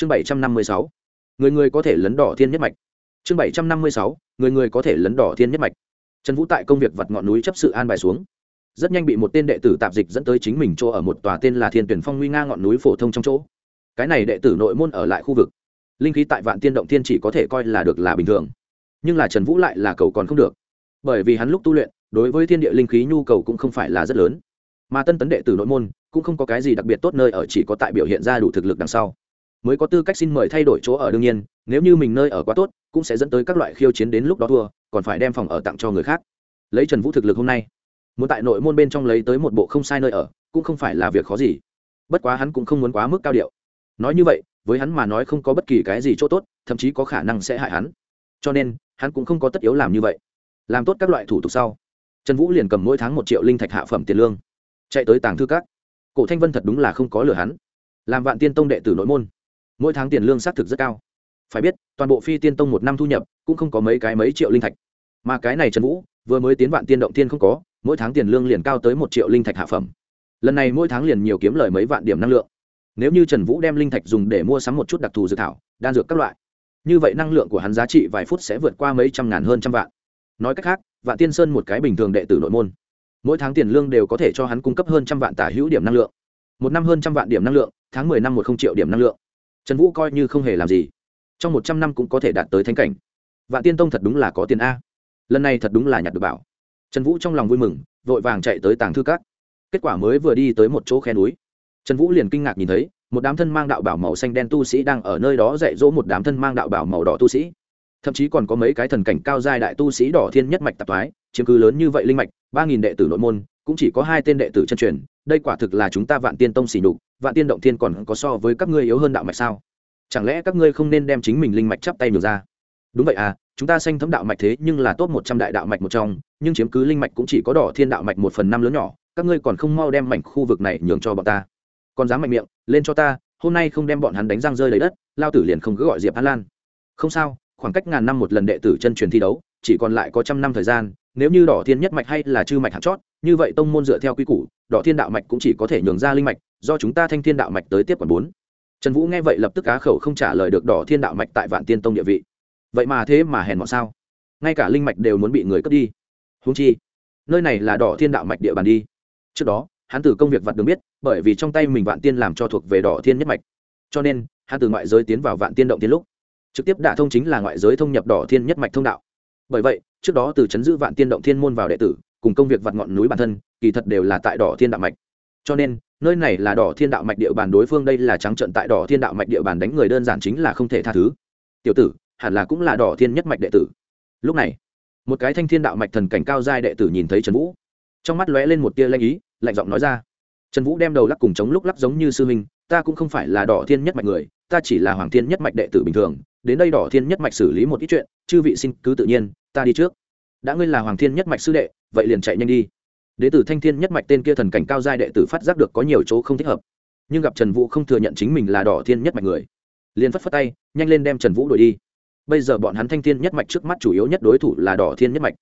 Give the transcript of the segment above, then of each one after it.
chương bảy trăm năm mươi sáu. Người người có thể lấn đỏ thiên nhất mạch. Chương bảy trăm năm mươi sáu. Người người có thể lấn đỏ thiên nhất mạch. Trần vũ tại công việc vặt ngọn núi chấp sự an bài xuống. Rất nhanh bị một tên đệ tử tạp dịch dẫn tới chính mình chỗ ở một tòa tên là thiên tuyển phong nguy nga ngọn núi phổ thông trong chỗ. Cái này đệ tử nội môn ở lại khu vực. Linh khí tại vạn tiên động thiên chỉ có thể coi là được là bình thường. Nhưng là trần vũ lại là cầu còn không được. Bởi vì hắn lúc tu luyện, đối với thiên địa linh khí nhu cầu cũng không phải là rất lớn. Mà tân tấn đệ tử nội môn cũng không có cái gì đặc biệt tốt nơi ở, chỉ có tại biểu hiện ra đủ thực lực đằng sau mới có tư cách xin mời thay đổi chỗ ở đương nhiên, nếu như mình nơi ở quá tốt, cũng sẽ dẫn tới các loại khiêu chiến đến lúc đó thua, còn phải đem phòng ở tặng cho người khác. Lấy trần vũ thực lực hôm nay, muốn tại nội môn bên trong lấy tới một bộ không sai nơi ở, cũng không phải là việc khó gì. Bất quá hắn cũng không muốn quá mức cao điệu. Nói như vậy, với hắn mà nói không có bất kỳ cái gì chỗ tốt, thậm chí có khả năng sẽ hại hắn. Cho nên, hắn cũng không có tất yếu làm như vậy. Làm tốt các loại thủ tục sau, trần vũ liền cầm mỗi tháng một triệu linh thạch hạ phẩm tiền lương, chạy tới tàng thư các. Cổ thanh vân thật đúng là không có lừa hắn. Làm vạn tiên tông đệ tử nội môn mỗi tháng tiền lương xác thực rất cao. Phải biết, toàn bộ phi tiên tông một năm thu nhập cũng không có mấy cái mấy triệu linh thạch. Mà cái này trần vũ, vừa mới tiến vạn tiên động tiên không có, mỗi tháng tiền lương liền cao tới một triệu linh thạch hạ phẩm. Lần này mỗi tháng liền nhiều kiếm lời mấy vạn điểm năng lượng. Nếu như trần vũ đem linh thạch dùng để mua sắm một chút đặc thù dược thảo, đan dược các loại, như vậy năng lượng của hắn giá trị vài phút sẽ vượt qua mấy trăm ngàn hơn trăm vạn. Nói cách khác, vạn tiên sơn một cái bình thường đệ tử nội môn, mỗi tháng tiền lương đều có thể cho hắn cung cấp hơn trăm vạn tả hữu điểm năng lượng. Một năm hơn trăm vạn điểm năng lượng, tháng mười năm một không triệu điểm năng lượng trần vũ coi như không hề làm gì. Trong một trăm năm cũng có thể đạt tới thánh cảnh. Vạn tiên tông thật đúng là có tiền a. Lần này thật đúng là nhặt được bảo. Trần vũ trong lòng vui mừng, vội vàng chạy tới tàng thư cát kết quả mới vừa đi tới một chỗ khe núi. Trần vũ liền kinh ngạc nhìn thấy, một đám thân mang đạo bảo màu xanh đen tu sĩ đang ở nơi đó dạy dỗ một đám thân mang đạo bảo màu đỏ tu sĩ. Thậm chí còn có mấy cái thần cảnh cao giai đại tu sĩ đỏ thiên nhất mạch tạp thoái, chiếm cứ lớn như vậy linh mạch, ba nghìn đệ tử nội môn, cũng chỉ có hai tên đệ tử chân truyền đây quả thực là chúng ta vạn tiên tông xỉ nhục, vạn tiên động thiên còn có so với các ngươi yếu hơn đạo mạch sao? Chẳng lẽ các ngươi không nên đem chính mình linh mạch chắp tay nhường ra? Đúng vậy à chúng ta sanh thấm đạo mạch thế nhưng là top một trăm đại đạo mạch một trong, nhưng chiếm cứ linh mạch cũng chỉ có đỏ thiên đạo mạch một phần năm lớn nhỏ, các ngươi còn không mau đem mảnh khu vực này nhường cho bọn ta. Còn dám mạnh miệng, lên cho ta, hôm nay không đem bọn hắn đánh răng rơi lấy đất, lao tử liền không cứ gọi diệp an lan. Không sao, khoảng cách ngàn năm một lần đệ tử chân truyền thi đấu, chỉ còn lại có trăm năm thời gian nếu như đỏ thiên nhất mạch hay là chư mạch hạt chót, như vậy tông môn dựa theo quy củ, đỏ thiên đạo mạch cũng chỉ có thể nhường ra linh mạch, do chúng ta thanh thiên đạo mạch tới tiếp quản bốn. Trần vũ nghe vậy lập tức cá khẩu không trả lời được đỏ thiên đạo mạch tại vạn tiên tông địa vị. Vậy mà thế mà hèn mọn sao? Ngay cả linh mạch đều muốn bị người cướp đi. Húng chi, nơi này là đỏ thiên đạo mạch địa bàn đi. Trước đó, hắn từ công việc vặt đường biết, bởi vì trong tay mình vạn tiên làm cho thuộc về đỏ thiên nhất mạch. Cho nên, hắn từ ngoại giới tiến vào vạn tiên động tiên lúc, trực tiếp đả thông chính là ngoại giới thông nhập đỏ thiên nhất mạch thông đạo. Bởi vậy trước đó từ chấn giữ vạn tiên động thiên môn vào đệ tử, cùng công việc vặt ngọn núi bản thân, kỳ thật đều là tại đỏ thiên đạo mạch. Cho nên, nơi này là đỏ thiên đạo mạch địa bàn đối phương, đây là trắng trận tại đỏ thiên đạo mạch địa bàn đánh người đơn giản chính là không thể tha thứ. Tiểu tử, hẳn là cũng là đỏ thiên nhất mạch đệ tử. Lúc này, một cái thanh thiên đạo mạch thần cảnh cao giai đệ tử nhìn thấy trần vũ. Trong mắt lóe lên một tia lanh ý, lạnh giọng nói ra. Trần vũ đem đầu lắc cùng chống lúc lắc giống như sư minh ta cũng không phải là đỏ thiên nhất mạch người, ta chỉ là hoàng thiên nhất mạch đệ tử bình thường đến đây đỏ thiên nhất mạch xử lý một ít chuyện, chư vị xin cứ tự nhiên, ta đi trước. Đã ngươi là hoàng thiên nhất mạch sư đệ, vậy liền chạy nhanh đi. Đế tử thanh thiên nhất mạch tên kia thần cảnh cao giai đệ tử phát giác được có nhiều chỗ không thích hợp. Nhưng gặp trần vũ không thừa nhận chính mình là đỏ thiên nhất mạch người, liền phất phất tay, nhanh lên đem trần vũ đuổi đi. Bây giờ bọn hắn thanh thiên nhất mạch trước mắt chủ yếu nhất đối thủ là đỏ thiên nhất mạch.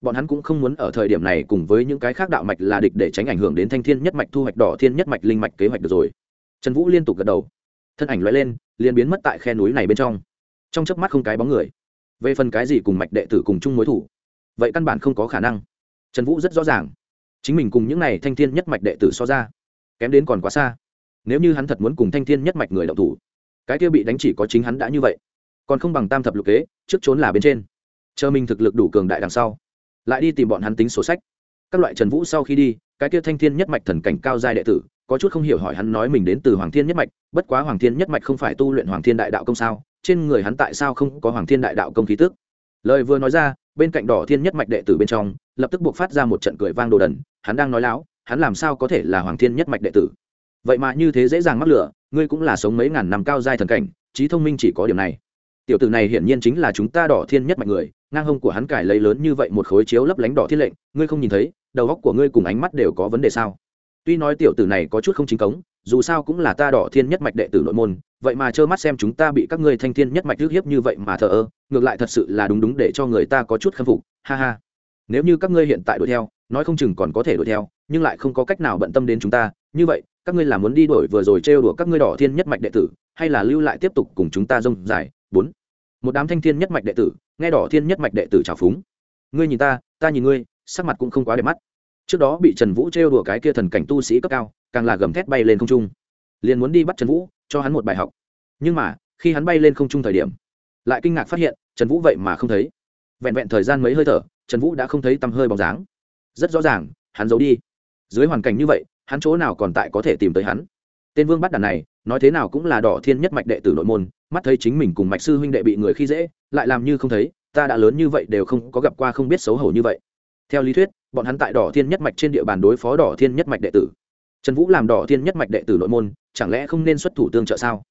Bọn hắn cũng không muốn ở thời điểm này cùng với những cái khác đạo mạch là địch để tránh ảnh hưởng đến thanh thiên nhất mạch thu hoạch đỏ thiên nhất mạch linh mạch kế hoạch được rồi. Trần vũ liên tục gật đầu. Thân ảnh loại lên, liền biến mất tại khe núi này bên trong trong chớp mắt không cái bóng người. Về phần cái gì cùng mạch đệ tử cùng chung mối thủ, vậy căn bản không có khả năng. Trần vũ rất rõ ràng, chính mình cùng những n à y thanh thiên nhất mạch đệ tử so ra, kém đến còn quá xa. Nếu như hắn thật muốn cùng thanh thiên nhất mạch người đậu thủ, cái kia bị đánh chỉ có chính hắn đã như vậy. Còn không bằng tam thập lục kế, trước trốn là bên trên. Chờ mình thực lực đủ cường đại đằng sau, lại đi tìm bọn hắn tính sổ sách. Các loại trần vũ sau khi đi, cái kia thanh thiên nhất mạch thần cảnh cao giai đệ tử, có chút không hiểu hỏi hắn nói mình đến từ hoàng thiên nhất mạch, bất quá hoàng thiên nhất mạch không phải tu luyện hoàng thiên đại đạo công sao? Trên người hắn tại sao không có hoàng thiên đại đạo công khí tức? Lời vừa nói ra, bên cạnh đỏ thiên nhất mạch đệ tử bên trong, lập tức buộc phát ra một trận cười vang đồ đần, hắn đang nói láo, hắn làm sao có thể là hoàng thiên nhất mạch đệ tử? Vậy mà như thế dễ dàng mắc lửa, ngươi cũng là sống mấy ngàn năm cao giai thần cảnh, trí thông minh chỉ có điểm này. Tiểu tử này hiển nhiên chính là chúng ta đỏ thiên nhất mạch người, ngang hông của hắn cải lấy lớn như vậy một khối chiếu lấp lánh đỏ thiên lệnh, ngươi không nhìn thấy, đầu góc của ngươi cùng ánh mắt đều có vấn đề sao? Tuy nói tiểu tử này có chút không chính cống, dù sao cũng là ta đỏ thiên nhất mạch đệ tử nội môn, vậy mà trơ mắt xem chúng ta bị các ngươi thanh thiên nhất mạch ước hiếp như vậy mà thờ ơ, ngược lại thật sự là đúng đúng để cho người ta có chút khâm phục, ha ha. Nếu như các ngươi hiện tại đuổi theo, nói không chừng còn có thể đuổi theo, nhưng lại không có cách nào bận tâm đến chúng ta, như vậy, các ngươi là muốn đi đuổi vừa rồi trêu đùa các ngươi đỏ thiên nhất mạch đệ tử, hay là lưu lại tiếp tục cùng chúng ta rông dài? Bốn. Một đám thanh thiên nhất mạch đệ tử, nghe đỏ thiên nhất mạch đệ tử trào phúng. Ngươi nhìn ta ta nhìn ngươi, sắc mặt cũng không quá đẹp mắt trước đó bị trần vũ trêu đùa cái kia thần cảnh tu sĩ cấp cao, càng là gầm thét bay lên không trung. Liền muốn đi bắt trần vũ, cho hắn một bài học. Nhưng mà, khi hắn bay lên không trung thời điểm, lại kinh ngạc phát hiện, trần vũ vậy mà không thấy. Vẹn vẹn thời gian mấy hơi thở, trần vũ đã không thấy tăm hơi bóng dáng. Rất rõ ràng, hắn giấu đi. Dưới hoàn cảnh như vậy, hắn chỗ nào còn tại có thể tìm tới hắn? Tên vương bắt đàn này, nói thế nào cũng là đỏ thiên nhất mạch đệ tử nội môn, mắt thấy chính mình cùng mạch sư huynh đệ bị người khi dễ, lại làm như không thấy, ta đã lớn như vậy đều không có gặp qua không biết xấu hổ như vậy. Theo lý thuyết bọn hắn tại đỏ thiên nhất mạch trên địa bàn đối phó đỏ thiên nhất mạch đệ tử. Trần vũ làm đỏ thiên nhất mạch đệ tử nội môn, chẳng lẽ không nên xuất thủ tương trợ sao?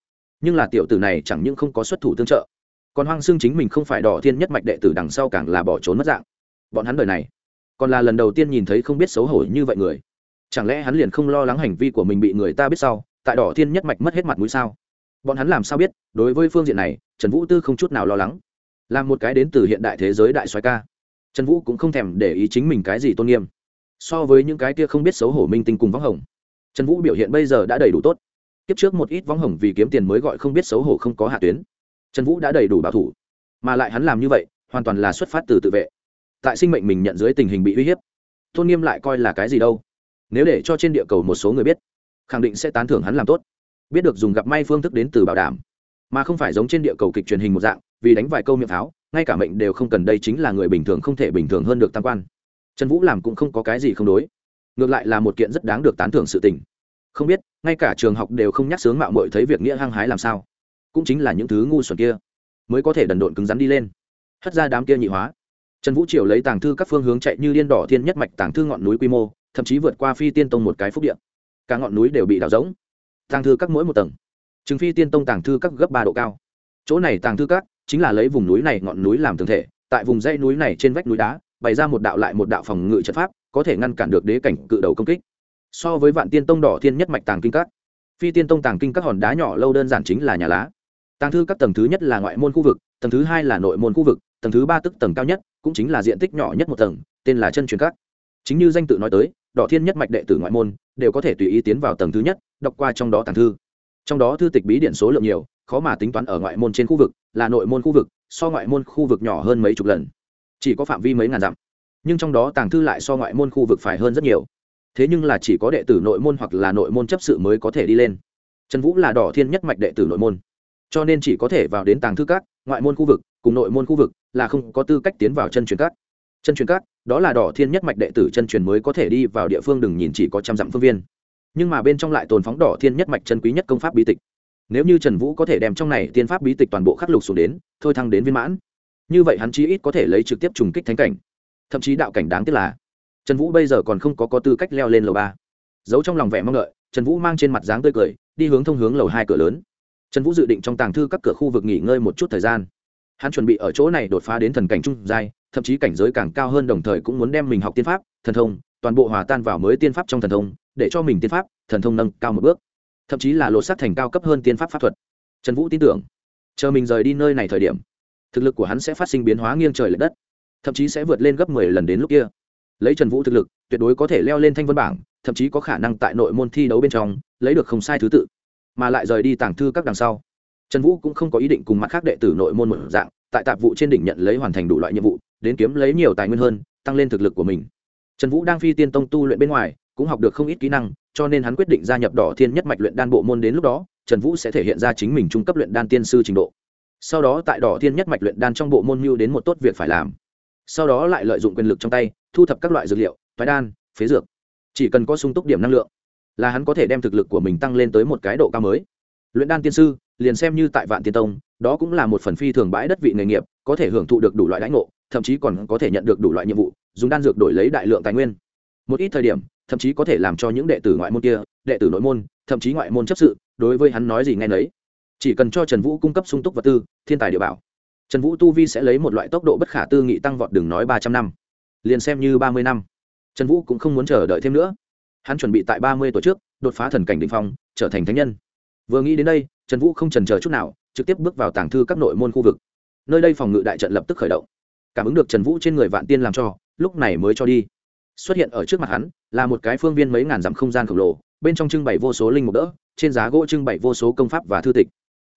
Nhưng là tiểu tử này chẳng những không có xuất thủ tương trợ, còn hoang xương chính mình không phải đỏ thiên nhất mạch đệ tử đằng sau càng là bỏ trốn mất dạng. Bọn hắn đời này, còn là lần đầu tiên nhìn thấy không biết xấu hổ như vậy người. Chẳng lẽ hắn liền không lo lắng hành vi của mình bị người ta biết sau, tại đỏ thiên nhất mạch mất hết mặt mũi sao? Bọn hắn làm sao biết, đối với phương diện này, trần vũ tư không chút nào lo lắng. Là một cái đến từ hiện đại thế giới đại xoái ca trần vũ cũng không thèm để ý chính mình cái gì tôn nghiêm. So với những cái kia không biết xấu hổ minh tinh cùng võng hồng, trần vũ biểu hiện bây giờ đã đầy đủ tốt. Kiếp trước một ít võng hồng vì kiếm tiền mới gọi không biết xấu hổ không có hạ tuyến. Trần vũ đã đầy đủ bảo thủ, mà lại hắn làm như vậy, hoàn toàn là xuất phát từ tự vệ. Tại sinh mệnh mình nhận dưới tình hình bị uy hiếp, tôn nghiêm lại coi là cái gì đâu? Nếu để cho trên địa cầu một số người biết, khẳng định sẽ tán thưởng hắn làm tốt. Biết được dùng gặp may phương thức đến từ bảo đảm, mà không phải giống trên địa cầu kịch truyền hình một dạng, vì đánh vài câu miệng pháo ngay cả mệnh đều không cần đây chính là người bình thường không thể bình thường hơn được tam quan. Trần vũ làm cũng không có cái gì không đối. Ngược lại là một kiện rất đáng được tán thưởng sự tình. Không biết, ngay cả trường học đều không nhắc sướng mạo mội thấy việc nghĩa hăng hái làm sao. Cũng chính là những thứ ngu xuẩn kia, mới có thể đần độn cứng rắn đi lên. Hất ra đám kia nhị hóa. Trần vũ triều lấy tàng thư các phương hướng chạy như liên đỏ thiên nhất mạch tàng thư ngọn núi quy mô, thậm chí vượt qua phi tiên tông một cái phúc điện cả ngọn núi đều bị đào rỗng. Tàng thư các mỗi một tầng. Chứng phi tiên tông tàng thư các gấp ba độ cao. Chỗ này tàng thư các chính là lấy vùng núi này ngọn núi làm tường thể, tại vùng dãy núi này trên vách núi đá, bày ra một đạo lại một đạo phòng ngự trận pháp, có thể ngăn cản được đế cảnh cự đầu công kích. So với vạn tiên tông đỏ thiên nhất mạch tàng kinh các, phi tiên tông tàng kinh các hòn đá nhỏ lâu đơn giản chính là nhà lá. Tàng thư các tầng thứ nhất là ngoại môn khu vực, tầng thứ hai là nội môn khu vực, tầng thứ ba tức tầng cao nhất, cũng chính là diện tích nhỏ nhất một tầng, tên là chân truyền các. Chính như danh tự nói tới, đỏ thiên nhất mạch đệ tử ngoại môn, đều có thể tùy ý tiến vào tầng thứ nhất, đọc qua trong đó tàng thư. Trong đó thư tịch bí điện số lượng nhiều khó mà tính toán ở ngoại môn trên khu vực, là nội môn khu vực, so ngoại môn khu vực nhỏ hơn mấy chục lần. Chỉ có phạm vi mấy ngàn dặm. Nhưng trong đó tàng thư lại so ngoại môn khu vực phải hơn rất nhiều. Thế nhưng là chỉ có đệ tử nội môn hoặc là nội môn chấp sự mới có thể đi lên. Trần vũ là đỏ thiên nhất mạch đệ tử nội môn. Cho nên chỉ có thể vào đến tàng thư các, ngoại môn khu vực, cùng nội môn khu vực, là không có tư cách tiến vào chân truyền các. Chân truyền các, đó là đỏ thiên nhất mạch đệ tử chân truyền mới có thể đi vào địa phương đừng nhìn chỉ có trăm dặm phương viên. Nhưng mà bên trong lại tồn phóng đỏ thiên nhất mạch chân quý nhất công pháp bí tịch nếu như trần vũ có thể đem trong này tiên pháp bí tịch toàn bộ khắc lục xuống đến, thôi thăng đến viên mãn, như vậy hắn chí ít có thể lấy trực tiếp trùng kích thánh cảnh. Thậm chí đạo cảnh đáng tiếc là, trần vũ bây giờ còn không có có tư cách leo lên lầu ba. Giấu trong lòng vẻ mong đợi, trần vũ mang trên mặt dáng tươi cười, đi hướng thông hướng lầu hai cửa lớn. Trần vũ dự định trong tàng thư các cửa khu vực nghỉ ngơi một chút thời gian. Hắn chuẩn bị ở chỗ này đột phá đến thần cảnh trung giai, thậm chí cảnh giới càng cao hơn đồng thời cũng muốn đem mình học tiên pháp, thần thông, toàn bộ hòa tan vào mới tiên pháp trong thần thông, để cho mình tiên pháp, thần thông nâng cao một bước thậm chí là lột xác thành cao cấp hơn tiên pháp pháp thuật. Trần vũ tin tưởng, chờ mình rời đi nơi này thời điểm, thực lực của hắn sẽ phát sinh biến hóa nghiêng trời l ệ đất, thậm chí sẽ vượt lên gấp mười lần đến lúc kia. Lấy trần vũ thực lực, tuyệt đối có thể leo lên thanh vân bảng, thậm chí có khả năng tại nội môn thi đấu bên trong, lấy được không sai thứ tự, mà lại rời đi tàng thư các đằng sau. Trần vũ cũng không có ý định cùng mặt khác đệ tử nội môn một dạng, tại tạp vụ trên đỉnh nhận lấy hoàn thành đủ loại nhiệm vụ, đến kiếm lấy nhiều tài nguyên hơn, tăng lên thực lực của mình. Trần vũ đang phi tiên tông tu luyện bên ngoài cũng học được không ít kỹ năng, cho nên hắn quyết định gia nhập đỏ thiên nhất mạch luyện đan bộ môn đến lúc đó, trần vũ sẽ thể hiện ra chính mình trung cấp luyện đan tiên sư trình độ. Sau đó tại đỏ thiên nhất mạch luyện đan trong bộ môn mưu đến một tốt việc phải làm. Sau đó lại lợi dụng quyền lực trong tay, thu thập các loại dược liệu thoái đan, phế dược. Chỉ cần có sung túc điểm năng lượng, là hắn có thể đem thực lực của mình tăng lên tới một cái độ cao mới. Luyện đan tiên sư, liền xem như tại vạn tiên tông, đó cũng là một phần phi thường bãi đất vị nghề nghiệp, có thể hưởng thụ được đủ loại lãnh ngộ, thậm chí còn có thể nhận được đủ loại nhiệm vụ, dùng đan dược đổi lấy đại lượng tài nguyên. Một ít thời điểm thậm chí có thể làm cho những đệ tử ngoại môn kia, đệ tử nội môn, thậm chí ngoại môn chấp sự, đối với hắn nói gì nghe nấy. Chỉ cần cho trần vũ cung cấp sung túc vật tư, thiên tài địa bảo, trần vũ tu vi sẽ lấy một loại tốc độ bất khả tư nghị tăng vọt đừng nói ba trăm năm, liền xem như ba mươi năm. Trần vũ cũng không muốn chờ đợi thêm nữa. Hắn chuẩn bị tại ba mươi tuổi trước, đột phá thần cảnh định phong, trở thành thánh nhân. Vừa nghĩ đến đây, trần vũ không trần chờ chút nào, trực tiếp bước vào tàng thư các nội môn khu vực. Nơi đây phòng ngự đại trận lập tức khởi động. Cảm ứng được trần vũ trên người vạn tiên làm cho, lúc này mới cho đi xuất hiện ở trước mặt hắn là một cái phương viên mấy ngàn dặm không gian khổng lồ, bên trong trưng bày vô số linh mục đỡ, trên giá gỗ trưng bày vô số công pháp và thư tịch.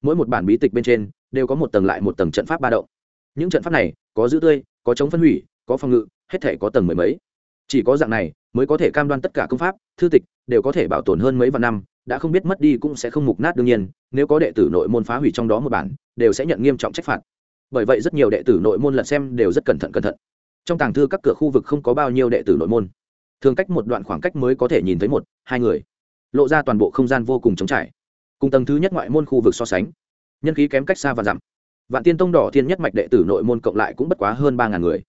Mỗi một bản bí tịch bên trên đều có một tầng lại một tầng trận pháp ba động. Những trận pháp này có giữ tươi, có chống phân hủy, có phòng ngự, hết thể có tầng mười mấy. Chỉ có dạng này mới có thể cam đoan tất cả công pháp, thư tịch đều có thể bảo tồn hơn mấy vạn năm, đã không biết mất đi cũng sẽ không mục nát đương nhiên, nếu có đệ tử nội môn phá hủy trong đó một bản, đều sẽ nhận nghiêm trọng trách phạt. Bởi vậy rất nhiều đệ tử nội môn lật xem đều rất cẩn thận cẩn thận trong tàng thư các cửa khu vực không có bao nhiêu đệ tử nội môn. Thường cách một đoạn khoảng cách mới có thể nhìn thấy một, hai người. Lộ ra toàn bộ không gian vô cùng trống trải. Cùng tầng thứ nhất ngoại môn khu vực so sánh, nhân khí kém cách xa và dặm. Vạn tiên tông đỏ thiên nhất mạch đệ tử nội môn cộng lại cũng bất quá hơn ba ngàn người.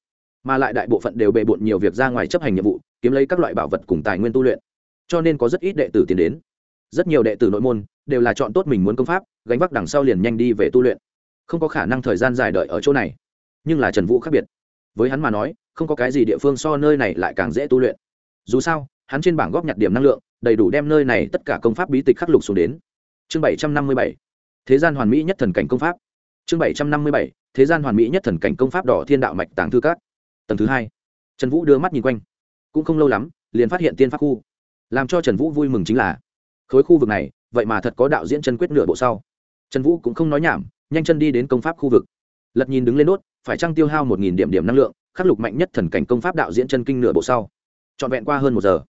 Mà lại đại bộ phận đều bề bộn nhiều việc ra ngoài chấp hành nhiệm vụ, kiếm lấy các loại bảo vật cùng tài nguyên tu luyện. Cho nên có rất ít đệ tử tiến đến. Rất nhiều đệ tử nội môn đều là chọn tốt mình muốn công pháp, gánh vác đằng sau liền nhanh đi về tu luyện. Không có khả năng thời gian dài đợi ở chỗ này. Nhưng là trần vũ khác biệt với hắn mà nói, không có cái gì địa phương so nơi này lại càng dễ tu luyện. Dù sao, hắn trên bảng góp nhặt điểm năng lượng, đầy đủ đem nơi này tất cả công pháp bí tịch khắc lục xuống đến. Chương bảy trăm năm mươi bảy, thế gian hoàn mỹ nhất thần cảnh công pháp. Chương bảy trăm năm mươi bảy, thế gian hoàn mỹ nhất thần cảnh công pháp đỏ thiên đạo mạch tàng thư cát tầng thứ hai, trần vũ đưa mắt nhìn quanh. Cũng không lâu lắm, liền phát hiện tiên pháp khu. Làm cho trần vũ vui mừng chính là, khối khu vực này, vậy mà thật có đạo diễn chân quyết nửa bộ sau. Trần vũ cũng không nói nhảm, nhanh chân đi đến công pháp khu vực. Lật nhìn đứng lên đốt phải chăng tiêu hao một nghìn điểm điểm năng lượng, khắc lục mạnh nhất thần cảnh công pháp đạo diễn chân kinh nửa bộ sau. Trọn vẹn qua hơn một giờ,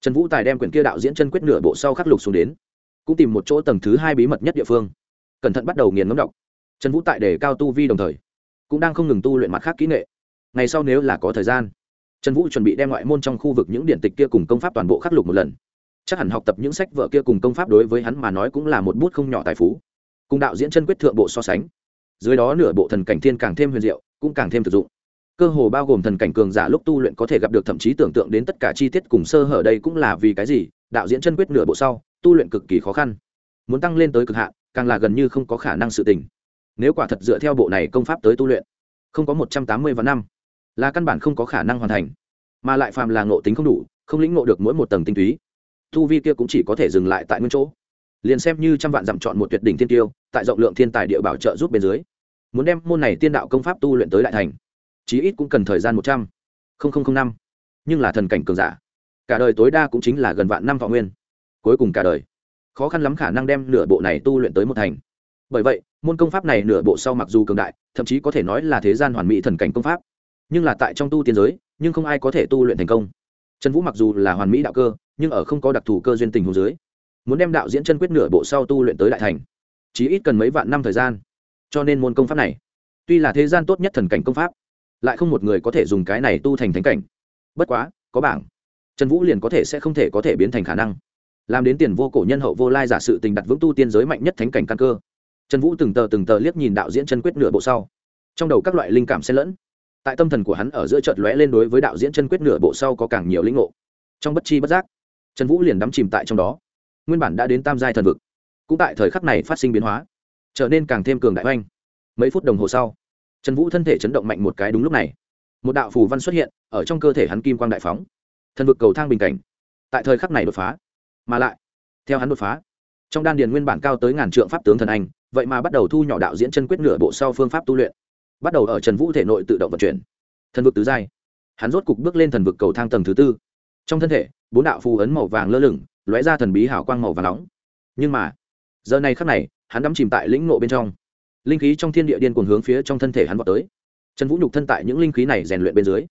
trần vũ tài đem quyển kia đạo diễn chân quyết nửa bộ sau khắc lục xuống đến, cũng tìm một chỗ tầng thứ hai bí mật nhất địa phương. Cẩn thận bắt đầu nghiền ngấm đọc. Trần vũ tại để cao tu vi đồng thời, cũng đang không ngừng tu luyện mặt khác kỹ nghệ. Ngày sau nếu là có thời gian, trần vũ chuẩn bị đem ngoại môn trong khu vực những điện tịch kia cùng công pháp toàn bộ khắc lục một lần. Chắc hẳn học tập những sách vợ kia cùng công pháp đối với hắn mà nói cũng là một bút không nhỏ tài phú. Cùng đạo diễn chân quyết thượng bộ so sánh dưới đó nửa bộ thần cảnh thiên càng thêm huyền diệu, cũng càng thêm thực dụng. Cơ hồ bao gồm thần cảnh cường giả lúc tu luyện có thể gặp được thậm chí tưởng tượng đến tất cả chi tiết cùng sơ hở đây cũng là vì cái gì, đạo diễn chân quyết nửa bộ sau, tu luyện cực kỳ khó khăn. Muốn tăng lên tới cực hạn, càng là gần như không có khả năng sự tình. Nếu quả thật dựa theo bộ này công pháp tới tu luyện, không có một trăm tám mươi vạn năm, là căn bản không có khả năng hoàn thành. Mà lại phàm là ngộ tính không đủ, không lĩnh ngộ được mỗi một tầng tinh túy, tu vi kia cũng chỉ có thể dừng lại tại nguyên chỗ. Liền xem như trăm vạn dặm chọn một tuyệt đỉnh thiên tiêu, tại rộng lượng thiên tài địa bảo trợ giúp bên dưới muốn đem môn này tiên đạo công pháp tu luyện tới đại thành. Chí ít cũng cần thời gian một trăm linh năm. Nhưng là thần cảnh cường giả. Cả đời tối đa cũng chính là gần vạn năm thọ nguyên. Cuối cùng cả đời. Khó khăn lắm khả năng đem nửa bộ này tu luyện tới một thành. Bởi vậy, môn công pháp này nửa bộ sau mặc dù cường đại, thậm chí có thể nói là thế gian hoàn mỹ thần cảnh công pháp. Nhưng là tại trong tu tiên giới, nhưng không ai có thể tu luyện thành công. Trần vũ mặc dù là hoàn mỹ đạo cơ, nhưng ở không có đặc thù cơ duyên tình hồ dưới, muốn đem đạo diễn chân quyết nửa bộ sau tu luyện tới đại thành. Chỉ ít cần mấy vạn năm thời gian cho nên môn công pháp này. Tuy là thế gian tốt nhất thần cảnh công pháp, lại không một người có thể dùng cái này tu thành thánh cảnh. Bất quá, có bảng. Trần vũ liền có thể sẽ không thể có thể biến thành khả năng. Làm đến tiền vô cổ nhân hậu vô lai giả sự tình đặt vững tu tiên giới mạnh nhất thánh cảnh căn cơ. Trần vũ từng tờ từng tờ liếc nhìn đạo diễn chân quyết nửa bộ sau. Trong đầu các loại linh cảm xen lẫn. Tại tâm thần của hắn ở giữa chợt lóe lên đối với đạo diễn chân quyết nửa bộ sau có càng nhiều linh ngộ. Trong bất chi bất giác, trần vũ liền đắm chìm tại trong đó. Nguyên bản đã đến tam giai thần vực. Cũng tại thời khắc này phát sinh biến hóa trở nên càng thêm cường đại oanh. Mấy phút đồng hồ sau, trần vũ thân thể chấn động mạnh một cái đúng lúc này. Một đạo phù văn xuất hiện ở trong cơ thể hắn kim quang đại phóng. Thần vực cầu thang bình cảnh. Tại thời khắc này đột phá, mà lại, theo hắn đột phá, trong đan điền nguyên bản cao tới ngàn trượng pháp tướng thần anh, vậy mà bắt đầu thu nhỏ đạo diễn chân quyết nửa bộ sau phương pháp tu luyện. Bắt đầu ở trần vũ thể nội tự động vận chuyển. Thần vực tứ giai. Hắn rốt cục bước lên thần vực cầu thang tầng thứ tư. Trong thân thể, bốn đạo phù ấn màu vàng lơ lửng, lóe ra thần bí hảo quang màu vàng nóng. Nhưng mà, giờ này khắc này hắn đắm chìm tại lĩnh nộ bên trong. Linh khí trong thiên địa điên cuồng hướng phía trong thân thể hắn vào tới. Trần vũ nhục thân tại những linh khí này rèn luyện bên dưới,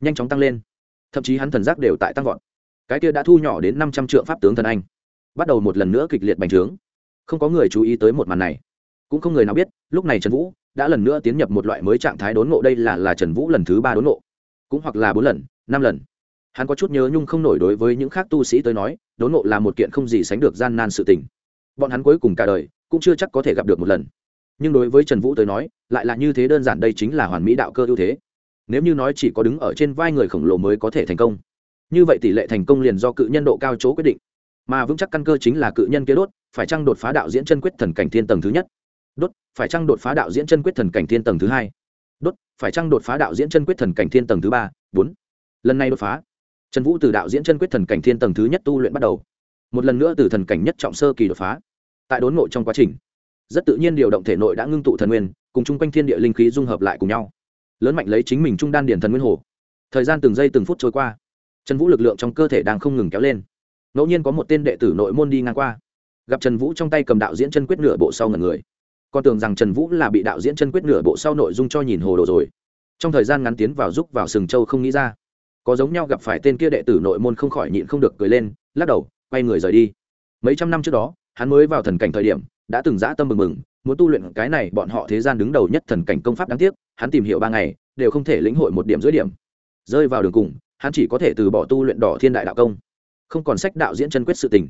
nhanh chóng tăng lên. Thậm chí hắn thần giác đều tại tăng vọt. Cái kia đã thu nhỏ đến năm trăm triệu pháp tướng thần anh, bắt đầu một lần nữa kịch liệt bành trướng. Không có người chú ý tới một màn này. Cũng không người nào biết, lúc này trần vũ đã lần nữa tiến nhập một loại mới trạng thái đốn ngộ, đây là là trần vũ lần thứ ba đốn ngộ. Cũng hoặc là bốn lần, năm lần. Hắn có chút nhớ nhung không nổi đối với những khác tu sĩ tới nói, đốn ngộ là một kiện không gì sánh được gian nan sự tình. Bọn hắn cuối cùng cả đời cũng chưa chắc có thể gặp được một lần. Nhưng đối với trần vũ tới nói, lại là như thế đơn giản đây chính là hoàn mỹ đạo cơ ưu thế. Nếu như nói chỉ có đứng ở trên vai người khổng lồ mới có thể thành công. Như vậy tỷ lệ thành công liền do cự nhân độ cao chỗ quyết định. Mà vững chắc căn cơ chính là cự nhân kế đốt, phải chăng đột phá đạo diễn chân quyết thần cảnh thiên tầng thứ nhất? Đốt, phải chăng đột phá đạo diễn chân quyết thần cảnh thiên tầng thứ hai? Đốt, phải chăng đột phá đạo diễn chân quyết thần cảnh thiên tầng thứ ba? Bốn. Lần này đột phá. Trần vũ từ đạo diễn chân quyết thần cảnh thiên tầng thứ nhất tu luyện bắt đầu. Một lần nữa từ thần cảnh nhất trọng sơ kỳ đột phá tại đốn ngộ trong quá trình. Rất tự nhiên điều động thể nội đã ngưng tụ thần nguyên, cùng chung quanh thiên địa linh khí dung hợp lại cùng nhau. Lớn mạnh lấy chính mình trung đan điển thần nguyên hồ. Thời gian từng giây từng phút trôi qua. Trần vũ lực lượng trong cơ thể đang không ngừng kéo lên. Ngẫu nhiên có một tên đệ tử nội môn đi ngang qua. Gặp trần vũ trong tay cầm đạo diễn chân quyết nửa bộ sau ngần người. Con tưởng rằng trần vũ là bị đạo diễn chân quyết nửa bộ sau nội dung cho nhìn hồ đồ rồi. Trong thời gian ngắn tiến vào giúp vào sừng châu không nghĩ ra. Có giống nhau gặp phải tên kia đệ tử nội môn không khỏi nhịn không được cười lên, lắc đầu, quay người rời đi. Mấy trăm năm trước đó hắn mới vào thần cảnh thời điểm, đã từng dã tâm mừng mừng, muốn tu luyện cái này bọn họ thế gian đứng đầu nhất thần cảnh công pháp đáng tiếc, hắn tìm hiểu ba ngày, đều không thể lĩnh hội một điểm dưới điểm. Rơi vào đường cùng, hắn chỉ có thể từ bỏ tu luyện đỏ thiên đại đạo công, không còn sách đạo diễn chân quyết sự tình.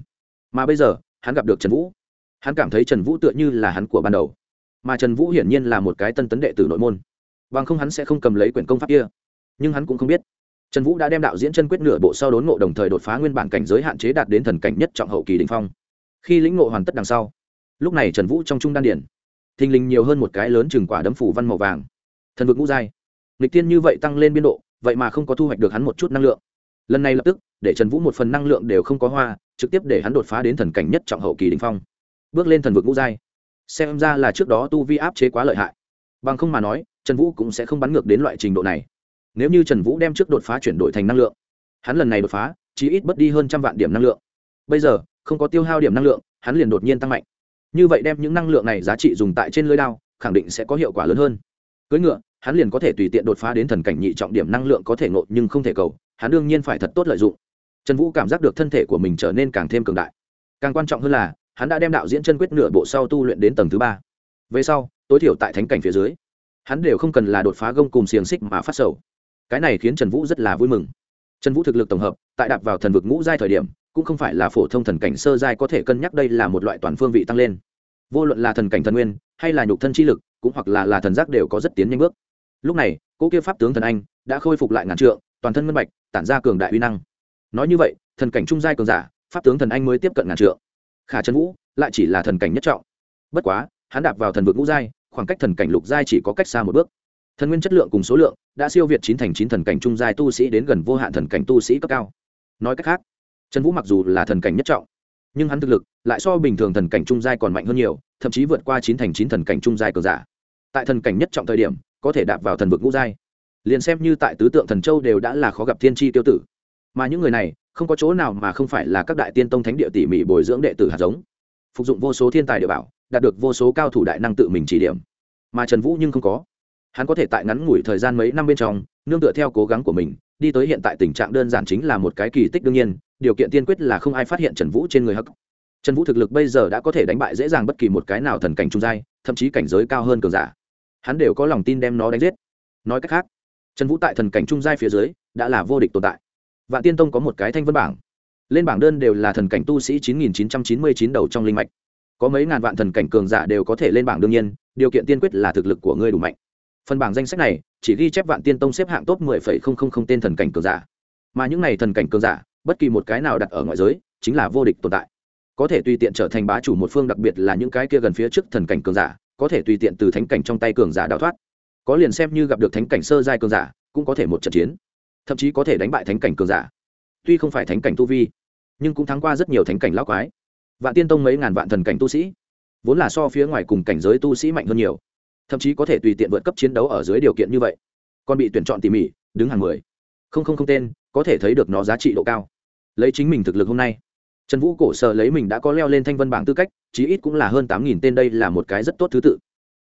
Mà bây giờ, hắn gặp được trần vũ. Hắn cảm thấy trần vũ tựa như là hắn của ban đầu. Mà trần vũ hiển nhiên là một cái tân tấn đệ tử nội môn. Bằng không hắn sẽ không cầm lấy quyển công pháp kia. Nhưng hắn cũng không biết. Trần vũ đã đem đạo diễn chân quyết nửa bộ sau đốn ngộ đồng thời đột phá nguyên bản cảnh giới hạn chế đạt đến thần cảnh nhất trọng hậu kỳ đình phong khi lĩnh ngộ hoàn tất đằng sau. Lúc này trần vũ trong trung đan điển, thình lình nhiều hơn một cái lớn chừng quả đấm phủ văn màu vàng. Thần vực ngũ giai. Lịch tiên như vậy tăng lên biên độ, vậy mà không có thu hoạch được hắn một chút năng lượng. Lần này lập tức, để trần vũ một phần năng lượng đều không có hoa, trực tiếp để hắn đột phá đến thần cảnh nhất trọng hậu kỳ đình phong. Bước lên thần vực ngũ giai. Xem ra là trước đó tu vi áp chế quá lợi hại. Bằng không mà nói, trần vũ cũng sẽ không bắn ngược đến loại trình độ này. Nếu như trần vũ đem trước đột phá chuyển đổi thành năng lượng, hắn lần này đột phá chỉ ít mất đi hơn trăm vạn điểm năng lượng. Bây giờ không có tiêu hao điểm năng lượng, hắn liền đột nhiên tăng mạnh. Như vậy đem những năng lượng này giá trị dùng tại trên lưới đao, khẳng định sẽ có hiệu quả lớn hơn. Cưỡi ngựa, hắn liền có thể tùy tiện đột phá đến thần cảnh nhị trọng điểm năng lượng có thể ngộ nhưng không thể cầu, hắn đương nhiên phải thật tốt lợi dụng. Trần vũ cảm giác được thân thể của mình trở nên càng thêm cường đại. Càng quan trọng hơn là, hắn đã đem đạo diễn chân quyết nửa bộ sau tu luyện đến tầng thứ ba. Về sau, tối thiểu tại thánh cảnh phía dưới, hắn đều không cần là đột phá gông cùng xiềng xích mà phát sầu. Cái này khiến trần vũ rất là vui mừng. Trần vũ thực lực tổng hợp, tại đạp vào thần vực ngũ giai thời điểm cũng không phải là phổ thông thần cảnh sơ giai có thể cân nhắc đây là một loại toàn phương vị tăng lên. Vô luận là thần cảnh thần nguyên, hay là nhục thân chi lực, cũng hoặc là là thần giác đều có rất tiến nhanh bước. Lúc này cỗ kia pháp tướng thần anh đã khôi phục lại ngàn trượng, toàn thân ngân bạch, tản ra cường đại uy năng. Nói như vậy, thần cảnh trung giai cường giả, pháp tướng thần anh mới tiếp cận ngàn trượng. Khả trần vũ lại chỉ là thần cảnh nhất trọng. Bất quá, hắn đạp vào thần vực ngũ giai, khoảng cách thần cảnh lục giai chỉ có cách xa một bước. Thần nguyên chất lượng cùng số lượng đã siêu việt chín thành chín thần cảnh trung giai tu sĩ đến gần vô hạn thần cảnh tu sĩ cấp cao. Nói cách khác trần vũ mặc dù là thần cảnh nhất trọng, nhưng hắn thực lực lại so bình thường thần cảnh trung giai còn mạnh hơn nhiều, thậm chí vượt qua chín thành chín thần cảnh trung giai cờ giả. Tại thần cảnh nhất trọng thời điểm, có thể đạp vào thần vực ngũ giai. Liền xem như tại tứ tượng thần châu đều đã là khó gặp thiên tri tiêu tử. Mà những người này, không có chỗ nào mà không phải là các đại tiên tông thánh địa tỉ mỉ bồi dưỡng đệ tử hạt giống. Phục dụng vô số thiên tài địa bảo, đạt được vô số cao thủ đại năng tự mình chỉ điểm. Mà trần vũ nhưng không có. Hắn có thể tại ngắn ngủi thời gian mấy năm bên trong, nương tựa theo cố gắng của mình đi tới hiện tại tình trạng đơn giản chính là một cái kỳ tích đương nhiên, điều kiện tiên quyết là không ai phát hiện trần vũ trên người hắc. Trần vũ thực lực bây giờ đã có thể đánh bại dễ dàng bất kỳ một cái nào thần cảnh trung giai, thậm chí cảnh giới cao hơn cường giả. Hắn đều có lòng tin đem nó đánh giết. Nói cách khác, trần vũ tại thần cảnh trung giai phía dưới, đã là vô địch tồn tại. Vạn tiên tông có một cái thanh vân bảng. Lên bảng đơn đều là thần cảnh tu sĩ chín nghìn chín trăm chín mươi chín đầu trong linh mạch. Có mấy ngàn vạn thần cảnh cường giả đều có thể lên bảng đương nhiên, điều kiện tiên quyết là thực lực của ngươi đủ mạnh. Phần bảng danh sách này chỉ ghi chép vạn tiên tông xếp hạng top mười phẩy không không không tên thần cảnh cường giả. Mà những này thần cảnh cường giả, bất kỳ một cái nào đặt ở ngoại giới, chính là vô địch tồn tại. Có thể tùy tiện trở thành bá chủ một phương đặc biệt là những cái kia gần phía trước thần cảnh cường giả, có thể tùy tiện từ thánh cảnh trong tay cường giả đào thoát. Có liền xem như gặp được thánh cảnh sơ giai cường giả, cũng có thể một trận chiến. Thậm chí có thể đánh bại thánh cảnh cường giả. Tuy không phải thánh cảnh tu vi, nhưng cũng thắng qua rất nhiều thánh cảnh lão quái. Vạn tiên tông mấy ngàn vạn thần cảnh tu sĩ, vốn là so phía ngoài cùng cảnh giới tu sĩ mạnh hơn nhiều thậm chí có thể tùy tiện vượt cấp chiến đấu ở dưới điều kiện như vậy. Còn bị tuyển chọn tỉ mỉ, đứng hàng mười. Không không không tên, có thể thấy được nó giá trị độ cao. Lấy chính mình thực lực hôm nay. Trần vũ cổ sợ lấy mình đã có leo lên thanh vân bảng tư cách, chí ít cũng là hơn tám nghìn tên đây là một cái rất tốt thứ tự.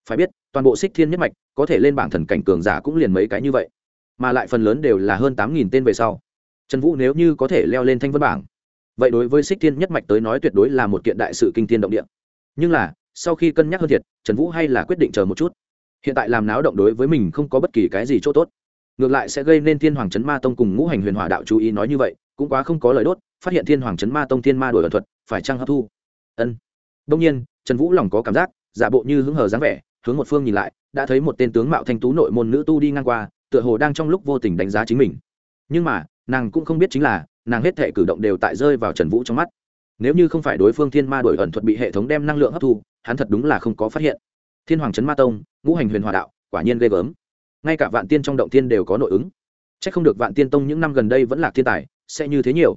Phải biết, toàn bộ xích thiên nhất mạch, có thể lên bảng thần cảnh cường giả cũng liền mấy cái như vậy. Mà lại phần lớn đều là hơn tám nghìn tên về sau. Trần vũ nếu như có thể leo lên thanh vân bảng, vậy đối với xích thiên nhất mạch tới nói tuyệt đối là một kiện đại sự kinh thiên động địa. Nhưng là sau khi cân nhắc hơn thiệt, trần vũ hay là quyết định chờ một chút. Hiện tại làm náo động đối với mình không có bất kỳ cái gì c h ỗ t ố t ngược lại sẽ gây nên thiên hoàng trấn ma tông cùng ngũ hành huyền hỏa đạo chú ý nói như vậy, cũng quá không có lời đốt, phát hiện thiên hoàng trấn ma tông thiên ma đổi ẩn thuật, phải trăng hấp thu? Ân. Đông nhiên, trần vũ lòng có cảm giác, giả bộ như hứng hờ dáng vẻ, hướng một phương nhìn lại, đã thấy một tên tướng mạo thanh tú nội môn nữ tu đi ngang qua, tựa hồ đang trong lúc vô tình đánh giá chính mình. Nhưng mà, nàng cũng không biết chính là, nàng hết thể cử động đều tại rơi vào trần vũ trong mắt nếu như không phải đối phương thiên ma đổi ẩn thuật bị hệ thống đem năng lượng hấp thu, hắn thật đúng là không có phát hiện. Thiên hoàng trấn ma tông, ngũ hành huyền hòa đạo, quả nhiên ghê gớm. Ngay cả vạn tiên trong động tiên đều có nội ứng. C h ắ c không được vạn tiên tông những năm gần đây vẫn là thiên tài, sẽ như thế nhiều.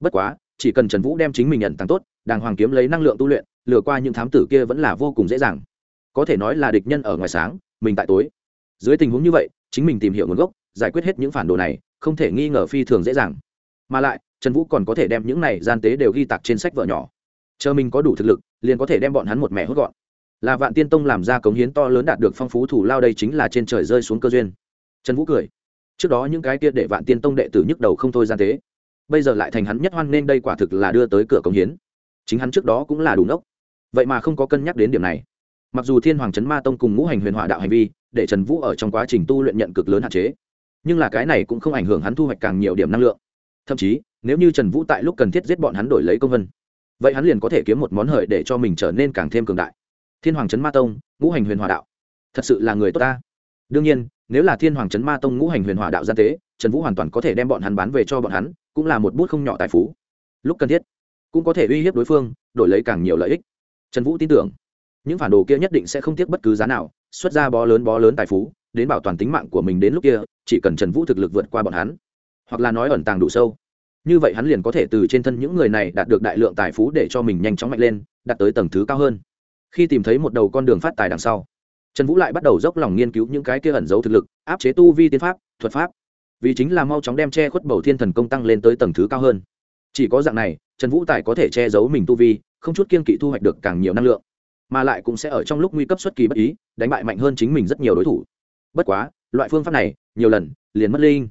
Bất quá, chỉ cần trần vũ đem chính mình nhận tăng tốt, đàng hoàng kiếm lấy năng lượng tu luyện, lừa qua những thám tử kia vẫn là vô cùng dễ dàng. Có thể nói là địch nhân ở ngoài sáng, mình tại tối. Dưới tình huống như vậy, chính mình tìm hiểu nguồn gốc, giải quyết hết những phản đồ này, không thể nghi ngờ phi thường dễ dàng. Mà lại trần vũ còn có thể đem những này gian tế đều ghi tặc trên sách vợ nhỏ. Chờ mình có đủ thực lực, liền có thể đem bọn hắn một mẹ hốt gọn. Là vạn tiên tông làm ra cống hiến to lớn đạt được phong phú thủ lao đây chính là trên trời rơi xuống cơ duyên. Trần vũ cười. Trước đó những cái kia để vạn tiên tông đệ tử nhức đầu không thôi gian tế. Bây giờ lại thành hắn nhất hoan nên đây quả thực là đưa tới cửa cống hiến. Chính hắn trước đó cũng là đủ nốc vậy mà không có cân nhắc đến điểm này. Mặc dù thiên hoàng trấn ma tông cùng ngũ hành huyền hòa đạo hành vi, để trần vũ ở trong quá trình tu luyện nhận cực lớn hạn chế. Nhưng là cái này cũng không ảnh hưởng hắn thu hoạch càng nhiều điểm năng lượng thậm chí, nếu như trần vũ tại lúc cần thiết giết bọn hắn đổi lấy công vân, vậy hắn liền có thể kiếm một món hời để cho mình trở nên càng thêm cường đại. Thiên hoàng trấn ma tông, ngũ hành huyền hòa đạo. Thật sự là người tốt ta. Đương nhiên, nếu là thiên hoàng trấn ma tông, ngũ hành huyền hòa đạo gian tế, trần vũ hoàn toàn có thể đem bọn hắn bán về cho bọn hắn, cũng là một bút không nhỏ tài phú. Lúc cần thiết, cũng có thể uy hiếp đối phương, đổi lấy càng nhiều lợi ích. Trần vũ tin tưởng, những phản đồ kia nhất định sẽ không tiếc bất cứ giá nào, xuất ra bó lớn bó lớn tài phú, đến bảo toàn tính mạng của mình đến lúc kia, chỉ cần trần vũ thực lực vượt qua bọn hắn hoặc là nói ẩn tàng đủ sâu. Như vậy hắn liền có thể từ trên thân những người này đạt được đại lượng tài phú để cho mình nhanh chóng mạnh lên, đạt tới tầng thứ cao hơn. Khi tìm thấy một đầu con đường phát tài đằng sau, trần vũ lại bắt đầu dốc lòng nghiên cứu những cái kia ẩn giấu thực lực, áp chế tu vi tiên pháp, thuật pháp. Vì chính là mau chóng đem che khuất bầu thiên thần công tăng lên tới tầng thứ cao hơn. Chỉ có dạng này, trần vũ tài có thể che giấu mình tu vi, không chút kiên kỵ thu hoạch được càng nhiều năng lượng. Mà lại cũng sẽ ở trong lúc nguy cấp xuất kỳ bất ý, đánh bại mạnh hơn chính mình rất nhiều đối thủ. Bất quá, loại phương pháp này, nhiều lần, liền mất linh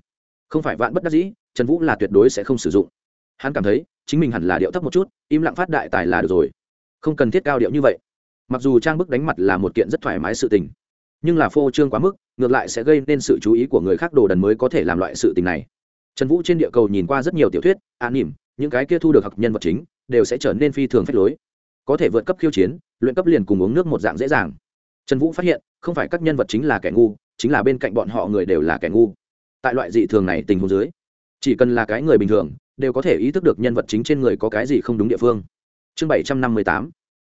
không phải vạn bất đắc dĩ, trần vũ là tuyệt đối sẽ không sử dụng. Hắn cảm thấy, chính mình hẳn là điệu thấp một chút, im lặng phát đại tài là được rồi. Không cần thiết cao điệu như vậy. Mặc dù trang bức đánh mặt là một kiện rất thoải mái sự tình, nhưng là phô trương quá mức, ngược lại sẽ gây nên sự chú ý của người khác đồ đần mới có thể làm loại sự tình này. Trần vũ trên địa cầu nhìn qua rất nhiều tiểu thuyết, an nỉm, những cái kia thu được học nhân vật chính, đều sẽ trở nên phi thường phép lối. Có thể vượt cấp khiêu chiến, luyện cấp liền cùng uống nước một dạng dễ dàng. Trần vũ phát hiện, không phải các nhân vật chính là kẻ ngu, chính là bên cạnh bọn họ người đều là kẻ ngu tại loại dị thường này tình huống dưới, chỉ cần là cái người bình thường, đều có thể ý thức được nhân vật chính trên người có cái gì không đúng địa phương. Chương bảy trăm năm mươi tám,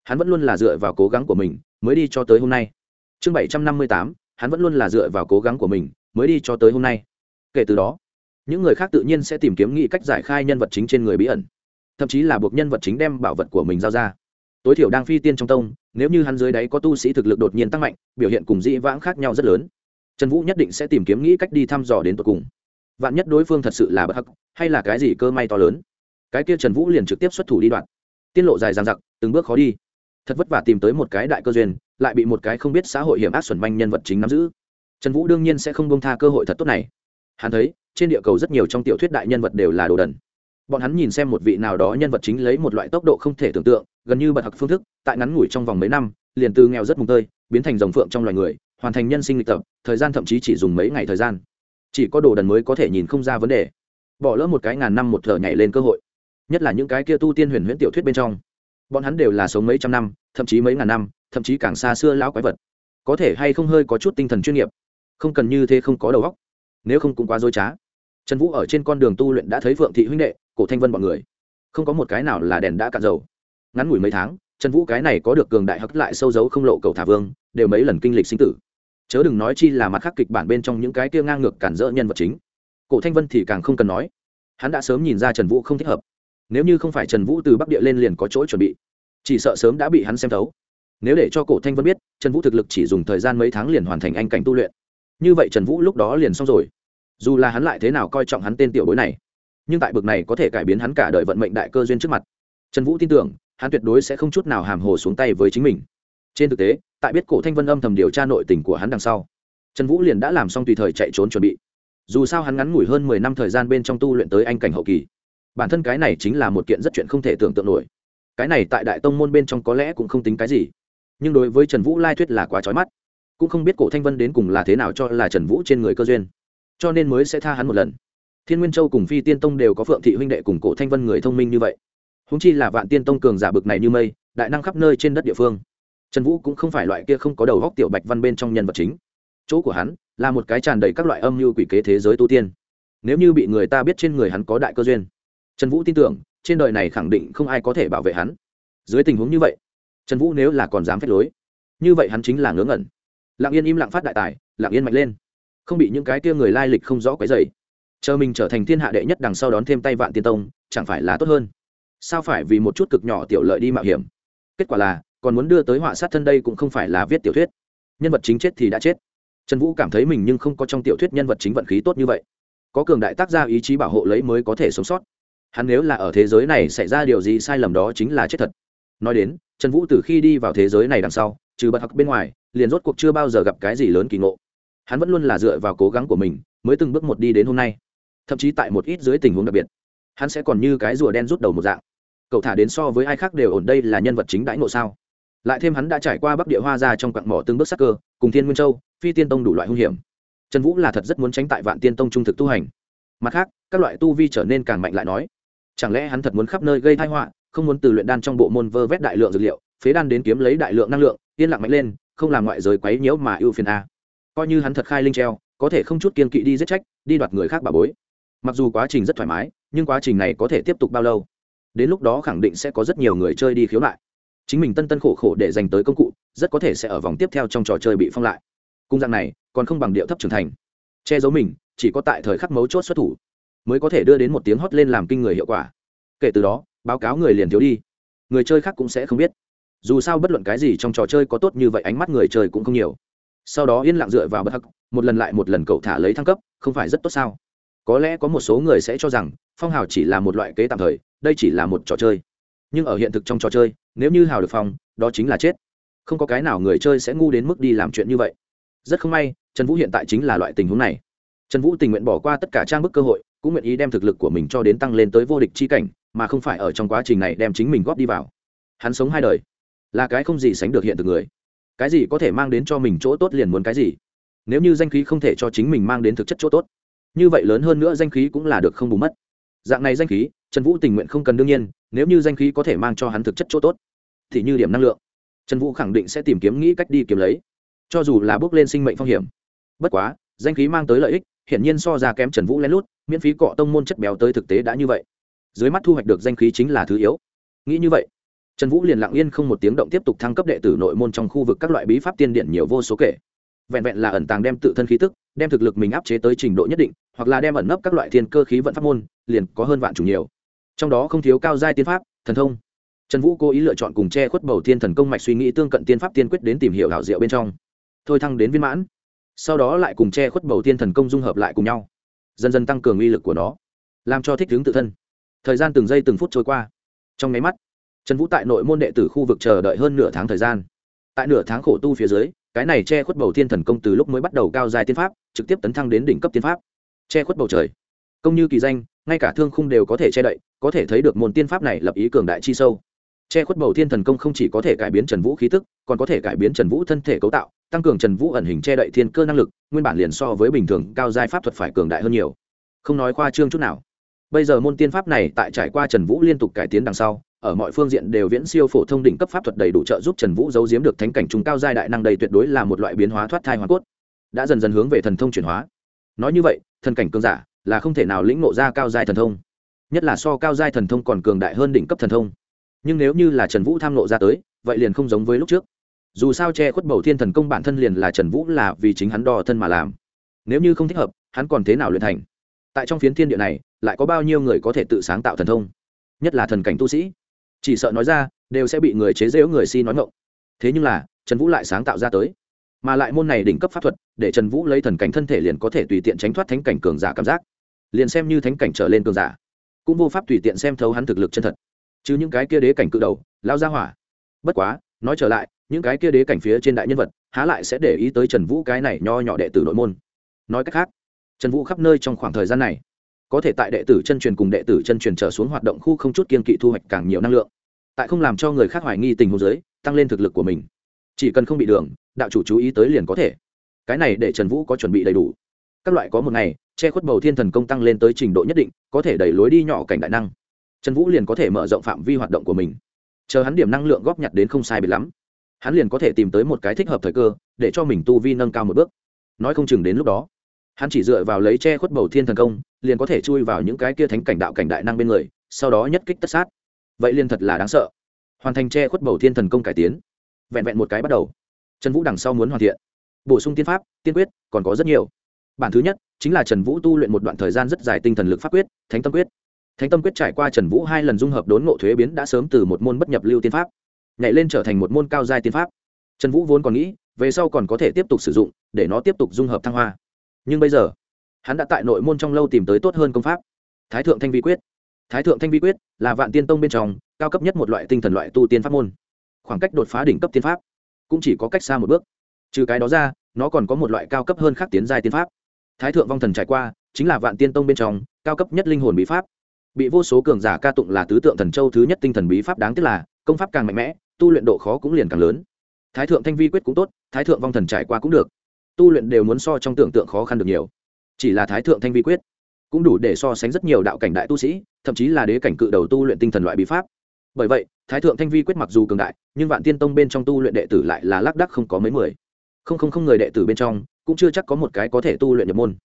hắn vẫn luôn là dựa vào cố gắng của mình mới đi cho tới hôm nay. Chương bảy trăm năm mươi tám, hắn vẫn luôn là dựa vào cố gắng của mình mới đi cho tới hôm nay. Kể từ đó, những người khác tự nhiên sẽ tìm kiếm nghĩ cách giải khai nhân vật chính trên người bí ẩn, thậm chí là buộc nhân vật chính đem bảo vật của mình giao ra. Tối thiểu đang phi tiên trong tông, nếu như hắn dưới đáy có tu sĩ thực lực đột nhiên tăng mạnh, biểu hiện cùng dĩ vãng khác nhau rất lớn trần vũ nhất định sẽ tìm kiếm nghĩ cách đi thăm dò đến tột cùng. Vạn nhất đối phương thật sự là bất hắc, hay là cái gì cơ may to lớn. Cái kia trần vũ liền trực tiếp xuất thủ đi đoạn. Tiết lộ dài dằng dặc, từng bước khó đi. Thật vất vả tìm tới một cái đại cơ duyên, lại bị một cái không biết xã hội hiểm ác xuẩn manh nhân vật chính nắm giữ. Trần vũ đương nhiên sẽ không bông tha cơ hội thật tốt này. Hắn thấy, trên địa cầu rất nhiều trong tiểu thuyết đại nhân vật đều là đồ đần. Bọn hắn nhìn xem một vị nào đó nhân vật chính lấy một loại tốc độ không thể tưởng tượng, gần như bật hặc phương thức, tại ngắn ngủi trong vòng mấy năm, liền từ nghèo rất mùng tơi, biến thành dòng phượng trong loài người hoàn thành nhân sinh lịch tập, thời gian thậm chí chỉ dùng mấy ngày thời gian. Chỉ có đồ đần mới có thể nhìn không ra vấn đề. Bỏ lỡ một cái ngàn năm một thở nhảy lên cơ hội. Nhất là những cái kia tu tiên huyền huyễn tiểu thuyết bên trong. Bọn hắn đều là sống mấy trăm năm, thậm chí mấy ngàn năm, thậm chí càng xa xưa lão quái vật. Có thể hay không hơi có chút tinh thần chuyên nghiệp. Không cần như thế không có đầu óc. Nếu không cũng quá dối trá. Trần vũ ở trên con đường tu luyện đã thấy phượng thị huynh đệ, cổ thanh vân b ọ n người. Không có một cái nào là đèn đã cạn dầu. Ngắn ngủi mấy tháng, trần vũ cái này có được cường đại hắc lại sâu dấu không lộ cầu thả vương, đều mấy lần kinh lịch sinh tử chớ đừng nói chi là mặt khắc kịch bản bên trong những cái kia ngang ngược cản rỡ nhân vật chính. Cổ thanh vân thì càng không cần nói. Hắn đã sớm nhìn ra trần vũ không thích hợp. Nếu như không phải trần vũ từ bắc địa lên liền có chỗ chuẩn bị, chỉ sợ sớm đã bị hắn xem thấu. Nếu để cho cổ thanh vân biết, trần vũ thực lực chỉ dùng thời gian mấy tháng liền hoàn thành anh cảnh tu luyện. Như vậy trần vũ lúc đó liền xong rồi. Dù là hắn lại thế nào coi trọng hắn tên tiểu bối này, nhưng tại bực này có thể cải biến hắn cả đời vận mệnh đại cơ duyên trước mặt. Trần vũ tin tưởng, hắn tuyệt đối sẽ không chút nào hàm hồ xuống tay với chính mình. Trên thực tế tại biết cổ thanh vân âm thầm điều tra nội tình của hắn đằng sau. Trần vũ liền đã làm xong tùy thời chạy trốn chuẩn bị. Dù sao hắn ngắn ngủi hơn mười năm thời gian bên trong tu luyện tới anh cảnh hậu kỳ. Bản thân cái này chính là một kiện rất chuyện không thể tưởng tượng nổi. Cái này tại đại tông môn bên trong có lẽ cũng không tính cái gì. Nhưng đối với trần vũ lai thuyết là quá trói mắt. Cũng không biết cổ thanh vân đến cùng là thế nào cho là trần vũ trên người cơ duyên. Cho nên mới sẽ tha hắn một lần. Thiên nguyên châu cùng phi tiên tông đều có phượng thị huynh đệ cùng cổ thanh vân người thông minh như vậy. Húng chi là vạn tiên tông cường giả bực này như mây, đại năng khắp nơi trên đất địa phương trần vũ cũng không phải loại kia không có đầu góc tiểu bạch văn bên trong nhân vật chính. Chỗ của hắn là một cái tràn đầy các loại âm mưu quỷ kế thế giới tu tiên. Nếu như bị người ta biết trên người hắn có đại cơ duyên, trần vũ tin tưởng, trên đời này khẳng định không ai có thể bảo vệ hắn. Dưới tình huống như vậy, trần vũ nếu là còn dám phép lối, như vậy hắn chính là ngớ ngẩn. Lặng yên im lặng phát đại tài, lặng yên mạnh lên. Không bị những cái tia người lai lịch không rõ cái dày chờ mình trở thành thiên hạ đệ nhất đằng sau đón thêm tay vạn tiên tông, chẳng phải là tốt hơn? Sao phải vì một chút cực nhỏ tiểu lợi đi mạo hiểm? Kết quả là còn muốn đưa tới họa sát thân đây cũng không phải là viết tiểu thuyết. Nhân vật chính chết thì đã chết. Trần vũ cảm thấy mình nhưng không có trong tiểu thuyết nhân vật chính vận khí tốt như vậy. Có cường đại tác gia ý chí bảo hộ lấy mới có thể sống sót. Hắn nếu là ở thế giới này xảy ra điều gì sai lầm đó chính là chết thật. Nói đến, trần vũ từ khi đi vào thế giới này đằng sau, trừ bật học bên ngoài, liền rốt cuộc chưa bao giờ gặp cái gì lớn kỳ ngộ. Hắn vẫn luôn là dựa vào cố gắng của mình, mới từng bước một đi đến hôm nay. Thậm chí tại một ít dưới tình huống đặc biệt, hắn sẽ còn như cái rùa đen rút đầu một dạng. Cậu thả đến so với ai khác đều ổn đây là nhân vật chính đãi ngộ sao? Lại thêm hắn đã trải qua bắc địa hoa ra trong quặng mỏ từng bước sắc cơ, cùng thiên nguyên châu, phi tiên tông đủ loại hung hiểm. Trần vũ là thật rất muốn tránh tại vạn tiên tông trung thực tu hành. Mặt khác, các loại tu vi trở nên càng mạnh lại nói, chẳng lẽ hắn thật muốn khắp nơi gây thai họa, không muốn từ luyện đan trong bộ môn vơ vét đại lượng dược liệu, phế đan đến kiếm lấy đại lượng năng lượng, yên lặng mạnh lên, không làm ngoại giới quấy nhiễu mà ưu phiền a. Coi như hắn thật khai linh treo, có thể không chút kiên kỵ đi giết trách, đi đoạt người khác bà bối. Mặc dù quá trình rất thoải mái, nhưng quá trình này có thể tiếp tục bao lâu? Đến lúc đó khẳng định sẽ có rất nhiều người chơi đi khiếu lại chính mình tân tân khổ khổ để dành tới công cụ, rất có thể sẽ ở vòng tiếp theo trong trò chơi bị phong lại. Cung dạng này, còn không bằng điệu thấp trưởng thành. Che giấu mình, chỉ có tại thời khắc mấu chốt xuất thủ, mới có thể đưa đến một tiếng hót lên làm kinh người hiệu quả. Kể từ đó, báo cáo người liền thiếu đi. Người chơi khác cũng sẽ không biết. Dù sao bất luận cái gì trong trò chơi có tốt như vậy ánh mắt người chơi cũng không nhiều. Sau đó yên lặng dựa vào bất hắc, một lần lại một lần cậu thả lấy thăng cấp, không phải rất tốt sao? Có lẽ có một số người sẽ cho rằng, phong hào chỉ là một loại kế tạm thời, đây chỉ là một trò chơi nhưng ở hiện thực trong trò chơi, nếu như hào được phong, đó chính là chết. Không có cái nào người chơi sẽ ngu đến mức đi làm chuyện như vậy. Rất không may, trần vũ hiện tại chính là loại tình huống này. Trần vũ tình nguyện bỏ qua tất cả trang bức cơ hội, cũng nguyện ý đem thực lực của mình cho đến tăng lên tới vô địch chi cảnh, mà không phải ở trong quá trình này đem chính mình góp đi vào. Hắn sống hai đời, là cái không gì sánh được hiện thực người. Cái gì có thể mang đến cho mình chỗ tốt liền muốn cái gì. Nếu như danh khí không thể cho chính mình mang đến thực chất chỗ tốt, như vậy lớn hơn nữa danh khí cũng là được không bù mất. Dạng này danh khí trần vũ tình nguyện không cần đương nhiên, nếu như danh khí có thể mang cho hắn thực chất chỗ tốt, thì như điểm năng lượng. Trần vũ khẳng định sẽ tìm kiếm nghĩ cách đi kiếm lấy. Cho dù là bước lên sinh mệnh phong hiểm. Bất quá, danh khí mang tới lợi ích, hiển nhiên so ra kém trần vũ lén lút, miễn phí cọ tông môn chất béo tới thực tế đã như vậy. Dưới mắt thu hoạch được danh khí chính là thứ yếu. Nghĩ như vậy, trần vũ liền lặng yên không một tiếng động tiếp tục thăng cấp đệ tử nội môn trong khu vực các loại bí pháp tiên điện nhiều vô số kể. Vẹn vẹn là ẩn tàng đem tự thân khí tức, đem thực lực mình áp chế tới trình độ nhất định, hoặc là đem ẩn nấp các loại thiên cơ khí vận pháp môn, liền có hơn vạn chủ nhiều trong đó không thiếu cao giai tiên pháp, thần thông. Trần vũ cố ý lựa chọn cùng che khuất bầu thiên thần công mạch suy nghĩ tương cận tiên pháp tiên quyết đến tìm hiểu hảo diệu bên trong. Thôi thăng đến viên mãn, sau đó lại cùng che khuất bầu thiên thần công dung hợp lại cùng nhau, dần dần tăng cường uy lực của nó, làm cho thích hướng tự thân. Thời gian từng giây từng phút trôi qua. Trong nháy mắt, trần vũ tại nội môn đệ tử khu vực chờ đợi hơn nửa tháng thời gian. Tại nửa tháng khổ tu phía dưới, cái này che khuất bầu thiên thần công từ lúc mới bắt đầu cao dài tiên pháp, trực tiếp tấn thăng đến đỉnh cấp tiên pháp. Che khuất bầu trời, công như kỳ danh, ngay cả thương khung đều có thể che đậy có thể thấy được môn tiên pháp này lập ý cường đại chi sâu. Che khuất bầu thiên thần công không chỉ có thể cải biến trần vũ khí tức, còn có thể cải biến trần vũ thân thể cấu tạo, tăng cường trần vũ ẩn hình che đậy thiên cơ năng lực, nguyên bản liền so với bình thường cao giai pháp thuật phải cường đại hơn nhiều. Không nói khoa trương chút nào. Bây giờ môn tiên pháp này tại trải qua trần vũ liên tục cải tiến đằng sau, ở mọi phương diện đều viễn siêu phổ thông đỉnh cấp pháp thuật đầy đủ trợ giúp trần vũ giấu giếm được thánh cảnh trung cao giai đại năng đầy tuyệt đối là một loại biến hóa thoát thai hoàn cốt. Đã dần dần hướng về thần thông chuyển hóa. Nói như vậy, thần cảnh cường giả là không thể nào lĩnh ngộ ra cao giai thần thông nhất là so cao giai thần thông còn cường đại hơn đỉnh cấp thần thông. Nhưng nếu như là trần vũ tham lộ ra tới, vậy liền không giống với lúc trước. Dù sao che khuất bầu thiên thần công bản thân liền là trần vũ là vì chính hắn đo thân mà làm. Nếu như không thích hợp, hắn còn thế nào luyện thành? Tại trong phiến thiên địa này, lại có bao nhiêu người có thể tự sáng tạo thần thông? Nhất là thần cảnh tu sĩ. Chỉ sợ nói ra, đều sẽ bị người chế giễu người si nói ngộng thế nhưng là, trần vũ lại sáng tạo ra tới. Mà lại môn này đỉnh cấp pháp thuật, để trần vũ lấy thần cảnh thân thể liền có thể tùy tiện tránh thoát thánh cảnh cường giả cảm giác. Liền xem như thánh cảnh trở lên cường giả cũng vô pháp tùy tiện xem thấu hắn thực lực chân thật. Chứ những cái kia đế cảnh cự đầu lao ra hỏa. Bất quá, nói trở lại, những cái kia đế cảnh phía trên đại nhân vật, há lại sẽ để ý tới trần vũ cái này nho nhỏ đệ tử nội môn. Nói cách khác, trần vũ khắp nơi trong khoảng thời gian này, có thể tại đệ tử chân truyền cùng đệ tử chân truyền trở xuống hoạt động khu không chút kiên kỵ thu hoạch càng nhiều năng lượng. Tại không làm cho người khác hoài nghi tình huống giới tăng lên thực lực của mình. Chỉ cần không bị đường, đạo chủ chú ý tới liền có thể. Cái này để trần vũ có chuẩn bị đầy đủ. Các loại có một ngày che khuất bầu thiên thần công tăng lên tới trình độ nhất định, có thể đẩy lối đi nhỏ cảnh đại năng. Trần vũ liền có thể mở rộng phạm vi hoạt động của mình. Chờ hắn điểm năng lượng góp nhặt đến không sai biệt lắm, hắn liền có thể tìm tới một cái thích hợp thời cơ, để cho mình tu vi nâng cao một bước. Nói không chừng đến lúc đó, hắn chỉ dựa vào lấy che khuất bầu thiên thần công, liền có thể chui vào những cái kia thánh cảnh đạo cảnh đại năng bên người, sau đó nhất kích tất sát. Vậy liền thật là đáng sợ. Hoàn thành che khuất bầu thiên thần công cải tiến. Vẹn vẹn một cái bắt đầu. Trần vũ đằng sau muốn hoàn thiện. Bổ sung tiên pháp, tiên quyết, còn có rất nhiều bản thứ nhất chính là trần vũ tu luyện một đoạn thời gian rất dài tinh thần lực pháp quyết, thánh tâm quyết. Thánh tâm quyết trải qua trần vũ hai lần dung hợp đốn ngộ thuế biến đã sớm từ một môn bất nhập lưu tiên pháp, nhảy lên trở thành một môn cao giai tiên pháp. Trần vũ vốn còn nghĩ, về sau còn có thể tiếp tục sử dụng, để nó tiếp tục dung hợp thăng hoa. Nhưng bây giờ, hắn đã tại nội môn trong lâu tìm tới tốt hơn công pháp. Thái thượng thanh vi quyết. Thái thượng thanh vi quyết là vạn tiên tông bên trong cao cấp nhất một loại tinh thần loại tu tiên pháp môn. Khoảng cách đột phá đỉnh cấp tiên pháp cũng chỉ có cách xa một bước. Trừ cái đó ra, nó còn có một loại cao cấp hơn khác tiến giai tiên pháp thái thượng vong thần trải qua, chính là vạn tiên tông bên trong, cao cấp nhất linh hồn bí pháp. Bị vô số cường giả ca tụng là tứ tượng thần châu thứ nhất tinh thần bí pháp đáng tiếc là, công pháp càng mạnh mẽ, tu luyện độ khó cũng liền càng lớn. Thái thượng thanh vi quyết cũng tốt, thái thượng vong thần trải qua cũng được. Tu luyện đều muốn so trong tưởng tượng khó khăn được nhiều. Chỉ là thái thượng thanh vi quyết cũng đủ để so sánh rất nhiều đạo cảnh đại tu sĩ, thậm chí là đế cảnh cự đầu tu luyện tinh thần loại bí pháp. Bởi vậy, thái thượng thanh vi quyết mặc dù cường đại, nhưng vạn tiên tông bên trong tu luyện đệ tử lại là lác đắc không có mấy mười không không không người đệ tử bên trong, cũng chưa chắc có một cái có thể tu luyện nhập môn.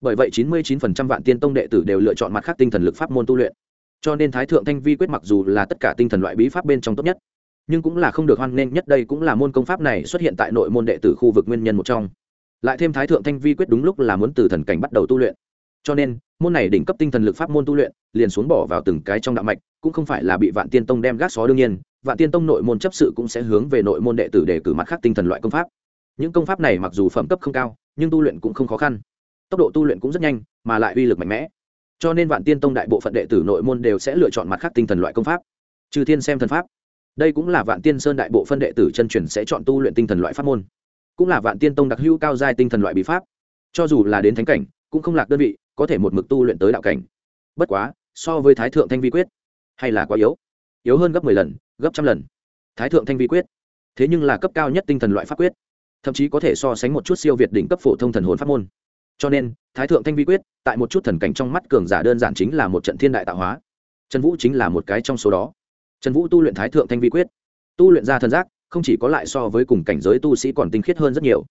Bởi vậy chín mươi chín phần trăm vạn tiên tông đệ tử đều lựa chọn mặt khác tinh thần lực pháp môn tu luyện. Cho nên thái thượng thanh vi quyết mặc dù là tất cả tinh thần loại bí pháp bên trong tốt nhất, nhưng cũng là không được hoan nghênh nhất đây cũng là môn công pháp này xuất hiện tại nội môn đệ tử khu vực nguyên nhân một trong. Lại thêm thái thượng thanh vi quyết đúng lúc là muốn từ thần cảnh bắt đầu tu luyện. Cho nên, môn này đỉnh cấp tinh thần lực pháp môn tu luyện, liền xuống bỏ vào từng cái trong đạo mạch, cũng không phải là bị vạn tiên tông đem gác xó đương nhiên, vạn tiên tông nội môn chấp sự cũng sẽ hướng về nội môn đệ tử để cử mặt khác tinh thần loại công pháp những công pháp này mặc dù phẩm cấp không cao, nhưng tu luyện cũng không khó khăn. Tốc độ tu luyện cũng rất nhanh, mà lại uy lực mạnh mẽ. Cho nên vạn tiên tông đại bộ phận đệ tử nội môn đều sẽ lựa chọn mặt khác tinh thần loại công pháp. Trừ thiên xem thần pháp. Đây cũng là vạn tiên sơn đại bộ phân đệ tử chân truyền sẽ chọn tu luyện tinh thần loại pháp môn. Cũng là vạn tiên tông đặc hữu cao giai tinh thần loại bí pháp. Cho dù là đến thánh cảnh, cũng không lạc đơn vị, có thể một mực tu luyện tới đạo cảnh. Bất quá, so với thái thượng thanh vi quyết, hay là quá yếu. Yếu hơn gấp mười lần, gấp trăm lần. Thái thượng thanh vi quyết. Thế nhưng là cấp cao nhất tinh thần loại pháp quyết thậm chí có thể so sánh một chút siêu việt đỉnh cấp phổ thông thần hồn pháp môn. Cho nên, thái thượng thanh vi quyết, tại một chút thần cảnh trong mắt cường giả đơn giản chính là một trận thiên đại tạo hóa. Trần vũ chính là một cái trong số đó. Trần vũ tu luyện thái thượng thanh vi quyết. Tu luyện ra thần giác, không chỉ có lại so với cùng cảnh giới tu sĩ còn tinh khiết hơn rất nhiều,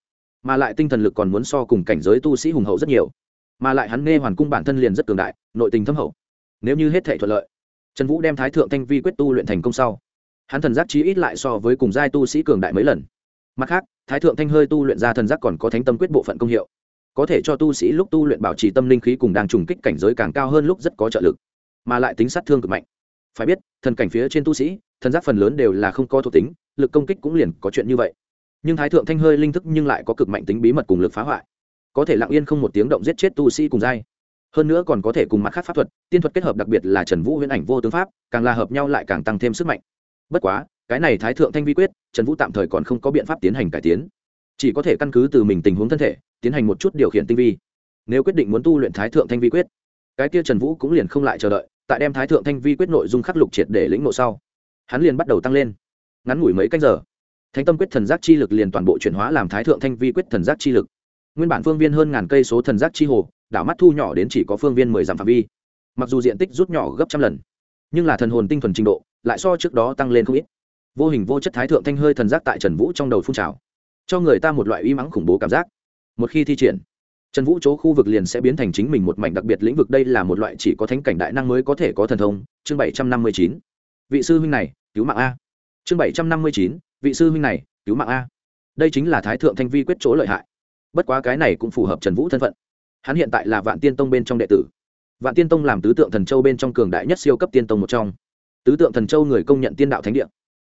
mà lại tinh thần lực còn muốn so cùng cảnh giới tu sĩ hùng hậu rất nhiều, mà lại hắn nghe hoàn cung bản thân liền rất cường đại, nội tình thâm hậu. Nếu như hết thể thuận lợi, trần vũ đem thái thượng thanh vi quyết tu luyện thành công sau, hắn thần giác chí ít lại so với cùng giai tu sĩ cường đại mấy lần mặt khác, thái thượng thanh hơi tu luyện ra thần giác còn có thánh tâm quyết bộ phận công hiệu. Có thể cho tu sĩ lúc tu luyện bảo trì tâm linh khí cùng đang trùng kích cảnh giới càng cao hơn lúc rất có trợ lực, mà lại tính sát thương cực mạnh. Phải biết, thần cảnh phía trên tu sĩ, thần giác phần lớn đều là không có thuộc tính, lực công kích cũng liền có chuyện như vậy. Nhưng thái thượng thanh hơi linh thức nhưng lại có cực mạnh tính bí mật cùng lực phá hoại. Có thể lặng yên không một tiếng động giết chết tu sĩ cùng giai. Hơn nữa còn có thể cùng mặt khác pháp thuật, tiên thuật kết hợp đặc biệt là trần vũ huyễn ảnh vô tướng pháp, càng là hợp nhau lại càng tăng thêm sức mạnh. Bất quá cái này thái thượng thanh vi quyết, trần vũ tạm thời còn không có biện pháp tiến hành cải tiến. Chỉ có thể căn cứ từ mình tình huống thân thể, tiến hành một chút điều khiển tinh vi. Nếu quyết định muốn tu luyện thái thượng thanh vi quyết, cái kia trần vũ cũng liền không lại chờ đợi, tại đem thái thượng thanh vi quyết nội dung khắc lục triệt để lĩnh ngộ sau, hắn liền bắt đầu tăng lên. Ngắn ngủi mấy canh giờ, thánh tâm quyết thần giác chi lực liền toàn bộ chuyển hóa làm thái thượng thanh vi quyết thần giác chi lực. Nguyên bản phương viên hơn ngàn cây số thần giác chi hồ, đảo mắt thu nhỏ đến chỉ có phương viên mười dặm phạm vi. Mặc dù diện tích rút nhỏ gấp trăm lần, nhưng là thần hồn tinh thuần trình độ, lại so trước đó tăng lên không ít vô hình vô chất thái thượng thanh hơi thần giác tại trần vũ trong đầu phun trào, cho người ta một loại uy mắng khủng bố cảm giác. Một khi thi triển, trần vũ chỗ khu vực liền sẽ biến thành chính mình một mảnh đặc biệt lĩnh vực. Đây là một loại chỉ có thánh cảnh đại năng mới có thể có thần thông. Chương bảy trăm năm mươi chín, vị sư huynh này, cứu mạng a. Chương bảy trăm năm mươi chín, vị sư huynh này, cứu mạng a. Đây chính là thái thượng thanh vi quyết chỗ lợi hại. Bất quá cái này cũng phù hợp trần vũ thân phận. Hắn hiện tại là vạn tiên tông bên trong đệ tử. Vạn tiên tông làm tứ tượng thần châu bên trong cường đại nhất siêu cấp tiên tông một trong. Tứ tượng thần châu người công nhận tiên đạo thánh địa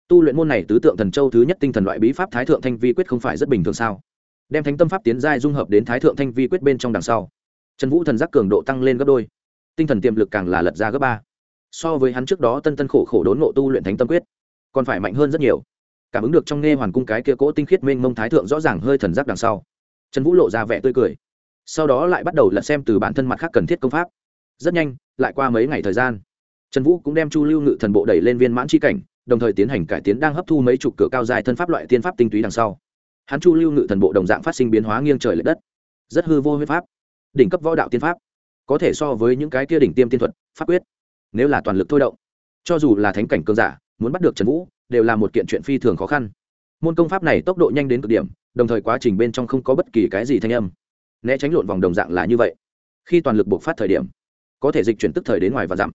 tu luyện môn này tứ tượng thần châu thứ nhất tinh thần loại bí pháp thái thượng thanh vi quyết không phải rất bình thường sao? Đem thánh tâm pháp tiến giai dung hợp đến thái thượng thanh vi quyết bên trong đằng sau. Trần vũ thần giác cường độ tăng lên gấp đôi. Tinh thần tiềm lực càng là lật ra gấp ba. So với hắn trước đó tân tân khổ khổ đốn ngộ tu luyện thánh tâm quyết, còn phải mạnh hơn rất nhiều. Cảm ứng được trong nghe hoàn cung cái kia cỗ tinh khiết mênh mông thái thượng rõ ràng hơi thần giác đằng sau, trần vũ lộ ra vẻ tươi cười. Sau đó lại bắt đầu lật xem từ bản thân mặt khác cần thiết công pháp. Rất nhanh, lại qua mấy ngày thời gian, trần vũ cũng đem chu lưu ngự thần bộ đẩy lên viên mãn c cảnh đồng thời tiến hành cải tiến đang hấp thu mấy chục cửa cao dài thân pháp loại tiên pháp tinh túy đằng sau. Hắn chu lưu ngự thần bộ đồng dạng phát sinh biến hóa nghiêng trời l ệ đất. Rất hư vô huyết pháp. Đỉnh cấp võ đạo tiên pháp. Có thể so với những cái kia đỉnh tiêm tiên thuật, pháp quyết. Nếu là toàn lực thôi động, cho dù là thánh cảnh cường giả, muốn bắt được trần vũ, đều là một kiện chuyện phi thường khó khăn. Môn công pháp này tốc độ nhanh đến cực điểm, đồng thời quá trình bên trong không có bất kỳ cái gì thanh âm. Né tránh lộn vòng đồng dạng là như vậy. Khi toàn lực buộc phát thời điểm, có thể dịch chuyển tức thời đến ngoài và giảm.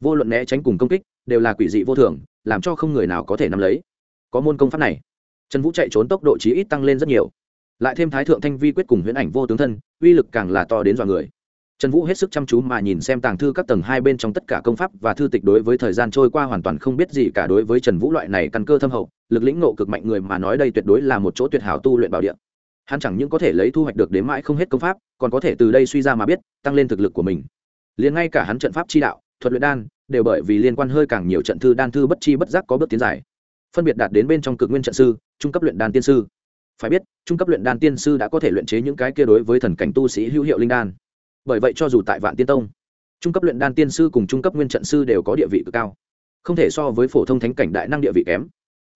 vô luận né tránh cùng công kích, đều là quỷ dị vô thường làm cho không người nào có thể nắm lấy. Có môn công pháp này. Trần vũ chạy trốn tốc độ chí ít tăng lên rất nhiều. Lại thêm thái thượng thanh vi quyết cùng huyễn ảnh vô tướng thân, uy lực càng là to đến dọa người. Trần vũ hết sức chăm chú mà nhìn xem tàng thư các tầng hai bên trong tất cả công pháp và thư tịch đối với thời gian trôi qua hoàn toàn không biết gì cả đối với trần vũ loại này căn cơ thâm hậu, lực lĩnh nộ cực mạnh người mà nói đây tuyệt đối là một chỗ tuyệt hảo tu luyện bảo địa. Hắn chẳng những có thể lấy thu hoạch được đến mãi không hết công pháp, còn có thể từ đây suy ra mà biết, tăng lên thực lực của mình. Liền ngay cả hắn trận pháp chi đạo, thuật luyện đan đều bởi vì liên quan hơi càng nhiều trận thư đan thư bất chi bất giác có bước tiến dài. Phân biệt đạt đến bên trong cực nguyên trận sư, trung cấp luyện đan tiên sư. Phải biết, trung cấp luyện đan tiên sư đã có thể luyện chế những cái kia đối với thần cảnh tu sĩ hữu hiệu linh đan. Bởi vậy cho dù tại vạn tiên tông, trung cấp luyện đan tiên sư cùng trung cấp nguyên trận sư đều có địa vị cực cao. Không thể so với phổ thông thánh cảnh đại năng địa vị kém.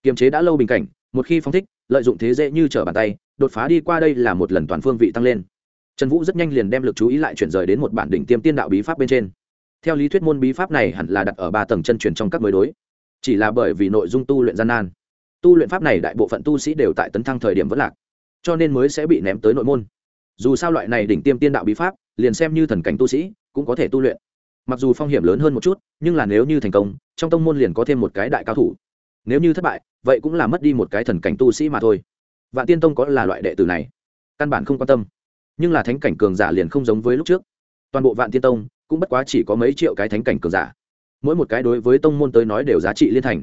Kiềm chế đã lâu bình cảnh, một khi phong thích, lợi dụng thế dễ như trở bàn tay, đột phá đi qua đây là một lần toàn phương vị tăng lên. Trần vũ rất nhanh liền đem l ự c chú ý lại chuyển rời đến một bản đỉnh tiêm tiên đạo bí pháp bên trên theo lý thuyết môn bí pháp này hẳn là đặt ở ba tầng chân truyền trong các mới đối. Chỉ là bởi vì nội dung tu luyện gian nan. Tu luyện pháp này đại bộ phận tu sĩ đều tại tấn thăng thời điểm vẫn lạc, cho nên mới sẽ bị ném tới nội môn. Dù sao loại này đỉnh tiêm tiên đạo bí pháp, liền xem như thần cảnh tu sĩ, cũng có thể tu luyện. Mặc dù phong hiểm lớn hơn một chút, nhưng là nếu như thành công, trong tông môn liền có thêm một cái đại cao thủ. Nếu như thất bại, vậy cũng là mất đi một cái thần cảnh tu sĩ mà thôi. Vạn tiên tông có là loại đệ tử này? Căn bản không quan tâm. Nhưng là thánh cảnh cường giả liền không giống với lúc trước. Toàn bộ vạn tiên tông cũng bất quá chỉ có mấy triệu cái thánh cảnh cường giả. Mỗi một cái đối với tông môn tới nói đều giá trị liên thành.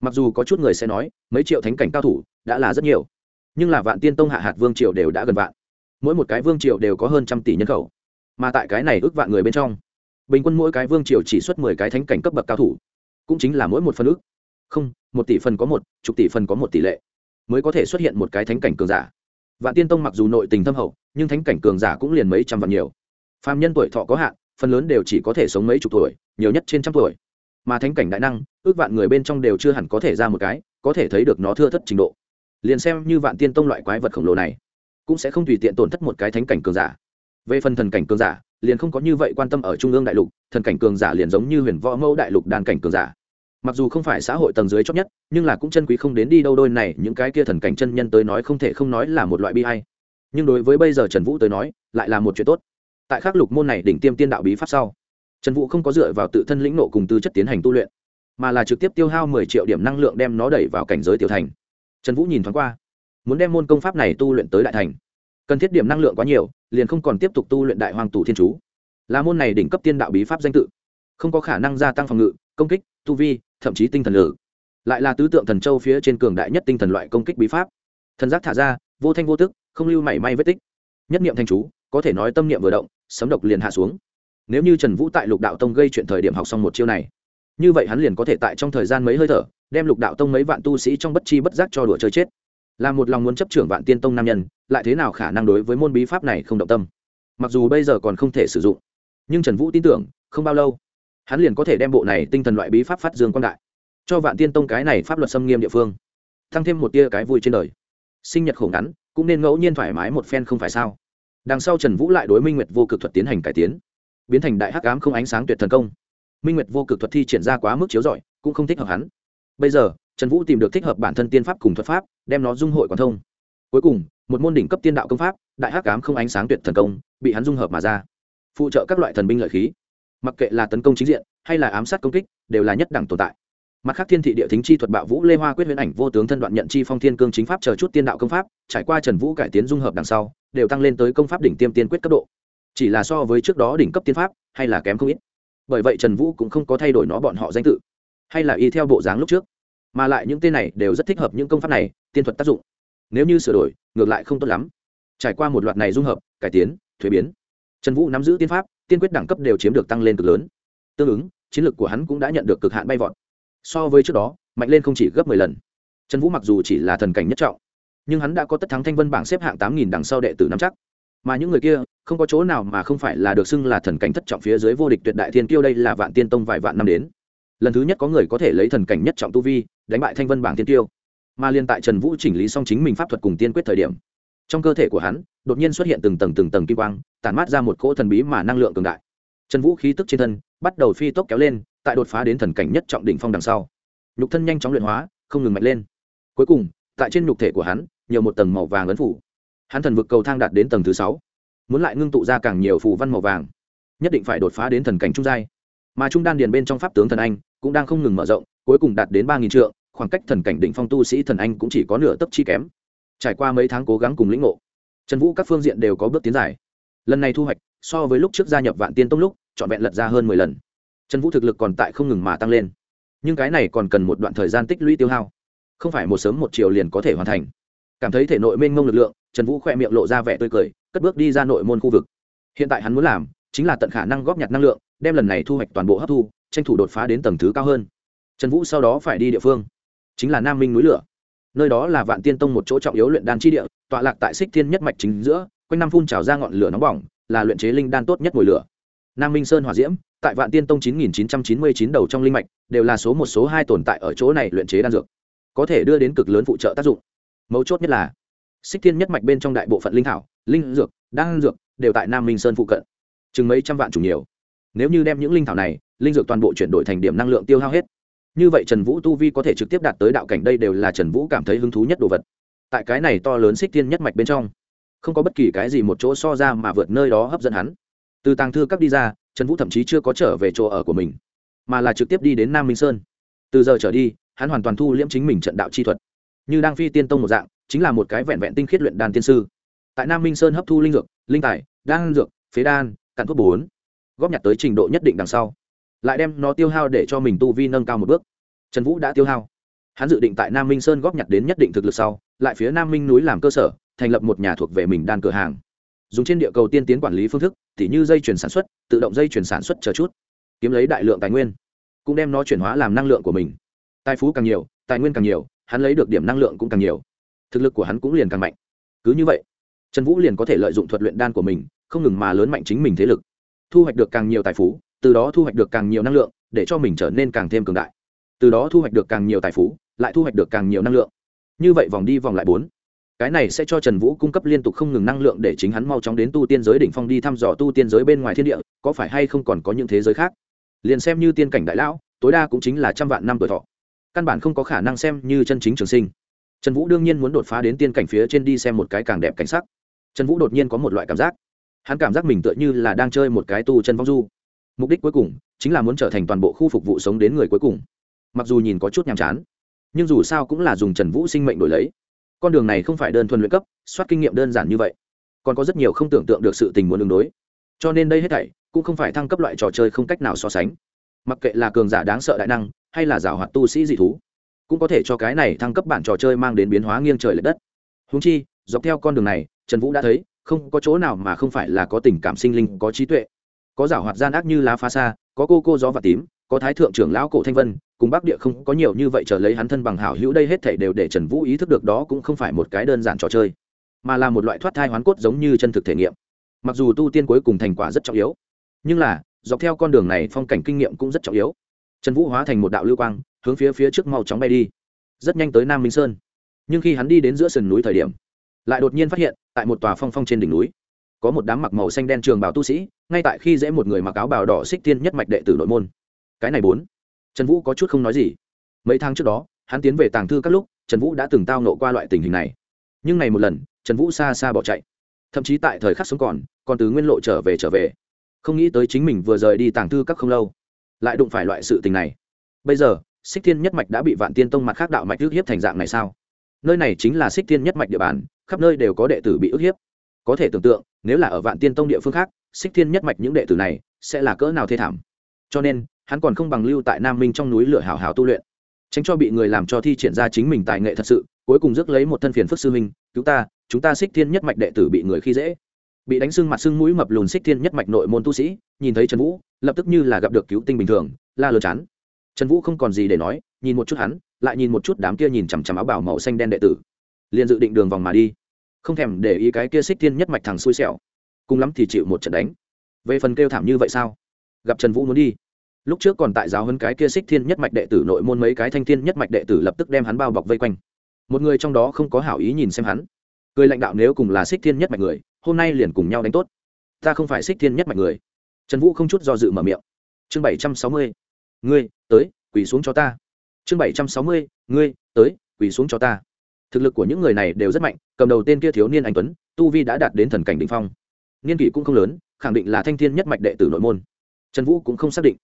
Mặc dù có chút người sẽ nói, mấy triệu thánh cảnh cao thủ đã là rất nhiều, nhưng là vạn tiên tông hạ hạt vương triều đều đã gần vạn. Mỗi một cái vương triều đều có hơn trăm tỷ nhân khẩu. Mà tại cái này ước vạn người bên trong, bình quân mỗi cái vương triều chỉ xuất mười cái thánh cảnh cấp bậc cao thủ, cũng chính là mỗi một phần ước. Không, một tỷ phần có một, chục tỷ phần có một tỷ lệ, mới có thể xuất hiện một cái thánh cảnh cường giả. Vạn tiên tông mặc dù nội tình thâm hậu, nhưng thánh cảnh cường giả cũng liền mấy trăm vạn nhiều. Phạm nhân tuổi thọ có hạn phần lớn đều chỉ có thể sống mấy chục tuổi, nhiều nhất trên trăm tuổi. Mà thánh cảnh đại năng, ước vạn người bên trong đều chưa hẳn có thể ra một cái, có thể thấy được nó thưa thất trình độ. Liền xem như vạn tiên tông loại quái vật khổng lồ này, cũng sẽ không tùy tiện tổn thất một cái thánh cảnh cường giả. Về phần thần cảnh cường giả, liền không có như vậy quan tâm ở trung ương đại lục, thần cảnh cường giả liền giống như huyền võ mẫu đại lục đan cảnh cường giả. Mặc dù không phải xã hội tầng dưới chót nhất, nhưng là cũng chân quý không đến đi đâu đôi này, những cái kia thần cảnh chân nhân tới nói không thể không nói là một loại bi hay nhưng đối với bây giờ trần vũ tới nói, lại là một chuyện tốt tại khắc lục môn này đỉnh tiêm tiên đạo bí pháp sau. Trần vũ không có dựa vào tự thân lĩnh nộ cùng tư chất tiến hành tu luyện, mà là trực tiếp tiêu hao mười triệu điểm năng lượng đem nó đẩy vào cảnh giới tiểu thành. Trần vũ nhìn thoáng qua, muốn đem môn công pháp này tu luyện tới đại thành. Cần thiết điểm năng lượng quá nhiều, liền không còn tiếp tục tu luyện đại hoàng tù thiên chú. Là môn này đỉnh cấp tiên đạo bí pháp danh tự. Không có khả năng gia tăng phòng ngự, công kích, tu vi, thậm chí tinh thần lử lại là tứ tượng thần châu phía trên cường đại nhất tinh thần loại công kích bí pháp. Thần giác thả ra, vô thanh vô tức, không lưu mảy may vết tích. Nhất niệm thanh chú, có thể nói tâm niệm vừa động sấm độc liền hạ xuống. Nếu như trần vũ tại lục đạo tông gây chuyện thời điểm học xong một chiêu này, như vậy hắn liền có thể tại trong thời gian mấy hơi thở, đem lục đạo tông mấy vạn tu sĩ trong bất chi bất giác cho đùa chơi chết. Là một lòng muốn chấp trưởng vạn tiên tông nam nhân, lại thế nào khả năng đối với môn bí pháp này không động tâm? Mặc dù bây giờ còn không thể sử dụng, nhưng trần vũ tin tưởng, không bao lâu, hắn liền có thể đem bộ này tinh thần loại bí pháp phát dương quan đại, cho vạn tiên tông cái này pháp luật xâm nghiêm địa phương tăng thêm một tia cái vui trên đời. Sinh nhật khổ ngắn, cũng nên ngẫu nhiên thoải mái một phen không phải sao? Đằng sau trần vũ lại đối minh nguyệt vô cực thuật tiến hành cải tiến. Biến thành đại hắc ám không ánh sáng tuyệt thần công. Minh nguyệt vô cực thuật thi triển ra quá mức chiếu rọi, cũng không thích hợp hắn. Bây giờ, trần vũ tìm được thích hợp bản thân tiên pháp cùng thuật pháp, đem nó dung hội quan thông. Cuối cùng, một môn đỉnh cấp tiên đạo công pháp, đại hắc ám không ánh sáng tuyệt thần công, bị hắn dung hợp mà ra. Phụ trợ các loại thần binh lợi khí. Mặc kệ là tấn công chính diện, hay là ám sát công kích, đều là nhất đẳng tồn tại. Mặt khác thiên thị địa thính chi thuật bạo vũ lê hoa quyết huyễn ảnh vô tướng thân đoạn nhận chi phong thiên cương chính pháp chờ chút tiên đạo công pháp, trải qua trần vũ cải tiến dung hợp đằng sau đều tăng lên tới công pháp đỉnh tiêm tiên quyết cấp độ. Chỉ là so với trước đó đỉnh cấp tiên pháp, hay là kém không ít. Bởi vậy trần vũ cũng không có thay đổi nó bọn họ danh tự, hay là y theo bộ dáng lúc trước. Mà lại những tên này đều rất thích hợp những công pháp này, tiên thuật tác dụng. Nếu như sửa đổi, ngược lại không tốt lắm. Trải qua một loạt này dung hợp, cải tiến, thuế biến, trần vũ nắm giữ tiên pháp, tiên quyết đẳng cấp đều chiếm được tăng lên cực lớn. Tương ứng, chiến lược của hắn cũng đã nhận được cực hạn bay vọt. So với trước đó, mạnh lên không chỉ gấp mười lần. Trần vũ mặc dù chỉ là thần cảnh nhất trọng nhưng hắn đã có tất thắng thanh vân bảng xếp hạng tám nghìn đằng sau đệ tử nắm chắc. Mà những người kia, không có chỗ nào mà không phải là được xưng là thần cảnh thất trọng phía dưới vô địch tuyệt đại thiên kiêu đây là vạn tiên tông vài vạn năm đến. Lần thứ nhất có người có thể lấy thần cảnh nhất trọng tu vi, đánh bại thanh vân bảng tiên tiêu mà liên tại trần vũ chỉnh lý xong chính mình pháp thuật cùng tiên quyết thời điểm, trong cơ thể của hắn, đột nhiên xuất hiện từng tầng từng tầng kim quang, tản mát ra một cỗ thần bí mà năng lượng cường đại. Trần vũ khí tức trên thân, bắt đầu phi tốc kéo lên, tại đột phá đến thần cảnh nhất trọng đỉnh phong đằng sau. Nhục thân nhanh chóng luyện hóa, không ngừng mạnh lên. Cuối cùng, tại trên nhục thể của hắn nhiều một tầng màu vàng ấn phủ. Hắn thần vực cầu thang đạt đến tầng thứ sáu, muốn lại ngưng tụ ra càng nhiều phù văn màu vàng, nhất định phải đột phá đến thần cảnh trung giai. Mà trung đan điền bên trong pháp tướng thần anh cũng đang không ngừng mở rộng, cuối cùng đạt đến ba nghìn trượng, khoảng cách thần cảnh đỉnh phong tu sĩ thần anh cũng chỉ có nửa tấc chi kém. Trải qua mấy tháng cố gắng cùng lĩnh ngộ, trần vũ các phương diện đều có bước tiến dài. Lần này thu hoạch, so với lúc trước gia nhập vạn tiên tông lúc, trọn vẹn lật ra hơn mười lần. Trần vũ thực lực còn tại không ngừng mà tăng lên. Nhưng cái này còn cần một đoạn thời gian tích lũy tiêu hao. Không phải một sớm một chiều liền có thể hoàn thành cảm thấy thể nội mênh mông lực lượng, trần vũ khoe miệng lộ ra vẻ tươi cười, cất bước đi ra nội môn khu vực. Hiện tại hắn muốn làm chính là tận khả năng góp nhặt năng lượng, đem lần này thu hoạch toàn bộ hấp thu, tranh thủ đột phá đến tầng thứ cao hơn. Trần vũ sau đó phải đi địa phương, chính là nam minh núi lửa. Nơi đó là vạn tiên tông một chỗ trọng yếu luyện đan chi địa, tọa lạc tại xích thiên nhất mạch chính giữa, quanh năm phun trào ra ngọn lửa nóng bỏng, là luyện chế linh đan tốt nhất mùi lửa. Nam minh sơn hỏa diễm, tại vạn tiên tông 9999 đầu trong linh mạch, đều là số một, số hai tồn tại ở chỗ này luyện chế đan dược, có thể đưa đến cực lớn phụ trợ tác dụng mấu chốt nhất là xích thiên nhất mạch bên trong đại bộ phận linh thảo, linh dược, đan dược đều tại nam minh sơn phụ cận. Chừng mấy trăm vạn chủ nhiều. Nếu như đem những linh thảo này, linh dược toàn bộ chuyển đổi thành điểm năng lượng tiêu hao hết, như vậy trần vũ tu vi có thể trực tiếp đạt tới đạo cảnh đây đều là trần vũ cảm thấy hứng thú nhất đồ vật. Tại cái này to lớn xích thiên nhất mạch bên trong, không có bất kỳ cái gì một chỗ so ra mà vượt nơi đó hấp dẫn hắn. Từ tàng thư các đi ra, trần vũ thậm chí chưa có trở về chỗ ở của mình, mà là trực tiếp đi đến nam minh sơn. Từ giờ trở đi, hắn hoàn toàn thu liễm chính mình trận đạo chi thuật như đang phi tiên tông một dạng, chính là một cái vẹn vẹn tinh khiết luyện đan tiên sư. Tại nam minh sơn hấp thu linh dược, linh tài, đan dược, phế đan, cặn thuốc bốn, góp nhặt tới trình độ nhất định đằng sau. Lại đem nó tiêu hao để cho mình tu vi nâng cao một bước. Trần vũ đã tiêu hao. Hắn dự định tại nam minh sơn góp nhặt đến nhất định thực lực sau, lại phía nam minh núi làm cơ sở, thành lập một nhà thuộc về mình đan cửa hàng. Dùng trên địa cầu tiên tiến quản lý phương thức, tỉ như dây chuyển sản xuất, tự động dây chuyển sản xuất chờ chút. Kiếm lấy đại lượng tài nguyên, cũng đem nó chuyển hóa làm năng lượng của mình. Tài phú càng nhiều, tài nguyên càng nhiều hắn lấy được điểm năng lượng cũng càng nhiều. Thực lực của hắn cũng liền càng mạnh. Cứ như vậy, trần vũ liền có thể lợi dụng thuật luyện đan của mình, không ngừng mà lớn mạnh chính mình thế lực. Thu hoạch được càng nhiều tài phú, từ đó thu hoạch được càng nhiều năng lượng, để cho mình trở nên càng thêm cường đại. Từ đó thu hoạch được càng nhiều tài phú, lại thu hoạch được càng nhiều năng lượng. Như vậy vòng đi vòng lại bốn. Cái này sẽ cho trần vũ cung cấp liên tục không ngừng năng lượng để chính hắn mau chóng đến tu tiên giới đỉnh phong đi thăm dò tu tiên giới bên ngoài thiên địa, có phải hay không còn có những thế giới khác? Liền xem như tiên cảnh đại lão, tối đa cũng chính là trăm vạn năm tuổi thọ căn bản không có khả năng xem như chân chính trường sinh. Trần vũ đương nhiên muốn đột phá đến tiên cảnh phía trên đi xem một cái càng đẹp cảnh sắc. Trần vũ đột nhiên có một loại cảm giác. Hắn cảm giác mình tựa như là đang chơi một cái tu chân vong du. Mục đích cuối cùng chính là muốn trở thành toàn bộ khu phục vụ sống đến người cuối cùng. Mặc dù nhìn có chút nhàm chán, nhưng dù sao cũng là dùng trần vũ sinh mệnh đổi lấy. Con đường này không phải đơn thuần luyện cấp, soát kinh nghiệm đơn giản như vậy. Còn có rất nhiều không tưởng tượng được sự tình muốn đường đối. Cho nên đây hết thảy cũng không phải thăng cấp loại trò chơi không cách nào so sánh. Mặc kệ là cường giả đáng sợ đại năng hay là giảo hoạt tu sĩ dị thú, cũng có thể cho cái này thăng cấp bản trò chơi mang đến biến hóa nghiêng trời l ệ đất. Húng chi, dọc theo con đường này, trần vũ đã thấy, không có chỗ nào mà không phải là có tình cảm sinh linh, có trí tuệ, có giảo hoạt gian ác như lá phá xa, có cô cô gió và tím, có thái thượng trưởng lão cổ thanh vân, cùng bắc địa không có nhiều như vậy trở lấy hắn thân bằng hảo hữu đây hết thảy đều để trần vũ ý thức được đó cũng không phải một cái đơn giản trò chơi, mà là một loại thoát thai hoán cốt giống như chân thực thể nghiệm. Mặc dù tu tiên cuối cùng thành quả rất trọng yếu, nhưng là, dọc theo con đường này phong cảnh kinh nghiệm cũng rất trọng yếu trần vũ hóa thành một đạo lưu quang, hướng phía phía trước mau chóng bay đi. Rất nhanh tới nam minh sơn. Nhưng khi hắn đi đến giữa sườn núi thời điểm, lại đột nhiên phát hiện, tại một tòa phong phong trên đỉnh núi, có một đám mặc màu xanh đen trường bảo tu sĩ, ngay tại khi dễ một người mặc áo bào đỏ xích tiên nhất mạch đệ tử nội môn. Cái này bốn. Trần vũ có chút không nói gì. Mấy tháng trước đó, hắn tiến về tàng thư các lúc, trần vũ đã từng tao nộ qua loại tình hình này. Nhưng này một lần, trần vũ xa xa bỏ chạy. Thậm chí tại thời khắc sống còn còn từ nguyên lộ trở về trở về. Không nghĩ tới chính mình vừa rời đi tàng thư các không lâu lại đụng phải loại sự tình này. Bây giờ, xích thiên nhất mạch đã bị vạn tiên tông mặt khác đạo mạch ước hiếp thành dạng này sao? Nơi này chính là xích thiên nhất mạch địa bàn, khắp nơi đều có đệ tử bị ước hiếp. Có thể tưởng tượng, nếu là ở vạn tiên tông địa phương khác, xích thiên nhất mạch những đệ tử này sẽ là cỡ nào thê thảm. Cho nên, hắn còn không bằng lưu tại nam minh trong núi lửa hào hào tu luyện. Tránh cho bị người làm cho thi triển ra chính mình tài nghệ thật sự, cuối cùng rước lấy một thân phiền phức sư minh cứu ta, chúng ta xích thiên nhất mạch đệ tử bị người khi dễ bị đánh sưng mặt sưng mũi mập lùn xích thiên nhất mạch nội môn tu sĩ, nhìn thấy trần vũ, lập tức như là gặp được cứu tinh bình thường, la lờ chán. Trần vũ không còn gì để nói, nhìn một chút hắn, lại nhìn một chút đám kia nhìn chằm chằm áo bảo màu xanh đen đệ tử. Liền dự định đường vòng mà đi. Không thèm để ý cái kia xích thiên nhất mạch thằng xui xẻo. Cùng lắm thì chịu một trận đánh. Về phần kêu thảm như vậy sao? Gặp trần vũ muốn đi. Lúc trước còn tại giáo hơn cái kia xích thiên nhất mạch đệ tử nội môn mấy cái thanh thiên nhất mạch đệ tử lập tức đem hắn bao bọc vây quanh. Một người trong đó không có hảo ý nhìn xem hắn. Cười lãnh đạo nếu cùng là xích thiên nhất mạch người hôm nay liền cùng nhau đánh tốt. Ta không phải xích thiên nhất mạnh người. Trần vũ không chút do dự mở miệng. Chương bảy trăm sáu mươi, ngươi, tới, quỳ xuống cho ta. Chương bảy trăm sáu mươi, ngươi, tới, quỳ xuống cho ta. Thực lực của những người này đều rất mạnh, cầm đầu tên kia thiếu niên anh tuấn, tu vi đã đạt đến thần cảnh đ ỉ n h phong. Niên kỷ cũng không lớn, khẳng định là thanh thiên nhất mạch đệ tử nội môn. Trần vũ cũng không xác định.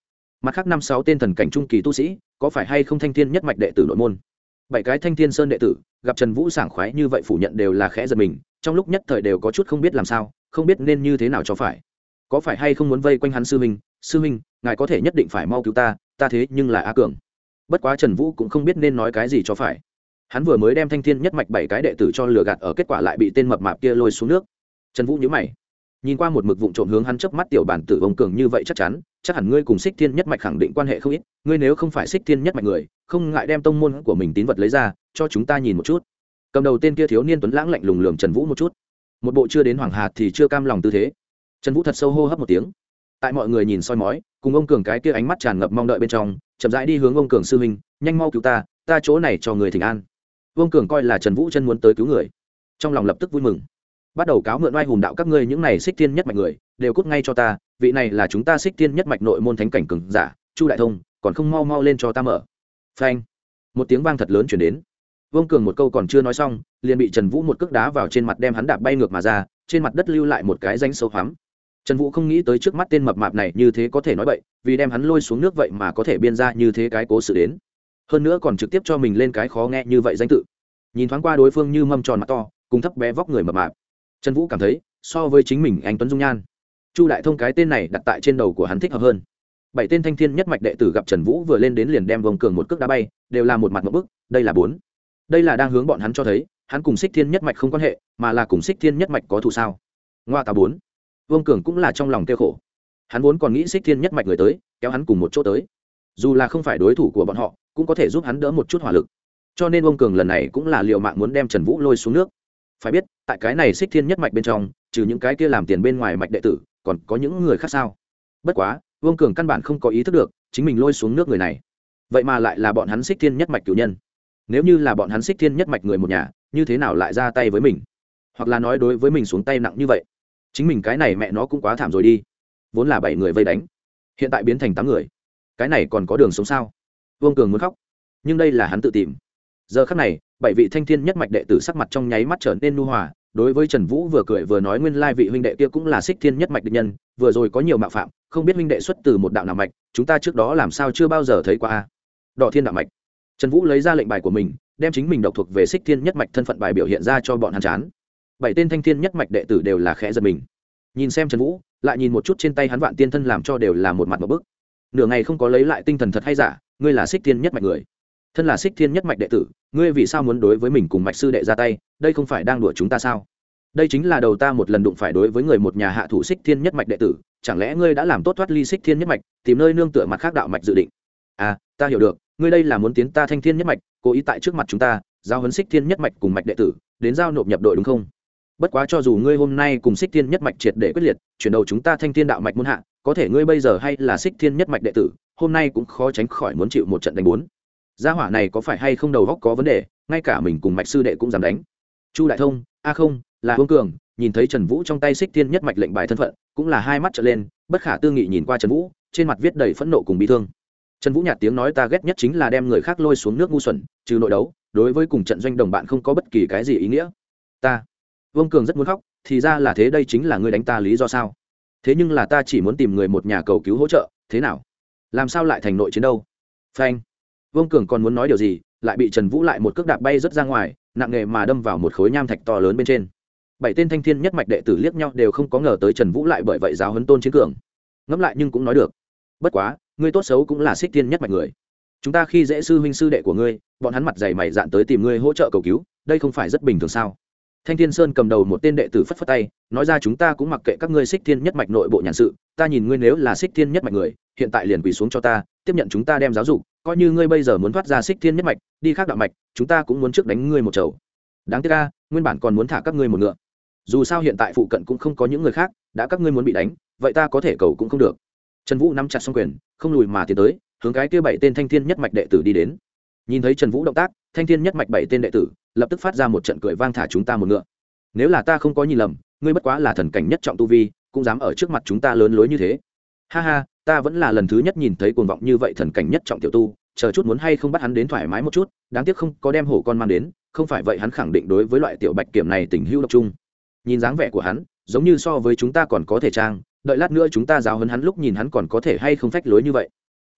Mặt khác năm sáu tên thần cảnh trung kỳ tu sĩ, có phải hay không thanh thiên nhất mạch đệ tử nội môn? Bảy cái thanh thiên sơn đệ tử, gặp trần vũ sảng khoái như vậy phủ nhận đều là khẽ giật mình trong lúc nhất thời đều có chút không biết làm sao, không biết nên như thế nào cho phải. Có phải hay không muốn vây quanh hắn sư minh sư minh ngài có thể nhất định phải mau cứu ta ta thế nhưng là a cường. Bất quá trần vũ cũng không biết nên nói cái gì cho phải. Hắn vừa mới đem thanh thiên nhất mạch bảy cái đệ tử cho lừa gạt ở kết quả lại bị tên mập mạp kia lôi xuống nước. Trần vũ nhớ mày. Nhìn qua một mực vụng trộm hướng hắn chớp mắt tiểu bản tử ông cường như vậy chắc chắn, chắc hẳn ngươi cùng xích thiên nhất mạch khẳng định quan hệ không ít, ngươi nếu không phải xích thiên nhất mạch người, không ngại đem tông môn của mình tín vật lấy ra, cho chúng ta nhìn một chút cầm đầu tên kia thiếu niên tuấn lãng lạnh lùng lường trần vũ một chút. Một bộ chưa đến hoàng hà thì chưa cam lòng tư thế. Trần vũ thật sâu hô hấp một tiếng. Tại mọi người nhìn soi mói, cùng ông cường cái kia ánh mắt tràn ngập mong đợi bên trong, chậm rãi đi hướng ông cường sư huynh, nhanh mau cứu ta ta chỗ này cho người thỉnh an. Ông cường coi là trần vũ chân muốn tới cứu người. Trong lòng lập tức vui mừng. Bắt đầu cáo mượn oai hùng đạo các ngươi những này xích tiên nhất mạch người, đều cút ngay cho ta, vị này là chúng ta xích tiên nhất mạch nội môn thánh cảnh cường giả, chu đại thông, còn không mau mau lên cho ta mở. Phanh. Một tiếng vang thật lớn chuyển đến vương cường một câu còn chưa nói xong, liền bị trần vũ một cước đá vào trên mặt đem hắn đạp bay ngược mà ra, trên mặt đất lưu lại một cái danh sâu hoắm. Trần vũ không nghĩ tới trước mắt tên mập mạp này như thế có thể nói vậy vì đem hắn lôi xuống nước vậy mà có thể biên ra như thế cái cố sự đến. Hơn nữa còn trực tiếp cho mình lên cái khó nghe như vậy danh tự. Nhìn thoáng qua đối phương như mâm tròn mặt to, cùng thấp bé vóc người mập mạp. Trần vũ cảm thấy, so với chính mình anh tuấn dung nhan, chu đại thông cái tên này đặt tại trên đầu của hắn thích hợp hơn. Bảy tên thanh thiên nhất mạch đệ tử gặp trần vũ vừa lên đến liền đem vồng cường một cước đá bay, đều là một mặt một bức, đây là bốn đây là đang hướng bọn hắn cho thấy, hắn cùng xích thiên nhất mạch không quan hệ, mà là cùng xích thiên nhất mạch có thù sao? Ngoa tà bốn. Vương cường cũng là trong lòng kêu khổ. Hắn vốn còn nghĩ xích thiên nhất mạch người tới, kéo hắn cùng một chỗ tới. Dù là không phải đối thủ của bọn họ, cũng có thể giúp hắn đỡ một chút hỏa lực. Cho nên vương cường lần này cũng là l i ề u mạng muốn đem trần vũ lôi xuống nước. Phải biết, tại cái này xích thiên nhất mạch bên trong, trừ những cái kia làm tiền bên ngoài mạch đệ tử, còn có những người khác sao? Bất quá, vương cường căn bản không có ý thức được, chính mình lôi xuống nước người này. Vậy mà lại là bọn hắn xích thiên nhất mạch cử nhân nếu như là bọn hắn xích thiên nhất mạch người một nhà, như thế nào lại ra tay với mình? Hoặc là nói đối với mình xuống tay nặng như vậy? Chính mình cái này mẹ nó cũng quá thảm rồi đi. Vốn là bảy người vây đánh, hiện tại biến thành tám người. Cái này còn có đường sống sao? Vương cường muốn khóc, nhưng đây là hắn tự tìm. Giờ khắc này, bảy vị thanh thiên nhất mạch đệ tử sắc mặt trong nháy mắt trở nên nu hòa, đối với trần vũ vừa cười vừa nói nguyên lai vị huynh đệ kia cũng là xích thiên nhất mạch định nhân, vừa rồi có nhiều mạo phạm, không biết huynh đệ xuất từ một đạo nào mạch, chúng ta trước đó làm sao chưa bao giờ thấy qua đỏ thiên đạo mạch trần vũ lấy ra lệnh bài của mình, đem chính mình độc thuộc về xích thiên nhất mạch thân phận bài biểu hiện ra cho bọn hắn chán. Bảy tên thanh thiên nhất mạch đệ tử đều là khẽ giật mình. Nhìn xem trần vũ, lại nhìn một chút trên tay hắn vạn tiên thân làm cho đều là một mặt một bức. Nửa ngày không có lấy lại tinh thần thật hay giả, ngươi là xích thiên nhất mạch người. Thân là xích thiên nhất mạch đệ tử, ngươi vì sao muốn đối với mình cùng mạch sư đệ ra tay, đây không phải đang đùa chúng ta sao? Đây chính là đầu ta một lần đụng phải đối với người một nhà hạ thủ xích thiên nhất mạch đệ tử, chẳng lẽ ngươi đã làm tốt thoát ly xích thiên nhất mạch, tìm nơi nương tựa mặt khác đạo mạch dự định? À ta hiểu được ngươi đây là muốn tiến ta thanh thiên nhất mạch, cố ý tại trước mặt chúng ta, giao huấn xích thiên nhất mạch cùng mạch đệ tử, đến giao nộp nhập đội đúng không? Bất quá cho dù ngươi hôm nay cùng xích thiên nhất mạch triệt để quyết liệt, chuyển đầu chúng ta thanh thiên đạo mạch muốn hạ, có thể ngươi bây giờ hay là xích thiên nhất mạch đệ tử, hôm nay cũng khó tránh khỏi muốn chịu một trận đánh bốn. Gia hỏa này có phải hay không đầu góc có vấn đề, ngay cả mình cùng mạch sư đệ cũng dám đánh. Chu đại thông, a không, là hương cường, nhìn thấy trần vũ trong tay xích thiên nhất mạch lệnh bài thân phận, cũng là hai mắt trở lên, bất khả tư nghị nhìn qua trần vũ, trên mặt viết đầy phẫn nộ cùng bị thương trần vũ nhạt tiếng nói ta ghét nhất chính là đem người khác lôi xuống nước ngu xuẩn, trừ nội đấu, đối với cùng trận doanh đồng bạn không có bất kỳ cái gì ý nghĩa. Ta, vương cường rất muốn khóc, thì ra là thế đây chính là ngươi đánh ta lý do sao? Thế nhưng là ta chỉ muốn tìm người một nhà cầu cứu hỗ trợ, thế nào? Làm sao lại thành nội chiến đâu? Phanh. Vương cường còn muốn nói điều gì, lại bị trần vũ lại một cước đạp bay rớt ra ngoài, nặng nghề mà đâm vào một khối nham thạch to lớn bên trên. Bảy tên thanh thiên nhất mạch đệ tử liếc nhau đều không có ngờ tới trần vũ lại bởi vậy giáo huấn tôn chiến cường. Ngẫm lại nhưng cũng nói được. Bất quá ngươi tốt xấu cũng là xích thiên nhất mạch người. Chúng ta khi dễ sư huynh sư đệ của ngươi, bọn hắn mặt dày mày dạn tới tìm ngươi hỗ trợ cầu cứu, đây không phải rất bình thường sao? Thanh thiên sơn cầm đầu một tên đệ tử phất phất tay, nói ra chúng ta cũng mặc kệ các ngươi xích thiên nhất mạch nội bộ nhàn sự, ta nhìn ngươi nếu là xích thiên nhất mạch người, hiện tại liền quỳ xuống cho ta, tiếp nhận chúng ta đem giáo dục, coi như ngươi bây giờ muốn thoát ra xích thiên nhất mạch, đi khác đạo mạch, chúng ta cũng muốn trước đánh ngươi một chầu. Đáng tiếc ca nguyên bản còn muốn thả các ngươi một ngựa. Dù sao hiện tại phụ cận cũng không có những người khác, đã các ngươi muốn bị đánh, vậy ta có thể cầu cũng không được trần vũ nắm chặt xong quyền, không lùi mà tiến tới, hướng cái kia bảy tên thanh thiên nhất mạch đệ tử đi đến. Nhìn thấy trần vũ động tác, thanh thiên nhất mạch bảy tên đệ tử lập tức phát ra một trận cười vang thả chúng ta một ngựa. Nếu là ta không có nhìn lầm, ngươi bất quá là thần cảnh nhất trọng tu vi, cũng dám ở trước mặt chúng ta lớn lối như thế. Ha ha, ta vẫn là lần thứ nhất nhìn thấy cuồng vọng như vậy thần cảnh nhất trọng tiểu tu, chờ chút muốn hay không bắt hắn đến thoải mái một chút, đáng tiếc không có đem hổ con mang đến, không phải vậy hắn khẳng định đối với loại tiểu bạch kiểm này tình hữu độc trung nhìn dáng vẻ của hắn, giống như so với chúng ta còn có thể trang đợi lát nữa chúng ta giáo hấn hắn lúc nhìn hắn còn có thể hay không phách lối như vậy.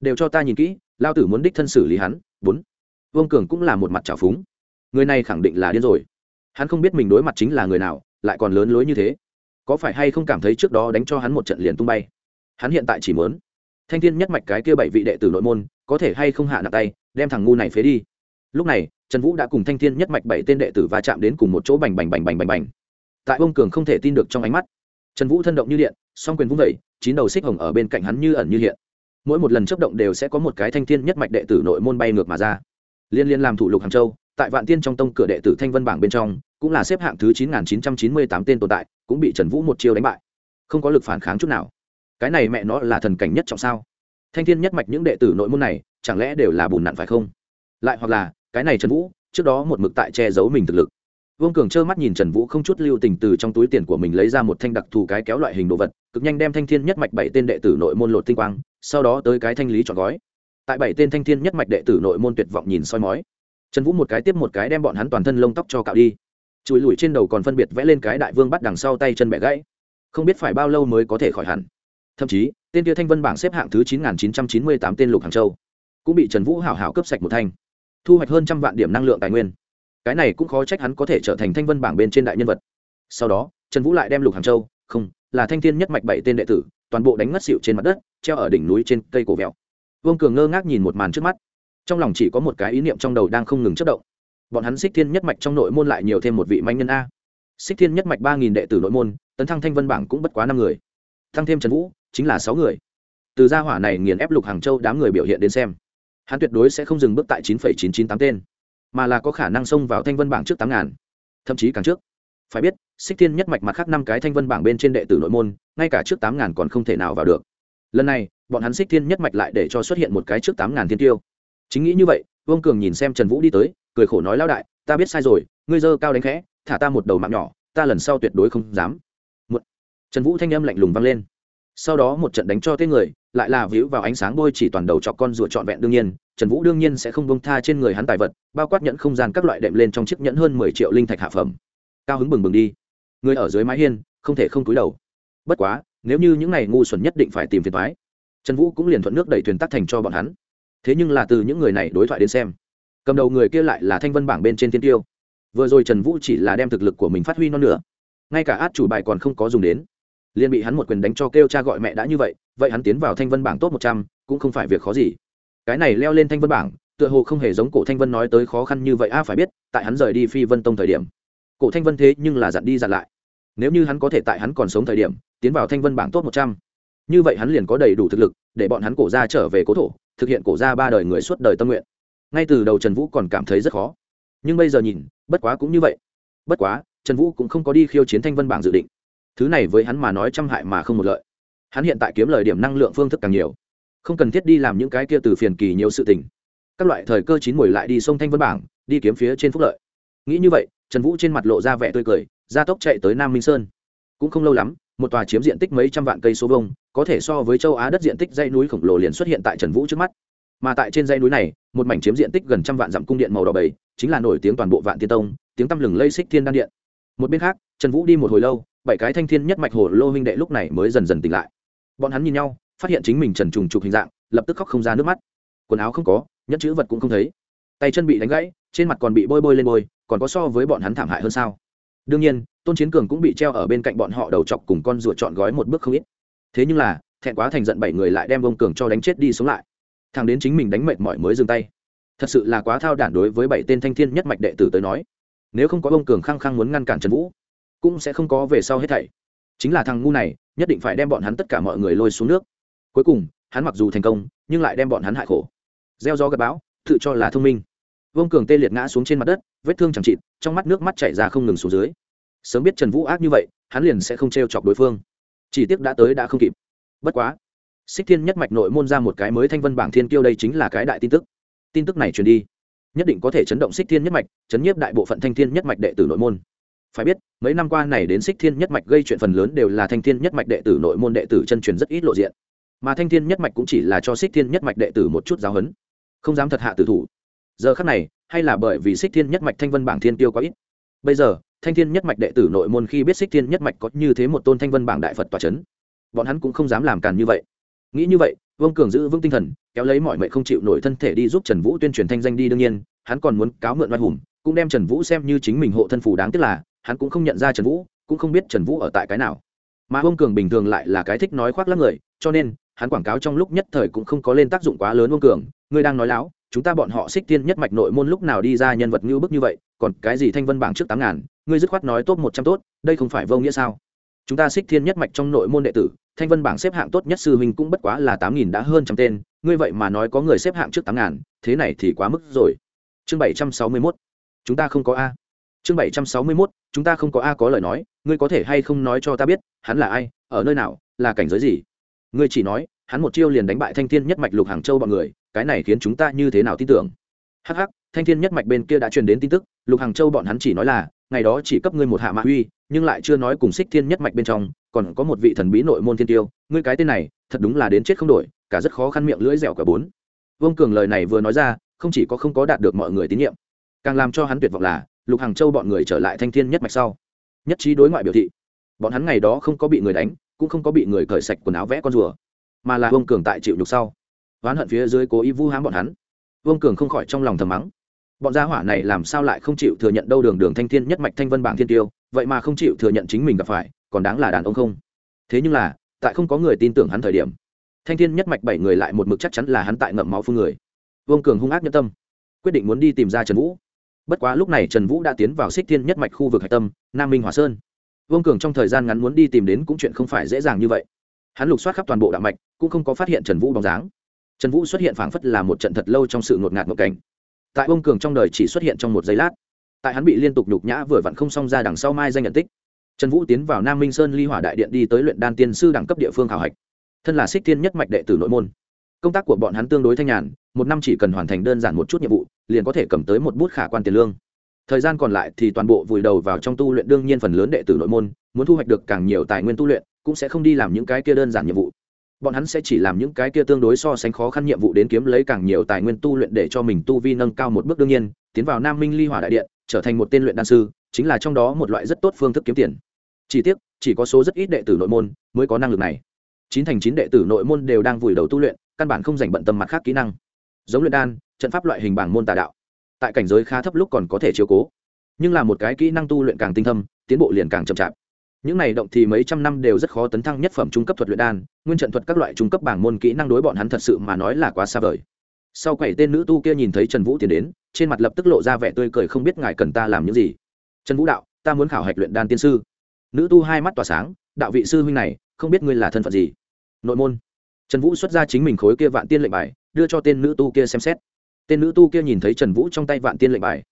Đều cho ta nhìn kỹ, lao tử muốn đích thân xử lý hắn. Bốn. Vương cường cũng là một mặt trào phúng. Người này khẳng định là điên rồi. Hắn không biết mình đối mặt chính là người nào, lại còn lớn lối như thế. Có phải hay không cảm thấy trước đó đánh cho hắn một trận liền tung bay? Hắn hiện tại chỉ muốn thanh thiên nhất mạch cái kia bảy vị đệ tử nội môn, có thể hay không hạ nặng tay, đem thằng ngu này phế đi. Lúc này, trần vũ đã cùng thanh thiên nhất mạch bảy tên đệ tử va chạm đến cùng một chỗ bành bành bành bành bành bành. Tại ông cường không thể tin được trong ánh mắt, trần vũ thân động như điện song quyền vung vẩy, chín đầu xích hồng ở bên cạnh hắn như ẩn như hiện. Mỗi một lần chấp động đều sẽ có một cái thanh thiên nhất mạch đệ tử nội môn bay ngược mà ra. Liên liên làm thủ lục hàng châu, tại vạn tiên trong tông cửa đệ tử thanh vân bảng bên trong, cũng là xếp hạng thứ chín nghìn chín trăm chín mươi tám tên tồn tại, cũng bị trần vũ một chiêu đánh bại. Không có lực phản kháng chút nào. Cái này mẹ nó là thần cảnh nhất trọng sao? Thanh thiên nhất mạch những đệ tử nội môn này, chẳng lẽ đều là bùn nặn phải không? Lại hoặc là, cái này trần vũ, trước đó một mực tại che giấu mình thực lực vương cường trơ mắt nhìn trần vũ không chút lưu tình từ trong túi tiền của mình lấy ra một thanh đặc thù cái kéo loại hình đồ vật, cực nhanh đem thanh thiên nhất mạch bảy tên đệ tử nội môn lột tinh quang, sau đó tới cái thanh lý chọn gói. Tại bảy tên thanh thiên nhất mạch đệ tử nội môn tuyệt vọng nhìn soi mói. Trần vũ một cái tiếp một cái đem bọn hắn toàn thân lông tóc cho cạo đi. Chùi lùi trên đầu còn phân biệt vẽ lên cái đại vương bắt đằng sau tay chân bẻ gãy. Không biết phải bao lâu mới có thể khỏi hẳn. Thậm chí, tên kia thanh vân bảng xếp hạng thứ chín nghìn chín trăm chín mươi tám tên lục hàng châu cũng bị trần vũ hảo hảo cướp sạch một thanh. Thu hoạch hơn trăm vạn điểm năng lượng tài nguyên cái này cũng khó trách hắn có thể trở thành thanh vân bảng bên trên đại nhân vật. Sau đó, trần vũ lại đem lục hàng châu, không, là thanh thiên nhất mạch bảy tên đệ tử, toàn bộ đánh ngất xịu trên mặt đất, treo ở đỉnh núi trên cây cổ vẹo. Vương cường ngơ ngác nhìn một màn trước mắt. Trong lòng chỉ có một cái ý niệm trong đầu đang không ngừng chất động. Bọn hắn xích thiên nhất mạch trong nội môn lại nhiều thêm một vị manh nhân a. Xích thiên nhất mạch ba nghìn đệ tử nội môn, tấn thăng thanh vân bảng cũng bất quá năm người. Thăng thêm trần vũ, chính là sáu người. Từ gia hỏa này nghiền ép lục hàng châu đám người biểu hiện đến xem. Hắn tuyệt đối sẽ không dừng bước tại chín phẩy chín chín tám tên mà là có khả năng xông vào thanh vân bảng trước tám ngàn, thậm chí càng trước. Phải biết, xích thiên nhất mạch mặt khác năm cái thanh vân bảng bên trên đệ tử nội môn, ngay cả trước tám ngàn còn không thể nào vào được. Lần này, bọn hắn xích thiên nhất mạch lại để cho xuất hiện một cái trước tám ngàn thiên tiêu. Chính nghĩ như vậy, vương cường nhìn xem trần vũ đi tới, cười khổ nói lao đại, ta biết sai rồi, ngươi dơ cao đánh khẽ, thả ta một đầu mạng nhỏ, ta lần sau tuyệt đối không dám. Một trần vũ thanh âm lạnh lùng vang lên. Sau đó một trận đánh cho tên người lại là víu vào ánh sáng bôi chỉ toàn đầu chọc con rùa trọn vẹn đương nhiên, trần vũ đương nhiên sẽ không bông tha trên người hắn tài vật, bao quát nhẫn không gian các loại đệm lên trong chiếc nhẫn hơn mười triệu linh thạch hạ phẩm. Cao hứng bừng bừng đi. Người ở dưới mái hiên, không thể không túi đầu. Bất quá, nếu như những này ngu xuẩn nhất định phải tìm phiền thoái trần vũ cũng liền thuận nước đẩy thuyền tắt thành cho bọn hắn. Thế nhưng là từ những người này đối thoại đến xem, cầm đầu người kia lại là thanh vân bảng bên trên thiên tiêu. Vừa rồi trần vũ chỉ là đem thực lực của mình phát huy non nữa ngay cả át chủ bài còn không có dùng đến liền bị hắn một quyền đánh cho kêu cha gọi mẹ đã như vậy vậy hắn tiến vào thanh vân bảng top một trăm, cũng không phải việc khó gì. Cái này leo lên thanh vân bảng, tựa hồ không hề giống cổ thanh vân nói tới khó khăn như vậy, a, phải biết, tại hắn rời đi phi vân tông thời điểm, cổ thanh vân thế nhưng là dặn đi dặn lại. Nếu như hắn có thể tại hắn còn sống thời điểm, tiến vào thanh vân bảng top một trăm, như vậy hắn liền có đầy đủ thực lực để bọn hắn cổ ra trở về cố thổ, thực hiện cổ ra ba đời người suốt đời tâm nguyện. Ngay từ đầu trần vũ còn cảm thấy rất khó. Nhưng bây giờ nhìn, bất quá cũng như vậy. Bất quá, trần vũ cũng không có đi khiêu chiến thanh vân bảng dự định thứ này với hắn mà nói trăm hại mà không một lợi. Hắn hiện tại kiếm lời điểm năng lượng phương thức càng nhiều. Không cần thiết đi làm những cái kia từ phiền kỳ nhiều sự tình. Các loại thời cơ chín mùi lại đi sông thanh vân bảng, đi kiếm phía trên phúc lợi. Nghĩ như vậy, trần vũ trên mặt lộ ra vẻ tươi cười, gia tốc chạy tới nam minh sơn. Cũng không lâu lắm, một tòa chiếm diện tích mấy trăm vạn cây số vông có thể so với châu á đất diện tích dãy núi khổng lồ liền xuất hiện tại trần vũ trước mắt. Mà tại trên dãy núi này, một mảnh chiếm diện tích gần trăm vạn dặm cung điện màu đỏ bầy, chính là nổi tiếng toàn bộ vạn tiên tông, tiếng tăm lừng lây xích thiên đan điện. Một bên khác, trần vũ đi một hồi lâu bảy cái thanh thiên nhất mạch hồ lô huynh đệ lúc này mới dần dần tỉnh lại. Bọn hắn nhìn nhau, phát hiện chính mình trần trùng trục hình dạng, lập tức khóc không ra nước mắt. Quần áo không có nhất chữ vật cũng không thấy. Tay chân bị đánh gãy, trên mặt còn bị bôi bôi lên bôi, còn có so với bọn hắn thảm hại hơn sao. Đương nhiên, tôn chiến cường cũng bị treo ở bên cạnh bọn họ đầu chọc cùng con ruột chọn gói một bước không ít. Thế nhưng là, thẹn quá thành giận bảy người lại đem ông cường cho đánh chết đi sống lại. Thằng đến chính mình đánh mệt mỏi mới dừng tay. Thật sự là quá thao đản đối với bảy tên thanh thiên nhất mạch đệ tử tới nói. Nếu không có ông cường khăng khăng muốn ngăn cản trần vũ cũng sẽ không có về sau hết thảy. Chính là thằng ngu này, nhất định phải đem bọn hắn tất cả mọi người lôi xuống nước. Cuối cùng, hắn mặc dù thành công, nhưng lại đem bọn hắn hại khổ. Gieo gió gặp bão, tự cho là thông minh. Vương cường tê liệt ngã xuống trên mặt đất, vết thương chẳng chịt, trong mắt nước mắt chảy ra không ngừng xuống dưới. Sớm biết trần vũ ác như vậy, hắn liền sẽ không t r e o chọc đối phương. Chỉ tiếc đã tới đã không kịp. Bất quá, xích thiên nhất mạch nội môn ra một cái mới thanh vân bảng thiên kiêu đây chính là cái đại tin tức. Tin tức này truyền đi, nhất định có thể chấn động xích thiên nhất mạch, chấn nhiếp đại bộ phận thanh thiên nhất mạch đệ tử nội môn phải biết, mấy năm qua này đến xích thiên nhất mạch gây chuyện phần lớn đều là thanh thiên nhất mạch đệ tử, nội môn đệ tử chân truyền rất ít lộ diện. Mà thanh thiên nhất mạch cũng chỉ là cho xích thiên nhất mạch đệ tử một chút giáo huấn. Không dám thật hạ tử thủ. Giờ khắc này, hay là bởi vì xích thiên nhất mạch thanh vân bảng thiên tiêu quá ít. Bây giờ, thanh thiên nhất mạch đệ tử nội môn khi biết xích thiên nhất mạch có như thế một tôn thanh vân bảng đại phật tòa c h ấ n bọn hắn cũng không dám làm càn như vậy. Nghĩ như vậy, vương cường giữ vững tinh thần, kéo lấy mọi mệnh không chịu nổi thân thể đi giúp trần vũ tuyên truyền thanh danh đi đương nhiên, hắn còn muốn cáo mượn oai hùng, cũng đem trần vũ xem như chính mình hộ thân phù đáng tiếc là hắn cũng không nhận ra trần vũ, cũng không biết trần vũ ở tại cái nào. Mà ông cường bình thường lại là cái thích nói khoác lắm người, cho nên, hắn quảng cáo trong lúc nhất thời cũng không có lên tác dụng quá lớn ông cường. Ngươi đang nói láo, chúng ta bọn họ xích tiên nhất mạch nội môn lúc nào đi ra nhân vật ngưu bức như vậy, còn cái gì thanh vân bảng trước tám ngàn, ngươi dứt khoát nói tốt một trăm tốt, đây không phải vô nghĩa sao? Chúng ta xích thiên nhất mạch trong nội môn đệ tử, thanh vân bảng xếp hạng tốt nhất sư huynh cũng bất quá là tám nghìn đã hơn trăm tên, ngươi vậy mà nói có người xếp hạng trước tám ngàn, thế này thì quá mức rồi. Chương bảy trăm sáu mươi mốt. Chúng ta không có a. Chương bảy trăm sáu mươi mốt chúng ta không có a có lời nói, ngươi có thể hay không nói cho ta biết, hắn là ai, ở nơi nào, là cảnh giới gì? Ngươi chỉ nói, hắn một chiêu liền đánh bại thanh thiên nhất mạch lục hàng châu bọn người, cái này khiến chúng ta như thế nào tin tưởng? Hh thanh thiên nhất mạch bên kia đã truyền đến tin tức, lục hàng châu bọn hắn chỉ nói là, ngày đó chỉ cấp ngươi một hạ mạ huy nhưng lại chưa nói cùng xích thiên nhất mạch bên trong, còn có một vị thần bí nội môn thiên tiêu, ngươi cái tên này, thật đúng là đến chết không đổi, cả rất khó khăn miệng lưỡi dẻo cả bốn. Vương cường lời này vừa nói ra, không chỉ có không có đạt được mọi người tín nhiệm, càng làm cho hắn tuyệt vọng là lục hàng châu bọn người trở lại thanh thiên nhất mạch sau nhất trí đối ngoại biểu thị bọn hắn ngày đó không có bị người đánh cũng không có bị người cởi sạch quần áo vẽ con rùa mà là vương cường tại chịu nhục sau oán hận phía dưới cố ý vu hãm bọn hắn vương cường không khỏi trong lòng thầm mắng bọn gia hỏa này làm sao lại không chịu thừa nhận đâu đường đường thanh thiên nhất mạch thanh vân bảng thiên tiêu vậy mà không chịu thừa nhận chính mình gặp phải còn đáng là đàn ông không thế nhưng là tại không có người tin tưởng hắn thời điểm thanh thiên nhất mạch bảy người lại một mực chắc chắn là hắn tại ngậm máu phương người vương cường hung ác nhân tâm quyết định muốn đi tìm ra trần vũ bất quá lúc này trần vũ đã tiến vào xích thiên nhất mạch khu vực hạch tâm, nam minh hòa sơn. Vương cường trong thời gian ngắn muốn đi tìm đến cũng chuyện không phải dễ dàng như vậy. Hắn lục soát khắp toàn bộ đạo mạch, cũng không có phát hiện trần vũ bóng dáng. Trần vũ xuất hiện phảng phất là một trận thật lâu trong sự ngột ngạt ngột cảnh. Tại vương cường trong đời chỉ xuất hiện trong một giây lát. Tại hắn bị liên tục nhục nhã vừa vặn không xong ra đằng sau mai danh nhận tích. Trần vũ tiến vào nam minh sơn ly hỏa đại điện đi tới luyện đan tiên sư đẳng cấp địa phương khảo hạch. Thân là xích thiên nhất mạch đệ tử nội môn công tác của bọn hắn tương đối thanh nhàn, một năm chỉ cần hoàn thành đơn giản một chút nhiệm vụ, liền có thể cầm tới một bút khả quan tiền lương. Thời gian còn lại thì toàn bộ vùi đầu vào trong tu luyện, đương nhiên phần lớn đệ tử nội môn, muốn thu hoạch được càng nhiều tài nguyên tu luyện, cũng sẽ không đi làm những cái kia đơn giản nhiệm vụ. Bọn hắn sẽ chỉ làm những cái kia tương đối so sánh khó khăn nhiệm vụ đến kiếm lấy càng nhiều tài nguyên tu luyện để cho mình tu vi nâng cao một bước đương nhiên, tiến vào nam minh ly hỏa đại điện, trở thành một tên luyện đan sư, chính là trong đó một loại rất tốt phương thức kiếm tiền. Chỉ tiếc, chỉ có số rất ít đệ tử nội môn mới có năng lực này. Chín thành chín đệ tử nội môn đều đang vùi đầu tu luyện căn bản không dành bận tâm mặt khác kỹ năng. Giống luyện đan, trận pháp loại hình bảng môn tà đạo. Tại cảnh giới khá thấp lúc còn có thể chiếu cố. Nhưng là một cái kỹ năng tu luyện càng tinh thâm, tiến bộ liền càng chậm chạp. Những này động thì mấy trăm năm đều rất khó tấn thăng nhất phẩm trung cấp thuật luyện đan, nguyên trận thuật các loại trung cấp bảng môn kỹ năng đối bọn hắn thật sự mà nói là quá xa vời. Sau quẩy tên nữ tu kia nhìn thấy trần vũ tiến đến, trên mặt lập tức lộ ra vẻ tươi cười không biết ngài cần ta làm những gì. Trần vũ đạo, ta muốn khảo hạch luyện đan tiên sư. Nữ tu hai mắt tỏa sáng, đạo vị sư huynh này, không biết ngươi là thân phận gì. Nội môn trần vũ xuất ra chính mình khối kia vạn tiên lệnh bài, đưa cho tên nữ tu kia xem xét. Tên nữ tu kia nhìn thấy trần vũ trong tay vạn tiên lệnh bài,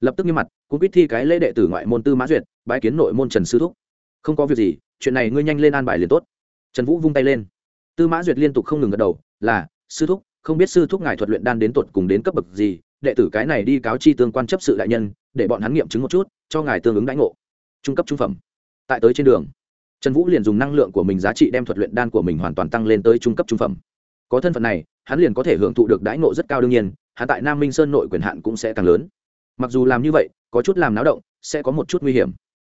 lập tức như mặt, cũng biết thi cái lễ đệ tử ngoại môn tư mã duyệt bãi kiến nội môn trần sư thúc. Không có việc gì, chuyện này ngươi nhanh lên an bài liền tốt. Trần vũ vung tay lên. Tư mã duyệt liên tục không ngừng gật đầu, là, sư thúc, không biết sư thúc ngài thuật luyện đan đến tuột cùng đến cấp bậc gì, đệ tử cái này đi cáo chi tương quan chấp sự đại nhân, để bọn hắn nghiệm chứng một chút, cho ngài tương ứng đãi ngộ. Trung cấp trung phẩm. Tại tới trên đường trần vũ liền dùng năng lượng của mình giá trị đem thuật luyện đan của mình hoàn toàn tăng lên tới trung cấp trung phẩm. Có thân phận này, hắn liền có thể hưởng thụ được đãi ngộ rất cao đương nhiên, hắn tại nam minh sơn nội quyền hạn cũng sẽ càng lớn. Mặc dù làm như vậy, có chút làm náo động, sẽ có một chút nguy hiểm.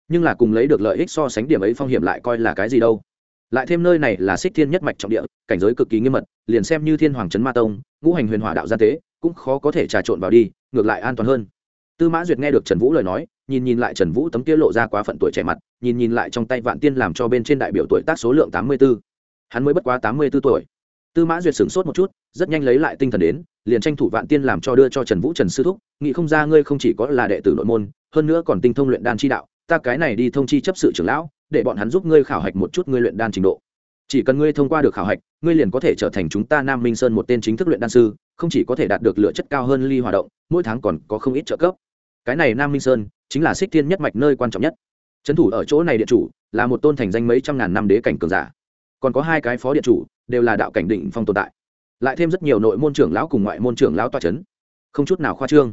Nhưng là cùng lấy được lợi ích so sánh điểm ấy phong hiểm lại coi là cái gì đâu. Lại thêm nơi này là xích thiên nhất mạch trọng địa, cảnh giới cực kỳ nghiêm mật, liền xem như thiên hoàng trấn ma tông, ngũ hành huyền hỏa đạo gia tế, cũng khó có thể trà trộn vào đi, ngược lại an toàn hơn. Tư mã duyệt nghe được trần vũ lời nói, nhìn nhìn lại trần vũ tấm kia lộ ra quá phận tuổi trẻ mặt nhìn nhìn lại trong tay vạn tiên làm cho bên trên đại biểu tuổi tác số lượng tám mươi b ố hắn mới bất quá tám mươi b ố tuổi. Tư mã duyệt sửng sốt một chút, rất nhanh lấy lại tinh thần đến, liền tranh thủ vạn tiên làm cho đưa cho trần vũ trần sư thúc, nghĩ không ra ngươi không chỉ có là đệ tử nội môn, hơn nữa còn tinh thông luyện đan chi đạo, ta cái này đi thông chi chấp sự trưởng lão, để bọn hắn giúp ngươi khảo hạch một chút ngươi luyện đan trình độ. Chỉ cần ngươi thông qua được khảo hạch, ngươi liền có thể trở thành chúng ta nam minh sơn một tên chính thức luyện đan sư, không chỉ có thể đạt được lựa chất cao hơn ly hoạt động, mỗi tháng còn có không ít trợ cấp. Cái này nam minh sơn chính là xích thiên nhất mạch nơi quan trọng nhất trấn thủ ở chỗ này điện chủ là một tôn thành danh mấy trăm ngàn năm đế cảnh cường giả. Còn có hai cái phó điện chủ đều là đạo cảnh định phong tồn tại. Lại thêm rất nhiều nội môn trưởng lão cùng ngoại môn trưởng lão toa c h ấ n không chút nào khoa trương.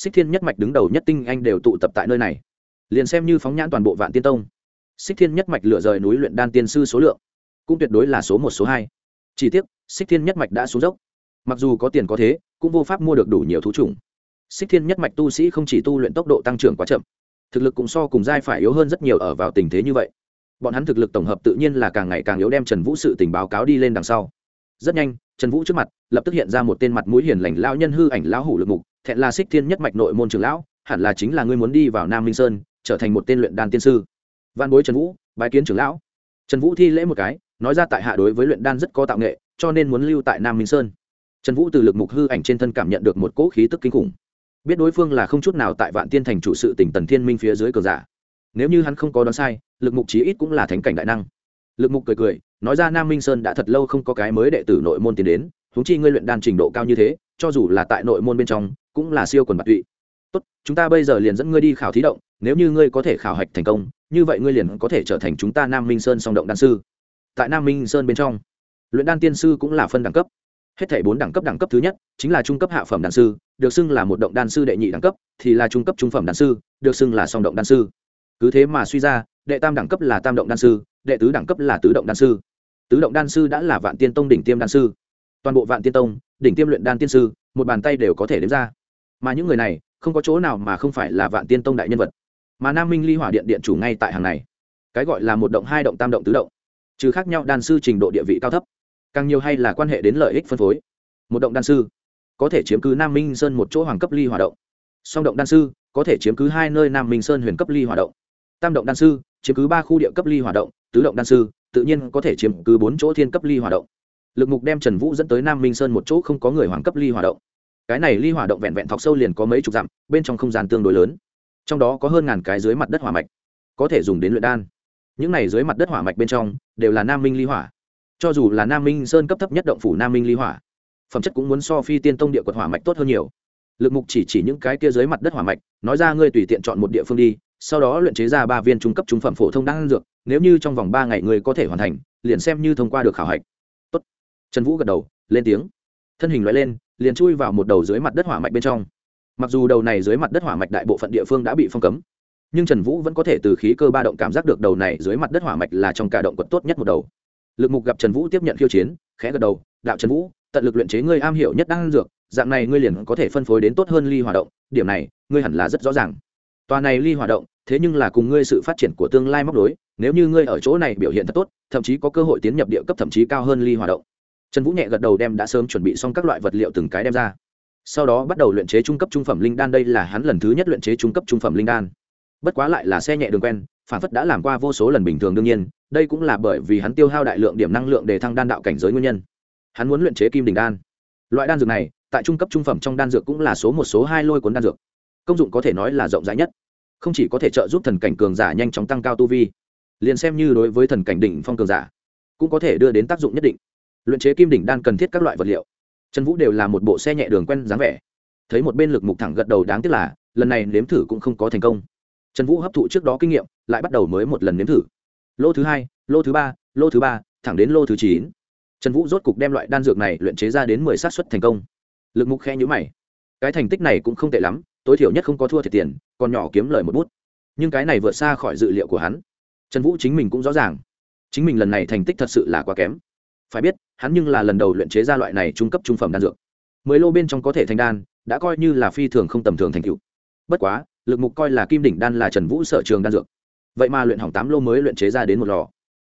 Xích thiên nhất mạch đứng đầu nhất tinh anh đều tụ tập tại nơi này. Liền xem như phóng nhãn toàn bộ vạn tiên tông, xích thiên nhất mạch lựa rời núi luyện đan tiên sư số lượng cũng tuyệt đối là số một, số hai. Chỉ tiếc, xích thiên nhất mạch đã xuống dốc. Mặc dù có tiền có thế, cũng vô pháp mua được đủ nhiều thú chủng. Xích thiên nhất mạch tu sĩ không chỉ tu luyện tốc độ tăng trưởng quá chậm thực lực cũng so cùng giai phải yếu hơn rất nhiều ở vào tình thế như vậy. Bọn hắn thực lực tổng hợp tự nhiên là càng ngày càng yếu đem trần vũ sự tình báo cáo đi lên đằng sau. Rất nhanh, trần vũ trước mặt lập tức hiện ra một tên mặt mũi hiền lành lao nhân hư ảnh lão hủ lực mục, thẹn là xích thiên nhất mạch nội môn trường lão, hẳn là chính là ngươi muốn đi vào nam minh sơn, trở thành một tên luyện đan tiên sư. Văn bối trần vũ, bái kiến trưởng lão. Trần vũ thi lễ một cái, nói ra tại hạ đối với luyện đan rất có tạo nghệ, cho nên muốn lưu tại nam minh sơn. Trần vũ từ lực mục hư ảnh trên thân cảm nhận được một cỗ khí tức kinh khủng biết đối phương là không chút nào tại vạn tiên thành chủ sự tỉnh tần thiên minh phía dưới cờ giả. Nếu như hắn không có đoán sai, lực mục chí ít cũng là thánh cảnh đại năng. Lực mục cười cười, nói ra nam minh sơn đã thật lâu không có cái mới đệ tử nội môn tiến đến, huống chi ngươi luyện đan trình độ cao như thế, cho dù là tại nội môn bên trong, cũng là siêu quần bạc tụy. Tốt, chúng ta bây giờ liền dẫn ngươi đi khảo thí động, nếu như ngươi có thể khảo hạch thành công, như vậy ngươi liền có thể trở thành chúng ta nam minh sơn song động đan sư. Tại nam minh sơn bên trong, luyện đan tiên sư cũng là phân đẳng cấp. Hết thảy bốn đẳng cấp đẳng cấp thứ nhất, chính là trung cấp hạ phẩm đan sư được xưng là một động đan sư đệ nhị đẳng cấp, thì là trung cấp trung phẩm đan sư, được xưng là song động đan sư. Cứ thế mà suy ra, đệ tam đẳng cấp là tam động đan sư, đệ tứ đẳng cấp là tứ động đan sư. Tứ động đan sư đã là vạn tiên tông đỉnh tiêm đan sư. Toàn bộ vạn tiên tông, đỉnh tiêm luyện đan tiên sư, một bàn tay đều có thể đếm ra. Mà những người này, không có chỗ nào mà không phải là vạn tiên tông đại nhân vật. Mà nam minh ly hỏa điện điện chủ ngay tại hàng này. Cái gọi là một động, hai động, tam động, tứ động. Trừ khác nhau đan sư trình độ địa vị cao thấp. Càng nhiều hay là quan hệ đến lợi ích phân phối. Một động đan sư có thể chiếm cứ nam minh sơn một chỗ hoàng cấp ly hoạt động. Song động đan sư, có thể chiếm cứ hai nơi nam minh sơn huyền cấp ly hoạt động. Tam động đan sư, chiếm cứ ba khu địa cấp ly hoạt động, tứ động đan sư, tự nhiên có thể chiếm cứ bốn chỗ thiên cấp ly hoạt động. Lực mục đem trần vũ dẫn tới nam minh sơn một chỗ không có người hoàng cấp ly hoạt động. Cái này ly hoạt động vẹn vẹn thọc sâu liền có mấy chục dặm, bên trong không gian tương đối lớn. Trong đó có hơn ngàn cái dưới mặt đất hỏa mạch, có thể dùng đến luyện đan. Những này dưới mặt đất hỏa mạch bên trong, đều là nam minh ly hỏa. Cho dù là nam minh sơn cấp thấp nhất động phủ nam minh ly hỏa phẩm chất cũng muốn so phi tiên tông địa quật hỏa mạch tốt hơn nhiều. Lực mục chỉ chỉ những cái kia dưới mặt đất hỏa mạch, nói ra ngươi tùy tiện chọn một địa phương đi, sau đó luyện chế ra ba viên trung cấp trung phẩm phổ thông đan dược, nếu như trong vòng ba ngày ngươi có thể hoàn thành, liền xem như thông qua được khảo hạch. Tốt. trần vũ gật đầu, lên tiếng. Thân hình loại lên, liền chui vào một đầu dưới mặt đất hỏa mạch bên trong. Mặc dù đầu này dưới mặt đất hỏa mạch đại bộ phận địa phương đã bị phong cấm, nhưng trần vũ vẫn có thể từ khí cơ ba động cảm giác được đầu này dưới mặt đất hỏa mạch là trong cả động quật tốt nhất một đầu. Lực mục gặp trần vũ tiếp nhận khiêu chiến, khẽ gật đầu, đạo trần vũ tận lực luyện chế ngươi am hiểu nhất đang dược, dạng này ngươi liền có thể phân phối đến tốt hơn ly hòa động, điểm này, ngươi hẳn là rất rõ ràng. Tòa này ly hòa động, thế nhưng là cùng ngươi sự phát triển của tương lai móc đối nếu như ngươi ở chỗ này biểu hiện thật tốt, thậm chí có cơ hội tiến nhập địa cấp thậm chí cao hơn ly hòa động. Trần vũ nhẹ gật đầu đem đã sớm chuẩn bị xong các loại vật liệu từng cái đem ra. Sau đó bắt đầu luyện chế trung cấp trung phẩm linh đan, đây là hắn lần thứ nhất luyện chế trung cấp trung phẩm linh đan. Bất quá lại là xe nhẹ đường quen, phản phất đã làm qua vô số lần bình thường đương nhiên, đây cũng là bởi vì hắn tiêu hao đại lượng điểm năng lượng để thăng đan đạo cảnh giới nguyên nhân hắn muốn luyện chế kim đình đan. Loại đan dược này, tại trung cấp trung phẩm trong đan dược cũng là số một, số hai lôi cuốn đan dược. Công dụng có thể nói là rộng rãi nhất. Không chỉ có thể trợ giúp thần cảnh cường giả nhanh chóng tăng cao tu vi, liền xem như đối với thần cảnh đỉnh phong cường giả, cũng có thể đưa đến tác dụng nhất định. Luyện chế kim đỉnh đan cần thiết các loại vật liệu. Trần vũ đều là một bộ xe nhẹ đường quen dáng vẻ. Thấy một bên lực mục thẳng gật đầu đáng tiếc là, lần này nếm thử cũng không có thành công. Trần vũ hấp thụ trước đó kinh nghiệm, lại bắt đầu mới một lần nếm thử. Lô thứ hai, lô thứ ba, lô thứ ba, thẳng đến lô thứ chín trần vũ rốt cục đem loại đan dược này luyện chế ra đến mười sát xuất thành công. Lực mục khe nhữ mày. Cái thành tích này cũng không tệ lắm, tối thiểu nhất không có thua thiệt tiền, còn nhỏ kiếm lời một bút. Nhưng cái này vượt xa khỏi dự liệu của hắn. Trần vũ chính mình cũng rõ ràng. Chính mình lần này thành tích thật sự là quá kém. Phải biết, hắn nhưng là lần đầu luyện chế ra loại này trung cấp trung phẩm đan dược. Mười lô bên trong có thể thành đan, đã coi như là phi thường không tầm thường thành cựu bất quá, lực mục coi là kim đỉnh đan là trần vũ sở trường đan dược. Vậy mà luyện hỏng tám lô mới luyện chế ra đến một lò.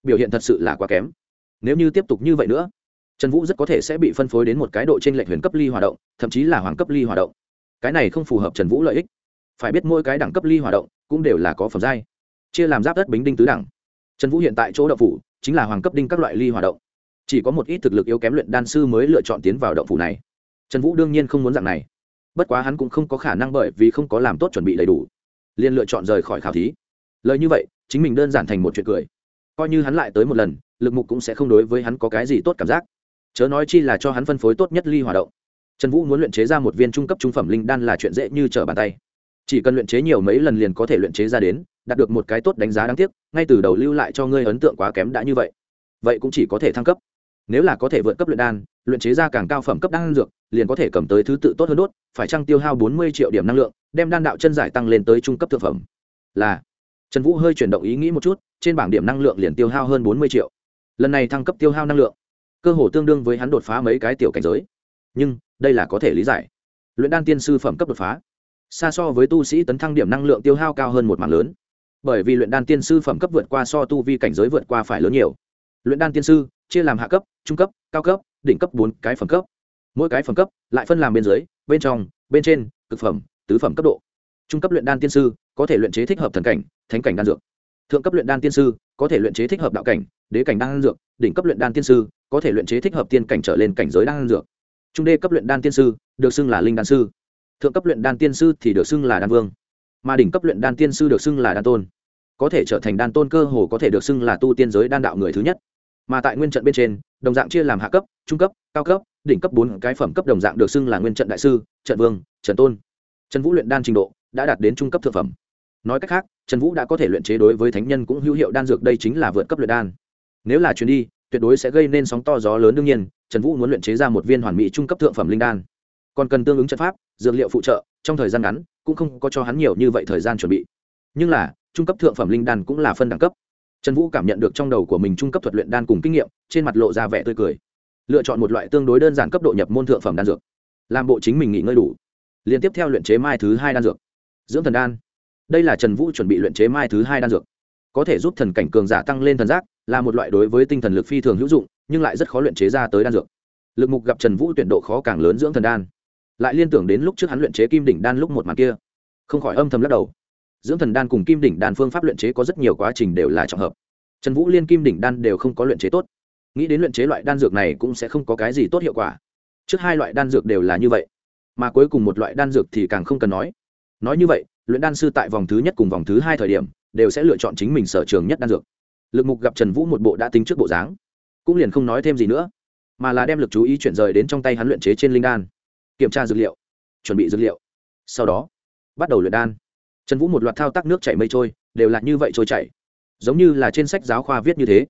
Biểu hiện thật sự là quá kém nếu như tiếp tục như vậy nữa, trần vũ rất có thể sẽ bị phân phối đến một cái độ t r ê n lệch huyền cấp ly hoạt động, thậm chí là hoàng cấp ly hoạt động. Cái này không phù hợp trần vũ lợi ích. Phải biết mỗi cái đẳng cấp ly hoạt động cũng đều là có phẩm giai, chia làm giáp đất bính đinh tứ đẳng. Trần vũ hiện tại chỗ đậu phủ chính là hoàng cấp đinh các loại ly hoạt động. Chỉ có một ít thực lực yếu kém luyện đan sư mới lựa chọn tiến vào động phủ này. Trần vũ đương nhiên không muốn dạng này. Bất quá hắn cũng không có khả năng bởi vì không có làm tốt chuẩn bị đầy đủ, liền lựa chọn rời khỏi khảo thí. Lời như vậy, chính mình đơn giản thành một chuyện cười. Coi như hắn lại tới một lần lực mục cũng sẽ không đối với hắn có cái gì tốt cảm giác. Chớ nói chi là cho hắn phân phối tốt nhất ly hoạt động. Trần vũ muốn luyện chế ra một viên trung cấp trung phẩm linh đan là chuyện dễ như trở bàn tay. Chỉ cần luyện chế nhiều mấy lần liền có thể luyện chế ra đến, đạt được một cái tốt đánh giá đáng tiếc, ngay từ đầu lưu lại cho ngươi ấn tượng quá kém đã như vậy. Vậy cũng chỉ có thể thăng cấp. Nếu là có thể vượt cấp luyện đan, luyện chế ra càng cao phẩm cấp đan dược, liền có thể cầm tới thứ tự tốt hơn đốt, phải trăng tiêu hao bốn mươi triệu điểm năng lượng, đem đan đạo chân giải tăng lên tới trung cấp thực phẩm? Là. Trần vũ hơi chuyển động ý nghĩ một chút, trên bảng điểm năng lượng liền tiêu hao hơn bốn mươi triệu lần này thăng cấp tiêu hao năng lượng, cơ hồ tương đương với hắn đột phá mấy cái tiểu cảnh giới. Nhưng, đây là có thể lý giải. Luyện đan tiên sư phẩm cấp đột phá, xa so với tu sĩ tấn thăng điểm năng lượng tiêu hao cao hơn một mảng lớn. Bởi vì luyện đan tiên sư phẩm cấp vượt qua so tu vi cảnh giới vượt qua phải lớn nhiều. Luyện đan tiên sư, chia làm hạ cấp, trung cấp, cao cấp, đỉnh cấp bốn cái phẩm cấp. Mỗi cái phẩm cấp, lại phân làm bên dưới, bên trong, bên trên, cực phẩm, tứ phẩm cấp độ. Trung cấp luyện đan tiên sư, có thể luyện chế thích hợp thần cảnh, thánh cảnh đan dược. Thượng cấp luyện đan tiên sư có thể luyện chế thích hợp đạo cảnh, đế cảnh đan dược, đỉnh cấp luyện đan tiên sư, có thể luyện chế thích hợp tiên cảnh trở lên cảnh giới đan dược. Trung đê cấp luyện đan tiên sư, được xưng là linh đan sư. Thượng cấp luyện đan tiên sư thì được xưng là đan vương. Mà đỉnh cấp luyện đan tiên sư được xưng là đan tôn. Có thể trở thành đan tôn cơ hồ có thể được xưng là tu tiên giới đan đạo người thứ nhất. Mà tại nguyên trận bên trên, đồng dạng chia làm hạ cấp, trung cấp, cao cấp, đỉnh cấp bốn cái phẩm cấp đồng dạng được xưng là nguyên trận đại sư, trận vương, trận tôn. Trần vũ luyện đan trình độ đã đạt đến trung cấp thượng phẩm nói cách khác, trần vũ đã có thể luyện chế đối với thánh nhân cũng hữu hiệu, đan dược đây chính là vượt cấp luyện đan. Nếu là chuyến đi, tuyệt đối sẽ gây nên sóng to gió lớn đương nhiên, trần vũ muốn luyện chế ra một viên hoàn mỹ trung cấp thượng phẩm linh đan. Còn cần tương ứng trận pháp, dược liệu phụ trợ, trong thời gian ngắn, cũng không có cho hắn nhiều như vậy thời gian chuẩn bị. Nhưng là, trung cấp thượng phẩm linh đan cũng là phân đẳng cấp. Trần vũ cảm nhận được trong đầu của mình trung cấp thuật luyện đan cùng kinh nghiệm, trên mặt lộ ra vẻ tươi cười. Lựa chọn một loại tương đối đơn giản cấp độ nhập môn thượng phẩm đan dược. Làm bộ chính mình nghỉ ngơi đủ. Liên tiếp theo luyện chế mai thứ hai đan dược. Dưỡng thần đan đây là trần vũ chuẩn bị luyện chế mai thứ hai đan dược. Có thể giúp thần cảnh cường giả tăng lên thần giác, là một loại đối với tinh thần lực phi thường hữu dụng, nhưng lại rất khó luyện chế ra tới đan dược. Lực mục gặp trần vũ tuyển độ khó càng lớn dưỡng thần đan. Lại liên tưởng đến lúc trước hắn luyện chế kim đỉnh đan lúc một màn kia. Không khỏi âm thầm lắc đầu. Dưỡng thần đan cùng kim đỉnh đan phương pháp luyện chế có rất nhiều quá trình đều là trọng hợp. Trần vũ liên kim đỉnh đan đều không có luyện chế tốt. Nghĩ đến luyện chế loại đan dược này cũng sẽ không có cái gì tốt hiệu quả. Trước hai loại đan dược đều là như vậy, mà cuối cùng một loại đan dược thì càng không cần nói. Nói như vậy luyện đan sư tại vòng thứ nhất cùng vòng thứ hai thời điểm, đều sẽ lựa chọn chính mình sở trường nhất đan dược. Lực mục gặp trần vũ một bộ đã tính trước bộ dáng, cũng liền không nói thêm gì nữa, mà là đem lực chú ý chuyển rời đến trong tay hắn luyện chế trên linh đan. Kiểm tra dược liệu, chuẩn bị dược liệu. Sau đó, bắt đầu luyện đan. Trần vũ một loạt thao tác nước chảy mây trôi, đều là như vậy trôi chảy. Giống như là trên sách giáo khoa viết như thế,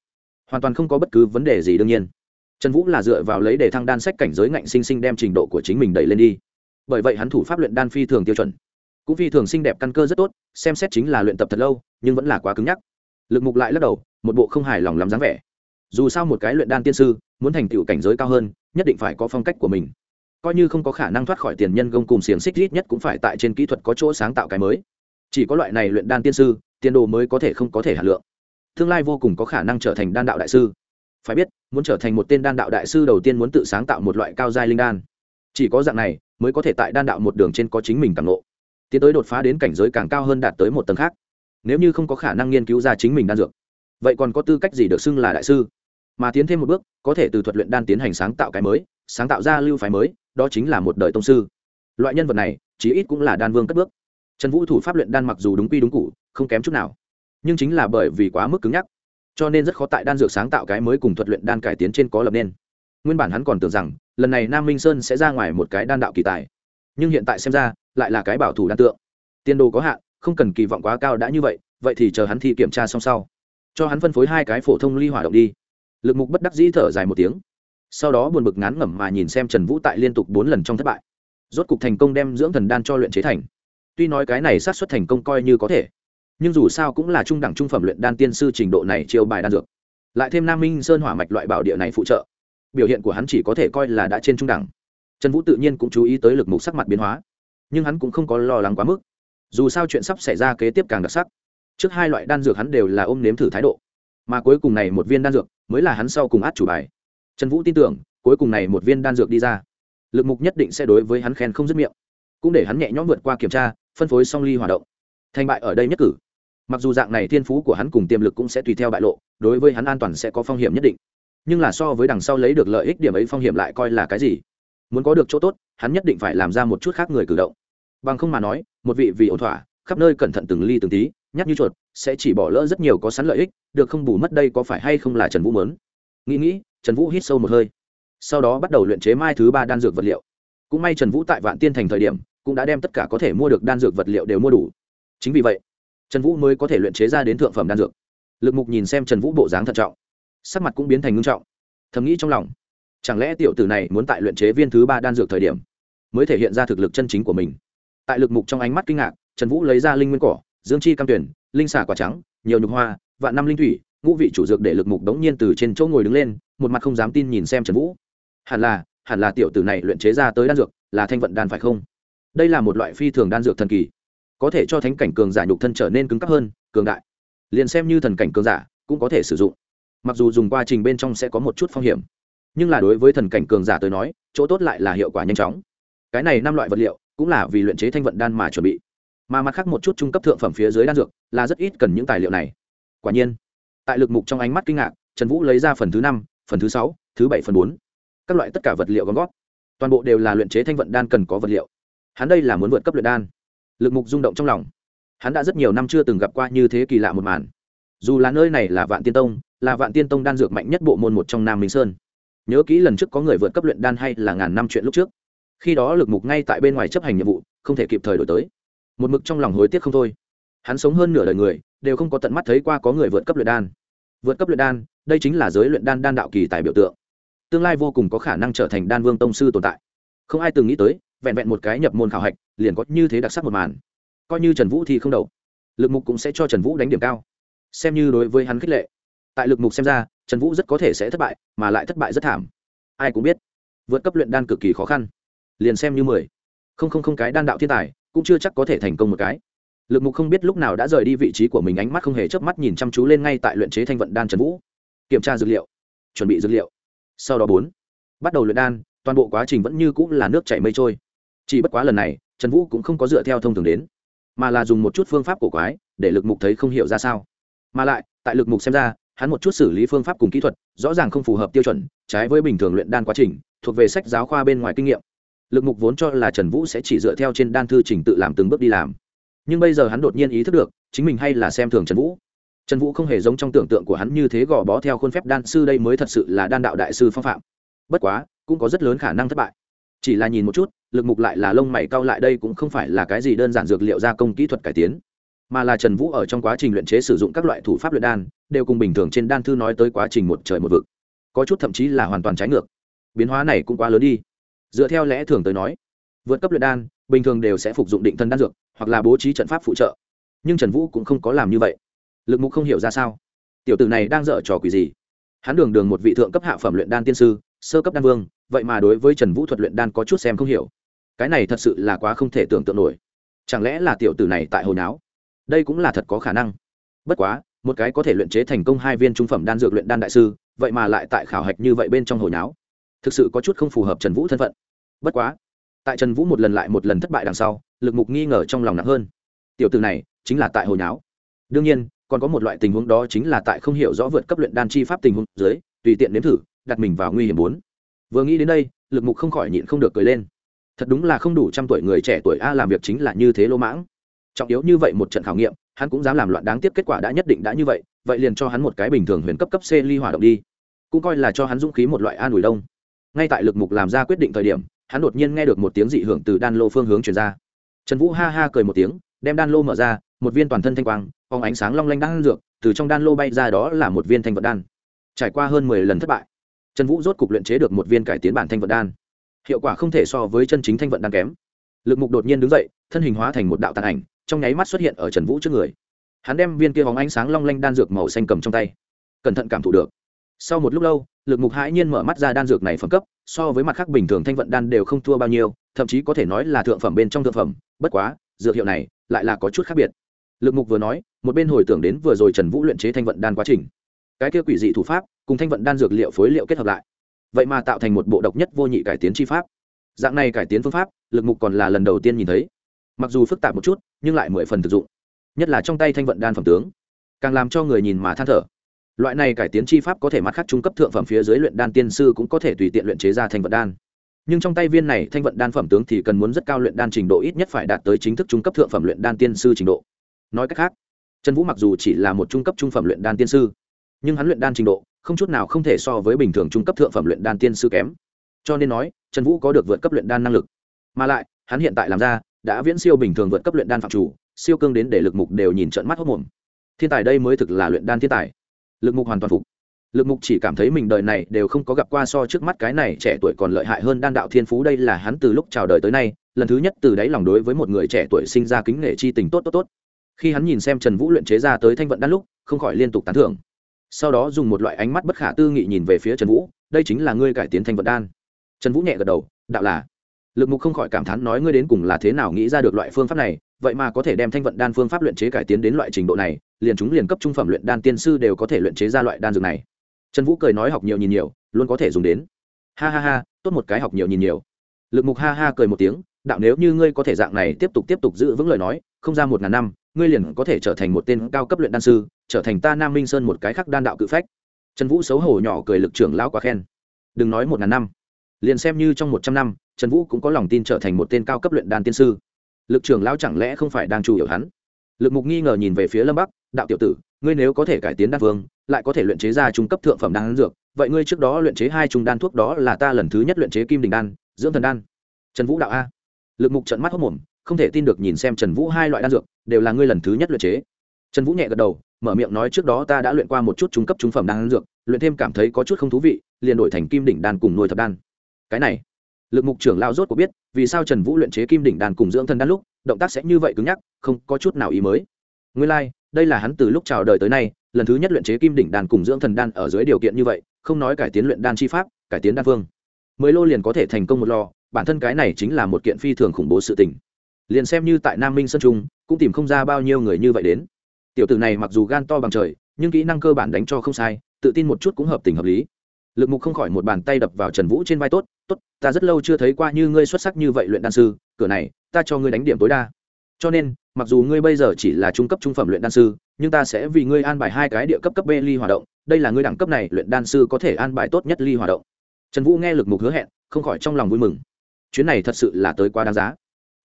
hoàn toàn không có bất cứ vấn đề gì đương nhiên. Trần vũ là dựa vào lấy để thăng đan sách cảnh giới ngạnh sinh sinh đem trình độ của chính mình đẩy lên đi. Bởi vậy hắn thủ pháp luyện đan phi thường tiêu chuẩn cũng phi thường xinh đẹp căn cơ rất tốt, xem xét chính là luyện tập thật lâu, nhưng vẫn là quá cứng nhắc. Lực mục lại lắc đầu, một bộ không hài lòng lắm dáng vẻ. Dù sao một cái luyện đan tiên sư, muốn thành tựu cảnh giới cao hơn, nhất định phải có phong cách của mình. Coi như không có khả năng thoát khỏi tiền nhân gông cùng xiềng xích ít nhất cũng phải tại trên kỹ thuật có chỗ sáng tạo cái mới. Chỉ có loại này luyện đan tiên sư, tiền đồ mới có thể không có thể hạt lượng. Tương lai vô cùng có khả năng trở thành đan đạo đại sư. Phải biết, muốn trở thành một tên đan đạo đại sư đầu tiên muốn tự sáng tạo một loại cao giai linh đan. Chỉ có dạng này, mới có thể tại đan đạo một đường trên có chính mình càng lộ tiến tới đột phá đến cảnh giới càng cao hơn đạt tới một tầng khác. Nếu như không có khả năng nghiên cứu ra chính mình đan dược, vậy còn có tư cách gì được xưng là đại sư? Mà tiến thêm một bước, có thể từ thuật luyện đan tiến hành sáng tạo cái mới, sáng tạo ra lưu phái mới, đó chính là một đời tông sư. Loại nhân vật này, chí ít cũng là đan vương cất bước. Trần vũ thủ pháp luyện đan mặc dù đúng quy đúng cụ không kém chút nào, nhưng chính là bởi vì quá mức cứng nhắc, cho nên rất khó tại đan dược sáng tạo cái mới cùng thuật luyện đan cải tiến trên có lập nên. Nguyên bản hắn còn tưởng rằng, lần này nam minh sơn sẽ ra ngoài một cái đan đạo kỳ tài nhưng hiện tại xem ra, lại là cái bảo thủ đan tượng. Tiên đồ có hạn, không cần kỳ vọng quá cao đã như vậy vậy thì chờ hắn thi kiểm tra xong sau. Cho hắn phân phối hai cái phổ thông ly hỏa động đi. Lực mục bất đắc dĩ thở dài một tiếng. Sau đó buồn bực ngán ngẩm mà nhìn xem trần vũ tại liên tục bốn lần trong thất bại. Rốt cục thành công đem dưỡng thần đan cho luyện chế thành. Tuy nói cái này sát xuất thành công coi như có thể, nhưng dù sao cũng là trung đẳng trung phẩm luyện đan tiên sư trình độ này chiêu bài đan dược. Lại thêm nam minh sơn hỏa mạch loại bảo địa này phụ trợ, biểu hiện của hắn chỉ có thể coi là đã trên trung đẳng trần vũ tự nhiên cũng chú ý tới lực mục sắc mặt biến hóa, nhưng hắn cũng không có lo lắng quá mức. Dù sao chuyện sắp xảy ra kế tiếp càng đặc sắc. Trước hai loại đan dược hắn đều là ôm nếm thử thái độ, mà cuối cùng này một viên đan dược mới là hắn sau cùng át chủ bài. Trần vũ tin tưởng, cuối cùng này một viên đan dược đi ra, lực mục nhất định sẽ đối với hắn khen không dứt miệng, cũng để hắn nhẹ nhõm vượt qua kiểm tra, phân phối song ly hoạt động. Thành bại ở đây nhất cử. Mặc dù dạng này thiên phú của hắn cùng tiềm lực cũng sẽ tùy theo bại lộ, đối với hắn an toàn sẽ có phong hiểm nhất định, nhưng là so với đằng sau lấy được lợi ích điểm ấy phong hiểm lại coi là cái gì? Muốn có được chỗ tốt, hắn nhất định phải làm ra một chút khác người cử động. Bằng không mà nói, một vị vì ổn thỏa, khắp nơi cẩn thận từng ly từng tí, nhắc như chuột, sẽ chỉ bỏ lỡ rất nhiều có sẵn lợi ích, được không bù mất đây có phải hay không là trần vũ mớn nghĩ nghĩ, trần vũ hít sâu một hơi. Sau đó bắt đầu luyện chế mai thứ ba đan dược vật liệu. Cũng may trần vũ tại vạn tiên thành thời điểm, cũng đã đem tất cả có thể mua được đan dược vật liệu đều mua đủ. Chính vì vậy, trần vũ mới có thể luyện chế ra đến thượng phẩm đan dược. Lực mục nhìn xem trần vũ bộ dáng thận trọng, sắc mặt cũng biến thành ngưng trọng. Thầm nghĩ trong lòng chẳng lẽ tiểu tử này muốn tại luyện chế viên thứ ba đan dược thời điểm, mới thể hiện ra thực lực chân chính của mình? Tại lực mục trong ánh mắt kinh ngạc, trần vũ lấy ra linh nguyên cỏ, dương chi cam tuyển, linh xả quả trắng, nhiều nhục hoa, vạn năm linh thủy, ngũ vị chủ dược để lực mục đống nhiên từ trên chỗ ngồi đứng lên, một mặt không dám tin nhìn xem trần vũ. Hẳn là hẳn là tiểu tử này luyện chế ra tới đan dược là thanh vận đan phải không? Đây là một loại phi thường đan dược thần kỳ, có thể cho thánh cảnh cường giả nhục thân trở nên cứng cấp hơn, cường đại. Liền xem như thần cảnh cường giả cũng có thể sử dụng, mặc dù dùng quá trình bên trong sẽ có một chút phong hiểm nhưng là đối với thần cảnh cường giả tới nói, chỗ tốt lại là hiệu quả nhanh chóng. Cái này năm loại vật liệu, cũng là vì luyện chế thanh vận đan mà chuẩn bị. Mà mặt khác một chút trung cấp thượng phẩm phía dưới đan dược, là rất ít cần những tài liệu này. Quả nhiên, tại lực mục trong ánh mắt kinh ngạc, trần vũ lấy ra phần thứ năm, phần thứ sáu, thứ bảy, phần bốn. Các loại tất cả vật liệu gom gót toàn bộ đều là luyện chế thanh vận đan cần có vật liệu. Hắn đây là muốn vượt cấp luyện đan. Lực mục rung động trong lòng. Hắn đã rất nhiều năm chưa từng gặp qua như thế kỳ lạ một màn. Dù là nơi này là vạn tiên tông, là vạn tiên tông đan dược mạnh nhất bộ môn một trong nam minh sơn nhớ kỹ lần trước có người vượt cấp luyện đan hay là ngàn năm chuyện lúc trước. Khi đó lực mục ngay tại bên ngoài chấp hành nhiệm vụ, không thể kịp thời đổi tới. Một mực trong lòng hối tiếc không thôi. Hắn sống hơn nửa đời người, đều không có tận mắt thấy qua có người vượt cấp luyện đan. Vượt cấp luyện đan, đây chính là giới luyện đan đan đạo kỳ tài biểu tượng. Tương lai vô cùng có khả năng trở thành đan vương tông sư tồn tại. Không ai từng nghĩ tới, vẹn vẹn một cái nhập môn khảo hạch, liền có như thế đặc sắc một màn. Coi như trần vũ thì không đầu. Lực mục cũng sẽ cho trần vũ đánh điểm cao. Xem như đối với hắn khích lệ. Tại lực mục xem ra trần vũ rất có thể sẽ thất bại, mà lại thất bại rất thảm. Ai cũng biết, vượt cấp luyện đan cực kỳ khó khăn. Liền xem như mười. Không không không cái đan đạo thiên tài, cũng chưa chắc có thể thành công một cái. Lực mục không biết lúc nào đã rời đi vị trí của mình, ánh mắt không hề chớp mắt nhìn chăm chú lên ngay tại luyện chế thanh vận đan trần vũ. Kiểm tra dược liệu, chuẩn bị dược liệu. Sau đó bốn. Bắt đầu luyện đan, toàn bộ quá trình vẫn như cũng là nước chảy mây trôi. Chỉ bất quá lần này, trần vũ cũng không có dựa theo thông thường đến, mà là dùng một chút phương pháp cổ quái để lực mục thấy không hiểu ra sao. Mà lại, tại lực mục xem ra hắn một chút xử lý phương pháp cùng kỹ thuật, rõ ràng không phù hợp tiêu chuẩn, trái với bình thường luyện đan quá trình, thuộc về sách giáo khoa bên ngoài kinh nghiệm. Lực mục vốn cho là trần vũ sẽ chỉ dựa theo trên đan thư trình tự làm từng bước đi làm. Nhưng bây giờ hắn đột nhiên ý thức được, chính mình hay là xem thường trần vũ. Trần vũ không hề giống trong tưởng tượng của hắn như thế gò bó theo khuôn phép đan sư đây mới thật sự là đan đạo đại sư phong phạm. Bất quá, cũng có rất lớn khả năng thất bại. Chỉ là nhìn một chút, lực mục lại là lông mày cao lại đây cũng không phải là cái gì đơn giản dược liệu gia công kỹ thuật cải tiến mà là trần vũ ở trong quá trình luyện chế sử dụng các loại thủ pháp luyện đan, đều cùng bình thường trên đan thư nói tới quá trình một trời một vực. Có chút thậm chí là hoàn toàn trái ngược. Biến hóa này cũng quá lớn đi. Dựa theo lẽ thường tới nói, vượt cấp luyện đan, bình thường đều sẽ phục dụng định thân đan dược, hoặc là bố trí trận pháp phụ trợ. Nhưng trần vũ cũng không có làm như vậy. Lực mục không hiểu ra sao. Tiểu tử này đang dở trò quỷ gì? Hắn đường đường một vị thượng cấp hạ phẩm luyện đan tiên sư, sơ cấp đan vương, vậy mà đối với trần vũ thuật luyện đan có chút xem không hiểu. Cái này thật sự là quá không thể tưởng tượng nổi. Chẳng lẽ là tiểu tử này tại hồi náo đây cũng là thật có khả năng. Bất quá, một cái có thể luyện chế thành công hai viên trung phẩm đan dược luyện đan đại sư, vậy mà lại tại khảo hạch như vậy bên trong hồi náo thực sự có chút không phù hợp trần vũ thân phận. Bất quá, tại trần vũ một lần lại một lần thất bại đằng sau, lực mục nghi ngờ trong lòng nặng hơn. Tiểu từ này chính là tại hồi náo đương nhiên, còn có một loại tình huống đó chính là tại không hiểu rõ vượt cấp luyện đan chi pháp tình huống dưới, tùy tiện nếm thử, đặt mình vào nguy hiểm bốn. Vừa nghĩ đến đây, lực mục không khỏi nhịn không được cười lên. Thật đúng là không đủ trăm tuổi người trẻ tuổi a làm việc chính là như thế lỗ mãng trọng yếu như vậy một trận khảo nghiệm, hắn cũng dám làm loạn đáng tiếc kết quả đã nhất định đã như vậy vậy liền cho hắn một cái bình thường huyền cấp cấp c ly hỏa động đi. Cũng coi là cho hắn dũng khí một loại an ủi đông. Ngay tại lực mục làm ra quyết định thời điểm, hắn đột nhiên nghe được một tiếng dị hưởng từ đan lô phương hướng chuyển ra. Trần vũ ha ha cười một tiếng, đem đan lô mở ra, một viên toàn thân thanh quang, phóng ánh sáng long lanh đan dược, từ trong đan lô bay ra đó là một viên thanh vật đan. Trải qua hơn mười lần thất bại, trần vũ rốt cục luyện chế được một viên cải tiến bản thanh vật đan. Hiệu quả không thể so với chân chính thanh vận đan kém. Lực mục đột nhiên đứng dậy, thân hình hóa thành một đạo tàn ảnh trong nháy mắt xuất hiện ở trần vũ trước người. Hắn đem viên kia hóng ánh sáng long lanh đan dược màu xanh cầm trong tay. Cẩn thận cảm thụ được. Sau một lúc lâu, lực mục hãi nhiên mở mắt ra đan dược này phẩm cấp, so với mặt khác bình thường thanh vận đan đều không thua bao nhiêu, thậm chí có thể nói là thượng phẩm bên trong thượng phẩm, bất quá, dược hiệu này lại là có chút khác biệt. Lực mục vừa nói, một bên hồi tưởng đến vừa rồi trần vũ luyện chế thanh vận đan quá trình. Cái kia quỷ dị thủ pháp, cùng thanh vận đan dược liệu phối liệu kết hợp lại. Vậy mà tạo thành một bộ độc nhất vô nhị cải tiến chi pháp. Dạng này cải tiến phương pháp, lực mục còn là lần đầu tiên nhìn thấy mặc dù phức tạp một chút, nhưng lại mười phần thực dụng. Nhất là trong tay thanh vận đan phẩm tướng, càng làm cho người nhìn mà than thở. Loại này cải tiến chi pháp có thể mặt khác trung cấp thượng phẩm phía dưới luyện đan tiên sư cũng có thể tùy tiện luyện chế ra thanh vận đan. Nhưng trong tay viên này thanh vận đan phẩm tướng thì cần muốn rất cao luyện đan trình độ ít nhất phải đạt tới chính thức trung cấp thượng phẩm luyện đan tiên sư trình độ. Nói cách khác, trần vũ mặc dù chỉ là một trung cấp trung phẩm luyện đan tiên sư, nhưng hắn luyện đan trình độ không chút nào không thể so với bình thường trung cấp thượng phẩm luyện đan tiên sư kém. Cho nên nói, trần vũ có được vượt cấp luyện đan năng lực. Mà lại, hắn hiện tại làm ra đã viễn siêu bình thường vượt cấp luyện đan phạm chủ, siêu cương đến để lực mục đều nhìn trận mắt hốc mồm. Thiên tài đây mới thực là luyện đan thiên tài. Lực mục hoàn toàn phục. Lực mục chỉ cảm thấy mình đời này đều không có gặp qua so trước mắt cái này trẻ tuổi còn lợi hại hơn đan đạo thiên phú đây là hắn từ lúc chào đời tới nay, lần thứ nhất từ đáy lòng đối với một người trẻ tuổi sinh ra kính nể chi tình tốt tốt tốt. Khi hắn nhìn xem trần vũ luyện chế ra tới thanh vận đan lúc, không khỏi liên tục tán thưởng. Sau đó dùng một loại ánh mắt bất khả tư nghị nhìn về phía trần vũ, đây chính là ngươi cải tiến thanh vận đan. Trần vũ nhẹ gật đầu, đạo là lực mục không khỏi cảm thán nói ngươi đến cùng là thế nào nghĩ ra được loại phương pháp này, vậy mà có thể đem thanh vận đan phương pháp luyện chế cải tiến đến loại trình độ này, liền chúng liền cấp trung phẩm luyện đan tiên sư đều có thể luyện chế ra loại đan dược này. Trần vũ cười nói học nhiều nhìn nhiều, luôn có thể dùng đến. Ha ha ha, tốt một cái học nhiều nhìn nhiều. Lực mục ha ha cười một tiếng, đạo nếu như ngươi có thể dạng này tiếp tục tiếp tục giữ vững lời nói, không ra một ngàn năm, ngươi liền có thể trở thành một tên cao cấp luyện đan sư, trở thành ta nam minh sơn một cái khác đan đạo cự phách. Trần vũ xấu hổ nhỏ cười lực trưởng lão quá khen. Đừng nói một ngàn năm, liền xem như trong một trăm năm trần vũ cũng có lòng tin trở thành một tên cao cấp luyện đan tiên sư. Lực trưởng lão chẳng lẽ không phải đang chủ hiểu hắn? Lực mục nghi ngờ nhìn về phía lâm bắc, đạo tiểu tử, ngươi nếu có thể cải tiến đan vương, lại có thể luyện chế ra trung cấp thượng phẩm đan dược, vậy ngươi trước đó luyện chế hai trung đan thuốc đó là ta lần thứ nhất luyện chế kim đình đan, dưỡng thần đan. Trần vũ đạo a. Lực mục trận mắt hốc mồm, không thể tin được nhìn xem trần vũ hai loại đan dược, đều là ngươi lần thứ nhất luyện chế. Trần vũ nhẹ gật đầu, mở miệng nói, trước đó ta đã luyện qua một chút trung cấp trung phẩm đan dược, luyện thêm cảm thấy có chút không thú vị, liền đổi thành kim đỉnh đan cùng nuôi thập đan. Cái này lực mục trưởng lao rốt của biết vì sao trần vũ luyện chế kim đỉnh đan cùng dưỡng thần đan lúc động tác sẽ như vậy cứng nhắc không có chút nào ý mới. Nguyên lai、like, đây là hắn từ lúc chào đời tới nay lần thứ nhất luyện chế kim đỉnh đan cùng dưỡng thần đan ở dưới điều kiện như vậy không nói cải tiến luyện đan chi pháp cải tiến đan phương. Mười lô liền có thể thành công một lò bản thân cái này chính là một kiện phi thường khủng bố sự tình. Liền xem như tại nam minh sơn trung cũng tìm không ra bao nhiêu người như vậy đến. Tiểu tử này mặc dù gan to bằng trời nhưng kỹ năng cơ bản đánh cho không sai tự tin một chút cũng hợp tình hợp lý. Lực mục không khỏi một bàn tay đập vào trần vũ trên vai tốt ta rất lâu chưa thấy qua như ngươi xuất sắc như vậy luyện đan sư, cửa này, ta cho ngươi đánh điểm tối đa. Cho nên, mặc dù ngươi bây giờ chỉ là trung cấp trung phẩm luyện đan sư, nhưng ta sẽ vì ngươi an bài hai cái địa cấp cấp b ly hoạt động, đây là ngươi đẳng cấp này luyện đan sư có thể an bài tốt nhất ly hoạt động. Trần vũ nghe lực mục hứa hẹn, không khỏi trong lòng vui mừng. Chuyến này thật sự là tới quá đáng giá.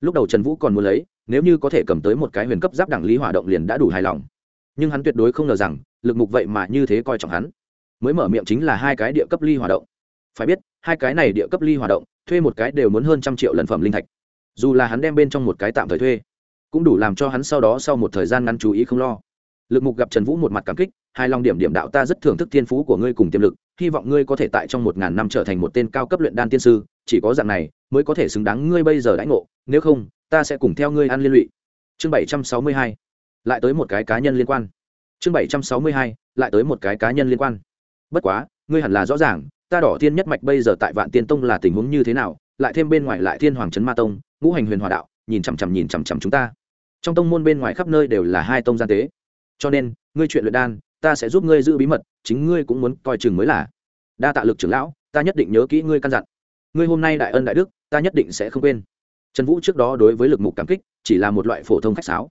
Lúc đầu trần vũ còn muốn lấy, nếu như có thể cầm tới một cái huyền cấp giáp đẳng lý hỏa động liền đã đủ hài lòng. Nhưng hắn tuyệt đối không ngờ rằng, lực mục vậy mà như thế coi trọng hắn. Mới mở miệng chính là hai cái địa cấp ly hỏa động phải biết, hai cái này địa cấp ly hoạt động, thuê một cái đều muốn hơn trăm triệu lần phẩm linh thạch. Dù là hắn đem bên trong một cái tạm thời thuê, cũng đủ làm cho hắn sau đó sau một thời gian ngắn chú ý không lo. Lực mục gặp trần vũ một mặt cảm kích hai lòng điểm điểm đạo ta rất thưởng thức thiên phú của ngươi cùng tiềm lực, hy vọng ngươi có thể tại trong một ngàn năm trở thành một tên cao cấp luyện đan tiên sư, chỉ có dạng này mới có thể xứng đáng ngươi bây giờ đãi ngộ, nếu không, ta sẽ cùng theo ngươi ăn liên lụy. Chương bảy trăm sáu mươi hai, lại tới một cái cá nhân liên quan. Chương bảy trăm sáu mươi hai, lại tới một cái cá nhân liên quan. Bất quá, ngươi hẳn là rõ ràng ta đỏ thiên nhất mạch bây giờ tại vạn tiên tông là tình huống như thế nào, lại thêm bên ngoài lại thiên hoàng trấn ma tông, ngũ hành huyền hòa đạo, nhìn chằm chằm nhìn chằm chằm chúng ta. Trong tông môn bên ngoài khắp nơi đều là hai tông gian tế. Cho nên, ngươi chuyện luyện đan, ta sẽ giúp ngươi giữ bí mật, chính ngươi cũng muốn coi chừng mới là. Đa tạ lực trưởng lão, ta nhất định nhớ kỹ ngươi căn dặn. Ngươi hôm nay đại ân đại đức, ta nhất định sẽ không quên. Trần vũ trước đó đối với lực mục cảm kích, chỉ là một loại phổ thông khách sáo.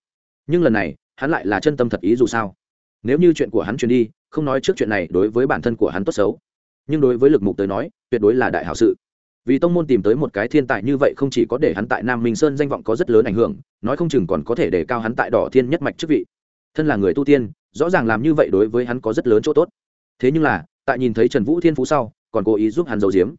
Nhưng lần này, hắn lại là chân tâm thật ý dù sao. Nếu như chuyện của hắn truyền đi, không nói trước chuyện này đối với bản thân của hắn tốt xấu nhưng đối với lực mục tới nói, tuyệt đối là đại hảo sự. Vì tông môn tìm tới một cái thiên tài như vậy không chỉ có để hắn tại nam minh sơn danh vọng có rất lớn ảnh hưởng, nói không chừng còn có thể để cao hắn tại đỏ thiên nhất mạch chức vị. Thân là người tu tiên, rõ ràng làm như vậy đối với hắn có rất lớn chỗ tốt. Thế nhưng là, tại nhìn thấy trần vũ thiên phú sau, còn cố ý giúp hắn giấu giếm.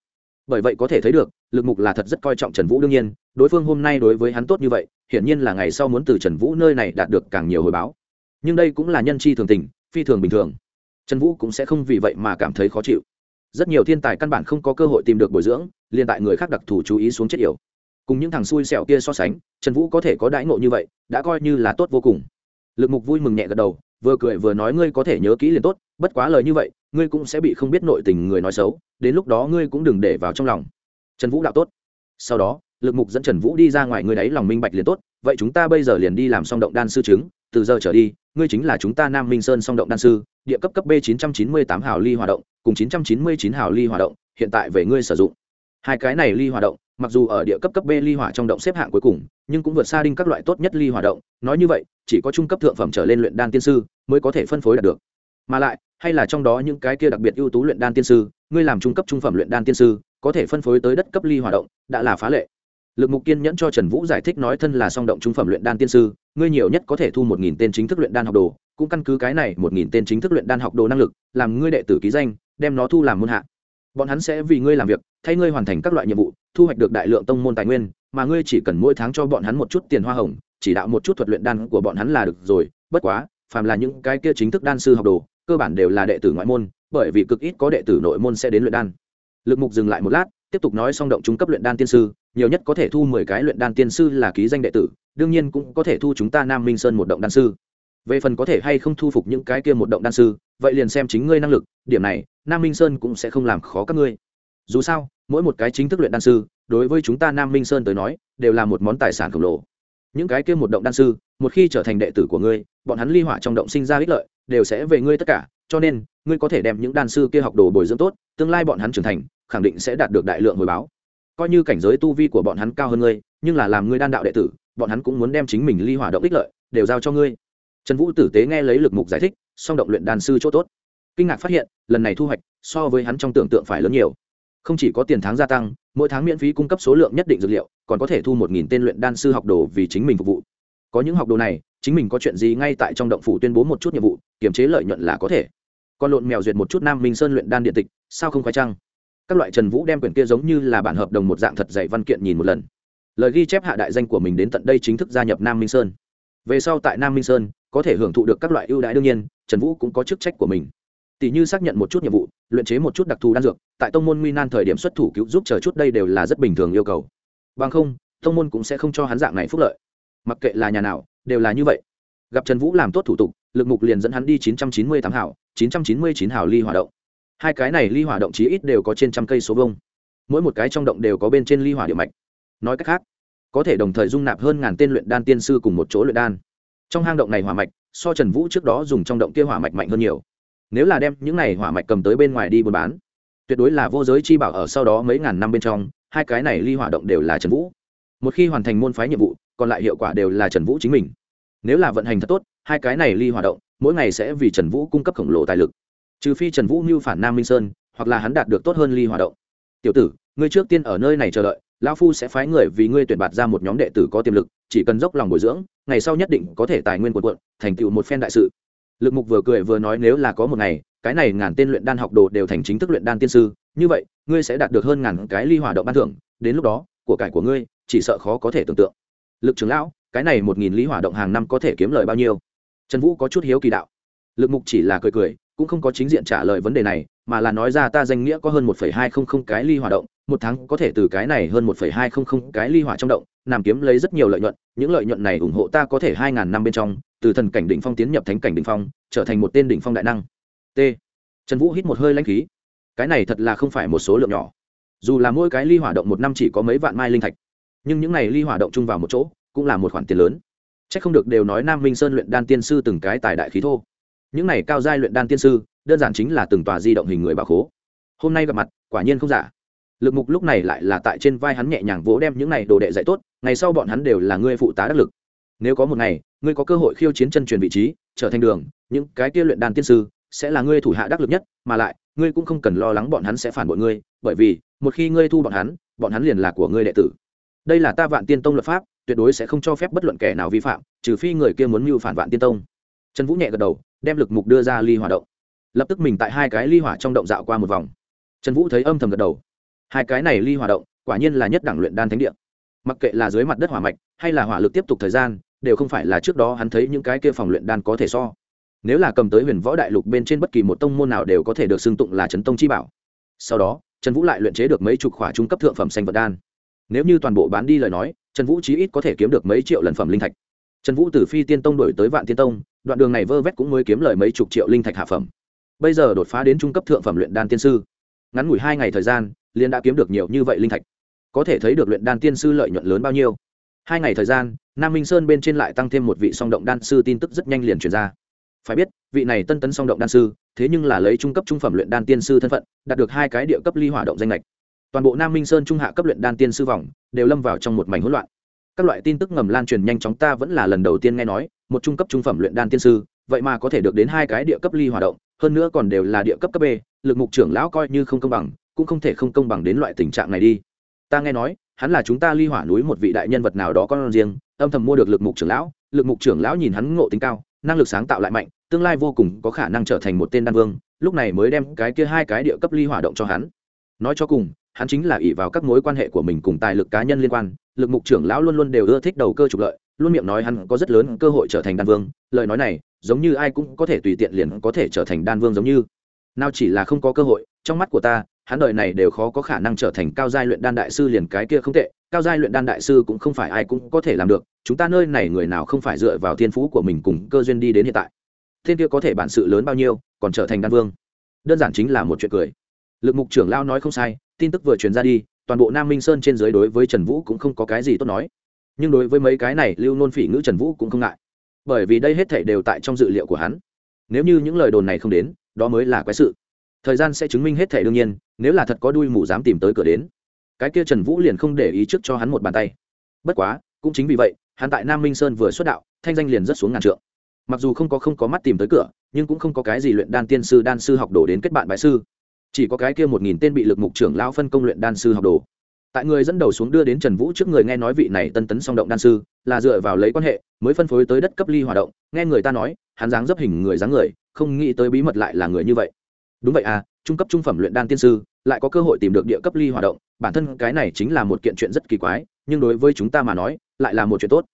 Bởi vậy có thể thấy được, lực mục là thật rất coi trọng trần vũ đương nhiên, đối phương hôm nay đối với hắn tốt như vậy, hiển nhiên là ngày sau muốn từ trần vũ nơi này đạt được càng nhiều hồi báo. Nhưng đây cũng là nhân chi thường tình, phi thường bình thường. Trần vũ cũng sẽ không vì vậy mà cảm thấy khó chịu rất nhiều thiên tài căn bản không có cơ hội tìm được bồi dưỡng, liền tại người khác đặc thù chú ý xuống chết yểu. Cùng những thằng xui xẻo kia so sánh, trần vũ có thể có đãi ngộ như vậy, đã coi như là tốt vô cùng. Lực mục vui mừng nhẹ gật đầu, vừa cười vừa nói ngươi có thể nhớ kỹ liền tốt, bất quá lời như vậy, ngươi cũng sẽ bị không biết nội tình người nói xấu, đến lúc đó ngươi cũng đừng để vào trong lòng. Trần vũ đạo tốt. Sau đó, lực mục dẫn trần vũ đi ra ngoài ngươi đáy lòng minh bạch liền tốt, vậy chúng ta bây giờ liền đi làm song động đan sư chứng, từ giờ trở đi, ngươi chính là chúng ta nam minh sơn song động đan sư địa cấp cấp b chín trăm chín mươi tám hào ly hoạt động, cùng chín trăm chín mươi chín hào ly hoạt động, hiện tại về ngươi sử dụng. Hai cái này ly hoạt động, mặc dù ở địa cấp cấp b ly hỏa trong động xếp hạng cuối cùng, nhưng cũng vượt xa đinh các loại tốt nhất ly hỏa động. Nói như vậy, chỉ có trung cấp thượng phẩm trở lên luyện đan tiên sư mới có thể phân phối đạt được. Mà lại, hay là trong đó những cái kia đặc biệt ưu tú luyện đan tiên sư, ngươi làm trung cấp trung phẩm luyện đan tiên sư, có thể phân phối tới đất cấp ly hỏa động, đã là phá lệ. Lực mục kiên nhẫn cho trần vũ giải thích nói thân là song động trung phẩm luyện đan tiên sư, ngươi nhiều nhất có thể thu một nghìn tên chính thức luyện đan học đồ cũng căn cứ cái này một nghìn tên chính thức luyện đan học đồ năng lực, làm ngươi đệ tử ký danh, đem nó thu làm môn hạ. Bọn hắn sẽ vì ngươi làm việc, thay ngươi hoàn thành các loại nhiệm vụ, thu hoạch được đại lượng tông môn tài nguyên, mà ngươi chỉ cần mỗi tháng cho bọn hắn một chút tiền hoa hồng, chỉ đạo một chút thuật luyện đan của bọn hắn là được rồi, bất quá, phàm là những cái kia chính thức đan sư học đồ, cơ bản đều là đệ tử ngoại môn, bởi vì cực ít có đệ tử nội môn sẽ đến luyện đan. Lực mục dừng lại một lát, tiếp tục nói song động trung cấp luyện đan tiên sư, nhiều nhất có thể thu mười cái luyện đan tiên sư là ký danh đệ tử, đương nhiên cũng có thể thu chúng ta nam minh sơn một động đan sư về phần có thể hay không thu phục những cái kia một động đan sư, vậy liền xem chính ngươi năng lực, điểm này, nam minh sơn cũng sẽ không làm khó các ngươi. Dù sao, mỗi một cái chính thức luyện đan sư, đối với chúng ta nam minh sơn tới nói, đều là một món tài sản khổng lồ. Những cái kia một động đan sư, một khi trở thành đệ tử của ngươi, bọn hắn ly hỏa trong động sinh ra ích lợi, đều sẽ về ngươi tất cả, cho nên, ngươi có thể đem những đan sư kia học đồ bồi dưỡng tốt, tương lai bọn hắn trưởng thành, khẳng định sẽ đạt được đại lượng hồi báo. Coi như cảnh giới tu vi của bọn hắn cao hơn ngươi, nhưng là làm ngươi đan đạo đệ tử, bọn hắn cũng muốn đem chính mình ly hỏa động ích lợi, đều giao cho ngươi trần vũ tử tế nghe lấy lực mục giải thích, song động luyện đan sư chỗ tốt. Kinh ngạc phát hiện, lần này thu hoạch so với hắn trong tưởng tượng phải lớn nhiều. Không chỉ có tiền tháng gia tăng, mỗi tháng miễn phí cung cấp số lượng nhất định dược liệu, còn có thể thu một nghìn tên luyện đan sư học đồ vì chính mình phục vụ. Có những học đồ này, chính mình có chuyện gì ngay tại trong động phủ tuyên bố một chút nhiệm vụ, kiềm chế lợi nhuận là có thể. Còn lộn mèo duyệt một chút nam minh sơn luyện đan điện tịch, sao không khoái trăng? Các loại trần vũ đem quyển kia giống như là bản hợp đồng một dạng thật dạy văn kiện nhìn một lần. Lời ghi chép hạ đại danh của mình đến tận đây chính thức gia nhập nam minh sơn. Về sau tại nam minh sơn có thể hưởng thụ được các loại ưu đãi đương nhiên, trần vũ cũng có chức trách của mình. Tỷ như xác nhận một chút nhiệm vụ, luyện chế một chút đặc thù đan dược, tại tông môn nguy nan thời điểm xuất thủ cứu giúp chờ chút đây đều là rất bình thường yêu cầu. Bằng không, tông môn cũng sẽ không cho hắn dạng này phúc lợi. Mặc kệ là nhà nào, đều là như vậy. Gặp trần vũ làm tốt thủ tục, lực mục liền dẫn hắn đi chín trăm chín mươi tám hảo chín trăm chín mươi chín hảo ly hỏa động. Hai cái này ly hỏa động chí ít đều có trên trăm cây số vông mỗi một cái trong động đều có bên trên ly hỏa địa mạch. Nói cách khác, có thể đồng thời dung nạp hơn ngàn tên luyện đan tiên sư cùng một chỗ luyện đan trong hang động này hỏa mạch, so trần vũ trước đó dùng trong động kia hỏa mạch mạnh hơn nhiều. Nếu là đem những này hỏa mạch cầm tới bên ngoài đi buôn bán, tuyệt đối là vô giới chi bảo ở sau đó mấy ngàn năm bên trong, hai cái này ly hỏa động đều là trần vũ. Một khi hoàn thành môn phái nhiệm vụ, còn lại hiệu quả đều là trần vũ chính mình. Nếu là vận hành thật tốt, hai cái này ly hỏa động, mỗi ngày sẽ vì trần vũ cung cấp khổng lồ tài lực. Trừ phi trần vũ mưu phản nam minh sơn, hoặc là hắn đạt được tốt hơn ly hỏa động tiểu tử, ngươi trước tiên ở nơi này chờ đợi, lão phu sẽ phái người vì ngươi tuyển bạt ra một nhóm đệ tử có tiềm lực, chỉ cần dốc lòng bồi dưỡng, ngày sau nhất định có thể tài nguyên quần quận thành tựu một phen đại sự. Lực mục vừa cười vừa nói, nếu là có một ngày, cái này ngàn tên luyện đan học đồ đều thành chính thức luyện đan tiên sư, như vậy, ngươi sẽ đạt được hơn ngàn cái ly hỏa động ban thưởng, đến lúc đó, của cải của ngươi, chỉ sợ khó có thể tưởng tượng. Lực trưởng lão, cái này một nghìn ly hỏa động hàng năm có thể kiếm lời bao nhiêu? Trần vũ có chút hiếu kỳ đạo. Lực mục chỉ là cười cười cũng không có chính diện trả lời vấn đề này, mà là nói ra ta danh nghĩa có hơn một phẩy hai không không cái ly hỏa động, một tháng có thể từ cái này hơn một phẩy hai không không cái ly hỏa trong động làm kiếm lấy rất nhiều lợi nhuận, những lợi nhuận này ủng hộ ta có thể hai ngàn năm bên trong, từ thần cảnh đỉnh phong tiến nhập thánh cảnh đỉnh phong, trở thành một tên đỉnh phong đại năng. T. Trần vũ hít một hơi lãnh khí. Cái này thật là không phải một số lượng nhỏ. Dù là mỗi cái ly hỏa động một năm chỉ có mấy vạn mai linh thạch, nhưng những này ly hỏa động chung vào một chỗ, cũng là một khoản tiền lớn. C h ắ c không được đều nói nam minh sơn luyện đan tiên sư từng cái tài đại khí thô những này cao giai luyện đan tiên sư, đơn giản chính là từng tòa di động hình người bà khố. Hôm nay gặp mặt, quả nhiên không giả. Lực mục lúc này lại là tại trên vai hắn nhẹ nhàng vỗ đem những này đồ đệ dạy tốt, ngày sau bọn hắn đều là ngươi phụ tá đắc lực. Nếu có một ngày, ngươi có cơ hội khiêu chiến chân truyền vị trí, trở thành đường, những cái kia luyện đan tiên sư sẽ là ngươi thủ hạ đắc lực nhất, mà lại, ngươi cũng không cần lo lắng bọn hắn sẽ phản bội ngươi, bởi vì, một khi ngươi thu bọn hắn bọn hắn liền là của ngươi đệ tử. Đây là ta vạn tiên tông luật pháp, tuyệt đối sẽ không cho phép bất luận kẻ nào vi phạm, trừ phi người kia muốn mưu phản vạn tiên tông. Trần vũ nhẹ gật đầu đem lực mục đưa ra ly hỏa động. Lập tức mình tại hai cái ly hỏa trong động dạo qua một vòng. Trần vũ thấy âm thầm gật đầu. Hai cái này ly hỏa động, quả nhiên là nhất đẳng luyện đan thánh địa. Mặc kệ là dưới mặt đất hỏa mạch, hay là hỏa lực tiếp tục thời gian, đều không phải là trước đó hắn thấy những cái kia phòng luyện đan có thể so. Nếu là cầm tới huyền võ đại lục bên trên bất kỳ một tông môn nào đều có thể được xưng tụng là trấn tông chi bảo. Sau đó, trần vũ lại luyện chế được mấy chục khỏa trung cấp thượng phẩm xanh vật đan. Nếu như toàn bộ bán đi lời nói, trần vũ chí ít có thể kiếm được mấy triệu lần phẩm linh thạch trần vũ từ phi tiên tông đổi tới vạn tiên tông, đoạn đường này vơ vét cũng mới kiếm lời mấy chục triệu linh thạch hạ phẩm. Bây giờ đột phá đến trung cấp thượng phẩm luyện đan tiên sư. Ngắn ngủi hai ngày thời gian liên đã kiếm được nhiều như vậy linh thạch. Có thể thấy được luyện đan tiên sư lợi nhuận lớn bao nhiêu. Hai ngày thời gian, nam minh sơn bên trên lại tăng thêm một vị song động đan sư tin tức rất nhanh liền truyền ra. Phải biết, vị này tân tấn song động đan sư, thế nhưng là lấy trung cấp trung phẩm luyện đan tiên sư thân phận, đạt được hai cái địa cấp ly hỏa động danh lệch toàn bộ nam minh sơn trung hạ cấp luyện đan tiên sư vòng, đều lâm vào trong một mảnh hỗn loạn các loại tin tức ngầm lan truyền nhanh chóng ta vẫn là lần đầu tiên nghe nói, một trung cấp trung phẩm luyện đan tiên sư, vậy mà có thể được đến hai cái địa cấp ly hoạt động, hơn nữa còn đều là địa cấp cấp b, lực mục trưởng lão coi như không công bằng, cũng không thể không công bằng đến loại tình trạng này đi. Ta nghe nói, hắn là chúng ta ly hỏa núi một vị đại nhân vật nào đó con riêng, âm thầm mua được lực mục trưởng lão, lực mục trưởng lão nhìn hắn ngộ tính cao, năng lực sáng tạo lại mạnh, tương lai vô cùng có khả năng trở thành một tên đan vương, lúc này mới đem cái kia hai cái địa cấp ly hỏa động cho hắn. Nói cho cùng hắn chính là ỷ vào các mối quan hệ của mình cùng tài lực cá nhân liên quan, lực mục trưởng lão luôn luôn đều ưa thích đầu cơ trục lợi, luôn miệng nói hắn có rất lớn cơ hội trở thành đan vương, lời nói này, giống như ai cũng có thể tùy tiện liền có thể trở thành đan vương giống như. Nào chỉ là không có cơ hội, trong mắt của ta, hắn đời này đều khó có khả năng trở thành cao giai luyện đan đại sư liền cái kia không tệ, cao giai luyện đan đại sư cũng không phải ai cũng có thể làm được, chúng ta nơi này người nào không phải dựa vào thiên phú của mình cùng cơ duyên đi đến hiện tại. Thiên kia có thể bản sự lớn bao nhiêu, còn trở thành đan vương? Đơn giản chính là một chuyện cười. Lực mục trưởng lao nói không sai tin tức vừa truyền ra đi, toàn bộ nam minh sơn trên dưới đối với trần vũ cũng không có cái gì tốt nói. Nhưng đối với mấy cái này, lưu nôn phỉ ngữ trần vũ cũng không ngại. Bởi vì đây hết thể đều tại trong dự liệu của hắn. Nếu như những lời đồn này không đến, đó mới là quái sự. Thời gian sẽ chứng minh hết thể đương nhiên, nếu là thật có đuôi mù dám tìm tới cửa đến. Cái kia trần vũ liền không để ý trước cho hắn một bàn tay. Bất quá, cũng chính vì vậy, hắn tại nam minh sơn vừa xuất đạo, thanh danh liền rất xuống ngàn trượng. Mặc dù không có không có mắt tìm tới cửa, nhưng cũng không có cái gì luyện đan tiên sư, đan sư học đổ đến kết bạn bại sư chỉ có cái kia một nghìn tên bị lực mục trưởng lao phân công luyện đan sư học đồ. Tại người dẫn đầu xuống đưa đến trần vũ trước người nghe nói vị này tân tấn song động đan sư, là dựa vào lấy quan hệ, mới phân phối tới đất cấp ly hoạt động, nghe người ta nói, hắn dáng dấp hình người dáng người, không nghĩ tới bí mật lại là người như vậy. Đúng vậy à trung cấp trung phẩm luyện đan tiên sư, lại có cơ hội tìm được địa cấp ly hoạt động, bản thân cái này chính là một kiện chuyện rất kỳ quái, nhưng đối với chúng ta mà nói, lại là một chuyện tốt.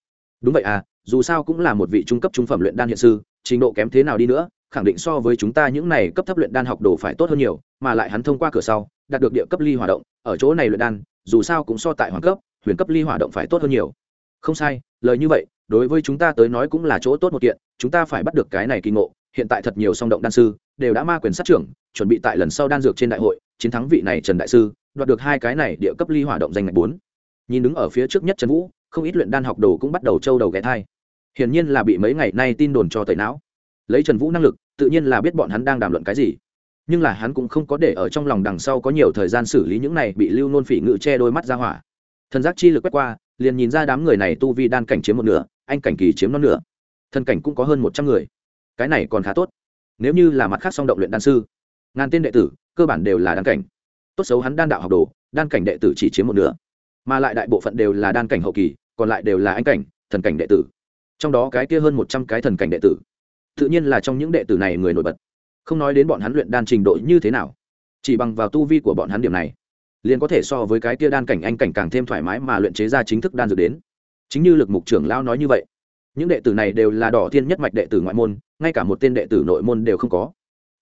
Đúng vậy à dù sao cũng là một vị trung cấp trung phẩm luyện đan hiện sư, trình độ kém thế nào đi nữa khẳng định so với chúng ta những này cấp thấp luyện đan học đồ phải tốt hơn nhiều, mà lại hắn thông qua cửa sau, đạt được địa cấp ly hỏa động, ở chỗ này luyện đan, dù sao cũng so tại hoàng cấp, huyền cấp ly hỏa động phải tốt hơn nhiều. Không sai, lời như vậy, đối với chúng ta tới nói cũng là chỗ tốt một kiện, chúng ta phải bắt được cái này kỳ ngộ, hiện tại thật nhiều song động đan sư, đều đã ma quyền sát trưởng, chuẩn bị tại lần sau đan dược trên đại hội, chiến thắng vị này trần đại sư, đoạt được hai cái này địa cấp ly hỏa động danh ngạch bốn. Nhìn đứng ở phía trước nhất trần vũ, không ít luyện đan học đồ cũng bắt đầu trâu đầu ghé thai. Hiển nhiên là bị mấy ngày nay tin đồn cho tẩy não lấy trần vũ năng lực, tự nhiên là biết bọn hắn đang đàm luận cái gì. Nhưng là hắn cũng không có để ở trong lòng đằng sau có nhiều thời gian xử lý những này bị lưu nôn phỉ ngự che đôi mắt ra hỏa. Thần giác chi lực quét qua, liền nhìn ra đám người này tu vi đan cảnh chiếm một nửa, anh cảnh kỳ chiếm non nửa. Thần cảnh cũng có hơn một trăm người. Cái này còn khá tốt. Nếu như là mặt khác song động luyện đan sư, ngàn tên đệ tử, cơ bản đều là đan cảnh. Tốt xấu hắn đan đạo học đồ, đan cảnh đệ tử chỉ chiếm một nửa. Mà lại đại bộ phận đều là đan cảnh hậu kỳ, còn lại đều là anh cảnh, thần cảnh đệ tử. Trong đó cái kia hơn một trăm cái thần cảnh đệ tử tự nhiên là trong những đệ tử này người nổi bật. Không nói đến bọn hắn luyện đan trình độ như thế nào, chỉ bằng vào tu vi của bọn hắn điểm này, liền có thể so với cái kia đan cảnh anh cảnh càng thêm thoải mái mà luyện chế ra chính thức đan dược đến. Chính như lực mục trưởng lao nói như vậy, những đệ tử này đều là đỏ thiên nhất mạch đệ tử ngoại môn, ngay cả một tên đệ tử nội môn đều không có.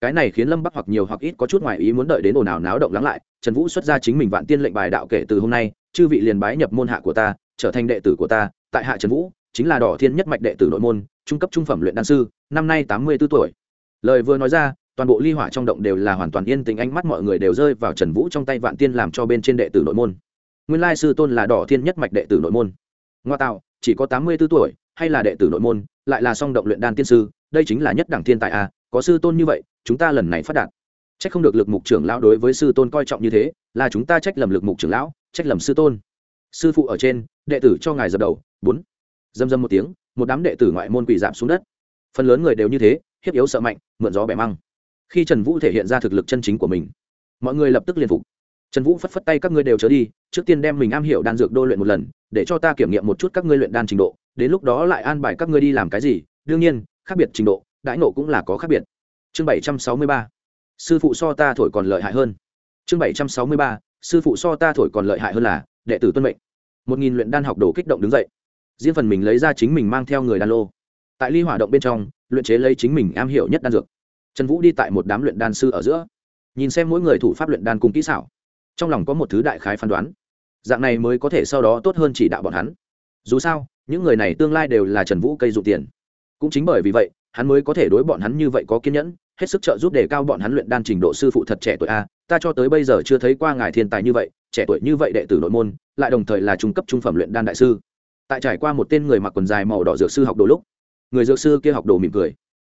Cái này khiến lâm bắc hoặc nhiều hoặc ít có chút ngoài ý muốn đợi đến ồn ào náo động lắng lại, trần vũ xuất ra chính mình vạn tiên lệnh bài đạo kể từ hôm nay, chư vị liền bái nhập môn hạ của ta, trở thành đệ tử của ta, tại hạ trần vũ chính là đỏ thiên nhất mạch đệ tử nội môn, trung cấp trung phẩm luyện đan sư, năm nay tám mươi b ố tuổi. Lời vừa nói ra, toàn bộ ly hỏa trong động đều là hoàn toàn yên tĩnh, ánh mắt mọi người đều rơi vào trần vũ trong tay vạn tiên làm cho bên trên đệ tử nội môn. Nguyên lai sư tôn là đỏ thiên nhất mạch đệ tử nội môn. Ngoa tạo, chỉ có tám mươi b ố tuổi, hay là đệ tử nội môn, lại là song động luyện đan tiên sư, đây chính là nhất đẳng thiên tài a, có sư tôn như vậy, chúng ta lần này phát đạt. Trách không được lực mục trưởng lão đối với sư tôn coi trọng như thế, là chúng ta trách lầm lực mục trưởng lão, trách lầm sư tôn. Sư phụ ở trên, đệ tử cho ngài dập đầu. Bốn dâm dâm một tiếng, một đám đệ tử ngoại môn quỳ giảm xuống đất. Phần lớn người đều như thế, hiếp yếu sợ mạnh, mượn gió bẻ măng. Khi trần vũ thể hiện ra thực lực chân chính của mình, mọi người lập tức liên phục. Trần vũ phất phất tay các ngươi đều trở đi, trước tiên đem mình am hiểu đan dược đô luyện một lần, để cho ta kiểm nghiệm một chút các ngươi luyện đan trình độ, đến lúc đó lại an bài các ngươi đi làm cái gì. Đương nhiên, khác biệt trình độ, đãi nộ cũng là có khác biệt. Chương bảy trăm sáu mươi ba, sư phụ so ta thổi còn lợi hại hơn. Chương bảy trăm sáu mươi ba, sư phụ so ta thổi còn lợi hại hơn là đệ tử tuân mệnh. Một nghìn luyện đan học đồ kích động đứng dậy riêng phần mình lấy ra chính mình mang theo người đan lô. Tại ly hỏa động bên trong, luyện chế lấy chính mình am hiểu nhất đan dược. Trần vũ đi tại một đám luyện đan sư ở giữa, nhìn xem mỗi người thủ pháp luyện đan cùng kỹ xảo. Trong lòng có một thứ đại khái phán đoán. Dạng này mới có thể sau đó tốt hơn chỉ đạo bọn hắn. Dù sao, những người này tương lai đều là trần vũ cây dụ tiền. Cũng chính bởi vì vậy, hắn mới có thể đối bọn hắn như vậy có kiên nhẫn, hết sức trợ giúp đề cao bọn hắn luyện đan trình độ sư phụ thật trẻ tuổi a. Ta cho tới bây giờ chưa thấy qua ngài thiên tài như vậy, trẻ tuổi như vậy đệ tử nội môn, lại đồng thời là trung cấp trung phẩm luyện đan đại sư tại trải qua một tên người mặc quần dài màu đỏ dược sư học đồ lúc, người dược sư kia học đồ mỉm cười.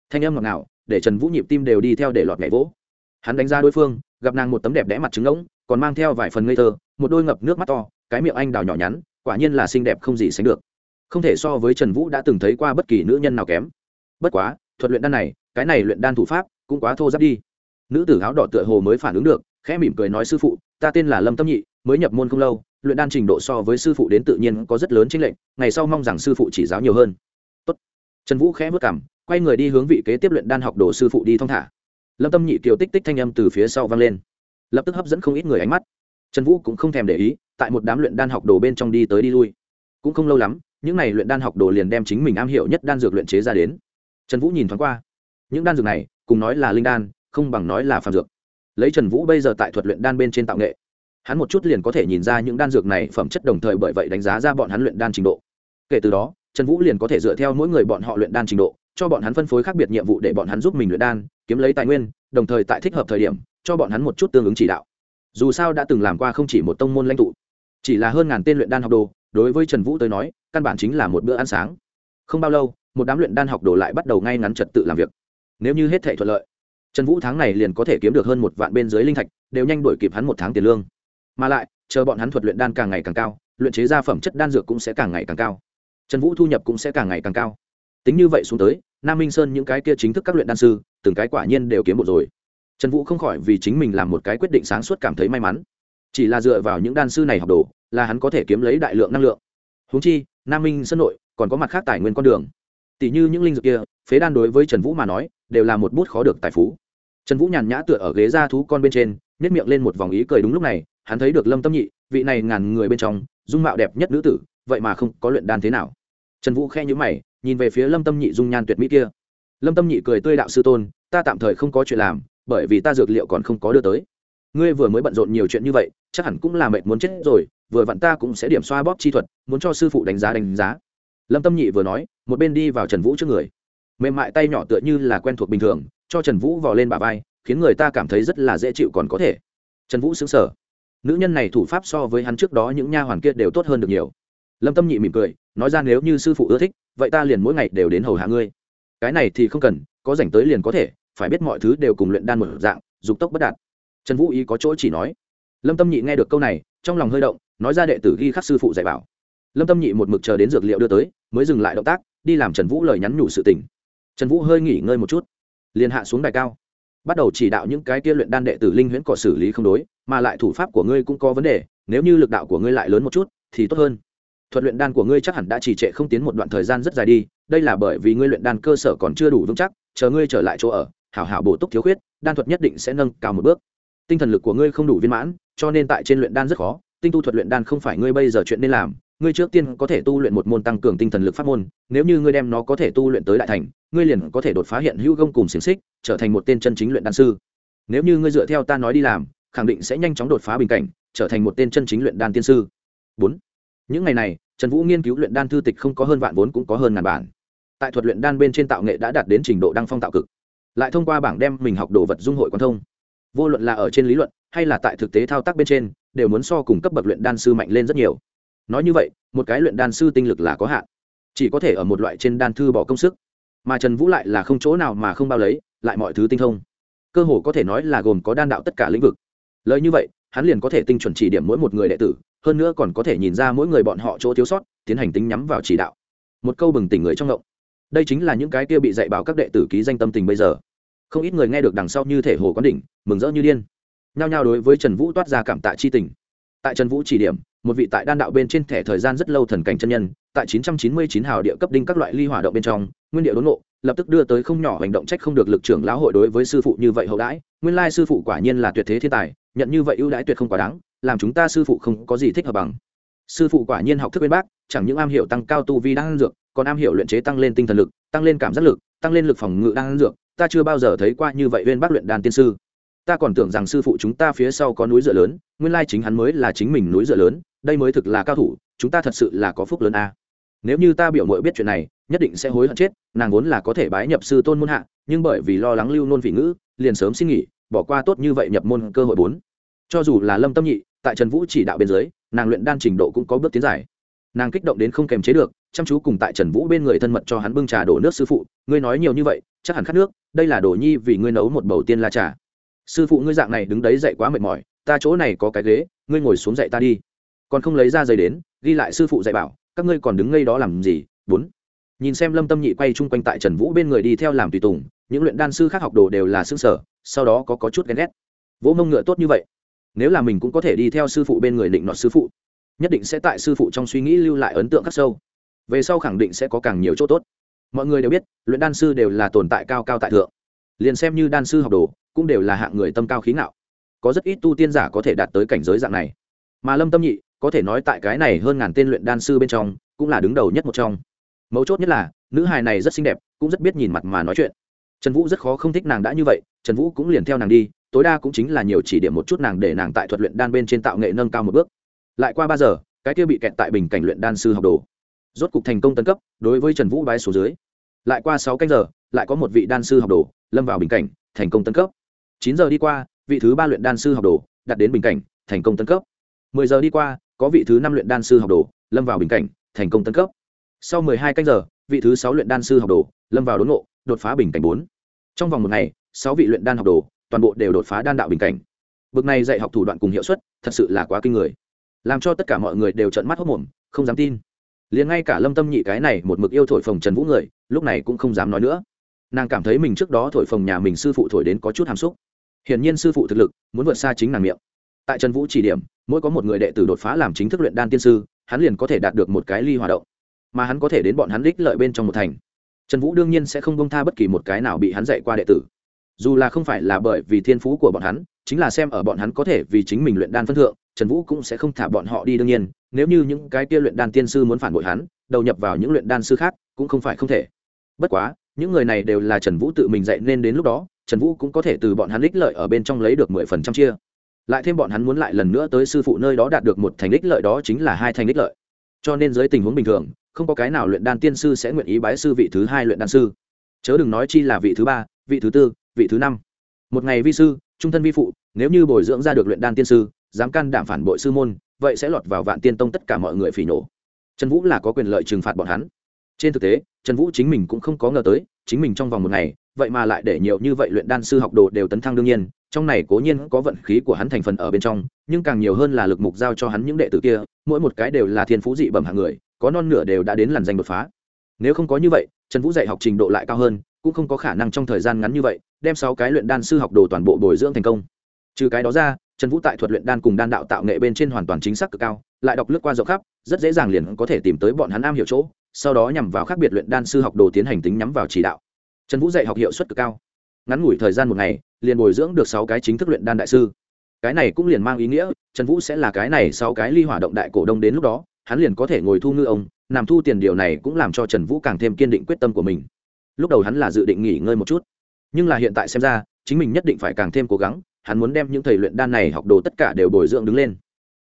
Thanh âm ngọt ngào, để trần vũ nhịp tim đều đi theo để lọt nhảy vỗ. Hắn đánh ra đối phương, gặp nàng một tấm đẹp đẽ mặt trứng ngỗng, còn mang theo vài phần ngây thơ, một đôi ngập nước mắt to, cái miệng anh đào nhỏ nhắn, quả nhiên là xinh đẹp không gì sánh được. Không thể so với trần vũ đã từng thấy qua bất kỳ nữ nhân nào kém. Bất quá, thuật luyện đan này, cái này luyện đan thủ pháp, cũng quá thô giáp đi. Nữ tử áo đỏ tựa hồ mới phản ứng được, khẽ mỉm cười nói, sư phụ, ta tên là lâm tâm nhị mới nhập môn không lâu, luyện đan trình độ so với sư phụ đến tự nhiên có rất lớn chính lệnh ngày sau mong rằng sư phụ chỉ giáo nhiều hơn. Tốt. trần vũ khẽ vất cảm, quay người đi hướng vị kế tiếp luyện đan học đồ sư phụ đi thong thả. Lâm tâm nhị kiều tích tích thanh âm từ phía sau vang lên. Lập tức hấp dẫn không ít người ánh mắt. Trần vũ cũng không thèm để ý, tại một đám luyện đan học đồ bên trong đi tới đi lui. Cũng không lâu lắm, những n à y luyện đan học đồ liền đem chính mình am hiểu nhất đan dược luyện chế ra đến. Trần vũ nhìn thoáng qua. Những đan dược này, cùng nói là linh đan, không bằng nói là phàm dược. Lấy trần vũ bây giờ tại thuật luyện đan bên trên tạo nghệ hắn một chút liền có thể nhìn ra những đan dược này phẩm chất đồng thời bởi vậy đánh giá ra bọn hắn luyện đan trình độ. Kể từ đó, trần vũ liền có thể dựa theo mỗi người bọn họ luyện đan trình độ, cho bọn hắn phân phối khác biệt nhiệm vụ để bọn hắn giúp mình luyện đan, kiếm lấy tài nguyên, đồng thời tại thích hợp thời điểm, cho bọn hắn một chút tương ứng chỉ đạo. Dù sao đã từng làm qua không chỉ một tông môn lãnh tụ, chỉ là hơn ngàn tên luyện đan học đồ, đối với trần vũ tới nói, căn bản chính là một bữa ăn sáng. Không bao lâu, một đám luyện đan học đồ lại bắt đầu ngay ngắn trật tự làm việc. Nếu như hết thể thuận lợi, trần vũ tháng này liền có thể kiếm được hơn một vạn bên dưới linh thạch, đều nhanh đổi kịp hắn một tháng tiền lương mà lại, chờ bọn hắn thuật luyện đan càng ngày càng cao, luyện chế ra phẩm chất đan dược cũng sẽ càng ngày càng cao. Trần vũ thu nhập cũng sẽ càng ngày càng cao. Tính như vậy xuống tới, nam minh sơn những cái kia chính thức các luyện đan sư, từng cái quả nhiên đều kiếm một rồi. Trần vũ không khỏi vì chính mình làm một cái quyết định sáng suốt cảm thấy may mắn. Chỉ là dựa vào những đan sư này học đồ, là hắn có thể kiếm lấy đại lượng năng lượng. Húng chi, nam minh sơn nội, còn có mặt khác tài nguyên con đường. Tỷ như những linh dược kia, phế đan đối với trần vũ mà nói, đều là một bút khó được tài phú. Trần vũ nhàn nhã tựa ở ghế ra thú con bên trên nhét miệng lên một vòng ý cười đúng lúc này hắn thấy được lâm tâm nhị, vị này ngàn người bên trong, dung mạo đẹp nhất nữ tử, vậy mà không có luyện đan thế nào. Trần vũ khe nhữ mày, nhìn về phía lâm tâm nhị dung nhan tuyệt mỹ kia. Lâm tâm nhị cười tươi đạo sư tôn, ta tạm thời không có chuyện làm, bởi vì ta dược liệu còn không có đưa tới. Ngươi vừa mới bận rộn nhiều chuyện như vậy, chắc hẳn cũng là mệt muốn chết rồi, vừa vặn ta cũng sẽ điểm xoa bóp chi thuật, muốn cho sư phụ đánh giá đánh giá. Lâm tâm nhị vừa nói, một bên đi vào trần vũ trước người. Mềm mại tay nhỏ tựa như là quen thuộc bình thường, cho trần vũ vò lên bà vai, khiến người ta cảm thấy rất là dễ chịu còn có thể. Trần vũ xứng sở nữ nhân này thủ pháp so với hắn trước đó những nha hoàn kia đều tốt hơn được nhiều. Lâm tâm nhị mỉm cười, nói ra nếu như sư phụ ưa thích, vậy ta liền mỗi ngày đều đến hầu hạ ngươi. Cái này thì không cần, có dành tới liền có thể, phải biết mọi thứ đều cùng luyện đan một dạng, dục tốc bất đạt. Trần vũ ý có chỗ chỉ nói. Lâm tâm nhị nghe được câu này, trong lòng hơi động, nói ra đệ tử ghi khắc sư phụ dạy bảo. Lâm tâm nhị một mực chờ đến dược liệu đưa tới, mới dừng lại động tác, đi làm trần vũ lời nhắn nhủ sự tình. Trần vũ hơi nghỉ ngơi một chút, liền hạ xuống đài cao, bắt đầu chỉ đạo những cái kia luyện đan đệ tử linh huyễn cỏ xử lý không đối mà lại thủ pháp của ngươi cũng có vấn đề, nếu như lực đạo của ngươi lại lớn một chút, thì tốt hơn. Thuật luyện đan của ngươi chắc hẳn đã trì trệ không tiến một đoạn thời gian rất dài đi, đây là bởi vì ngươi luyện đan cơ sở còn chưa đủ vững chắc, chờ ngươi trở lại chỗ ở, hảo hảo bổ túc thiếu khuyết, đan thuật nhất định sẽ nâng cao một bước. Tinh thần lực của ngươi không đủ viên mãn, cho nên tại trên luyện đan rất khó, tinh tu thuật luyện đan không phải ngươi bây giờ chuyện nên làm, ngươi trước tiên có thể tu luyện một môn tăng cường tinh thần lực pháp môn, nếu như ngươi đem nó có thể tu luyện tới đại thành, ngươi liền có thể đột phá hiện hữu gông cùng xiềng xích, trở thành một tên chân chính luyện đan sư. Nếu như ngươi dựa theo ta nói đi làm khẳng định sẽ nhanh chóng đột phá bình cảnh, trở thành một tên chân chính luyện đan tiên sư. Bốn. Những ngày này, trần vũ nghiên cứu luyện đan thư tịch không có hơn vạn vốn cũng có hơn ngàn bản. Tại thuật luyện đan bên trên tạo nghệ đã đạt đến trình độ đăng phong tạo cực. Lại thông qua bảng đem mình học đồ vật dung hội quan thông. Vô luận là ở trên lý luận, hay là tại thực tế thao tác bên trên, đều muốn so cùng cấp bậc luyện đan sư mạnh lên rất nhiều. Nói như vậy, một cái luyện đan sư tinh lực là có hạn. Chỉ có thể ở một loại trên đan thư bỏ công sức. Mà trần vũ lại là không chỗ nào mà không bao lấy, lại mọi thứ tinh thông. Cơ hồ có thể nói là gồm có đan đạo tất cả lĩnh vực lời như vậy, hắn liền có thể tinh chuẩn chỉ điểm mỗi một người đệ tử, hơn nữa còn có thể nhìn ra mỗi người bọn họ chỗ thiếu sót, tiến hành tính nhắm vào chỉ đạo. Một câu bừng tỉnh người trong ngộng. Đây chính là những cái kia bị dạy bảo các đệ tử ký danh tâm tình bây giờ. Không ít người nghe được đằng sau như thể hồ quán đỉnh, mừng rỡ như điên. Nhao nhao đối với trần vũ toát ra cảm tạ chi tình. Tại trần vũ chỉ điểm, một vị tại đan đạo bên trên thẻ thời gian rất lâu thần cảnh chân nhân, tại 999 hào địa cấp đinh các loại ly hỏa động bên trong, nguyên địa đốn ngộ, lập tức đưa tới không nhỏ hành động trách không được lực trưởng lão hội đối với sư phụ như vậy hậu đãi. Nguyên lai sư phụ quả nhiên là tuyệt thế thiên tài nhận như vậy ưu đãi tuyệt không quá đáng, làm chúng ta sư phụ không có gì thích hợp bằng. Sư phụ quả nhiên học thức bên bác, chẳng những am hiểu tăng cao tu vi đang dược, còn am hiểu luyện chế tăng lên tinh thần lực, tăng lên cảm giác lực, tăng lên lực phòng ngự đang dược, ta chưa bao giờ thấy qua như vậy bên bác luyện đan tiên sư. Ta còn tưởng rằng sư phụ chúng ta phía sau có núi dựa lớn, nguyên lai chính hắn mới là chính mình núi dựa lớn, đây mới thực là cao thủ, chúng ta thật sự là có phúc lớn a. Nếu như ta biểu mội biết chuyện này, nhất định sẽ hối hận chết, nàng vốn là có thể bái nhập sư tôn môn hạ, nhưng bởi vì lo lắng lưu nôn vị ngữ, liền sớm xin nghỉ bỏ qua tốt như vậy nhập môn cơ hội bốn. Cho dù là lâm tâm nhị, tại trần vũ chỉ đạo bên dưới, nàng luyện đan trình độ cũng có bước tiến giải nàng kích động đến không kềm chế được, chăm chú cùng tại trần vũ bên người thân mật cho hắn bưng trà đổ nước sư phụ, ngươi nói nhiều như vậy, chắc hẳn khát nước, đây là đồ nhi vì ngươi nấu một bầu tiên la trà. Sư phụ ngươi dạng này đứng đấy dậy quá mệt mỏi, ta chỗ này có cái ghế, ngươi ngồi xuống dậy ta đi. Còn không lấy ra giấy đến, ghi lại sư phụ dạy bảo, các ngươi còn đứng ngây đó làm gì? bốn. Nhìn xem lâm tâm nhị quay chung quanh tại trần vũ bên người đi theo làm tùy tùng, những luyện đan sư khác học đồ đều là xương sở sau đó có, có chút ghen ghét. Vỗ mông ngựa tốt như vậy nếu là mình cũng có thể đi theo sư phụ bên người định nọt sư phụ nhất định sẽ tại sư phụ trong suy nghĩ lưu lại ấn tượng khắc sâu. Về sau khẳng định sẽ có càng nhiều chỗ tốt. Mọi người đều biết luyện đan sư đều là tồn tại cao cao tại thượng. Liền xem như đan sư học đồ cũng đều là hạng người tâm cao khí ngạo. Có rất ít tu tiên giả có thể đạt tới cảnh giới dạng này. Mà lâm tâm nhị có thể nói tại cái này hơn ngàn tên luyện đan sư bên trong cũng là đứng đầu nhất một trong. Mấu chốt nhất là nữ hài này rất xinh đẹp cũng rất biết nhìn mặt mà nói chuyện trần vũ rất khó không thích nàng đã như vậy, trần vũ cũng liền theo nàng đi, tối đa cũng chính là nhiều chỉ điểm một chút nàng để nàng tại thuật luyện đan bên trên tạo nghệ nâng cao một bước. Lại qua ba giờ, cái kia bị kẹt tại bình cảnh luyện đan sư học đồ. Rốt cục thành công tấn cấp, đối với trần vũ bái số dưới. Lại qua sáu canh giờ, lại có một vị đan sư học đồ, lâm vào bình cảnh, thành công tấn cấp. Chín giờ đi qua, vị thứ ba luyện đan sư học đồ, đạt đến bình cảnh, thành công tấn cấp. Mười giờ đi qua, có vị thứ năm luyện đan sư học đồ, lâm vào bình cảnh, thành công tấn cấp. Sau mười hai canh giờ, vị thứ sáu luyện đan sư học đồ, lâm vào đốn ngộ, đột phá bình cảnh bốn trong vòng một ngày, sáu vị luyện đan học đồ, toàn bộ đều đột phá đan đạo bình cảnh. Bực này dạy học thủ đoạn cùng hiệu suất, thật sự là quá kinh người. Làm cho tất cả mọi người đều trợn mắt hốc mồm, không dám tin. Liền ngay cả lâm tâm nhị cái này một mực yêu thổi phồng trần vũ người, lúc này cũng không dám nói nữa. Nàng cảm thấy mình trước đó thổi phồng nhà mình sư phụ thổi đến có chút hàm xúc. Hiển nhiên sư phụ thực lực muốn vượt xa chính nàng miệng. Tại trần vũ chỉ điểm, mỗi có một người đệ tử đột phá làm chính thức luyện đan tiên sư, hắn liền có thể đạt được một cái ly hoạt động. Mà hắn có thể đến bọn hắn đích lợi bên trong một thành trần vũ đương nhiên sẽ không bông tha bất kỳ một cái nào bị hắn dạy qua đệ tử. Dù là không phải là bởi vì thiên phú của bọn hắn, chính là xem ở bọn hắn có thể vì chính mình luyện đan phân thượng, trần vũ cũng sẽ không thả bọn họ đi đương nhiên, nếu như những cái kia luyện đan tiên sư muốn phản bội hắn, đầu nhập vào những luyện đan sư khác, cũng không phải không thể. Bất quá, những người này đều là trần vũ tự mình dạy nên đến lúc đó, trần vũ cũng có thể từ bọn hắn ích lợi ở bên trong lấy được mười phần trăm chia. Lại thêm bọn hắn muốn lại lần nữa tới sư phụ nơi đó đạt được một thành ích lợi đó chính là hai thành ích lợi. Cho nên dưới tình huống bình thường không có cái nào luyện đan tiên sư sẽ nguyện ý bái sư vị thứ hai luyện đan sư. Chớ đừng nói chi là vị thứ ba, vị thứ tư, vị thứ năm. Một ngày vi sư, trung thân vi phụ, nếu như bồi dưỡng ra được luyện đan tiên sư, dám can đảm phản bội sư môn, vậy sẽ lọt vào vạn tiên tông tất cả mọi người phỉ nổ. Trần vũ là có quyền lợi trừng phạt bọn hắn. Trên thực tế, trần vũ chính mình cũng không có ngờ tới, chính mình trong vòng một ngày, vậy mà lại để nhiều như vậy luyện đan sư học đồ đều tấn thăng đương nhiên, trong này cố nhiên có vận khí của hắn thành phần ở bên trong, nhưng càng nhiều hơn là lực mục giao cho hắn những đệ tử kia, mỗi một cái đều là thiên phú dị bẩm hạng người có non nửa đều đã đến làn danh đột phá. Nếu không có như vậy, trần vũ dạy học trình độ lại cao hơn, cũng không có khả năng trong thời gian ngắn như vậy, đem sáu cái luyện đan sư học đồ toàn bộ bồi dưỡng thành công. Trừ cái đó ra, trần vũ tại thuật luyện đan cùng đan đạo tạo nghệ bên trên hoàn toàn chính xác cực cao, lại đọc lướt qua rộng khắp, rất dễ dàng liền có thể tìm tới bọn hắn am hiểu chỗ, sau đó nhằm vào khác biệt luyện đan sư học đồ tiến hành tính nhắm vào chỉ đạo. Trần vũ dạy học hiệu suất cực cao. Ngắn ngủi thời gian một ngày, liền bồi dưỡng được sáu cái chính thức luyện đan đại sư. Cái này cũng liền mang ý nghĩa, trần vũ sẽ là cái này sáu cái ly hỏa động đại cổ đông đến lúc đó hắn liền có thể ngồi thu ngư ông làm thu tiền điều này cũng làm cho trần vũ càng thêm kiên định quyết tâm của mình. Lúc đầu hắn là dự định nghỉ ngơi một chút, nhưng là hiện tại xem ra, chính mình nhất định phải càng thêm cố gắng, hắn muốn đem những thầy luyện đan này học đồ tất cả đều bồi dưỡng đứng lên.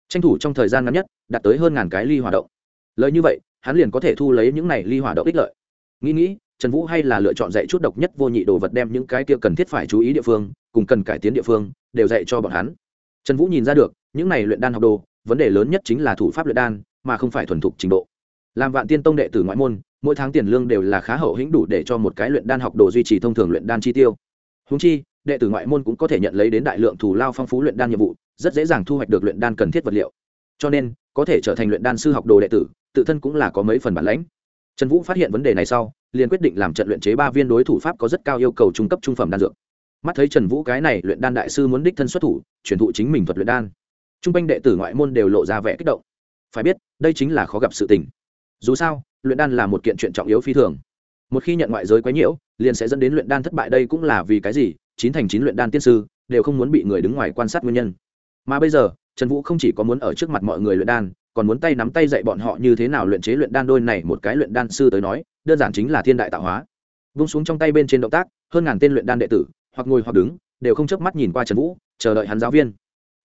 Tranh thủ trong thời gian ngắn nhất, đạt tới hơn ngàn cái ly hỏa động. Lợi như vậy, hắn liền có thể thu lấy những này ly hỏa động ích lợi. Nghĩ nghĩ, trần vũ hay là lựa chọn dạy chút độc nhất vô nhị đồ vật đem những cái kia cần thiết phải chú ý địa phương, cùng cần cải tiến địa phương, đều dạy cho bọn hắn. Trần vũ nhìn ra được, những này luyện đan học đồ, vấn đề lớn nhất chính là thủ pháp luyện đan mà không phải thuần thục trình độ. Làm vạn tiên tông đệ tử ngoại môn, mỗi tháng tiền lương đều là khá hậu hĩnh đủ để cho một cái luyện đan học đồ duy trì thông thường luyện đan chi tiêu. Húng chi, đệ tử ngoại môn cũng có thể nhận lấy đến đại lượng thù lao phong phú luyện đan nhiệm vụ, rất dễ dàng thu hoạch được luyện đan cần thiết vật liệu. Cho nên, có thể trở thành luyện đan sư học đồ đệ tử, tự thân cũng là có mấy phần bản lãnh. Trần vũ phát hiện vấn đề này sau, liền quyết định làm trận luyện chế ba viên đối thủ pháp có rất cao yêu cầu trung cấp trung phẩm đan dược. Mắt thấy trần vũ cái này luyện đan đại sư muốn đích thân xuất thủ, truyền thụ chính mình thuật luyện đan. T r u n g quanh đệ tử ngoại môn đều lộ ra vẻ kích động phải biết, đây chính là khó gặp sự tình. Dù sao, luyện đan là một kiện chuyện trọng yếu phi thường. Một khi nhận ngoại giới quấy nhiễu, liền sẽ dẫn đến luyện đan thất bại đây cũng là vì cái gì? Chín thành chín luyện đan tiên sư đều không muốn bị người đứng ngoài quan sát nguyên nhân. Mà bây giờ, trần vũ không chỉ có muốn ở trước mặt mọi người luyện đan, còn muốn tay nắm tay dạy bọn họ như thế nào luyện chế luyện đan đôi này một cái luyện đan sư tới nói, đơn giản chính là thiên đại tạo hóa. Vung xuống trong tay bên trên động tác, hơn ngàn tên luyện đan đệ tử, hoặc ngồi hoặc đứng, đều không chớp mắt nhìn qua trần vũ, chờ đợi hắn giáo viên.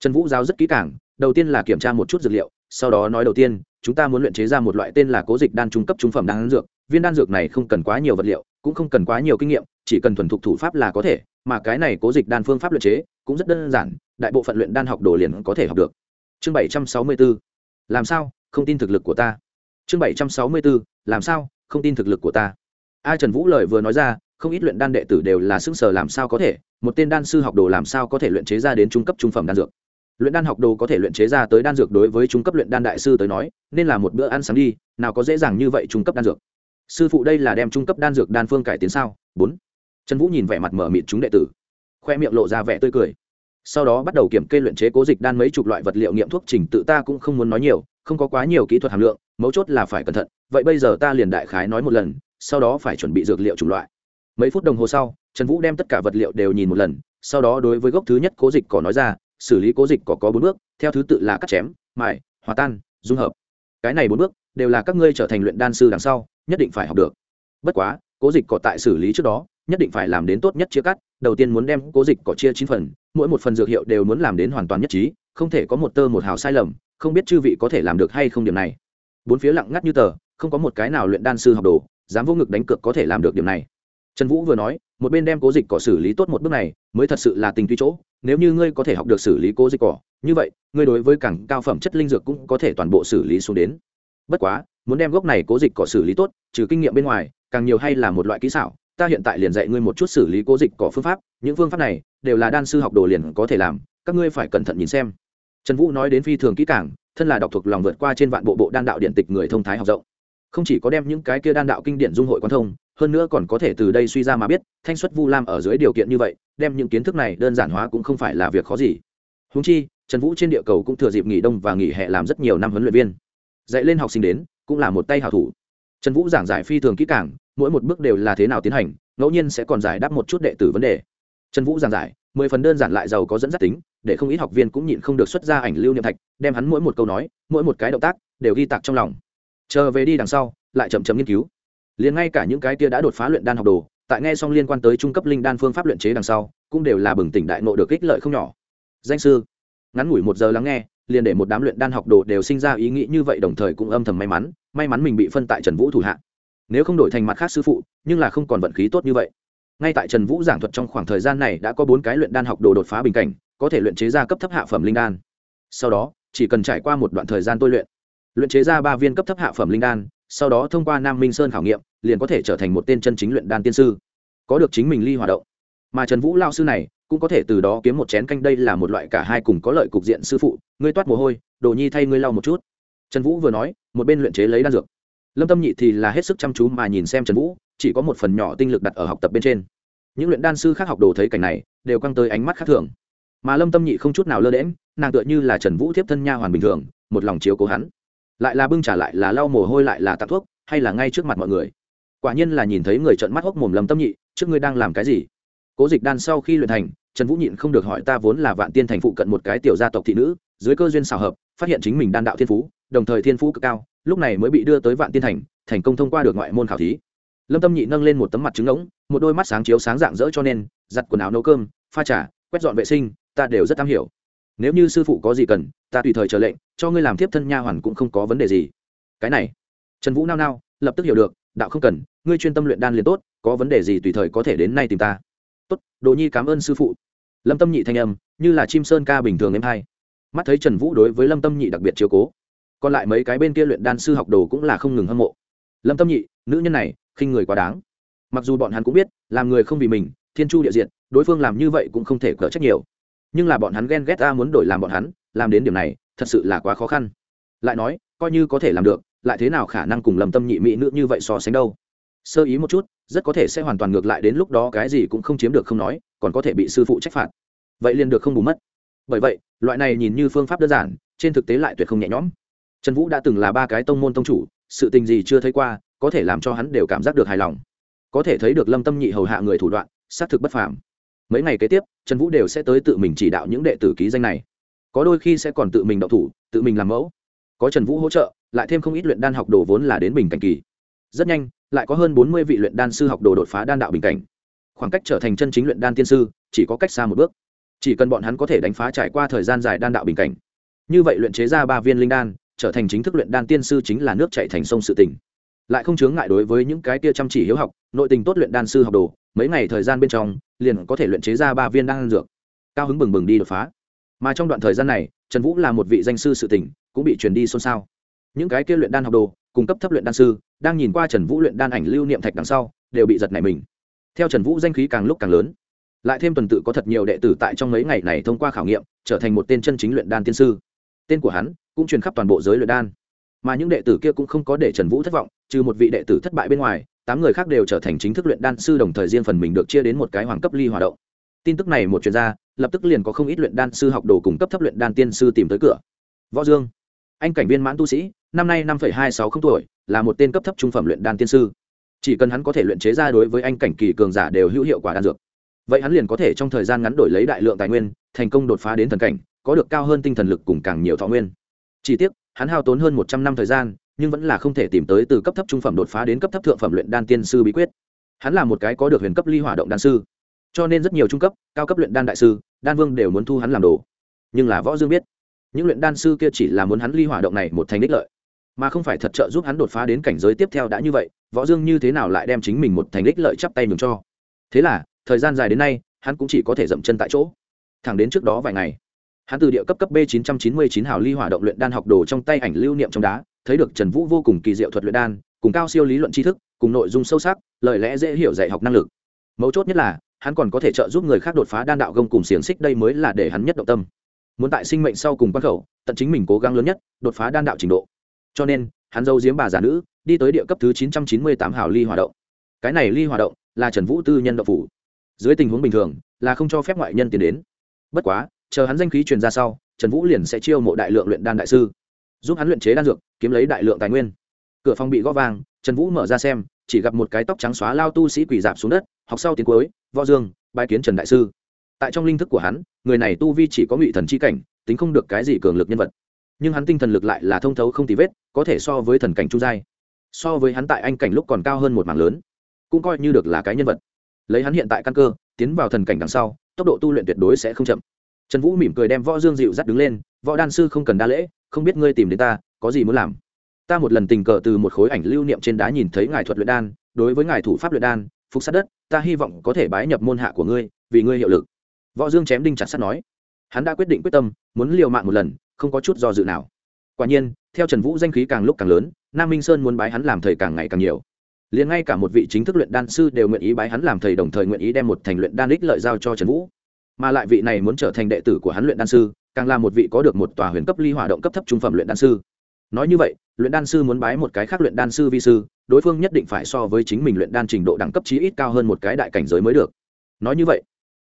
Trần vũ giáo rất kỹ càng, đầu tiên là kiểm tra một chút dược liệu sau đó nói đầu tiên, chúng ta muốn luyện chế ra một loại tên là cố dịch đan trung cấp trung phẩm đan dược. Viên đan dược này không cần quá nhiều vật liệu, cũng không cần quá nhiều kinh nghiệm, chỉ cần thuần thục thủ pháp là có thể, mà cái này cố dịch đan phương pháp luyện chế cũng rất đơn giản, đại bộ phận luyện đan học đồ liền có thể học được. Chương bảy trăm sáu mươi bốn làm sao không tin thực lực của ta? Chương bảy trăm sáu mươi bốn làm sao không tin thực lực của ta? A trần vũ lời vừa nói ra, không ít luyện đan đệ tử đều là xưng sờ làm sao có thể, một tên đan sư học đồ làm sao có thể luyện chế ra đến trung cấp trung phẩm đan dược luyện đan học đồ có thể luyện chế ra tới đan dược đối với trung cấp luyện đan đại sư tới nói, nên là một bữa ăn sáng đi, nào có dễ dàng như vậy trung cấp đan dược. Sư phụ đây là đem trung cấp đan dược đan phương cải tiến sao? Bốn. Trần vũ nhìn vẻ mặt mở mịt chúng đệ tử, khoe miệng lộ ra vẻ tươi cười. Sau đó bắt đầu kiểm kê luyện chế cố dịch đan mấy chục loại vật liệu nghiệm thuốc trình tự ta cũng không muốn nói nhiều, không có quá nhiều kỹ thuật hàm lượng, mấu chốt là phải cẩn thận, vậy bây giờ ta liền đại khái nói một lần, sau đó phải chuẩn bị dược liệu chủng loại. Mấy phút đồng hồ sau, trần vũ đem tất cả vật liệu đều nhìn một lần, sau đó đối với gốc thứ nhất cố dịch cỏ nói ra xử lý cố dịch có có bốn bước, theo thứ tự là cắt chém, mài, hòa tan, dung hợp. Cái này bốn bước đều là các ngươi trở thành luyện đan sư đằng sau, nhất định phải học được. Bất quá, cố dịch cỏ tại xử lý trước đó, nhất định phải làm đến tốt nhất chia cắt, đầu tiên muốn đem cố dịch cỏ chia chín phần, mỗi một phần dược hiệu đều muốn làm đến hoàn toàn nhất trí, không thể có một tơ một hào sai lầm, không biết chư vị có thể làm được hay không điểm này. Bốn phía lặng ngắt như tờ, không có một cái nào luyện đan sư học đồ, dám vô ngực đánh cược có thể làm được điểm này. Trần vũ vừa nói một bên đem cố dịch cỏ xử lý tốt một bước này, mới thật sự là tình tuy chỗ, nếu như ngươi có thể học được xử lý cố dịch cỏ, như vậy, ngươi đối với cảng cao phẩm chất linh dược cũng có thể toàn bộ xử lý xuống đến. Bất quá, muốn đem gốc này cố dịch cỏ xử lý tốt, trừ kinh nghiệm bên ngoài, càng nhiều hay là một loại kỹ xảo, ta hiện tại liền dạy ngươi một chút xử lý cố dịch cỏ phương pháp, những phương pháp này đều là đan sư học đồ liền có thể làm, các ngươi phải cẩn thận nhìn xem. Trần vũ nói đến phi thường kỹ càng, thân là đọc thuộc lòng vượt qua trên vạn bộ bộ đan đạo điện tịch người thông thái học rộng. Không chỉ có đem những cái kia đan đạo kinh điển dung hội quan thông hơn nữa còn có thể từ đây suy ra mà biết, thanh xuất vu lam ở dưới điều kiện như vậy, đem những kiến thức này đơn giản hóa cũng không phải là việc khó gì. Húng chi, trần vũ trên địa cầu cũng thừa dịp nghỉ đông và nghỉ hè làm rất nhiều năm huấn luyện viên. Dạy lên học sinh đến, cũng là một tay hảo thủ. Trần vũ giảng giải phi thường kỹ càng, mỗi một bước đều là thế nào tiến hành, ngẫu nhiên sẽ còn giải đáp một chút đệ tử vấn đề. Trần vũ giảng giải, mười phần đơn giản lại giàu có dẫn dắt tính, để không ít học viên cũng nhịn không được xuất ra ảnh lưu niệm thạch, đem hắn mỗi một câu nói, mỗi một cái động tác, đều ghi tạc trong lòng. Chờ về đi đằng sau, lại chậm chậm nghiên cứu liền ngay cả những cái tia đã đột phá luyện đan học đồ, tại nghe xong liên quan tới trung cấp linh đan phương pháp luyện chế đằng sau, cũng đều là bừng tỉnh đại nộ được ích lợi không nhỏ. Danh sư, ngắn ngủi một giờ lắng nghe, liền để một đám luyện đan học đồ đều sinh ra ý nghĩ như vậy đồng thời cũng âm thầm may mắn may mắn mình bị phân tại trần vũ thủ hạ. Nếu không đổi thành mặt khác sư phụ, nhưng là không còn vận khí tốt như vậy. Ngay tại trần vũ giảng thuật trong khoảng thời gian này đã có bốn cái luyện đan học đồ đột phá bình cảnh, có thể luyện chế ra cấp thấp hạ phẩm linh đan. Sau đó, chỉ cần trải qua một đoạn thời gian tôi luyện luyện chế ra ba viên cấp thấp hạ phẩm linh đan sau đó thông qua nam minh sơn khảo nghiệm, liền có thể trở thành một tên chân chính luyện đan tiên sư. Có được chính mình ly hoạt động. Mà trần vũ lao sư này, cũng có thể từ đó kiếm một chén canh đây là một loại cả hai cùng có lợi cục diện sư phụ, ngươi toát mồ hôi, đồ nhi thay ngươi lau một chút. Trần vũ vừa nói, một bên luyện chế lấy đan dược. Lâm tâm nhị thì là hết sức chăm chú mà nhìn xem trần vũ, chỉ có một phần nhỏ tinh lực đặt ở học tập bên trên. Những luyện đan sư khác học đồ thấy cảnh này, đều căng tới ánh mắt khác thường. Mà lâm tâm nhị không chút nào lơ đễm nàng tựa như là trần vũ tiếp thân nha hoàn bình thường, một lòng chiếu cố hắn lại là bưng trả lại là lau mồ hôi lại là tặng thuốc, hay là ngay trước mặt mọi người? Quả nhiên là nhìn thấy người trợn mắt hốc mồm lâm tâm nhị, trước ngươi đang làm cái gì? Cố dịch đan sau khi luyện thành, trần vũ nhịn không được hỏi ta vốn là vạn tiên thành phụ cận một cái tiểu gia tộc thị nữ, dưới cơ duyên xào hợp, phát hiện chính mình đan đạo thiên phú, đồng thời thiên phú cực cao, lúc này mới bị đưa tới vạn tiên thành thành công thông qua được ngoại môn khảo thí. Lâm tâm nhị nâng lên một tấm mặt trứng ngỗng, một đôi mắt sáng chiếu sáng dạng dỡ cho nên, giặt quần áo nấu cơm, pha trà, quét dọn vệ sinh, ta đều rất am hiểu nếu như sư phụ có gì cần, ta tùy thời chờ lệnh, cho ngươi làm tiếp thân nha hoàn cũng không có vấn đề gì. Cái này, trần vũ nao nao, lập tức hiểu được, đạo không cần, ngươi chuyên tâm luyện đan liền tốt, có vấn đề gì tùy thời có thể đến nay tìm ta. Tốt, đồ nhi cảm ơn sư phụ. Lâm tâm nhị thanh âm, như là chim sơn ca bình thường em hai mắt thấy trần vũ đối với lâm tâm nhị đặc biệt chiếu cố, còn lại mấy cái bên kia luyện đan sư học đồ cũng là không ngừng hâm mộ. Lâm tâm nhị, nữ nhân này, khinh người quá đáng. Mặc dù bọn hắn cũng biết, làm người không vì mình, thiên chu địa diện, đối phương làm như vậy cũng không thể cỡ trách nhiều nhưng là bọn hắn ghen ghét ta muốn đổi làm bọn hắn, làm đến điểm này, thật sự là quá khó khăn. Lại nói, coi như có thể làm được, lại thế nào khả năng cùng lầm tâm nhị mỹ nữ như vậy so sánh đâu? Sơ ý một chút, rất có thể sẽ hoàn toàn ngược lại đến lúc đó cái gì cũng không chiếm được không nói, còn có thể bị sư phụ trách phạt. Vậy liền được không bù mất. Bởi vậy, loại này nhìn như phương pháp đơn giản, trên thực tế lại tuyệt không nhẹ nhõm. Trần vũ đã từng là ba cái tông môn tông chủ, sự tình gì chưa thấy qua, có thể làm cho hắn đều cảm giác được hài lòng. Có thể thấy được lâm tâm nhị hầu hạ người thủ đoạn, xác thực bất phàm mấy ngày kế tiếp, trần vũ đều sẽ tới tự mình chỉ đạo những đệ tử ký danh này. Có đôi khi sẽ còn tự mình đậu thủ, tự mình làm mẫu. Có trần vũ hỗ trợ, lại thêm không ít luyện đan học đồ vốn là đến bình cảnh kỳ. Rất nhanh, lại có hơn bốn mươi vị luyện đan sư học đồ đột phá đan đạo bình cảnh. Khoảng cách trở thành chân chính luyện đan tiên sư, chỉ có cách xa một bước. Chỉ cần bọn hắn có thể đánh phá trải qua thời gian dài đan đạo bình cảnh. Như vậy luyện chế ra ba viên linh đan, trở thành chính thức luyện đan tiên sư chính là nước chạy thành sông sự tỉnh lại không chướng ngại đối với những cái kia chăm chỉ hiếu học, nội tình tốt luyện đan sư học đồ, mấy ngày thời gian bên trong, liền có thể luyện chế ra ba viên đan dược. Cao hứng bừng bừng đi đột phá. Mà trong đoạn thời gian này, trần vũ là một vị danh sư sự tỉnh cũng bị truyền đi xôn xao. Những cái kia luyện đan học đồ cung cấp thấp luyện đan sư, đang nhìn qua trần vũ luyện đan ảnh lưu niệm thạch đằng sau, đều bị giật nảy mình. Theo trần vũ danh khí càng lúc càng lớn, lại thêm tuần tự có thật nhiều đệ tử tại trong mấy ngày này thông qua khảo nghiệm, trở thành một tên chân chính luyện đan tiên sư. Tên của hắn cũng truyền khắp toàn bộ giới luyện đan. Mà những đệ tử kia cũng không có để trần vũ thất vọng trừ một vị đệ tử thất bại bên ngoài, tám người khác đều trở thành chính thức luyện đan sư, đồng thời riêng phần mình được chia đến một cái hoàng cấp ly hoạt động. Tin tức này một chuyên gia lập tức liền có không ít luyện đan sư học đồ cùng cấp thấp luyện đan tiên sư tìm tới cửa. Võ dương, anh cảnh viên mãn tu sĩ, năm nay năm hai sáu không tuổi, là một tên cấp thấp trung phẩm luyện đan tiên sư. Chỉ cần hắn có thể luyện chế ra đối với anh cảnh kỳ cường giả đều hữu hiệu quả đan dược. Vậy hắn liền có thể trong thời gian ngắn đổi lấy đại lượng tài nguyên, thành công đột phá đến thần cảnh, có được cao hơn tinh thần lực cùng càng nhiều thọ nguyên. Chỉ tiếc, hắn hao tốn hơn một trăm năm thời gian nhưng vẫn là không thể tìm tới từ cấp thấp trung phẩm đột phá đến cấp thấp thượng phẩm luyện đan tiên sư bí quyết. Hắn là một cái có được huyền cấp ly hỏa động đan sư, cho nên rất nhiều trung cấp, cao cấp luyện đan đại sư, đan vương đều muốn thu hắn làm đồ. Nhưng là võ dương biết, những luyện đan sư kia chỉ là muốn hắn ly hỏa động này một thành đích lợi, mà không phải thật trợ giúp hắn đột phá đến cảnh giới tiếp theo đã như vậy, võ dương như thế nào lại đem chính mình một thành đích lợi chắp tay nhường cho? Thế là, thời gian dài đến nay, hắn cũng chỉ có thể dậm chân tại chỗ. Thẳng đến trước đó vài ngày, hắn từ địa cấp cấp b 999 hào ly hỏa động luyện đan học đồ trong tay ảnh lưu niệm trong đá thấy được trần vũ vô cùng kỳ diệu thuật luyện đan, cùng cao siêu lý luận tri thức, cùng nội dung sâu sắc, lời lẽ dễ hiểu dạy học năng lực. Mấu chốt nhất là, hắn còn có thể trợ giúp người khác đột phá đan đạo gông cùng xiềng xích, đây mới là để hắn nhất động tâm. Muốn tại sinh mệnh sau cùng quan khẩu, tận chính mình cố gắng lớn nhất, đột phá đan đạo trình độ. Cho nên, hắn dâu giếm bà già nữ, đi tới địa cấp thứ 998 hào ly hỏa động. Cái này ly hỏa động là trần vũ tư nhân động phủ. Dưới tình huống bình thường, là không cho phép ngoại nhân tiến đến. Bất quá, chờ hắn danh khí truyền ra sau, trần vũ liền sẽ chiêu mộ đại lượng luyện đan đại sư giúp hắn luyện chế đan dược kiếm lấy đại lượng tài nguyên. Cửa phòng bị gõ vàng, trần vũ mở ra xem chỉ gặp một cái tóc trắng xóa lao tu sĩ quỳ dạp xuống đất học sau tiếng cuối võ dương bài kiến trần đại sư. Tại trong linh thức của hắn người này tu vi chỉ có ngụy thần c h i cảnh tính không được cái gì cường lực nhân vật. Nhưng hắn tinh thần lực lại là thông thấu không tì vết có thể so với thần cảnh trung giai so với hắn tại anh cảnh lúc còn cao hơn một mảng lớn cũng coi như được là cái nhân vật. Lấy hắn hiện tại căn cơ tiến vào thần cảnh đằng sau tốc độ tu luyện tuyệt đối sẽ không chậm. Trần vũ mỉm cười đem võ dương dịu dắt đứng lên võ đan sư không cần đa lễ không biết ngươi tìm đến ta, có gì muốn làm? Ta một lần tình cờ từ một khối ảnh lưu niệm trên đá nhìn thấy ngài thuật luyện đan, đối với ngài thủ pháp luyện đan, phục sát đất, ta hy vọng có thể bái nhập môn hạ của ngươi, vì ngươi hiệu lực. Võ dương chém đinh chặt sắt nói. Hắn đã quyết định quyết tâm, muốn liều mạng một lần, không có chút do dự nào. Quả nhiên, theo trần vũ danh khí càng lúc càng lớn, nam minh sơn muốn bái hắn làm thầy càng ngày càng nhiều. Liền ngay cả một vị chính thức luyện đan sư đều nguyện ý bái hắn làm thầy, đồng thời nguyện ý đem một thành luyện đan ích lợi giao cho trần vũ. Mà lại vị này muốn trở thành đệ tử của hắn luyện đan sư càng là một vị có được một tòa huyền cấp ly hỏa động cấp thấp trung phẩm luyện đan sư. Nói như vậy, luyện đan sư muốn bái một cái khác luyện đan sư vi sư, đối phương nhất định phải so với chính mình luyện đan trình độ đẳng cấp chí ít cao hơn một cái đại cảnh giới mới được. Nói như vậy,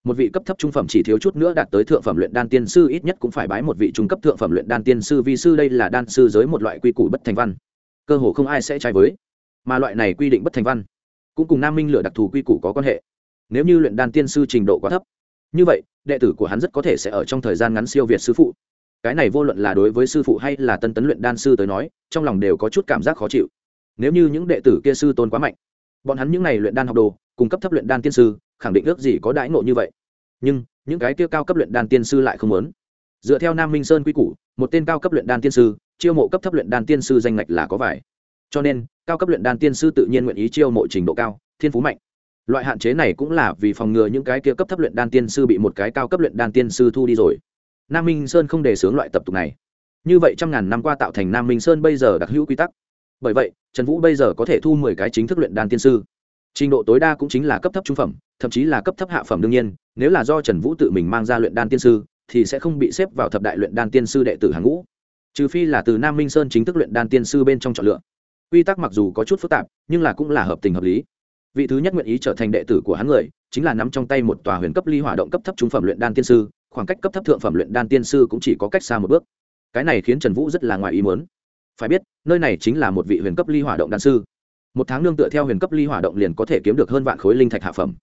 một vị cấp thấp trung phẩm chỉ thiếu chút nữa đạt tới thượng phẩm luyện đan tiên sư ít nhất cũng phải bái một vị trung cấp thượng phẩm luyện đan tiên sư vi sư đây là đan sư giới một loại quy củ bất thành văn. Cơ hồ không ai sẽ trái với. Mà loại này quy định bất thành văn cũng cùng nam minh lựa đặc thù quy củ có quan hệ. Nếu như luyện đan tiên sư trình độ quá thấp như vậy, đệ tử của hắn rất có thể sẽ ở trong thời gian ngắn siêu việt sư phụ. Cái này vô luận là đối với sư phụ hay là tân tấn luyện đan sư tới nói, trong lòng đều có chút cảm giác khó chịu. Nếu như những đệ tử kia sư tôn quá mạnh, bọn hắn những n à y luyện đan học đồ cung cấp thấp luyện đan tiên sư, khẳng định ước gì có đãi ngộ như vậy. Nhưng, những cái kia cao cấp luyện đan tiên sư lại không muốn. Dựa theo nam minh sơn quy củ, một tên cao cấp luyện đan tiên sư, chiêu mộ cấp thấp luyện đan tiên sư danh ngạch là có vải cho nên, cao cấp luyện đan tiên sư tự nhiên nguyện ý chiêu mộ trình độ cao, thiên phú mạnh loại hạn chế này cũng là vì phòng ngừa những cái kia cấp thấp luyện đan tiên sư bị một cái cao cấp luyện đan tiên sư thu đi rồi. Nam minh sơn không đề xướng loại tập tục này. Như vậy trăm ngàn năm qua tạo thành nam minh sơn bây giờ đặc hữu quy tắc. Bởi vậy, trần vũ bây giờ có thể thu mười cái chính thức luyện đan tiên sư. Trình độ tối đa cũng chính là cấp thấp trung phẩm, thậm chí là cấp thấp hạ phẩm đương nhiên, nếu là do trần vũ tự mình mang ra luyện đan tiên sư, thì sẽ không bị xếp vào thập đại luyện đan tiên sư đệ tử hàng ngũ. Trừ phi là từ nam minh sơn chính thức luyện đan tiên sư bên trong chọn lựa. Quy tắc mặc dù có chút phức tạp, nhưng là cũng là hợp tình hợp lý vị thứ nhất nguyện ý trở thành đệ tử của hắn người, chính là nắm trong tay một tòa huyền cấp ly hỏa động cấp thấp trung phẩm luyện đan tiên sư, khoảng cách cấp thấp thượng phẩm luyện đan tiên sư cũng chỉ có cách xa một bước. Cái này khiến trần vũ rất là ngoài ý muốn. Phải biết, nơi này chính là một vị huyền cấp ly hỏa động đan sư. Một tháng nương tựa theo huyền cấp ly hỏa động liền có thể kiếm được hơn vạn khối linh thạch hạ phẩm.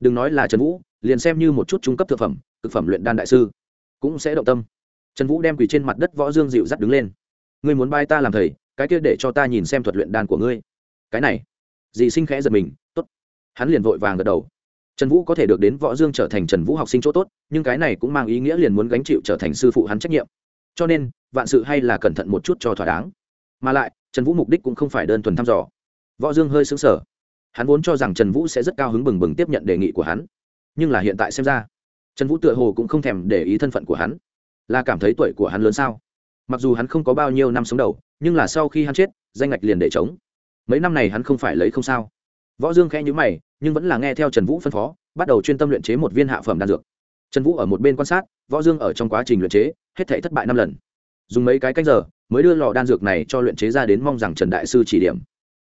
Đừng nói là trần vũ, liền xem như một chút trung cấp thực phẩm thực phẩm luyện đan đại sư cũng sẽ động tâm. Trần vũ đem quỳ trên mặt đất võ dương dịu dắt đứng lên. Ngươi muốn bay ta làm thầy, cái kia để cho ta nhìn xem thuật luyện đan của ngươi. Cái này, dì sinh khẽ giật mình hắn liền vội vàng gật đầu. Trần vũ có thể được đến võ dương trở thành trần vũ học sinh chỗ tốt, nhưng cái này cũng mang ý nghĩa liền muốn gánh chịu trở thành sư phụ hắn trách nhiệm. Cho nên, vạn sự hay là cẩn thận một chút cho thỏa đáng. Mà lại, trần vũ mục đích cũng không phải đơn thuần thăm dò. Võ dương hơi xứng sở hắn vốn cho rằng trần vũ sẽ rất cao hứng bừng bừng tiếp nhận đề nghị của hắn. Nhưng là hiện tại xem ra, trần vũ tựa hồ cũng không thèm để ý thân phận của hắn. Là cảm thấy tuổi của hắn lớn sao? Mặc dù hắn không có bao nhiêu năm sống đầu, nhưng là sau khi hắn chết, danh ngạch liền để chống mấy năm này hắn không phải lấy không sao võ dương khẽ nhữ mày, nhưng vẫn là nghe theo trần vũ phân phó, bắt đầu chuyên tâm luyện chế một viên hạ phẩm đan dược. Trần vũ ở một bên quan sát, võ dương ở trong quá trình luyện chế, hết thể thất bại năm lần. Dùng mấy cái cách giờ, mới đưa lò đan dược này cho luyện chế ra đến mong rằng trần đại sư chỉ điểm.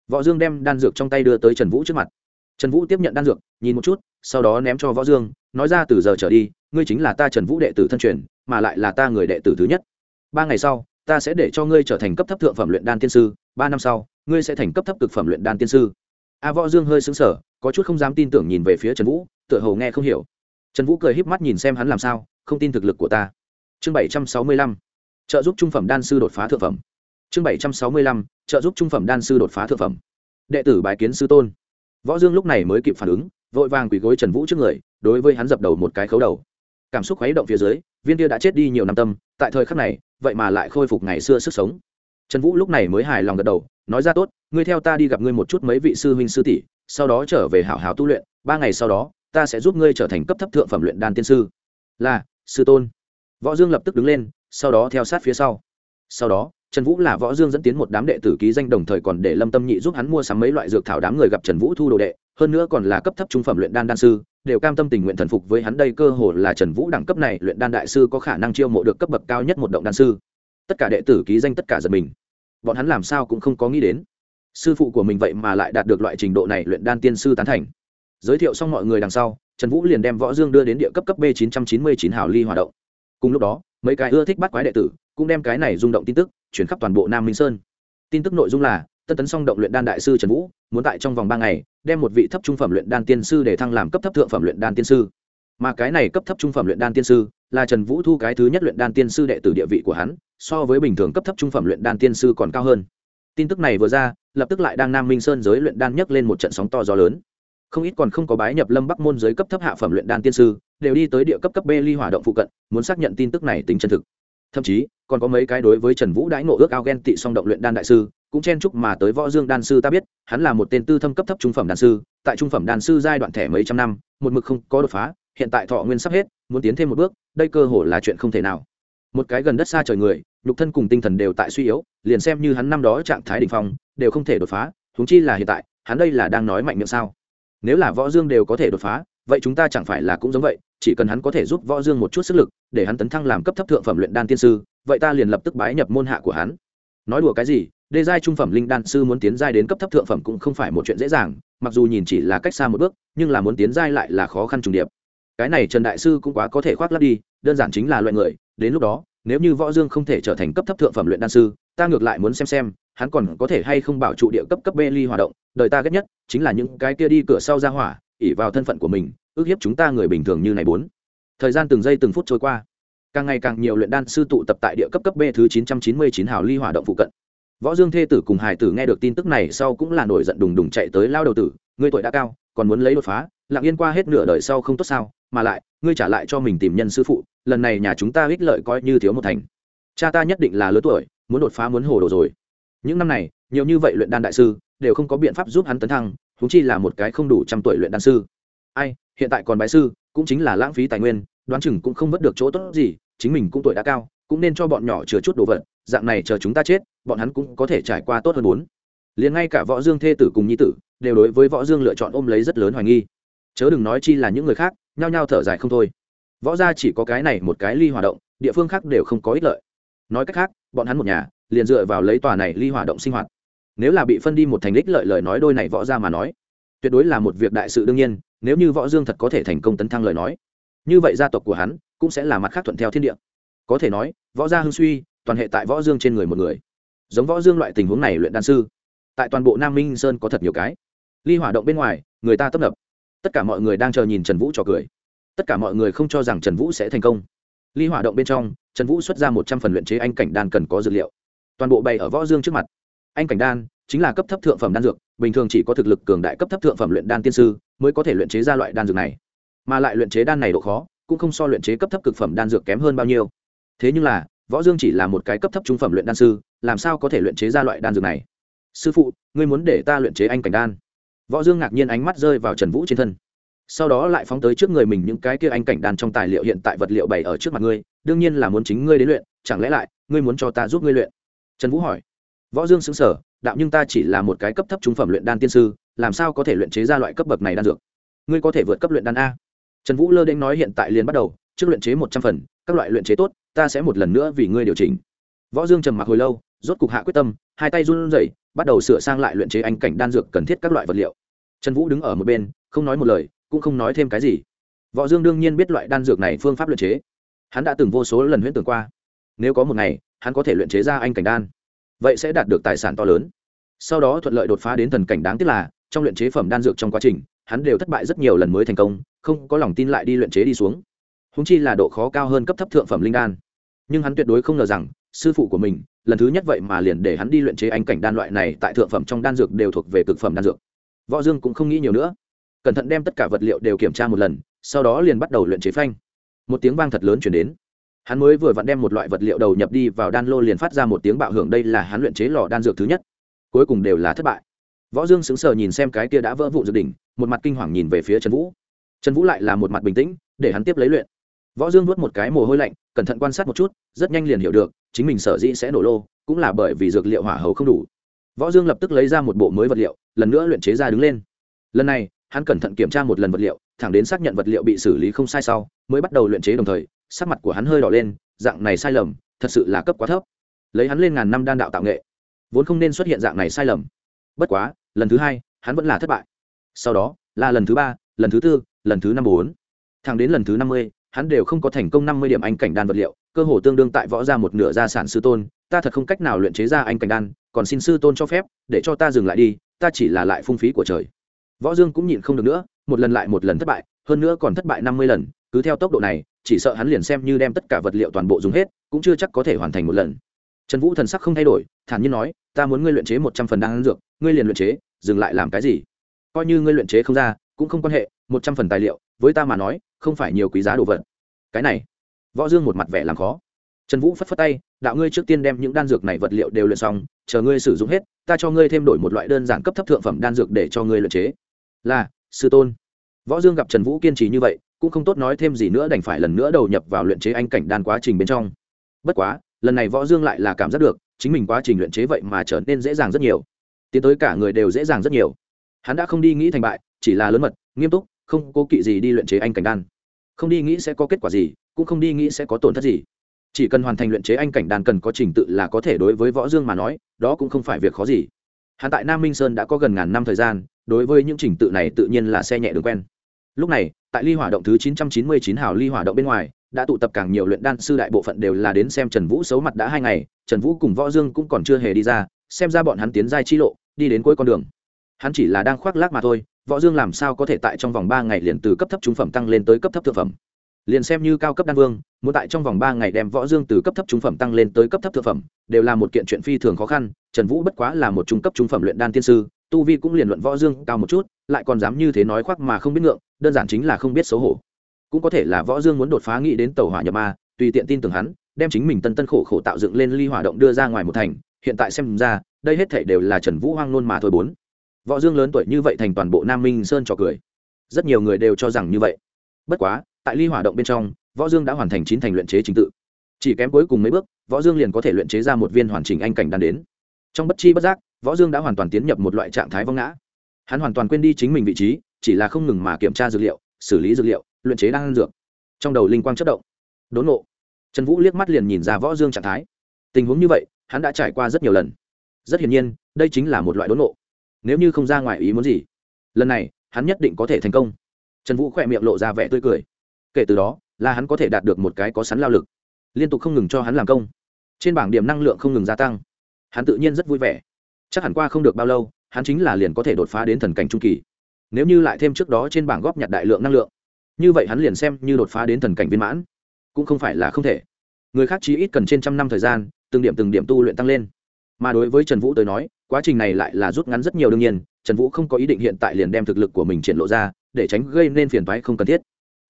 Võ dương đem đan dược trong tay đưa tới trần vũ trước mặt. Trần vũ tiếp nhận đan dược, nhìn một chút, sau đó ném cho võ dương, nói ra từ giờ trở đi, ngươi chính là ta trần vũ đệ tử thân truyền, mà lại là ta người đệ tử thứ nhất. Ba ngày sau, ta sẽ để cho ngươi trở thành cấp thấp thượng phẩm luyện đan tiên sư, ba năm sau, ngươi sẽ thành cấp thấp cực phẩm luyện đan tiên sư a võ dương hơi xứng sở có chút không dám tin tưởng nhìn về phía trần vũ, tựa hồ nghe không hiểu. Trần vũ cười híp mắt nhìn xem hắn làm sao, không tin thực lực của ta. Chương bảy trăm sáu mươi lăm, trợ giúp trung phẩm đan sư đột phá thượng phẩm. Chương bảy trăm sáu mươi lăm, trợ giúp trung phẩm đan sư đột phá thượng phẩm. Đệ tử bài kiến sư tôn. Võ dương lúc này mới kịp phản ứng, vội vàng quỳ gối trần vũ trước người, đối với hắn dập đầu một cái khấu đầu. Cảm xúc khuấy động phía dưới, viên kia đã chết đi nhiều năm tâm, tại thời khắc này, vậy mà lại khôi phục ngày xưa sức sống trần vũ lúc này mới hài lòng gật đầu, nói ra tốt, ngươi theo ta đi gặp ngươi một chút mấy vị sư huynh sư tỷ, sau đó trở về hảo hảo tu luyện, ba ngày sau đó, ta sẽ giúp ngươi trở thành cấp thấp thượng phẩm luyện đan tiên sư. Là, sư tôn. Võ dương lập tức đứng lên, sau đó theo sát phía sau. Sau đó, trần vũ là võ dương dẫn tiến một đám đệ tử ký danh đồng thời còn để lâm tâm nhị giúp hắn mua sắm mấy loại dược thảo đám người gặp trần vũ thu đồ đệ, hơn nữa còn là cấp thấp trung phẩm luyện đan đan sư, đều cam tâm tình nguyện thần phục với hắn đây cơ hồ là trần vũ đẳng cấp này luyện đan đại sư có khả năng chiêu mộ được cấp bậc cao nhất một động đan sư. Tất cả đệ tử ký danh tất cả giật mình bọn hắn làm sao cũng không có nghĩ đến. Sư phụ của mình vậy mà lại đạt được loại trình độ này luyện đan tiên sư tán thành. Giới thiệu xong mọi người đằng sau, trần vũ liền đem võ dương đưa đến địa cấp cấp b chín trăm chín mươi chín hào ly hoạt động. Cùng lúc đó, mấy cái ưa thích bắt quái đệ tử cũng đem cái này rung động tin tức chuyển khắp toàn bộ nam minh sơn. Tin tức nội dung là, tân tấn song động luyện đan đại sư trần vũ, muốn tại trong vòng ba ngày, đem một vị thấp trung phẩm luyện đan tiên sư để thăng làm cấp thấp thượng phẩm luyện đan tiên sư. Mà cái này cấp thấp trung phẩm luyện đan tiên sư là trần vũ thu cái thứ nhất luyện đan tiên sư đệ tử địa vị của hắn so với bình thường cấp thấp trung phẩm luyện đan tiên sư còn cao hơn. Tin tức này vừa ra, lập tức lại đang nam minh sơn giới luyện đan nhấc lên một trận sóng to gió lớn. Không ít còn không có bái nhập lâm bắc môn giới cấp thấp hạ phẩm luyện đan tiên sư, đều đi tới địa cấp cấp b ly hỏa động phụ cận, muốn xác nhận tin tức này tính chân thực. Thậm chí, còn có mấy cái đối với trần vũ đãi ngộ ước ao ghen tị song động luyện đan đại sư, cũng chen chúc mà tới võ dương đan sư ta biết, hắn là một tên tư thâm cấp thấp trung phẩm đan sư, tại trung phẩm đan sư giai đoạn thẻ mấy trăm năm, một mực không có đột phá, hiện tại thọ nguyên sắp hết, muốn tiến thêm một bước, đây cơ hội là chuyện không thể nào một cái gần đất xa trời người, nhục thân cùng tinh thần đều tại suy yếu, liền xem như hắn năm đó trạng thái đ ỉ n h phong, đều không thể đột phá húng chi là hiện tại, hắn đây là đang nói mạnh miệng sao? Nếu là võ dương đều có thể đột phá, vậy chúng ta chẳng phải là cũng giống vậy, chỉ cần hắn có thể giúp võ dương một chút sức lực, để hắn tấn thăng làm cấp thấp thượng phẩm luyện đan tiên sư, vậy ta liền lập tức bái nhập môn hạ của hắn. Nói đùa cái gì, đê giai trung phẩm linh đan sư muốn tiến giai đến cấp thấp thượng phẩm cũng không phải một chuyện dễ dàng, mặc dù nhìn chỉ là cách xa một bước, nhưng là muốn tiến giai lại là khó khăn trùng điệp. Cái này trần đại sư cũng quá có thể khoác lắp đi, đơn giản chính là loại người đến lúc đó, nếu như võ dương không thể trở thành cấp thấp thượng phẩm luyện đan sư, ta ngược lại muốn xem xem, hắn còn có thể hay không bảo trụ địa cấp cấp bê ly hoạt động, đời ta ghét nhất chính là những cái kia đi cửa sau ra hỏa ỉ vào thân phận của mình, ước hiếp chúng ta người bình thường như này bốn. Thời gian từng giây từng phút trôi qua, càng ngày càng nhiều luyện đan sư tụ tập tại địa cấp cấp b thứ chín trăm chín mươi chín hào ly hỏa động phụ cận. Võ dương thê tử cùng hải tử nghe được tin tức này sau cũng là nổi giận đùng đùng chạy tới lao đầu tử, ngươi tuổi đã cao, còn muốn lấy đột phá, lặng yên qua hết nửa đời sau không tốt sao? Mà lại ngươi trả lại cho mình tìm nhân sư phụ, lần này nhà chúng ta ích lợi coi như thiếu một thành. Cha ta nhất định là lớn tuổi, muốn đột phá muốn hồ đồ rồi. Những năm này, nhiều như vậy luyện đan đại sư, đều không có biện pháp giúp hắn tấn thăng húng chi là một cái không đủ trăm tuổi luyện đan sư. Ai, hiện tại còn bái sư, cũng chính là lãng phí tài nguyên, đoán chừng cũng không vớt được chỗ tốt gì, chính mình cũng tuổi đã cao, cũng nên cho bọn nhỏ chừa chút đồ vật, dạng này chờ chúng ta chết, bọn hắn cũng có thể trải qua tốt hơn bốn liền ngay cả võ dương thê tử cùng nhi tử, đều đối với võ dương lựa chọn ôm lấy rất lớn hoài nghi. Chớ đừng nói chi là những người khác nhao nhao thở dài không thôi. Võ gia chỉ có cái này một cái ly hòa động, địa phương khác đều không có ích lợi. Nói cách khác, bọn hắn một nhà, liền dựa vào lấy tòa này ly hòa động sinh hoạt. Nếu là bị phân đi một thành ích lợi lời nói đôi này võ gia mà nói, tuyệt đối là một việc đại sự đương nhiên, nếu như võ dương thật có thể thành công tấn thăng lời nói, như vậy gia tộc của hắn cũng sẽ là mặt khác thuận theo thiên địa. Có thể nói, võ gia hưng suy, toàn hệ tại võ dương trên người một người. Giống võ dương loại tình huống này luyện đan sư, tại toàn bộ nam minh sơn có thật nhiều cái. Ly hỏa động bên ngoài, người ta tấp nập tất cả mọi người đang chờ nhìn trần vũ trò cười. Tất cả mọi người không cho rằng trần vũ sẽ thành công. Ly hỏa động bên trong, trần vũ xuất ra một trăm phần luyện chế anh cảnh đan cần có dược liệu. Toàn bộ bày ở võ dương trước mặt. Anh cảnh đan chính là cấp thấp thượng phẩm đan dược, bình thường chỉ có thực lực cường đại cấp thấp thượng phẩm luyện đan tiên sư mới có thể luyện chế ra loại đan dược này. Mà lại luyện chế đan này độ khó, cũng không so luyện chế cấp thấp cực phẩm đan dược kém hơn bao nhiêu. Thế nhưng là, võ dương chỉ là một cái cấp thấp trung phẩm luyện đan sư, làm sao có thể luyện chế ra loại đan dược này? Sư phụ, ngươi muốn để ta luyện chế anh cảnh đan? Võ dương ngạc nhiên ánh mắt rơi vào trần vũ trên thân. Sau đó lại phóng tới trước người mình những cái kia anh cảnh đan trong tài liệu hiện tại vật liệu bày ở trước mặt ngươi, đương nhiên là muốn chính ngươi đến luyện, chẳng lẽ lại, ngươi muốn cho ta giúp ngươi luyện? Trần vũ hỏi. Võ dương xứng sở đạo nhưng ta chỉ là một cái cấp thấp trung phẩm luyện đan tiên sư, làm sao có thể luyện chế ra loại cấp bậc này đan dược? Ngươi có thể vượt cấp luyện đan a. Trần vũ lơ đễnh nói hiện tại liền bắt đầu, trước luyện chế một trăm phần, các loại luyện chế tốt, ta sẽ một lần nữa vì ngươi điều chỉnh. Võ dương trầm mặc hồi lâu, rốt cục hạ quyết tâm, hai tay run rẩy, bắt đầu sửa sang lại luyện chế anh cảnh đan dược cần thiết các loại vật liệu trần vũ đứng ở một bên, không nói một lời, cũng không nói thêm cái gì. Võ dương đương nhiên biết loại đan dược này phương pháp luyện chế. Hắn đã từng vô số lần huyễn tưởng qua. Nếu có một ngày, hắn có thể luyện chế ra anh cảnh đan, vậy sẽ đạt được tài sản to lớn. Sau đó thuận lợi đột phá đến thần cảnh đáng tiếc là, trong luyện chế phẩm đan dược trong quá trình, hắn đều thất bại rất nhiều lần mới thành công, không có lòng tin lại đi luyện chế đi xuống. Húng chi là độ khó cao hơn cấp thấp thượng phẩm linh đan. Nhưng hắn tuyệt đối không ngờ rằng, sư phụ của mình, lần thứ nhất vậy mà liền để hắn đi luyện chế anh cảnh đan loại này tại thượng phẩm trong đan dược đều thuộc về cực phẩm đan dược võ dương cũng không nghĩ nhiều nữa. Cẩn thận đem tất cả vật liệu đều kiểm tra một lần, sau đó liền bắt đầu luyện chế phanh. Một tiếng vang thật lớn chuyển đến. Hắn mới vừa vặn đem một loại vật liệu đầu nhập đi vào đan lô liền phát ra một tiếng bạo hưởng đây là hắn luyện chế lò đan dược thứ nhất. Cuối cùng đều là thất bại. Võ dương sững sờ nhìn xem cái kia đã vỡ vụn dược đỉnh, một mặt kinh hoàng nhìn về phía trần vũ. Trần vũ lại là một mặt bình tĩnh, để hắn tiếp lấy luyện. Võ dương nuốt một cái mồ hôi lạnh, cẩn thận quan sát một chút, rất nhanh liền hiểu được, chính mình sở dĩ sẽ nổ lô, cũng là bởi vì dược liệu hỏa hầu không đủ võ dương lập tức lấy ra một bộ mới vật liệu, lần nữa luyện chế ra đứng lên. Lần này, hắn cẩn thận kiểm tra một lần vật liệu, thẳng đến xác nhận vật liệu bị xử lý không sai sau, mới bắt đầu luyện chế đồng thời, sắc mặt của hắn hơi đỏ lên, dạng này sai lầm, thật sự là cấp quá thấp. Lấy hắn lên ngàn năm đan đạo tạo nghệ, vốn không nên xuất hiện dạng này sai lầm. Bất quá, lần thứ hai, hắn vẫn là thất bại. Sau đó, là lần thứ ba, lần thứ tư, lần thứ năm bốn. Thẳng đến lần thứ năm mươi, hắn đều không có thành công năm mươi điểm anh cảnh đan vật liệu, cơ hồ tương đương tại võ ra một nửa gia sản sư tôn, ta thật không cách nào luyện chế ra anh cảnh đan còn xin sư tôn cho phép, để cho ta dừng lại đi, ta chỉ là lại phung phí của trời. Võ dương cũng nhịn không được nữa, một lần lại một lần thất bại, hơn nữa còn thất bại năm mươi lần, cứ theo tốc độ này, chỉ sợ hắn liền xem như đem tất cả vật liệu toàn bộ dùng hết, cũng chưa chắc có thể hoàn thành một lần. Trần vũ thần sắc không thay đổi, thản nhiên nói, ta muốn ngươi luyện chế một trăm phần đan dược, ngươi liền luyện chế, dừng lại làm cái gì? Coi như ngươi luyện chế không ra, cũng không quan hệ, một trăm phần tài liệu, với ta mà nói, không phải nhiều quý giá đồ vật. Cái này, võ dương một mặt vẻ làm khó trần vũ phất phất tay, đạo ngươi trước tiên đem những đan dược này vật liệu đều luyện xong, chờ ngươi sử dụng hết, ta cho ngươi thêm đổi một loại đơn giản cấp thấp thượng phẩm đan dược để cho ngươi luyện chế. Là, sư tôn. Võ dương gặp trần vũ kiên trì như vậy, cũng không tốt nói thêm gì nữa đành phải lần nữa đầu nhập vào luyện chế anh cảnh đan quá trình bên trong. Bất quá, lần này võ dương lại là cảm giác được, chính mình quá trình luyện chế vậy mà trở nên dễ dàng rất nhiều. Tiến tới cả người đều dễ dàng rất nhiều. Hắn đã không đi nghĩ thành bại, chỉ là lớn mật, nghiêm túc, không cố kỵ gì đi luyện chế anh cảnh đan. Không đi nghĩ sẽ có kết quả gì, cũng không đi nghĩ sẽ có tổn thất gì chỉ cần hoàn thành luyện chế anh cảnh đan cần có trình tự là có thể đối với võ dương mà nói, đó cũng không phải việc khó gì. Hắn tại nam minh sơn đã có gần ngàn năm thời gian, đối với những trình tự này tự nhiên là xe nhẹ đường quen. Lúc này, tại ly hỏa động thứ 999 hào ly hỏa động bên ngoài, đã tụ tập càng nhiều luyện đan sư đại bộ phận đều là đến xem trần vũ xấu mặt đã hai ngày, trần vũ cùng võ dương cũng còn chưa hề đi ra, xem ra bọn hắn tiến giai chi lộ, đi đến cuối con đường. Hắn chỉ là đang khoác lác mà thôi, võ dương làm sao có thể tại trong vòng ba ngày liền từ cấp thấp trung phẩm tăng lên tới cấp thấp thượng phẩm? Liền xem như cao cấp đan vương, muốn tại trong vòng ba ngày đem võ dương từ cấp thấp trung phẩm tăng lên tới cấp thấp thượng phẩm, đều là một kiện chuyện phi thường khó khăn, trần vũ bất quá là một trung cấp trung phẩm luyện đan tiên sư, tu vi cũng liền luận võ dương cao một chút, lại còn dám như thế nói khoác mà không biết ngượng, đơn giản chính là không biết xấu hổ. Cũng có thể là võ dương muốn đột phá nghĩ đến tàu hỏa nhập ma, tùy tiện tin tưởng hắn, đem chính mình tân tân khổ khổ tạo dựng lên ly hỏa động đưa ra ngoài một thành, hiện tại xem ra, đây hết thể đều là trần vũ hoang nôn mà thôi bốn. Võ dương lớn tuổi như vậy thành toàn bộ nam minh sơn trò cười. Rất nhiều người đều cho rằng như vậy. Bất quá tại ly hỏa động bên trong, võ dương đã hoàn thành chín thành luyện chế trình tự. Chỉ kém cuối cùng mấy bước, võ dương liền có thể luyện chế ra một viên hoàn chỉnh anh cảnh đan đến. Trong bất chi bất giác, võ dương đã hoàn toàn tiến nhập một loại trạng thái vong ngã. Hắn hoàn toàn quên đi chính mình vị trí, chỉ là không ngừng mà kiểm tra dược liệu, xử lý dược liệu, luyện chế đan dược. Trong đầu linh quang chất động. Đốn nộ trần vũ liếc mắt liền nhìn ra võ dương trạng thái. Tình huống như vậy, hắn đã trải qua rất nhiều lần. Rất hiển nhiên, đây chính là một loại đốn nộ nếu như không ra ngoài ý muốn gì, lần này, hắn nhất định có thể thành công. Trần vũ khỏe miệng lộ ra vẻ tươi cười kể từ đó, là hắn có thể đạt được một cái có sắn lao lực. Liên tục không ngừng cho hắn làm công. Trên bảng điểm năng lượng không ngừng gia tăng. Hắn tự nhiên rất vui vẻ. Chắc hẳn qua không được bao lâu, hắn chính là liền có thể đột phá đến thần cảnh trung kỳ. Nếu như lại thêm trước đó trên bảng góp nhặt đại lượng năng lượng, như vậy hắn liền xem như đột phá đến thần cảnh viên mãn. Cũng không phải là không thể. Người khác chí ít cần trên trăm năm thời gian, từng điểm từng điểm tu luyện tăng lên. Mà đối với trần vũ tới nói, quá trình này lại là rút ngắn rất nhiều đương nhiên, trần vũ không có ý định hiện tại liền đem thực lực của mình triển lộ ra, để tránh gây nên phiền toái không cần thiết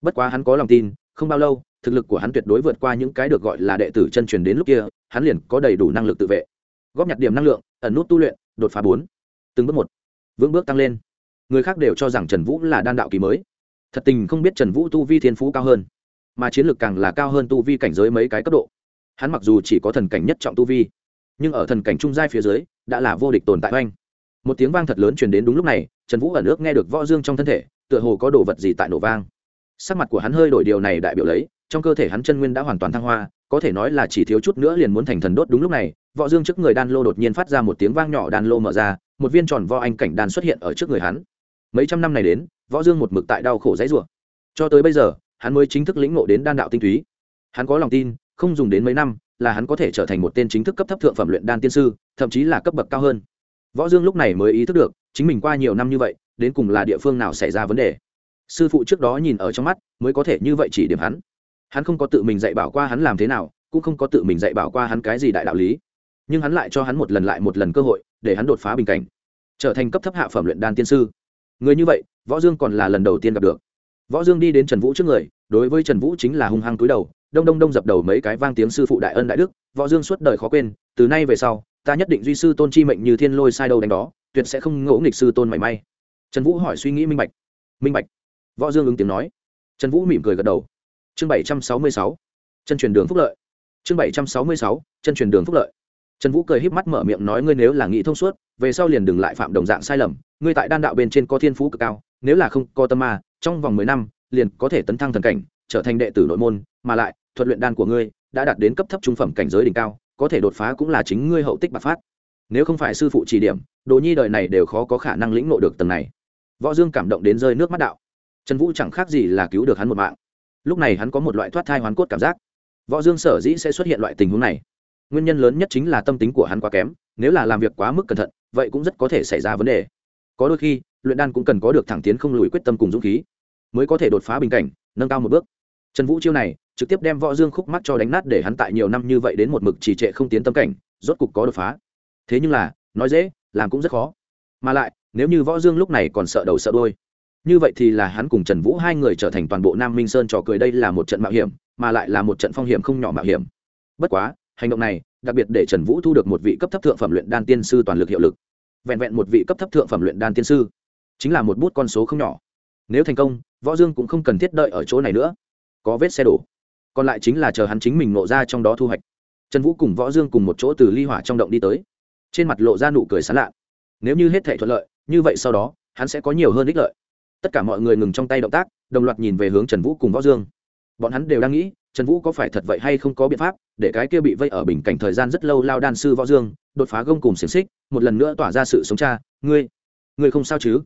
bất quá hắn có lòng tin, không bao lâu, thực lực của hắn tuyệt đối vượt qua những cái được gọi là đệ tử chân truyền đến lúc kia, hắn liền có đầy đủ năng lực tự vệ. Góp nhặt điểm năng lượng, ẩn nút tu luyện, đột phá bốn. Từng bước một, vững bước tăng lên. Người khác đều cho rằng trần vũ là đan đạo kỳ mới. Thật tình không biết trần vũ tu vi thiên phú cao hơn, mà chiến lược càng là cao hơn tu vi cảnh giới mấy cái cấp độ. Hắn mặc dù chỉ có thần cảnh nhất trọng tu vi, nhưng ở thần cảnh trung giai phía dưới, đã là vô địch tồn tại oanh. Một tiếng vang thật lớn truyền đến đúng lúc này, trần vũ ẩn ước nghe được võ dương trong thân thể, tựa hồ có đồ vật gì tại nổ vang sắc mặt của hắn hơi đổi điều này đại biểu lấy, trong cơ thể hắn chân nguyên đã hoàn toàn thăng hoa, có thể nói là chỉ thiếu chút nữa liền muốn thành thần đốt đúng lúc này, võ dương trước người đan lô đột nhiên phát ra một tiếng vang nhỏ đan lô mở ra, một viên tròn vo anh cảnh đan xuất hiện ở trước người hắn. Mấy trăm năm này đến, võ dương một mực tại đau khổ dãy rủa. Cho tới bây giờ, hắn mới chính thức lĩnh ngộ đến đan đạo tinh túy. Hắn có lòng tin, không dùng đến mấy năm, là hắn có thể trở thành một tên chính thức cấp thấp thượng phẩm luyện đan tiên sư, thậm chí là cấp bậc cao hơn. Võ dương lúc này mới ý thức được, chính mình qua nhiều năm như vậy, đến cùng là địa phương nào xảy ra vấn đề sư phụ trước đó nhìn ở trong mắt, mới có thể như vậy chỉ điểm hắn. Hắn không có tự mình dạy bảo qua hắn làm thế nào, cũng không có tự mình dạy bảo qua hắn cái gì đại đạo lý. Nhưng hắn lại cho hắn một lần lại một lần cơ hội, để hắn đột phá bình cảnh, trở thành cấp thấp hạ phẩm luyện đan tiên sư. Người như vậy, võ dương còn là lần đầu tiên gặp được. Võ dương đi đến trần vũ trước người, đối với trần vũ chính là hung hăng túi đầu, đông đông đông dập đầu mấy cái vang tiếng sư phụ đại ân đại đức, võ dương suốt đời khó quên, từ nay về sau, ta nhất định duy sư tôn chi mệnh như thiên lôi sai đâu đánh đó, tuyệt sẽ không ngỗ nghịch sư tôn mảy may. Trần vũ hỏi suy nghĩ minh bạch. Minh bạch võ dương ứng tiếng nói. Trần vũ mỉm cười gật đầu. Chương bảy trăm sáu mươi sáu. Chân truyền đường phúc lợi. Chương bảy trăm sáu mươi sáu. Chân truyền đường phúc lợi. Trần vũ cười híp mắt mở miệng nói ngươi nếu là nghĩ thông suốt, về sau liền đừng lại phạm đồng dạng sai lầm. Ngươi tại đan đạo bên trên có thiên phú cực cao, nếu là không có tâm ma, trong vòng mười năm, liền có thể tấn thăng thần cảnh, trở thành đệ tử nội môn, mà lại, thuật luyện đan của ngươi đã đạt đến cấp thấp trung phẩm cảnh giới đỉnh cao, có thể đột phá cũng là chính ngươi hậu tích bạc phát. Nếu không phải sư phụ chỉ điểm, đồ nhi đời này đều khó có khả năng lĩnh ngộ được tầng này. Võ dương cảm động đến rơi nước mắt đạo trần vũ chẳng khác gì là cứu được hắn một mạng. Lúc này hắn có một loại thoát thai hoàn cốt cảm giác. Võ dương sở dĩ sẽ xuất hiện loại tình huống này. Nguyên nhân lớn nhất chính là tâm tính của hắn quá kém, nếu là làm việc quá mức cẩn thận, vậy cũng rất có thể xảy ra vấn đề. Có đôi khi, luyện đan cũng cần có được thẳng tiến không lùi quyết tâm cùng dũng khí, mới có thể đột phá bình cảnh, nâng cao một bước. Trần vũ chiêu này, trực tiếp đem võ dương khúc mắt cho đánh nát để hắn tại nhiều năm như vậy đến một mực trì trệ không tiến tâm cảnh, rốt cục có đột phá. Thế nhưng là, nói dễ, làm cũng rất khó. Mà lại, nếu như võ dương lúc này còn sợ đầu sợ đôi như vậy thì là hắn cùng trần vũ hai người trở thành toàn bộ nam minh sơn trò cười đây là một trận mạo hiểm, mà lại là một trận phong hiểm không nhỏ mạo hiểm. Bất quá, hành động này, đặc biệt để trần vũ thu được một vị cấp thấp thượng phẩm luyện đan tiên sư toàn lực hiệu lực. Vẹn vẹn một vị cấp thấp thượng phẩm luyện đan tiên sư, chính là một bút con số không nhỏ. Nếu thành công, võ dương cũng không cần thiết đợi ở chỗ này nữa. Có vết xe đổ. Còn lại chính là chờ hắn chính mình nộ ra trong đó thu hoạch. Trần vũ cùng võ dương cùng một chỗ từ ly hỏa trong động đi tới. Trên mặt lộ ra nụ cười sán lạ. Nếu như hết thể thuận lợi, như vậy sau đó, hắn sẽ có nhiều hơn ích lợi tất cả mọi người ngừng trong tay động tác, đồng loạt nhìn về hướng trần vũ cùng võ dương. Bọn hắn đều đang nghĩ, trần vũ có phải thật vậy hay không có biện pháp, để cái kia bị vây ở bình cảnh thời gian rất lâu lao đan sư võ dương, đột phá gông cùng xiềng xích, một lần nữa tỏa ra sự sống cha, ngươi ngươi không sao chứ?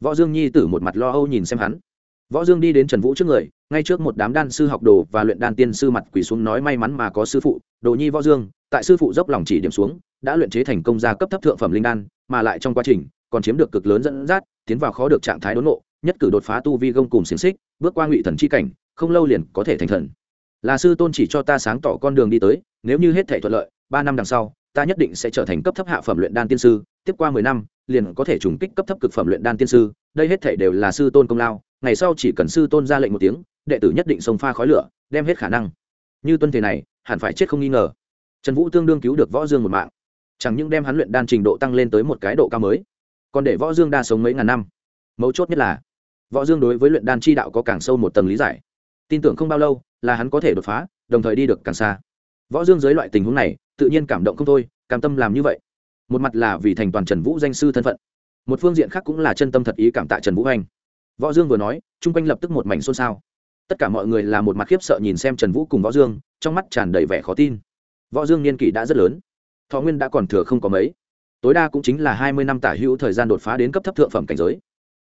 Võ dương nhi tử một mặt lo âu nhìn xem hắn. Võ dương đi đến trần vũ trước người, ngay trước một đám đan sư học đồ và luyện đan tiên sư mặt quỳ xuống nói may mắn mà có sư phụ, đồ nhi võ dương, tại sư phụ dốc lòng chỉ điểm xuống, đã luyện chế thành công gia cấp thấp thượng phẩm linh đan, mà lại trong quá trình, còn chiếm được cực lớn dẫn dắt, tiến vào khó được trạng thái đốn ngộ nhất cử đột phá tu vi gông cùng xiềng xích, bước qua ngụy thần chi cảnh, không lâu liền có thể thành thần. Là sư tôn chỉ cho ta sáng tỏ con đường đi tới, nếu như hết thể thuận lợi, ba năm đằng sau, ta nhất định sẽ trở thành cấp thấp hạ phẩm luyện đan tiên sư, tiếp qua mười năm, liền có thể trùng kích cấp thấp cực phẩm luyện đan tiên sư, đây hết thể đều là sư tôn công lao, ngày sau chỉ cần sư tôn ra lệnh một tiếng, đệ tử nhất định xông pha khói lửa, đem hết khả năng. Như tuân thể này, hẳn phải chết không nghi ngờ. Trần vũ tương đương cứu được võ dương một mạng. Chẳng những đem hắn luyện đan trình độ tăng lên tới một cái độ cao mới, còn để võ dương đa sống mấy ngàn năm. Mấu chốt nhất là võ dương đối với luyện đan chi đạo có càng sâu một tầng lý giải. Tin tưởng không bao lâu là hắn có thể đột phá, đồng thời đi được càng xa. Võ dương dưới loại tình huống này, tự nhiên cảm động không thôi, cam tâm làm như vậy. Một mặt là vì thành toàn trần vũ danh sư thân phận, một phương diện khác cũng là chân tâm thật ý cảm tạ trần vũ anh. Võ dương vừa nói, chung quanh lập tức một mảnh xôn xao. Tất cả mọi người là một mặt khiếp sợ nhìn xem trần vũ cùng võ dương, trong mắt tràn đầy vẻ khó tin. Võ dương niên kỷ đã rất lớn, thọ nguyên đã còn thừa không có mấy. Tối đa cũng chính là hai mươi năm tả hữu thời gian đột phá đến cấp thấp thượng phẩm cảnh giới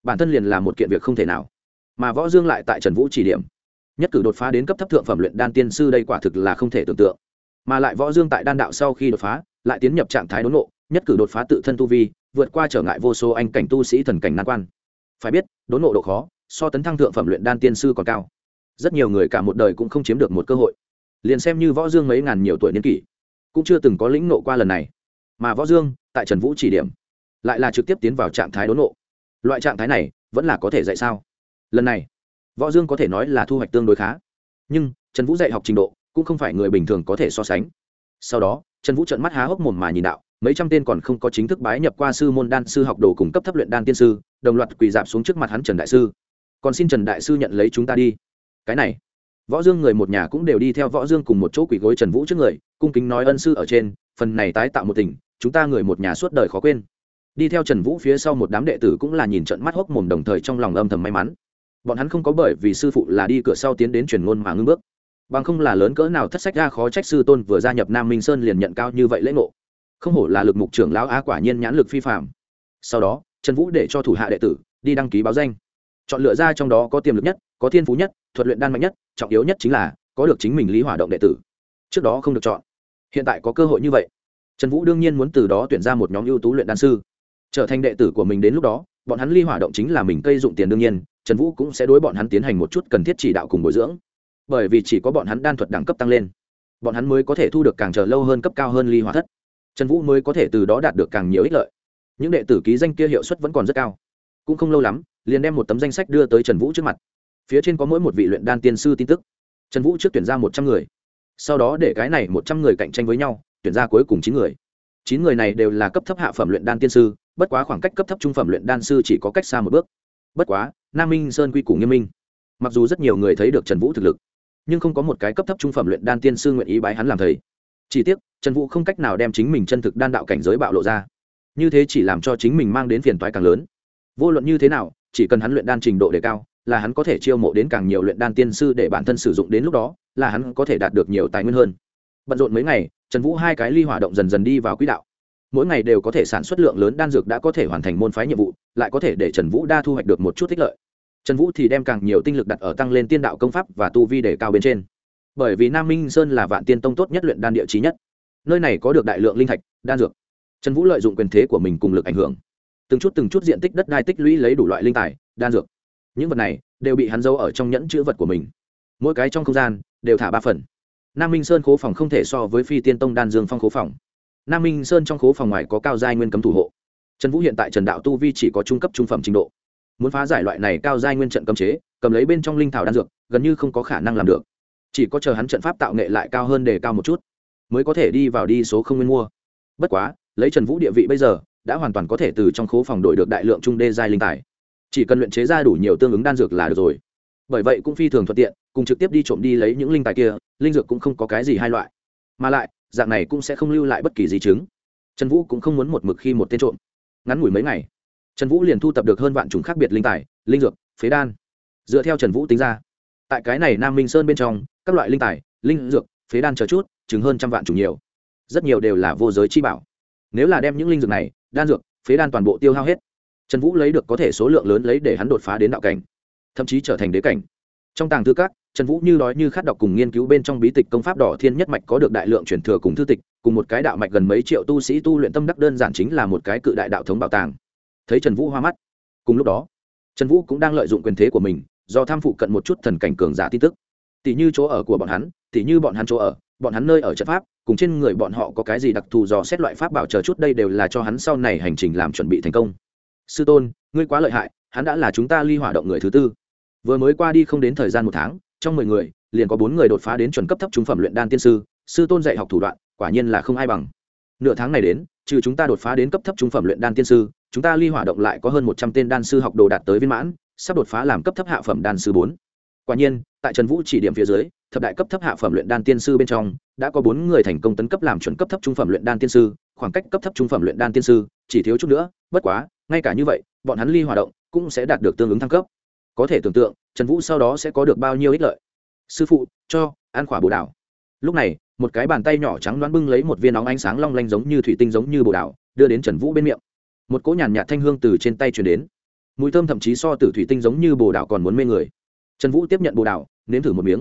bản thân liền là một kiện việc không thể nào. Mà võ dương lại tại trần vũ chỉ điểm. Nhất cử đột phá đến cấp thấp thượng phẩm luyện đan tiên sư đây quả thực là không thể tưởng tượng. Mà lại võ dương tại đan đạo sau khi đột phá, lại tiến nhập trạng thái đốn nộ nhất cử đột phá tự thân tu vi, vượt qua trở ngại vô số anh cảnh tu sĩ thần cảnh nan quan. Phải biết, đốn nộ độ khó, so tấn thăng thượng phẩm luyện đan tiên sư còn cao. Rất nhiều người cả một đời cũng không chiếm được một cơ hội. Liền xem như võ dương mấy ngàn nhiều tuổi niên kỷ, cũng chưa từng có lĩnh nộ qua lần này. Mà võ dương, tại trần vũ chỉ điểm, lại là trực tiếp tiến vào trạng thái đốn nộ loại trạng thái này vẫn là có thể dạy sao? Lần này, võ dương có thể nói là thu hoạch tương đối khá. Nhưng, trần vũ dạy học trình độ cũng không phải người bình thường có thể so sánh. Sau đó, trần vũ trợn mắt há hốc mồm mà nhìn đạo, mấy trăm tên còn không có chính thức bái nhập qua sư môn đan sư học đồ cùng cấp thấp luyện đan tiên sư, đồng loạt quỳ dạp xuống trước mặt hắn trần đại sư. Còn xin trần đại sư nhận lấy chúng ta đi. Cái này, võ dương người một nhà cũng đều đi theo võ dương cùng một chỗ quỳ gối trần vũ trước người, cung kính nói ân sư ở trên, phần này tái tạo một tỉnh chúng ta người một nhà suốt đời khó quên đi theo trần vũ phía sau một đám đệ tử cũng là nhìn trận mắt hốc mồm đồng thời trong lòng âm thầm may mắn. Bọn hắn không có bởi vì sư phụ là đi cửa sau tiến đến truyền ngôn mà ngưng bước. Bằng không là lớn cỡ nào thất sách ra khó trách sư tôn vừa gia nhập nam minh sơn liền nhận cao như vậy lễ ngộ. Không hổ là lực mục trưởng lão á quả nhiên nhãn lực phi phạm sau đó, trần vũ để cho thủ hạ đệ tử đi đăng ký báo danh. Chọn lựa ra trong đó có tiềm lực nhất, có thiên phú nhất, thuật luyện đan mạnh nhất, trọng yếu nhất chính là có được chính mình lý hỏa động đệ tử. Trước đó không được chọn. Hiện tại có cơ hội như vậy. Trần vũ đương nhiên muốn từ đó tuyển ra một nhóm ưu tú luyện đan sư trở thành đệ tử của mình đến lúc đó, bọn hắn ly hỏa động chính là mình cây dụng tiền đương nhiên, trần vũ cũng sẽ đối bọn hắn tiến hành một chút cần thiết chỉ đạo cùng bồi dưỡng. Bởi vì chỉ có bọn hắn đan thuật đẳng cấp tăng lên, bọn hắn mới có thể thu được càng chờ lâu hơn cấp cao hơn ly hỏa thất. Trần vũ mới có thể từ đó đạt được càng nhiều ích lợi. Những đệ tử ký danh kia hiệu suất vẫn còn rất cao. Cũng không lâu lắm, liền đem một tấm danh sách đưa tới trần vũ trước mặt. Phía trên có mỗi một vị luyện đan tiên sư tin tức. Trần vũ trước tuyển ra một trăm người. Sau đó để cái này một trăm người cạnh tranh với nhau, tuyển ra cuối cùng chín người. Chín người này đều là cấp thấp hạ phẩm luyện đan tiên sư bất quá khoảng cách cấp thấp trung phẩm luyện đan sư chỉ có cách xa một bước. Bất quá, nam minh sơn quy củ nghiêm minh, mặc dù rất nhiều người thấy được trần vũ thực lực, nhưng không có một cái cấp thấp trung phẩm luyện đan tiên sư nguyện ý bái hắn làm thầy. Chỉ tiếc, trần vũ không cách nào đem chính mình chân thực đan đạo cảnh giới bạo lộ ra. Như thế chỉ làm cho chính mình mang đến phiền toái càng lớn. Vô luận như thế nào, chỉ cần hắn luyện đan trình độ đề cao, là hắn có thể chiêu mộ đến càng nhiều luyện đan tiên sư để bản thân sử dụng đến lúc đó, là hắn có thể đạt được nhiều tài nguyên hơn. Bận rộn mấy ngày, trần vũ hai cái ly hỏa động dần dần đi vào quỹ đạo mỗi ngày đều có thể sản xuất lượng lớn đan dược đã có thể hoàn thành môn phái nhiệm vụ, lại có thể để trần vũ đa thu hoạch được một chút thích lợi. Trần vũ thì đem càng nhiều tinh lực đặt ở tăng lên tiên đạo công pháp và tu vi để cao bên trên. Bởi vì nam minh sơn là vạn tiên tông tốt nhất luyện đan địa trí nhất, nơi này có được đại lượng linh thạch, đan dược. Trần vũ lợi dụng quyền thế của mình cùng lực ảnh hưởng, từng chút từng chút diện tích đất đai tích lũy lấy đủ loại linh tài, đan dược. Những vật này đều bị hắn giấu ở trong nhẫn chữ vật của mình. Mỗi cái trong không gian đều thả ba phần. Nam minh sơn khố phòng không thể so với phi tiên tông đan dương phong khố phòng nam minh sơn trong khố phòng ngoài có cao giai nguyên cấm thủ hộ. Trần vũ hiện tại trần đạo tu vi chỉ có trung cấp trung phẩm trình độ. Muốn phá giải loại này cao giai nguyên trận cấm chế, cầm lấy bên trong linh thảo đan dược, gần như không có khả năng làm được. Chỉ có chờ hắn trận pháp tạo nghệ lại cao hơn đề cao một chút, mới có thể đi vào đi số không nguyên mua. Bất quá, lấy trần vũ địa vị bây giờ, đã hoàn toàn có thể từ trong khố phòng đổi được đại lượng trung đê giai linh tài. Chỉ cần luyện chế ra đủ nhiều tương ứng đan dược là được rồi. Bởi vậy cũng phi thường thuận tiện, cùng trực tiếp đi trộm đi lấy những linh tài kia, linh dược cũng không có cái gì hai loại. Mà lại dạng này cũng sẽ không lưu lại bất kỳ di chứng. Trần vũ cũng không muốn một mực khi một tên trộm. Ngắn ngủi mấy ngày, trần vũ liền thu tập được hơn vạn chủng khác biệt linh tài, linh dược, phế đan. Dựa theo trần vũ tính ra, tại cái này nam minh sơn bên trong, các loại linh tài, linh dược, phế đan chờ chút chứng hơn trăm vạn chủng nhiều. Rất nhiều đều là vô giới chi bảo. Nếu là đem những linh dược này, đan dược, phế đan toàn bộ tiêu hao hết, trần vũ lấy được có thể số lượng lớn lấy để hắn đột phá đến đạo cảnh, thậm chí trở thành đế cảnh. Trong tàng thư các trần vũ như nói như khát đọc cùng nghiên cứu bên trong bí tịch công pháp đỏ thiên nhất mạch có được đại lượng truyền thừa cùng thư tịch, cùng một cái đạo mạch gần mấy triệu tu sĩ tu luyện tâm đắc đơn giản chính là một cái cự đại đạo thống bảo tàng. Thấy trần vũ hoa mắt. Cùng lúc đó, trần vũ cũng đang lợi dụng quyền thế của mình, do tham phụ cận một chút thần cảnh cường giả tin tức. Tỷ như chỗ ở của bọn hắn, tỷ như bọn hắn chỗ ở, bọn hắn nơi ở trận pháp, cùng trên người bọn họ có cái gì đặc thù dò xét loại pháp bảo chờ chút đây đều là cho hắn sau này hành trình làm chuẩn bị thành công. Sư tôn, ngươi quá lợi hại, hắn đã là chúng ta ly hỏa động người thứ tư. Vừa mới qua đi không đến thời gian một tháng trong mười người, liền có bốn người đột phá đến chuẩn cấp thấp trung phẩm luyện đan tiên sư sư tôn dạy học thủ đoạn, quả nhiên là không ai bằng. Nửa tháng này đến, trừ chúng ta đột phá đến cấp thấp trung phẩm luyện đan tiên sư, chúng ta ly hỏa động lại có hơn một trăm tên đan sư học đồ đạt tới viên mãn, sắp đột phá làm cấp thấp hạ phẩm đan sư bốn. Quả nhiên, tại trần vũ chỉ điểm phía dưới, thập đại cấp thấp hạ phẩm luyện đan tiên sư bên trong, đã có bốn người thành công tấn cấp làm chuẩn cấp thấp trung phẩm luyện đan tiên sư, khoảng cách cấp thấp trung phẩm luyện đan tiên sư, chỉ thiếu chút nữa, bất quá, ngay cả như vậy, bọn hắn ly hoạt động cũng sẽ đạt được tương ứng thăng cấp. Có thể tưởng tượng trần vũ sau đó sẽ có được bao nhiêu ích lợi? Sư phụ, cho, ăn khỏa bồ đào. Lúc này, một cái bàn tay nhỏ trắng đoán bưng lấy một viên nóng ánh sáng long lanh giống như thủy tinh giống như bồ đào, đưa đến trần vũ bên miệng. Một cỗ nhàn nhạt thanh hương từ trên tay truyền đến. Mùi thơm thậm chí so từ thủy tinh giống như bồ đào còn muốn mê người. Trần vũ tiếp nhận bồ đào, nếm thử một miếng.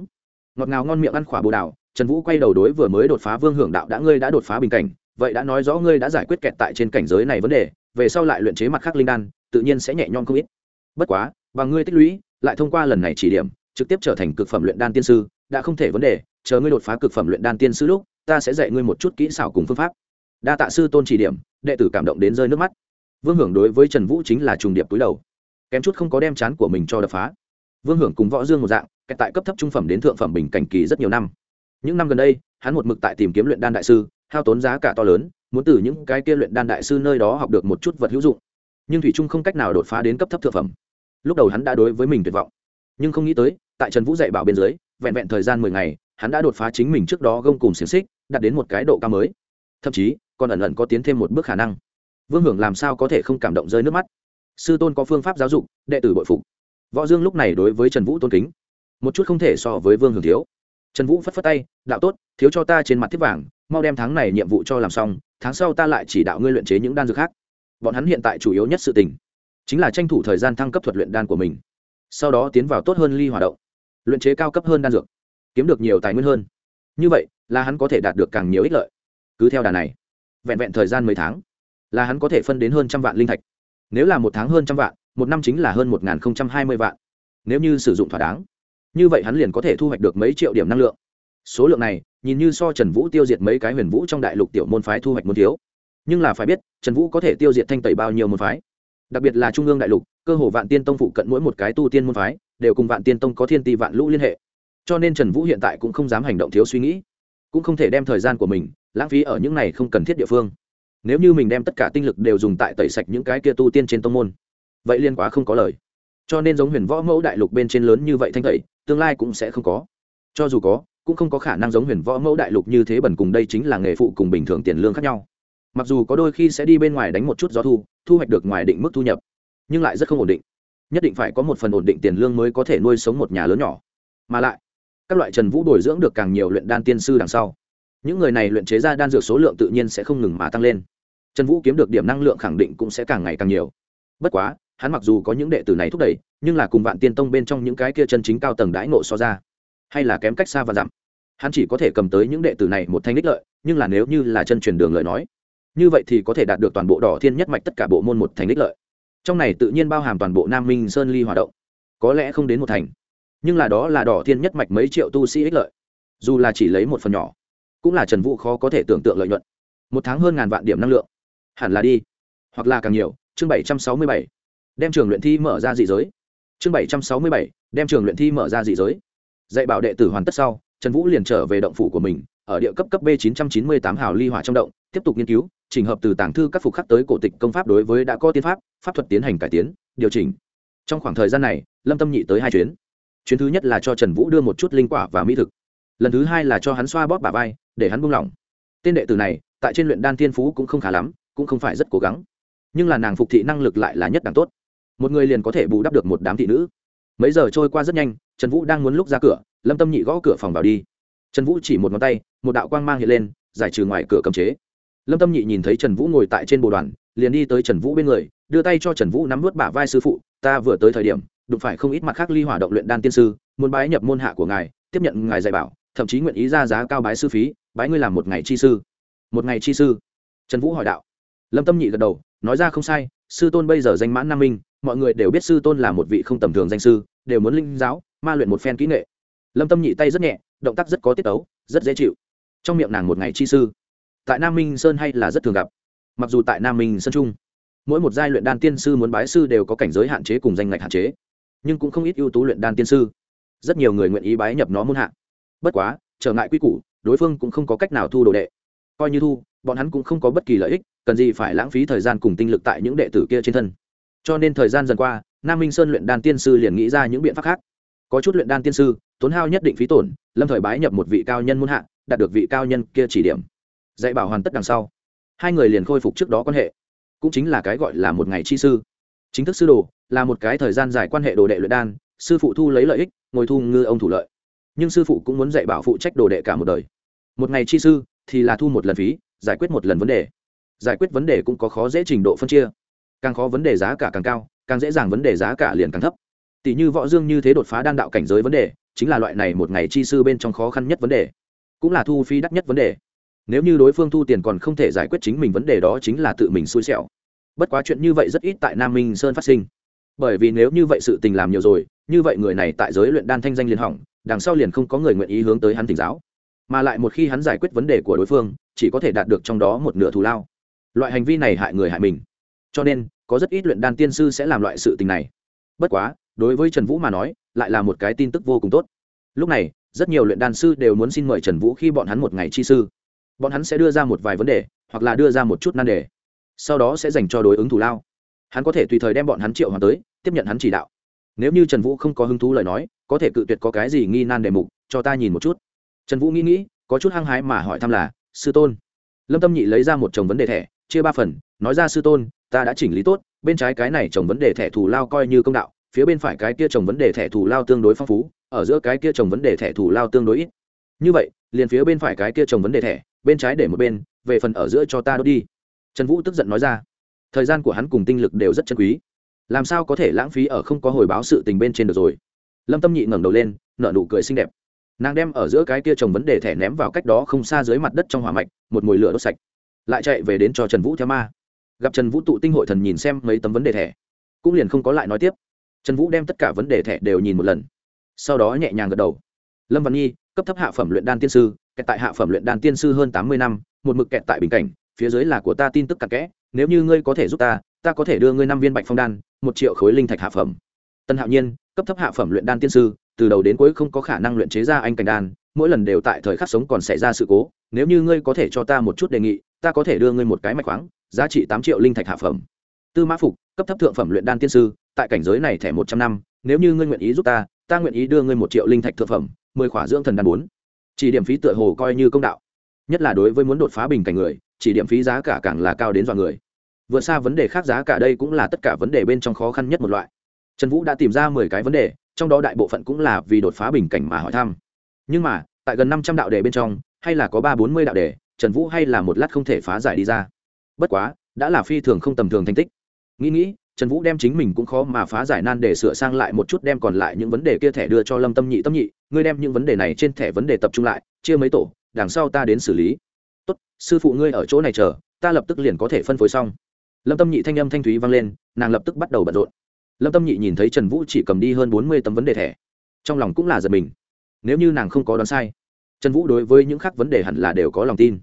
Ngọt ngào ngon miệng ăn khỏa bồ đào, trần vũ quay đầu đối vừa mới đột phá vương hưởng đạo đã ngươi đã đột phá bình cảnh, vậy đã nói rõ ngươi đã giải quyết kẹt tại trên cảnh giới này vấn đề, về sau lại luyện chế mặt khác linh đan, tự nhiên sẽ nhẹ nhõm không ít. Bất quá và ngươi tích lũy lại thông qua lần này chỉ điểm, trực tiếp trở thành cực phẩm luyện đan tiên sư, đã không thể vấn đề, chờ ngươi đột phá cực phẩm luyện đan tiên sư lúc, ta sẽ dạy ngươi một chút kỹ xảo cùng phương pháp. Đa tạ sư tôn chỉ điểm, đệ tử cảm động đến rơi nước mắt. Vương hưởng đối với trần vũ chính là trùng điệp túi đầu. Kém chút không có đem chán của mình cho đập phá. Vương hưởng cùng võ dương một dạng kẹt tại cấp thấp trung phẩm đến thượng phẩm bình cảnh kỳ rất nhiều năm. Những năm gần đây, hắn một mực tại tìm kiếm luyện đan đại sư, hao tốn giá cả to lớn, muốn từ những cái kia luyện đan đại sư nơi đó học được một chút vật hữu dụng. Nhưng thủy trung không cách nào đột phá đến cấp thấp thượng phẩm lúc đầu hắn đã đối với mình tuyệt vọng. Nhưng không nghĩ tới, tại trần vũ dạy bảo bên dưới, vẹn vẹn thời gian mười ngày, hắn đã đột phá chính mình trước đó gông cùng xiềng xích, đạt đến một cái độ cao mới. Thậm chí, còn ẩn ẩn có tiến thêm một bước khả năng. Vương hưởng làm sao có thể không cảm động rơi nước mắt? Sư tôn có phương pháp giáo dục, đệ tử bội phục. Võ dương lúc này đối với trần vũ tôn kính. Một chút không thể so với vương hưởng thiếu. Trần vũ phất phất tay, đạo tốt, thiếu cho ta trên mặt thiết vàng, mau đem tháng này nhiệm vụ cho làm xong, tháng sau ta lại chỉ đạo ngươi luyện chế những đan dược khác. Bọn hắn hiện tại chủ yếu nhất sự tình chính là tranh thủ thời gian thăng cấp thuật luyện đan của mình, sau đó tiến vào tốt hơn ly hoạt động, luyện chế cao cấp hơn đan dược, kiếm được nhiều tài nguyên hơn. Như vậy là hắn có thể đạt được càng nhiều ích lợi. Cứ theo đà này, vẹn vẹn thời gian mấy tháng, là hắn có thể phân đến hơn trăm vạn linh thạch. Nếu là một tháng hơn trăm vạn, một năm chính là hơn một hai mươi vạn. Nếu như sử dụng thỏa đáng, như vậy hắn liền có thể thu hoạch được mấy triệu điểm năng lượng. Số lượng này, nhìn như so trần vũ tiêu diệt mấy cái huyền vũ trong đại lục tiểu môn phái thu hoạch môn thiếu. Nhưng là phải biết, trần vũ có thể tiêu diệt thanh tẩy bao nhiêu môn phái đặc biệt là trung ương đại lục, cơ hồ vạn tiên tông phụ cận mỗi một cái tu tiên môn phái, đều cùng vạn tiên tông có thiên ti vạn lũ liên hệ. Cho nên trần vũ hiện tại cũng không dám hành động thiếu suy nghĩ, cũng không thể đem thời gian của mình lãng phí ở những này không cần thiết địa phương. Nếu như mình đem tất cả tinh lực đều dùng tại tẩy sạch những cái kia tu tiên trên tông môn, vậy liên quá không có lời. Cho nên giống huyền võ mẫu đại lục bên trên lớn như vậy thanh tẩy, tương lai cũng sẽ không có. Cho dù có, cũng không có khả năng giống huyền võ mẫu đại lục như thế bẩn cùng đây chính là nghề phụ cùng bình thường tiền lương khác nhau mặc dù có đôi khi sẽ đi bên ngoài đánh một chút gió thu thu hoạch được ngoài định mức thu nhập, nhưng lại rất không ổn định. Nhất định phải có một phần ổn định tiền lương mới có thể nuôi sống một nhà lớn nhỏ. Mà lại, các loại trần vũ bồi dưỡng được càng nhiều luyện đan tiên sư đằng sau, những người này luyện chế ra đan dược số lượng tự nhiên sẽ không ngừng mà tăng lên. Trần vũ kiếm được điểm năng lượng khẳng định cũng sẽ càng ngày càng nhiều. Bất quá, hắn mặc dù có những đệ tử này thúc đẩy, nhưng là cùng vạn tiên tông bên trong những cái kia chân chính cao tầng đãi nộ so ra, hay là kém cách xa và giảm. Hắn chỉ có thể cầm tới những đệ tử này một thanh đích lợi, nhưng là nếu như là chân truyền đường lời nói như vậy thì có thể đạt được toàn bộ đỏ thiên nhất mạch tất cả bộ môn một thành đích lợi. Trong này tự nhiên bao hàm toàn bộ nam minh sơn ly hoạt động. Có lẽ không đến một thành. Nhưng là đó là đỏ thiên nhất mạch mấy triệu tu sĩ ích lợi. Dù là chỉ lấy một phần nhỏ, cũng là trần vũ khó có thể tưởng tượng lợi nhuận. Một tháng hơn ngàn vạn điểm năng lượng. Hẳn là đi. Hoặc là càng nhiều, chương bảy trăm sáu mươi bảy. Đem trường luyện thi mở ra dị giới. Chương bảy trăm sáu mươi bảy, đem trường luyện thi mở ra dị giới. Dạy bảo đệ tử hoàn tất sau, trần vũ liền trở về động phủ của mình, ở địa cấp cấp b chín trăm chín mươi tám hào ly hỏa trong động tiếp tục nghiên cứu trình hợp từ tảng thư các phục khắc tới cổ tịch công pháp đối với đã có tiên pháp pháp thuật tiến hành cải tiến, điều chỉnh. Trong khoảng thời gian này, lâm tâm nhị tới hai chuyến. Chuyến thứ nhất là cho trần vũ đưa một chút linh quả và mỹ thực. Lần thứ hai là cho hắn xoa bóp bà vai, để hắn buông lỏng. Tên đệ tử này, tại trên luyện đan thiên phú cũng không khá lắm, cũng không phải rất cố gắng. Nhưng là nàng phục thị năng lực lại là nhất đẳng tốt. Một người liền có thể bù đắp được một đám thị nữ. Mấy giờ trôi qua rất nhanh, trần vũ đang muốn lúc ra cửa, lâm tâm nhị gõ cửa phòng vào đi. Trần vũ chỉ một ngón tay, một đạo quang mang hiện lên, giải trừ ngoài cửa cầm chế lâm tâm nhị nhìn thấy trần vũ ngồi tại trên bồ đoàn, liền đi tới trần vũ bên người, đưa tay cho trần vũ nắm vớt bả vai sư phụ, ta vừa tới thời điểm, đụng phải không ít mặt khác ly hỏa động luyện đan tiên sư, muốn bái nhập môn hạ của ngài, tiếp nhận ngài dạy bảo, thậm chí nguyện ý ra giá cao bái sư phí, bái ngươi làm một ngày chi sư. Một ngày chi sư? Trần vũ hỏi đạo. Lâm tâm nhị gật đầu, nói ra không sai, sư tôn bây giờ danh mãn nam minh, mọi người đều biết sư tôn là một vị không tầm thường danh sư, đều muốn linh giáo, ma luyện một phen kỹ nghệ. Lâm tâm nhị tay rất nhẹ, động tác rất có tiết tấu, rất dễ chịu. Trong miệng nàng một ngày chi sư tại nam minh sơn hay là rất thường gặp. Mặc dù tại nam minh sơn trung mỗi một giai luyện đan tiên sư muốn bái sư đều có cảnh giới hạn chế cùng danh ngạch hạn chế, nhưng cũng không ít ưu tú luyện đan tiên sư. Rất nhiều người nguyện ý bái nhập nó muôn hạ. Bất quá, trở ngại quy củ, đối phương cũng không có cách nào thu đồ đệ. Coi như thu, bọn hắn cũng không có bất kỳ lợi ích, cần gì phải lãng phí thời gian cùng tinh lực tại những đệ tử kia trên thân. Cho nên thời gian dần qua, nam minh sơn luyện đan tiên sư liền nghĩ ra những biện pháp khác. Có chút luyện đan tiên sư, tốn hao nhất định phí tổn, lâm thời bái nhập một vị cao nhân muôn hạ, đạt được vị cao nhân kia chỉ điểm dạy bảo hoàn tất đằng sau. Hai người liền khôi phục trước đó quan hệ. Cũng chính là cái gọi là một ngày chi sư. Chính thức sư đồ là một cái thời gian dài quan hệ đồ đệ luyện đan, sư phụ thu lấy lợi ích, ngồi thu ngư ông thủ lợi. Nhưng sư phụ cũng muốn dạy bảo phụ trách đồ đệ cả một đời. Một ngày chi sư thì là thu một lần phí, giải quyết một lần vấn đề. Giải quyết vấn đề cũng có khó dễ trình độ phân chia. Càng khó vấn đề giá cả càng cao, càng dễ dàng vấn đề giá cả liền càng thấp. Tỷ như võ dương như thế đột phá đan đạo cảnh giới vấn đề, chính là loại này một ngày chi sư bên trong khó khăn nhất vấn đề. Cũng là thu phí đắt nhất vấn đề nếu như đối phương thu tiền còn không thể giải quyết chính mình vấn đề đó chính là tự mình xui xẻo. Bất quá chuyện như vậy rất ít tại nam minh sơn phát sinh. Bởi vì nếu như vậy sự tình làm nhiều rồi, như vậy người này tại giới luyện đan thanh danh liền hỏng, đằng sau liền không có người nguyện ý hướng tới hắn tỉnh giáo. Mà lại một khi hắn giải quyết vấn đề của đối phương, chỉ có thể đạt được trong đó một nửa thù lao. Loại hành vi này hại người hại mình. Cho nên, có rất ít luyện đan tiên sư sẽ làm loại sự tình này. Bất quá, đối với trần vũ mà nói, lại là một cái tin tức vô cùng tốt. Lúc này, rất nhiều luyện đan sư đều muốn xin mời trần vũ khi bọn hắn một ngày chi sư bọn hắn sẽ đưa ra một vài vấn đề, hoặc là đưa ra một chút nan đề. Sau đó sẽ dành cho đối ứng thủ lao. Hắn có thể tùy thời đem bọn hắn triệu hoàng tới, tiếp nhận hắn chỉ đạo. Nếu như trần vũ không có hứng thú lời nói, có thể cự tuyệt có cái gì nghi nan đề mục, cho ta nhìn một chút. Trần vũ nghĩ nghĩ, có chút hăng hái mà hỏi thăm là, sư tôn. Lâm tâm nhị lấy ra một chồng vấn đề thẻ, chia ba phần, nói ra, sư tôn, ta đã chỉnh lý tốt, bên trái cái này chồng vấn đề thẻ thù lao coi như công đạo, phía bên phải cái kia chồng vấn đề thẻ thù lao tương đối phong phú, ở giữa cái kia chồng vấn đề thẻ thù lao tương đối ít. Như vậy, liền phía bên phải cái kia chồng vấn đề thẻ bên trái để một bên, về phần ở giữa cho ta đốt đi. Trần vũ tức giận nói ra. Thời gian của hắn cùng tinh lực đều rất chân quý. Làm sao có thể lãng phí ở không có hồi báo sự tình bên trên được rồi? Lâm tâm nhị ngẩng đầu lên, nở nụ cười xinh đẹp. Nàng đem ở giữa cái kia trồng vấn đề thẻ ném vào cách đó không xa dưới mặt đất trong hỏa mạch, một mồi lửa đốt sạch. Lại chạy về đến cho trần vũ theo ma. Gặp trần vũ tụ tinh hội thần nhìn xem mấy tấm vấn đề thẻ, cũng liền không có lại nói tiếp. Trần vũ đem tất cả vấn đề thẻ đều nhìn một lần. Sau đó nhẹ nhàng gật đầu. Lâm văn nhi, cấp thấp hạ phẩm luyện đan tiên sư kẹt tại hạ phẩm luyện đan tiên sư hơn tám mươi năm, một mực kẹt tại bình cảnh, phía dưới là của ta tin tức cặn kẽ, nếu như ngươi có thể giúp ta ta có thể đưa ngươi năm viên bạch phong đan, một triệu khối linh thạch hạ phẩm. Tân hạo nhiên, cấp thấp hạ phẩm luyện đan tiên sư, từ đầu đến cuối không có khả năng luyện chế ra anh cảnh đan, mỗi lần đều tại thời khắc sống còn xảy ra sự cố, nếu như ngươi có thể cho ta một chút đề nghị, ta có thể đưa ngươi một cái mạch khoáng, giá trị tám triệu linh thạch hạ phẩm. Tư mã phục, cấp thấp thượng phẩm luyện đan tiên sư, tại cảnh giới này thẻ một trăm năm, nếu như ngươi nguyện ý giúp ta ta nguyện ý đưa ngươi một triệu linh thạch thượng phẩm, mười khỏa dưỡng thần đan bốn chỉ điểm phí tựa hồ coi như công đạo. Nhất là đối với muốn đột phá bình cảnh người, chỉ điểm phí giá cả càng là cao đến dọa người. Vượt xa vấn đề khác giá cả đây cũng là tất cả vấn đề bên trong khó khăn nhất một loại. Trần vũ đã tìm ra mười cái vấn đề, trong đó đại bộ phận cũng là vì đột phá bình cảnh mà hỏi thăm. Nhưng mà, tại gần năm trăm đạo đề bên trong, hay là có ba bốn mươi đạo đề, trần vũ hay là một lát không thể phá giải đi ra. Bất quá, đã là phi thường không tầm thường thành tích. Nghĩ nghĩ trần vũ đem chính mình cũng khó mà phá giải nan để sửa sang lại một chút, đem còn lại những vấn đề kia thẻ đưa cho lâm tâm nhị tâm nhị, ngươi đem những vấn đề này trên thẻ vấn đề tập trung lại, chia mấy tổ, đằng sau ta đến xử lý. Tốt, sư phụ ngươi ở chỗ này chờ, ta lập tức liền có thể phân phối xong. Lâm tâm nhị thanh âm thanh thúy vang lên, nàng lập tức bắt đầu bận rộn. Lâm tâm nhị nhìn thấy trần vũ chỉ cầm đi hơn bốn mươi tấm vấn đề thẻ, trong lòng cũng là giật mình. Nếu như nàng không có đoán sai, trần vũ đối với những khác vấn đề hẳn là đều có lòng tin.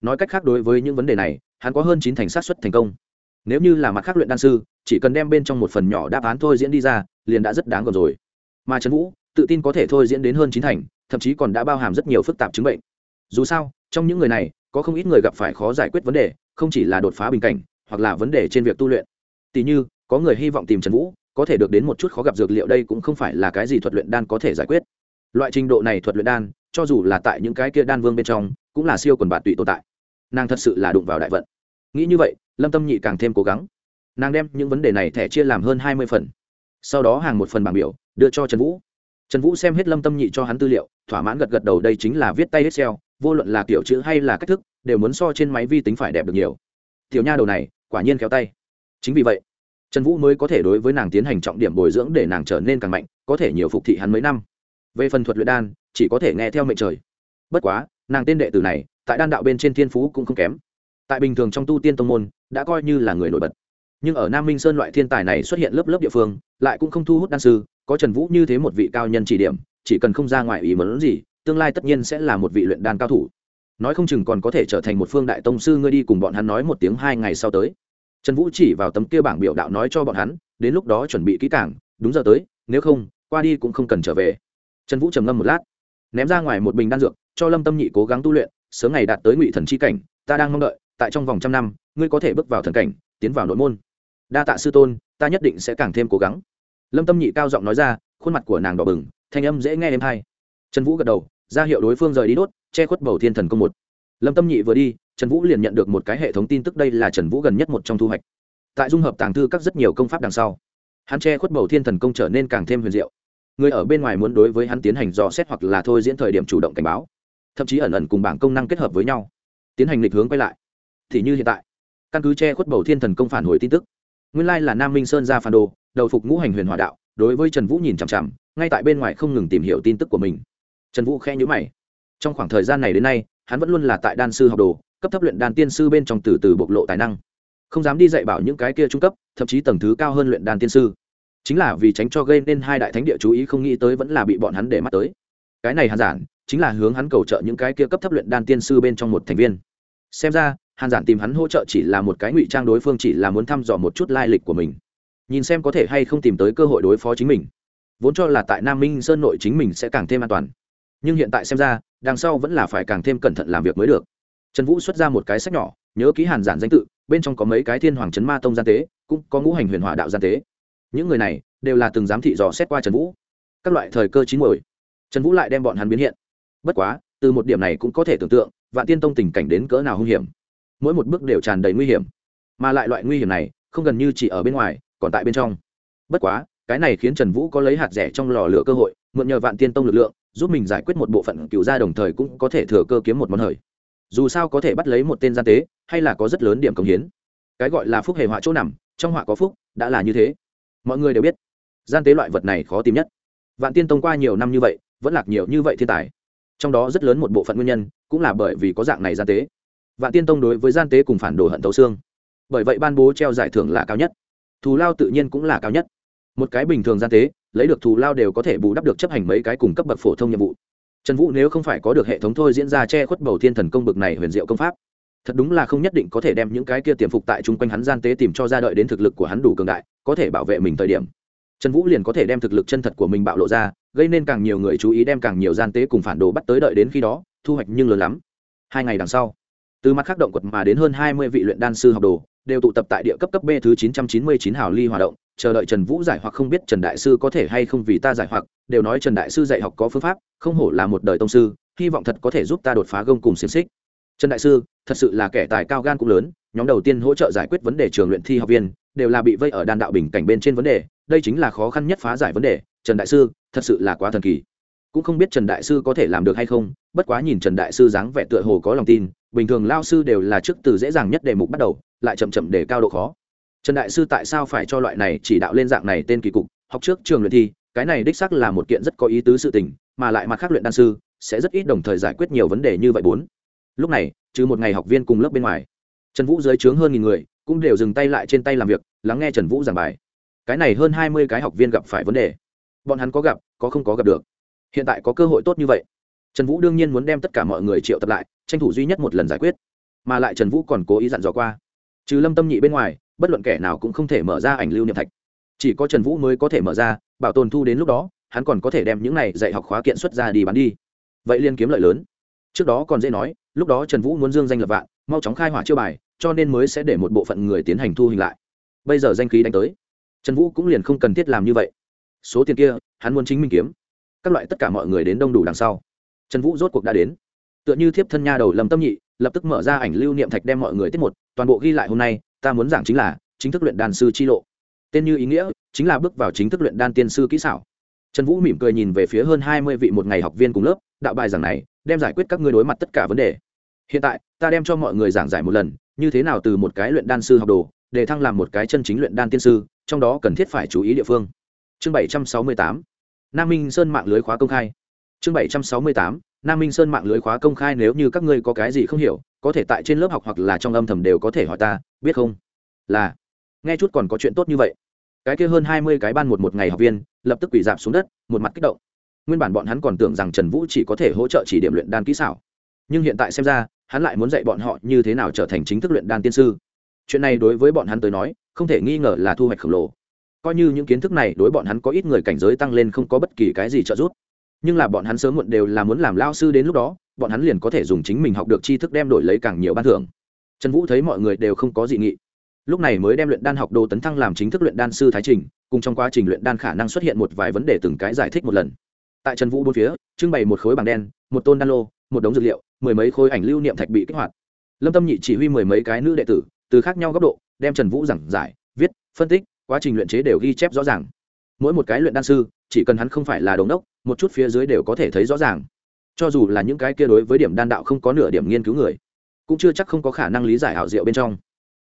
Nói cách khác, đối với những vấn đề này, hắn có hơn chín thành sát xuất thành công nếu như là mặt khác luyện đan sư, chỉ cần đem bên trong một phần nhỏ đáp án thôi diễn đi ra, liền đã rất đáng còn rồi. Mà trần vũ, tự tin có thể thôi diễn đến hơn chín thành, thậm chí còn đã bao hàm rất nhiều phức tạp chứng bệnh. Dù sao, trong những người này, có không ít người gặp phải khó giải quyết vấn đề, không chỉ là đột phá bình cảnh, hoặc là vấn đề trên việc tu luyện. Tỷ như, có người hy vọng tìm trần vũ, có thể được đến một chút khó gặp dược liệu đây cũng không phải là cái gì thuật luyện đan có thể giải quyết. Loại trình độ này thuật luyện đan, cho dù là tại những cái kia đan vương bên trong, cũng là siêu quần bạn tụy tồn tại. Nàng thật sự là đụng vào đại vận. Nghĩ như vậy lâm tâm nhị càng thêm cố gắng. Nàng đem những vấn đề này thẻ chia làm hơn hai mươi phần. Sau đó hàng một phần bảng biểu, đưa cho trần vũ. Trần vũ xem hết lâm tâm nhị cho hắn tư liệu, thỏa mãn gật gật đầu đây chính là viết tay hết xeo vô luận là kiểu chữ hay là cách thức, đều muốn so trên máy vi tính phải đẹp được nhiều. Tiểu nha đầu này, quả nhiên khéo tay. Chính vì vậy, trần vũ mới có thể đối với nàng tiến hành trọng điểm bồi dưỡng để nàng trở nên càng mạnh, có thể nhiều phục thị hắn mấy năm. Về phần thuật luyện đan, chỉ có thể nghe theo mệnh trời. Bất quá, nàng tên đệ tử này, tại đan đạo bên trên thiên phú cũng không kém tại bình thường trong tu tiên tông môn, đã coi như là người nổi bật. Nhưng ở nam minh sơn loại thiên tài này xuất hiện lớp lớp địa phương, lại cũng không thu hút đan sư, có trần vũ như thế một vị cao nhân chỉ điểm, chỉ cần không ra ngoài ý mớn gì, tương lai tất nhiên sẽ là một vị luyện đan cao thủ. Nói không chừng còn có thể trở thành một phương đại tông sư ngươi đi cùng bọn hắn nói một tiếng hai ngày sau tới. Trần vũ chỉ vào tấm kia bảng biểu đạo nói cho bọn hắn, đến lúc đó chuẩn bị kỹ cảng đúng giờ tới, nếu không, qua đi cũng không cần trở về. Trần vũ trầm ngâm một lát, ném ra ngoài một bình đan dược, cho lâm tâm nhị cố gắng tu luyện, sớm ngày đạt tới ngụy thần c h i cảnh, ta đang mong đợi tại trong vòng trăm năm, ngươi có thể bước vào thần cảnh, tiến vào nội môn. Đa tạ sư tôn, ta nhất định sẽ càng thêm cố gắng. Lâm tâm nhị cao giọng nói ra, khuôn mặt của nàng đỏ bừng, thanh âm dễ nghe êm hay trần vũ gật đầu, ra hiệu đối phương rời đi đốt, che khuất bầu thiên thần công một. Lâm tâm nhị vừa đi, trần vũ liền nhận được một cái hệ thống tin tức đây là trần vũ gần nhất một trong thu hoạch. Tại dung hợp tàng thư các rất nhiều công pháp đằng sau, hắn che khuất bầu thiên thần công trở nên càng thêm huyền diệu. Người ở bên ngoài muốn đối với hắn tiến hành dò xét hoặc là thôi diễn thời điểm chủ động cảnh báo, thậm chí ẩn ẩn cùng bảng công năng kết hợp với nhau. Tiến hành lịch hướng quay lại thì như hiện tại. Căn cứ che khuất bầu thiên thần công phản hồi tin tức, nguyên lai là nam minh sơn ra phản đồ, đầu phục ngũ hành huyền hòa đạo, đối với trần vũ nhìn chằm chằm, ngay tại bên ngoài không ngừng tìm hiểu tin tức của mình. Trần vũ khe nhữ mày. Trong khoảng thời gian này đến nay, hắn vẫn luôn là tại đan sư học đồ, cấp thấp luyện đan tiên sư bên trong từ từ bộc lộ tài năng. Không dám đi dạy bảo những cái kia trung cấp, thậm chí tầng thứ cao hơn luyện đan tiên sư. Chính là vì tránh cho gây nên hai đại thánh địa chú ý không nghĩ tới vẫn là bị bọn hắn để mắt tới. Cái này hắn giản, chính là hướng hắn cầu trợ những cái kia cấp thấp luyện đan tiên sư bên trong một thành viên. Xem ra hàn giản tìm hắn hỗ trợ chỉ là một cái ngụy trang đối phương chỉ là muốn thăm dò một chút lai lịch của mình. Nhìn xem có thể hay không tìm tới cơ hội đối phó chính mình. Vốn cho là tại nam minh sơn nội chính mình sẽ càng thêm an toàn. Nhưng hiện tại xem ra, đằng sau vẫn là phải càng thêm cẩn thận làm việc mới được. Trần vũ xuất ra một cái sách nhỏ, nhớ ký hàn giản danh tự, bên trong có mấy cái thiên hoàng trấn ma tông gian tế, cũng có ngũ hành huyền hòa đạo gian tế. Những người này đều là từng giám thị dò xét qua trần vũ. Các loại thời cơ chín mồi trần vũ lại đem bọn hắn biến hiện. Bất quá, từ một điểm này cũng có thể tưởng tượng, vạn tiên tông tình cảnh đến cỡ nào hung hiểm mỗi một bước đều tràn đầy nguy hiểm. Mà lại loại nguy hiểm này không gần như chỉ ở bên ngoài, còn tại bên trong. Bất quá, cái này khiến trần vũ có lấy hạt rẻ trong lò lửa cơ hội, mượn nhờ vạn tiên tông lực lượng, giúp mình giải quyết một bộ phận cựu gia đồng thời cũng có thể thừa cơ kiếm một món hời. Dù sao có thể bắt lấy một tên gian tế, hay là có rất lớn điểm công hiến. Cái gọi là phúc hề họa chỗ nằm, trong họa có phúc, đã là như thế. Mọi người đều biết, gian tế loại vật này khó tìm nhất. Vạn tiên tông qua nhiều năm như vậy, vẫn lạc nhiều như vậy thiên tài. Trong đó rất lớn một bộ phận nguyên nhân, cũng là bởi vì có dạng này gian tế vạn tiên tông đối với gian tế cùng phản đồ hận tấu xương. Bởi vậy ban bố treo giải thưởng là cao nhất. Thù lao tự nhiên cũng là cao nhất. Một cái bình thường gian tế, lấy được thù lao đều có thể bù đắp được chấp hành mấy cái cùng cấp bậc phổ thông nhiệm vụ. Trần vũ nếu không phải có được hệ thống thôi diễn ra che khuất bầu thiên thần công bực này huyền diệu công pháp, thật đúng là không nhất định có thể đem những cái kia tiềm phục tại chung quanh hắn gian tế tìm cho ra đợi đến thực lực của hắn đủ cường đại, có thể bảo vệ mình thời điểm. Trần vũ liền có thể đem thực lực chân thật của mình bạo lộ ra, gây nên càng nhiều người chú ý đem càng nhiều gian tế cùng phản đồ bắt tới đợi đến khi đó, thu hoạch nhưng lớn lắm. Hai ngày đằng sau từ mặt khác động quật mà đến hơn hai mươi vị luyện đan sư học đồ, đều tụ tập tại địa cấp cấp b thứ chín trăm chín mươi chín hào ly hoạt động, chờ đợi trần vũ giải hoặc không biết trần đại sư có thể hay không vì ta giải hoặc, đều nói trần đại sư dạy học có phương pháp, không hổ là một đời tông sư, hy vọng thật có thể giúp ta đột phá gông cùng xiềng xích. Trần đại sư, thật sự là kẻ tài cao gan cũng lớn, nhóm đầu tiên hỗ trợ giải quyết vấn đề trường luyện thi học viên, đều là bị vây ở đan đạo bình cảnh bên trên vấn đề, đây chính là khó khăn nhất phá giải vấn đề, trần đại sư, thật sự là quá thần kỳ. Cũng không biết trần đại sư có thể làm được hay không, bất quá nhìn trần đại sư dáng vẻ tựa hồ có lòng tin bình thường lao sư đều là trước từ dễ dàng nhất đề mục bắt đầu, lại chậm chậm để cao độ khó. Trần đại sư tại sao phải cho loại này chỉ đạo lên dạng này tên kỳ cục, học trước trường luyện thi, cái này đích sắc là một kiện rất có ý tứ sự tình, mà lại mặt khác luyện đan sư, sẽ rất ít đồng thời giải quyết nhiều vấn đề như vậy bốn. Lúc này, trừ một ngày học viên cùng lớp bên ngoài, trần vũ dưới trướng hơn nghìn người, cũng đều dừng tay lại trên tay làm việc, lắng nghe trần vũ giảng bài. Cái này hơn hai mươi cái học viên gặp phải vấn đề. Bọn hắn có gặp, có không có gặp được. Hiện tại có cơ hội tốt như vậy trần vũ đương nhiên muốn đem tất cả mọi người triệu tập lại, tranh thủ duy nhất một lần giải quyết. Mà lại trần vũ còn cố ý dặn dò qua. Trừ lâm tâm nhị bên ngoài, bất luận kẻ nào cũng không thể mở ra ảnh lưu niệm thạch. Chỉ có trần vũ mới có thể mở ra, bảo tồn thu đến lúc đó, hắn còn có thể đem những này dạy học khóa kiện xuất ra đi bán đi. Vậy liên kiếm lợi lớn. Trước đó còn dễ nói, lúc đó trần vũ muốn dương danh lập vạn, mau chóng khai hỏa chiêu bài, cho nên mới sẽ để một bộ phận người tiến hành thu hình lại. Bây giờ danh khí đánh tới, trần vũ cũng liền không cần thiết làm như vậy. Số tiền kia, hắn muốn chính mình kiếm. Các loại tất cả mọi người đến đông đủ đằng sau trần vũ rốt cuộc đã đến. Tựa như thiếp thân nha đầu lâm tâm nhị, lập tức mở ra ảnh lưu niệm thạch đem mọi người tiết một, toàn bộ ghi lại hôm nay, ta muốn giảng chính là chính thức luyện đan sư chi lộ. Tên như ý nghĩa, chính là bước vào chính thức luyện đan tiên sư kỹ xảo. Trần vũ mỉm cười nhìn về phía hơn hai mươi vị một ngày học viên cùng lớp, đạo bài giảng này, đem giải quyết các ngươi đối mặt tất cả vấn đề. Hiện tại, ta đem cho mọi người giảng giải một lần, như thế nào từ một cái luyện đan sư học đồ, để thăng làm một cái chân chính luyện đan tiên sư, trong đó cần thiết phải chú ý địa phương. Chương bảy trăm sáu mươi tám. Nam minh sơn mạng lưới khóa công khai chương bảy trăm sáu mươi tám, nam minh sơn mạng lưới khóa công khai nếu như các ngươi có cái gì không hiểu, có thể tại trên lớp học hoặc là trong âm thầm đều có thể hỏi ta, biết không? Là. Nghe chút còn có chuyện tốt như vậy. Cái kia hơn hai mươi cái ban một một ngày học viên, lập tức quỳ dạp xuống đất, một mặt kích động. Nguyên bản bọn hắn còn tưởng rằng trần vũ chỉ có thể hỗ trợ chỉ điểm luyện đan kỹ xảo. Nhưng hiện tại xem ra, hắn lại muốn dạy bọn họ như thế nào trở thành chính thức luyện đan tiên sư. Chuyện này đối với bọn hắn tới nói, không thể nghi ngờ là thu hoạch khổng lồ. Coi như những kiến thức này đối bọn hắn có ít người cảnh giới tăng lên không có bất kỳ cái gì trợ giúp nhưng là bọn hắn sớm muộn đều là muốn làm lao sư đến lúc đó, bọn hắn liền có thể dùng chính mình học được tri thức đem đổi lấy càng nhiều ban thưởng. Trần vũ thấy mọi người đều không có dị nghị. Lúc này mới đem luyện đan học đồ tấn thăng làm chính thức luyện đan sư thái trình, cùng trong quá trình luyện đan khả năng xuất hiện một vài vấn đề từng cái giải thích một lần. Tại trần vũ bốn phía, trưng bày một khối bảng đen, một tôn đan lô, một đống dược liệu, mười mấy khối ảnh lưu niệm thạch bị kích hoạt. Lâm tâm nhị chỉ huy mười mấy cái nữ đệ tử, từ khác nhau góc độ, đem trần vũ giảng giải, viết, phân tích, quá trình luyện chế đều ghi chép rõ ràng. Mỗi một cái luyện đan sư chỉ cần hắn không phải là đống đốc một chút phía dưới đều có thể thấy rõ ràng. Cho dù là những cái kia đối với điểm đan đạo không có nửa điểm nghiên cứu người, cũng chưa chắc không có khả năng lý giải ảo diệu bên trong.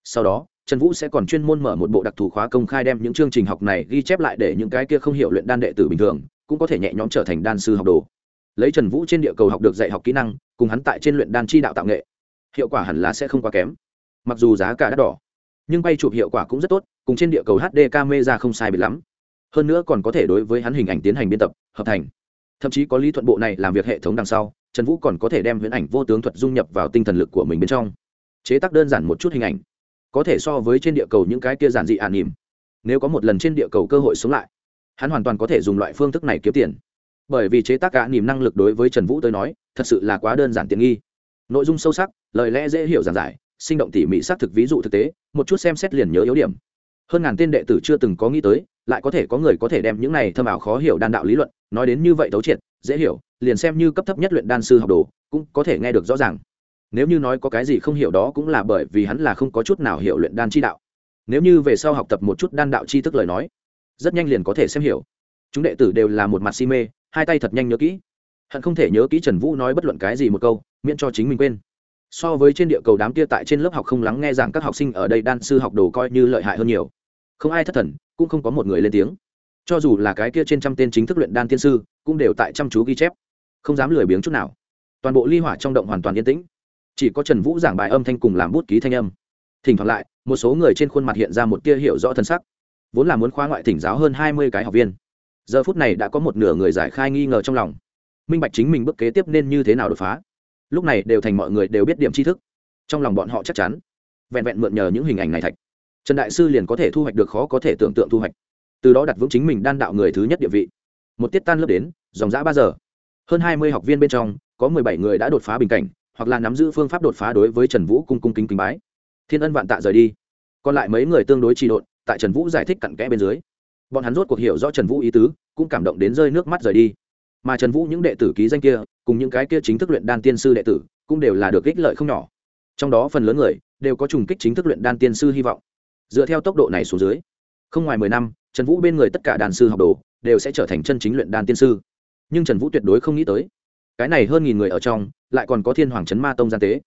Sau đó, trần vũ sẽ còn chuyên môn mở một bộ đặc thù khóa công khai đem những chương trình học này ghi chép lại để những cái kia không hiểu luyện đan đệ tử bình thường, cũng có thể nhẹ nhõm trở thành đan sư học đồ. Lấy trần vũ trên địa cầu học được dạy học kỹ năng, cùng hắn tại trên luyện đan chi đạo tạo nghệ, hiệu quả hẳn là sẽ không quá kém. Mặc dù giá cả đắt đỏ, nhưng bay chụp hiệu quả cũng rất tốt, cùng trên địa cầu hd camera không sai biệt lắm hơn nữa còn có thể đối với hắn hình ảnh tiến hành biên tập, hợp thành. Thậm chí có lý thuận bộ này làm việc hệ thống đằng sau, trần vũ còn có thể đem huyễn ảnh vô tướng thuật dung nhập vào tinh thần lực của mình bên trong. Chế tác đơn giản một chút hình ảnh. Có thể so với trên địa cầu những cái kia giản dị ạn nỉm. Nếu có một lần trên địa cầu cơ hội sống lại, hắn hoàn toàn có thể dùng loại phương thức này kiếm tiền. Bởi vì chế tác ạn nỉm năng lực đối với trần vũ tới nói, thật sự là quá đơn giản tiện nghi. Nội dung sâu sắc, lời lẽ dễ hiểu giản giải, sinh động tỉ mỉ xác thực ví dụ thực tế, một chút xem xét liền nhớ yếu điểm. Hơn ngàn tên đệ tử chưa từng có nghĩ tới lại có thể có người có thể đem những này thâm ảo khó hiểu đan đạo lý luận, nói đến như vậy tấu triệt, dễ hiểu, liền xem như cấp thấp nhất luyện đan sư học đồ, cũng có thể nghe được rõ ràng. Nếu như nói có cái gì không hiểu đó cũng là bởi vì hắn là không có chút nào hiểu luyện đan chi đạo. Nếu như về sau học tập một chút đan đạo chi thức lời nói, rất nhanh liền có thể xem hiểu. Chúng đệ tử đều là một mặt si mê, hai tay thật nhanh nhớ kỹ. Hận không thể nhớ kỹ trần vũ nói bất luận cái gì một câu, miễn cho chính mình quên. So với trên địa cầu đám kia tại trên lớp học không lắng nghe rằng các học sinh ở đây đan sư học đồ coi như lợi hại hơn nhiều. Không ai thất thần cũng không có một người lên tiếng. Cho dù là cái kia trên trăm tên chính thức luyện đan tiên sư, cũng đều tại chăm chú ghi chép. Không dám lười biếng chút nào. Toàn bộ ly hỏa trong động hoàn toàn yên tĩnh. Chỉ có trần vũ giảng bài âm thanh cùng làm bút ký thanh âm. Thỉnh thoảng lại, một số người trên khuôn mặt hiện ra một tia hiểu rõ thân sắc. Vốn là muốn khoa ngoại thỉnh giáo hơn hai mươi cái học viên. Giờ phút này đã có một nửa người giải khai nghi ngờ trong lòng. Minh bạch chính mình bước kế tiếp nên như thế nào đột phá? Lúc này đều thành mọi người đều biết điểm tri thức. Trong lòng bọn họ chắc chắn. Vẹn vẹn mượn nhờ những hình ảnh này thạch trần đại sư liền có thể thu hoạch được khó có thể tưởng tượng thu hoạch. Từ đó đặt vững chính mình đan đạo người thứ nhất địa vị. Một tiết tan lớp đến, dòng g ba giờ. Hơn hai mươi học viên bên trong, có mười bảy người đã đột phá bình cảnh, hoặc là nắm giữ phương pháp đột phá đối với trần vũ cung cung kính kính bái. Thiên ân vạn tạ rời đi. Còn lại mấy người tương đối trì độn, tại trần vũ giải thích cặn kẽ bên dưới. Bọn hắn rốt cuộc hiểu rõ trần vũ ý tứ, cũng cảm động đến rơi nước mắt rời đi. Mà trần vũ những đệ tử ký danh kia, cùng những cái kia chính thức luyện đan tiên sư đệ tử, cũng đều là được ích lợi không nhỏ. Trong đó phần lớn người, đều có trùng kích chính thức luyện đan tiên sư hy vọng dựa theo tốc độ này xuống dưới. Không ngoài mười năm, trần vũ bên người tất cả đàn sư học đồ đều sẽ trở thành chân chính luyện đan tiên sư. Nhưng trần vũ tuyệt đối không nghĩ tới, cái này hơn nghìn người ở trong lại còn có thiên hoàng trấn ma tông gian tế.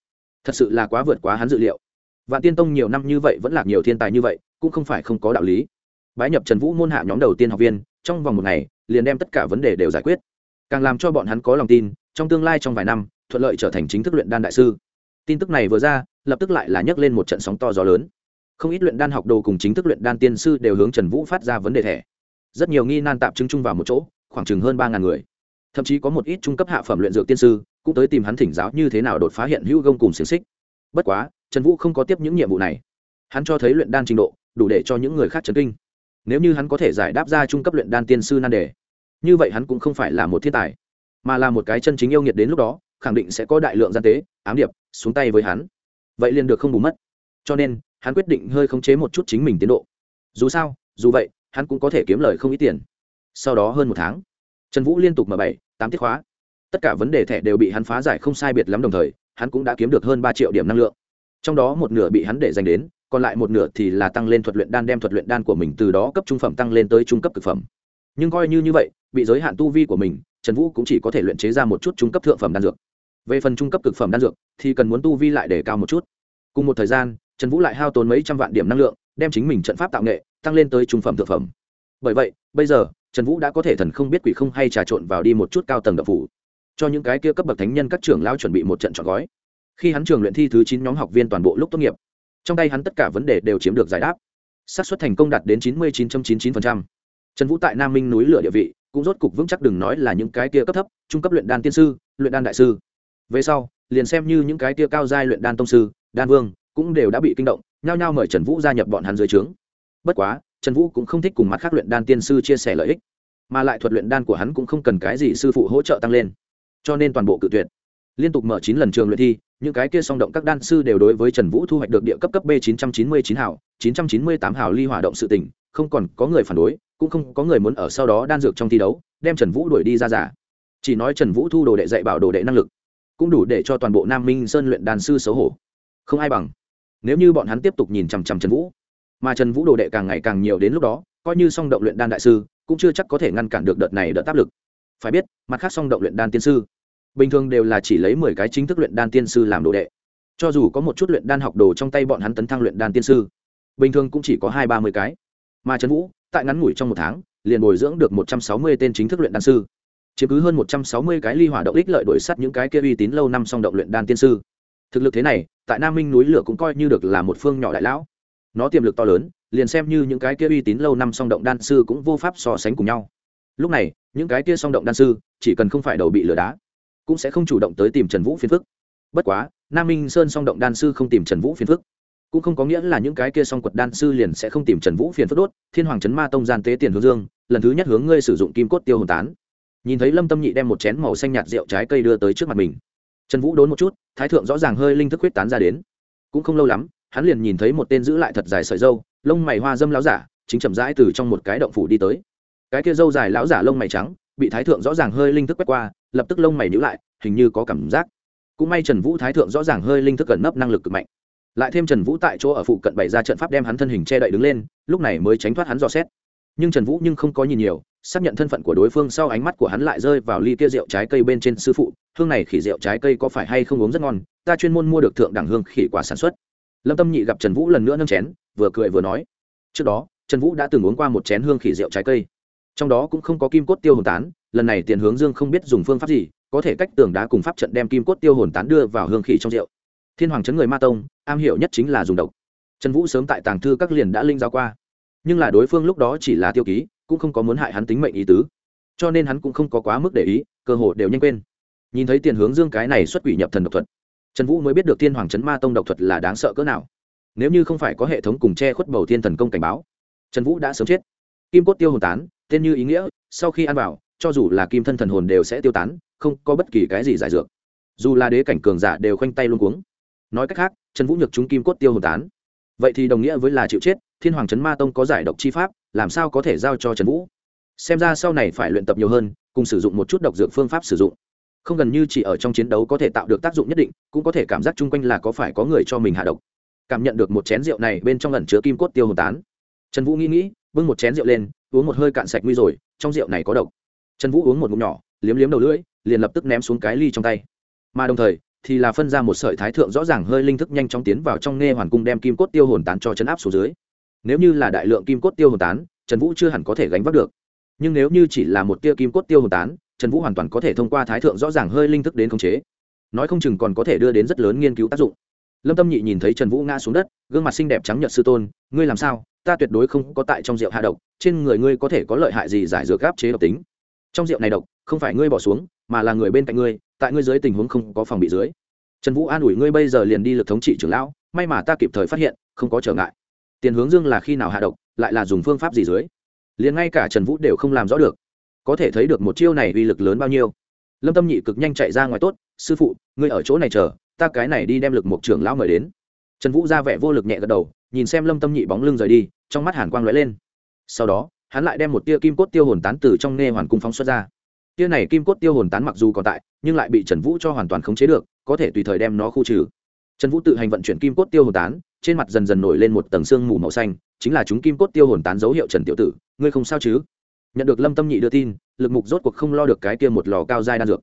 Thật sự là quá vượt quá hắn dự liệu. Vạn tiên tông nhiều năm như vậy vẫn là nhiều thiên tài như vậy, cũng không phải không có đạo lý. Bái nhập trần vũ môn hạ nhóm đầu tiên học viên, trong vòng một ngày, liền đem tất cả vấn đề đều giải quyết. Càng làm cho bọn hắn có lòng tin, trong tương lai trong vài năm, thuận lợi trở thành chính thức luyện đan đại sư. Tin tức này vừa ra, lập tức lại là nhấc lên một trận sóng to gió lớn không ít luyện đan học đồ cùng chính thức luyện đan tiên sư đều hướng trần vũ phát ra vấn đề thẻ. Rất nhiều nghi nan tạm chứng chung vào một chỗ, khoảng chừng hơn ba ngàn người. Thậm chí có một ít trung cấp hạ phẩm luyện dược tiên sư cũng tới tìm hắn thỉnh giáo như thế nào đột phá hiện hữu gông cùng xiềng xích. Bất quá, trần vũ không có tiếp những nhiệm vụ này. Hắn cho thấy luyện đan trình độ, đủ để cho những người khác chấn kinh. Nếu như hắn có thể giải đáp ra trung cấp luyện đan tiên sư nan đề, như vậy hắn cũng không phải là một thiên tài, mà là một cái chân chính yêu nghiệt đến lúc đó, khẳng định sẽ có đại lượng gian tế, ám điệp, xuống tay với hắn. Vậy liền được không bù mất. Cho nên hắn quyết định hơi khống chế một chút chính mình tiến độ. Dù sao, dù vậy, hắn cũng có thể kiếm lời không ít tiền. Sau đó hơn một tháng, trần vũ liên tục mở bảy, tám tiết khóa. Tất cả vấn đề thẻ đều bị hắn phá giải không sai biệt lắm đồng thời, hắn cũng đã kiếm được hơn ba triệu điểm năng lượng. Trong đó một nửa bị hắn để dành đến, còn lại một nửa thì là tăng lên thuật luyện đan đem thuật luyện đan của mình từ đó cấp trung phẩm tăng lên tới trung cấp cực phẩm. Nhưng coi như như vậy, bị giới hạn tu vi của mình, trần vũ cũng chỉ có thể luyện chế ra một chút trung cấp thượng phẩm đan dược. Về phần trung cấp cực phẩm đan dược, thì cần muốn tu vi lại để cao một chút. Cùng một thời gian trần vũ lại hao tốn mấy trăm vạn điểm năng lượng, đem chính mình trận pháp tạo nghệ, tăng lên tới trung phẩm thượng phẩm. Bởi vậy, bây giờ, trần vũ đã có thể thần không biết quỷ không hay trà trộn vào đi một chút cao tầng đập phủ. Cho những cái kia cấp bậc thánh nhân các trưởng lao chuẩn bị một trận chọn gói. Khi hắn trường luyện thi thứ chín nhóm học viên toàn bộ lúc tốt nghiệp, trong tay hắn tất cả vấn đề đều chiếm được giải đáp. Xác suất thành công đạt đến chín mươi chín chín chín trần vũ tại nam minh núi lửa địa vị, cũng rốt cục vững chắc đừng nói là những cái kia cấp thấp, trung cấp luyện đan tiên sư, luyện đan đại sư. Về sau, liền xem như những cái kia cao giai luyện đan tông sư, đan vương cũng đều đã bị kinh động, nhao nhao mời trần vũ gia nhập bọn hắn dưới trướng. Bất quá, trần vũ cũng không thích cùng mặt khác luyện đan tiên sư chia sẻ lợi ích, mà lại thuật luyện đan của hắn cũng không cần cái gì sư phụ hỗ trợ tăng lên. Cho nên toàn bộ cự tuyệt. Liên tục mở chín lần trường luyện thi, những cái kia song động các đan sư đều đối với trần vũ thu hoạch được địa cấp cấp b chín trăm chín mươi chín hảo, chín trăm chín mươi tám hảo ly hỏa động sự tỉnh không còn có người phản đối, cũng không có người muốn ở sau đó đan dược trong thi đấu, đem trần vũ đuổi đi ra giả. Chỉ nói trần vũ thu đồ đệ dạy bảo đồ đệ năng lực, cũng đủ để cho toàn bộ nam minh sơn luyện đàn sư xấu hổ. Không ai bằng nếu như bọn hắn tiếp tục nhìn chằm chằm trần vũ, mà trần vũ đồ đệ càng ngày càng nhiều đến lúc đó, coi như song động luyện đan đại sư, cũng chưa chắc có thể ngăn cản được đợt này đợt áp lực. Phải biết, mặt khác song động luyện đan tiên sư, bình thường đều là chỉ lấy mười cái chính thức luyện đan tiên sư làm đồ đệ. Cho dù có một chút luyện đan học đồ trong tay bọn hắn tấn thăng luyện đan tiên sư, bình thường cũng chỉ có hai ba mươi cái. Mà trần vũ, tại ngắn ngủi trong một tháng, liền bồi dưỡng được một trăm sáu mươi tên chính thức luyện đan sư. Chiếm cứ hơn một trăm sáu mươi cái ly hỏa động ích lợi đổi sắt những cái kia uy tín lâu năm song động luyện đan tiên sư. Thực lực thế này tại nam minh núi lửa cũng coi như được là một phương nhỏ đại lão. Nó tiềm lực to lớn, liền xem như những cái kia uy tín lâu năm song động đan sư cũng vô pháp so sánh cùng nhau. Lúc này, những cái kia song động đan sư, chỉ cần không phải đầu bị lửa đá, cũng sẽ không chủ động tới tìm trần vũ phiền phức. Bất quá, nam minh sơn song động đan sư không tìm trần vũ phiền phức. Cũng không có nghĩa là những cái kia song quật đan sư liền sẽ không tìm trần vũ phiền phức đốt. Thiên hoàng trấn ma tông gian tế tiền hướng dương, lần thứ nhất hướng ngươi sử dụng kim cốt tiêu hồn tán. Nhìn thấy lâm tâm nhị đem một chén màu xanh nhạt rượu trái cây đưa tới trước mặt mình trần vũ đốn một chút, thái thượng rõ ràng hơi linh thức huyết tán ra đến. Cũng không lâu lắm, hắn liền nhìn thấy một tên giữ lại thật dài sợi dâu, lông mày hoa dâm láo giả, chính chậm rãi từ trong một cái động phủ đi tới. Cái kia dâu dài lão giả lông mày trắng, bị thái thượng rõ ràng hơi linh thức quét qua, lập tức lông mày nhữ lại, hình như có cảm giác. Cũng may trần vũ thái thượng rõ ràng hơi linh thức cẩn nấp năng lực cực mạnh. Lại thêm trần vũ tại chỗ ở phụ cận bày ra trận pháp đem hắn thân hình che đậy đứng lên, lúc này mới tránh thoát hắn dò xét. Nhưng trần vũ nhưng không có nhìn nhiều, xác nhận thân phận của đối phương sau ánh mắt của hắn lại rơi vào ly kia rượu trái cây bên trên sư phụ hương này khỉ rượu trái cây có phải hay không uống rất ngon, ta chuyên môn mua được thượng đẳng hương khỉ quả sản xuất. Lâm tâm nhị gặp trần vũ lần nữa nâng chén, vừa cười vừa nói, trước đó, trần vũ đã từng uống qua một chén hương khỉ rượu trái cây. Trong đó cũng không có kim cốt tiêu hồn tán, lần này tiền hướng dương không biết dùng phương pháp gì, có thể cách tường đá cùng pháp trận đem kim cốt tiêu hồn tán đưa vào hương khỉ trong rượu. Thiên hoàng chấn người ma tông, am hiểu nhất chính là dùng độc. Trần vũ sớm tại tàng thư các liền đã linh giao qua. Nhưng là đối phương lúc đó chỉ là tiêu ký, cũng không có muốn hại hắn tính mệnh ý tứ. Cho nên hắn cũng không có quá mức để ý, cơ hội đều nhanh quên nhìn thấy tiền hướng dương cái này xuất quỷ nhập thần độc thuật, trần vũ mới biết được thiên hoàng Trấn ma tông độc thuật là đáng sợ cỡ nào. Nếu như không phải có hệ thống cùng che khuất bầu thiên thần công cảnh báo, trần vũ đã sớm chết. Kim cốt tiêu hồn tán, tên như ý nghĩa, sau khi ăn vào, cho dù là kim thân thần hồn đều sẽ tiêu tán, không có bất kỳ cái gì giải dược. Dù là đế cảnh cường giả đều khoanh tay luôn cuống. Nói cách khác, trần vũ nhược chúng kim cốt tiêu hồn tán. Vậy thì đồng nghĩa với là chịu chết, thiên hoàng trấn ma tông có giải độc chi pháp, làm sao có thể giao cho trần vũ? Xem ra sau này phải luyện tập nhiều hơn, cùng sử dụng một chút độc dược phương pháp sử dụng không gần như chỉ ở trong chiến đấu có thể tạo được tác dụng nhất định, cũng có thể cảm giác chung quanh là có phải có người cho mình hạ độc. Cảm nhận được một chén rượu này bên trong lần chứa kim cốt tiêu hồn tán. Trần vũ nghĩ nghĩ, bưng một chén rượu lên, uống một hơi cạn sạch nguy rồi, trong rượu này có độc. Trần vũ uống một ngụm nhỏ, liếm liếm đầu lưỡi, liền lập tức ném xuống cái ly trong tay. Mà đồng thời, thì là phân ra một sợi thái thượng rõ ràng hơi linh thức nhanh chóng tiến vào trong nghe hoàn cung đem kim cốt tiêu hồn tán cho chấn áp xuống dưới. Nếu như là đại lượng kim cốt tiêu hồn tán, trần vũ chưa hẳn có thể gánh vác được. Nhưng nếu như chỉ là một tia kim cốt tiêu hồn tán trần vũ hoàn toàn có thể thông qua thái thượng rõ ràng hơi linh thức đến khống chế. Nói không chừng còn có thể đưa đến rất lớn nghiên cứu tác dụng. Lâm tâm nhị nhìn thấy trần vũ ngã xuống đất, gương mặt xinh đẹp trắng nhợt sư tôn, ngươi làm sao? Ta tuyệt đối không có tại trong rượu hạ độc, trên người ngươi có thể có lợi hại gì giải dược áp chế độc tính? Trong rượu này độc, không phải ngươi bỏ xuống, mà là người bên cạnh ngươi, tại ngươi dưới tình huống không có phòng bị dưới. Trần vũ an ủi ngươi bây giờ liền đi lực thống trị trưởng lão, may mà ta kịp thời phát hiện, không có trở ngại. Tiền hướng dương là khi nào hạ độc, lại là dùng phương pháp gì dưới? Liền ngay cả trần vũ đều không làm rõ được có thể thấy được một chiêu này uy lực lớn bao nhiêu. Lâm tâm nhị cực nhanh chạy ra ngoài tốt, sư phụ, ngươi ở chỗ này chờ, ta cái này đi đem lực một trưởng lão mời đến. Trần vũ ra vẻ vô lực nhẹ gật đầu, nhìn xem lâm tâm nhị bóng lưng rời đi, trong mắt hàn quang lóe lên. Sau đó, hắn lại đem một tia kim cốt tiêu hồn tán từ trong nghe hoàn cung phóng xuất ra. Tia này kim cốt tiêu hồn tán mặc dù còn tại, nhưng lại bị trần vũ cho hoàn toàn khống chế được, có thể tùy thời đem nó khu trừ. Trần vũ tự hành vận chuyển kim cốt tiêu hồn tán, trên mặt dần dần nổi lên một tầng sương mù màu xanh, chính là chúng kim cốt tiêu hồn tán dấu hiệu trần tiểu tử, ngươi không sao chứ? Nhận được lâm tâm nhị đưa tin lực mục rốt cuộc không lo được cái kia một lò cao dai đan dược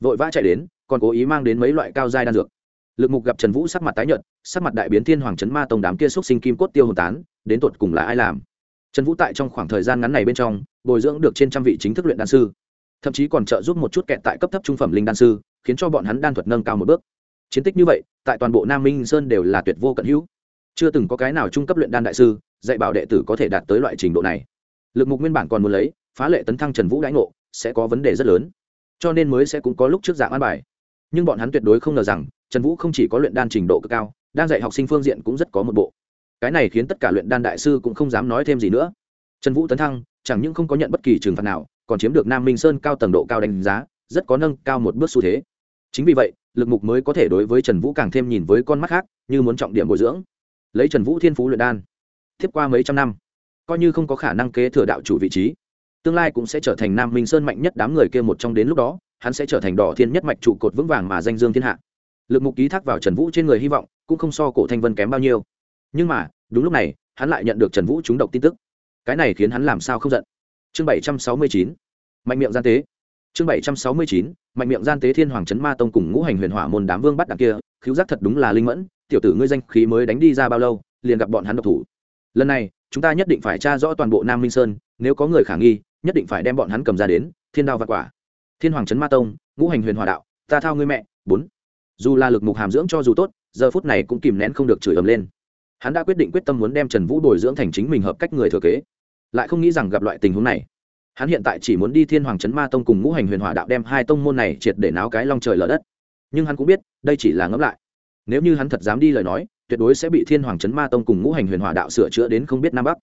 vội vã chạy đến còn cố ý mang đến mấy loại cao dai đan dược lực mục gặp trần vũ sắc mặt tái nhợt sắc mặt đại biến thiên hoàng trấn ma tông đám kia xúc sinh kim cốt tiêu hồn tán đến tột cùng là ai làm trần vũ tại trong khoảng thời gian ngắn này bên trong bồi dưỡng được trên trăm vị chính thức luyện đan sư thậm chí còn trợ giúp một chút kẹt tại cấp thấp trung phẩm linh đan sư khiến cho bọn hắn đan thuật nâng cao một bước chiến tích như vậy tại toàn bộ nam minh sơn đều là tuyệt vô cận hữu chưa từng có cái nào trung cấp luyện đan đại sư dạy bảo đệ tử có thể đạt tới loại trình độ này lực mục nguyên bản còn muốn lấy, phá lệ tấn thăng trần vũ đãi ngộ, sẽ có vấn đề rất lớn. Cho nên mới sẽ cũng có lúc trước dạng an bài. Nhưng bọn hắn tuyệt đối không ngờ rằng, trần vũ không chỉ có luyện đan trình độ cực cao, đang dạy học sinh phương diện cũng rất có một bộ. Cái này khiến tất cả luyện đan đại sư cũng không dám nói thêm gì nữa. Trần vũ tấn thăng, chẳng những không có nhận bất kỳ trừng phạt nào, còn chiếm được nam minh sơn cao tầng độ cao đánh giá, rất có nâng cao một bước xu thế. Chính vì vậy, lực mục mới có thể đối với trần vũ càng thêm nhìn với con mắt khác, như muốn trọng điểm bồi dưỡng. Lấy trần vũ thiên phú luyện đan, tiếp qua mấy trăm năm coi như không có khả năng kế thừa đạo chủ vị trí, tương lai cũng sẽ trở thành nam minh sơn mạnh nhất đám người kia một trong đến lúc đó, hắn sẽ trở thành đỏ thiên nhất mạch trụ cột vững vàng mà danh dương thiên hạ. Lực mục ký thác vào trần vũ trên người hy vọng, cũng không so cổ thanh vân kém bao nhiêu. Nhưng mà, đúng lúc này, hắn lại nhận được trần vũ trúng độc tin tức. Cái này khiến hắn làm sao không giận? Chương bảy trăm sáu mươi chín, mạnh miệng gian tế. Chương bảy trăm sáu mươi chín, mạnh miệng gian tế thiên hoàng trấn ma tông cùng ngũ hành huyền hỏa môn đám vương bắt đằng kia, khiếu giác thật đúng là linh mẫn, tiểu tử ngươi danh khí mới đánh đi ra bao lâu, liền gặp bọn hắn độc thủ. Lần này chúng ta nhất định phải tra rõ toàn bộ nam minh sơn, nếu có người khả nghi, nhất định phải đem bọn hắn cầm ra đến, thiên đao vặt quả. Thiên hoàng trấn ma tông, ngũ hành huyền hòa đạo, ta thao ngươi mẹ, bốn. Dù là lực mục hàm dưỡng cho dù tốt, giờ phút này cũng kìm nén không được chửi ầm lên. Hắn đã quyết định quyết tâm muốn đem trần vũ bồi dưỡng thành chính mình hợp cách người thừa kế. Lại không nghĩ rằng gặp loại tình huống này. Hắn hiện tại chỉ muốn đi thiên hoàng trấn ma tông cùng ngũ hành huyền hòa đạo đem hai tông môn này triệt để náo cái long trời lở đất. Nhưng hắn cũng biết, đây chỉ là ngẫm lại. Nếu như hắn thật dám đi lời nói tuyệt đối sẽ bị thiên hoàng trấn ma tông cùng ngũ hành huyền hòa đạo sửa chữa đến không biết nam bắc.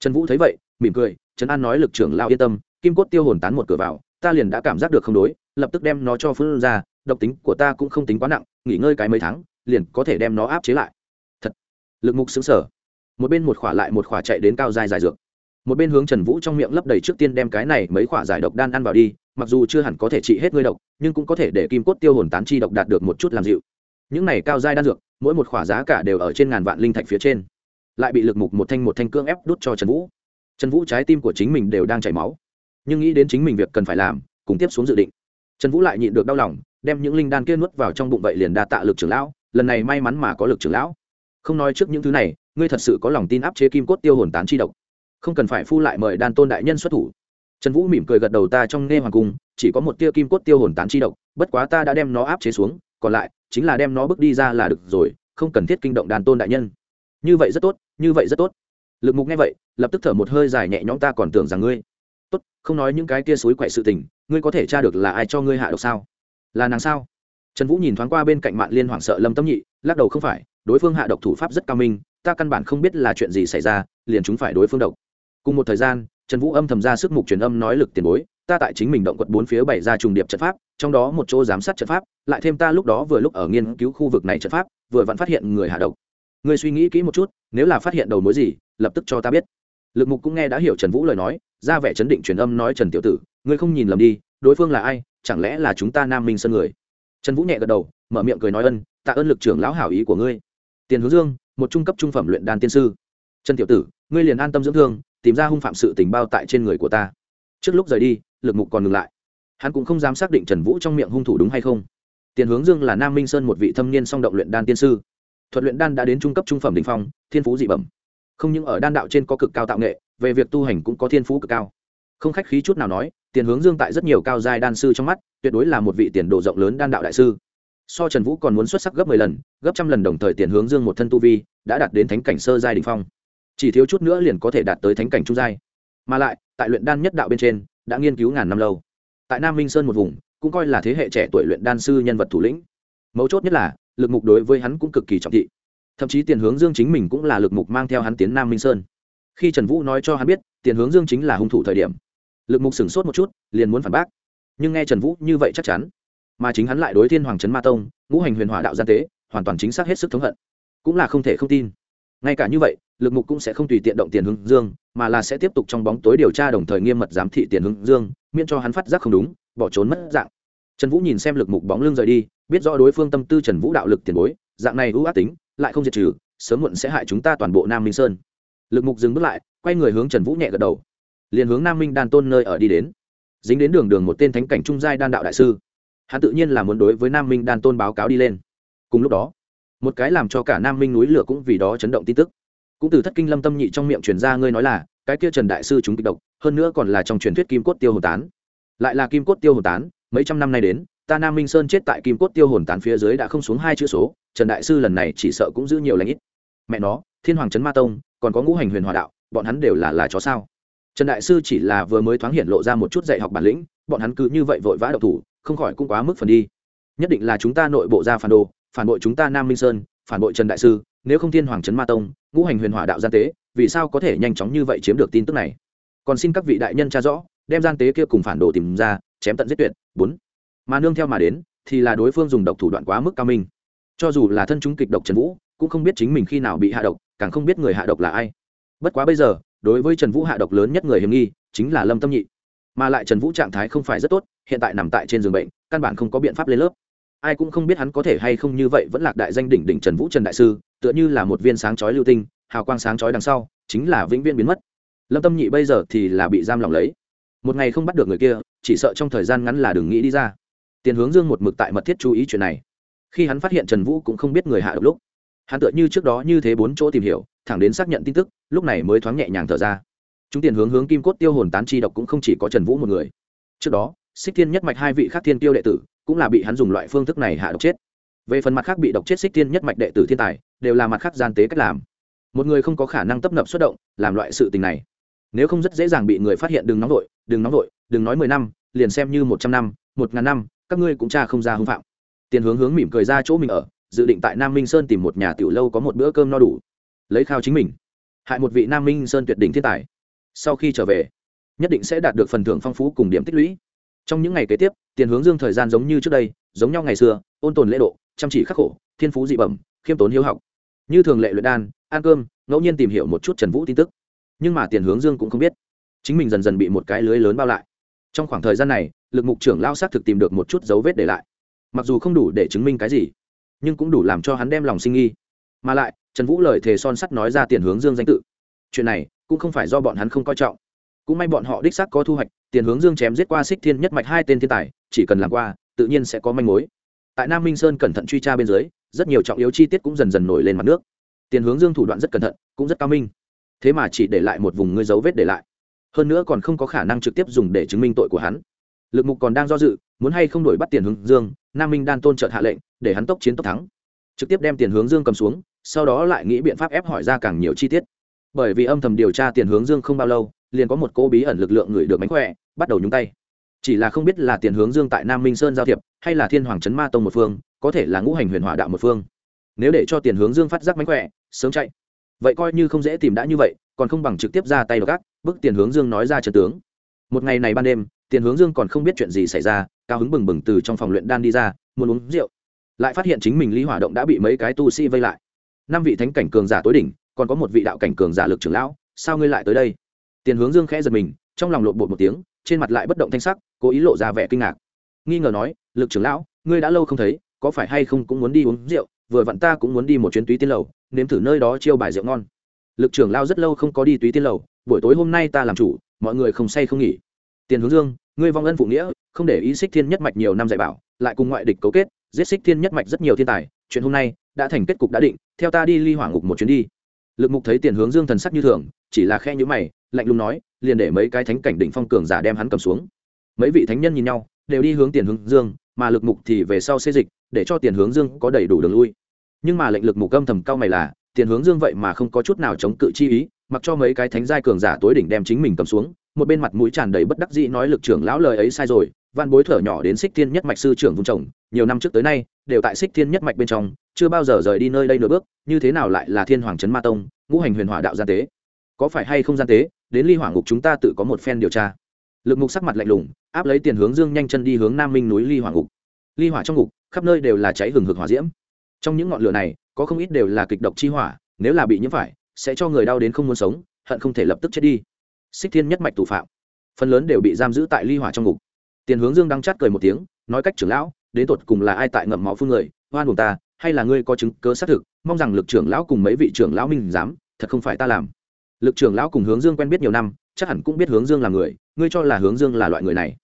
Trần vũ thấy vậy, mỉm cười trấn an nói lực trưởng lao yên tâm, kim cốt tiêu hồn tán một cửa vào, ta liền đã cảm giác được không đối, lập tức đem nó cho phương ra, độc tính của ta cũng không tính quá nặng, nghỉ ngơi cái mấy tháng, liền có thể đem nó áp chế lại. Thật, lực mục xứng sở một bên một khỏa lại một khỏa chạy đến cao dài dài dược. Một bên hướng trần vũ trong miệng lấp đầy trước tiên đem cái này mấy khỏa giải độc đan ăn vào đi, mặc dù chưa hẳn có thể trị hết ngươi độc, nhưng cũng có thể để kim cốt tiêu hồn tán chi độc đạt được một chút làm dịu. Những này cao giai đan dược mỗi một khỏa giá cả đều ở trên ngàn vạn linh thạch phía trên. Lại bị lực mục một thanh một thanh cương ép đút cho trần vũ. Trần vũ trái tim của chính mình đều đang chảy máu. Nhưng nghĩ đến chính mình việc cần phải làm, cùng tiếp xuống dự định. Trần vũ lại nhịn được đau lòng, đem những linh đan kia nuốt vào trong bụng vậy liền đa tạ lực trưởng lão, lần này may mắn mà có lực trưởng lão. Không nói trước những thứ này, ngươi thật sự có lòng tin áp chế kim cốt tiêu hồn tán chi độc. Không cần phải phu lại mời đan tôn đại nhân xuất thủ. Trần vũ mỉm cười gật đầu ta trong nghe hoàng cung, chỉ có một tia kim cốt tiêu hồn tán chi độc, bất quá ta đã đem nó áp chế xuống, còn lại chính là đem nó bước đi ra là được rồi, không cần thiết kinh động đàn tôn đại nhân. Như vậy rất tốt, như vậy rất tốt. Lực mục nghe vậy, lập tức thở một hơi dài nhẹ nhõm ta còn tưởng rằng ngươi. Tốt, không nói những cái kia suối quậy sự tình, ngươi có thể tra được là ai cho ngươi hạ độc sao? Là nàng sao? Trần vũ nhìn thoáng qua bên cạnh mạng liên hoảng sợ lâm tâm nhị, lắc đầu không phải, đối phương hạ độc thủ pháp rất cao minh, ta căn bản không biết là chuyện gì xảy ra, liền chúng phải đối phương độc. Cùng một thời gian, trần vũ âm thầm ra sức mục truyền âm nói lực tiền bối, ta tại chính mình động quật bốn phía bảy ra trùng điệp trận pháp trong đó một chỗ giám sát trận pháp, lại thêm ta lúc đó vừa lúc ở nghiên cứu khu vực này trận pháp, vừa vẫn phát hiện người hạ độc. Ngươi suy nghĩ kỹ một chút, nếu là phát hiện đầu mối gì, lập tức cho ta biết. Lực mục cũng nghe đã hiểu trần vũ lời nói, ra vẻ chấn định truyền âm nói trần tiểu tử, ngươi không nhìn lầm đi, đối phương là ai, chẳng lẽ là chúng ta nam minh sơn người? Trần vũ nhẹ gật đầu, mở miệng cười nói ân, tạ ơn lực trưởng lão hảo ý của ngươi. Tiền hướng dương, một trung cấp trung phẩm luyện đan tiên sư. Trần tiểu tử, ngươi liền an tâm dưỡng thương, tìm ra hung phạm sự tình bao tại trên người của ta. Trước lúc rời đi, lực mục còn ngừng lại hắn cũng không dám xác định trần vũ trong miệng hung thủ đúng hay không. Tiền hướng dương là nam minh sơn một vị thâm niên song động luyện đan tiên sư. Thuật luyện đan đã đến trung cấp trung phẩm đình phong, thiên phú dị bẩm. Không những ở đan đạo trên có cực cao tạo nghệ, về việc tu hành cũng có thiên phú cực cao. Không khách khí chút nào nói, tiền hướng dương tại rất nhiều cao giai đan sư trong mắt, tuyệt đối là một vị tiền đồ rộng lớn đan đạo đại sư. So trần vũ còn muốn xuất sắc gấp mười lần, gấp trăm lần đồng thời tiền hướng dương một thân tu vi đã đạt đến thánh cảnh sơ giai đình phong. Chỉ thiếu chút nữa liền có thể đạt tới thánh cảnh trung giai. Mà lại, tại luyện đan nhất đạo bên trên, đã nghiên cứu ngàn năm lâu tại nam minh sơn một vùng, cũng coi là thế hệ trẻ tuổi luyện đan sư nhân vật thủ lĩnh. Mấu chốt nhất là, lực mục đối với hắn cũng cực kỳ trọng thị. Thậm chí tiền hướng dương chính mình cũng là lực mục mang theo hắn tiến nam minh sơn. Khi trần vũ nói cho hắn biết, tiền hướng dương chính là hung thủ thời điểm, lực mục sửng sốt một chút, liền muốn phản bác. Nhưng nghe trần vũ như vậy chắc chắn, mà chính hắn lại đối thiên hoàng trấn ma tông, ngũ hành huyền hỏa đạo gian tế, hoàn toàn chính xác hết sức thống hận. Cũng là không thể không tin. Ngay cả như vậy lực mục cũng sẽ không tùy tiện động tiền hướng dương, mà là sẽ tiếp tục trong bóng tối điều tra đồng thời nghiêm mật giám thị tiền hướng dương, miễn cho hắn phát giác không đúng, bỏ trốn mất dạng. Trần vũ nhìn xem lực mục bóng lưng rời đi, biết rõ đối phương tâm tư trần vũ đạo lực tiền bối, dạng này ưu ác tính, lại không diệt trừ, sớm muộn sẽ hại chúng ta toàn bộ nam minh sơn. Lực mục dừng bước lại, quay người hướng trần vũ nhẹ gật đầu. Liền hướng nam minh đan tôn nơi ở đi đến. Dính đến đường đường một tên thánh cảnh trung giai đan đạo đại sư. Hắn tự nhiên là muốn đối với nam minh đan tôn báo cáo đi lên. Cùng lúc đó, một cái làm cho cả nam minh núi lửa cũng vì đó chấn động tin tức cũng từ thất kinh lâm tâm nhị trong miệng truyền ra ngươi nói là, cái kia trần đại sư chúng kịch độc, hơn nữa còn là trong truyền thuyết kim cốt tiêu hồn tán. Lại là kim cốt tiêu hồn tán, mấy trăm năm nay đến, ta nam minh sơn chết tại kim cốt tiêu hồn tán phía dưới đã không xuống hai chữ số, trần đại sư lần này chỉ sợ cũng giữ nhiều lãnh ít. Mẹ nó, thiên hoàng trấn ma tông, còn có ngũ hành huyền hòa đạo, bọn hắn đều là là chó sao? Trần đại sư chỉ là vừa mới thoáng hiện lộ ra một chút dạy học bản lĩnh, bọn hắn cứ như vậy vội vã độc thủ, không khỏi cũng quá mức phần đi. Nhất định là chúng ta nội bộ ra phản đồ, phản bội chúng ta nam minh sơn, phản bội trần đại sư nếu không thiên hoàng trấn ma tông, ngũ hành huyền hỏa đạo gian tế, vì sao có thể nhanh chóng như vậy chiếm được tin tức này? Còn xin các vị đại nhân tra rõ, đem gian tế kia cùng phản đồ tìm ra, chém tận giết tuyệt. Bốn, mà nương theo mà đến, thì là đối phương dùng độc thủ đoạn quá mức cao minh. Cho dù là thân chúng kịch độc trần vũ, cũng không biết chính mình khi nào bị hạ độc, càng không biết người hạ độc là ai. Bất quá bây giờ, đối với trần vũ hạ độc lớn nhất người hiểm nghi, chính là lâm tâm nhị. Mà lại trần vũ trạng thái không phải rất tốt, hiện tại nằm tại trên giường bệnh, căn bản không có biện pháp lên lớp ai cũng không biết hắn có thể hay không như vậy vẫn lạc đại danh đỉnh đỉnh trần vũ trần đại sư, tựa như là một viên sáng chói lưu tinh, hào quang sáng chói đằng sau, chính là vĩnh viễn biến mất. Lâm tâm nhị bây giờ thì là bị giam lòng lấy. Một ngày không bắt được người kia, chỉ sợ trong thời gian ngắn là đừng nghĩ đi ra. Tiền hướng dương một mực tại mật thiết chú ý chuyện này. Khi hắn phát hiện trần vũ cũng không biết người hạ độc lúc, hắn tựa như trước đó như thế bốn chỗ tìm hiểu, thẳng đến xác nhận tin tức, lúc này mới thoáng nhẹ nhàng thở ra. Chúng tiền hướng hướng kim cốt tiêu hồn tán chi độc cũng không chỉ có trần vũ một người. Trước đó, xích thiên nhất mạch hai vị khác thiên tiêu đệ tử cũng là bị hắn dùng loại phương thức này hạ độc chết. Về phần mặt khác bị độc chết xích tiên nhất mạch đệ tử thiên tài, đều là mặt khác gian tế cách làm. Một người không có khả năng tấp nập xuất động, làm loại sự tình này. Nếu không rất dễ dàng bị người phát hiện đừng nóng vội, đừng nóng vội, đừng nói mười năm, liền xem như một trăm năm, một ngàn năm, các ngươi cũng cha không ra hưng phạm. Tiền hướng hướng mỉm cười ra chỗ mình ở, dự định tại nam minh sơn tìm một nhà tiểu lâu có một bữa cơm no đủ. Lấy khao chính mình. Hại một vị nam minh sơn tuyệt đỉnh thiên tài. Sau khi trở về, nhất định sẽ đạt được phần thưởng phong phú cùng điểm tích lũy trong những ngày kế tiếp, tiền hướng dương thời gian giống như trước đây, giống nhau ngày xưa, ôn tồn lễ độ, chăm chỉ khắc khổ, thiên phú dị bẩm, khiêm tốn hiếu học. Như thường lệ luyện đan, ăn cơm, ngẫu nhiên tìm hiểu một chút trần vũ tin tức. Nhưng mà tiền hướng dương cũng không biết. Chính mình dần dần bị một cái lưới lớn bao lại. Trong khoảng thời gian này, lực mục trưởng lao xác thực tìm được một chút dấu vết để lại. Mặc dù không đủ để chứng minh cái gì, nhưng cũng đủ làm cho hắn đem lòng sinh nghi. Mà lại, trần vũ lời thề son sắt nói ra tiền hướng dương danh tự. Chuyện này, cũng không phải do bọn hắn không coi trọng. Cũng may bọn họ đích xác có thu hoạch tiền hướng dương chém giết qua xích thiên nhất mạch hai tên thiên tài, chỉ cần làm qua, tự nhiên sẽ có manh mối. Tại nam minh sơn cẩn thận truy tra bên dưới, rất nhiều trọng yếu chi tiết cũng dần dần nổi lên mặt nước. Tiền hướng dương thủ đoạn rất cẩn thận, cũng rất cao minh. Thế mà chỉ để lại một vùng ngươi dấu vết để lại. Hơn nữa còn không có khả năng trực tiếp dùng để chứng minh tội của hắn. Lực mục còn đang do dự, muốn hay không đổi bắt tiền hướng dương, nam minh đan tôn trợt hạ lệnh, để hắn tốc chiến tốc thắng. Trực tiếp đem tiền hướng dương cầm xuống, sau đó lại nghĩ biện pháp ép hỏi ra càng nhiều chi tiết. Bởi vì âm thầm điều tra tiền hướng dương không bao lâu, liền có một cô bí ẩn lực lượng người được mánh khỏe bắt đầu nhúng tay. Chỉ là không biết là tiền hướng dương tại nam minh sơn giao thiệp, hay là thiên hoàng trấn ma tông một phương, có thể là ngũ hành huyền hỏa đạo một phương. Nếu để cho tiền hướng dương phát giác mánh khỏe, sớm chạy. Vậy coi như không dễ tìm đã như vậy, còn không bằng trực tiếp ra tay gác bức tiền hướng dương nói ra trận tướng. Một ngày này ban đêm, tiền hướng dương còn không biết chuyện gì xảy ra, cao hứng bừng bừng từ trong phòng luyện đan đi ra, muốn uống rượu. Lại phát hiện chính mình lý hỏa động đã bị mấy cái tu sĩ vây lại. Năm vị thánh cảnh cường giả tối đỉnh, còn có một vị đạo cảnh cường giả lực trưởng lão, sao ngươi lại tới đây? Tiền hướng dương khẽ giật mình, trong lòng lộn bột một tiếng trên mặt lại bất động thanh sắc, cố ý lộ ra vẻ kinh ngạc. Nghi ngờ nói, lực trưởng lão, ngươi đã lâu không thấy, có phải hay không cũng muốn đi uống rượu, vừa vặn ta cũng muốn đi một chuyến túy tiên lầu, nếm thử nơi đó chiêu bài rượu ngon. Lực trưởng lao rất lâu không có đi túy tiên lầu, buổi tối hôm nay ta làm chủ, mọi người không say không nghỉ. Tiền hướng dương, ngươi vong ân phụ nghĩa, không để ý xích thiên nhất mạch nhiều năm dạy bảo, lại cùng ngoại địch cấu kết, giết xích thiên nhất mạch rất nhiều thiên tài, chuyện hôm nay đã thành kết cục đã định, theo ta đi ly hỏa ngục một chuyến đi. Lực mục thấy tiền hướng dương thần sắc như thường, chỉ là khe nhữ mày, lạnh lùng nói liền để mấy cái thánh cảnh đỉnh phong cường giả đem hắn cầm xuống. Mấy vị thánh nhân nhìn nhau, đều đi hướng tiền hướng dương, mà lực mục thì về sau xê dịch, để cho tiền hướng dương có đầy đủ đường lui. Nhưng mà lệnh lực mục âm thầm cao mày là, tiền hướng dương vậy mà không có chút nào chống cự chi ý, mặc cho mấy cái thánh giai cường giả tối đỉnh đem chính mình cầm xuống, một bên mặt mũi tràn đầy bất đắc dĩ nói lực trưởng lão lời ấy sai rồi, văn bối thở nhỏ đến xích thiên nhất mạch sư trưởng vùng trồng nhiều năm trước tới nay, đều tại xích thiên nhất mạch bên trong, chưa bao giờ rời đi nơi đây nửa bước, như thế nào lại là thiên hoàng trấn ma tông, ngũ hành huyền hỏa đạo gian tế? Có phải hay không gian tế? Đến ly hỏa ngục chúng ta tự có một phen điều tra. Lực mục sắc mặt lạnh lùng, áp lấy tiền hướng dương nhanh chân đi hướng nam minh núi ly hỏa ngục. Ly hỏa trong ngục, khắp nơi đều là cháy hừng hực hỏa diễm. Trong những ngọn lửa này, có không ít đều là kịch độc chi hỏa, nếu là bị nhiễm phải, sẽ cho người đau đến không muốn sống, hận không thể lập tức chết đi. Xích thiên nhất mạch tù phạm, phần lớn đều bị giam giữ tại ly hỏa trong ngục. Tiền hướng dương đang chát cười một tiếng, nói cách trưởng lão, đến tột cùng là ai tại ngậm máu phương người, hoan buồn ta, hay là ngươi có chứng cớ xác thực, mong rằng lực trưởng lão cùng mấy vị trưởng lão minh dám thật không phải ta làm lực trưởng lão cùng hướng dương quen biết nhiều năm, chắc hẳn cũng biết hướng dương là người, ngươi cho là hướng dương là loại người này.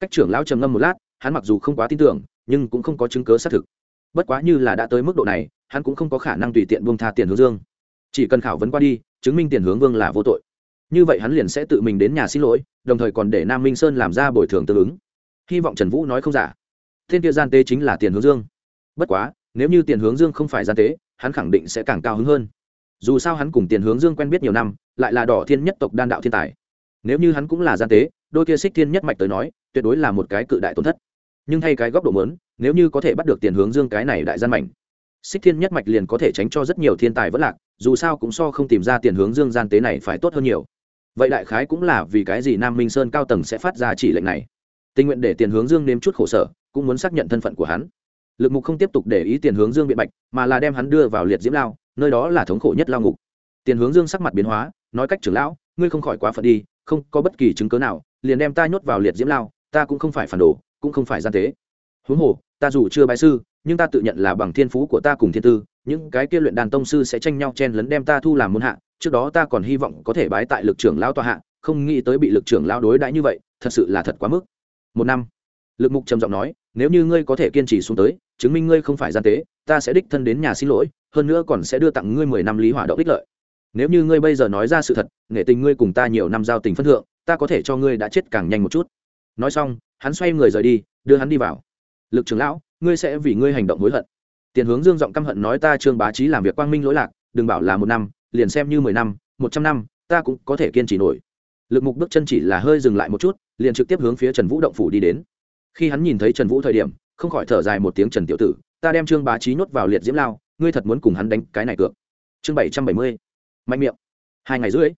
Cách trưởng lão trầm ngâm một lát, hắn mặc dù không quá tin tưởng, nhưng cũng không có chứng cớ xác thực. Bất quá như là đã tới mức độ này, hắn cũng không có khả năng tùy tiện buông tha tiền hướng dương. Chỉ cần khảo vấn qua đi, chứng minh tiền hướng vương là vô tội. Như vậy hắn liền sẽ tự mình đến nhà xin lỗi, đồng thời còn để nam minh sơn làm ra bồi thường tương ứng. Hy vọng trần vũ nói không giả. Thiên kia gian tế chính là tiền hướng dương. Bất quá, nếu như tiền hướng dương không phải gian tế, hắn khẳng định sẽ càng cao hứng hơn dù sao hắn cùng tiền hướng dương quen biết nhiều năm, lại là đỏ thiên nhất tộc đan đạo thiên tài. Nếu như hắn cũng là gian tế, đôi kia xích thiên nhất mạch tới nói, tuyệt đối là một cái cự đại tổn thất. Nhưng thay cái góc độ mớn nếu như có thể bắt được tiền hướng dương cái này đại gian mảnh, xích thiên nhất mạch liền có thể tránh cho rất nhiều thiên tài vất lạc, dù sao cũng so không tìm ra tiền hướng dương gian tế này phải tốt hơn nhiều. Vậy đại khái cũng là vì cái gì nam minh sơn cao tầng sẽ phát ra chỉ lệnh này. Tình nguyện để tiền hướng dương nếm chút khổ sở, cũng muốn xác nhận thân phận của hắn. Lực mục không tiếp tục để ý tiền hướng dương biện bạch, mà là đem hắn đưa vào liệt diễm lao nơi đó là thống khổ nhất lao ngục. Tiền hướng dương sắc mặt biến hóa, nói cách trưởng lão, ngươi không khỏi quá phận đi, không có bất kỳ chứng cớ nào, liền đem ta nhốt vào liệt diễm lao, ta cũng không phải phản đồ, cũng không phải gian tế. Huống hồ, ta dù chưa bái sư, nhưng ta tự nhận là bằng thiên phú của ta cùng thiên tư, những cái kia luyện đàn tông sư sẽ tranh nhau chen lấn đem ta thu làm môn hạ, trước đó ta còn hy vọng có thể bái tại lực trưởng lao tòa hạ, không nghĩ tới bị lực trưởng lao đối đãi như vậy, thật sự là thật quá mức. Một năm, lực mục trầm giọng nói, nếu như ngươi có thể kiên trì xuống tới, chứng minh ngươi không phải gian tế, ta sẽ đích thân đến nhà xin lỗi hơn nữa còn sẽ đưa tặng ngươi mười năm lý hỏa động đích lợi. Nếu như ngươi bây giờ nói ra sự thật, nghệ tình ngươi cùng ta nhiều năm giao tình phân thượng, ta có thể cho ngươi đã chết càng nhanh một chút. Nói xong, hắn xoay người rời đi, đưa hắn đi vào. Lực trưởng lão, ngươi sẽ vì ngươi hành động hối hận. Tiền hướng dương giọng căm hận nói ta trương bá trí làm việc quang minh lỗi lạc, đừng bảo là một năm, liền xem như mười năm, một trăm năm, ta cũng có thể kiên trì nổi. Lực mục bước chân chỉ là hơi dừng lại một chút, liền trực tiếp hướng phía trần vũ động phủ đi đến. Khi hắn nhìn thấy trần vũ thời điểm, không khỏi thở dài một tiếng trần tiểu tử, ta đem trương bá trí nhốt vào liệt diễm lao ngươi thật muốn cùng hắn đánh cái này cược. Chương bảy trăm bảy mươi, mạnh miệng. Hai ngày rưỡi.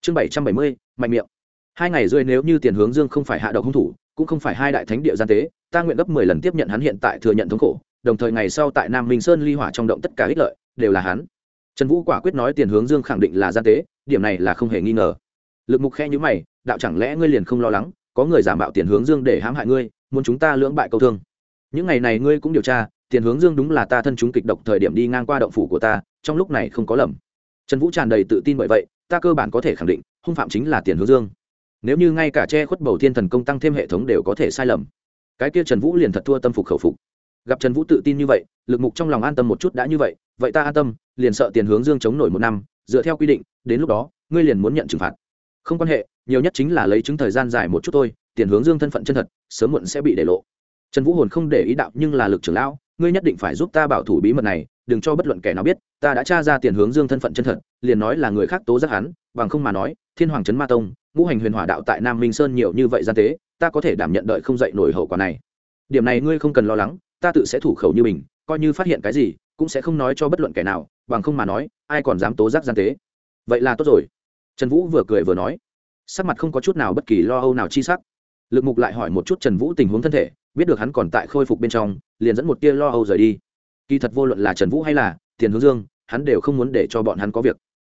Chương bảy trăm bảy mươi, mạnh miệng. Hai ngày rưỡi nếu như tiền hướng dương không phải hạ độc hung thủ, cũng không phải hai đại thánh địa gian tế, ta nguyện gấp mười lần tiếp nhận hắn hiện tại thừa nhận thống khổ, đồng thời ngày sau tại nam minh sơn ly hỏa trong động tất cả ích lợi, đều là hắn. Trần vũ quả quyết nói tiền hướng dương khẳng định là gian tế, điểm này là không hề nghi ngờ. Lực mục khe nhữ mày, đạo chẳng lẽ ngươi liền không lo lắng, có người giả mạo tiền hướng dương để hãm hại ngươi, muốn chúng ta lưỡng bại câu thương. Những ngày này ngươi cũng điều tra tiền hướng dương đúng là ta thân chúng kịch độc thời điểm đi ngang qua động phủ của ta, trong lúc này không có lầm. Trần vũ tràn đầy tự tin bởi vậy, ta cơ bản có thể khẳng định, hung phạm chính là tiền hướng dương. Nếu như ngay cả che khuất bầu thiên thần công tăng thêm hệ thống đều có thể sai lầm. Cái kia trần vũ liền thật thua tâm phục khẩu phục. Gặp trần vũ tự tin như vậy, lực mục trong lòng an tâm một chút đã như vậy vậy ta an tâm, liền sợ tiền hướng dương chống nổi một năm, dựa theo quy định, đến lúc đó, ngươi liền muốn nhận trừng phạt. Không quan hệ, nhiều nhất chính là lấy chứng thời gian dài một chút thôi, tiền hướng dương thân phận chân thật, sớm muộn sẽ bị để lộ. Trần vũ hồn không để ý đạo nhưng là lực trưởng lão ngươi nhất định phải giúp ta bảo thủ bí mật này, đừng cho bất luận kẻ nào biết, ta đã tra ra tiền hướng dương thân phận chân thật, liền nói là người khác tố giác hắn, bằng không mà nói, thiên hoàng trấn ma tông, ngũ hành huyền hỏa đạo tại nam minh sơn nhiều như vậy gian tế, ta có thể đảm nhận đợi không dậy nổi hậu quả này. Điểm này ngươi không cần lo lắng, ta tự sẽ thủ khẩu như mình, coi như phát hiện cái gì, cũng sẽ không nói cho bất luận kẻ nào, bằng không mà nói, ai còn dám tố giác gian tế. Vậy là tốt rồi. Trần vũ vừa cười vừa nói. Sắc mặt không có chút nào bất kỳ lo âu nào chi sắc. Lực mục lại hỏi một chút trần vũ tình huống thân thể biết được hắn còn tại khôi phục bên trong, liền dẫn một tia lo âu rời đi. Kỳ thật vô luận là trần vũ hay là tiền hướng dương, hắn đều không muốn để cho bọn hắn có việc.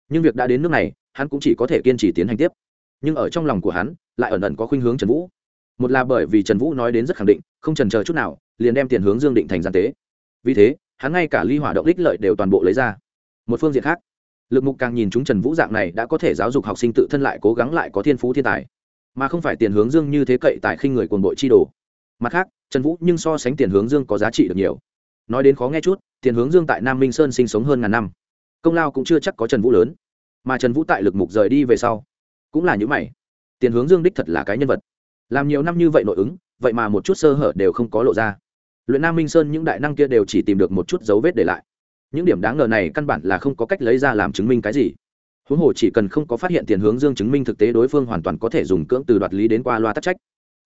Nhưng việc đã đến nước này, hắn cũng chỉ có thể kiên trì tiến hành tiếp. Nhưng ở trong lòng của hắn, lại ẩn ẩn có khuynh hướng trần vũ. Một là bởi vì trần vũ nói đến rất khẳng định, không trần chờ chút nào, liền đem tiền hướng dương định thành gian tế. Vì thế, hắn ngay cả ly hỏa động đích lợi đều toàn bộ lấy ra. Một phương diện khác, lực mục càng nhìn chúng trần vũ dạng này đã có thể giáo dục học sinh tự thân lại cố gắng lại có thiên phú thiên tài. Mà không phải tiền hướng dương như thế cậy tại khinh người quần bội chi đồ mặt khác, trần vũ nhưng so sánh tiền hướng dương có giá trị được nhiều. Nói đến khó nghe chút, tiền hướng dương tại nam minh sơn sinh sống hơn ngàn năm. Công lao cũng chưa chắc có trần vũ lớn. Mà trần vũ tại lực mục rời đi về sau, cũng là những mày. Tiền hướng dương đích thật là cái nhân vật. Làm nhiều năm như vậy nội ứng, vậy mà một chút sơ hở đều không có lộ ra. Luyện nam minh sơn những đại năng kia đều chỉ tìm được một chút dấu vết để lại. Những điểm đáng ngờ này căn bản là không có cách lấy ra làm chứng minh cái gì. Huống hồ chỉ cần không có phát hiện tiền hướng dương chứng minh thực tế đối phương hoàn toàn có thể dùng cưỡng từ đoạt lý đến qua loa tắc trách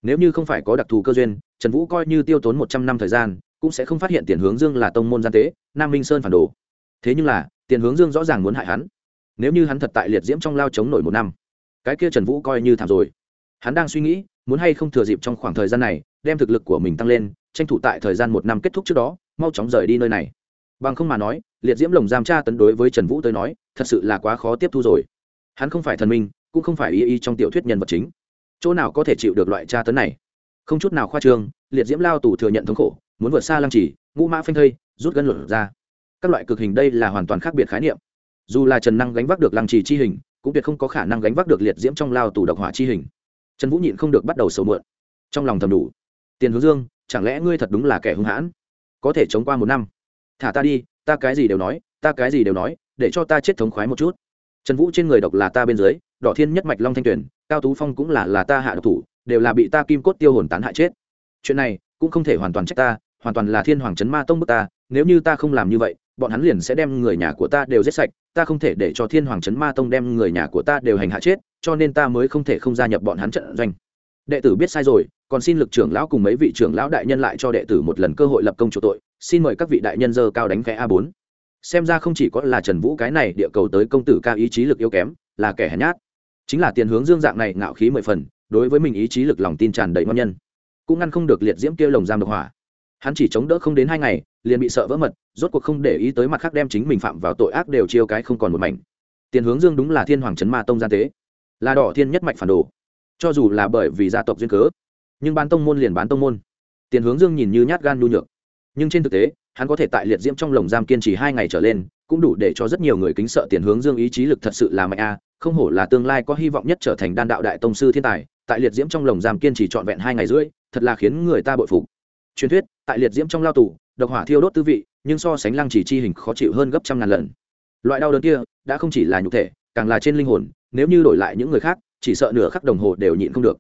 nếu như không phải có đặc thù cơ duyên, trần vũ coi như tiêu tốn một trăm năm thời gian, cũng sẽ không phát hiện tiền hướng dương là tông môn gian tế, nam minh sơn phản đồ. Thế nhưng là, tiền hướng dương rõ ràng muốn hại hắn. Nếu như hắn thật tại liệt diễm trong lao chống nổi một năm, cái kia trần vũ coi như thảm rồi. Hắn đang suy nghĩ, muốn hay không thừa dịp trong khoảng thời gian này, đem thực lực của mình tăng lên, tranh thủ tại thời gian một năm kết thúc trước đó, mau chóng rời đi nơi này. Bằng không mà nói, liệt diễm lồng giam tra tấn đối với trần vũ tới nói, thật sự là quá khó tiếp thu rồi. Hắn không phải thần minh, cũng không phải y y trong tiểu thuyết nhân vật chính chỗ nào có thể chịu được loại tra tấn này? Không chút nào khoa trương, liệt diễm lao tù thừa nhận thống khổ, muốn vượt xa lăng trì, ngũ mã phanh thây, rút gân luận ra. Các loại cực hình đây là hoàn toàn khác biệt khái niệm. Dù là trần năng gánh vác được lăng trì chi hình, cũng tuyệt không có khả năng gánh vác được liệt diễm trong lao tù độc hỏa chi hình. Trần vũ nhịn không được bắt đầu sầu mượn trong lòng thầm đủ. Tiền hướng dương, chẳng lẽ ngươi thật đúng là kẻ hung hãn? Có thể chống qua một năm. Thả ta đi, ta cái gì đều nói, ta cái gì đều nói, để cho ta chết thống khoái một chút trần vũ trên người độc là ta bên dưới, đỏ thiên nhất mạch long thanh tuyển, cao tú phong cũng là là ta hạ độc thủ, đều là bị ta kim cốt tiêu hồn tán hại chết. Chuyện này cũng không thể hoàn toàn trách ta, hoàn toàn là thiên hoàng trấn ma tông bức ta, nếu như ta không làm như vậy, bọn hắn liền sẽ đem người nhà của ta đều giết sạch, ta không thể để cho thiên hoàng trấn ma tông đem người nhà của ta đều hành hạ chết, cho nên ta mới không thể không gia nhập bọn hắn trận doanh. Đệ tử biết sai rồi, còn xin lực trưởng lão cùng mấy vị trưởng lão đại nhân lại cho đệ tử một lần cơ hội lập công chủ tội, xin mời các vị đại nhân dơ cao đánh vẽ a bốn xem ra không chỉ có là trần vũ cái này địa cầu tới công tử ca ý chí lực yếu kém, là kẻ hèn nhát. Chính là tiền hướng dương dạng này ngạo khí mười phần, đối với mình ý chí lực lòng tin tràn đầy ngon nhân. Cũng ngăn không được liệt diễm kia lồng giam độc hỏa. Hắn chỉ chống đỡ không đến hai ngày, liền bị sợ vỡ mật, rốt cuộc không để ý tới mặt khác đem chính mình phạm vào tội ác đều chiêu cái không còn một mảnh. Tiền hướng dương đúng là thiên hoàng trấn ma tông gian tế. Là đỏ thiên nhất mạch phản đồ. Cho dù là bởi vì gia tộc duyên cớ, nhưng bán tông môn liền bán tông môn. Tiền hướng dương nhìn như nhát gan nhu nhược. Nhưng trên thực tế hắn có thể tại liệt diễm trong lồng giam kiên trì hai ngày trở lên, cũng đủ để cho rất nhiều người kính sợ tiền hướng dương ý chí lực thật sự là mạnh a, không hổ là tương lai có hy vọng nhất trở thành đan đạo đại tông sư thiên tài, tại liệt diễm trong lồng giam kiên trì trọn vẹn hai ngày rưỡi, thật là khiến người ta bội phục. Truyền thuyết, tại liệt diễm trong lao tù, độc hỏa thiêu đốt tư vị, nhưng so sánh lăng chỉ chi hình khó chịu hơn gấp trăm ngàn lần. Loại đau đớn kia, đã không chỉ là nhục thể, càng là trên linh hồn, nếu như đổi lại những người khác, chỉ sợ nửa khắc đồng hồ đều nhịn không được.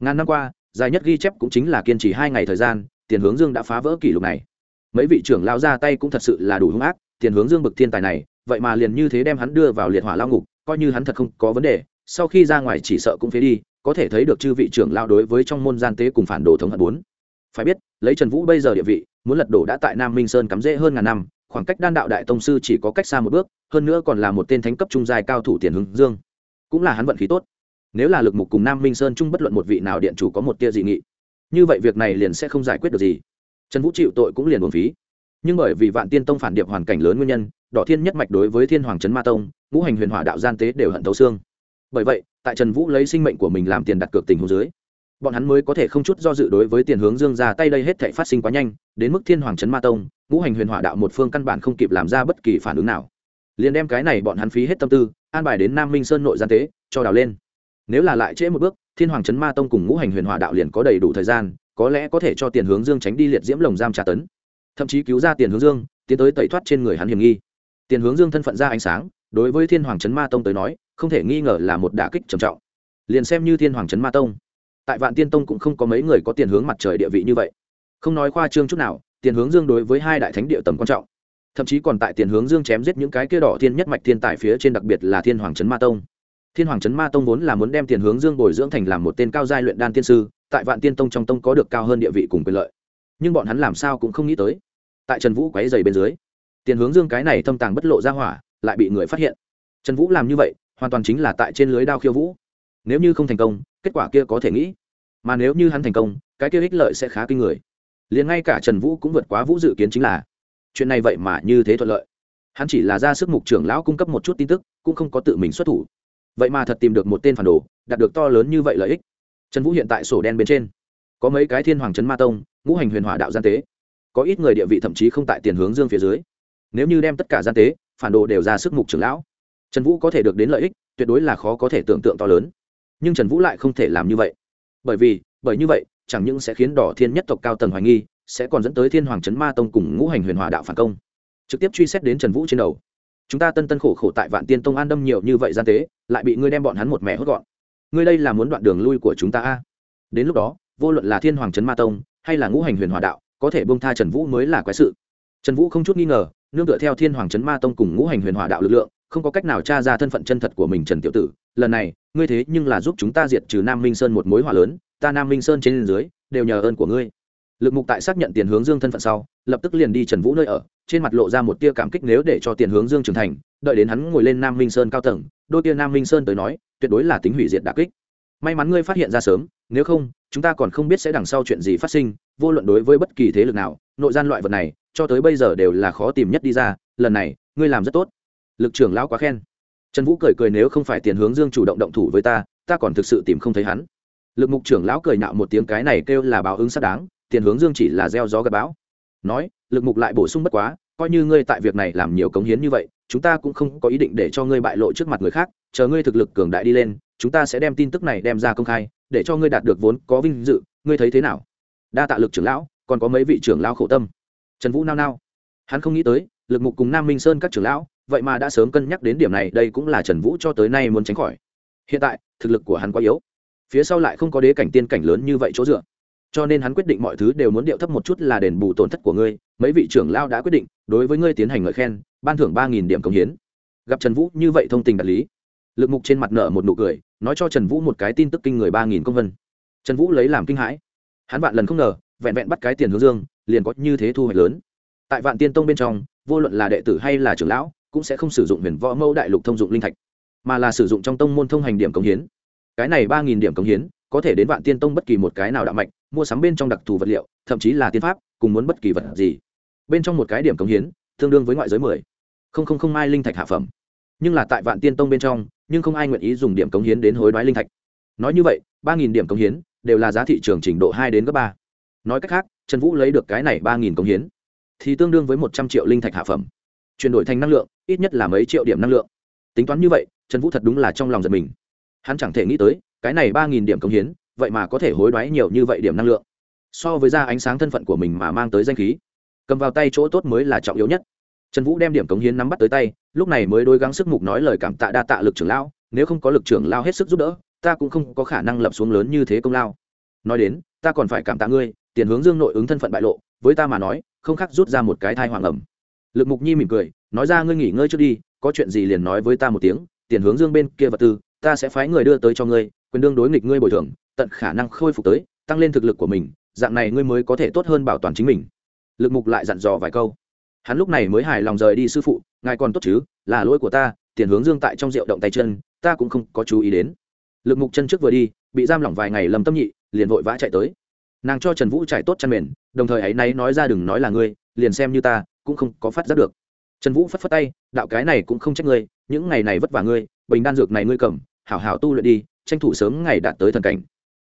Ngàn năm qua, dài nhất ghi chép cũng chính là kiên trì hai ngày thời gian, tiền hướng dương đã phá vỡ kỷ lục này mấy vị trưởng lao ra tay cũng thật sự là đủ hung ác, tiền hướng dương bực thiên tài này, vậy mà liền như thế đem hắn đưa vào liệt hỏa lao ngục, coi như hắn thật không có vấn đề, sau khi ra ngoài chỉ sợ cũng phế đi, có thể thấy được chư vị trưởng lao đối với trong môn gian tế cùng phản đồ thống hận bốn. Phải biết, lấy trần vũ bây giờ địa vị, muốn lật đổ đã tại nam minh sơn cắm rễ hơn ngàn năm, khoảng cách đan đạo đại tông sư chỉ có cách xa một bước, hơn nữa còn là một tên thánh cấp trung giai cao thủ tiền hướng dương. Cũng là hắn vận khí tốt. Nếu là lực mục cùng nam minh sơn chung bất luận một vị nào điện chủ có một tia dị nghị, như vậy việc này liền sẽ không giải quyết được gì trần vũ chịu tội cũng liền buồn phí. Nhưng bởi vì vạn tiên tông phản điệp hoàn cảnh lớn nguyên nhân, đỏ thiên nhất mạch đối với thiên hoàng trấn ma tông, ngũ hành huyền hỏa đạo gian tế đều hận thấu xương. Bởi vậy, tại trần vũ lấy sinh mệnh của mình làm tiền đặt cược tình hồ dưới, bọn hắn mới có thể không chút do dự đối với tiền hướng dương ra tay đây hết thể phát sinh quá nhanh, đến mức thiên hoàng trấn ma tông, ngũ hành huyền hỏa đạo một phương căn bản không kịp làm ra bất kỳ phản ứng nào. Liền đem cái này bọn hắn phí hết tâm tư, an bài đến nam minh sơn nội gian tế, cho đào lên. Nếu là lại trễ một bước, thiên hoàng trấn ma tông cùng ngũ hành huyền hỏa đạo liền có đầy đủ thời gian có lẽ có thể cho tiền hướng dương tránh đi liệt diễm lồng giam tra tấn. Thậm chí cứu ra tiền hướng dương, tiến tới tẩy thoát trên người hắn hiểm nghi. Tiền hướng dương thân phận ra ánh sáng, đối với thiên hoàng trấn ma tông tới nói, không thể nghi ngờ là một đả kích trầm trọng. Liền xem như thiên hoàng trấn ma tông, tại vạn tiên tông cũng không có mấy người có tiền hướng mặt trời địa vị như vậy. Không nói khoa trương chút nào, tiền hướng dương đối với hai đại thánh địa tầm quan trọng. Thậm chí còn tại tiền hướng dương chém giết những cái kia đỏ thiên nhất mạch thiên tài phía trên đặc biệt là thiên hoàng trấn ma tông. Thiên hoàng trấn ma tông vốn là muốn đem tiền hướng dương bồi dưỡng thành làm một tên cao giai luyện đan tiên sư tại vạn tiên tông trong tông có được cao hơn địa vị cùng quyền lợi. Nhưng bọn hắn làm sao cũng không nghĩ tới. Tại trần vũ quáy dày bên dưới, tiền hướng dương cái này thâm tàng bất lộ ra hỏa, lại bị người phát hiện. Trần vũ làm như vậy, hoàn toàn chính là tại trên lưới đao khiêu vũ. Nếu như không thành công, kết quả kia có thể nghĩ. Mà nếu như hắn thành công, cái kia ích lợi sẽ khá kinh người. Liền ngay cả trần vũ cũng vượt quá vũ dự kiến chính là, chuyện này vậy mà như thế thuận lợi. Hắn chỉ là ra sức mục trưởng lão cung cấp một chút tin tức, cũng không có tự mình xuất thủ. Vậy mà thật tìm được một tên phản đồ, đạt được to lớn như vậy lợi ích trần vũ hiện tại sổ đen bên trên. Có mấy cái thiên hoàng trấn ma tông, ngũ hành huyền hỏa đạo gian tế. Có ít người địa vị thậm chí không tại tiền hướng dương phía dưới. Nếu như đem tất cả gian tế, phản đồ đều ra sức mục trưởng lão, trần vũ có thể được đến lợi ích, tuyệt đối là khó có thể tưởng tượng to lớn. Nhưng trần vũ lại không thể làm như vậy. Bởi vì, bởi như vậy, chẳng những sẽ khiến đỏ thiên nhất tộc cao tầng hoài nghi, sẽ còn dẫn tới thiên hoàng trấn ma tông cùng ngũ hành huyền hòa đạo phản công. Trực tiếp truy xét đến trần vũ trên đầu. Chúng ta tân tân khổ khổ tại vạn tiên tông an đâm nhiều như vậy gian tế, lại bị ngươi đem bọn hắn một mẹ hốt gọn ngươi đây là muốn đoạn đường lui của chúng ta a? Đến lúc đó, vô luận là thiên hoàng trấn ma tông, hay là ngũ hành huyền hòa đạo, có thể bông tha trần vũ mới là quái sự. Trần vũ không chút nghi ngờ, nương tựa theo thiên hoàng trấn ma tông cùng ngũ hành huyền hòa đạo lực lượng, không có cách nào tra ra thân phận chân thật của mình trần tiểu tử. Lần này, ngươi thế nhưng là giúp chúng ta diệt trừ nam minh sơn một mối hỏa lớn, ta nam minh sơn trên dưới, đều nhờ ơn của ngươi. Lực mục tại xác nhận tiền hướng dương thân phận sau, lập tức liền đi trần vũ nơi ở, trên mặt lộ ra một tia cảm kích nếu để cho tiền hướng dương trưởng thành, đợi đến hắn ngồi lên nam minh sơn cao tầng, đôi tia nam minh sơn tới nói tuyệt đối là tính hủy diệt đà kích. May mắn ngươi phát hiện ra sớm, nếu không, chúng ta còn không biết sẽ đằng sau chuyện gì phát sinh, vô luận đối với bất kỳ thế lực nào, nội gian loại vật này, cho tới bây giờ đều là khó tìm nhất đi ra, lần này, ngươi làm rất tốt. Lực trưởng lão quá khen. Trần vũ cười cười nếu không phải tiền hướng dương chủ động động thủ với ta ta còn thực sự tìm không thấy hắn. Lực mục trưởng lão cười nạo một tiếng cái này kêu là báo ứng xác đáng, tiền hướng dương chỉ là gieo gió gặp bão. Nói, lực mục lại bổ sung bất quá, coi như ngươi tại việc này làm nhiều cống hiến như vậy chúng ta cũng không có ý định để cho ngươi bại lộ trước mặt người khác, chờ ngươi thực lực cường đại đi lên, chúng ta sẽ đem tin tức này đem ra công khai, để cho ngươi đạt được vốn có vinh dự, ngươi thấy thế nào? Đa tạ lực trưởng lão, còn có mấy vị trưởng lão khổ tâm. Trần vũ nao nao. Hắn không nghĩ tới, lực mục cùng nam minh sơn các trưởng lão, vậy mà đã sớm cân nhắc đến điểm này, đây cũng là trần vũ cho tới nay muốn tránh khỏi. Hiện tại, thực lực của hắn quá yếu. Phía sau lại không có đế cảnh tiên cảnh lớn như vậy chỗ dựa. Cho nên hắn quyết định mọi thứ đều muốn điệu thấp một chút là đền bù tổn thất của ngươi, mấy vị trưởng lao đã quyết định, đối với ngươi tiến hành ngợi khen ban thưởng ba nghìn điểm công hiến. Gặp trần vũ như vậy thông tình đạt lý. Lực mục trên mặt nợ một nụ cười, nói cho trần vũ một cái tin tức kinh người ba nghìn công vân. Trần vũ lấy làm kinh hãi. Hắn vạn lần không ngờ, vẹn vẹn bắt cái tiền hướng dương, liền có như thế thu hoạch lớn. Tại vạn tiên tông bên trong, vô luận là đệ tử hay là trưởng lão, cũng sẽ không sử dụng huyền võ mẫu đại lục thông dụng linh thạch, mà là sử dụng trong tông môn thông hành điểm công hiến. Cái này ba nghìn điểm công hiến, có thể đến vạn tiên tông bất kỳ một cái nào đạo mạnh mua sắm bên trong đặc thù vật liệu, thậm chí là tiên pháp, cùng muốn bất kỳ vật gì. Bên trong một cái điểm công hiến tương đương với ngoại giới mười. Không không không mai linh thạch hạ phẩm. Nhưng là tại vạn tiên tông bên trong, nhưng không ai nguyện ý dùng điểm cống hiến đến hối đoái linh thạch. Nói như vậy, ba nghìn điểm cống hiến đều là giá thị trường trình độ hai đến gấp ba. Nói cách khác, trần vũ lấy được cái này ba nghìn cống hiến thì tương đương với một trăm triệu linh thạch hạ phẩm. Chuyển đổi thành năng lượng, ít nhất là mấy triệu điểm năng lượng. Tính toán như vậy, trần vũ thật đúng là trong lòng giật mình. Hắn chẳng thể nghĩ tới, cái này ba nghìn điểm cống hiến, vậy mà có thể hối đoái nhiều như vậy điểm năng lượng. So với ra ánh sáng thân phận của mình mà mang tới danh khí cầm vào tay chỗ tốt mới là trọng yếu nhất. Trần vũ đem điểm cống hiến nắm bắt tới tay, lúc này mới đôi gắng sức mục nói lời cảm tạ đa tạ lực trưởng lao nếu không có lực trưởng lao hết sức giúp đỡ, ta cũng không có khả năng lập xuống lớn như thế công lao. Nói đến, ta còn phải cảm tạ ngươi, tiền hướng dương nội ứng thân phận bại lộ, với ta mà nói, không khác rút ra một cái thai hoàng ẩm. Lực mục nhi mỉm cười, nói ra ngươi nghỉ ngơi trước đi, có chuyện gì liền nói với ta một tiếng, tiền hướng dương bên kia vật tư, ta sẽ phái người đưa tới cho ngươi, quyền đương đối nghịch ngươi bồi thường, tận khả năng khôi phục tới, tăng lên thực lực của mình, dạng này ngươi mới có thể tốt hơn bảo toàn chính mình lực mục lại dặn dò vài câu. Hắn lúc này mới hài lòng rời đi sư phụ, ngài còn tốt chứ, là lỗi của ta, tiền hướng dương tại trong rượu động tay chân, ta cũng không có chú ý đến. Lực mục chân trước vừa đi, bị giam lỏng vài ngày lầm tâm nhị, liền vội vã chạy tới. Nàng cho trần vũ chạy tốt chăn mền, đồng thời ấy nay nói ra đừng nói là ngươi, liền xem như ta, cũng không có phát giác được. Trần vũ phất phất tay, đạo cái này cũng không trách ngươi, những ngày này vất vả ngươi, bình đan dược này ngươi cầm, hảo hảo tu luyện đi, tranh thủ sớm ngày đạt tới thần cảnh.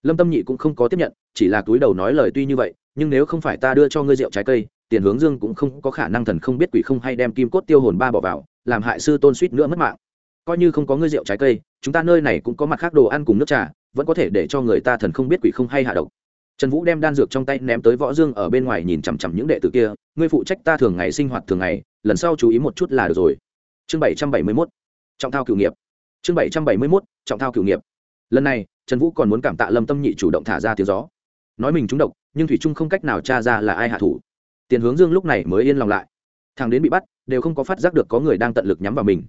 Lâm tâm nhị cũng không có tiếp nhận, chỉ là túi đầu nói lời tuy như vậy nhưng nếu không phải ta đưa cho ngươi rượu trái cây, tiền hướng dương cũng không có khả năng thần không biết quỷ không hay đem kim cốt tiêu hồn ba bỏ vào, làm hại sư tôn suýt nữa mất mạng. Coi như không có ngươi rượu trái cây, chúng ta nơi này cũng có mặt khác đồ ăn cùng nước trà, vẫn có thể để cho người ta thần không biết quỷ không hay hạ độc. Trần vũ đem đan dược trong tay ném tới võ dương ở bên ngoài nhìn chằm chằm những đệ tử kia, ngươi phụ trách ta thường ngày sinh hoạt thường ngày, lần sau chú ý một chút là được rồi. Chương bảy trăm bảy mươi mốt, trọng thao cựu nghiệp. Chương bảy trăm bảy mươi mốt, trọng thao cựu nghiệp. Lần này, trần vũ còn muốn cảm tạ lâm tâm nhị chủ động thả ra tiếng gió nói mình trúng độc, nhưng thủy trung không cách nào tra ra là ai hạ thủ. Tiền hướng dương lúc này mới yên lòng lại. Thằng đến bị bắt, đều không có phát giác được có người đang tận lực nhắm vào mình.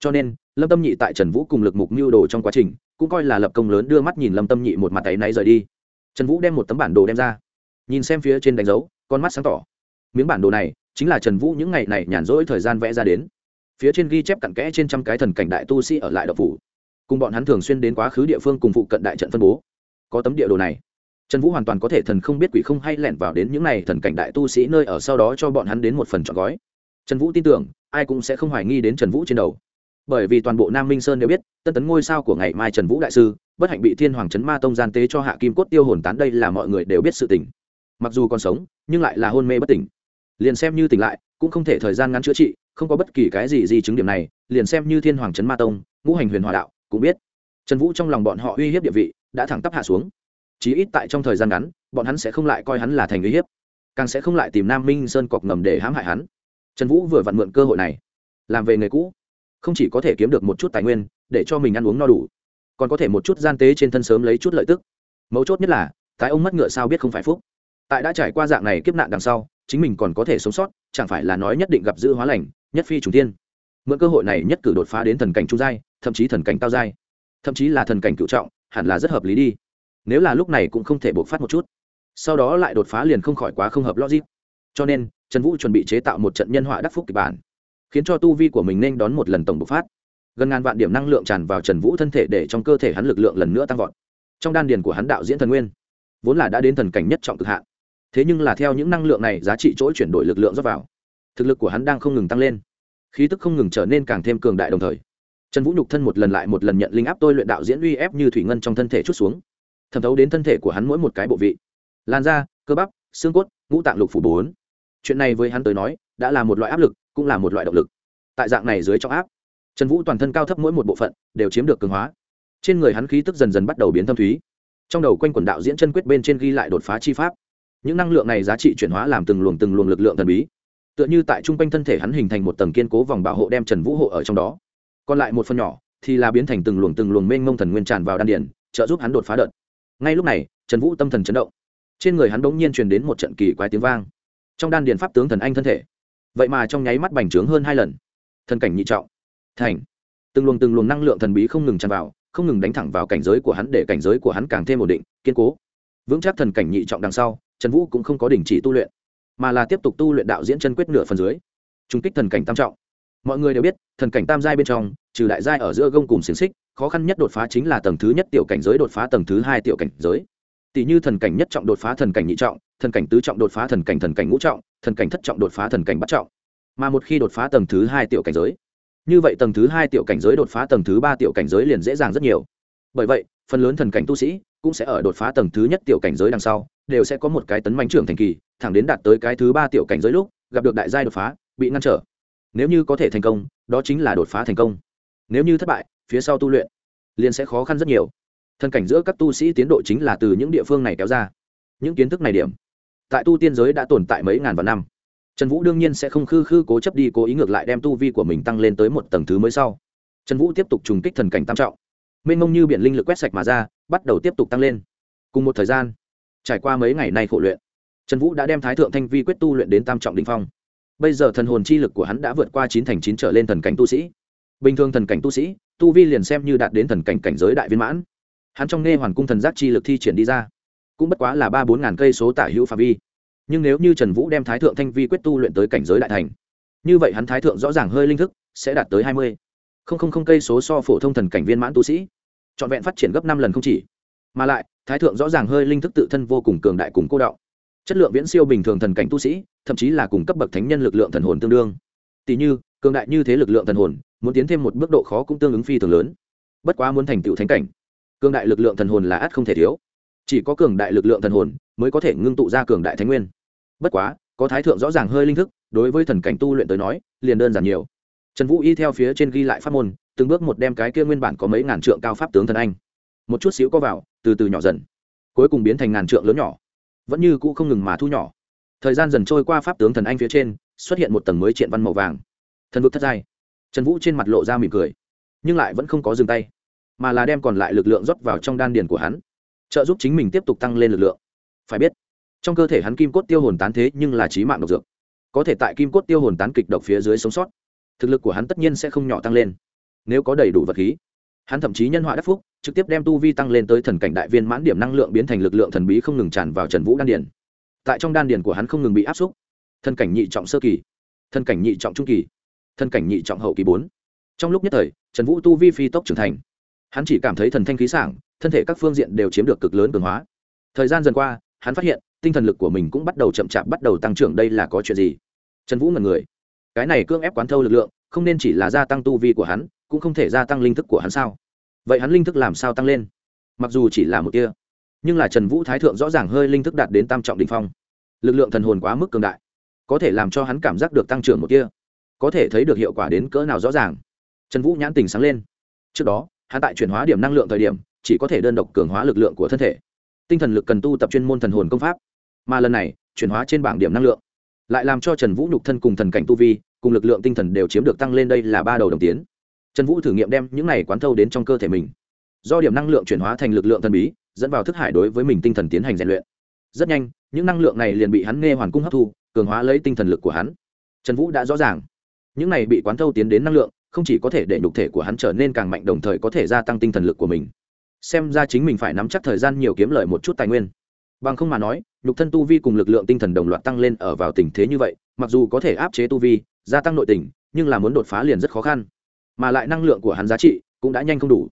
Cho nên, lâm tâm nhị tại trần vũ cùng lực mục mưu đồ trong quá trình, cũng coi là lập công lớn đưa mắt nhìn lâm tâm nhị một mặt tay náy rời đi. Trần vũ đem một tấm bản đồ đem ra. Nhìn xem phía trên đánh dấu, con mắt sáng tỏ. Miếng bản đồ này, chính là trần vũ những ngày này nhàn rỗi thời gian vẽ ra đến. Phía trên ghi chép cặn kẽ trên trăm cái thần cảnh đại tu sĩ ở lại đậu phủ. Cùng bọn hắn thường xuyên đến quá khứ địa phương cùng phụ cận đại trận phân bố. Có tấm địa đồ này trần vũ hoàn toàn có thể thần không biết quỷ không hay lẻn vào đến những n à y thần cảnh đại tu sĩ nơi ở sau đó cho bọn hắn đến một phần trọn gói. Trần vũ tin tưởng, ai cũng sẽ không hoài nghi đến trần vũ trên đầu. Bởi vì toàn bộ nam minh sơn đều biết, tân tấn ngôi sao của ngày mai trần vũ đại sư, bất hạnh bị thiên hoàng trấn ma tông gian tế cho hạ kim cốt tiêu hồn tán đây là mọi người đều biết sự tình. Mặc dù còn sống, nhưng lại là hôn mê bất tỉnh. Liền xem như tỉnh lại, cũng không thể thời gian ngắn chữa trị, không có bất kỳ cái gì di chứng điểm này, liền xem như thiên hoàng trấn ma tông, ngũ hành huyền hòa đạo, cũng biết. Trần vũ trong lòng bọn họ uy hiếp địa vị, đã thẳng tắp hạ xuống chí ít tại trong thời gian ngắn, bọn hắn sẽ không lại coi hắn là thành uy hiếp, càng sẽ không lại tìm nam minh sơn cọc ngầm để hãm hại hắn. Trần vũ vừa vặn mượn cơ hội này, làm về người cũ, không chỉ có thể kiếm được một chút tài nguyên, để cho mình ăn uống no đủ, còn có thể một chút gian tế trên thân sớm lấy chút lợi tức. Mấu chốt nhất là tái ông mất ngựa sao biết không phải phúc. Tại đã trải qua dạng này kiếp nạn đằng sau, chính mình còn có thể sống sót, chẳng phải là nói nhất định gặp dữ hóa lành, nhất phi trùng tiên mượn cơ hội này nhất cử đột phá đến thần cảnh trung giai, thậm chí thần cảnh cao giai. Thậm chí là thần cảnh cựu trọng, hẳn là rất hợp lý đi nếu là lúc này cũng không thể bộc phát một chút. Sau đó lại đột phá liền không khỏi quá không hợp logic. Cho nên, trần vũ chuẩn bị chế tạo một trận nhân họa đắc phúc kịch bản, khiến cho tu vi của mình nên đón một lần tổng bộc phát. Gần ngàn vạn điểm năng lượng tràn vào trần vũ thân thể để trong cơ thể hắn lực lượng lần nữa tăng vọt. Trong đan điền của hắn đạo diễn thần nguyên, vốn là đã đến thần cảnh nhất trọng cực hạn. Thế nhưng là theo những năng lượng này, giá trị chỗ chuyển đổi lực lượng rót vào, thực lực của hắn đang không ngừng tăng lên. Khí tức không ngừng trở nên càng thêm cường đại đồng thời. Trần vũ nhục thân một lần lại một lần nhận linh áp tôi luyện đạo diễn uy ép như thủy ngân trong thân thể chút xuống thẩm thấu đến thân thể của hắn mỗi một cái bộ vị. Lan da, cơ bắp, xương cốt, ngũ tạng lục phủ bốn. Chuyện này với hắn tới nói, đã là một loại áp lực, cũng là một loại động lực. Tại dạng này dưới trọng áp, trần vũ toàn thân cao thấp mỗi một bộ phận đều chiếm được cường hóa. Trên người hắn khí tức dần dần bắt đầu biến thâm thúy. Trong đầu quanh quần đạo diễn chân quyết bên trên ghi lại đột phá chi pháp. Những năng lượng này giá trị chuyển hóa làm từng luồng từng luồng lực lượng thần bí. Tựa như tại trung quanh thân thể hắn hình thành một tầng kiên cố vòng bảo hộ đem trần vũ hộ ở trong đó. Còn lại một phần nhỏ thì là biến thành từng luồng từng luồng mênh mông thần nguyên tràn vào đan điển trợ giúp hắn đột phá đợt ngay lúc này, trần vũ tâm thần chấn động. Trên người hắn bỗng nhiên truyền đến một trận kỳ quái tiếng vang. Trong đan điền pháp tướng thần anh thân thể. Vậy mà trong nháy mắt bành trướng hơn hai lần. Thần cảnh nhị trọng. Thành. Từng luồng từng luồng năng lượng thần bí không ngừng tràn vào, không ngừng đánh thẳng vào cảnh giới của hắn để cảnh giới của hắn càng thêm ổn định, kiên cố. Vững chắc thần cảnh nhị trọng đằng sau, trần vũ cũng không có đình chỉ tu luyện, mà là tiếp tục tu luyện đạo diễn chân quyết nửa phần dưới. Trung kích thần cảnh tam trọng mọi người đều biết, thần cảnh tam giai bên trong, trừ đại giai ở giữa gông cùng xiềng xích, khó khăn nhất đột phá chính là tầng thứ nhất tiểu cảnh giới đột phá tầng thứ hai tiểu cảnh giới. Tỷ như thần cảnh nhất trọng đột phá thần cảnh nhị trọng, thần cảnh tứ trọng đột phá thần cảnh thần cảnh ngũ trọng, thần cảnh thất trọng đột phá thần cảnh bắt trọng. Mà một khi đột phá tầng thứ hai tiểu cảnh giới, như vậy tầng thứ hai tiểu cảnh giới đột phá tầng thứ ba tiểu cảnh giới liền dễ dàng rất nhiều. Bởi vậy, phần lớn thần cảnh tu sĩ cũng sẽ ở đột phá tầng thứ nhất tiểu cảnh giới đằng sau, đều sẽ có một cái tấn mạnh trưởng thành kỳ, thẳng đến đạt tới cái thứ ba tiểu cảnh giới lúc, gặp được đại giai đột phá, bị ngăn trở nếu như có thể thành công, đó chính là đột phá thành công. Nếu như thất bại, phía sau tu luyện liền sẽ khó khăn rất nhiều. Thần cảnh giữa các tu sĩ tiến độ chính là từ những địa phương này kéo ra. Những kiến thức này điểm, tại tu tiên giới đã tồn tại mấy ngàn vạn năm. Trần vũ đương nhiên sẽ không khư khư cố chấp đi cố ý ngược lại đem tu vi của mình tăng lên tới một tầng thứ mới sau. Trần vũ tiếp tục trùng kích thần cảnh tam trọng. Mênh mông như biển linh lực quét sạch mà ra, bắt đầu tiếp tục tăng lên. Cùng một thời gian, trải qua mấy ngày nay khổ luyện, trần vũ đã đem thái thượng thanh vi quyết tu luyện đến tam trọng đ ỉ n h phong bây giờ thần hồn chi lực của hắn đã vượt qua chín thành chín trở lên thần cảnh tu sĩ. Bình thường thần cảnh tu sĩ, tu vi liền xem như đạt đến thần cảnh cảnh giới đại viên mãn. Hắn trong nghe hoàn cung thần giác chi lực thi triển đi ra, cũng bất quá là ba bốn ngàn cây số tả hữu phạm vi. Nhưng nếu như trần vũ đem thái thượng thanh vi quyết tu luyện tới cảnh giới đại thành, như vậy hắn thái thượng rõ ràng hơi linh thức, sẽ đạt tới hai mươi. Không không không cây số so phổ thông thần cảnh viên mãn tu sĩ, trọn vẹn phát triển gấp năm lần không chỉ. Mà lại, thái thượng rõ ràng hơi linh thức tự thân vô cùng cường đại cùng cô đạo chất lượng viễn siêu bình thường thần cảnh tu sĩ, thậm chí là cùng cấp bậc thánh nhân lực lượng thần hồn tương đương. Tỷ như, cường đại như thế lực lượng thần hồn, muốn tiến thêm một bước độ khó cũng tương ứng phi thường lớn. Bất quá muốn thành tựu thánh cảnh, cường đại lực lượng thần hồn là ắt không thể thiếu. Chỉ có cường đại lực lượng thần hồn mới có thể ngưng tụ ra cường đại thánh nguyên. Bất quá, có thái thượng rõ ràng hơi linh thức, đối với thần cảnh tu luyện tới nói, liền đơn giản nhiều. Trần vũ y theo phía trên ghi lại pháp môn, từng bước một đem cái kia nguyên bản có mấy ngàn trượng cao pháp tướng thần anh. Một chút xíu có vào, từ từ nhỏ dần, cuối cùng biến thành ngàn trượng lớn nhỏ vẫn như cũ không ngừng mà thu nhỏ. Thời gian dần trôi qua, pháp tướng thần anh phía trên xuất hiện một tầng mới triện văn màu vàng. Thần vực thất giai. Trần vũ trên mặt lộ ra mỉm cười, nhưng lại vẫn không có dừng tay, mà là đem còn lại lực lượng rót vào trong đan điền của hắn, trợ giúp chính mình tiếp tục tăng lên lực lượng. Phải biết, trong cơ thể hắn kim cốt tiêu hồn tán thế nhưng là trí mạng độc dược. Có thể tại kim cốt tiêu hồn tán kịch độc phía dưới sống sót, thực lực của hắn tất nhiên sẽ không nhỏ tăng lên, nếu có đầy đủ vật khí hắn thậm chí nhân họa đắc phúc, trực tiếp đem tu vi tăng lên tới thần cảnh đại viên mãn điểm năng lượng biến thành lực lượng thần bí không ngừng tràn vào trần vũ đan điền. Tại trong đan điền của hắn không ngừng bị áp xúc. Thần cảnh nhị trọng sơ kỳ, thần cảnh nhị trọng trung kỳ, thần cảnh nhị trọng hậu kỳ bốn. Trong lúc nhất thời, trần vũ tu vi phi tốc trưởng thành. Hắn chỉ cảm thấy thần thanh khí sảng, thân thể các phương diện đều chiếm được cực lớn cường hóa. Thời gian dần qua, hắn phát hiện, tinh thần lực của mình cũng bắt đầu chậm chạp bắt đầu tăng trưởng, đây là có chuyện gì? Trần vũ ngần người. Cái này cưỡng ép quán thâu lực lượng, không nên chỉ là gia tăng tu vi của hắn cũng không thể gia tăng linh thức của hắn sao? Vậy hắn linh thức làm sao tăng lên? Mặc dù chỉ là một tia, nhưng là trần vũ thái thượng rõ ràng hơi linh thức đạt đến tam trọng đình phong. Lực lượng thần hồn quá mức cường đại, có thể làm cho hắn cảm giác được tăng trưởng một tia, có thể thấy được hiệu quả đến cỡ nào rõ ràng. Trần vũ nhãn tình sáng lên. Trước đó, hắn tại chuyển hóa điểm năng lượng thời điểm, chỉ có thể đơn độc cường hóa lực lượng của thân thể. Tinh thần lực cần tu tập chuyên môn thần hồn công pháp. Mà lần này, chuyển hóa trên bảng điểm năng lượng, lại làm cho trần vũ nhục thân cùng thần cảnh tu vi, cùng lực lượng tinh thần đều chiếm được tăng lên đây là ba đầu đồng tiến trần vũ thử nghiệm đem những này quán thâu đến trong cơ thể mình. Do điểm năng lượng chuyển hóa thành lực lượng thần bí, dẫn vào thức hải đối với mình tinh thần tiến hành rèn luyện. Rất nhanh, những năng lượng này liền bị hắn nghe hoàn cung hấp thu, cường hóa lấy tinh thần lực của hắn. Trần vũ đã rõ ràng, những này bị quán thâu tiến đến năng lượng, không chỉ có thể để nhục thể của hắn trở nên càng mạnh, đồng thời có thể gia tăng tinh thần lực của mình. Xem ra chính mình phải nắm chắc thời gian nhiều kiếm lợi một chút tài nguyên. Bằng không mà nói, nhục thân tu vi cùng lực lượng tinh thần đồng loạt tăng lên ở vào tình thế như vậy, mặc dù có thể áp chế tu vi, gia tăng nội tình, nhưng là muốn đột phá liền rất khó khăn mà lại năng lượng của hắn giá trị cũng đã nhanh không đủ.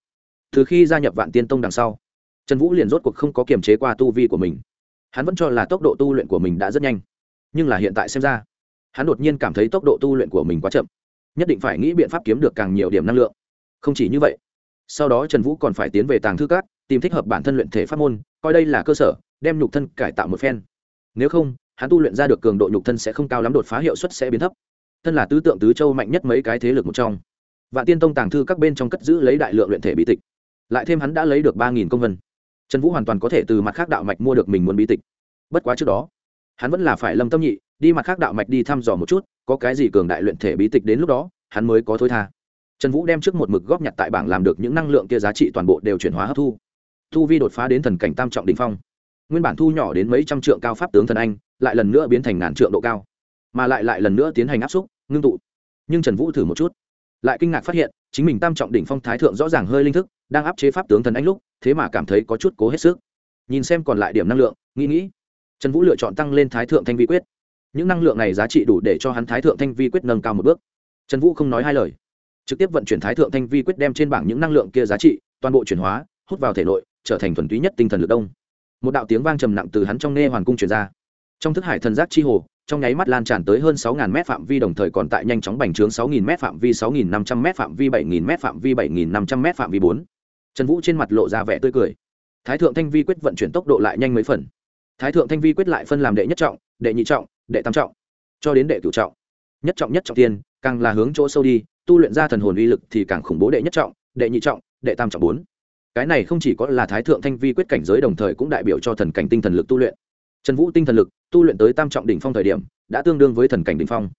Từ khi gia nhập vạn tiên tông đằng sau, trần vũ liền rốt cuộc không có kiềm chế qua tu vi của mình. Hắn vẫn cho là tốc độ tu luyện của mình đã rất nhanh. Nhưng là hiện tại xem ra, hắn đột nhiên cảm thấy tốc độ tu luyện của mình quá chậm. Nhất định phải nghĩ biện pháp kiếm được càng nhiều điểm năng lượng. Không chỉ như vậy, sau đó trần vũ còn phải tiến về tàng thư cát tìm thích hợp bản thân luyện thể pháp môn, coi đây là cơ sở, đem nhục thân cải tạo một phen. Nếu không, hắn tu luyện ra được cường độ nhục thân sẽ không cao lắm, đột phá hiệu suất sẽ biến thấp. Thân là tứ tượng tứ châu mạnh nhất mấy cái thế lực một trong vạn tiên tông tàng thư các bên trong cất giữ lấy đại lượng luyện thể bí tịch. Lại thêm hắn đã lấy được ba nghìn công vân. Trần vũ hoàn toàn có thể từ mặt khác đạo mạch mua được mình muốn bí tịch. Bất quá trước đó, hắn vẫn là phải lâm tâm nhị, đi mặt khác đạo mạch đi thăm dò một chút, có cái gì cường đại luyện thể bí tịch đến lúc đó, hắn mới có thôi tha. Trần vũ đem trước một mực góp nhặt tại bảng làm được những năng lượng kia giá trị toàn bộ đều chuyển hóa hấp thu. Thu vi đột phá đến thần cảnh tam trọng đình phong. Nguyên bản thu nhỏ đến mấy trăm trượng cao pháp tướng thần anh, lại lần nữa biến thành ngàn trượng độ cao. Mà lại lại lần nữa tiến hành áp xúc, ngưng tụ. Nhưng trần vũ thử một chút lại kinh ngạc phát hiện, chính mình tam trọng đỉnh phong thái thượng rõ ràng hơi linh thức, đang áp chế pháp tướng thần anh lúc, thế mà cảm thấy có chút cố hết sức. Nhìn xem còn lại điểm năng lượng, nghĩ nghĩ. Trần vũ lựa chọn tăng lên thái thượng thanh vi quyết. Những năng lượng này giá trị đủ để cho hắn thái thượng thanh vi quyết nâng cao một bước. Trần vũ không nói hai lời. Trực tiếp vận chuyển thái thượng thanh vi quyết đem trên bảng những năng lượng kia giá trị, toàn bộ chuyển hóa, hút vào thể nội, trở thành thuần túy nhất tinh thần lực đông. Một đạo tiếng vang trầm nặng từ hắn trong nê hoàn cung truyền ra. Trong thức hải thần giác chi hồ trong nháy mắt lan tràn tới hơn 6.000 phạm vi đồng thời còn tại nhanh chóng bành trướng 6.000 phạm vi 6.500 phạm vi 7.000 phạm vi 7.500 phạm vi 4. Trần Vũ trên mặt lộ ra vẻ tươi cười. Thái thượng thanh vi quyết vận chuyển tốc độ lại nhanh mấy phần. Thái thượng thanh vi quyết lại phân làm đệ nhất trọng, đệ nhị trọng, đệ tam trọng, cho đến đệ cửu trọng. Nhất trọng nhất trọng tiên, càng là hướng chỗ sâu đi, tu luyện ra thần hồn uy lực thì càng khủng bố đệ nhất trọng, đệ nhị trọng, đệ tam trọng bốn. Cái này không chỉ có là thái thượng thanh vi quyết cảnh giới đồng thời cũng đại biểu cho thần cảnh tinh thần lực tu luyện trần vũ tinh thần lực, tu luyện tới tam trọng đỉnh phong thời điểm, đã tương đương với thần cảnh đỉnh phong.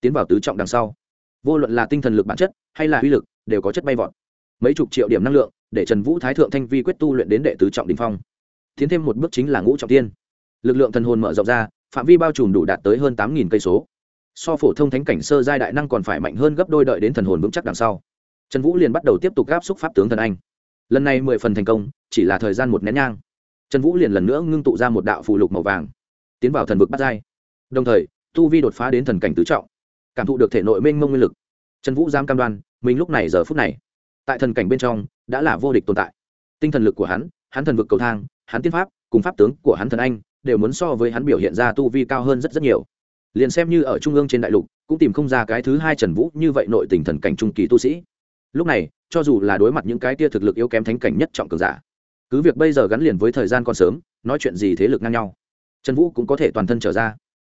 Tiến vào tứ trọng đằng sau, vô luận là tinh thần lực bản chất hay là uy lực, đều có chất bay vọt. Mấy chục triệu điểm năng lượng để trần vũ thái thượng thanh vi quyết tu luyện đến đệ tứ trọng đỉnh phong. Tiến thêm một bước chính là ngũ trọng tiên. Lực lượng thần hồn mở rộng ra, phạm vi bao trùm đủ đạt tới hơn tám nghìn cây số. So phổ thông thánh cảnh sơ giai đại năng còn phải mạnh hơn gấp đôi đợi đến thần hồn vững chắc đằng sau. Trần vũ liền bắt đầu tiếp tục gáp xúc pháp tướng thần anh. Lần này mười phần thành công, chỉ là thời gian một nén nhang trần vũ liền lần nữa ngưng tụ ra một đạo phù lục màu vàng, tiến vào thần vực bắt giai. Đồng thời, tu vi đột phá đến thần cảnh tứ trọng, cảm thụ được thể nội mênh mông nguyên lực. Trần vũ dám cam đoan, mình lúc này giờ phút này, tại thần cảnh bên trong, đã là vô địch tồn tại. Tinh thần lực của hắn hắn thần vực cầu thang, hắn tiên pháp, cùng pháp tướng của hắn thần anh, đều muốn so với hắn biểu hiện ra tu vi cao hơn rất rất nhiều. Liền xem như ở trung ương trên đại lục, cũng tìm không ra cái thứ hai trần vũ như vậy nội tình thần cảnh trung kỳ tu sĩ. Lúc này, cho dù là đối mặt những cái tia thực lực yếu kém thánh cảnh nhất trọng cường giả cứ việc bây giờ gắn liền với thời gian còn sớm, nói chuyện gì thế lực ngang nhau. Trần vũ cũng có thể toàn thân trở ra.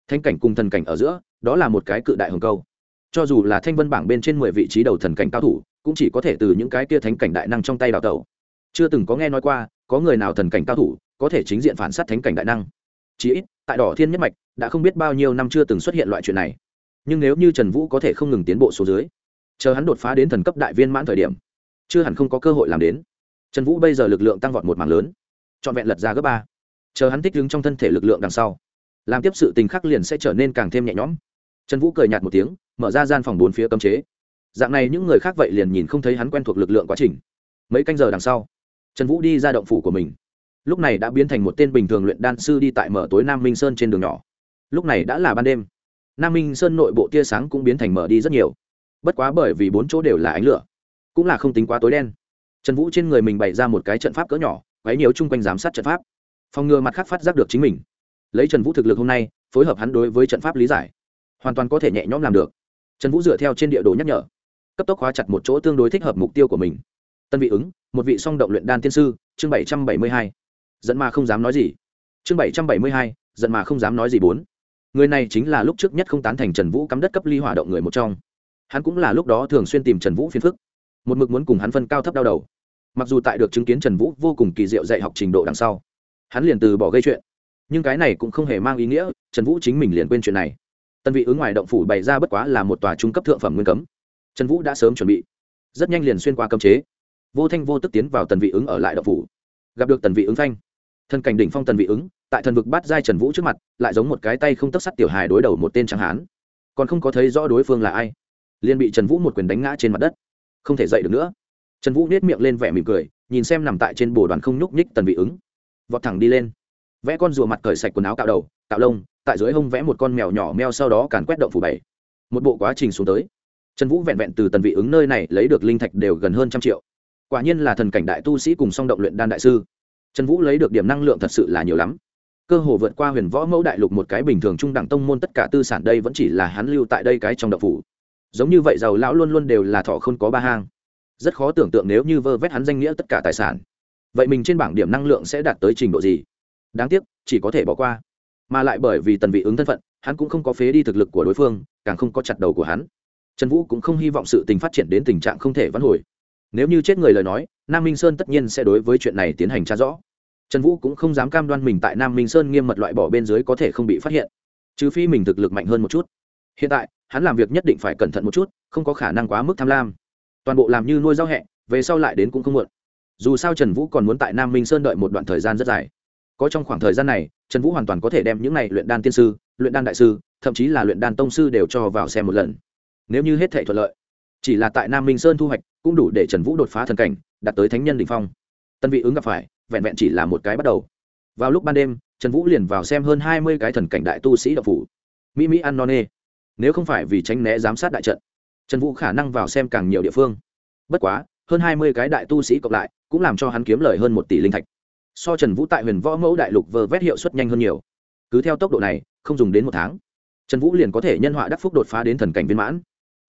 Thanh cảnh cùng thần cảnh ở giữa, đó là một cái cự đại hồng câu. Cho dù là thanh vân bảng bên trên mười vị trí đầu thần cảnh cao thủ, cũng chỉ có thể từ những cái kia thánh cảnh đại năng trong tay đào tẩu. Chưa từng có nghe nói qua, có người nào thần cảnh cao thủ có thể chính diện phản s á t thánh cảnh đại năng. Chí ít, tại đỏ thiên nhất mạch, đã không biết bao nhiêu năm chưa từng xuất hiện loại chuyện này. Nhưng nếu như trần vũ có thể không ngừng tiến bộ số dưới, chờ hắn đột phá đến thần cấp đại viên mãn thời điểm, chưa hẳn không có cơ hội làm đến trần vũ bây giờ lực lượng tăng vọt một mảng lớn. Trọn vẹn lật ra gấp ba. Chờ hắn thích đứng trong thân thể lực lượng đằng sau, làm tiếp sự tình khắc liền sẽ trở nên càng thêm nhẹ nhõm. Trần vũ cười nhạt một tiếng, mở ra gian phòng bốn phía cấm chế. Dạng này những người khác vậy liền nhìn không thấy hắn quen thuộc lực lượng quá trình. Mấy canh giờ đằng sau, trần vũ đi ra động phủ của mình. Lúc này đã biến thành một tên bình thường luyện đan sư đi tại mở tối nam minh sơn trên đường nhỏ. Lúc này đã là ban đêm. Nam minh sơn nội bộ tia sáng cũng biến thành mở đi rất nhiều. Bất quá bởi vì bốn chỗ đều là ánh lửa, cũng là không tính quá tối đen trần vũ trên người mình bày ra một cái trận pháp cỡ nhỏ, quấy nhiều chung quanh giám sát trận pháp. Phòng ngừa mặt khác phát giác được chính mình. Lấy trần vũ thực lực hôm nay, phối hợp hắn đối với trận pháp lý giải, hoàn toàn có thể nhẹ nhõm làm được. Trần vũ dựa theo trên địa đồ nhắc nhở, cấp tốc hóa chặt một chỗ tương đối thích hợp mục tiêu của mình. Tân vị ứng, một vị song động luyện đan tiên sư, chương bảy trăm bảy mươi hai. Dẫn mà không dám nói gì. Chương bảy trăm bảy mươi hai dẫn mà không dám nói gì bốn. Người này chính là lúc trước nhất không tán thành trần vũ cắm đất cấp ly hỏa động người một trong. Hắn cũng là lúc đó thường xuyên tìm trần vũ phiền phức một mực muốn cùng hắn phân cao thấp đau đầu. Mặc dù tại được chứng kiến trần vũ vô cùng kỳ diệu dạy học trình độ đằng sau, hắn liền từ bỏ gây chuyện. Nhưng cái này cũng không hề mang ý nghĩa, trần vũ chính mình liền quên chuyện này. Tân vị ứng ngoài động phủ bày ra bất quá là một tòa trung cấp thượng phẩm nguyên cấm. Trần vũ đã sớm chuẩn bị, rất nhanh liền xuyên qua cấm chế. Vô thanh vô tức tiến vào tần vị ứng ở lại động phủ. Gặp được tần vị ứng thanh thân cảnh đỉnh phong tần vị ứng, tại thần vực bắt giai trần vũ trước mặt, lại giống một cái tay không tấc sắt tiểu hài đối đầu một tên tráng hán. Còn không có thấy rõ đối phương là ai, liền bị trần vũ một quyền đánh ngã trên mặt đất không thể dậy được nữa. Trần vũ nết miệng lên vẻ mỉm cười, nhìn xem nằm tại trên bồ đoàn không nhúc nhích tần vị ứng. Vọt thẳng đi lên. Vẽ con rùa mặt cởi sạch quần áo cạo đầu, cạo lông, tại dưới hông vẽ một con mèo nhỏ meo sau đó càn quét động phủ bảy. Một bộ quá trình xuống tới. Trần vũ vẹn vẹn từ tần vị ứng nơi này lấy được linh thạch đều gần hơn trăm triệu. Quả nhiên là thần cảnh đại tu sĩ cùng song động luyện đan đại sư. Trần vũ lấy được điểm năng lượng thật sự là nhiều lắm. Cơ hồ vượt qua huyền võ mẫu đại lục một cái bình thường trung đẳng tông môn tất cả tư sản đây vẫn chỉ là hắn lưu tại đây cái trong đậu phủ giống như vậy giàu lão luôn luôn đều là thọ không có ba hang. Rất khó tưởng tượng nếu như vơ vét hắn danh nghĩa tất cả tài sản. Vậy mình trên bảng điểm năng lượng sẽ đạt tới trình độ gì? Đáng tiếc, chỉ có thể bỏ qua. Mà lại bởi vì tần vị ứng thân phận, hắn cũng không có phế đi thực lực của đối phương, càng không có chặt đầu của hắn. Trần vũ cũng không hy vọng sự tình phát triển đến tình trạng không thể vãn hồi. Nếu như chết người lời nói, nam minh sơn tất nhiên sẽ đối với chuyện này tiến hành tra rõ. Trần vũ cũng không dám cam đoan mình tại nam minh sơn nghiêm mật loại bỏ bên dưới có thể không bị phát hiện, trừ phi mình thực lực mạnh hơn một chút. Hiện tại hắn làm việc nhất định phải cẩn thận một chút, không có khả năng quá mức tham lam. Toàn bộ làm như nuôi rau hẹ, về sau lại đến cũng không muộn. Dù sao trần vũ còn muốn tại nam minh sơn đợi một đoạn thời gian rất dài. Có trong khoảng thời gian này, trần vũ hoàn toàn có thể đem những này luyện đan tiên sư, luyện đan đại sư, thậm chí là luyện đan tông sư đều cho vào xem một lần. Nếu như hết thể thuận lợi, chỉ là tại nam minh sơn thu hoạch cũng đủ để trần vũ đột phá thần cảnh, đạt tới thánh nhân đ ỉ n h phong. Tân vị ứng gặp phải, vẹn vẹn chỉ là một cái bắt đầu. Vào lúc ban đêm, trần vũ liền vào xem hơn hai mươi cái thần cảnh đại tu sĩ đậu phủ. Mỹ mỹ ăn no nê nếu không phải vì tránh né giám sát đại trận, trần vũ khả năng vào xem càng nhiều địa phương. Bất quá, hơn hai mươi cái đại tu sĩ cộng lại cũng làm cho hắn kiếm lời hơn một tỷ linh thạch. So trần vũ tại huyền võ mẫu đại lục vơ vét hiệu suất nhanh hơn nhiều. Cứ theo tốc độ này, không dùng đến một tháng, trần vũ liền có thể nhân họa đắc phúc đột phá đến thần cảnh viên mãn.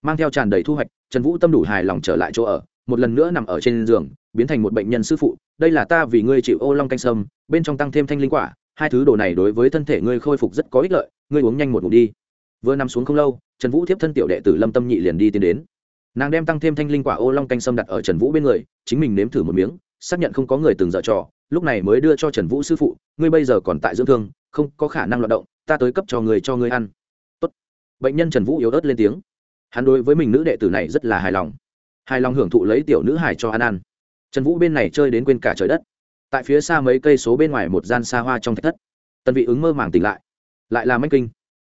Mang theo tràn đầy thu hoạch, trần vũ tâm đủ hài lòng trở lại chỗ ở, một lần nữa nằm ở trên giường, biến thành một bệnh nhân sư phụ, đây là ta vì ngươi chịu ô long canh sâm, bên trong tăng thêm thanh linh quả, hai thứ đồ này đối với thân thể ngươi khôi phục rất có ích lợi, ngươi uống nhanh một ngụm đi vừa nằm xuống không lâu, trần vũ tiếp thân tiểu đệ tử lâm tâm nhị liền đi tiến đến. Nàng đem tăng thêm thanh linh quả ô long canh sâm đặt ở trần vũ bên người, chính mình nếm thử một miếng, xác nhận không có người từng dở trò, lúc này mới đưa cho trần vũ sư phụ, ngươi bây giờ còn tại dưỡng thương, không có khả năng loạt động, ta tới cấp cho người cho ngươi ăn. Tốt. bệnh nhân trần vũ yếu ớt lên tiếng. Hắn đối với mình nữ đệ tử này rất là hài lòng. Hài lòng hưởng thụ lấy tiểu nữ hải cho ăn ăn. Trần vũ bên này chơi đến quên cả trời đất. Tại phía xa mấy cây số bên ngoài một gian xa hoa trong thạch thất. Tần vị ứng mơ màng tỉnh lại. Lại là mách kinh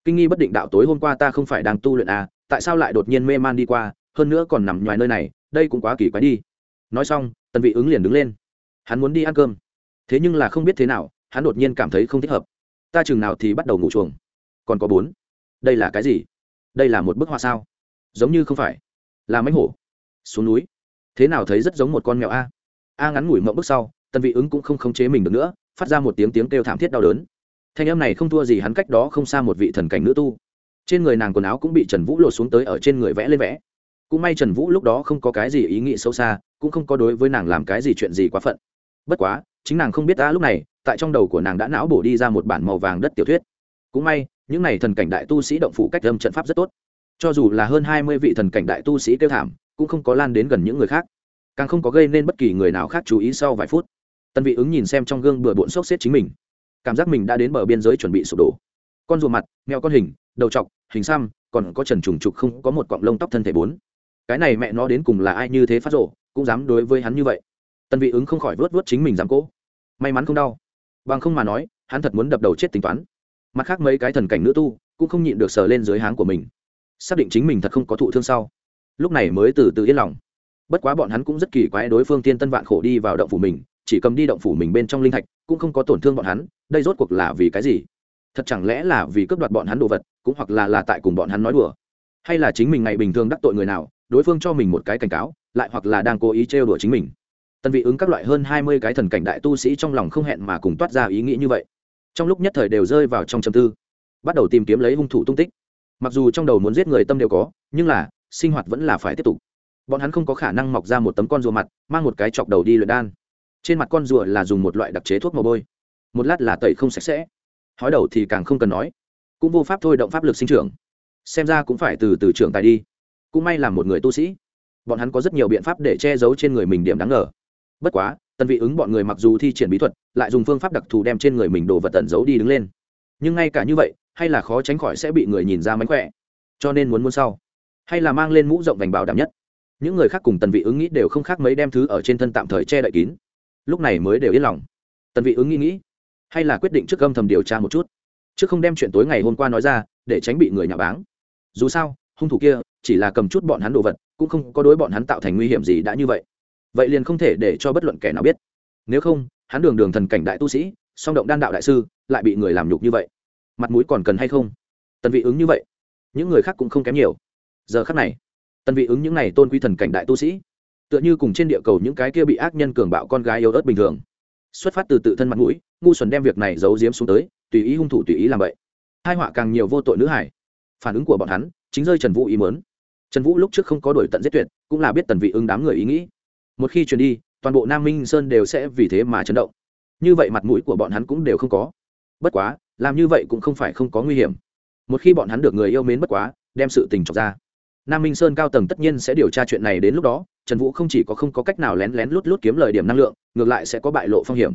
kinh nghi bất định đạo tối hôm qua ta không phải đang tu luyện à tại sao lại đột nhiên mê man đi qua, hơn nữa còn nằm ngoài nơi này, đây cũng quá kỳ quái đi. Nói xong, tần vị ứng liền đứng lên. Hắn muốn đi ăn cơm. Thế nhưng là không biết thế nào, hắn đột nhiên cảm thấy không thích hợp. Ta chừng nào thì bắt đầu ngủ chuồng. Còn có bốn. Đây là cái gì? Đây là một bức họa sao? Giống như không phải. Là mánh hổ. Xuống núi. Thế nào thấy rất giống một con mèo a? A ngắn ngủi mộng bước sau, tần vị ứng cũng không khống chế mình được nữa, phát ra một tiếng tiếng kêu thảm thiết đau đớn thanh âm này không thua gì hắn cách đó không xa một vị thần cảnh nữ tu. Trên người nàng quần áo cũng bị trần vũ lột xuống tới ở trên người vẽ lên vẽ. Cũng may trần vũ lúc đó không có cái gì ý nghĩ sâu xa, cũng không có đối với nàng làm cái gì chuyện gì quá phận. Bất quá, chính nàng không biết ta lúc này, tại trong đầu của nàng đã não bổ đi ra một bản màu vàng đất tiểu thuyết. Cũng may, những n à y thần cảnh đại tu sĩ động phủ cách âm trận pháp rất tốt. Cho dù là hơn hai mươi vị thần cảnh đại tu sĩ kêu thảm, cũng không có lan đến gần những người khác. Càng không có gây nên bất kỳ người nào khác chú ý sau vài phút. Tân vị ứng nhìn xem trong gương bừa bộn sốc xếp chính mình cảm giác mình đã đến bờ biên giới chuẩn bị sụp đổ. Con rùa mặt, mèo con hình, đầu t hình xăm, còn có trần trùng trục không có một cọng lông tóc thân thể bốn. Cái này mẹ nó đến cùng là ai như thế phát rộ cũng dám đối với hắn như vậy. Tân vị ứng không khỏi vớt vớt chính mình dám cố may mắn không đau. Bằng không mà nói, hắn thật muốn đập đầu chết tính toán. Mặt khác mấy cái thần cảnh nữ tu cũng không nhịn được sờ lên dưới háng của mình. Xác định chính mình thật không có thụ thương sau, lúc này mới từ từ yên lòng. Bất quá bọn hắn cũng rất kỳ quái đối phương tiên tân vạn khổ đi vào động phủ mình chỉ cầm đi động phủ mình bên trong linh thạch, cũng không có tổn thương bọn hắn, đây rốt cuộc là vì cái gì? Thật chẳng lẽ là vì cướp đoạt bọn hắn đồ vật, cũng hoặc là là tại cùng bọn hắn nói đùa? Hay là chính mình ngày bình thường đắc tội người nào, đối phương cho mình một cái cảnh cáo, lại hoặc là đang cố ý trêu đùa chính mình? Tân vị ứng các loại hơn hai mươi cái thần cảnh đại tu sĩ trong lòng không hẹn mà cùng toát ra ý nghĩ như vậy. Trong lúc nhất thời đều rơi vào trong châm tư, bắt đầu tìm kiếm lấy hung thủ tung tích. Mặc dù trong đầu muốn giết người tâm đều có, nhưng là, sinh hoạt vẫn là phải tiếp tục. Bọn hắn không có khả năng mọc ra một tấm con rùa mặt, mang một cái chọc đầu đi luyện đan trên mặt con rùa là dùng một loại đặc chế thuốc màu bôi. Một lát là tẩy không sạch sẽ. Hói đầu thì càng không cần nói. Cũng vô pháp thôi động pháp lực sinh trưởng. Xem ra cũng phải từ từ trưởng tài đi. Cũng may là một người tu sĩ. Bọn hắn có rất nhiều biện pháp để che giấu trên người mình điểm đáng ngờ. Bất quá, tần vị ứng bọn người mặc dù thi triển bí thuật, lại dùng phương pháp đặc thù đem trên người mình đồ vật tẩn giấu đi đứng lên. Nhưng ngay cả như vậy, hay là khó tránh khỏi sẽ bị người nhìn ra mánh khỏe. Cho nên muốn muốn sau. Hay là mang lên mũ rộng vành bảo đảm nhất. Những người khác cùng tần vị ứng nghĩ đều không khác mấy đem thứ ở trên thân tạm thời che đậy kín lúc này mới đều yên lòng. Tần vị ứng nghĩ nghĩ, hay là quyết định trước âm thầm điều tra một chút trước không đem chuyện tối ngày hôm qua nói ra, để tránh bị người nhà báng. Dù sao, hung thủ kia chỉ là cầm chút bọn hắn đồ vật, cũng không có đối bọn hắn tạo thành nguy hiểm gì đã như vậy. Vậy liền không thể để cho bất luận kẻ nào biết. Nếu không, hắn đường đường thần cảnh đại tu sĩ, song động đan đạo đại sư, lại bị người làm nhục như vậy. Mặt mũi còn cần hay không? Tần vị ứng như vậy, những người khác cũng không kém nhiều. Giờ khác này, tần vị ứng những này tôn quý thần cảnh đại tu sĩ tựa như cùng trên địa cầu những cái kia bị ác nhân cường bạo con gái yếu ớt bình thường. Xuất phát từ tự thân mặt mũi, ngu xuẩn đem việc này giấu giếm xuống tới, tùy ý hung thủ tùy ý làm vậy. Hai họa càng nhiều vô tội nữ hải phản ứng của bọn hắn, chính rơi trần vũ ý mớn trần vũ lúc trước không có đổi tận giết tuyệt, cũng là biết tần vị ứng đám người ý nghĩ. Một khi truyền đi, toàn bộ nam minh sơn đều sẽ vì thế mà chấn động. Như vậy mặt mũi của bọn hắn cũng đều không có. Bất quá, làm như vậy cũng không phải không có nguy hiểm. Một khi bọn hắn được người yêu mến bất quá, đem sự tình trọc ra nam minh sơn cao tầng tất nhiên sẽ điều tra chuyện này đến lúc đó, trần vũ không chỉ có không có cách nào lén lén lút lút kiếm lời điểm năng lượng, ngược lại sẽ có bại lộ phong hiểm.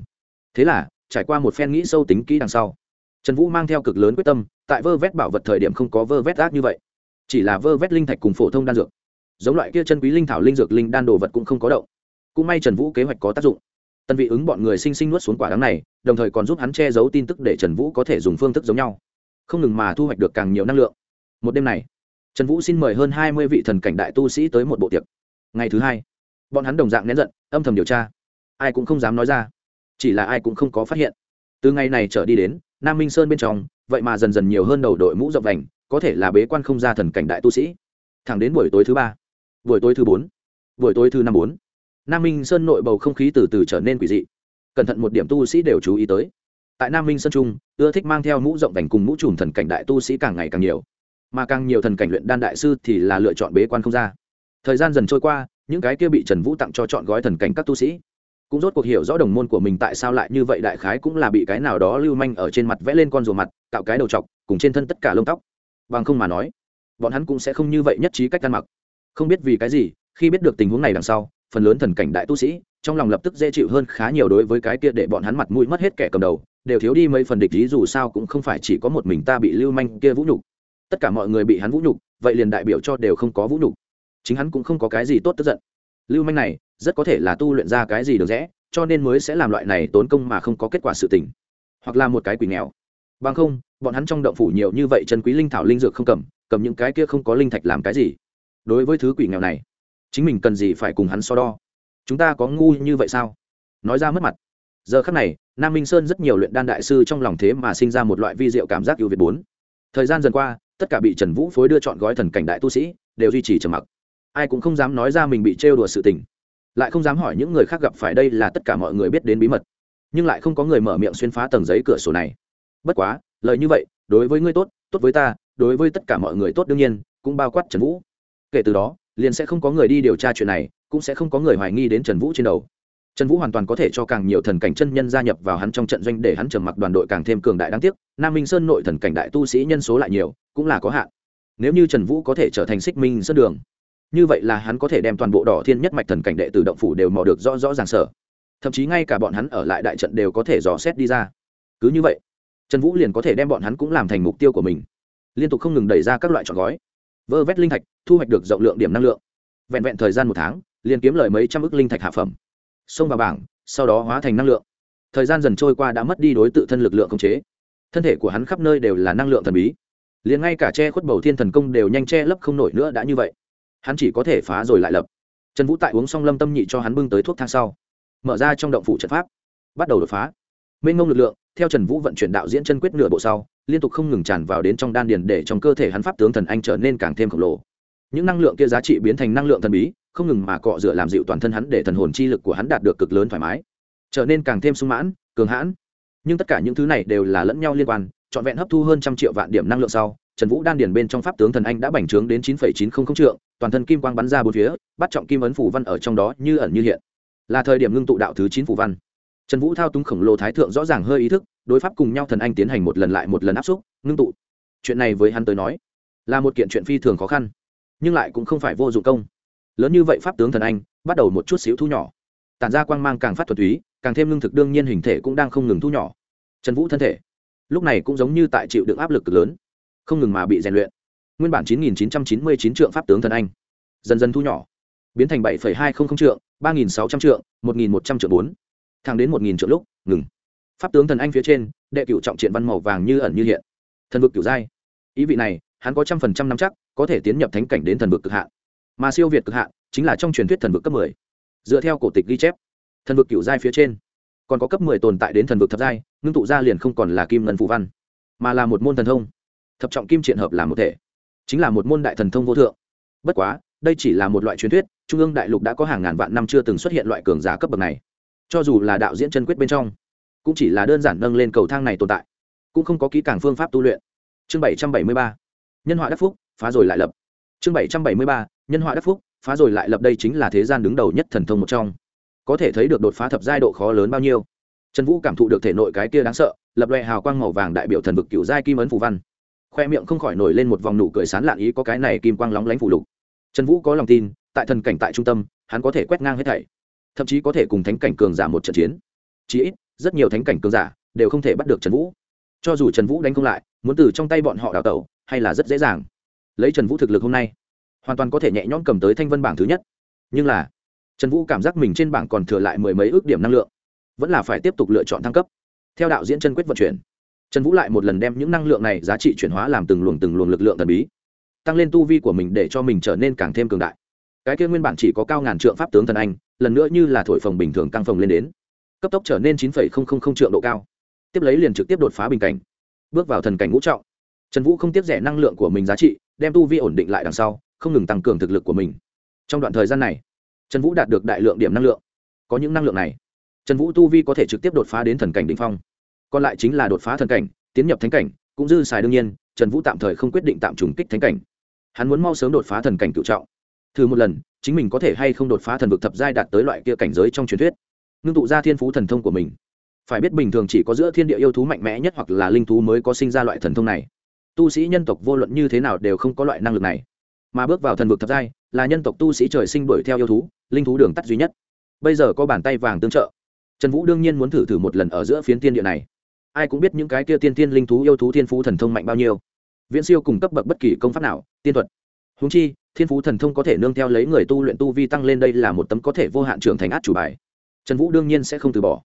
Thế là, trải qua một phen nghĩ sâu tính kỹ đằng sau, trần vũ mang theo cực lớn quyết tâm, tại vơ vét bảo vật thời điểm không có vơ vét ác như vậy. Chỉ là vơ vét linh thạch cùng phổ thông đan dược. Giống loại kia chân quý linh thảo linh dược linh đan đồ vật cũng không có động. Cũng may trần vũ kế hoạch có tác dụng. Tân vị ứng bọn người sinh sinh nuốt xuống quả đắng này, đồng thời còn giúp hắn che giấu tin tức để trần vũ có thể dùng phương thức giống nhau. Không ngừng mà thu hoạch được càng nhiều năng lượng. Một đêm này trần vũ xin mời hơn hai mươi vị thần cảnh đại tu sĩ tới một bộ tiệc. Ngày thứ hai, bọn hắn đồng dạng nén giận, âm thầm điều tra. Ai cũng không dám nói ra, chỉ là ai cũng không có phát hiện. Từ ngày này trở đi đến, nam minh sơn bên trong, vậy mà dần dần nhiều hơn đầu đội mũ rộng vành, có thể là bế quan không ra thần cảnh đại tu sĩ. Thẳng đến buổi tối thứ ba, buổi tối thứ bốn, buổi tối thứ năm bốn, nam minh sơn nội bầu không khí từ từ trở nên quỷ dị. Cẩn thận một điểm tu sĩ đều chú ý tới. Tại nam minh sơn trung, ưa thích mang theo mũ rộng vành cùng mũ trùm thần cảnh đại tu sĩ càng ngày càng nhiều mà càng nhiều thần cảnh luyện đan đại sư thì là lựa chọn bế quan không ra. Thời gian dần trôi qua, những cái kia bị trần vũ tặng cho chọn gói thần cảnh các tu sĩ cũng rốt cuộc hiểu rõ đồng môn của mình tại sao lại như vậy, đại khái cũng là bị cái nào đó lưu manh ở trên mặt vẽ lên con rùa mặt, tạo cái đầu t cùng trên thân tất cả lông tóc. Bằng không mà nói, bọn hắn cũng sẽ không như vậy nhất trí cách ăn mặc. Không biết vì cái gì, khi biết được tình huống này đằng sau, phần lớn thần cảnh đại tu sĩ trong lòng lập tức dễ chịu hơn khá nhiều đối với cái kia để bọn hắn mặt mũi mất hết kẻ cầm đầu, đều thiếu đi mấy phần địch lý dù sao cũng không phải chỉ có một mình ta bị lưu manh kia vũ nhục tất cả mọi người bị hắn vũ nhục, vậy liền đại biểu cho đều không có vũ nhục. Chính hắn cũng không có cái gì tốt tức giận. Lưu manh này, rất có thể là tu luyện ra cái gì được rẽ, cho nên mới sẽ làm loại này tốn công mà không có kết quả sự tình. Hoặc là một cái quỷ nghèo. Bằng không, bọn hắn trong động phủ nhiều như vậy chân quý linh thảo linh dược không cầm cầm những cái kia không có linh thạch làm cái gì? Đối với thứ quỷ nghèo này, chính mình cần gì phải cùng hắn so đo? Chúng ta có ngu như vậy sao? Nói ra mất mặt. Giờ khắc này, nam minh sơn rất nhiều luyện đan đại sư trong lòng thế mà sinh ra một loại vi diệu cảm giác ưu việt bốn. Thời gian dần qua tất cả bị trần vũ phối đưa chọn gói thần cảnh đại tu sĩ, đều duy trì trầm mặc. Ai cũng không dám nói ra mình bị trêu đùa sự tình. Lại không dám hỏi những người khác gặp phải đây là tất cả mọi người biết đến bí mật. Nhưng lại không có người mở miệng xuyên phá tầng giấy cửa sổ này. Bất quá, lời như vậy, đối với ngươi tốt tốt với ta, đối với tất cả mọi người tốt đương nhiên, cũng bao quát trần vũ. Kể từ đó, liền sẽ không có người đi điều tra chuyện này, cũng sẽ không có người hoài nghi đến trần vũ trên đầu trần vũ hoàn toàn có thể cho càng nhiều thần cảnh chân nhân gia nhập vào hắn trong trận doanh để hắn trầm mặc đoàn đội càng thêm cường đại đáng tiếc, nam minh sơn nội thần cảnh đại tu sĩ nhân số lại nhiều, cũng là có hạn. Nếu như trần vũ có thể trở thành xích minh sơn đường, như vậy là hắn có thể đem toàn bộ đỏ thiên nhất mạch thần cảnh đệ tử động phủ đều mò được rõ rõ ràng sở. Thậm chí ngay cả bọn hắn ở lại đại trận đều có thể dò xét đi ra. Cứ như vậy, trần vũ liền có thể đem bọn hắn cũng làm thành mục tiêu của mình. Liên tục không ngừng đẩy ra các loại chọn gói. Vơ vét linh thạch, thu hoạch được rộng lượng điểm năng lượng. Vẹn vẹn thời gian một tháng, liền kiếm lời mấy trăm ước linh thạch hạ phẩm xông vào bảng, sau đó hóa thành năng lượng. Thời gian dần trôi qua đã mất đi đối tự thân lực lượng khống chế. Thân thể của hắn khắp nơi đều là năng lượng thần bí. Liền ngay cả che khuất bầu thiên thần công đều nhanh che lấp không nổi nữa đã như vậy. Hắn chỉ có thể phá rồi lại lập. Trần vũ tại uống xong lâm tâm nhị cho hắn bưng tới thuốc thang sau, mở ra trong động phủ trận pháp, bắt đầu đột phá. Mênh ngông lực lượng, theo trần vũ vận chuyển đạo diễn chân quyết nửa bộ sau, liên tục không ngừng tràn vào đến trong đan điền để trong cơ thể hắn pháp tướng thần anh trở nên càng thêm khổng lồ. Những năng lượng kia giá trị biến thành năng lượng thần bí không ngừng mà cọ rửa làm dịu toàn thân hắn để thần hồn chi lực của hắn đạt được cực lớn thoải mái. Trở nên càng thêm sung mãn, cường hãn. Nhưng tất cả những thứ này đều là lẫn nhau liên quan, trọn vẹn hấp thu hơn trăm triệu vạn điểm năng lượng sau, trần vũ đan điền bên trong pháp tướng thần anh đã bành trướng đến chín chín trăm linh trượng, toàn thân kim quang bắn ra bốn phía, bắt trọng kim ấn phủ văn ở trong đó như ẩn như hiện. Là thời điểm ngưng tụ đạo thứ chín phủ văn. Trần vũ thao túng khổng lồ thái thượng rõ ràng hơi ý thức, đối pháp cùng nhau thần anh tiến hành một lần lại một lần áp xúc, ngưng tụ. Chuyện này với hắn tới nói, là một kiện chuyện phi thường khó khăn, nhưng lại cũng không phải vô dụng công lớn như vậy pháp tướng thần anh, bắt đầu một chút xíu thu nhỏ. Tản ra quang mang càng phát thuật túy, càng thêm lương thực đương nhiên hình thể cũng đang không ngừng thu nhỏ. Trần vũ thân thể, lúc này cũng giống như tại chịu đựng áp lực cực lớn, không ngừng mà bị rèn luyện. Nguyên bản chín nghìn chín trăm chín mươi chín trượng pháp tướng thần anh, dần dần thu nhỏ, biến thành bảy hai trăm linh trượng, ba nghìn sáu trăm trượng, một nghìn một trăm trượng bốn. Thang đến một nghìn triệu lúc, ngừng. Pháp tướng thần anh phía trên, đệ cựu trọng triện văn màu vàng như ẩn như hiện. Thần vực cựu giai ý vị này, hắn có trăm phần trăm năm chắc, có thể tiến nhập thánh cảnh đến thần vực cực hạn mà siêu việt cực hạn, chính là trong truyền thuyết thần vực cấp mười. Dựa theo cổ tịch ghi chép, thần vực cựu giai phía trên, còn có cấp mười tồn tại đến thần vực thập giai, ngưng tụ ra liền không còn là kim ngân phù văn, mà là một môn thần thông. Thập trọng kim triện hợp là một thể, chính là một môn đại thần thông vô thượng. Bất quá, đây chỉ là một loại truyền thuyết, trung ương đại lục đã có hàng ngàn vạn năm chưa từng xuất hiện loại cường giả cấp bậc này. Cho dù là đạo diễn chân quyết bên trong, cũng chỉ là đơn giản nâng lên cầu thang này tồn tại, cũng không có kỹ càng phương pháp tu luyện. Chương bảy trăm bảy mươi ba, nhân họa đắc phúc, phá rồi lại lập. Chương bảy trăm bảy mươi ba nhân họa đắc phúc, phá rồi lại lập đây chính là thế gian đứng đầu nhất thần thông một trong. Có thể thấy được đột phá thập giai độ khó lớn bao nhiêu. Trần vũ cảm thụ được thể nội cái kia đáng sợ, lập loè hào quang màu vàng đại biểu thần vực cựu giai kim ấn phù văn. Khoe miệng không khỏi nổi lên một vòng nụ cười sán lạn ý có cái này kim quang lóng lánh phủ lục. Trần vũ có lòng tin, tại thần cảnh tại trung tâm, hắn có thể quét ngang hết thảy, thậm chí có thể cùng thánh cảnh cường giả một trận chiến. Chí ít, rất nhiều thánh cảnh cường giả đều không thể bắt được trần vũ. Cho dù trần vũ đánh không lại, muốn từ trong tay bọn họ đào tẩu, hay là rất dễ dàng. Lấy trần vũ thực lực hôm nay hoàn toàn có thể nhẹ nhõm cầm tới thanh vân bảng thứ nhất. Nhưng là, trần vũ cảm giác mình trên bảng còn thừa lại mười mấy ước điểm năng lượng, vẫn là phải tiếp tục lựa chọn thăng cấp, theo đạo diễn chân quyết vận chuyển. Trần vũ lại một lần đem những năng lượng này giá trị chuyển hóa làm từng luồng từng luồng lực lượng thần bí, tăng lên tu vi của mình để cho mình trở nên càng thêm cường đại. Cái kia nguyên bản chỉ có cao ngàn trượng pháp tướng thần anh, lần nữa như là thổi phồng bình thường căng phồng lên đến, cấp tốc trở nên chín trượng độ cao, tiếp lấy liền trực tiếp đột phá bình cảnh, bước vào thần cảnh ngũ trọng. Trần vũ không tiếp rẻ năng lượng của mình giá trị, đem tu vi ổn định lại đằng sau không ngừng tăng cường thực lực của mình. Trong đoạn thời gian này, trần vũ đạt được đại lượng điểm năng lượng. Có những năng lượng này, trần vũ tu vi có thể trực tiếp đột phá đến thần cảnh đ ỉ n h phong. Còn lại chính là đột phá thần cảnh, tiến nhập thánh cảnh, cũng dư xài đương nhiên, trần vũ tạm thời không quyết định tạm trùng kích thánh cảnh. Hắn muốn mau sớm đột phá thần cảnh cựu trọng. Thử một lần, chính mình có thể hay không đột phá thần vực thập giai đạt tới loại kia cảnh giới trong truyền thuyết? Ngưng tụ ra thiên phú thần thông của mình. Phải biết bình thường chỉ có giữa thiên địa yêu thú mạnh mẽ nhất hoặc là linh thú mới có sinh ra loại thần thông này. Tu sĩ nhân tộc vô luận như thế nào đều không có loại năng lực này mà bước vào thần vực thập giai, là nhân tộc tu sĩ trời sinh đuổi theo yêu thú, linh thú đường tắt duy nhất. Bây giờ có bàn tay vàng tương trợ. Trần vũ đương nhiên muốn thử thử một lần ở giữa phiến tiên địa này. Ai cũng biết những cái kia tiên tiên linh thú yêu thú thiên phú thần thông mạnh bao nhiêu. Viễn siêu cùng cấp bậc bất kỳ công pháp nào, tiên thuật. Húng chi, thiên phú thần thông có thể nương theo lấy người tu luyện tu vi tăng lên đây là một tấm có thể vô hạn trưởng thành át chủ bài. Trần vũ đương nhiên sẽ không từ bỏ.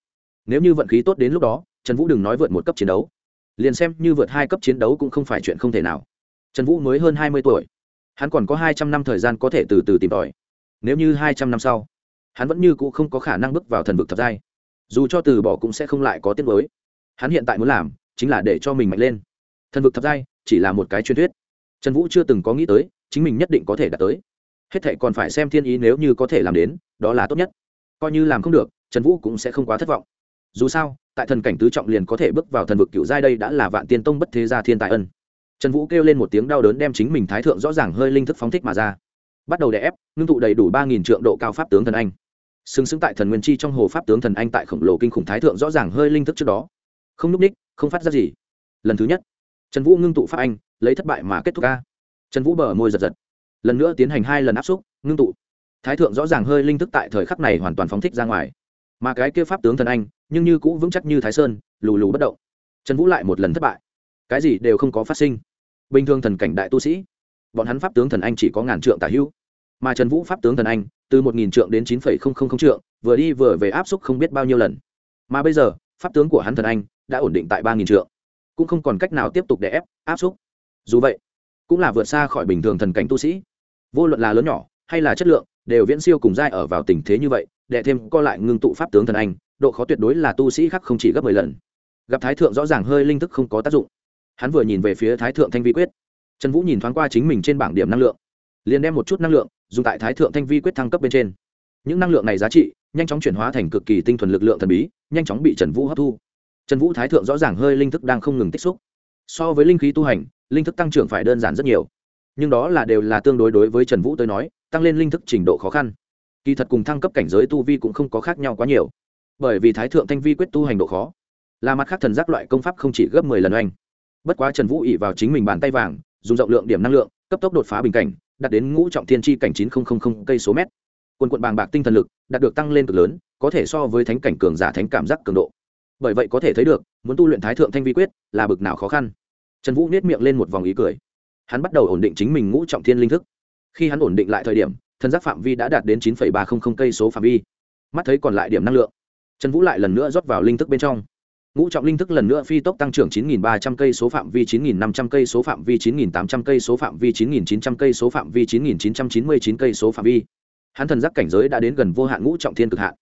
Nếu như vận khí tốt đến lúc đó, trần vũ đừng nói vượt một cấp chiến đấu. Liền xem như vượt hai cấp chiến đấu cũng không phải chuyện không thể nào. Trần vũ mới hơn hai mươi tuổi hắn còn có hai trăm năm thời gian có thể từ từ tìm tòi. Nếu như hai trăm năm sau, hắn vẫn như c ũ không có khả năng bước vào thần vực thập giai. Dù cho từ bỏ cũng sẽ không lại có tiết mới hắn hiện tại muốn làm chính là để cho mình mạnh lên. Thần vực thập giai chỉ là một cái truyền thuyết. Trần vũ chưa từng có nghĩ tới chính mình nhất định có thể đạt tới. Hết thệ còn phải xem thiên ý nếu như có thể làm đến, đó là tốt nhất. Coi như làm không được, trần vũ cũng sẽ không quá thất vọng. Dù sao, tại thần cảnh tứ trọng liền có thể bước vào thần vực cựu giai đây đã là vạn tiên tông bất thế gia thiên tài ân trần vũ kêu lên một tiếng đau đớn đem chính mình thái thượng rõ ràng hơi linh thức phóng thích mà ra. Bắt đầu đè ép, ngưng tụ đầy đủ ba nghìn trượng độ cao pháp tướng thần anh. Xứng xứng tại thần nguyên chi trong hồ pháp tướng thần anh tại khổng lồ kinh khủng thái thượng rõ ràng hơi linh thức trước đó. Không n ú c ních, không phát ra gì. Lần thứ nhất, trần vũ ngưng tụ pháp anh, lấy thất bại mà kết thúc ca. Trần vũ bờ môi giật giật. Lần nữa tiến hành hai lần áp xúc, ngưng tụ. Thái thượng rõ ràng hơi linh thức tại thời khắc này hoàn toàn phóng thích ra ngoài. Mà cái kia pháp tướng thần anh, nhưng như cũ vững chắc như thái sơn, lù lù bất động. Trần vũ lại một lần thất bại. Cái gì đều không có phát sinh bình thường thần cảnh đại tu sĩ. Bọn hắn pháp tướng thần anh chỉ có ngàn trượng tả hữu. Mà trần vũ pháp tướng thần anh, từ một nghìn trượng đến chín phẩy không không không trượng, vừa đi vừa về áp xúc không biết bao nhiêu lần. Mà bây giờ, pháp tướng của hắn thần anh đã ổn định tại ba nghìn trượng, cũng không còn cách nào tiếp tục để ép, áp xúc. Dù vậy, cũng là vượt xa khỏi bình thường thần cảnh tu sĩ. Vô luận là lớn nhỏ hay là chất lượng, đều viễn siêu cùng giai ở vào tình thế như vậy, để thêm co lại ngưng tụ pháp tướng thần anh, độ khó tuyệt đối là tu sĩ khác không chỉ gấp mười lần. Gặp thái thượng rõ ràng hơi linh thức không có tác dụng hắn vừa nhìn về phía thái thượng thanh vi quyết. Trần vũ nhìn thoáng qua chính mình trên bảng điểm năng lượng, liền đem một chút năng lượng dùng tại thái thượng thanh vi quyết thăng cấp bên trên. Những năng lượng này giá trị nhanh chóng chuyển hóa thành cực kỳ tinh thuần lực lượng thần bí, nhanh chóng bị trần vũ hấp thu. Trần vũ thái thượng rõ ràng hơi linh thức đang không ngừng tích xúc. So với linh khí tu hành, linh thức tăng trưởng phải đơn giản rất nhiều. Nhưng đó là đều là tương đối đối với trần vũ tới nói, tăng lên linh thức trình độ khó khăn. Kỳ thật cùng thăng cấp cảnh giới tu vi cũng không có khác nhau quá nhiều. Bởi vì thái thượng thanh vi quyết tu hành độ khó, là mặt khác thần giác loại công pháp không chỉ gấp mười lần oanh bất quá trần vũ ỉ vào chính mình bàn tay vàng, dùng rộng lượng điểm năng lượng, cấp tốc đột phá bình cảnh, đạt đến ngũ trọng thiên tri cảnh chín nghìn cây số mét. Quần quận bàng bạc tinh thần lực đạt được tăng lên cực lớn, có thể so với thánh cảnh cường giả thánh cảm giác cường độ. Bởi vậy có thể thấy được, muốn tu luyện thái thượng thanh vi quyết là bực nào khó khăn. Trần vũ nết miệng lên một vòng ý cười. Hắn bắt đầu ổn định chính mình ngũ trọng thiên linh thức. Khi hắn ổn định lại thời điểm, thân giác phạm vi đã đạt đến chín ba trăm linh cây số phạm vi. Mắt thấy còn lại điểm năng lượng. Trần vũ lại lần nữa rót vào linh thức bên trong ngũ trọng linh thức lần nữa phi tốc tăng trưởng 9.300 cây số phạm vi 9.500 cây số phạm vi 9.800 cây số phạm vi 9.900 cây số phạm vi 9.999 cây số phạm vi. Hắn thần giác cảnh giới đã đến gần vô hạn ngũ trọng thiên cực hạn.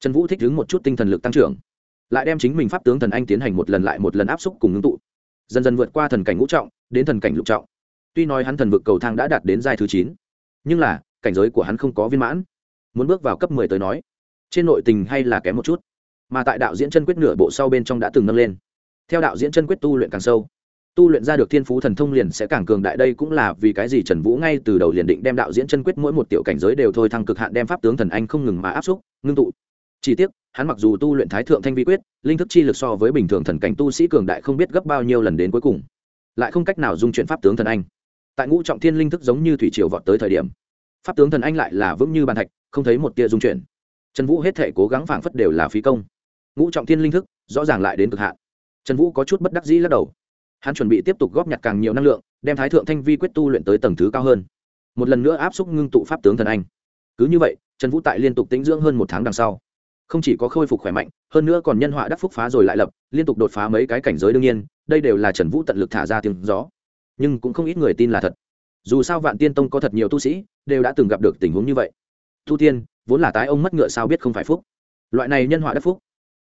Trần vũ thích ứng một chút tinh thần lực tăng trưởng, lại đem chính mình pháp tướng thần anh tiến hành một lần lại một lần áp xúc cùng ngưng tụ. Dần dần vượt qua thần cảnh ngũ trọng, đến thần cảnh lục trọng. Tuy nói hắn thần vực cầu thang đã đạt đến giai thứ chín, nhưng là, cảnh giới của hắn không có viên mãn. Muốn bước vào cấp mười tới nói, trên nội tình hay là kém một chút mà tại đạo diễn chân quyết nửa bộ sau bên trong đã từng nâng lên. Theo đạo diễn chân quyết tu luyện càng sâu, tu luyện ra được thiên phú thần thông liền sẽ càng cường đại. Đây cũng là vì cái gì trần vũ ngay từ đầu liền định đem đạo diễn chân quyết mỗi một tiểu cảnh giới đều thôi thăng cực hạn đem pháp tướng thần anh không ngừng mà áp xúc, ngưng tụ. Chỉ tiếc, hắn mặc dù tu luyện thái thượng thanh vi quyết, linh thức chi lực so với bình thường thần cảnh tu sĩ cường đại không biết gấp bao nhiêu lần đến cuối cùng, lại không cách nào dung chuyển pháp tướng thần anh. Tại ngũ trọng thiên linh thức giống như thủy triều vọt tới thời điểm, pháp tướng thần anh lại là vững như bàn thạch, không thấy một tia dung chuyển. Trần vũ hết thể cố gắng phảng phất đều là phí công ngũ trọng thiên linh thức, rõ ràng lại đến cực hạn. Trần vũ có chút bất đắc dĩ lắc đầu. Hắn chuẩn bị tiếp tục góp nhặt càng nhiều năng lượng, đem thái thượng thanh vi quyết tu luyện tới tầng thứ cao hơn. Một lần nữa áp xúc ngưng tụ pháp tướng thần anh. Cứ như vậy, trần vũ tại liên tục tĩnh dưỡng hơn một tháng đằng sau. Không chỉ có khôi phục khỏe mạnh, hơn nữa còn nhân họa đắc phúc phá rồi lại lập, liên tục đột phá mấy cái cảnh giới đương nhiên, đây đều là trần vũ tận lực thả ra tiếng gió. Nhưng cũng không ít người tin là thật. Dù sao vạn tiên tông có thật nhiều tu sĩ, đều đã từng gặp được tình huống như vậy. Tu tiên, vốn là tái ông mất ngựa sao biết không phải phúc? Loại này nhân họa đắc phúc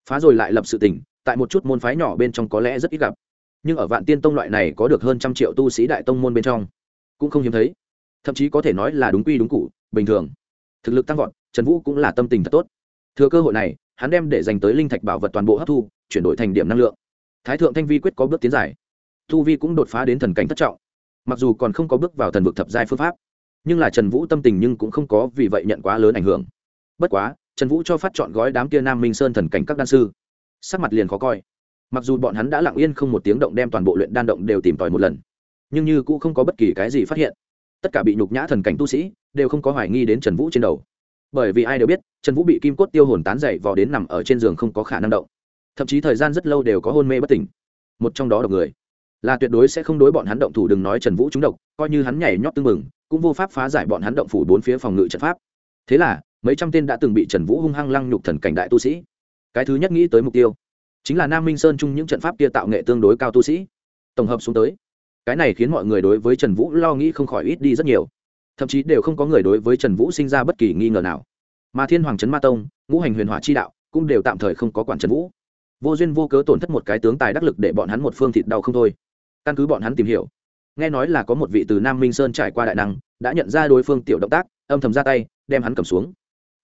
phá rồi lại lập sự tỉnh tại một chút môn phái nhỏ bên trong có lẽ rất ít gặp. Nhưng ở vạn tiên tông loại này có được hơn trăm triệu tu sĩ đại tông môn bên trong, cũng không hiếm thấy. Thậm chí có thể nói là đúng quy đúng cụ bình thường. Thực lực tăng vọt, trần vũ cũng là tâm tình thật tốt. Thừa cơ hội này, hắn đem để dành tới linh thạch bảo vật toàn bộ hấp thu, chuyển đổi thành điểm năng lượng. Thái thượng thanh vi quyết có bước tiến giải thu vi cũng đột phá đến thần cảnh thất trọng. Mặc dù còn không có bước vào thần vực thập giai phương pháp, nhưng là trần vũ tâm tình nhưng cũng không có vì vậy nhận quá lớn ảnh hưởng. Bất quá trần vũ cho phát chọn gói đám kia nam minh sơn thần cảnh các đan sư. Sắc mặt liền khó coi. Mặc dù bọn hắn đã lặng yên không một tiếng động đem toàn bộ luyện đan động đều tìm tòi một lần, nhưng như cũng không có bất kỳ cái gì phát hiện. Tất cả bị nhục nhã thần cảnh tu sĩ đều không có hoài nghi đến trần vũ trên đầu. Bởi vì ai đều biết, trần vũ bị kim cốt tiêu hồn tán dậy vò đến nằm ở trên giường không có khả năng động. Thậm chí thời gian rất lâu đều có hôn mê bất tỉnh. Một trong đó độc người là tuyệt đối sẽ không đối bọn hắn động thủ đừng nói trần vũ trúng độc, coi như hắn nhảy nhót tương mừng cũng vô pháp phá giải bọn hắn động phủ bốn phía phòng ngự trận pháp. Thế là mấy trăm tên đã từng bị trần vũ hung hăng lăng nhục thần cảnh đại tu sĩ. Cái thứ nhất nghĩ tới mục tiêu, chính là nam minh sơn chung những trận pháp kia tạo nghệ tương đối cao tu sĩ. Tổng hợp xuống tới, cái này khiến mọi người đối với trần vũ lo nghĩ không khỏi ít đi rất nhiều. Thậm chí đều không có người đối với trần vũ sinh ra bất kỳ nghi ngờ nào. Mà thiên hoàng trấn ma tông, ngũ hành huyền hỏa chi đạo cũng đều tạm thời không có quản trần vũ. Vô duyên vô cớ tổn thất một cái tướng tài đắc lực để bọn hắn một phương thịt đau không thôi. Căn cứ bọn hắn tìm hiểu, nghe nói là có một vị từ nam minh sơn trải qua đại năng, đã nhận ra đối phương tiểu động tác, âm thầm ra tay, đem hắn cầm xuống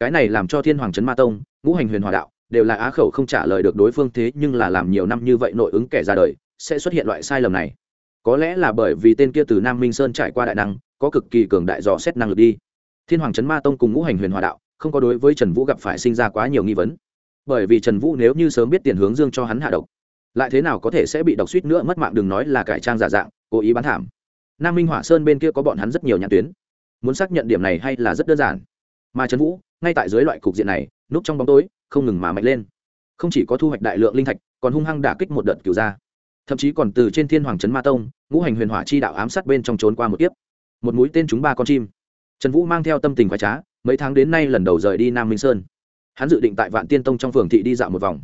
cái này làm cho thiên hoàng trấn ma tông, ngũ hành huyền hòa đạo, đều là á khẩu không trả lời được đối phương thế nhưng là làm nhiều năm như vậy nội ứng kẻ ra đời, sẽ xuất hiện loại sai lầm này. Có lẽ là bởi vì tên kia từ nam minh sơn trải qua đại năng, có cực kỳ cường đại dò xét năng lực đi. Thiên hoàng trấn ma tông cùng ngũ hành huyền hòa đạo, không có đối với trần vũ gặp phải sinh ra quá nhiều nghi vấn. Bởi vì trần vũ nếu như sớm biết tiền hướng dương cho hắn hạ độc, lại thế nào có thể sẽ bị độc suýt nữa mất mạng đừng nói là cải trang giả dạng, cố ý bán thảm. Nam minh hỏa sơn bên kia có bọn hắn rất nhiều nhãn tuyến. Muốn xác nhận điểm này hay là rất đơn giản mà trần vũ ngay tại dưới loại cục diện này núp trong bóng tối không ngừng mà mạnh lên không chỉ có thu hoạch đại lượng linh thạch còn hung hăng đả kích một đợt cửu ra thậm chí còn từ trên thiên hoàng trấn ma tông ngũ hành huyền hỏa chi đạo ám sát bên trong trốn qua một tiếp một mũi tên chúng ba con chim trần vũ mang theo tâm tình khoái trá mấy tháng đến nay lần đầu rời đi nam minh sơn hắn dự định tại vạn tiên tông trong phường thị đi dạo một vòng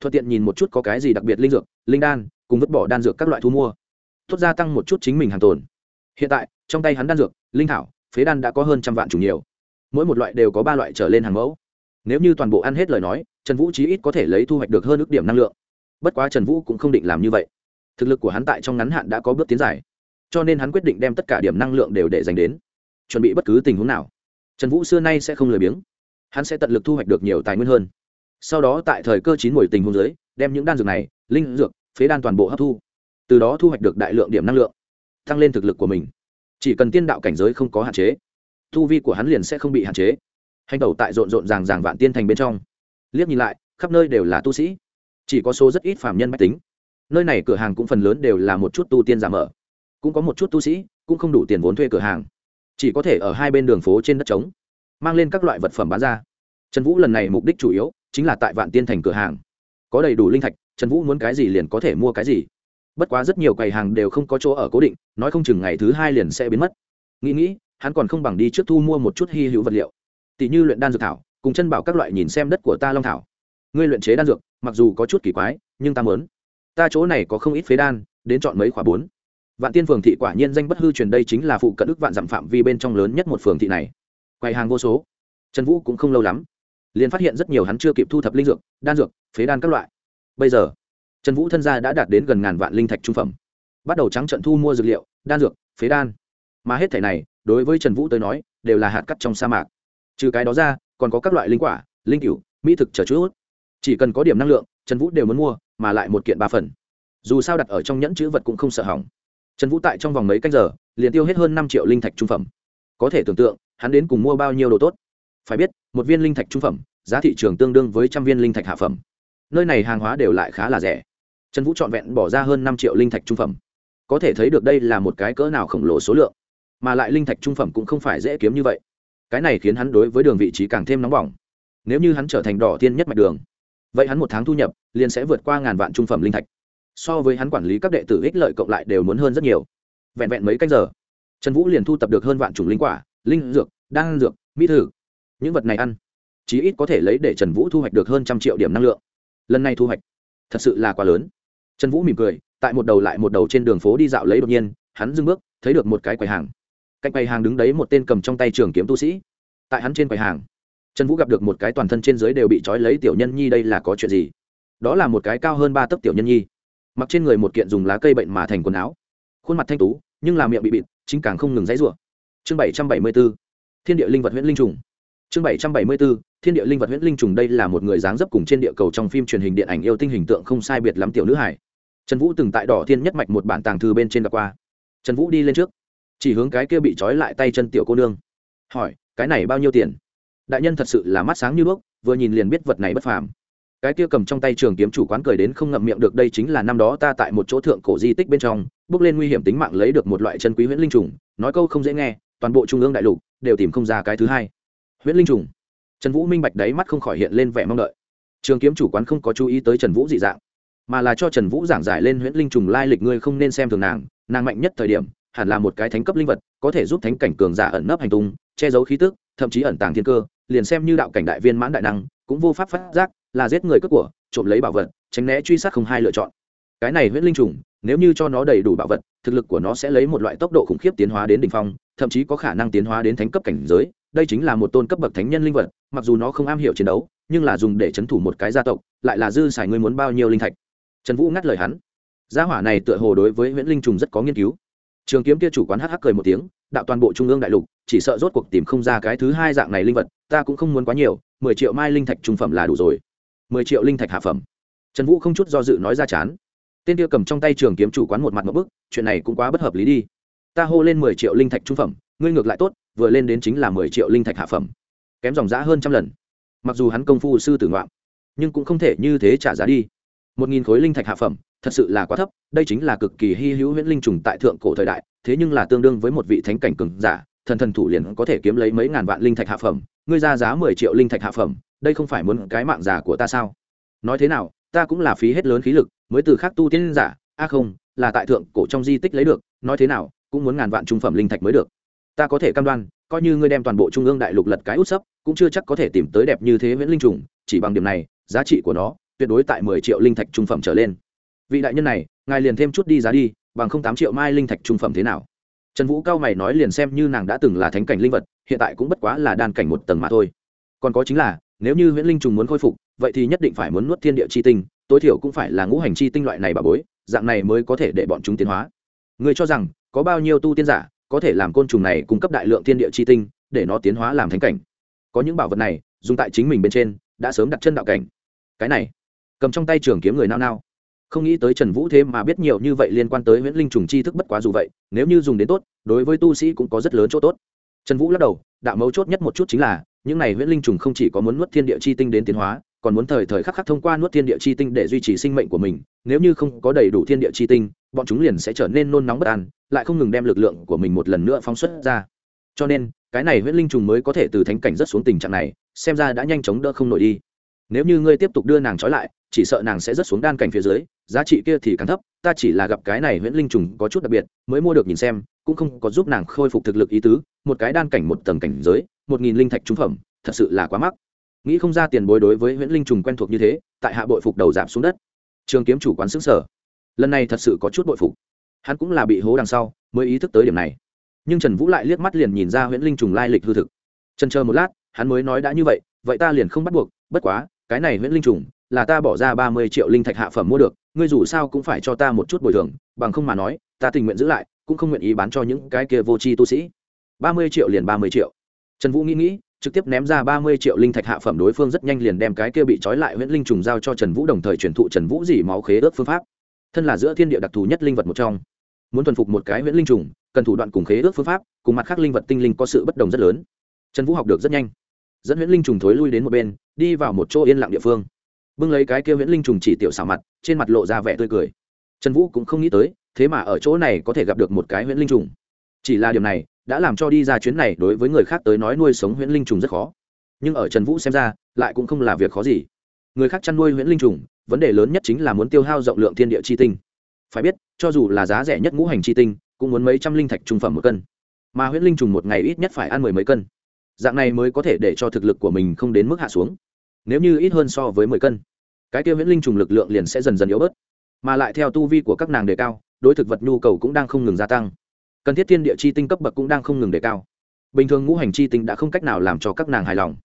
thuận tiện nhìn một chút có cái gì đặc biệt linh dược linh đan cùng vứt bỏ đan dược các loại thu mua thốt gia tăng một chút chính mình hàng tồn hiện tại trong tay hắn đan dược linh thảo phế đan đã có hơn trăm vạn chủ nhiều mỗi một loại đều có ba loại trở lên hàng mẫu. Nếu như toàn bộ ăn hết lời nói trần vũ chí ít có thể lấy thu hoạch được hơn ước điểm năng lượng. Bất quá trần vũ cũng không định làm như vậy. Thực lực của hắn tại trong ngắn hạn đã có bước tiến dài, cho nên hắn quyết định đem tất cả điểm năng lượng đều để dành đến chuẩn bị bất cứ tình huống nào. Trần vũ xưa nay sẽ không lười biếng. Hắn sẽ tận lực thu hoạch được nhiều tài nguyên hơn. Sau đó tại thời cơ chín mùi tình huống dưới đem những đan dược này linh dược phế đan toàn bộ hấp thu. Từ đó thu hoạch được đại lượng điểm năng lượng tăng lên thực lực của mình. Chỉ cần tiên đạo cảnh giới không có hạn chế thu vi của hắn liền sẽ không bị hạn chế. Hành tẩu tại rộn rộn ràng ràng vạn tiên thành bên trong. Liếc nhìn lại, khắp nơi đều là tu sĩ. Chỉ có số rất ít phạm nhân mách tính. Nơi này cửa hàng cũng phần lớn đều là một chút tu tiên giả mở. Cũng có một chút tu sĩ, cũng không đủ tiền vốn thuê cửa hàng. Chỉ có thể ở hai bên đường phố trên đất trống, mang lên các loại vật phẩm bán ra. Trần vũ lần này mục đích chủ yếu chính là tại vạn tiên thành cửa hàng. Có đầy đủ linh thạch, trần vũ muốn cái gì liền có thể mua cái gì. Bất quá rất nhiều quầy hàng đều không có chỗ ở cố định, nói không chừng ngày thứ hai liền sẽ biến mất. Nghĩ nghĩ hắn còn không bằng đi trước thu mua một chút hy hữu vật liệu. Tỷ như luyện đan dược thảo, cùng chân bảo các loại nhìn xem đất của ta long thảo. Ngươi luyện chế đan dược, mặc dù có chút kỳ quái, nhưng ta muốn. Ta chỗ này có không ít phế đan, đến chọn mấy khóa bốn. Vạn tiên phường thị quả nhiên danh bất hư truyền đây chính là phụ cận ức vạn dặm phạm vi bên trong lớn nhất một phường thị này. Quầy hàng vô số. Trần vũ cũng không lâu lắm, liền phát hiện rất nhiều hắn chưa kịp thu thập linh dược, đan dược, phế đan các loại. Bây giờ, trần vũ thân gia đã đạt đến gần ngàn vạn linh thạch trung phẩm. Bắt đầu trắng trận thu mua dược liệu, đan dược, phế đan. Mà hết thẻ này đối với trần vũ tới nói, đều là hạt cắt trong sa mạc. Trừ cái đó ra, còn có các loại linh quả, linh cựu mỹ thực chờ chút. Chỉ cần có điểm năng lượng, trần vũ đều muốn mua, mà lại một kiện ba phần. Dù sao đặt ở trong nhẫn chữ vật cũng không sợ hỏng. Trần vũ tại trong vòng mấy canh giờ, liền tiêu hết hơn năm triệu linh thạch trung phẩm. Có thể tưởng tượng, hắn đến cùng mua bao nhiêu đồ tốt. Phải biết, một viên linh thạch trung phẩm, giá thị trường tương đương với trăm viên linh thạch hạ phẩm. Nơi này hàng hóa đều lại khá là rẻ. Trần vũ trọn vẹn bỏ ra hơn năm triệu linh thạch trung phẩm. Có thể thấy được đây là một cái cỡ nào khổng lồ số lượng mà lại linh thạch trung phẩm cũng không phải dễ kiếm như vậy. Cái này khiến hắn đối với đường vị trí càng thêm nóng bỏng. Nếu như hắn trở thành đỏ tiên nhất mạch đường, vậy hắn một tháng thu nhập liền sẽ vượt qua ngàn vạn trung phẩm linh thạch. So với hắn quản lý các đệ tử ích lợi cộng lại đều muốn hơn rất nhiều. Vẹn vẹn mấy canh giờ, trần vũ liền thu tập được hơn vạn chủng linh quả, linh dược, đan dược, mỹ thử những vật này ăn, chí ít có thể lấy để trần vũ thu hoạch được hơn trăm triệu điểm năng lượng. Lần này thu hoạch, thật sự là quá lớn. Trần vũ mỉm cười, tại một đầu lại một đầu trên đường phố đi dạo lấy đột nhiên, hắn dưng bước, thấy được một cái quầy hàng cạnh quầy hàng đứng đấy một tên cầm trong tay trường kiếm tu sĩ. Tại hắn trên quầy hàng, trần vũ gặp được một cái toàn thân trên dưới đều bị trói lấy tiểu nhân nhi đây là có chuyện gì? Đó là một cái cao hơn ba tấc tiểu nhân nhi. Mặc trên người một kiện dùng lá cây bệnh mà thành quần áo. Khuôn mặt thanh tú, nhưng làm miệng bị bịt, chính càng không ngừng dãy rủa. Chương bảy trăm bảy mươi b ố thiên địa linh vật huyễn linh trùng. Chương bảy trăm bảy mươi b ố thiên địa linh vật huyễn linh trùng đây là một người dáng dấp cùng trên địa cầu trong phim truyền hình điện ảnh yêu tinh hình tượng không sai biệt lắm tiểu nữ hải trần vũ từng tại đỏ thiên nhất mạch một bản tàng thư bên trên gặp qua. Trần vũ đi lên trước chỉ hướng cái kia bị trói lại tay chân tiểu cô nương. Hỏi, cái này bao nhiêu tiền? Đại nhân thật sự là mắt sáng như đuốc, vừa nhìn liền biết vật này bất phàm. Cái kia cầm trong tay trường kiếm chủ quán cười đến không ngậm miệng được, đây chính là năm đó ta tại một chỗ thượng cổ di tích bên trong, bước lên nguy hiểm tính mạng lấy được một loại chân quý huyễn linh trùng, nói câu không dễ nghe, toàn bộ trung ương đại lục đều tìm không ra cái thứ hai. Huyễn linh trùng. Trần vũ minh bạch đáy mắt không khỏi hiện lên vẻ mong đợi. Trường kiếm chủ quán không có chú ý tới trần vũ dị dạng, mà là cho trần vũ giảng giải lên huyễn linh trùng lai lịch ngươi không nên xem thường nàng nàng mạnh nhất thời điểm hẳn là một cái thánh cấp linh vật, có thể giúp thánh cảnh cường giả ẩn nấp hành tung, che giấu khí tức, thậm chí ẩn tàng thiên cơ, liền xem như đạo cảnh đại viên mãn đại năng, cũng vô pháp phát giác là giết người cướp của, trộm lấy bảo vật, tránh né truy sát không hai lựa chọn. Cái này huyễn linh trùng, nếu như cho nó đầy đủ bảo vật, thực lực của nó sẽ lấy một loại tốc độ khủng khiếp tiến hóa đến đ ỉ n h phong, thậm chí có khả năng tiến hóa đến thánh cấp cảnh giới. Đây chính là một tôn cấp bậc thánh nhân linh vật, mặc dù nó không am hiểu chiến đấu, nhưng là dùng để c h ấ n thủ một cái gia tộc, lại là dư xài ngươi muốn bao nhiêu linh thạch. Trần vũ ngắt lời hắn. Gia hỏa này tựa hồ đối với huyễn linh trùng rất có nghiên cứu trường kiếm kia chủ quán hh cười một tiếng, đạo toàn bộ trung ương đại lục, chỉ sợ rốt cuộc tìm không ra cái thứ hai dạng này linh vật, ta cũng không muốn quá nhiều, mười triệu mai linh thạch trung phẩm là đủ rồi. Mười triệu linh thạch hạ phẩm. Trần vũ không chút do dự nói ra chán. Tên kia cầm trong tay trường kiếm chủ quán một mặt một bức, chuyện này cũng quá bất hợp lý đi. Ta hô lên mười triệu linh thạch trung phẩm, ngươi ngược lại tốt, vừa lên đến chính là mười triệu linh thạch hạ phẩm. Kém dòng giã hơn trăm lần. Mặc dù hắn công phu sư tử ngoạm, nhưng cũng không thể như thế trả giá đi. Một nghìn khối linh thạch hạ phẩm thật sự là quá thấp, đây chính là cực kỳ hy hữu huyễn linh trùng tại thượng cổ thời đại, thế nhưng là tương đương với một vị thánh cảnh cường giả, thần thần thủ liền có thể kiếm lấy mấy ngàn vạn linh thạch hạ phẩm, ngươi ra giá mười triệu linh thạch hạ phẩm, đây không phải muốn cái mạng giả của ta sao? Nói thế nào, ta cũng là phí hết lớn khí lực, mới từ khác tu tiên giả, a không, là tại thượng cổ trong di tích lấy được, nói thế nào, cũng muốn ngàn vạn trung phẩm linh thạch mới được. Ta có thể cam đoan, coi như ngươi đem toàn bộ trung ương đại lục lật cái út sấp, cũng chưa chắc có thể tìm tới đẹp như thế viễn linh trùng, chỉ bằng điểm này, giá trị của nó, tuyệt đối tại mười triệu linh thạch trung phẩm trở lên vị đại nhân này, ngài liền thêm chút đi giá đi, bằng không tám triệu mai linh thạch trung phẩm thế nào? Trần vũ cao mày nói liền xem như nàng đã từng là thánh cảnh linh vật, hiện tại cũng bất quá là đan cảnh một tầng mà thôi. Còn có chính là, nếu như huyễn linh trùng muốn khôi phục, vậy thì nhất định phải muốn nuốt thiên địa chi tinh, tối thiểu cũng phải là ngũ hành chi tinh loại này bà bối, dạng này mới có thể để bọn chúng tiến hóa. Người cho rằng, có bao nhiêu tu tiên giả, có thể làm côn trùng này cung cấp đại lượng thiên địa chi tinh, để nó tiến hóa làm thánh cảnh? Có những bảo vật này, dùng tại chính mình bên trên, đã sớm đặt chân đạo cảnh. Cái này, cầm trong tay trường kiếm người nao nao không nghĩ tới trần vũ thế mà biết nhiều như vậy liên quan tới huyễn linh trùng chi thức bất quá dù vậy, nếu như dùng đến tốt, đối với tu sĩ cũng có rất lớn chỗ tốt. Trần vũ lắc đầu, đạo mấu chốt nhất một chút chính là, những này huyễn linh trùng không chỉ có muốn nuốt thiên địa chi tinh đến tiến hóa, còn muốn thời thời khắc khắc thông qua nuốt thiên địa chi tinh để duy trì sinh mệnh của mình. Nếu như không có đầy đủ thiên địa chi tinh, bọn chúng liền sẽ trở nên nôn nóng bất an, lại không ngừng đem lực lượng của mình một lần nữa phóng xuất ra. Cho nên, cái này huyễn linh trùng mới có thể từ thánh cảnh rất xuống tình trạng này, xem ra đã nhanh chóng đỡ không nổi đi nếu như ngươi tiếp tục đưa nàng trói lại, chỉ sợ nàng sẽ rất xuống đan cảnh phía dưới, giá trị kia thì càng thấp, ta chỉ là gặp cái này huyễn linh trùng có chút đặc biệt, mới mua được nhìn xem, cũng không có giúp nàng khôi phục thực lực ý tứ, một cái đan cảnh một tầng cảnh giới, một nghìn linh thạch trúng phẩm, thật sự là quá mắc. Nghĩ không ra tiền bối đối với huyễn linh trùng quen thuộc như thế, tại hạ bội phục đầu giảm xuống đất. Trường kiếm chủ quán xứng sở lần này thật sự có chút bội phục. Hắn cũng là bị hố đằng sau, mới ý thức tới điểm này. Nhưng trần vũ lại liếc mắt liền nhìn ra huyễn linh trùng lai lịch hư thực. Trần chờ một lát, hắn mới nói đã như vậy vậy ta liền không bắt buộc, bất quá cái này huyễn linh trùng là ta bỏ ra ba mươi triệu linh thạch hạ phẩm mua được, ngươi dù sao cũng phải cho ta một chút bồi thường, bằng không mà nói, ta tình nguyện giữ lại, cũng không nguyện ý bán cho những cái kia vô tri tu sĩ. ba mươi triệu liền ba mươi triệu. Trần vũ nghĩ nghĩ, trực tiếp ném ra ba mươi triệu linh thạch hạ phẩm đối phương rất nhanh liền đem cái kia bị trói lại huyễn linh trùng giao cho trần vũ đồng thời truyền thụ trần vũ dỉ máu khế ước phương pháp. Thân là giữa thiên địa đặc thù nhất linh vật một trong. Muốn thuần phục một cái huyễn linh trùng, cần thủ đoạn cùng khế ước phương pháp, cùng mặt khác linh vật tinh linh có sự bất đồng rất lớn. Trần vũ học được rất nhanh. Dẫn huyễn linh trùng thối lui đến một bên đi vào một chỗ yên lặng địa phương. Bưng lấy cái kia viễn linh trùng chỉ tiểu xảo mặt, trên mặt lộ ra vẻ tươi cười. Trần vũ cũng không nghĩ tới, thế mà ở chỗ này có thể gặp được một cái viễn linh trùng. Chỉ là điều này, đã làm cho đi ra chuyến này đối với người khác tới nói nuôi sống huyễn linh trùng rất khó. Nhưng ở trần vũ xem ra, lại cũng không là việc khó gì. Người khác chăn nuôi huyễn linh trùng, vấn đề lớn nhất chính là muốn tiêu hao rộng lượng thiên địa chi tinh. Phải biết, cho dù là giá rẻ nhất ngũ hành chi tinh, cũng muốn mấy trăm linh thạch trung phẩm một cân. Mà huyễn linh trùng một ngày ít nhất phải ăn mười mấy cân. Dạng này mới có thể để cho thực lực của mình không đến mức hạ xuống nếu như ít hơn so với mười cân, cái kia viễn linh trùng lực lượng liền sẽ dần dần yếu bớt. Mà lại theo tu vi của các nàng đề cao, đối thực vật nhu cầu cũng đang không ngừng gia tăng. Cần thiết thiên địa chi tinh cấp bậc cũng đang không ngừng đề cao. Bình thường ngũ hành chi tinh đã không cách nào làm cho các nàng hài lòng.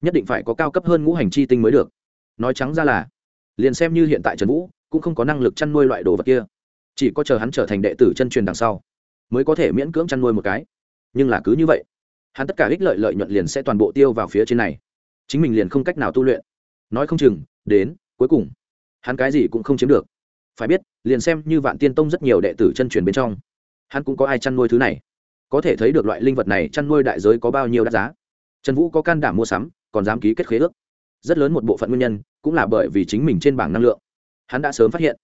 Nhất định phải có cao cấp hơn ngũ hành chi tinh mới được. Nói trắng ra là, liền xem như hiện tại trần vũ cũng không có năng lực chăn nuôi loại đồ vật kia. Chỉ có chờ hắn trở thành đệ tử chân truyền đằng sau, mới có thể miễn cưỡng chăn nuôi một cái. Nhưng là cứ như vậy, hắn tất cả ích lợi lợi nhuận liền sẽ toàn bộ tiêu vào phía trên này chính mình liền không cách nào tu luyện. Nói không chừng, đến, cuối cùng, hắn cái gì cũng không chiếm được. Phải biết, liền xem như vạn tiên tông rất nhiều đệ tử chân truyền bên trong, hắn cũng có ai chăn nuôi thứ này. Có thể thấy được loại linh vật này chăn nuôi đại giới có bao nhiêu đắt giá. Trần vũ có can đảm mua sắm, còn dám ký kết khế ước. Rất lớn một bộ phận nguyên nhân cũng là bởi vì chính mình trên bảng năng lượng. Hắn đã sớm phát hiện,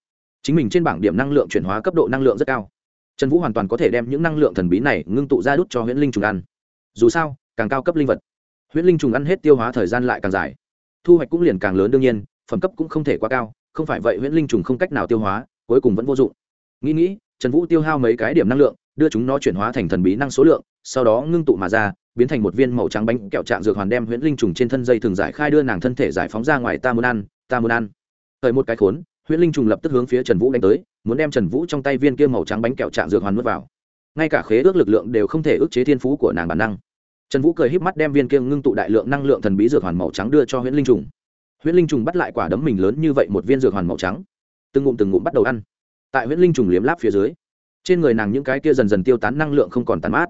chính mình trên bảng điểm năng lượng chuyển hóa cấp độ năng lượng rất cao. Trần vũ hoàn toàn có thể đem những năng lượng thần bí này ngưng tụ ra đút cho huyễn linh trùng ăn. Dù sao, càng cao cấp linh vật huyễn linh trùng ăn hết tiêu hóa thời gian lại càng dài. Thu hoạch cũng liền càng lớn đương nhiên, phẩm cấp cũng không thể quá cao, không phải vậy huyễn linh trùng không cách nào tiêu hóa, cuối cùng vẫn vô dụng. Nghĩ nghĩ, trần vũ tiêu hao mấy cái điểm năng lượng, đưa chúng nó chuyển hóa thành thần bí năng số lượng, sau đó ngưng tụ mà ra, biến thành một viên màu trắng bánh kẹo trạng dược hoàn đem huyễn linh trùng trên thân dây thường giải khai đưa nàng thân thể giải phóng ra ngoài, ta muốn ăn, ta muốn ăn. Thời một cái khốn, huyễn linh trùng lập tức hướng phía trần vũ đánh tới, muốn đem trần vũ trong tay viên kia màu trắng bánh kẹo trạng dược hoàn nuốt vào. Ngay cả khế ước lực lượng đều không thể ức chế thiên phú của nàng bản năng trần vũ cười híp mắt đem viên kia ngưng tụ đại lượng năng lượng thần bí dược hoàn màu trắng đưa cho huyễn linh trùng. Huyễn linh trùng bắt lại quả đấm mình lớn như vậy một viên dược hoàn màu trắng. Từng ngụm từng ngụm bắt đầu ăn. Tại huyễn linh trùng liếm láp phía dưới, trên người nàng những cái kia dần dần tiêu tán năng lượng không còn tàn mát,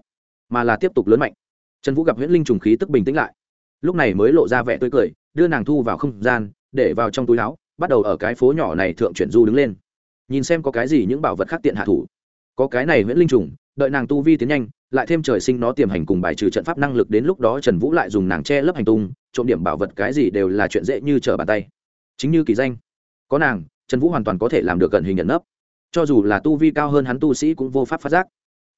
mà là tiếp tục lớn mạnh. Trần vũ gặp huyễn linh trùng khí tức bình tĩnh lại, lúc này mới lộ ra vẻ tươi cười, đưa nàng thu vào không gian, để vào trong túi áo, bắt đầu ở cái phố nhỏ này thượng chuyển du đứng lên. Nhìn xem có cái gì những bảo vật khác tiện hạ thủ. Có cái này huyễn linh trùng, đợi nàng tu vi tiến nhanh lại thêm trời sinh nó tiềm hành cùng bài trừ trận pháp năng lực đến lúc đó trần vũ lại dùng nàng che lấp hành tung, trộm điểm bảo vật cái gì đều là chuyện dễ như trở bàn tay. Chính như kỳ danh, có nàng, trần vũ hoàn toàn có thể làm được gần hình nhận nấp. Cho dù là tu vi cao hơn hắn tu sĩ cũng vô pháp phát giác.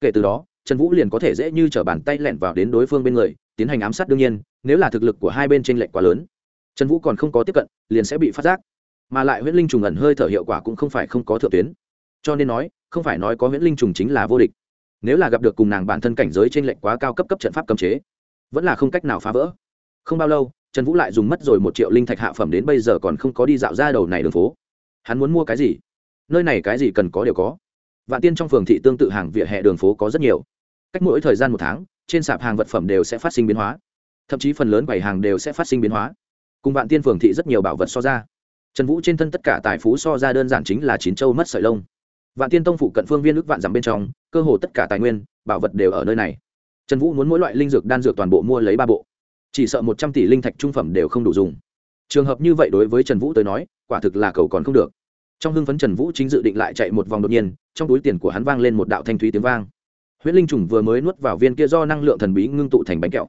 Kể từ đó, trần vũ liền có thể dễ như t r ở bàn tay lẹn vào đến đối phương bên người, tiến hành ám sát đương nhiên, nếu là thực lực của hai bên t r ê n lệch quá lớn, trần vũ còn không có tiếp cận, liền sẽ bị phát giác. Mà lại huyễn linh trùng ẩn hơi thở hiệu quả cũng không phải không có thượng tuyến. Cho nên nói, không phải nói có huyễn linh trùng chính là vô địch nếu là gặp được cùng nàng bản thân cảnh giới trên lệnh quá cao cấp cấp trận pháp cấm chế, vẫn là không cách nào phá vỡ. Không bao lâu, trần vũ lại dùng mất rồi một triệu linh thạch hạ phẩm đến bây giờ còn không có đi dạo ra đầu này đường phố. Hắn muốn mua cái gì? Nơi này cái gì cần có đều có. Vạn tiên trong phường thị tương tự hàng vỉa hè đường phố có rất nhiều. Cách mỗi thời gian một tháng, trên sạp hàng vật phẩm đều sẽ phát sinh biến hóa. Thậm chí phần lớn quầy hàng đều sẽ phát sinh biến hóa. Cùng vạn tiên phường thị rất nhiều bảo vật so ra. Trần vũ trên thân tất cả tài phú so ra đơn giản chính là chín châu mất sợi lông vạn tiên tông phụ cận phương viên ước vạn dặm bên trong, cơ hồ tất cả tài nguyên, bảo vật đều ở nơi này. Trần vũ muốn mỗi loại linh dược đan dược toàn bộ mua lấy ba bộ. Chỉ sợ một trăm tỷ linh thạch trung phẩm đều không đủ dùng. Trường hợp như vậy đối với trần vũ tới nói, quả thực là cầu còn không được. Trong hưng phấn trần vũ chính dự định lại chạy một vòng đột nhiên, trong túi tiền của hắn vang lên một đạo thanh thúy tiếng vang. Huyễn linh trùng vừa mới nuốt vào viên kia do năng lượng thần bí ngưng tụ thành bánh kẹo,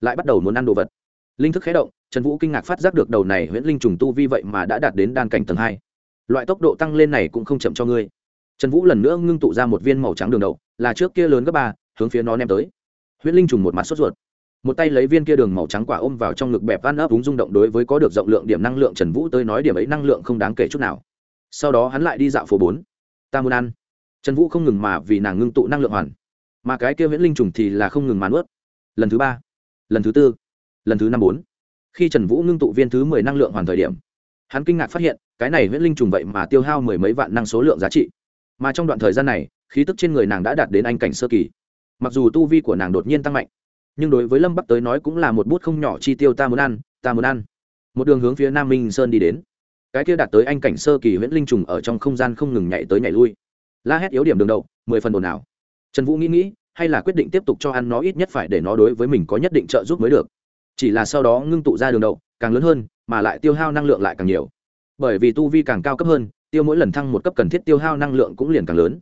lại bắt đầu muốn ăn đồ vật. Linh thức khé động, trần vũ kinh ngạc phát giác được đầu này huyễn linh trùng tu vi vậy mà đã đạt đến đan cảnh tầng hai. Loại tốc độ tăng lên này cũng không chậm cho ngươi trần vũ lần nữa ngưng tụ ra một viên màu trắng đường đậu, là trước kia lớn gấp ba, hướng phía nó ném tới. Huyễn linh trùng một mặt sốt ruột. Một tay lấy viên kia đường màu trắng quả ôm vào trong ngực bẹp van ấp đúng rung động đối với có được rộng lượng điểm năng lượng trần vũ tới nói điểm ấy năng lượng không đáng kể chút nào. Sau đó hắn lại đi dạo phố bốn. Ta muốn ăn. Trần vũ không ngừng mà vì nàng ngưng tụ năng lượng hoàn. Mà cái kia viễn linh trùng thì là không ngừng mà nuốt. Lần thứ ba, lần thứ tư, lần thứ năm bốn. Khi trần vũ ngưng tụ viên thứ mười năng lượng hoàn thời điểm, hắn kinh ngạc phát hiện, cái này Viễn linh trùng vậy mà tiêu hao mười mấy vạn năng số lượng giá trị mà trong đoạn thời gian này, khí tức trên người nàng đã đạt đến anh cảnh sơ kỳ. Mặc dù tu vi của nàng đột nhiên tăng mạnh, nhưng đối với lâm bắc tới nói cũng là một bút không nhỏ chi tiêu ta muốn ăn, ta muốn ăn. Một đường hướng phía nam minh sơn đi đến. Cái kia đạt tới anh cảnh sơ kỳ huyễn linh trùng ở trong không gian không ngừng nhảy tới nhảy lui. La hét yếu điểm đường đậu, mười phần ồn ào. Trần vũ nghĩ nghĩ, hay là quyết định tiếp tục cho ăn nó ít nhất phải để nó đối với mình có nhất định trợ giúp mới được. Chỉ là sau đó ngưng tụ ra đường đậu, càng lớn hơn, mà lại tiêu hao năng lượng lại càng nhiều. Bởi vì tu vi càng cao cấp hơn tiêu mỗi lần thăng một cấp cần thiết tiêu hao năng lượng cũng liền càng lớn.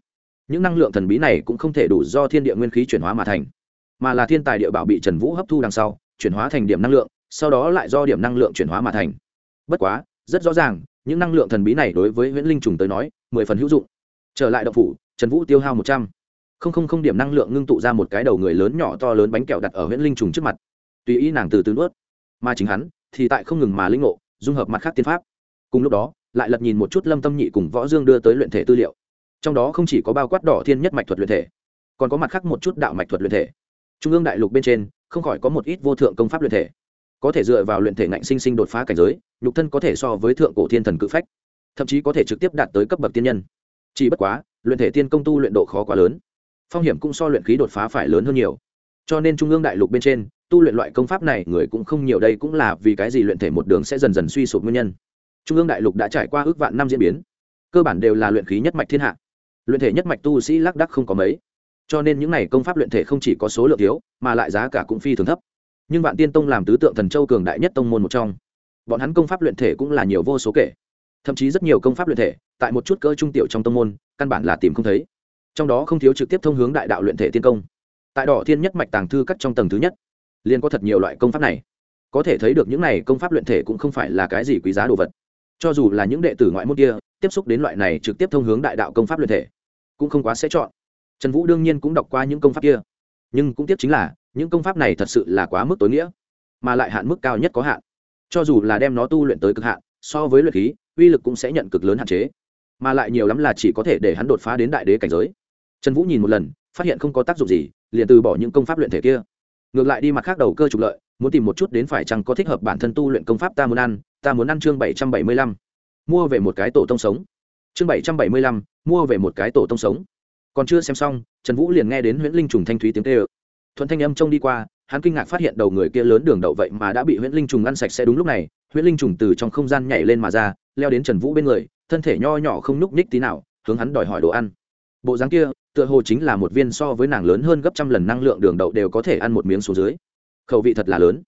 Những năng lượng thần bí này cũng không thể đủ do thiên địa nguyên khí chuyển hóa mà thành, mà là thiên tài địa bảo bị trần vũ hấp thu đằng sau, chuyển hóa thành điểm năng lượng, sau đó lại do điểm năng lượng chuyển hóa mà thành. Bất quá, rất rõ ràng, những năng lượng thần bí này đối với nguyễn linh trùng tới nói, mười phần hữu dụng. Trở lại đậu phủ, trần vũ tiêu hao một trăm. Không không không điểm năng lượng ngưng tụ ra một cái đầu người lớn nhỏ to lớn bánh kẹo đặt ở nguyễn linh trùng trước mặt. Tùy ý nàng từ từ nuốt. Mà chính hắn thì tại không ngừng mà linh ngộ, dung hợp mặt khác tiên pháp. Cùng lúc đó lại lật nhìn một chút lâm tâm nhị cùng võ dương đưa tới luyện thể tư liệu. Trong đó không chỉ có bao quát đỏ thiên nhất mạch thuật luyện thể, còn có mặt khác một chút đạo mạch thuật luyện thể. Trung ương đại lục bên trên, không khỏi có một ít vô thượng công pháp luyện thể. Có thể dựa vào luyện thể ngạnh sinh sinh đột phá cảnh giới, nhục thân có thể so với thượng cổ thiên thần cự phách, thậm chí có thể trực tiếp đạt tới cấp bậc tiên nhân. Chỉ bất quá, luyện thể tiên công tu luyện độ khó quá lớn, phong hiểm cũng so luyện khí đột phá phải lớn hơn nhiều. Cho nên trung ương đại lục bên trên, tu luyện loại công pháp này người cũng không nhiều đây cũng là vì cái gì luyện thể một đường sẽ dần dần suy sụp nguyên nhân trung ương đại lục đã trải qua ước vạn năm diễn biến. Cơ bản đều là luyện khí nhất mạch thiên hạ. Luyện thể nhất mạch tu sĩ lác đắc không có mấy. Cho nên những n à y công pháp luyện thể không chỉ có số lượng thiếu, mà lại giá cả cũng phi thường thấp. Nhưng vạn tiên tông làm tứ tượng thần châu cường đại nhất tông môn một trong. Bọn hắn công pháp luyện thể cũng là nhiều vô số kể. Thậm chí rất nhiều công pháp luyện thể, tại một chút cơ trung tiểu trong tông môn, căn bản là tìm không thấy. Trong đó không thiếu trực tiếp thông hướng đại đạo luyện thể tiên công. Tại đỏ thiên nhất mạch tàng thư cắt trong tầng thứ nhất, liền có thật nhiều loại công pháp này. Có thể thấy được những này công pháp luyện thể cũng không phải là cái gì quý giá đồ vật cho dù là những đệ tử ngoại môn kia, tiếp xúc đến loại này trực tiếp thông hướng đại đạo công pháp luyện thể, cũng không quá sẽ chọn. Trần vũ đương nhiên cũng đọc qua những công pháp kia, nhưng cũng tiếp chính là, những công pháp này thật sự là quá mức tối nghĩa, mà lại hạn mức cao nhất có hạn. Cho dù là đem nó tu luyện tới cực hạn, so với luyện khí, uy lực cũng sẽ nhận cực lớn hạn chế, mà lại nhiều lắm là chỉ có thể để hắn đột phá đến đại đế cảnh giới. Trần vũ nhìn một lần, phát hiện không có tác dụng gì, liền từ bỏ những công pháp luyện thể kia. Ngược lại đi mặt khác đầu cơ trục lợi, muốn tìm một chút đến phải chăng có thích hợp bản thân tu luyện công pháp ta muốn ăn ta muốn ăn chương bảy trăm bảy mươi lăm. Mua về một cái tổ tông sống. Chương bảy trăm bảy mươi lăm, mua về một cái tổ tông sống. Còn chưa xem xong, trần vũ liền nghe đến huyễn linh trùng thanh thúy tiếng tê ơ thuận thanh âm trông đi qua, hắn kinh ngạc phát hiện đầu người kia lớn đường đậu vậy mà đã bị huyễn linh trùng ăn sạch sẽ đúng lúc này. Huyễn linh trùng từ trong không gian nhảy lên mà ra, leo đến trần vũ bên người, thân thể nho nhỏ không nhúc nhích tí nào, hướng hắn đòi hỏi đồ ăn. Bộ dáng kia, tựa hồ chính là một viên so với nàng lớn hơn gấp trăm lần năng lượng đường đậu đều có thể ăn một miếng xuống dưới. Khẩu vị thật là lớn.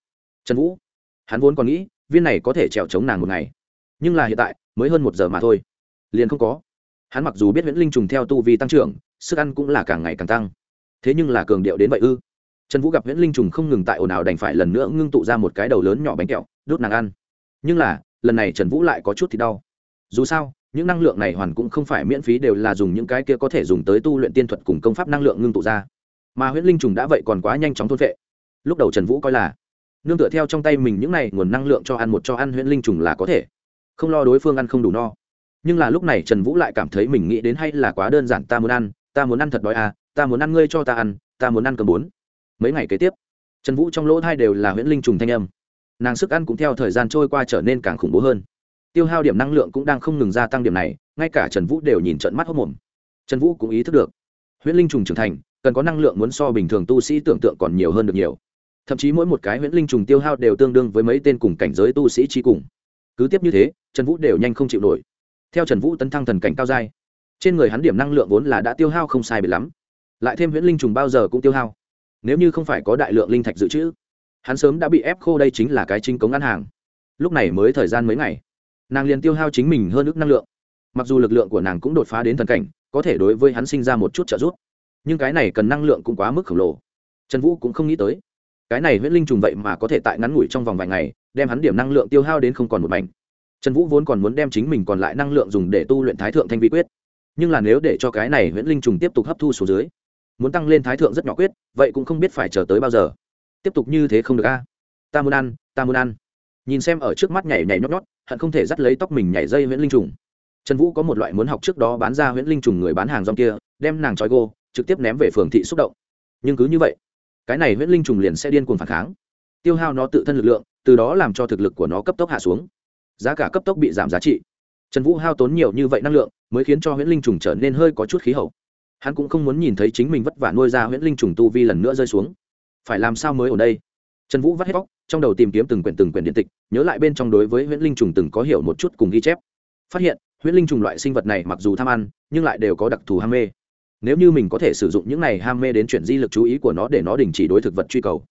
Trần vũ, hắn vốn còn nghĩ viên này có thể trèo chống nàng một ngày. Nhưng là hiện tại, mới hơn một giờ mà thôi. Liền không có. Hắn mặc dù biết viễn linh trùng theo tu vi tăng trưởng, sức ăn cũng là càng ngày càng tăng. Thế nhưng là cường điệu đến vậy ư? Trần vũ gặp viễn linh trùng không ngừng tại ồn ào đành phải lần nữa ngưng tụ ra một cái đầu lớn nhỏ bánh kẹo, đốt nàng ăn. Nhưng là, lần này trần vũ lại có chút thì đau. Dù sao, những năng lượng này hoàn cũng không phải miễn phí đều là dùng những cái kia có thể dùng tới tu luyện tiên thuật cùng công pháp năng lượng ngưng tụ ra. Mà huyễn linh trùng đã vậy còn quá nhanh chóng thôn vệ. Lúc đầu trần vũ coi là nương tựa theo trong tay mình những này nguồn năng lượng cho ăn một cho ăn huyễn linh trùng là có thể. Không lo đối phương ăn không đủ no. Nhưng là lúc này trần vũ lại cảm thấy mình nghĩ đến hay là quá đơn giản, ta muốn ăn, ta muốn ăn thật đói à ta muốn ăn ngươi cho ta ăn, ta muốn ăn cầm bốn. Mấy ngày kế tiếp, trần vũ trong lỗ thai đều là huyễn linh trùng thanh âm. Nàng sức ăn cũng theo thời gian trôi qua trở nên càng khủng bố hơn. Tiêu hao điểm năng lượng cũng đang không ngừng gia tăng điểm này, ngay cả trần vũ đều nhìn trận mắt hốc mồm. Trần vũ cũng ý thức được, huyễn linh trùng trưởng thành, cần có năng lượng muốn so bình thường tu sĩ tưởng tượng còn nhiều hơn được nhiều thậm chí mỗi một cái huyễn linh trùng tiêu hao đều tương đương với mấy tên cùng cảnh giới tu sĩ trí cùng. Cứ tiếp như thế, trần vũ đều nhanh không chịu nổi. Theo trần vũ tấn thăng thần cảnh cao dai trên người hắn điểm năng lượng vốn là đã tiêu hao không sai biệt lắm. Lại thêm huyễn linh trùng bao giờ cũng tiêu hao. Nếu như không phải có đại lượng linh thạch dự trữ, hắn sớm đã bị ép khô đây chính là cái chính cống ngân hàng. Lúc này mới thời gian mấy ngày, nàng liền tiêu hao chính mình hơn ước năng lượng. Mặc dù lực lượng của nàng cũng đột phá đến thần cảnh, có thể đối với hắn sinh ra một chút trợ giúp, nhưng cái này cần năng lượng cũng quá mức khổng lồ. Trần vũ cũng không nghĩ tới cái này huyễn linh trùng vậy mà có thể tại ngắn ngủi trong vòng vài ngày, đem hắn điểm năng lượng tiêu hao đến không còn một mảnh. Trần vũ vốn còn muốn đem chính mình còn lại năng lượng dùng để tu luyện thái thượng thanh vi quyết. Nhưng là nếu để cho cái này huyễn linh trùng tiếp tục hấp thu số dưới, muốn tăng lên thái thượng rất nhỏ quyết, vậy cũng không biết phải chờ tới bao giờ. Tiếp tục như thế không được a. Ta muốn ăn, ta muốn ăn. Nhìn xem ở trước mắt nhảy nhảy nhót nhót, hận không thể dắt lấy tóc mình nhảy dây huyễn linh trùng. Trần vũ có một loại muốn học trước đó bán ra huyễn linh trùng người bán hàng rong kia, đem nàng trói gô, trực tiếp ném về phường thị xúc động. Nhưng cứ như vậy cái này huyễn linh trùng liền sẽ điên cuồng phản kháng. Tiêu hao nó tự thân lực lượng, từ đó làm cho thực lực của nó cấp tốc hạ xuống. Giá cả cấp tốc bị giảm giá trị. Trần vũ hao tốn nhiều như vậy năng lượng, mới khiến cho huyễn linh trùng trở nên hơi có chút khí hậu. Hắn cũng không muốn nhìn thấy chính mình vất vả nuôi ra huyễn linh trùng tu vi lần nữa rơi xuống. Phải làm sao mới ở đây? Trần vũ vắt hết bóc trong đầu tìm kiếm từng quyển từng quyển điện tịch, nhớ lại bên trong đối với huyễn linh trùng từng có hiểu một chút cùng ghi chép. Phát hiện, huyễn linh trùng loại sinh vật này mặc dù tham ăn, nhưng lại đều có đặc thù ham mê nếu như mình có thể sử dụng những này ham mê đến chuyển di lực chú ý của nó để nó đình chỉ đối thực vật truy cầu,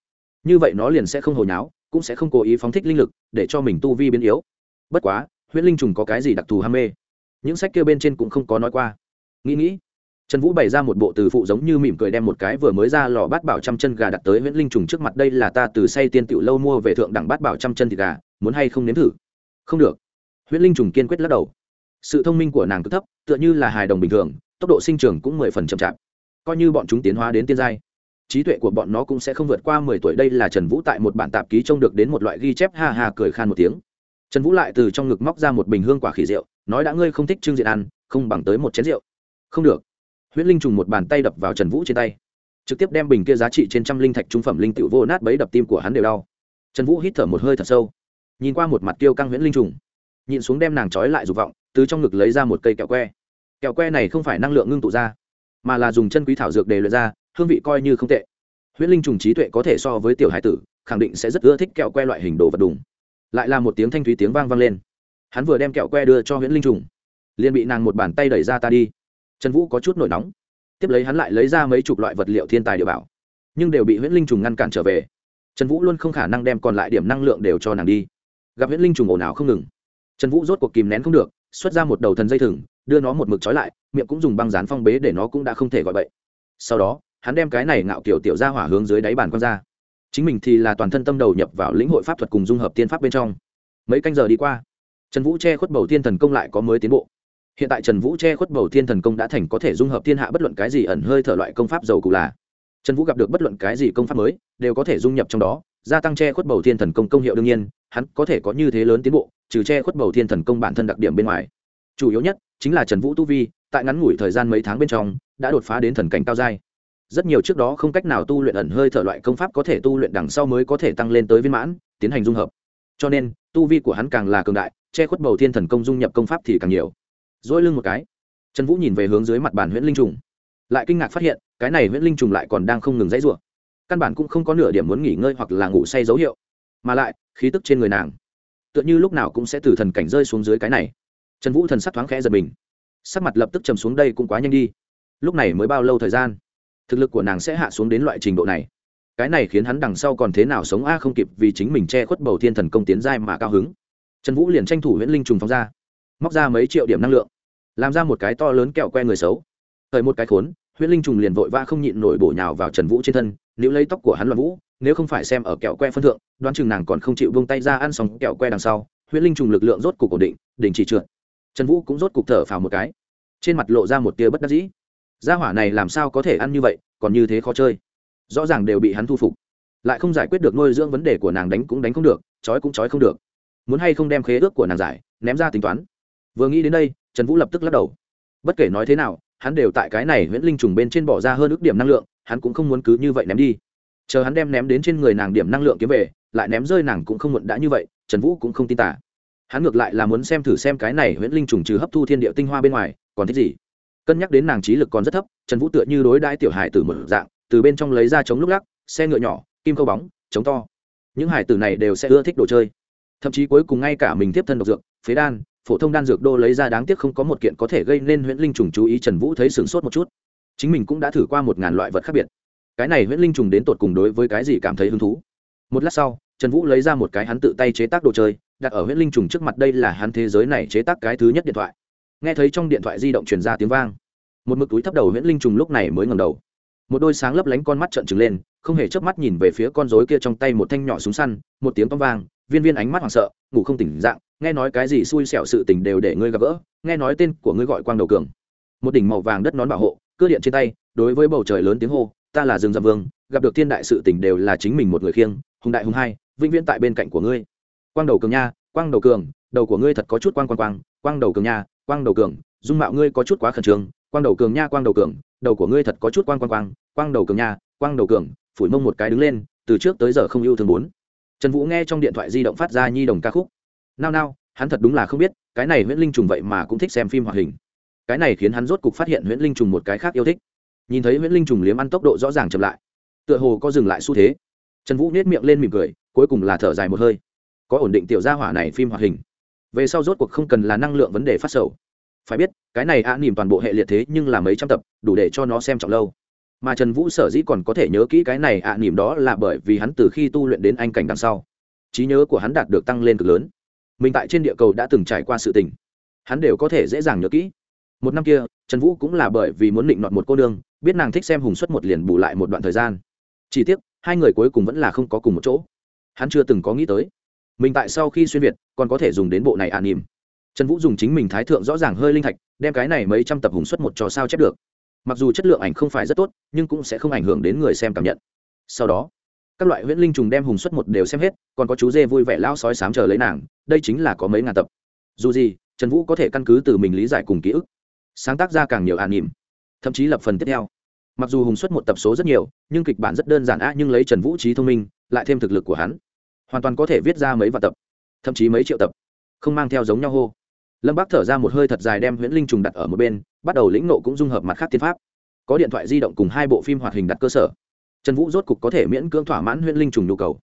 như vậy nó liền sẽ không hồi nháo, cũng sẽ không cố ý phóng thích linh lực để cho mình tu vi biến yếu. Bất quá, huyễn linh trùng có cái gì đặc thù ham mê? Những sách kia bên trên cũng không có nói qua. Nghĩ nghĩ, trần vũ bày ra một bộ từ phụ giống như mỉm cười đem một cái vừa mới ra lò bát bảo trăm chân gà đặt tới huyễn linh trùng trước mặt, đây là ta từ say tiên tiểu lâu mua về thượng đẳng bát bảo trăm chân thịt gà, muốn hay không nếm thử? Không được. Huyễn linh trùng kiên quyết lắc đầu. Sự thông minh của nàng cứ thấp, tựa như là hài đồng bình thường tốc độ sinh trưởng cũng mười phần chậm chạp. Coi như bọn chúng tiến hóa đến tiên giai, trí tuệ của bọn nó cũng sẽ không vượt qua mười tuổi. Đây là trần vũ tại một bản tạp ký trông được đến một loại ghi chép, ha ha, cười khan một tiếng. Trần vũ lại từ trong ngực móc ra một bình hương quả khỉ rượu, nói đã ngươi không thích trưng diện ăn, không bằng tới một chén rượu. Không được. Huyễn linh trùng một bàn tay đập vào trần vũ trên tay, trực tiếp đem bình kia giá trị trên trăm linh thạch trung phẩm linh tiểu vô nát bấy đập tim của hắn đều đau. Trần vũ hít thở một hơi thật sâu, nhìn qua một mặt tiêu căng huyễn linh trùng nhìn xuống đem nàng trói lại dục vọng, từ trong ngực lấy ra một cây kẹo que kẹo que này không phải năng lượng ngưng tụ ra, mà là dùng chân quý thảo dược để luyện ra, hương vị coi như không tệ. Huyễn linh trùng trí tuệ có thể so với tiểu hải tử, khẳng định sẽ rất ưa thích kẹo que loại hình đồ vật đùng. Lại là một tiếng thanh thúy tiếng vang vang lên. Hắn vừa đem kẹo que đưa cho huyễn linh trùng, liền bị nàng một bàn tay đẩy ra ta đi. Trần vũ có chút nổi nóng. Tiếp lấy hắn lại lấy ra mấy chục loại vật liệu thiên tài địa bảo, nhưng đều bị huyễn linh trùng ngăn cản trở về. Trần vũ luôn không khả năng đem còn lại điểm năng lượng đều cho nàng đi. Gặp huyễn linh trùng ồn ào không ngừng, trần vũ rốt cuộc kìm nén không được, xuất ra một đầu thần dây thừng đưa nó một mực trói lại, miệng cũng dùng băng dán phong bế để nó cũng đã không thể gọi bậy. Sau đó, hắn đem cái này ngạo kiểu tiểu ra hỏa hướng dưới đáy bàn con ra. Chính mình thì là toàn thân tâm đầu nhập vào lĩnh hội pháp thuật cùng dung hợp tiên pháp bên trong. Mấy canh giờ đi qua, trần vũ che khuất bầu thiên thần công lại có mới tiến bộ. Hiện tại trần vũ che khuất bầu thiên thần công đã thành có thể dung hợp thiên hạ bất luận cái gì ẩn hơi thở loại công pháp giàu cụ là. Trần vũ gặp được bất luận cái gì công pháp mới, đều có thể dung nhập trong đó, gia tăng che khuất bầu thiên thần công công hiệu đương nhiên, hắn có thể có như thế lớn tiến bộ, trừ che khuất bầu thiên thần công bản thân đặc điểm bên ngoài. Chủ yếu nhất chính là trần vũ tu vi, tại ngắn ngủi thời gian mấy tháng bên trong, đã đột phá đến thần cảnh cao giai. Rất nhiều trước đó không cách nào tu luyện ẩn hơi thở loại công pháp có thể tu luyện đằng sau mới có thể tăng lên tới viên mãn, tiến hành dung hợp. Cho nên, tu vi của hắn càng là cường đại, che khuất bầu thiên thần công dung nhập công pháp thì càng nhiều. Dỗi lưng một cái. Trần vũ nhìn về hướng dưới mặt bàn huyễn linh trùng. Lại kinh ngạc phát hiện, cái này huyễn linh trùng lại còn đang không ngừng dãy rủa. Căn bản cũng không có nửa điểm muốn nghỉ ngơi hoặc là ngủ say dấu hiệu. Mà lại, khí tức trên người nàng, tựa như lúc nào cũng sẽ từ thần cảnh rơi xuống dưới cái này trần vũ thần sắc thoáng khẽ giật mình. Sắc mặt lập tức trầm xuống, đây cũng quá nhanh đi. Lúc này mới bao lâu thời gian? Thực lực của nàng sẽ hạ xuống đến loại trình độ này. Cái này khiến hắn đằng sau còn thế nào sống a không kịp vì chính mình che khuất bầu thiên thần công tiến giai mà cao hứng. Trần vũ liền tranh thủ huyễn linh trùng phóng ra, móc ra mấy triệu điểm năng lượng, làm ra một cái to lớn kẹo que người xấu. Thời một cái khốn, huyễn linh trùng liền vội vã không nhịn nổi bổ nhào vào trần vũ trên thân nếu lấy tóc của hắn loạn vũ, nếu không phải xem ở kẹo que phân thượng, đoán chừng nàng còn không chịu buông tay ra ăn xong kẹo que đằng sau, huyễn linh trùng lực lượng rốt cục ổn định, đình chỉ trượt trần vũ cũng rốt cục thở phào một cái. Trên mặt lộ ra một tia bất đắc dĩ. Gia hỏa này làm sao có thể ăn như vậy, còn như thế khó chơi. Rõ ràng đều bị hắn thu phục. Lại không giải quyết được nuôi dưỡng vấn đề của nàng đánh cũng đánh không được, trói cũng trói không được. Muốn hay không đem khế ước của nàng giải, ném ra tính toán. Vừa nghĩ đến đây, trần vũ lập tức lắc đầu. Bất kể nói thế nào, hắn đều tại cái này nguyễn linh trùng bên trên bỏ ra hơn ước điểm năng lượng, hắn cũng không muốn cứ như vậy ném đi. Chờ hắn đem ném đến trên người nàng điểm năng lượng kiếm về, lại ném rơi nàng cũng không muộn đã như vậy, trần vũ cũng không tin tả hắn ngược lại là muốn xem thử xem cái này huyễn linh trùng trừ hấp thu thiên địa tinh hoa bên ngoài, còn thích gì? Cân nhắc đến nàng trí lực còn rất thấp, trần vũ tựa như đối đãi tiểu hải tử một dạng, từ bên trong lấy ra chống lúc lắc, xe ngựa nhỏ, kim câu bóng, chống to. Những hải tử này đều sẽ ưa thích đồ chơi. Thậm chí cuối cùng ngay cả mình tiếp thân độc dược, phế đan, phổ thông đan dược đô lấy ra đáng tiếc không có một kiện có thể gây nên huyễn linh trùng chú ý, trần vũ thấy sửng sốt một chút. Chính mình cũng đã thử qua một ngàn loại vật khác biệt. Cái này huyễn linh trùng đến tột cùng đối với cái gì cảm thấy hứng thú? Một lát sau, trần vũ lấy ra một cái hắn tự tay chế tác đồ chơi đặt ở huyễn linh trùng trước mặt đây là hắn thế giới này chế tác cái thứ nhất điện thoại. Nghe thấy trong điện thoại di động truyền ra tiếng vang, một mực túi thấp đầu huyễn linh trùng lúc này mới ngầm đầu. Một đôi sáng lấp lánh con mắt trợn trừng lên, không hề chớp mắt nhìn về phía con rối kia trong tay một thanh nhỏ súng săn, một tiếng tóm vang, viên viên ánh mắt hoảng sợ, ngủ không tỉnh dạng, nghe nói cái gì xui xẻo sự tình đều để ngươi gặp gỡ, nghe nói tên của ngươi gọi quang đầu cường. Một đỉnh màu vàng đất nón bảo hộ, cưa điện trên tay, đối với bầu trời lớn tiếng hô, ta là dương gia vương, gặp được thiên đại sự tình đều là chính mình một người khiêng, hùng đại hùng hai, vĩnh viễn tại bên cạnh của ngươi quang đầu cường nha, quang đầu cường, đầu của ngươi thật có chút quang quang quang quang đầu cường nha, quang đầu cường, dung mạo ngươi có chút quá khẩn trương, quang đầu cường nha, quang đầu cường, đầu của ngươi thật có chút quang quang quang quang đầu cường nha, quang đầu cường, phủi mông một cái đứng lên, từ trước tới giờ không yêu thương bốn. Trần vũ nghe trong điện thoại di động phát ra nhi đồng ca khúc. Nao nao, hắn thật đúng là không biết, cái này nguyễn linh trùng vậy mà cũng thích xem phim hoạt hình. Cái này khiến hắn rốt cục phát hiện nguyễn linh trùng một cái khác yêu thích. Nhìn thấy nguyễn linh trùng liếm ăn tốc độ rõ ràng chậm lại. Tựa hồ có dừng lại xu thế. Trần vũ nết miệng lên mỉm cười, cuối cùng là thở dài một hơi có ổn định tiểu gia hỏa này phim hoạt hình. Về sau rốt cuộc không cần là năng lượng vấn đề phát sầu. Phải biết cái này ạ à, nỉm toàn bộ hệ liệt thế nhưng là mấy trăm tập đủ để cho nó xem trọng lâu. Mà trần vũ sở dĩ còn có thể nhớ kỹ cái này ạ à, nỉm đó là bởi vì hắn từ khi tu luyện đến anh cảnh đằng sau trí nhớ của hắn đạt được tăng lên cực lớn. Mình tại trên địa cầu đã từng trải qua sự tình. Hắn đều có thể dễ dàng nhớ kỹ. Một năm kia trần vũ cũng là bởi vì muốn định nọt một cô nương biết nàng thích xem hùng xuất một liền bù lại một đoạn thời gian. Chỉ tiếc hai người cuối cùng vẫn là không có cùng một chỗ. Hắn chưa từng có nghĩ tới mình tại sau khi xuyên việt, còn có thể dùng đến bộ này an nỉm. Trần vũ dùng chính mình thái thượng rõ ràng hơi linh thạch, đem cái này mấy trăm tập hùng xuất một trò sao chép được. Mặc dù chất lượng ảnh không phải rất tốt, nhưng cũng sẽ không ảnh hưởng đến người xem cảm nhận. Sau đó, các loại huyễn linh trùng đem hùng xuất một đều xem hết, còn có chú dê vui vẻ lao sói sám chờ lấy nàng, đây chính là có mấy ngàn tập. Dù gì, trần vũ có thể căn cứ từ mình lý giải cùng ký ức, sáng tác ra càng nhiều an nỉm, thậm chí lập phần tiếp theo. Mặc dù hùng xuất một tập số rất nhiều, nhưng kịch bản rất đơn giản á, nhưng lấy trần vũ trí thông minh, lại thêm thực lực của hắn hoàn toàn có thể viết ra mấy vạn tập, thậm chí mấy triệu tập, không mang theo giống nhau hô. Lâm bác thở ra một hơi thật dài đem huyễn linh trùng đặt ở một bên, bắt đầu lĩnh nộ cũng dung hợp mặt khác tiên pháp. Có điện thoại di động cùng hai bộ phim hoạt hình đặt cơ sở. Trần vũ rốt cục có thể miễn cưỡng thỏa mãn huyễn linh trùng nhu cầu.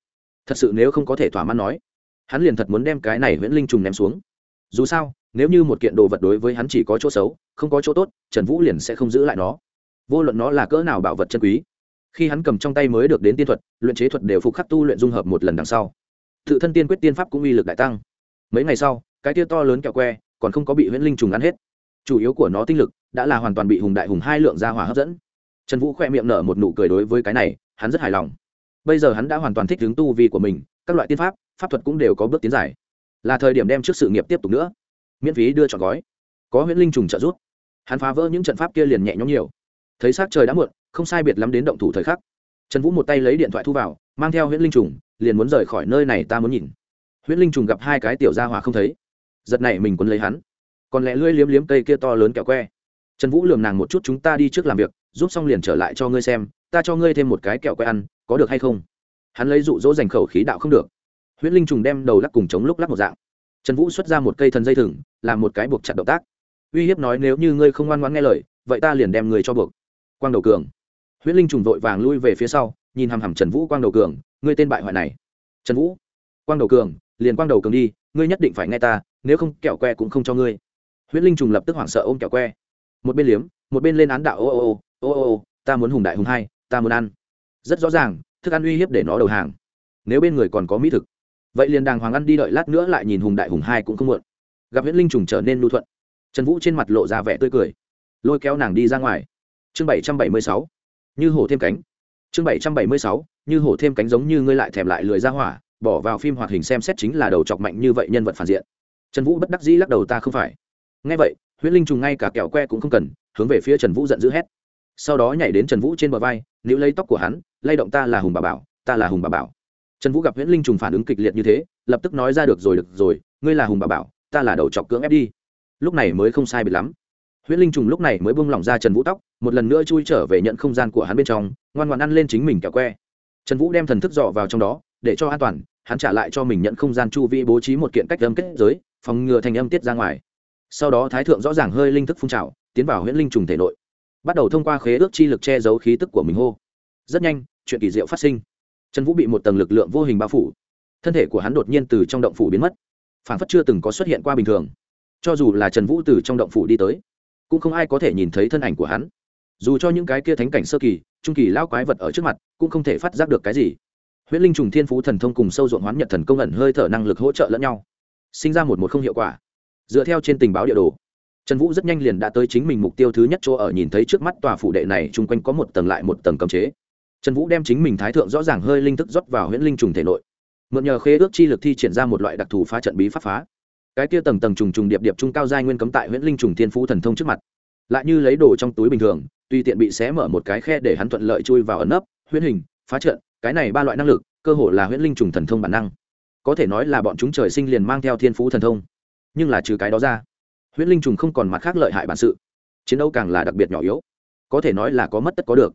Thật sự nếu không có thể thỏa mãn nói, hắn liền thật muốn đem cái này huyễn linh trùng ném xuống. Dù sao, nếu như một kiện đồ vật đối với hắn chỉ có chỗ xấu, không có chỗ tốt, trần vũ liền sẽ không giữ lại nó. Vô luận nó là cỡ nào bảo vật chân quý khi hắn cầm trong tay mới được đến tiên thuật, luyện chế thuật đều phục khắc tu luyện dung hợp một lần đằng sau. Tự thân tiên quyết tiên pháp cũng uy lực đại tăng. Mấy ngày sau, cái tia to lớn kẹo que còn không có bị huyễn linh trùng ăn hết. Chủ yếu của nó tinh lực đã là hoàn toàn bị hùng đại hùng hai lượng ra hỏa hấp dẫn. Trần vũ khoe miệng nở một nụ cười đối với cái này, hắn rất hài lòng. Bây giờ hắn đã hoàn toàn thích hướng tu vi của mình, các loại tiên pháp pháp thuật cũng đều có bước tiến giải là thời điểm đem trước sự nghiệp tiếp tục nữa. Miễn phí đưa chọn gói. Có huyễn linh trùng trợ giúp. Hắn phá vỡ những trận pháp kia liền nhẹ nhõm nhiều. Thấy s á c trời đã muộn không sai biệt lắm đến động thủ thời khắc. Trần vũ một tay lấy điện thoại thu vào, mang theo huyễn linh trùng, liền muốn rời khỏi nơi này ta muốn nhìn. Huyễn linh trùng gặp hai cái tiểu gia hỏa không thấy. Giật này mình quấn lấy hắn. Còn lẽ lưỡi liếm liếm cây kia to lớn kẹo que. Trần vũ lường nàng một chút chúng ta đi trước làm việc, giúp xong liền trở lại cho ngươi xem, ta cho ngươi thêm một cái kẹo que ăn, có được hay không? Hắn lấy rụ rỗ dành khẩu khí đạo không được. Huyễn linh trùng đem đầu lắc cùng chống lúc lắc một dạng. Trần vũ xuất ra một cây thần dây thừng, làm một cái buộc chặt động tác. Uy hiếp nói nếu như ngươi không ngoan ngoãn nghe lời, vậy ta liền đem người cho buộc. Quang đầu cường huyễn linh trùng vội vàng lui về phía sau, nhìn hằm hằm trần vũ quang đầu cường, ngươi tên bại hoại này. Trần vũ, quang đầu cường, liền quang đầu cường đi, ngươi nhất định phải nghe ta, nếu không kẹo que cũng không cho ngươi. Huyễn linh trùng lập tức hoảng sợ ôm kẹo que. Một bên liếm, một bên lên án đạo, ô ô ô ô ô ô, ta muốn hùng đại hùng hai, ta muốn ăn. Rất rõ ràng, thức ăn uy hiếp để nó đầu hàng. Nếu bên người còn có mỹ thực, vậy liền đàng hoàng ăn đi đợi lát nữa lại nhìn hùng đại hùng hai cũng không muộn. Gặp huyễn linh trùng trở nên lưu thuận, trần vũ trên mặt lộ ra vẻ tươi cười, lôi kéo nàng đi ra ngoài. Chương bảy trăm bảy mươi sáu như hổ thêm cánh. Chương bảy trăm bảy mươi sáu, như hổ thêm cánh giống như ngươi lại thèm lại lười ra hỏa, bỏ vào phim hoạt hình xem xét chính là đầu chọc mạnh như vậy nhân vật phản diện. Trần vũ bất đắc dĩ lắc đầu, ta không phải. Ngay vậy, huyễn linh trùng ngay cả kẹo que cũng không cần, hướng về phía trần vũ giận dữ hét. Sau đó nhảy đến trần vũ trên bờ vai nếu lấy tóc của hắn, lay động ta là hùng bà bảo, ta là hùng bà bảo. Trần vũ gặp huyễn linh trùng phản ứng kịch liệt như thế, lập tức nói ra, được rồi được rồi, ngươi là hùng bà bảo, ta là đầu chọc cưỡng ép đi. Lúc này mới không sai bị lắm. Huyễn linh trùng lúc này mới buông lỏng ra trần vũ tóc một lần nữa chui trở về nhận không gian của hắn bên trong, ngoan ngoan ăn lên chính mình kẹo que. Trần vũ đem thần thức dọ vào trong đó, để cho an toàn, hắn trả lại cho mình nhận không gian chu vi bố trí một kiện cách âm kết giới, phòng ngừa thành âm tiết ra ngoài. Sau đó thái thượng rõ ràng hơi linh thức phun trào, tiến vào huyễn linh trùng thể nội. Bắt đầu thông qua khế ước chi lực che giấu khí tức của mình hô. Rất nhanh, chuyện kỳ diệu phát sinh. Trần vũ bị một tầng lực lượng vô hình bao phủ. Thân thể của hắn đột nhiên từ trong động phủ biến mất. Phản phất chưa từng có xuất hiện qua bình thường. Cho dù là trần vũ từ trong động phủ đi tới, cũng không ai có thể nhìn thấy thân ảnh của hắn dù cho những cái kia thánh cảnh sơ kỳ, trung kỳ lao quái vật ở trước mặt, cũng không thể phát giác được cái gì. Huyễn linh trùng thiên phú thần thông cùng sâu ruộng hoán nhật thần công ẩn hơi thở năng lực hỗ trợ lẫn nhau. Sinh ra một một không hiệu quả. Dựa theo trên tình báo địa đồ, trần vũ rất nhanh liền đã tới chính mình mục tiêu thứ nhất chỗ ở nhìn thấy trước mắt tòa phủ đệ này chung quanh có một tầng lại một tầng cấm chế. Trần vũ đem chính mình thái thượng rõ ràng hơi linh thức rót vào huyễn linh trùng thể nội. Mượn nhờ khế ước chi lực thi triển ra một loại đặc thù phá trận bí pháp phá. Cái kia tầng tầng trùng trùng điệp điệp trung cao giai nguyên cấm tại huyễn linh trùng thiên phú thần thông trước mặt lại như lấy đồ trong túi bình thường, tùy tiện bị xé mở một cái khe để hắn thuận lợi chui vào ẩn nấp, huyễn hình, phá trận, cái này ba loại năng lực, cơ hồ là huyễn linh trùng thần thông bản năng. Có thể nói là bọn chúng trời sinh liền mang theo thiên phú thần thông. Nhưng là trừ cái đó ra, huyễn linh trùng không còn mặt khác lợi hại bản sự. Chiến đấu càng là đặc biệt nhỏ yếu. Có thể nói là có mất tất có được.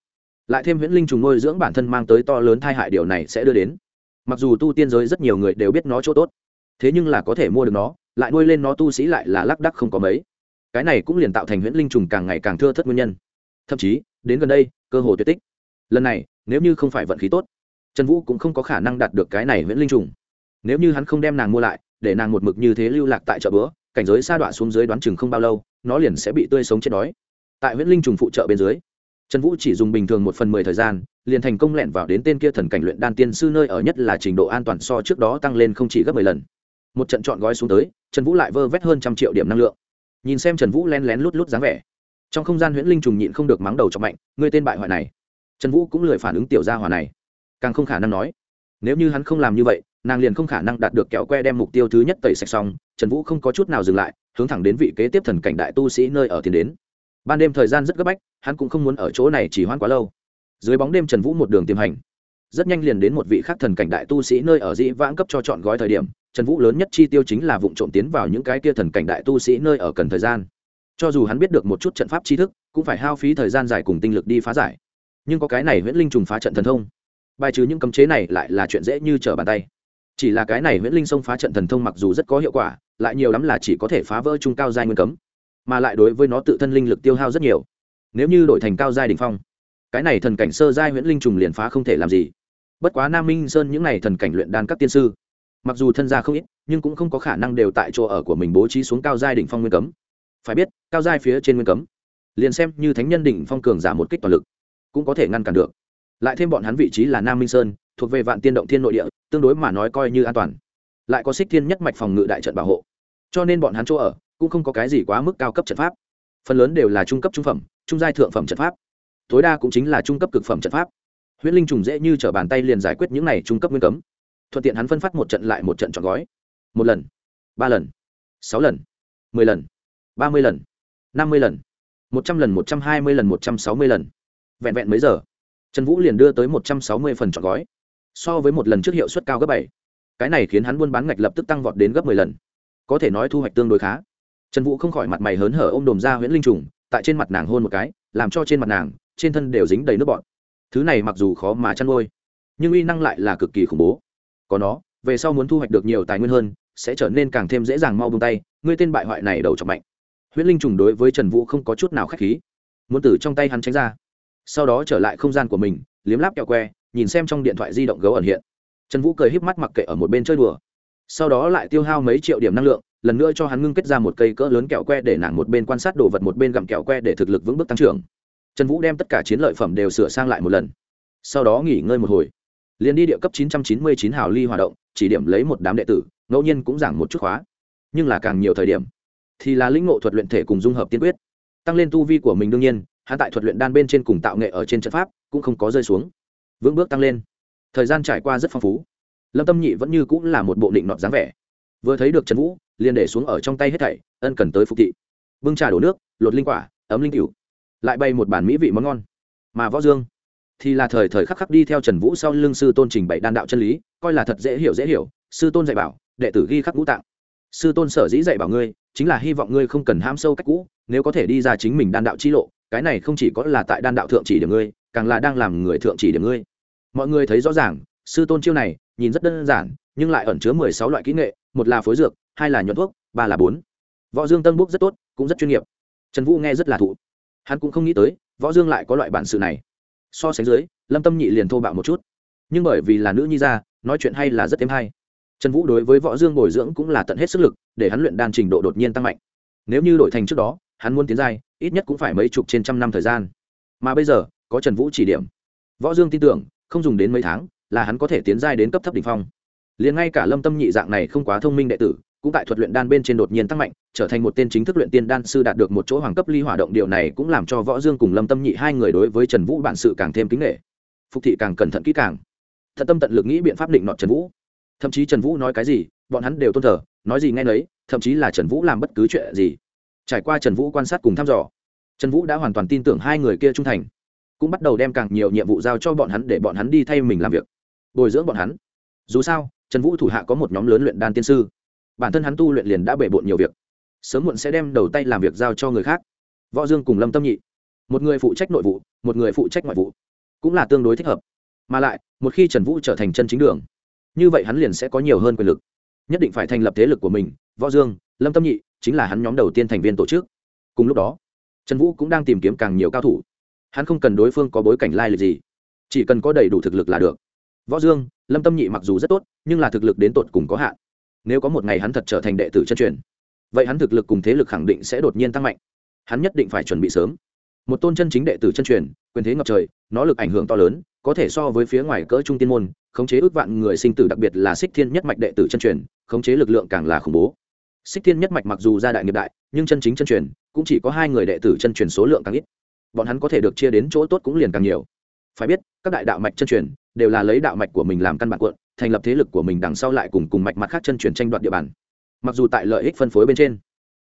Lại thêm huyễn linh trùng nuôi dưỡng bản thân mang tới to lớn thai hại điều này sẽ đưa đến. Mặc dù tu tiên giới rất nhiều người đều biết nó chỗ tốt, thế nhưng là có thể mua được nó, lại nuôi lên nó tu sĩ lại là lác đắc không có mấy cái này cũng liền tạo thành huyễn linh trùng càng ngày càng thưa thất nguyên nhân. Thậm chí, đến gần đây, cơ hồ tuyệt tích. Lần này, nếu như không phải vận khí tốt, trần vũ cũng không có khả năng đạt được cái này huyễn linh trùng. Nếu như hắn không đem nàng mua lại, để nàng một mực như thế lưu lạc tại chợ bữa, cảnh giới sa đọa xuống dưới đoán chừng không bao lâu, nó liền sẽ bị tươi sống chết đói. Tại huyễn linh trùng phụ trợ bên dưới, trần vũ chỉ dùng bình thường một phần mười thời gian, liền thành công lẹn vào đến tên kia thần cảnh luyện đan tiên sư nơi ở nhất là trình độ an toàn so trước đó tăng lên không chỉ gấp mười lần. Một trận chọn gói xuống tới, trần vũ lại vơ vét hơn trăm triệu điểm năng lượng nhìn xem trần vũ len lén lút lút dáng vẻ. Trong không gian huyễn linh trùng nhịn không được mắng đầu chọc mạnh người tên bại hoại này. Trần vũ cũng lười phản ứng tiểu gia hỏa này. Càng không khả năng nói, nếu như hắn không làm như vậy, nàng liền không khả năng đạt được kẹo que đem mục tiêu thứ nhất tẩy sạch xong. Trần vũ không có chút nào dừng lại, hướng thẳng đến vị kế tiếp thần cảnh đại tu sĩ nơi ở tiến đến. Ban đêm thời gian rất gấp bách, hắn cũng không muốn ở chỗ này chỉ hoãn quá lâu. Dưới bóng đêm trần vũ một đường tiềm hành, rất nhanh liền đến một vị khác thần cảnh đại tu sĩ nơi ở dĩ vãng cấp cho chọn gói thời điểm trần vũ lớn nhất chi tiêu chính là vụ trộm tiến vào những cái kia thần cảnh đại tu sĩ nơi ở cần thời gian. Cho dù hắn biết được một chút trận pháp tri thức, cũng phải hao phí thời gian dài cùng tinh lực đi phá giải. Nhưng có cái này huyễn linh trùng phá trận thần thông. Bài trừ những cấm chế này lại là chuyện dễ như trở bàn tay. Chỉ là cái này huyễn linh xông phá trận thần thông mặc dù rất có hiệu quả, lại nhiều lắm là chỉ có thể phá vỡ trung cao giai nguyên cấm, mà lại đối với nó tự thân linh lực tiêu hao rất nhiều. Nếu như đổi thành cao giai đỉnh phong, cái này thần cảnh sơ giai huyễn linh trùng liền phá không thể làm gì. Bất quá nam minh sơn những n à y thần cảnh luyện đan các tiên sư mặc dù thân gia không ít, nhưng cũng không có khả năng đều tại chỗ ở của mình bố trí xuống cao giai đỉnh phong nguyên cấm. Phải biết, cao giai phía trên nguyên cấm, liền xem như thánh nhân đỉnh phong cường giả một kích toàn lực, cũng có thể ngăn cản được. Lại thêm bọn hắn vị trí là nam minh sơn, thuộc về vạn tiên động thiên nội địa, tương đối mà nói coi như an toàn. Lại có xích thiên nhất mạch phòng ngự đại trận bảo hộ. Cho nên bọn hắn chỗ ở cũng không có cái gì quá mức cao cấp trận pháp. Phần lớn đều là trung cấp trung phẩm, trung giai thượng phẩm trận pháp. Tối đa cũng chính là trung cấp cực phẩm trận pháp. Huyễn linh trùng dễ như t r ở bàn tay liền giải quyết những này trung cấp nguyên cấm thuận tiện hắn phân phát một trận lại một trận chọn gói. Một lần, ba lần, sáu lần, mười lần, ba mươi lần, năm mươi lần, một trăm lần, một trăm hai mươi lần, một trăm sáu mươi lần. Vẹn vẹn mấy giờ, trần vũ liền đưa tới một trăm sáu mươi phần chọn gói. So với một lần trước hiệu suất cao gấp bảy. Cái này khiến hắn buôn bán ngạch lập tức tăng vọt đến gấp mười lần. Có thể nói thu hoạch tương đối khá. Trần vũ không khỏi mặt mày hớn hở ôm đồm ra huyễn linh trùng, tại trên mặt nàng hôn một cái, làm cho trên mặt nàng, trên thân đều dính đầy nước bọt. Thứ này mặc dù khó mà chăn nuôi, nhưng uy năng lại là cực kỳ khủng bố có nó, về sau muốn thu hoạch được nhiều tài nguyên hơn, sẽ trở nên càng thêm dễ dàng mau bông tay, ngươi tên bại hoại này đầu chọc mạnh. Huyễn linh trùng đối với trần vũ không có chút nào k h á c h khí, muốn từ trong tay hắn tránh ra. Sau đó trở lại không gian của mình, liếm láp kẹo que, nhìn xem trong điện thoại di động gấu ẩn hiện. Trần vũ cười híp mắt mặc kệ ở một bên chơi đùa. Sau đó lại tiêu hao mấy triệu điểm năng lượng, lần nữa cho hắn ngưng kết ra một cây cỡ lớn kẹo que để nàng một bên quan sát đồ vật, một bên gặm kẹo que để thực lực vững bước tăng trưởng. Trần vũ đem tất cả chiến lợi phẩm đều sửa sang lại một lần. Sau đó nghỉ ngơi một hồi liền đi địa cấp 999 hào ly hoạt động, chỉ điểm lấy một đám đệ tử, ngẫu nhiên cũng giảng một chút khóa. Nhưng là càng nhiều thời điểm, thì là lĩnh ngộ thuật luyện thể cùng dung hợp tiên quyết. Tăng lên tu vi của mình đương nhiên, hắn tại thuật luyện đan bên trên cùng tạo nghệ ở trên trận pháp, cũng không có rơi xuống. Vững bước tăng lên. Thời gian trải qua rất phong phú. Lâm tâm nhị vẫn như cũng là một bộ định nọt dáng vẻ. Vừa thấy được trần vũ, liền để xuống ở trong tay hết thảy, ân cần tới phục thị. Bưng trà đổ nước, lột linh quả, ấm linh cửu lại bày một bàn mỹ vị món ngon. Mà võ dương thì là thời thời khắc khắc đi theo trần vũ sau lưng sư tôn trình bày đan đạo chân lý, coi là thật dễ hiểu dễ hiểu, sư tôn dạy bảo, đệ tử ghi khắc ngũ tạng. Sư tôn sở dĩ dạy bảo ngươi, chính là hy vọng ngươi không cần ham sâu cách cũ, nếu có thể đi ra chính mình đan đạo chi lộ, cái này không chỉ có là tại đan đạo thượng chỉ điểm ngươi, càng là đang làm người thượng chỉ điểm ngươi. Mọi người thấy rõ ràng, sư tôn chiêu này, nhìn rất đơn giản, nhưng lại ẩn chứa mười sáu loại kỹ nghệ, một là phối dược, hai là nhuận thuốc, ba là bốn. Võ dương tân búc rất tốt, cũng rất chuyên nghiệp. Trần vũ nghe rất là thụ. Hắn cũng không nghĩ tới, võ dương lại có loại bản sự này so sánh dưới, lâm tâm nhị liền thô bạo một chút. Nhưng bởi vì là nữ nhi ra nói chuyện hay là rất thêm hay. Trần vũ đối với võ dương bồi dưỡng cũng là tận hết sức lực, để hắn luyện đan trình độ đột nhiên tăng mạnh. Nếu như đổi thành trước đó, hắn muốn tiến giai, ít nhất cũng phải mấy chục trên trăm năm thời gian. Mà bây giờ, có trần vũ chỉ điểm. Võ dương tin tưởng, không dùng đến mấy tháng, là hắn có thể tiến giai đến cấp thấp đ ỉ n h phong. Liền ngay cả lâm tâm nhị dạng này không quá thông minh đệ tử cũng tại thuật luyện đan bên trên đột nhiên tăng mạnh, trở thành một tên chính thức luyện tiên đan sư đạt được một chỗ hoàng cấp ly hỏa động, điều này cũng làm cho võ dương cùng lâm tâm nhị hai người đối với trần vũ bản sự càng thêm kính nghệ phục thị càng cẩn thận kỹ càng. Thật tâm tận lực nghĩ biện pháp định nọt trần vũ. Thậm chí trần vũ nói cái gì, bọn hắn đều tôn thờ, nói gì nghe nấy, thậm chí là trần vũ làm bất cứ chuyện gì. Trải qua trần vũ quan sát cùng thăm dò, trần vũ đã hoàn toàn tin tưởng hai người kia trung thành. Cũng bắt đầu đem càng nhiều nhiệm vụ giao cho bọn hắn để bọn hắn đi thay mình làm việc, bồi dưỡng bọn hắn. Dù sao, trần vũ thủ hạ có một nhóm lớn luyện đan tiên sư bản thân hắn tu luyện liền đã bể bộn nhiều việc. Sớm muộn sẽ đem đầu tay làm việc giao cho người khác. Võ dương cùng lâm tâm nhị. Một người phụ trách nội vụ, một người phụ trách ngoại vụ. Cũng là tương đối thích hợp. Mà lại, một khi trần vũ trở thành chân chính đường, như vậy hắn liền sẽ có nhiều hơn quyền lực. Nhất định phải thành lập thế lực của mình, võ dương, lâm tâm nhị chính là hắn nhóm đầu tiên thành viên tổ chức. Cùng lúc đó, trần vũ cũng đang tìm kiếm càng nhiều cao thủ. Hắn không cần đối phương có bối cảnh lai lịch gì, chỉ cần có đầy đủ thực lực là được. Võ dương, lâm tâm nhị mặc dù rất tốt, nhưng là thực lực đến tột cùng có hạn nếu có một ngày hắn thật trở thành đệ tử chân truyền, vậy hắn thực lực cùng thế lực khẳng định sẽ đột nhiên tăng mạnh. Hắn nhất định phải chuẩn bị sớm. Một tôn chân chính đệ tử chân truyền, quyền thế ngập trời, nó lực ảnh hưởng to lớn, có thể so với phía ngoài cỡ trung tiên môn, khống chế ước vạn người sinh tử đặc biệt là xích thiên nhất mạch đệ tử chân truyền, khống chế lực lượng càng là khủng bố. Xích thiên nhất mạch mặc dù gia đại nghiệp đại, nhưng chân chính chân truyền cũng chỉ có hai người đệ tử chân truyền số lượng càng ít. Bọn hắn có thể được chia đến chỗ tốt cũng liền càng nhiều. Phải biết, các đại đạo mạch chân truyền đều là lấy đạo mạch của mình làm căn bản cuộn thành lập thế lực của mình đằng sau lại cùng cùng mạch mặt khác chân truyền tranh đoạt địa bàn. Mặc dù tại lợi ích phân phối bên trên,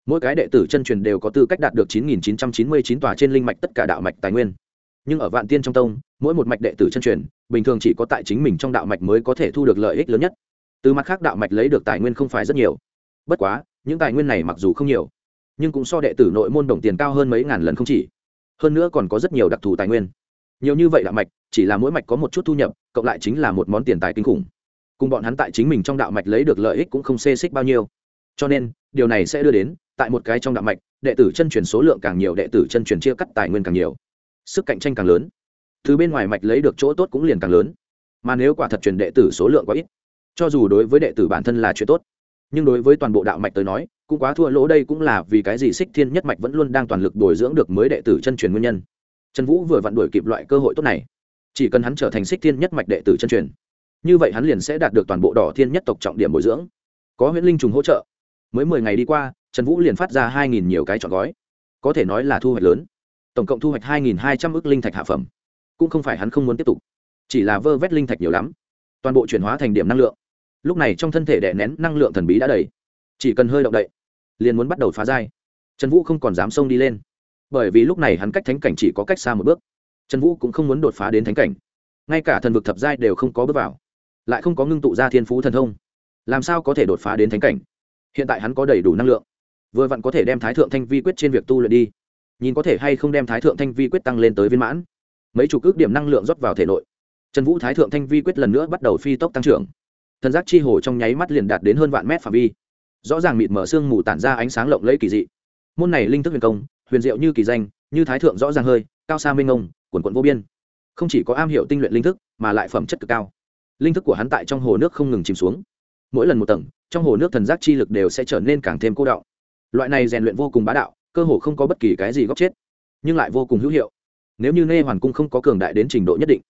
mỗi cái đệ tử chân truyền đều có tư cách đạt được 9.999 tòa trên linh mạch tất cả đạo mạch tài nguyên. Nhưng ở vạn tiên trong tông, mỗi một mạch đệ tử chân truyền, bình thường chỉ có tại chính mình trong đạo mạch mới có thể thu được lợi ích lớn nhất. Từ mặt khác đạo mạch lấy được tài nguyên không phải rất nhiều. Bất quá, những tài nguyên này mặc dù không nhiều, nhưng cũng so đệ tử nội môn đồng tiền cao hơn mấy ngàn lần không chỉ. Hơn nữa còn có rất nhiều đặc thù tài nguyên. Nhiều như vậy đạo mạch, chỉ là mỗi mạch có một chút thu nhập, cộng lại chính là một món tiền tài kinh khủng cùng bọn hắn tại chính mình trong đạo mạch lấy được lợi ích cũng không xê xích bao nhiêu. Cho nên, điều này sẽ đưa đến, tại một cái trong đạo mạch, đệ tử chân truyền số lượng càng nhiều, đệ tử chân truyền chia cắt tài nguyên càng nhiều. Sức cạnh tranh càng lớn. Thứ bên ngoài mạch lấy được chỗ tốt cũng liền càng lớn. Mà nếu quả thật truyền đệ tử số lượng quá ít, cho dù đối với đệ tử bản thân là chuyện tốt, nhưng đối với toàn bộ đạo mạch tới nói, cũng quá thua lỗ đây cũng là vì cái gì xích thiên nhất mạch vẫn luôn đang toàn lực bồi dưỡng được mới đệ tử chân truyền nguyên nhân. Trần vũ vừa vặn đuổi kịp loại cơ hội tốt này. Chỉ cần hắn trở thành xích thiên nhất mạch đệ tử chân truyền như vậy hắn liền sẽ đạt được toàn bộ đỏ thiên nhất tộc trọng điểm bồi dưỡng. Có huyễn linh trùng hỗ trợ. Mới mười ngày đi qua, trần vũ liền phát ra hai nghìn nhiều cái chọn gói. Có thể nói là thu hoạch lớn. Tổng cộng thu hoạch hai nghìn hai trăm ước linh thạch hạ phẩm. Cũng không phải hắn không muốn tiếp tục. Chỉ là vơ vét linh thạch nhiều lắm. Toàn bộ chuyển hóa thành điểm năng lượng. Lúc này trong thân thể đè nén năng lượng thần bí đã đầy. Chỉ cần hơi động đậy, liền muốn bắt đầu phá giai. Trần vũ không còn dám xông đi lên. Bởi vì lúc này hắn cách thánh cảnh chỉ có cách xa một bước. Trần vũ cũng không muốn đột phá đến thánh cảnh. Ngay cả thần vực thập giai đều không có bước vào lại không có ngưng tụ ra thiên phú thần thông. Làm sao có thể đột phá đến thánh cảnh? Hiện tại hắn có đầy đủ năng lượng. Vừa vặn có thể đem thái thượng thanh vi quyết trên việc tu luyện đi. Nhìn có thể hay không đem thái thượng thanh vi quyết tăng lên tới viên mãn. Mấy chục ước điểm năng lượng rót vào thể nội. Trần vũ thái thượng thanh vi quyết lần nữa bắt đầu phi tốc tăng trưởng. Thần giác chi hồ trong nháy mắt liền đạt đến hơn vạn mét phạm vi. Rõ ràng mịt mở xương mù tản ra ánh sáng lộng lẫy kỳ dị. Môn này linh thức huyền công, huyền diệu như kỳ danh, như thái thượng rõ ràng hơi, cao xa minh ông quần quận vô biên. Không chỉ có am hiểu tinh luyện linh thức, mà lại phẩm chất cực cao linh thức của hắn tại trong hồ nước không ngừng chìm xuống. Mỗi lần một tầng, trong hồ nước thần giác chi lực đều sẽ trở nên càng thêm cô đọng. Loại này rèn luyện vô cùng bá đạo, cơ hồ không có bất kỳ cái gì góc chết, nhưng lại vô cùng hữu hiệu. Nếu như nê hoàn cung không có cường đại đến trình độ nhất định,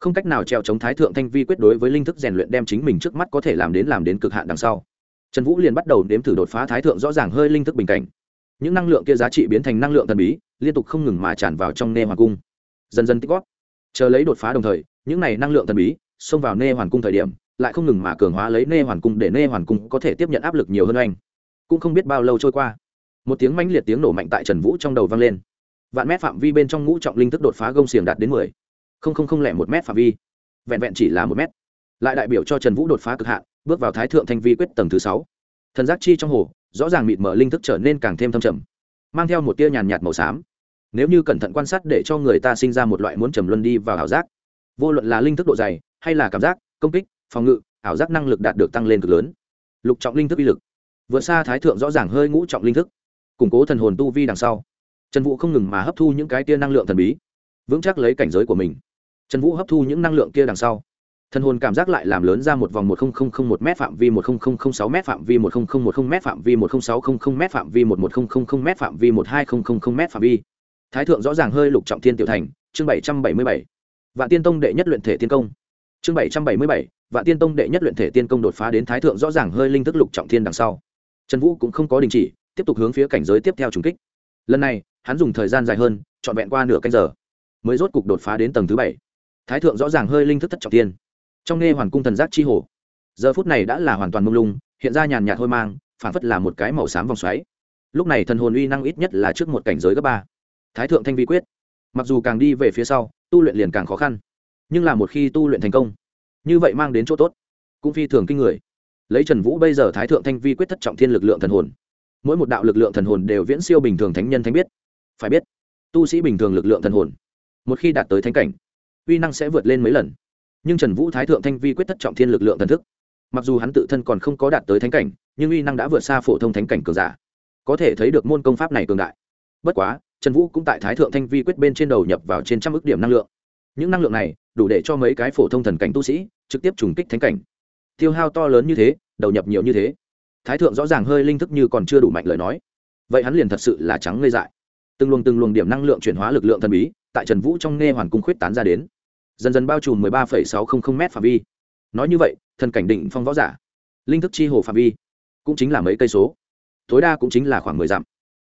không cách nào treo chống thái thượng thanh vi quyết đối với linh thức rèn luyện đem chính mình trước mắt có thể làm đến làm đến cực hạn đằng sau. Trần vũ liền bắt đầu đếm thử đột phá thái thượng rõ ràng hơi linh thức bình cảnh. Những năng lượng kia giá trị biến thành năng lượng thần bí, liên tục không ngừng mà tràn vào trong nê hoàng cung. Dần dần tích góp. Chờ lấy đột phá đồng thời, những này năng lượng thần bí xông vào nê hoàn cung thời điểm, lại không ngừng mà cường hóa lấy nê hoàn cung để nê hoàn cung có thể tiếp nhận áp lực nhiều hơn anh. Cũng không biết bao lâu trôi qua, một tiếng mãnh liệt tiếng nổ mạnh tại trần vũ trong đầu vang lên. Vạn mét phạm vi bên trong ngũ trọng linh thức đột phá gông xiềng đạt đến mười. Không không không lẻ một mét phạm vi. Vẹn vẹn chỉ là một mét. Lại đại biểu cho trần vũ đột phá cực hạn, bước vào thái thượng thanh vi quyết tầng thứ sáu. Thần giác chi trong hồ, rõ ràng mịt mở linh thức trở nên càng thêm thâm trầm, mang theo một tia nhàn nhạt màu xám. Nếu như cẩn thận quan sát để cho người ta sinh ra một loại muốn trầm luân đi vào ảo giác, vô luận là linh thức độ dày hay là cảm giác công kích phòng ngự ảo giác năng lực đạt được tăng lên cực lớn lục trọng linh thức uy lực vượt xa thái thượng rõ ràng hơi ngũ trọng linh thức củng cố thần hồn tu vi đằng sau trần vũ không ngừng mà hấp thu những cái tia năng lượng thần bí vững chắc lấy cảnh giới của mình trần vũ hấp thu những năng lượng kia đằng sau thần hồn cảm giác lại làm lớn ra một vòng một nghìn một m phạm vi một nghìn sáu m phạm vi một nghìn một m phạm vi một nghìn sáu trăm m phạm vi một một nghìn m phạm vi một hai nghìn m phạm vi thái thượng rõ ràng hơi lục trọng thiên tiểu thành chương bảy trăm bảy mươi bảy vạn tiên tông đệ nhất luyện thể tiên công chương bảy trăm bảy mươi bảy, vạn tiên tông đệ nhất luyện thể tiên công đột phá đến thái thượng rõ ràng hơi linh thức lục trọng thiên đằng sau. Trần vũ cũng không có đình chỉ, tiếp tục hướng phía cảnh giới tiếp theo trùng kích. Lần này, hắn dùng thời gian dài hơn, trọn vẹn qua nửa canh giờ, mới rốt cục đột phá đến tầng thứ bảy. Thái thượng rõ ràng hơi linh thức thất trọng tiên trong nghe hoàn cung thần giác chi hồ, giờ phút này đã là hoàn toàn mông lung, hiện ra nhàn nhạt hôi mang phản phất là một cái màu xám vòng xoáy. Lúc này thần hồn uy năng ít nhất là trước một cảnh giới cấp ba. Thái thượng thanh vi quyết. Mặc dù càng đi về phía sau, tu luyện liền càng khó khăn nhưng là một khi tu luyện thành công, như vậy mang đến chỗ tốt, cũng phi thường kinh người. Lấy trần vũ bây giờ thái thượng thanh vi quyết thất trọng thiên lực lượng thần hồn, mỗi một đạo lực lượng thần hồn đều viễn siêu bình thường thánh nhân thánh biết. Phải biết, tu sĩ bình thường lực lượng thần hồn, một khi đạt tới thánh cảnh, uy năng sẽ vượt lên mấy lần. Nhưng trần vũ thái thượng thanh vi quyết thất trọng thiên lực lượng thần thức, mặc dù hắn tự thân còn không có đạt tới thánh cảnh, nhưng uy năng đã vượt xa phổ thông thánh cảnh cường giả, có thể thấy được môn công pháp này cường đại. Bất quá, trần vũ cũng tại thái thượng thanh vi quyết bên trên đầu nhập vào trên trăm ước điểm năng lượng. Những năng lượng này đủ để cho mấy cái phổ thông thần cảnh tu sĩ trực tiếp trùng kích thánh cảnh. Tiêu hao to lớn như thế, đầu nhập nhiều như thế. Thái thượng rõ ràng hơi linh thức như còn chưa đủ mạnh lời nói. Vậy hắn liền thật sự là trắng ngây dại. Từng luồng từng luồng điểm năng lượng chuyển hóa lực lượng thần bí, tại trần vũ trong nghe hoàn cung khuyết tán ra đến. Dần dần bao trùm mười ba phẩy sáu không không m phạm vi. Nói như vậy, thần cảnh định phong võ giả, linh thức chi hồ phạm vi cũng chính là mấy cây số. Tối đa cũng chính là khoảng mười dặm.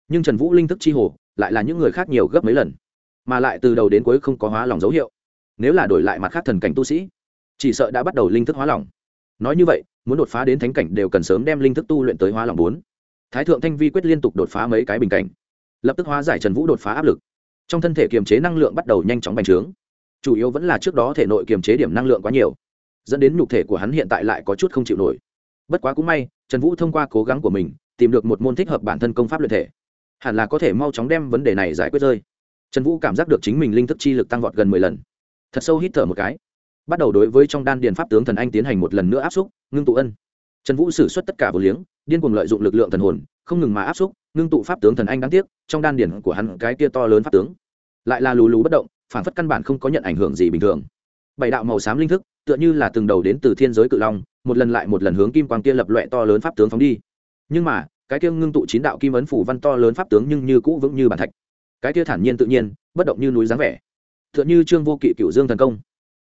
Nhưng trần vũ linh thức chi hồ lại là những người khác nhiều gấp mấy lần, mà lại từ đầu đến cuối không có hóa lòng dấu hiệu nếu là đổi lại mặt khác thần cảnh tu sĩ, chỉ sợ đã bắt đầu linh thức hóa lỏng. Nói như vậy, muốn đột phá đến thánh cảnh đều cần sớm đem linh thức tu luyện tới hóa lỏng bốn. Thái thượng thanh vi quyết liên tục đột phá mấy cái bình cảnh, lập tức hóa giải trần vũ đột phá áp lực. Trong thân thể kiềm chế năng lượng bắt đầu nhanh chóng bành trướng. Chủ yếu vẫn là trước đó thể nội kiềm chế điểm năng lượng quá nhiều, dẫn đến nhục thể của hắn hiện tại lại có chút không chịu nổi. Bất quá cũng may, trần vũ thông qua cố gắng của mình, tìm được một môn thích hợp bản thân công pháp luyện thể. Hẳn là có thể mau chóng đem vấn đề này giải quyết rơi. Trần vũ cảm giác được chính mình linh thức chi lực tăng vọt gần mười lần thật sâu hít thở một cái. Bắt đầu đối với trong đan điền pháp tướng thần anh tiến hành một lần nữa áp xúc, ngưng tụ ân. Trần vũ xử suất tất cả vô liếng, điên cuồng lợi dụng lực lượng thần hồn, không ngừng mà áp xúc, ngưng tụ pháp tướng thần anh đáng tiếc, trong đan điển của hắn cái kia to lớn pháp tướng lại là lù lù bất động, phản phất căn bản không có nhận ảnh hưởng gì bình thường. Bảy đạo màu xám linh thức, tựa như là từng đầu đến từ thiên giới cự long, một lần lại một lần hướng kim quang kia lập loại to lớn pháp tướng phóng đi. Nhưng mà, cái kia ngưng tụ chín đạo kim ấn phủ văn to lớn pháp tướng nhưng như cũ vững như bản thạch. Cái kia thản nhiên tự nhiên, bất động như núi dáng vẻ tựa như trương vô kỵ cựu dương thần công.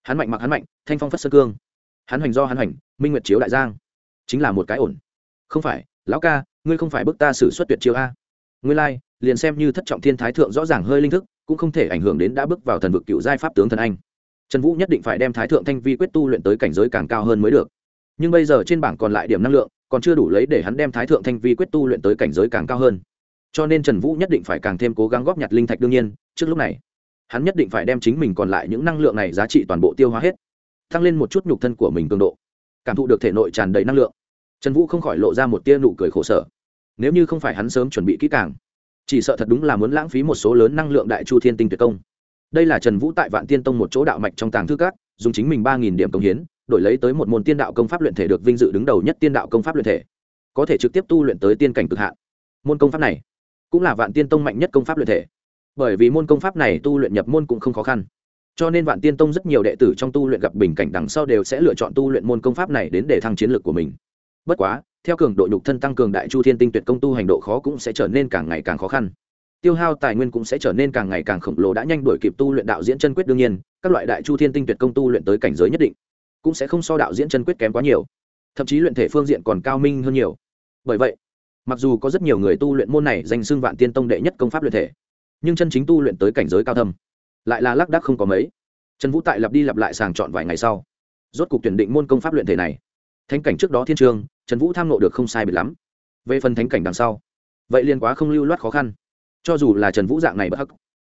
Hắn mạnh mặc hắn mạnh thanh phong phất sơ cương. Hắn hoành do hắn hoành minh nguyệt chiếu đại giang. Chính là một cái ổn. Không phải lão ca ngươi không phải bức ta xử suất tuyệt chiêu a. Ngươi lai、like, liền xem như thất trọng thiên thái thượng rõ ràng hơi linh thức cũng không thể ảnh hưởng đến đã bước vào thần vực cựu giai pháp tướng thần anh. Trần vũ nhất định phải đem thái thượng thanh vi quyết tu luyện tới cảnh giới càng cao hơn mới được. Nhưng bây giờ trên bảng còn lại điểm năng lượng còn chưa đủ lấy để hắn đem thái thượng thanh vi quyết tu luyện tới cảnh giới càng cao hơn. Cho nên trần vũ nhất định phải càng thêm cố gắng góp nhặt linh thạch đương nhiên trước lúc này hắn nhất định phải đem chính mình còn lại những năng lượng này giá trị toàn bộ tiêu hóa hết, tăng lên một chút nhục thân của mình cường độ, cảm thụ được thể nội tràn đầy năng lượng. Trần vũ không khỏi lộ ra một tia nụ cười khổ sở. Nếu như không phải hắn sớm chuẩn bị kỹ càng, chỉ sợ thật đúng là muốn lãng phí một số lớn năng lượng đại chu thiên tinh tuyệt công. Đây là trần vũ tại vạn tiên tông một chỗ đạo mạch trong tàng thư các, dùng chính mình ba nghìn điểm công hiến, đổi lấy tới một môn tiên đạo công pháp luyện thể được vinh dự đứng đầu nhất tiên đạo công pháp luyện thể, có thể trực tiếp tu luyện tới tiên cảnh cực hạn. Môn công pháp này cũng là vạn tiên tông mạnh nhất công pháp luyện thể bởi vì môn công pháp này tu luyện nhập môn cũng không khó khăn. Cho nên vạn tiên tông rất nhiều đệ tử trong tu luyện gặp bình cảnh đằng sau đều sẽ lựa chọn tu luyện môn công pháp này đến để thăng chiến lược của mình. Bất quá, theo cường độ nhục thân tăng cường đại chu thiên tinh tuyệt công tu hành độ khó cũng sẽ trở nên càng ngày càng khó khăn. Tiêu hao tài nguyên cũng sẽ trở nên càng ngày càng khổng lồ đã nhanh đổi kịp tu luyện đạo diễn chân quyết đương nhiên, các loại đại chu thiên tinh tuyệt công tu luyện tới cảnh giới nhất định, cũng sẽ không so đạo diễn chân quyết kém quá nhiều. Thậm chí luyện thể phương diện còn cao minh hơn nhiều. Bởi vậy, mặc dù có rất nhiều người tu luyện môn này danh xưng vạn tiên tông đệ nhất công pháp luyện thể nhưng chân chính tu luyện tới cảnh giới cao thâm, lại là lác đác không có mấy. Trần vũ tại lặp đi lặp lại sàng chọn vài ngày sau, rốt cục tuyển định môn công pháp luyện thể này. Thánh cảnh trước đó thiên trường, trần vũ tham nộ được không sai biệt lắm. Về phần thánh cảnh đằng sau, vậy liền quá không lưu loát khó khăn. Cho dù là trần vũ dạng này bất hắc,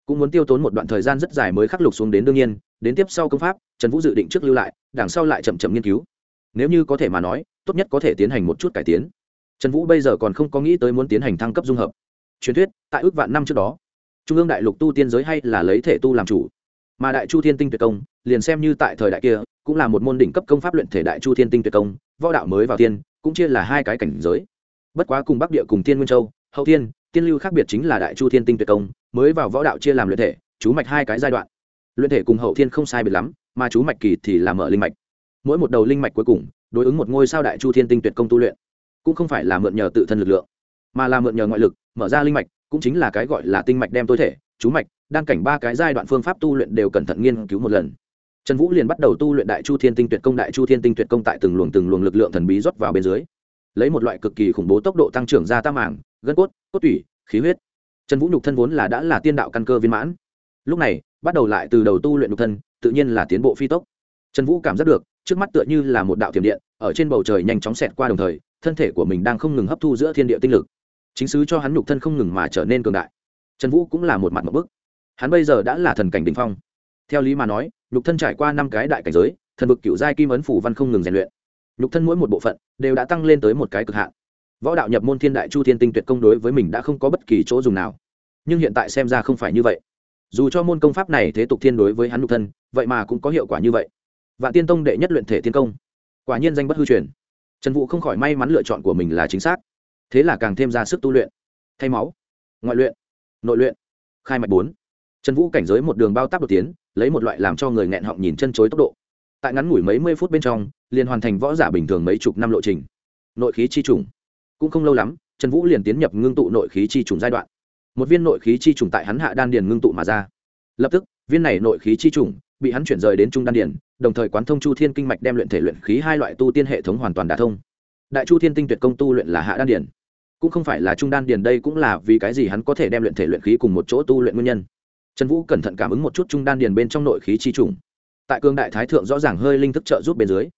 cũng muốn tiêu tốn một đoạn thời gian rất dài mới khắc lục xuống đến đương nhiên, đến tiếp sau công pháp, trần vũ dự định trước lưu lại, đằng sau lại chậm chậm nghiên cứu. Nếu như có thể mà nói, tốt nhất có thể tiến hành một chút cải tiến. Trần vũ bây giờ còn không có nghĩ tới muốn tiến hành thăng cấp dung hợp. Truyền thuyết, tại ước vạn năm trước đó trung ương đại lục tu tiên giới hay là lấy thể tu làm chủ. Mà đại chu thiên tinh tuyệt công, liền xem như tại thời đại kia, cũng là một môn đỉnh cấp công pháp luyện thể đại chu thiên tinh tuyệt công, võ đạo mới vào tiên, cũng chia là hai cái cảnh giới. Bất quá cùng bắc địa cùng tiên nguyên châu, hậu thiên, tiên lưu khác biệt chính là đại chu thiên tinh tuyệt công, mới vào võ đạo chia làm luyện thể, chú mạch hai cái giai đoạn. Luyện thể cùng hậu thiên không sai biệt lắm, mà chú mạch kỳ thì là mở linh mạch. Mỗi một đầu linh mạch cuối cùng, đối ứng một ngôi sao đại chu thiên tinh tuyệt công tu luyện, cũng không phải là mượn nhờ tự thân lực lượng, mà là mượn nhờ ngoại lực, mở ra linh mạch cũng chính là cái gọi là tinh mạch đem tối thể chú mạch đan cảnh ba cái giai đoạn phương pháp tu luyện đều cẩn thận nghiên cứu một lần. Trần vũ liền bắt đầu tu luyện đại chu thiên tinh tuyệt công đại chu thiên tinh tuyệt công tại từng luồng từng luồng lực lượng thần bí rót vào bên dưới lấy một loại cực kỳ khủng bố tốc độ tăng trưởng ra tam mảng, gân cốt cốt tủy khí huyết. Trần vũ nhục thân vốn là đã là tiên đạo căn cơ viên mãn. Lúc này bắt đầu lại từ đầu tu luyện nhục thân tự nhiên là tiến bộ phi tốc. Trần vũ cảm giác được trước mắt tựa như là một đạo thiểm điện ở trên bầu trời nhanh chóng xẹt qua đồng thời thân thể của mình đang không ngừng hấp thu giữa thiên địa tinh lực chính sứ cho hắn nhục thân không ngừng mà trở nên cường đại. Trần vũ cũng là một mặt một bức. Hắn bây giờ đã là thần cảnh đình phong. Theo lý mà nói, nhục thân trải qua năm cái đại cảnh giới, thần vực cựu giai kim ấn phủ văn không ngừng rèn luyện. Nhục thân mỗi một bộ phận đều đã tăng lên tới một cái cực hạn. Võ đạo nhập môn thiên đại chu thiên tinh tuyệt công đối với mình đã không có bất kỳ chỗ dùng nào. Nhưng hiện tại xem ra không phải như vậy. Dù cho môn công pháp này thế tục thiên đối với hắn nhục thân, vậy mà cũng có hiệu quả như vậy. Vạn tiên tông đệ nhất luyện thể thiên công. Quả nhiên danh bất hư truyền. Trần vũ không khỏi may mắn lựa chọn của mình là chính xác thế là càng thêm ra sức tu luyện. Thay máu, ngoại luyện, nội luyện, khai mạch bốn. Trần vũ cảnh giới một đường bao tác đột tiến, lấy một loại làm cho người nghẹn họng nhìn chân chối tốc độ. Tại ngắn ngủi mấy mươi phút bên trong, liền hoàn thành võ giả bình thường mấy chục năm lộ trình. Nội khí chi trùng. Cũng không lâu lắm, trần vũ liền tiến nhập ngưng tụ nội khí chi trùng giai đoạn. Một viên nội khí chi trùng tại hắn hạ đan điền ngưng tụ mà ra. Lập tức, viên này nội khí chi trùng bị hắn chuyển rời đến trung đan điền, đồng thời quán thông chu thiên kinh mạch đem luyện thể luyện khí hai loại tu tiên hệ thống hoàn toàn đả thông. Đại chu thiên tinh tuyệt công tu luyện là hạ đan điền cũng không phải là trung đan điền đây cũng là vì cái gì hắn có thể đem luyện thể luyện khí cùng một chỗ tu luyện nguyên nhân. Trần vũ cẩn thận cảm ứng một chút trung đan điền bên trong nội khí chi trùng. Tại cương đại thái thượng rõ ràng hơi linh thức trợ giúp bên dưới,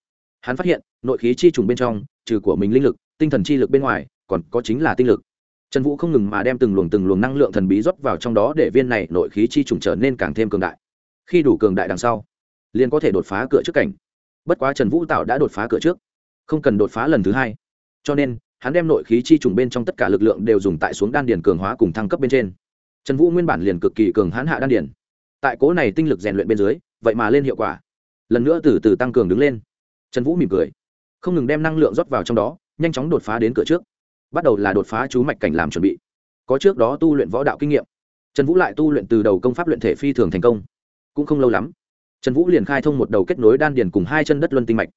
hắn phát hiện nội khí chi trùng bên trong, trừ của mình linh lực, tinh thần chi lực bên ngoài, còn có chính là tinh lực. Trần vũ không ngừng mà đem từng luồng từng luồng năng lượng thần bí rót vào trong đó để viên này nội khí chi trùng trở nên càng thêm cường đại. Khi đủ cường đại đằng sau, liền có thể đột phá cửa trước cảnh. Bất quá trần vũ tạo đã đột phá cửa trước, không cần đột phá lần thứ hai. Cho nên hắn đem nội khí chi trùng bên trong tất cả lực lượng đều dùng tại xuống đan điền cường hóa cùng thăng cấp bên trên. Trần vũ nguyên bản liền cực kỳ cường hãn hạ đan điền. Tại cố này tinh lực rèn luyện bên dưới, vậy mà lên hiệu quả. Lần nữa từ từ tăng cường đứng lên. Trần vũ mỉm cười. Không ngừng đem năng lượng rót vào trong đó, nhanh chóng đột phá đến cửa trước. Bắt đầu là đột phá chú mạch cảnh làm chuẩn bị. Có trước đó tu luyện võ đạo kinh nghiệm. Trần vũ lại tu luyện từ đầu công pháp luyện thể phi thường thành công. Cũng không lâu lắm, trần vũ liền khai thông một đầu kết nối đan điền cùng hai chân đất luân tinh mạch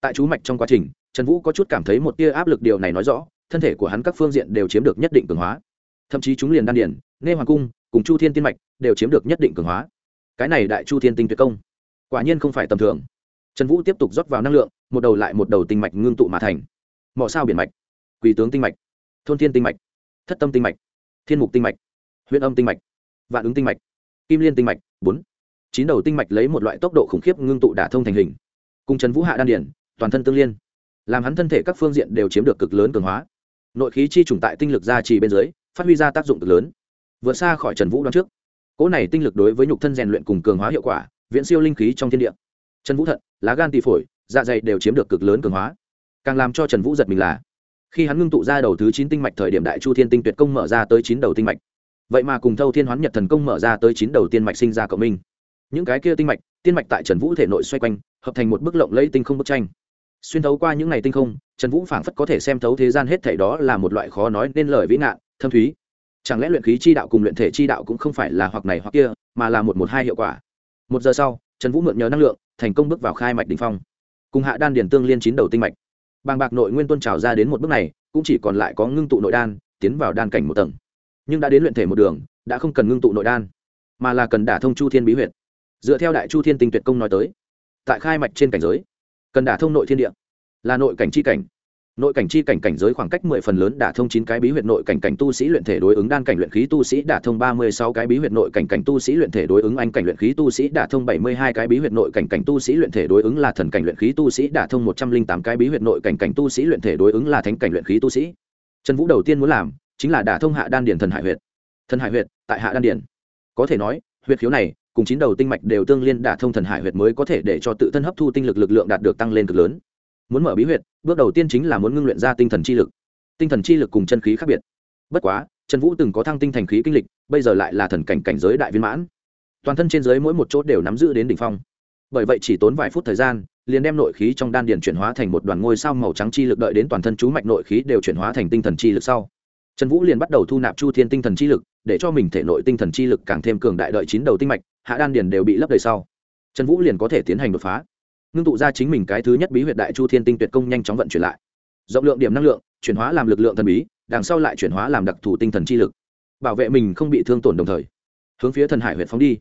tại chú mạch trong quá trình trần vũ có chút cảm thấy một tia áp lực điều này nói rõ thân thể của hắn các phương diện đều chiếm được nhất định cường hóa. Thậm chí chúng liền đan điển, nghe hoàng cung cùng chu thiên tiên mạch đều chiếm được nhất định cường hóa. Cái này đại chu thiên tinh tuyệt công quả nhiên không phải tầm thường. Trần vũ tiếp tục rót vào năng lượng một đầu lại một đầu tinh mạch ngưng tụ mà thành. Mỏ sao biển mạch quỳ tướng tinh mạch thôn thiên tinh mạch thất tâm tinh mạch thiên mục tinh mạch huyện âm tinh mạch vạn ứng tinh mạch kim liên tinh mạch bốn. Chín đầu tinh mạch lấy một loại tốc độ khủng khiếp ngưng tụ đả thông thành hình. Cùng trần vũ hạ đan điển toàn thân tương liên, làm hắn thân thể các phương diện đều chiếm được cực lớn cường hóa. Nội khí chi trùng tại tinh lực gia trì bên dưới, phát huy ra tác dụng cực lớn. Vượt xa khỏi trần vũ đoán trước, cỗ này tinh lực đối với nhục thân rèn luyện cùng cường hóa hiệu quả, viễn siêu linh khí trong thiên địa. Trần vũ thận, lá gan tỳ phổi dạ dày đều chiếm được cực lớn cường hóa. Càng làm cho trần vũ giật mình là, khi hắn ngưng tụ ra đầu thứ chín tinh mạch thời điểm đại chu thiên tinh tuyệt công mở ra tới chín đầu tinh mạch. Vậy mà cùng thâu thiên hoán nhật thần công mở ra tới chín đầu tiên mạch sinh ra cộng minh. Những cái kia tinh mạch, tiên mạch tại trần vũ thể nội xoay quanh, hợp thành một bức lộng lẫy tinh không bức tranh xuyên thấu qua những ngày tinh không, trần vũ phảng phất có thể xem thấu thế gian hết thảy đó là một loại khó nói nên lời vĩ nạn thâm thúy. Chẳng lẽ luyện khí chi đạo cùng luyện thể chi đạo cũng không phải là hoặc này hoặc kia, mà là một một hai hiệu quả? Một giờ sau, trần vũ mượn nhờ năng lượng, thành công bước vào khai mạch đ ỉ n h phong. Cùng hạ đan điền tương liên chín đầu tinh mạch. Bàng bạc nội nguyên tôn trào ra đến một bước này, cũng chỉ còn lại có ngưng tụ nội đan, tiến vào đan cảnh một tầng. Nhưng đã đến luyện thể một đường, đã không cần ngưng tụ nội đan, mà là cần đả thông chu thiên bí huyệt. Dựa theo đại chu thiên tinh tuyệt công nói tới, tại khai mạch trên cảnh giới cần đả thông nội thiên địa. Là nội cảnh c h i cảnh. Nội cảnh chi cảnh cảnh giới khoảng cách mười phần lớn đả thông chín cái bí huyệt nội cảnh cảnh tu sĩ luyện thể đối ứng đan cảnh luyện khí tu sĩ đả thông ba mươi sáu cái bí huyệt nội cảnh cảnh tu sĩ luyện thể đối ứng anh cảnh luyện khí tu sĩ đả thông bảy mươi hai cái bí huyệt nội cảnh cảnh tu sĩ luyện thể đối ứng là thần cảnh luyện khí tu sĩ đả thông một trăm linh tám cái bí huyệt nội cảnh cảnh tu sĩ luyện thể đối ứng là thánh cảnh luyện khí tu sĩ. Trần vũ đầu tiên muốn làm chính là đả thông hạ đan điển thần hải huyệt. Thần hải huyệt tại hạ đan điển có thể nói, huyệt khiếu này cùng chín đầu tinh mạch đều tương liên đả thông thần hải huyệt mới có thể để cho tự thân hấp thu tinh lực lực lượng đạt được tăng lên cực lớn. Muốn mở bí huyệt, bước đầu tiên chính là muốn ngưng luyện ra tinh thần chi lực. Tinh thần chi lực cùng chân khí khác biệt. Bất quá, trần vũ từng có thăng tinh thành khí kinh lịch, bây giờ lại là thần cảnh cảnh giới đại viên mãn. Toàn thân trên giới mỗi một chốt đều nắm giữ đến đỉnh phong. Bởi vậy chỉ tốn vài phút thời gian, liền đem nội khí trong đan điền chuyển hóa thành một đoàn ngôi sao màu trắng chi lực đợi đến toàn thân chú mạch nội khí đều chuyển hóa thành tinh thần chi lực sau. Trần vũ liền bắt đầu thu nạp chu thiên tinh thần chi lực, để cho mình thể nội tinh thần chi lực càng thêm cường đại đợi chín đầu tinh mạch hạ đan điền đều bị lấp đầy sau. Trần vũ liền có thể tiến hành đột phá. Ngưng tụ ra chính mình cái thứ nhất bí huyệt đại chu thiên tinh tuyệt công nhanh chóng vận chuyển lại. Rộng lượng điểm năng lượng, chuyển hóa làm lực lượng thần bí, đằng sau lại chuyển hóa làm đặc thù tinh thần chi lực. Bảo vệ mình không bị thương tổn đồng thời, hướng phía thần hải huyện phóng đi.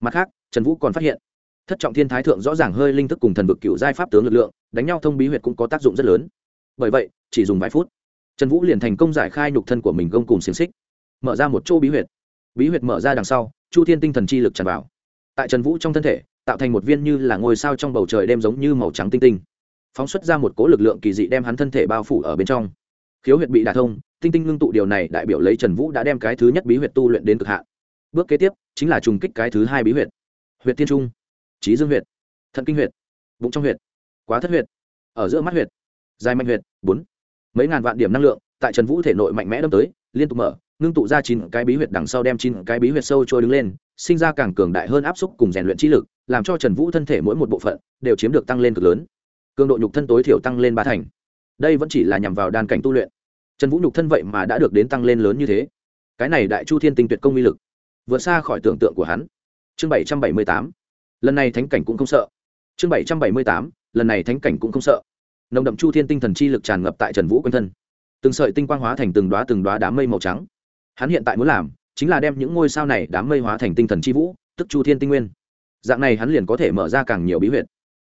Mặt khác, trần vũ còn phát hiện, thất trọng thiên thái thượng rõ ràng hơi linh thức cùng thần vực cựu giai pháp tướng lực lượng, đánh nhau thông bí huyệt cũng có tác dụng rất lớn. Bởi vậy, chỉ dùng vài phút, trần vũ liền thành công giải khai nhục thân của mình gông cùng xiềng xích, mở ra một chỗ bí huyệt. Bí huyệt mở ra đằng sau chu thiên tinh thần chi lực tràn vào. Tại trần vũ trong thân thể, tạo thành một viên như là ngôi sao trong bầu trời đêm giống như màu trắng tinh tinh. Phóng xuất ra một cố lực lượng kỳ dị đem hắn thân thể bao phủ ở bên trong. Khiếu huyệt bị đả thông, tinh tinh ngưng tụ điều này đại biểu lấy trần vũ đã đem cái thứ nhất bí huyệt tu luyện đến cực hạn. Bước kế tiếp, chính là trùng kích cái thứ hai bí huyệt. Huyệt tiên trung trí dương huyệt, thận kinh huyệt bụng trong huyệt, quá thất huyệt, ở giữa mắt huyệt, dài mạnh huyệt, bốn. Mấy ngàn vạn điểm năng lượng, tại trần vũ thể nội mạnh mẽ đâm tới, liên tục mở ngưng tụ ra chín cái bí huyệt đằng sau đem chín cái bí huyệt sâu trôi đứng lên, sinh ra càng cường đại hơn áp xúc cùng rèn luyện trí lực, làm cho trần vũ thân thể mỗi một bộ phận đều chiếm được tăng lên cực lớn. Cường độ nhục thân tối thiểu tăng lên ba thành. Đây vẫn chỉ là nhằm vào đan cảnh tu luyện. Trần vũ nhục thân vậy mà đã được đến tăng lên lớn như thế. Cái này đại chu thiên tinh tuyệt công uy lực, vượt xa khỏi tưởng tượng của hắn. Chương bảy trăm bảy mươi tám. Lần này thánh cảnh cũng không sợ. Chương bảy trăm bảy mươi tám. Lần này thánh cảnh cũng không sợ. Nồng đậm chu thiên tinh thần chi lực tràn ngập tại trần vũ quanh thân. Từng sợi tinh quang hóa thành từng đoá từng đoá đám mây màu trắng hắn hiện tại muốn làm chính là đem những ngôi sao này đám mây hóa thành tinh thần chi vũ, tức chu thiên tinh nguyên. Dạng này hắn liền có thể mở ra càng nhiều bí huyệt.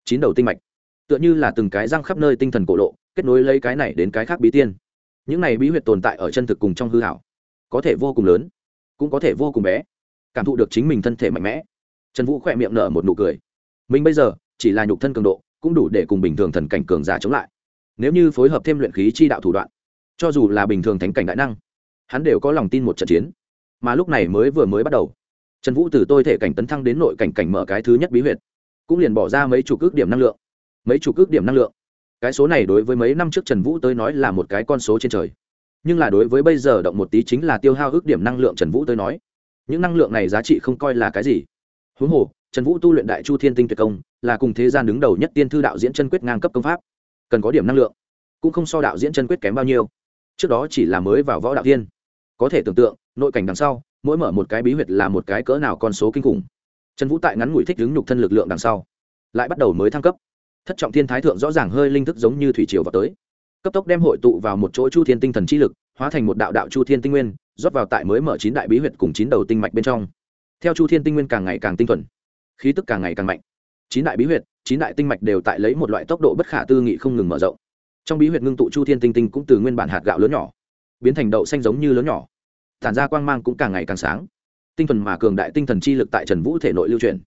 chín đầu tinh mạch. Tựa như là từng cái răng khắp nơi tinh thần cổ lộ, kết nối lấy cái này đến cái khác bí tiên. Những này bí huyệt tồn tại ở chân thực cùng trong hư hảo có thể vô cùng lớn, cũng có thể vô cùng bé, cảm thụ được chính mình thân thể mạnh mẽ. Trần vũ khỏe miệng nở một nụ cười. Mình bây giờ chỉ là nhục thân cường độ, cũng đủ để cùng bình thường thần cảnh cường giả chống lại. Nếu như phối hợp thêm luyện khí chi đạo thủ đoạn, cho dù là bình thường thánh cảnh đại năng hắn đều có lòng tin một trận chiến. Mà lúc này mới vừa mới bắt đầu, trần vũ từ tôi thể cảnh tấn thăng đến nội cảnh cảnh mở cái thứ nhất bí huyệt, cũng liền bỏ ra mấy chục ước điểm năng lượng. Mấy chục ước điểm năng lượng. Cái số này đối với mấy năm trước trần vũ tới nói là một cái con số trên trời. Nhưng là đối với bây giờ động một tí chính là tiêu hao ước điểm năng lượng trần vũ tới nói, những năng lượng này giá trị không coi là cái gì. Huống hồ, trần vũ tu luyện đại chu thiên tinh tuyệt công, là cùng thế gian đứng đầu nhất tiên thư đạo diễn chân quyết ngang cấp công pháp. Cần có điểm năng lượng, cũng không so đạo diễn chân quyết kém bao nhiêu. Trước đó chỉ là mới vào võ đạo thiên có thể tưởng tượng, nội cảnh đằng sau, mỗi mở một cái bí huyệt là một cái cỡ nào con số kinh khủng. Trần vũ tại ngắn ngủi thích đứng nhục thân lực lượng đằng sau, lại bắt đầu mới thăng cấp. Thất trọng thiên thái thượng rõ ràng hơi linh thức giống như thủy triều vào tới. Cấp tốc đem hội tụ vào một chỗ chu thiên tinh thần chi lực, hóa thành một đạo đạo chu thiên tinh nguyên, rót vào tại mới mở chín đại bí huyệt cùng chín đầu tinh mạch bên trong. Theo chu thiên tinh nguyên càng ngày càng tinh thuần, khí tức càng ngày càng mạnh. Chín đại bí huyệt, chín đại tinh mạch đều tại lấy một loại tốc độ bất khả tư nghị không ngừng mở rộng. Trong bí huyệt ngưng tụ chu thiên tinh tinh cũng từ nguyên bản hạt gạo lớn nhỏ biến thành đậu xanh giống như lớn nhỏ. Tản ra quang mang cũng càng ngày càng sáng. Tinh thần mà cường đại tinh thần chi lực tại trần vũ thể nội lưu truyền.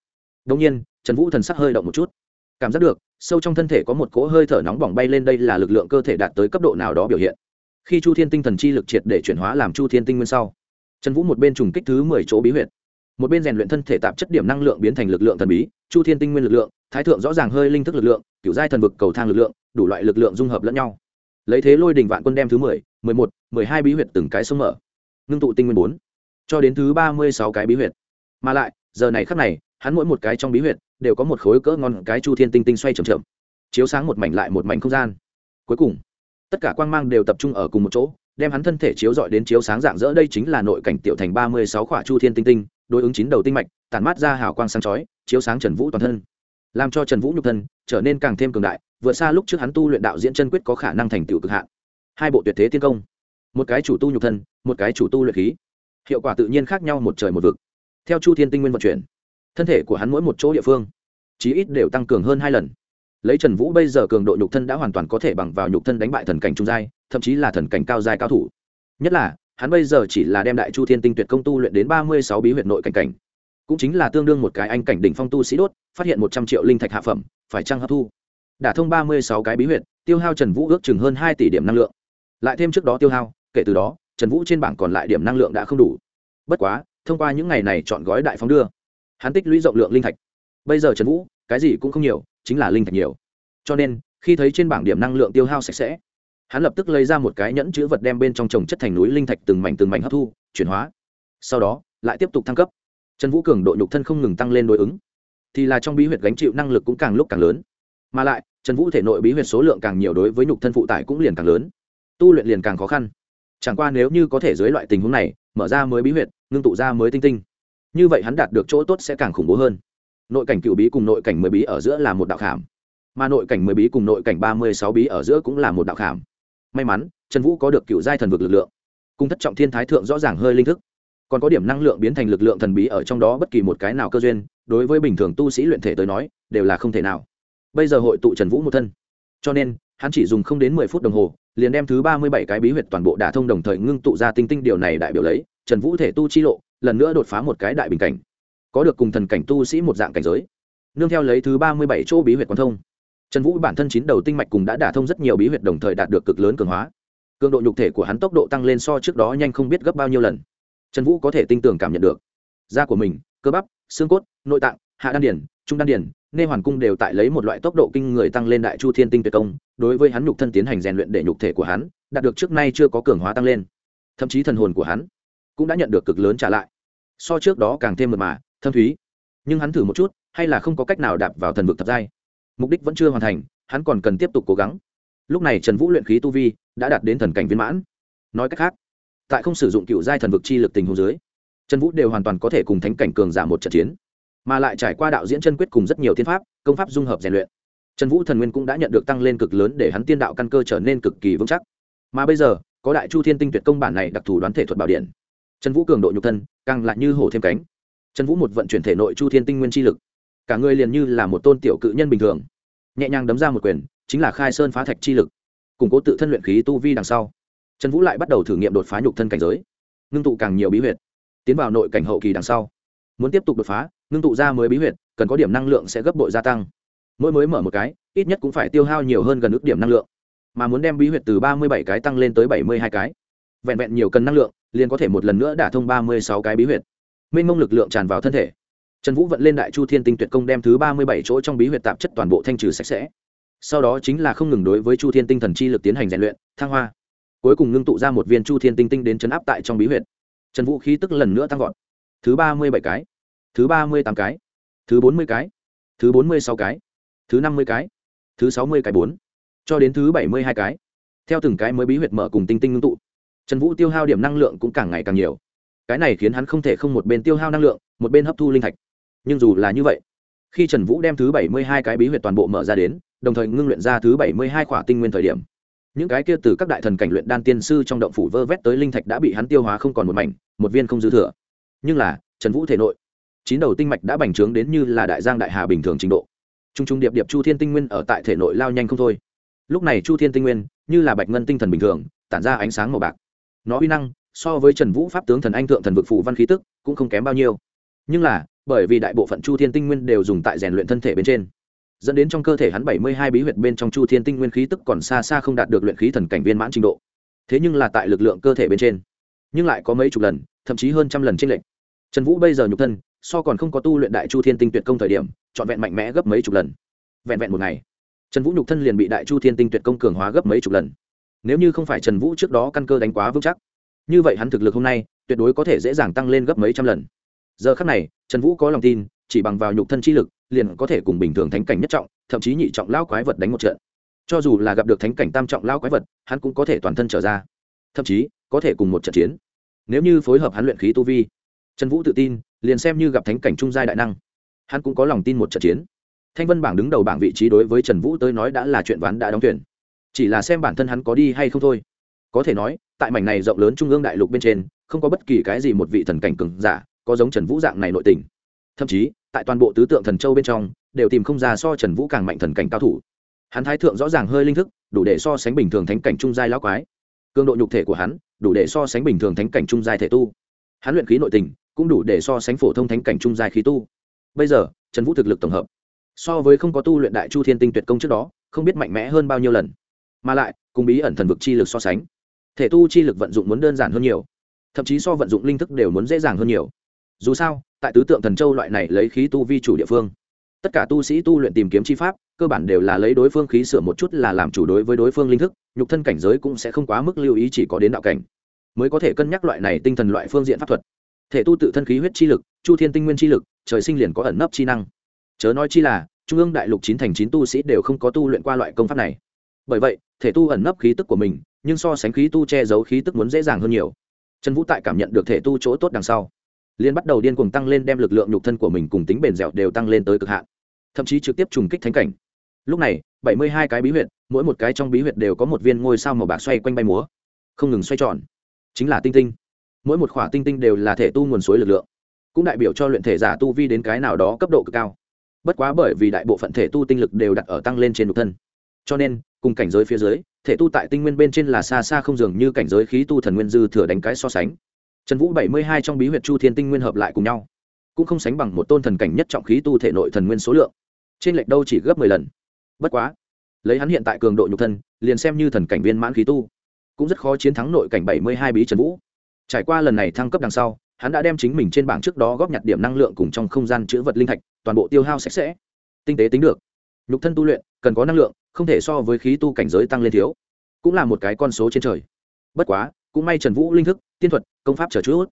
Đông nhiên, trần vũ thần sắc hơi động một chút. Cảm giác được, sâu trong thân thể có một cỗ hơi thở nóng bỏng bay lên đây là lực lượng cơ thể đạt tới cấp độ nào đó biểu hiện. Khi chu thiên tinh thần chi lực triệt để chuyển hóa làm chu thiên tinh nguyên sau, trần vũ một bên trùng kích thứ mười chỗ bí huyệt, một bên rèn luyện thân thể tạp chất điểm năng lượng biến thành lực lượng thần bí, chu thiên tinh nguyên lực lượng, thái thượng rõ ràng hơi linh thức lực lượng, kiểu giai thần vực cầu thang lực lượng, đủ loại lực lượng dung hợp lẫn nhau. Lấy thế lôi đình vạn quân đem thứ mười mười một, mười hai bí huyệt từng cái sông mở. Ngưng tụ tinh nguyên bốn. Cho đến thứ ba mươi sáu cái bí huyệt. Mà lại, giờ này khắc này, hắn mỗi một cái trong bí huyệt đều có một khối cỡ ngon cái chu thiên tinh tinh xoay chậm chậm. Chiếu sáng một mảnh lại một mảnh không gian. Cuối cùng, tất cả quang mang đều tập trung ở cùng một chỗ, đem hắn thân thể chiếu dọi đến chiếu sáng dạng dỡ đây chính là nội cảnh tiểu thành ba mươi sáu khỏa chu thiên tinh tinh, đối ứng chín đầu tinh mạch, tản mát ra hào quang sáng chói, chiếu sáng trần vũ toàn thân. Làm cho trần vũ nhục thân, trở nên càng thêm cường đại, vượt xa lúc trước hắn tu luyện đạo diễn chân quyết có khả năng thành tựu cực hạn hai bộ tuyệt thế tiên công. Một cái chủ tu nhục thân, một cái chủ tu luyện khí. Hiệu quả tự nhiên khác nhau một trời một vực. Theo chu thiên tinh nguyên vận chuyển, thân thể của hắn mỗi một chỗ địa phương, chí ít đều tăng cường hơn hai lần. Lấy trần vũ bây giờ cường độ nhục thân đã hoàn toàn có thể bằng vào nhục thân đánh bại thần cảnh trung giai, thậm chí là thần cảnh cao giai cao thủ. Nhất là, hắn bây giờ chỉ là đem đại chu thiên tinh tuyệt công tu luyện đến ba mươi sáu bí huyệt nội cảnh cảnh. Cũng chính là tương đương một cái anh cảnh đỉnh phong tu sĩ đốt, phát hiện một trăm triệu linh thạch hạ phẩm, phải trăng hấp thu? Đả thông ba mươi sáu cái bí huyệt, tiêu hao trần vũ ước chừng hơn hai tỷ điểm năng lượng lại thêm trước đó tiêu hao, kể từ đó, trần vũ trên bảng còn lại điểm năng lượng đã không đủ. Bất quá, thông qua những ngày này chọn gói đại phóng đưa, hắn tích lũy rộng lượng linh thạch. Bây giờ trần vũ, cái gì cũng không nhiều, chính là linh thạch nhiều. Cho nên, khi thấy trên bảng điểm năng lượng tiêu hao sạch sẽ, hắn lập tức lấy ra một cái nhẫn chữ vật đem bên trong trồng chất thành núi linh thạch từng mảnh từng mảnh hấp thu, chuyển hóa. Sau đó, lại tiếp tục thăng cấp. Trần vũ cường độ nhục thân không ngừng tăng lên đối ứng. Thì là trong bí huyệt gánh chịu năng lực cũng càng lúc càng lớn. Mà lại, trần vũ thể nội bí huyệt số lượng càng nhiều đối với nhục thân phụ tải cũng liền càng lớn tu luyện liền càng khó khăn. Chẳng qua nếu như có thể dưới loại tình huống này, mở ra mới bí huyệt, ngưng tụ ra mới tinh tinh, như vậy hắn đạt được chỗ tốt sẽ càng khủng bố hơn. Nội cảnh cựu bí cùng nội cảnh mười bí ở giữa là một đạo khảm, mà nội cảnh mười bí cùng nội cảnh ba mươi sáu bí ở giữa cũng là một đạo khảm. May mắn, trần vũ có được cựu giai thần vực lực lượng, cùng thất trọng thiên thái thượng rõ ràng hơi linh thức. Còn có điểm năng lượng biến thành lực lượng thần bí ở trong đó bất kỳ một cái nào cơ duyên, đối với bình thường tu sĩ luyện thể tới nói, đều là không thể nào. Bây giờ hội tụ trần vũ một thân, cho nên hắn chỉ dùng không đến mười phút đồng hồ, liền đem thứ ba mươi bảy cái bí huyệt toàn bộ đả thông đồng thời ngưng tụ ra tinh tinh điều này đại biểu lấy, trần vũ thể tu chi lộ, lần nữa đột phá một cái đại bình cảnh. Có được cùng thần cảnh tu sĩ một dạng cảnh giới. Nương theo lấy thứ ba mươi bảy chỗ bí huyệt quan thông, trần vũ bản thân chín đầu tinh mạch cùng đã đả thông rất nhiều bí huyệt đồng thời đạt được cực lớn cường hóa. Cường độ nhục thể của hắn tốc độ tăng lên so trước đó nhanh không biết gấp bao nhiêu lần. Trần vũ có thể tinh tường cảm nhận được. Da của mình, cơ bắp, xương cốt, nội tạng, hạ đan điển trung đan điển nê hoàn cung đều tại lấy một loại tốc độ kinh người tăng lên đại chu thiên tinh tuyệt công, đối với hắn nhục thân tiến hành rèn luyện để nhục thể của hắn, đạt được trước nay chưa có cường hóa tăng lên. Thậm chí thần hồn của hắn cũng đã nhận được cực lớn trả lại. So trước đó càng thêm mật mà, thâm thúy. Nhưng hắn thử một chút, hay là không có cách nào đạp vào thần vực thập giai. Mục đích vẫn chưa hoàn thành, hắn còn cần tiếp tục cố gắng. Lúc này trần vũ luyện khí tu vi đã đạt đến thần cảnh viên mãn. Nói cách khác, tại không sử dụng cựu giai thần vực chi lực tình hồ dưới, trần vũ đều hoàn toàn có thể cùng thánh cảnh cường giả một trận chiến mà lại trải qua đạo diễn chân quyết cùng rất nhiều thiên pháp, công pháp dung hợp rèn luyện. Trần vũ thần nguyên cũng đã nhận được tăng lên cực lớn để hắn tiên đạo căn cơ trở nên cực kỳ vững chắc. Mà bây giờ, có đại chu thiên tinh tuyệt công bản này đặc thù đoán thể thuật bảo điện. Trần vũ cường độ nhục thân, càng lại như hổ thêm cánh. Trần vũ một vận chuyển thể nội chu thiên tinh nguyên chi lực. Cả người liền như là một tôn tiểu cự nhân bình thường. Nhẹ nhàng đấm ra một quyền, chính là khai sơn phá thạch chi lực. Củng cố tự thân luyện khí tu vi đằng sau, trần vũ lại bắt đầu thử nghiệm đột phá nhục thân cảnh giới, ngưng tụ càng nhiều bí huyệt, tiến vào nội cảnh hậu kỳ đằng sau, muốn tiếp tục đột phá ngưng tụ ra mới bí huyệt, cần có điểm năng lượng sẽ gấp bội gia tăng. Mỗi mới mở một cái, ít nhất cũng phải tiêu hao nhiều hơn gần ước điểm năng lượng. Mà muốn đem bí huyệt từ ba mươi bảy cái tăng lên tới bảy mươi hai cái, vẹn vẹn nhiều cần năng lượng, liền có thể một lần nữa đả thông ba mươi sáu cái bí huyệt. Mênh mông lực lượng tràn vào thân thể. Trần vũ vận lên đại chu thiên tinh tuyệt công đem thứ ba mươi bảy chỗ trong bí huyệt tạp chất toàn bộ thanh trừ sạch sẽ. Sau đó chính là không ngừng đối với chu thiên tinh thần chi lực tiến hành rèn luyện, thăng hoa. Cuối cùng ngưng tụ ra một viên chu thiên tinh tinh đến chấn áp tại trong bí huyệt. Trần vũ khí tức lần nữa tăng gọn thứ ba mươi bảy cái thứ ba mươi tám cái. Thứ bốn mươi cái. Thứ bốn mươi sáu cái. Thứ năm mươi cái. Thứ sáu mươi cái bốn. Cho đến thứ bảy mươi hai cái. Theo từng cái mới bí huyệt mở cùng tinh tinh ngưng tụ. Trần vũ tiêu hao điểm năng lượng cũng càng ngày càng nhiều. Cái này khiến hắn không thể không một bên tiêu hao năng lượng, một bên hấp thu linh thạch. Nhưng dù là như vậy, khi trần vũ đem thứ bảy mươi hai cái bí huyệt toàn bộ mở ra đến, đồng thời ngưng luyện ra thứ bảy mươi hai khỏa tinh nguyên thời điểm, những cái kia từ các đại thần cảnh luyện đan tiên sư trong động phủ vơ vét tới linh thạch đã bị hắn tiêu hóa không còn một mảnh, một viên không dư thừa. Nhưng là, trần vũ thể nội chín đầu tinh mạch đã bành trướng đến như là đại giang đại hà bình thường trình độ. T r u n g t r u n g điệp điệp chu thiên tinh nguyên ở tại thể nội lao nhanh không thôi. Lúc này chu thiên tinh nguyên như là bạch ngân tinh thần bình thường, tản ra ánh sáng màu bạc. Nó uy năng, so với trần vũ pháp tướng thần anh thượng thần vực phụ văn khí tức, cũng không kém bao nhiêu. Nhưng là, bởi vì đại bộ phận chu thiên tinh nguyên đều dùng tại rèn luyện thân thể bên trên, dẫn đến trong cơ thể hắn bảy mươi hai bí huyệt bên trong chu thiên tinh nguyên khí tức còn xa xa không đạt được luyện khí thần cảnh viên mãn trình độ. Thế nhưng là tại lực lượng cơ thể bên trên, nhưng lại có mấy chục lần, thậm chí hơn trăm lần trên lệnh trần vũ bây giờ nhục thân so còn không có tu luyện đại chu thiên tinh tuyệt công thời điểm, trọn vẹn mạnh mẽ gấp mấy chục lần. Vẹn vẹn một ngày, trần vũ nhục thân liền bị đại chu thiên tinh tuyệt công cường hóa gấp mấy chục lần. Nếu như không phải trần vũ trước đó căn cơ đánh quá vững chắc, như vậy hắn thực lực hôm nay tuyệt đối có thể dễ dàng tăng lên gấp mấy trăm lần. Giờ khắc này, trần vũ có lòng tin, chỉ bằng vào nhục thân chi lực, liền có thể cùng bình thường thánh cảnh nhất trọng, thậm chí nhị trọng lao quái vật đánh một trận. Cho dù là gặp được thánh cảnh tam trọng lao quái vật, hắn cũng có thể toàn thân trở ra. Thậm chí, có thể cùng một trận chiến. Nếu như phối hợp hắn luyện khí tu vi, trần vũ tự tin liền xem như gặp thánh cảnh trung giai đại năng, hắn cũng có lòng tin một trận chiến. Thanh vân bảng đứng đầu bảng vị trí đối với trần vũ tới nói đã là chuyện ván đã đóng tuyển chỉ là xem bản thân hắn có đi hay không thôi. Có thể nói, tại mảnh này rộng lớn trung ương đại lục bên trên, không có bất kỳ cái gì một vị thần cảnh cường giả có giống trần vũ dạng này nội tình. Thậm chí, tại toàn bộ tứ tượng thần châu bên trong, đều tìm không ra so trần vũ càng mạnh thần cảnh cao thủ. Hắn thái thượng rõ ràng hơi linh thức, đủ để so sánh bình thường thánh cảnh trung giai lão quái. Cường độ nhục thể của hắn, đủ để so sánh bình thường thánh cảnh trung giai thể tu. Hắn luyện khí nội tình cũng đủ để so sánh phổ thông thánh cảnh trung dài khí tu. Bây giờ, trần vũ thực lực tổng hợp, so với không có tu luyện đại chu thiên tinh tuyệt công trước đó, không biết mạnh mẽ hơn bao nhiêu lần. Mà lại, cùng bí ẩn thần vực chi lực so sánh, thể tu chi lực vận dụng muốn đơn giản hơn nhiều, thậm chí so vận dụng linh thức đều muốn dễ dàng hơn nhiều. Dù sao, tại tứ tượng thần châu loại này lấy khí tu vi chủ địa phương, tất cả tu sĩ tu luyện tìm kiếm chi pháp, cơ bản đều là lấy đối phương khí sửa một chút là làm chủ đối với đối phương linh thức, nhục thân cảnh giới cũng sẽ không quá mức lưu ý chỉ có đến đạo cảnh, mới có thể cân nhắc loại này tinh thần loại phương diện pháp thuật thể tu tự thân khí huyết chi lực, chu thiên tinh nguyên chi lực, trời sinh liền có ẩn nấp chi năng. Chớ nói chi là, trung ương đại lục chín thành chín tu sĩ đều không có tu luyện qua loại công pháp này. Bởi vậy, thể tu ẩn nấp khí tức của mình, nhưng so sánh khí tu che giấu khí tức muốn dễ dàng hơn nhiều. Trần vũ tại cảm nhận được thể tu chỗ tốt đằng sau liên bắt đầu điên cuồng tăng lên đem lực lượng nhục thân của mình cùng tính bền dẻo đều tăng lên tới cực hạn, thậm chí trực tiếp trùng kích thánh cảnh. Lúc này, bảy mươi hai cái bí huyệt, mỗi một cái trong bí huyệt đều có một viên ngôi sao màu bạc xoay quanh bay múa, không ngừng xoay tròn. Chính là tinh tinh mỗi một khỏa tinh tinh đều là thể tu nguồn suối lực lượng, cũng đại biểu cho luyện thể giả tu vi đến cái nào đó cấp độ cực cao. Bất quá bởi vì đại bộ phận thể tu tinh lực đều đặt ở tăng lên trên nhục thân, cho nên, cùng cảnh giới phía dưới, thể tu tại tinh nguyên bên trên là xa xa không dường như cảnh giới khí tu thần nguyên dư thừa đánh cái so sánh. Trần vũ bảy mươi hai trong bí huyệt chu thiên tinh nguyên hợp lại cùng nhau, cũng không sánh bằng một tôn thần cảnh nhất trọng khí tu thể nội thần nguyên số lượng. Trên lệch đâu chỉ gấp mười lần. Bất quá, lấy hắn hiện tại cường độ nhục thân, liền xem như thần cảnh viên mãn khí tu, cũng rất khó chiến thắng nội cảnh bảy mươi hai bí trần vũ trải qua lần này thăng cấp đằng sau, hắn đã đem chính mình trên bảng trước đó góp nhặt điểm năng lượng cùng trong không gian chữ vật linh thạch, toàn bộ tiêu hao sạch sẽ. Tinh tế tính được. Nhục thân tu luyện, cần có năng lượng, không thể so với khí tu cảnh giới tăng lên thiếu. Cũng là một cái con số trên trời. Bất quá, cũng may trần vũ linh thức, tiên thuật, công pháp trở chút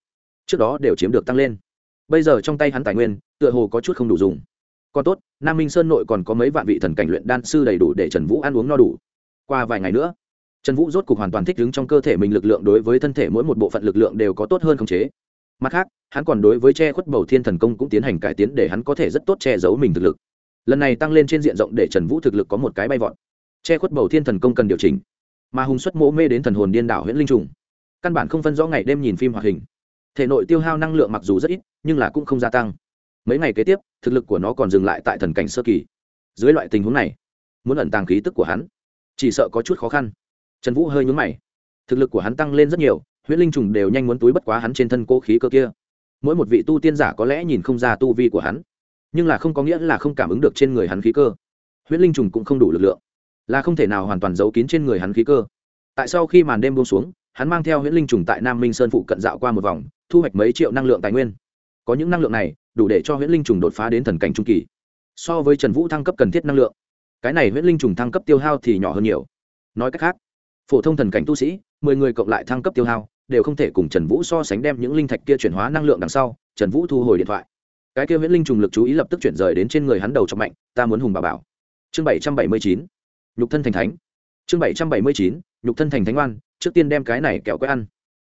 trước đó đều chiếm được tăng lên. Bây giờ trong tay hắn tài nguyên, tựa hồ có chút không đủ dùng. Còn tốt, nam minh sơn nội còn có mấy vạn vị thần cảnh luyện đan sư đầy đủ để trần vũ ăn uống no đủ. Qua vài ngày nữa trần vũ rốt cục hoàn toàn thích ứng trong cơ thể mình lực lượng đối với thân thể mỗi một bộ phận lực lượng đều có tốt hơn khống chế. Mặt khác, hắn còn đối với che khuất bầu thiên thần công cũng tiến hành cải tiến để hắn có thể rất tốt che giấu mình thực lực. Lần này tăng lên trên diện rộng để trần vũ thực lực có một cái bay vọt. Che khuất bầu thiên thần công cần điều chỉnh. Mà hùng xuất mỗ mê đến thần hồn điên đảo huyện linh trùng. Căn bản không phân rõ ngày đêm nhìn phim hoạt hình. Thể nội tiêu hao năng lượng mặc dù rất ít, nhưng là cũng không gia tăng. Mấy ngày kế tiếp, thực lực của nó còn dừng lại tại thần cảnh sơ kỳ. Dưới loại tình huống này, muốn ẩn tàng khí tức của hắn, chỉ sợ có chút khó khăn trần vũ hơi nhúng mày. Thực lực của hắn tăng lên rất nhiều, huyễn linh trùng đều nhanh muốn túi bất quá hắn trên thân cố khí cơ kia. Mỗi một vị tu tiên giả có lẽ nhìn không ra tu vi của hắn, nhưng là không có nghĩa là không cảm ứng được trên người hắn khí cơ. Huyễn linh trùng cũng không đủ lực lượng, là không thể nào hoàn toàn giấu kín trên người hắn khí cơ. Tại sau khi màn đêm buông xuống, hắn mang theo huyễn linh trùng tại nam minh sơn phụ cận dạo qua một vòng, thu hoạch mấy triệu năng lượng tài nguyên. Có những năng lượng này, đủ để cho huyễn linh trùng đột phá đến thần cảnh trung kỳ. So với trần vũ thăng cấp cần thiết năng lượng. Cái này huyễn linh trùng thăng cấp tiêu hao thì nhỏ hơn nhiều. Nói cách khác phổ thông thần cảnh tu sĩ, mười người cộng lại thăng cấp tiêu hao, đều không thể cùng trần vũ so sánh đem những linh thạch kia chuyển hóa năng lượng đằng sau, trần vũ thu hồi điện thoại. Cái kia huyễn linh trùng lực chú ý lập tức chuyển rời đến trên người hắn đầu trong mạnh, ta muốn hùng bà bảo. Chương bảy trăm bảy mươi chín, nhục thân thành thánh. Chương bảy trăm bảy mươi chín, nhục thân thành thánh oan, trước tiên đem cái này kẹo que ăn.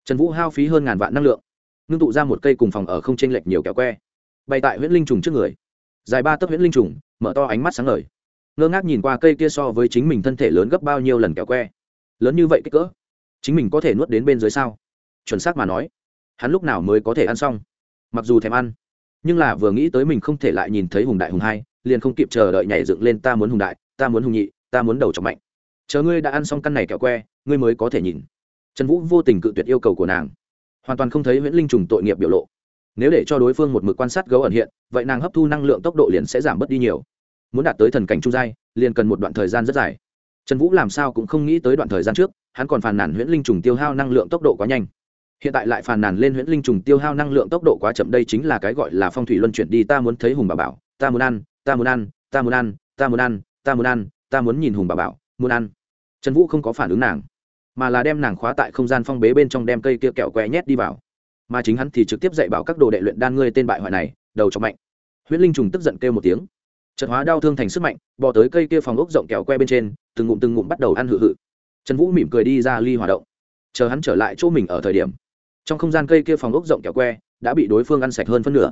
Trần vũ hao phí hơn ngàn vạn năng lượng, ngưng tụ ra một cây cùng phòng ở không chênh lệch nhiều kẹo que. Bày tại huyễn linh trùng trước người. Dài ba tấc huyễn linh trùng, mở to ánh mắt sáng ngời. Ngơ ngác nhìn qua cây kia so với chính mình thân thể lớn gấp bao nhiêu lần kẹo que lớn như vậy kích cỡ, chính mình có thể nuốt đến bên dưới sao? Chuẩn xác mà nói, hắn lúc nào mới có thể ăn xong? Mặc dù thèm ăn, nhưng là vừa nghĩ tới mình không thể lại nhìn thấy hùng đại hùng hai, liền không kịp chờ đợi nhảy dựng lên, ta muốn hùng đại, ta muốn hùng nhị, ta muốn đầu trọng mạnh. Chờ ngươi đã ăn xong căn này kẹo que, ngươi mới có thể nhìn. Trần vũ vô tình cự tuyệt yêu cầu của nàng, hoàn toàn không thấy Nguyễn linh trùng tội nghiệp biểu lộ. Nếu để cho đối phương một mực quan sát gấu ẩn hiện, vậy nàng hấp thu năng lượng tốc độ liền sẽ giảm bớt đi nhiều. Muốn đạt tới thần cảnh trung giai, liền cần một đoạn thời gian rất dài trần vũ làm sao cũng không nghĩ tới đoạn thời gian trước, hắn còn phàn nàn huyễn linh trùng tiêu hao năng lượng tốc độ quá nhanh. Hiện tại lại phàn nàn lên huyễn linh trùng tiêu hao năng lượng tốc độ quá chậm, đây chính là cái gọi là phong thủy luân chuyển đi, ta muốn thấy hùng bà bảo, ta muốn ăn, ta muốn ăn, ta muốn ăn, ta muốn ăn, ta muốn ăn, ta muốn nhìn hùng bà bảo, muốn ăn. Trần vũ không có phản ứng nàng, mà là đem nàng khóa tại không gian phong bế bên trong đem cây kia kẹo que nhét đi vào. Mà chính hắn thì trực tiếp dạy bảo các đồ đệ luyện đan ngươi tên bại hoại này, đầu cho mạnh. Huyễn linh trùng tức giận kêu một tiếng. Trận hóa đau thương thành sức mạnh bỏ tới cây kia phòng ốc rộng kẹo que bên trên từng ngụm từng ngụm bắt đầu ăn hự hự. Trần vũ mỉm cười đi ra ly hoạt động. Chờ hắn trở lại chỗ mình ở thời điểm, trong không gian cây kia phòng ốc rộng kẹo que đã bị đối phương ăn sạch hơn phân nửa.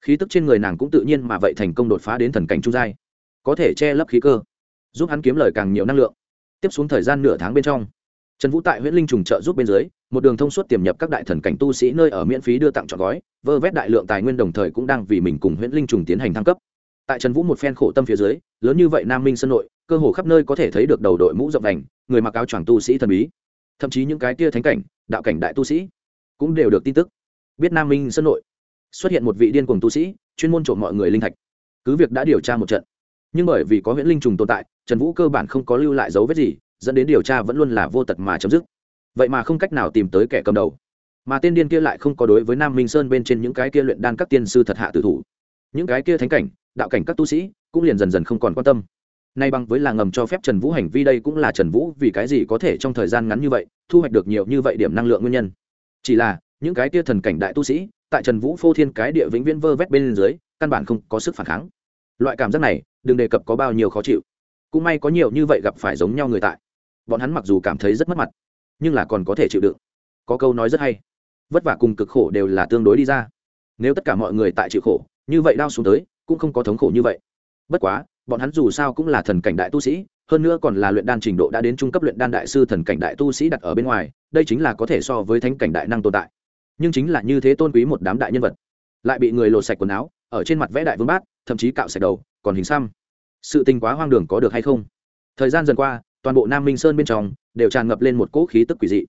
Khí tức trên người nàng cũng tự nhiên mà vậy thành công đột phá đến thần cảnh trung giai, có thể che lấp khí cơ, giúp hắn kiếm lời càng nhiều năng lượng. Tiếp xuống thời gian nửa tháng bên trong, trần vũ tại huyện linh trùng trợ giúp bên dưới, một đường thông suốt tiềm nhập các đại thần cảnh tu sĩ nơi ở miễn phí đưa tặng trọn gói, vơ vét đại lượng tài nguyên đồng thời cũng đang vì mình cùng huyện linh trùng tiến hành thăng cấp. Tại trần vũ một phen khổ tâm phía dưới, lớn như vậy nam minh sân nội cơ hồ khắp nơi có thể thấy được đầu đội mũ rộng đành, người mặc áo choàng tu sĩ thần bí. Thậm chí những cái kia thánh cảnh, đạo cảnh đại tu sĩ cũng đều được tin tức. Biết nam minh sân nội xuất hiện một vị điên cuồng tu sĩ, chuyên môn trộm mọi người linh thạch. Cứ việc đã điều tra một trận, nhưng bởi vì có huyễn linh trùng tồn tại, trần vũ cơ bản không có lưu lại dấu vết gì, dẫn đến điều tra vẫn luôn là vô tật mà chấm dứt. Vậy mà không cách nào tìm tới kẻ cầm đầu. Mà tên điên kia lại không có đối với nam minh sơn bên trên những cái kia luyện đan các tiên sư thật hạ tử thủ. Những cái kia thánh cảnh, đạo cảnh các tu sĩ cũng liền dần dần không còn quan tâm nay bằng với là ngầm cho phép trần vũ hành vi đây cũng là trần vũ vì cái gì có thể trong thời gian ngắn như vậy thu hoạch được nhiều như vậy điểm năng lượng nguyên nhân. Chỉ là, những cái kia thần cảnh đại tu sĩ, tại trần vũ phô thiên cái địa vĩnh viễn vơ vét bên dưới, căn bản không có sức phản kháng. Loại cảm giác này, đừng đề cập có bao nhiêu khó chịu. Cũng may có nhiều như vậy gặp phải giống nhau người tại. Bọn hắn mặc dù cảm thấy rất mất mặt, nhưng là còn có thể chịu đựng. Có câu nói rất hay, vất vả cùng cực khổ đều là tương đối đi ra. Nếu tất cả mọi người tại chịu khổ, như vậy đau xuống tới, cũng không có thống khổ như vậy. Bất quá bọn hắn dù sao cũng là thần cảnh đại tu sĩ, hơn nữa còn là luyện đan trình độ đã đến trung cấp luyện đan đại sư thần cảnh đại tu sĩ đặt ở bên ngoài, đây chính là có thể so với thánh cảnh đại năng tồn tại. Nhưng chính là như thế tôn quý một đám đại nhân vật, lại bị người lột sạch quần áo, ở trên mặt vẽ đại vương bát, thậm chí cạo sạch đầu, còn hình xăm. Sự tình quá hoang đường có được hay không? Thời gian dần qua, toàn bộ nam minh sơn bên trong đều tràn ngập lên một cỗ khí tức quỷ dị.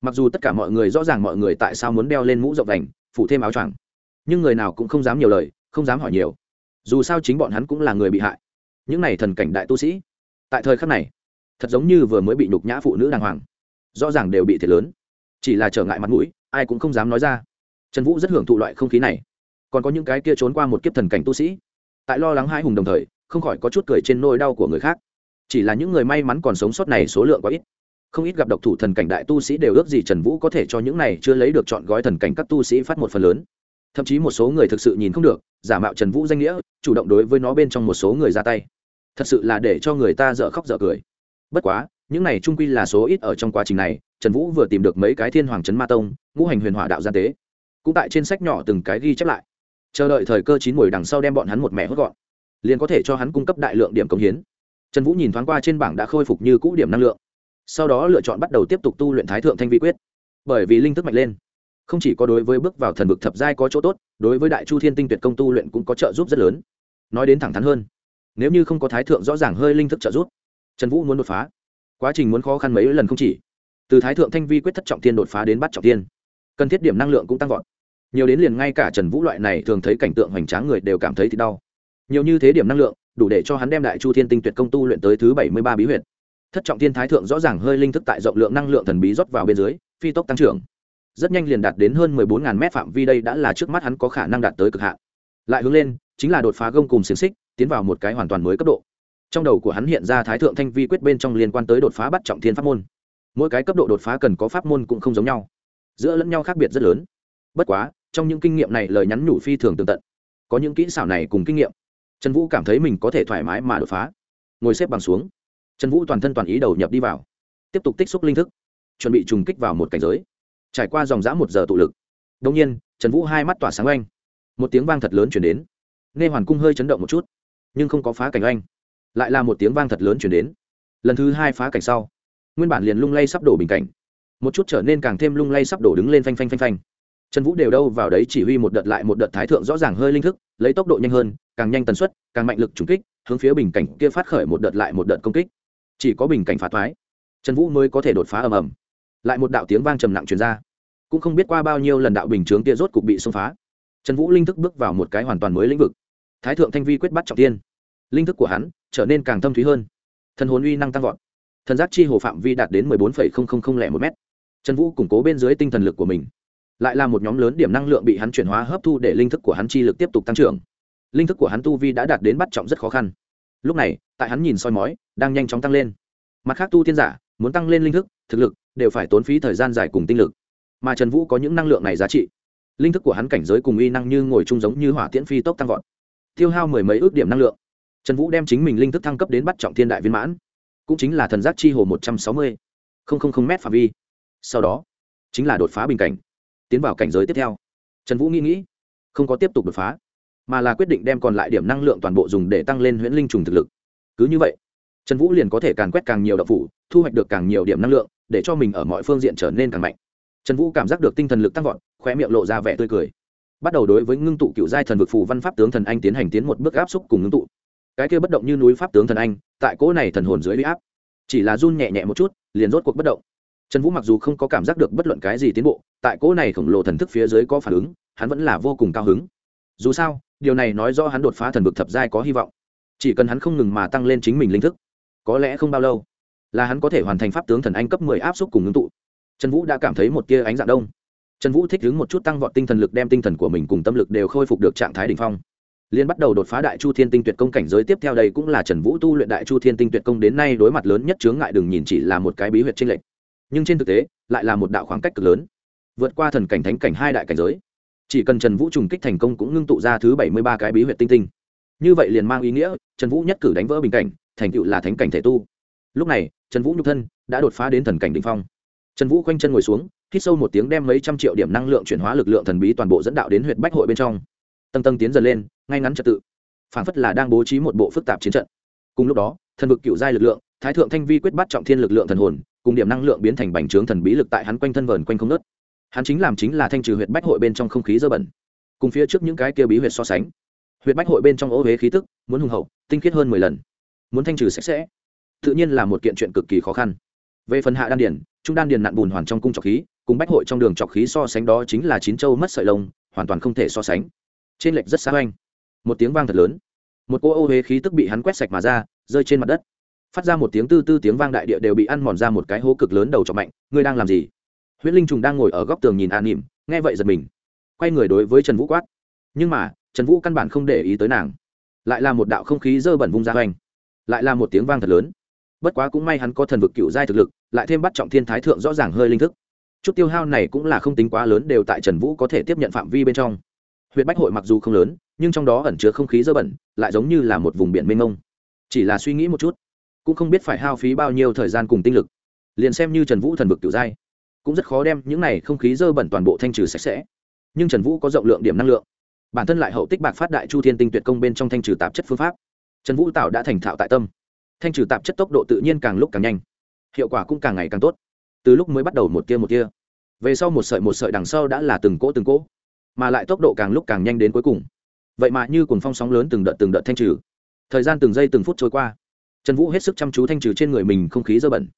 Mặc dù tất cả mọi người rõ ràng mọi người tại sao muốn đeo lên mũ rộng đành, phủ thêm áo choàng, nhưng người nào cũng không dám nhiều lời, không dám hỏi nhiều. Dù sao chính bọn hắn cũng là người bị hại những này thần cảnh đại tu sĩ. Tại thời khắc này, thật giống như vừa mới bị nhục nhã phụ nữ đàng hoàng. Rõ ràng đều bị thiệt lớn. Chỉ là trở ngại mặt mũi, ai cũng không dám nói ra. Trần vũ rất hưởng thụ loại không khí này. Còn có những cái kia trốn qua một kiếp thần cảnh tu sĩ. Tại lo lắng hai hùng đồng thời, không khỏi có chút cười trên nôi đau của người khác. Chỉ là những người may mắn còn sống sót này số lượng quá ít. Không ít gặp độc thủ thần cảnh đại tu sĩ đều ước gì trần vũ có thể cho những này chưa lấy được chọn gói thần cảnh các tu sĩ phát một phần lớn. Thậm chí một số người thực sự nhìn không được, giả mạo trần vũ danh nghĩa, chủ động đối với nó bên trong một số người ra tay thật sự là để cho người ta dở khóc dở cười. Bất quá, những này trung quy là số ít ở trong quá trình này, trần vũ vừa tìm được mấy cái thiên hoàng trấn ma tông, ngũ hành huyền hỏa đạo gian tế. Cũng tại trên sách nhỏ từng cái ghi chép lại. Chờ đợi thời cơ chín mùi đằng sau đem bọn hắn một mẹ hốt gọn, liền có thể cho hắn cung cấp đại lượng điểm công hiến. Trần vũ nhìn thoáng qua trên bảng đã khôi phục như cũ điểm năng lượng. Sau đó lựa chọn bắt đầu tiếp tục tu luyện thái thượng thanh vi quyết. Bởi vì linh thức mạnh lên, không chỉ có đối với bước vào thần vực thập giai có chỗ tốt, đối với đại chu thiên tinh tuyệt công tu luyện cũng có trợ giúp rất lớn. Nói đến thẳng thắn hơn nếu như không có thái thượng rõ ràng hơi linh thức trợ giúp, trần vũ muốn đột phá. Quá trình muốn khó khăn mấy lần không chỉ. Từ thái thượng thanh vi quyết thất trọng tiên đột phá đến bắt trọng tiên cần thiết điểm năng lượng cũng tăng vọt. Nhiều đến liền ngay cả trần vũ loại này thường thấy cảnh tượng hoành tráng người đều cảm thấy thì đau. Nhiều như thế điểm năng lượng, đủ để cho hắn đem đại chu thiên tinh tuyệt công tu luyện tới thứ bảy mươi ba bí huyện thất trọng thiên thái thượng rõ ràng hơi linh thức tại rộng lượng năng lượng thần bí rót vào bên dưới, phi tốc tăng trưởng. Rất nhanh liền đạt đến hơn mười bốn ngàn mét phạm vi đây đã là trước mắt hắn có khả năng đạt tới cực hạn. Lại hướng lên chính là đột phá gông cùng xiềng xích, tiến vào một cái hoàn toàn mới cấp độ. Trong đầu của hắn hiện ra thái thượng thanh vi quyết bên trong liên quan tới đột phá bắt trọng thiên pháp môn. Mỗi cái cấp độ đột phá cần có pháp môn cũng không giống nhau. Giữa lẫn nhau khác biệt rất lớn. Bất quá, trong những kinh nghiệm này lời nhắn nhủ phi thường tường tận. Có những kỹ xảo này cùng kinh nghiệm, trần vũ cảm thấy mình có thể thoải mái mà đột phá. Ngồi xếp bằng xuống, trần vũ toàn thân toàn ý đầu nhập đi vào. Tiếp tục tích xúc linh thức, chuẩn bị trùng kích vào một cảnh giới. Trải qua dòng dã một giờ tụ lực đông nhiên, trần vũ hai mắt tỏa sáng oanh. Một tiếng vang thật lớn chuyển đến nghe hoàn cung hơi chấn động một chút, nhưng không có phá cảnh oanh. Lại là một tiếng vang thật lớn chuyển đến. Lần thứ hai phá cảnh sau, nguyên bản liền lung lay sắp đổ bình cảnh. Một chút trở nên càng thêm lung lay sắp đổ đứng lên phanh phanh phanh phanh. Trần vũ đều đâu vào đấy chỉ huy một đợt lại một đợt thái thượng rõ ràng hơi linh thức, lấy tốc độ nhanh hơn, càng nhanh tần suất, càng mạnh lực trúng kích, hướng phía bình cảnh kia phát khởi một đợt lại một đợt công kích. Chỉ có bình cảnh phá thoái, trần vũ mới có thể đột phá ầm ầm. Lại một đạo tiếng vang trầm nặng truyền ra. Cũng không biết qua bao nhiêu lần đạo bình chướng kia rốt cục bị xông phá trần vũ linh thức bước vào một cái hoàn toàn mới lĩnh vực. Thái thượng thanh vi quyết bắt trọng tiên. Linh thức của hắn trở nên càng thâm thúy hơn. Thần hồn uy năng tăng vọt. Thần giác chi hồ phạm vi đạt đến mười bốn phẩy không không không lẻ một m trần vũ củng cố bên dưới tinh thần lực của mình. Lại là một nhóm lớn điểm năng lượng bị hắn chuyển hóa hấp thu để linh thức của hắn chi lực tiếp tục tăng trưởng. Linh thức của hắn tu vi đã đạt đến bắt trọng rất khó khăn. Lúc này, tại hắn nhìn soi mói, đang nhanh chóng tăng lên. Mặt khác tu tiên giả, muốn tăng lên linh thức, thực lực, đều phải tốn phí thời gian dài cùng tinh lực. Mà trần vũ có những năng lượng này giá trị linh thức của hắn cảnh giới cùng uy năng như ngồi chung giống như hỏa tiễn phi tốc tăng vọt. Tiêu hao mười mấy ước điểm năng lượng. Trần vũ đem chính mình linh thức thăng cấp đến bắt trọng thiên đại viên mãn. Cũng chính là thần giác chi hồ một trăm sáu mươi. M phạm vi. Sau đó, chính là đột phá bình cảnh. Tiến vào cảnh giới tiếp theo. Trần vũ nghĩ nghĩ, không có tiếp tục đột phá, mà là quyết định đem còn lại điểm năng lượng toàn bộ dùng để tăng lên huyễn linh trùng thực lực. Cứ như vậy, trần vũ liền có thể càng quét càng nhiều đậu phủ, thu hoạch được càng nhiều điểm năng lượng, để cho mình ở mọi phương diện trở nên càng mạnh trần vũ cảm giác được tinh thần lực tăng vọt, khóe miệng lộ ra vẻ tươi cười. Bắt đầu đối với ngưng tụ cựu giai thần vực phù văn pháp tướng thần anh tiến hành tiến một bước áp xúc cùng ngưng tụ. Cái kia bất động như núi pháp tướng thần anh, tại cỗ này thần hồn dưới huy áp, chỉ là run nhẹ nhẹ một chút, liền rốt cuộc bất động. Trần vũ mặc dù không có cảm giác được bất luận cái gì tiến bộ, tại cỗ này khổng lồ thần thức phía dưới có phản ứng, hắn vẫn là vô cùng cao hứng. Dù sao, điều này nói rõ hắn đột phá thần vực thập giai có hy vọng. Chỉ cần hắn không ngừng mà tăng lên chính mình linh thức, có lẽ không bao lâu, là hắn có thể hoàn thành pháp tướng thần anh cấp mười áp xúc cùng ngưng tụ trần vũ đã cảm thấy một tia ánh dạng đông. Trần vũ thích ứng một chút tăng vọt tinh thần lực, đem tinh thần của mình cùng tâm lực đều khôi phục được trạng thái đ ỉ n h phong. Liên bắt đầu đột phá đại chu thiên tinh tuyệt công cảnh giới tiếp theo đây cũng là trần vũ tu luyện đại chu thiên tinh tuyệt công đến nay đối mặt lớn nhất chướng ngại đừng nhìn chỉ là một cái bí huyệt tranh lệch. Nhưng trên thực tế, lại là một đạo khoảng cách cực lớn. Vượt qua thần cảnh thánh cảnh hai đại cảnh giới. Chỉ cần trần vũ trùng kích thành công cũng ngưng tụ ra thứ bảy mươi ba cái bí huyệt tinh tinh. Như vậy liền mang ý nghĩa, trần vũ nhất cử đánh vỡ bình cảnh, thành tựu là thánh cảnh thể tu. Lúc này, trần vũ nhục thân đã đột phá đến thần cảnh đ ỉ n h phong trần vũ khoanh chân ngồi xuống, hít sâu một tiếng đem mấy trăm triệu điểm năng lượng chuyển hóa lực lượng thần bí toàn bộ dẫn đạo đến huyện bách hội bên trong. Tầng tầng tiến dần lên, ngay ngắn trật tự. Phản phất là đang bố trí một bộ phức tạp chiến trận. Cùng lúc đó, thần vực cựu giai lực lượng, thái thượng thanh vi quyết bắt trọng thiên lực lượng thần hồn, cùng điểm năng lượng biến thành bành trướng thần bí lực tại hắn quanh thân vờn quanh không nớt hắn chính làm chính là thanh trừ huyện bách hội bên trong không khí dơ bẩn. Cùng phía trước những cái kia bí huyệt so sánh huyện bách hội bên trong ô huế khí tức, muốn hùng hậu, tinh khiết hơn mười lần. Muốn thanh trừ sạch sẽ, tự nhiên là một kiện chuyện cực kỳ khó khăn. Về phần hạ đan điển trung đan điền nặn bùn hoàn trong cung trọc khí, cùng bách hội trong đường trọc khí so sánh đó chính là chín châu mất sợi lông, hoàn toàn không thể so sánh. Trên lệch rất xa oanh một tiếng vang thật lớn. Một cô ô huế khí tức bị hắn quét sạch mà ra, rơi trên mặt đất. Phát ra một tiếng tư tư tiếng vang đại địa đều bị ăn mòn ra một cái hố cực lớn đầu trọc mạnh. Ngươi đang làm gì? Huyết linh trùng đang ngồi ở góc tường nhìn an nỉm, nghe vậy giật mình. Quay người đối với trần vũ quát. Nhưng mà, trần vũ căn bản không để ý tới nàng. Lại là một đạo không khí dơ bẩn vung ra hoành. Lại là một tiếng vang thật lớn bất quá cũng may hắn có thần vực cựu giai thực lực, lại thêm bắt trọng thiên thái thượng rõ ràng hơi linh thức. Chút tiêu hao này cũng là không tính quá lớn đều tại trần vũ có thể tiếp nhận phạm vi bên trong. Huyện bách hội mặc dù không lớn, nhưng trong đó ẩn chứa không khí dơ bẩn, lại giống như là một vùng biển mênh mông. Chỉ là suy nghĩ một chút, cũng không biết phải hao phí bao nhiêu thời gian cùng tinh lực. Liền xem như trần vũ thần vực cựu giai, cũng rất khó đem những này không khí dơ bẩn toàn bộ thanh trừ sạch sẽ. Nhưng trần vũ có rộng lượng điểm năng lượng. Bản thân lại hậu tích bạc phát đại chu thiên tinh tuyệt công bên trong thanh trừ tạp chất phương pháp. Trần vũ tạo đã thành thạo tại tâm thanh trừ tạp chất tốc độ tự nhiên càng lúc càng nhanh, hiệu quả cũng càng ngày càng tốt. Từ lúc mới bắt đầu một kia một kia về sau một sợi một sợi đằng sau đã là từng cỗ từng cỗ, mà lại tốc độ càng lúc càng nhanh đến cuối cùng. Vậy mà như cùng phong sóng lớn từng đợt từng đợt thanh trừ, thời gian từng giây từng phút trôi qua, trần vũ hết sức chăm chú thanh trừ trên người mình không khí dơ bẩn,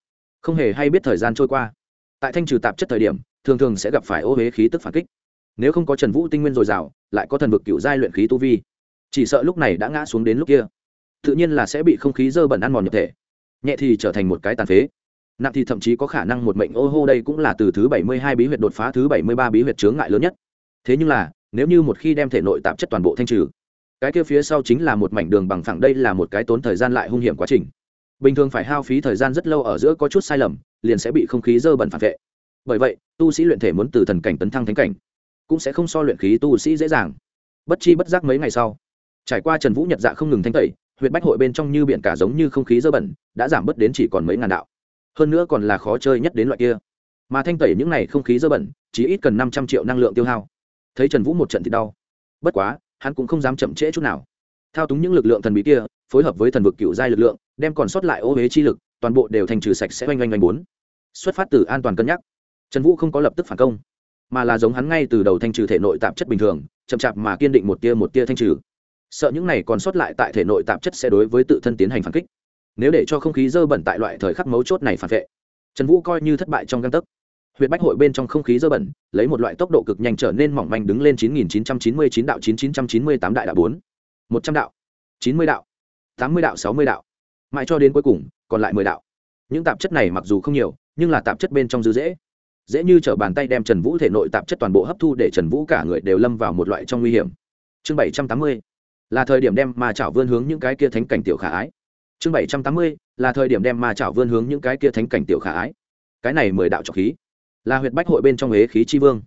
không hề hay biết thời gian trôi qua. Tại thanh trừ tạp chất thời điểm, thường thường sẽ gặp phải ô huế khí tức phản kích. Nếu không có trần vũ tinh nguyên dồi dào, lại có thần vực cựu giai luyện khí tu vi. Chỉ sợ lúc này đã ngã xuống đến lúc kia tự nhiên là sẽ bị không khí dơ bẩn ăn mòn nhập thể. Nhẹ thì trở thành một cái tàn phế. Nặng thì thậm chí có khả năng một mệnh ô hô đây cũng là từ thứ bảy mươi hai bí huyệt đột phá, thứ bảy mươi ba bí huyệt chướng ngại lớn nhất. Thế nhưng là, nếu như một khi đem thể nội tạp chất toàn bộ thanh trừ, cái kia phía sau chính là một mảnh đường bằng phẳng đây là một cái tốn thời gian lại hung hiểm quá trình. Bình thường phải hao phí thời gian rất lâu ở giữa có chút sai lầm, liền sẽ bị không khí dơ bẩn phản vệ. Bởi vậy, tu sĩ luyện thể muốn từ thần cảnh tấn thăng thánh cảnh, cũng sẽ không so luyện khí tu sĩ dễ dàng. Bất chi bất giác mấy ngày sau, trải qua trần vũ nhật dạ không ngừng thanh tẩy huyện bách hội bên trong như biển cả giống như không khí dơ bẩn, đã giảm bớt đến chỉ còn mấy ngàn đạo. Hơn nữa còn là khó chơi nhất đến loại kia. Mà thanh tẩy những n à y không khí dơ bẩn, chỉ ít cần năm trăm triệu năng lượng tiêu hao. Thấy trần vũ một trận thì đau. Bất quá, hắn cũng không dám chậm trễ chút nào. Thao túng những lực lượng thần bí kia, phối hợp với thần vực cựu giai lực lượng, đem còn sót lại ô huế chi lực, toàn bộ đều thành trừ sạch sẽ oanh oanh oanh bốn. Xuất phát từ an toàn cân nhắc. Trần vũ không có lập tức phản công, mà là giống hắn ngay từ đầu thanh trừ thể nội tạp chất bình thường, chậm chạp mà kiên định một tia một tia thanh trừ sợ những này còn sót lại tại thể nội tạp chất sẽ đối với tự thân tiến hành phản kích nếu để cho không khí dơ bẩn tại loại thời khắc mấu chốt này phản vệ trần vũ coi như thất bại trong găng tấc huyện bách hội bên trong không khí dơ bẩn lấy một loại tốc độ cực nhanh trở nên mỏng manh đứng lên 9999 đạo 9998 đại đạo 4, 100 đạo, 90 đạo, 80 đạo 60 đạo, mãi cho đến cuối cùng còn lại 10 đạo. Những tạp chất này mặc dù không nhiều, nhưng là tạp chất bên trong dư dễ. Dễ như trở bàn tay đem Trần Vũ thể nội tạp chất toàn bộ hấp thu để Trần Vũ cả người đều lâm vào một loại trong nguy hiểm. Chương 780 là thời điểm đem ma chảo vươn hướng những cái kia thánh cảnh tiểu khả ái. Chương 780 là thời điểm đem ma chảo vươn hướng những cái kia thánh cảnh tiểu khả ái. Cái này mười đạo trọng khí, là huyệt bách hội bên trong ế khí chi vương.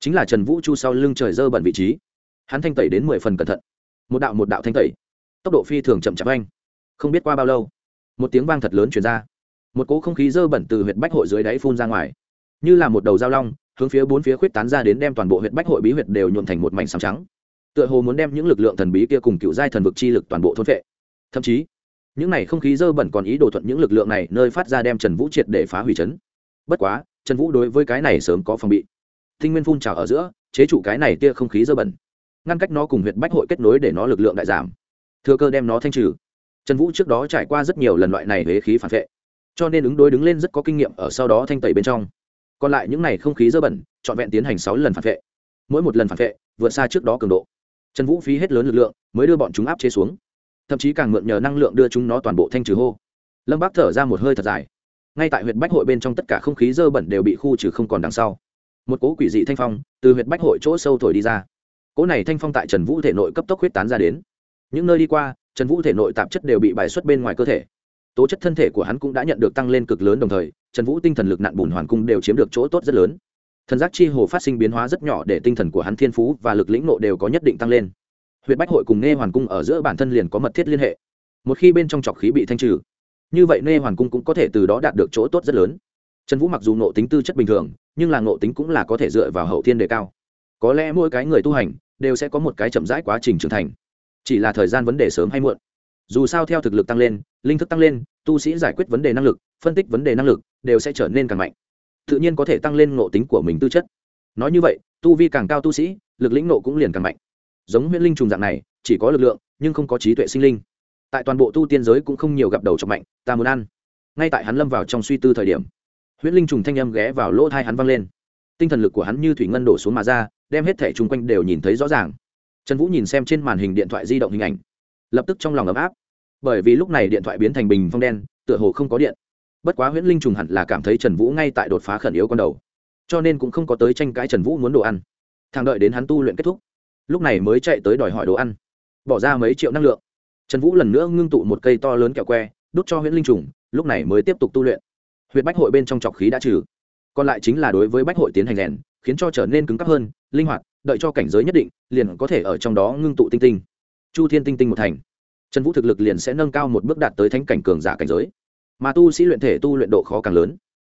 Chính là trần vũ chu sau lưng trời dơ bẩn vị trí. Hắn thanh tẩy đến mười phần cẩn thận. Một đạo một đạo thanh tẩy. Tốc độ phi thường chậm chạp anh. Không biết qua bao lâu, một tiếng vang thật lớn chuyển ra. Một cỗ không khí dơ bẩn từ huyệt bách hội dưới đáy phun ra ngoài. Như là một đầu dao long, hướng phía bốn phía khuyết tán ra đến đem toàn bộ huyệt bách hội bí huyệt đều nhuộn thành một mảnh sàm trắng tựa hồ muốn đem những lực lượng thần bí kia cùng cựu giai thần vực chi lực toàn bộ thôn vệ thậm chí, những này không khí dơ bẩn còn ý đồ thuận những lực lượng này nơi phát ra đem trần vũ triệt để phá hủy chấn. Bất quá, trần vũ đối với cái này sớm có phòng bị. Tinh nguyên phun trào ở giữa, chế trụ cái này tia không khí dơ bẩn. Ngăn cách nó cùng huyện bách hội kết nối để nó lực lượng đại giảm. Thừa cơ đem nó thanh trừ. Trần vũ trước đó trải qua rất nhiều lần loại này huế khí phản vệ. Cho nên ứng đối đứng lên rất có kinh nghiệm ở sau đó thanh tẩy bên trong. Còn lại những này không khí dơ bẩn, trọn vẹn tiến hành sáu lần phản vệ. Mỗi một lần phản vệ, vượt xa trước đó cường độ trần vũ phí hết lớn lực lượng, mới đưa bọn chúng áp chế xuống. Thậm chí càng mượn nhờ năng lượng đưa chúng nó toàn bộ thanh trừ hô. Lâm bác thở ra một hơi thật dài. Ngay tại huyện bách hội bên trong tất cả không khí dơ bẩn đều bị khu trừ không còn đằng sau. Một cỗ quỷ dị thanh phong từ huyện bách hội chỗ sâu thổi đi ra. Cỗ này thanh phong tại trần vũ thể nội cấp tốc huyết tán ra đến. Những nơi đi qua, trần vũ thể nội tạp chất đều bị bài xuất bên ngoài cơ thể. Tố chất thân thể của hắn cũng đã nhận được tăng lên cực lớn đồng thời, trần vũ tinh thần lực nặn bùn hoàn cung đều chiếm được chỗ tốt rất lớn thần giác chi hồ phát sinh biến hóa rất nhỏ để tinh thần của hắn thiên phú và lực lĩnh nộ đều có nhất định tăng lên. Huyện bách hội cùng nghe hoàn cung ở giữa bản thân liền có mật thiết liên hệ. Một khi bên trong trọc khí bị thanh trừ, như vậy nghe hoàn cung cũng có thể từ đó đạt được chỗ tốt rất lớn. Trần vũ mặc dù nộ tính tư chất bình thường, nhưng là nộ tính cũng là có thể dựa vào hậu thiên đề cao. Có lẽ mỗi cái người tu hành đều sẽ có một cái chậm rãi quá trình trưởng thành. Chỉ là thời gian vấn đề sớm hay muộn. Dù sao theo thực lực tăng lên, linh thức tăng lên, tu sĩ giải quyết vấn đề năng lực, phân tích vấn đề năng lực đều sẽ trở nên càng mạnh tự nhiên có thể tăng lên ngộ tính của mình tư chất. Nói như vậy, tu vi càng cao tu sĩ, lực lĩnh nộ cũng liền càng mạnh. Giống huyễn linh trùng dạng này, chỉ có lực lượng, nhưng không có trí tuệ sinh linh. Tại toàn bộ tu tiên giới cũng không nhiều gặp đầu chọc mạnh, ta muốn ăn. Ngay tại hắn lâm vào trong suy tư thời điểm, huyễn linh trùng thanh âm ghé vào lỗ thai hắn văng lên. Tinh thần lực của hắn như thủy ngân đổ xuống mà ra, đem hết thẻ chung quanh đều nhìn thấy rõ ràng. Trần vũ nhìn xem trên màn hình điện thoại di động hình ảnh, lập tức trong lòng ấm áp. Bởi vì lúc này điện thoại biến thành bình phong đen, tựa hồ không có điện bất quá huyễn linh trùng hẳn là cảm thấy trần vũ ngay tại đột phá khẩn yếu con đầu. Cho nên cũng không có tới tranh cãi trần vũ muốn đồ ăn. Thang đợi đến hắn tu luyện kết thúc, lúc này mới chạy tới đòi hỏi đồ ăn. Bỏ ra mấy triệu năng lượng. Trần vũ lần nữa ngưng tụ một cây to lớn kẹo que, đút cho Huyễn linh trùng, lúc này mới tiếp tục tu luyện. Huyện bách hội bên trong trọc khí đã trừ. Còn lại chính là đối với bách hội tiến hành rèn, khiến cho trở nên cứng cắp hơn, linh hoạt, đợi cho cảnh giới nhất định, liền có thể ở trong đó ngưng tụ tinh tinh. Chu thiên tinh tinh một thành. Trần vũ thực lực liền sẽ nâng cao một bước đạt tới thánh cảnh cường giả cảnh giới mà tu sĩ luyện thể tu luyện độ khó càng lớn.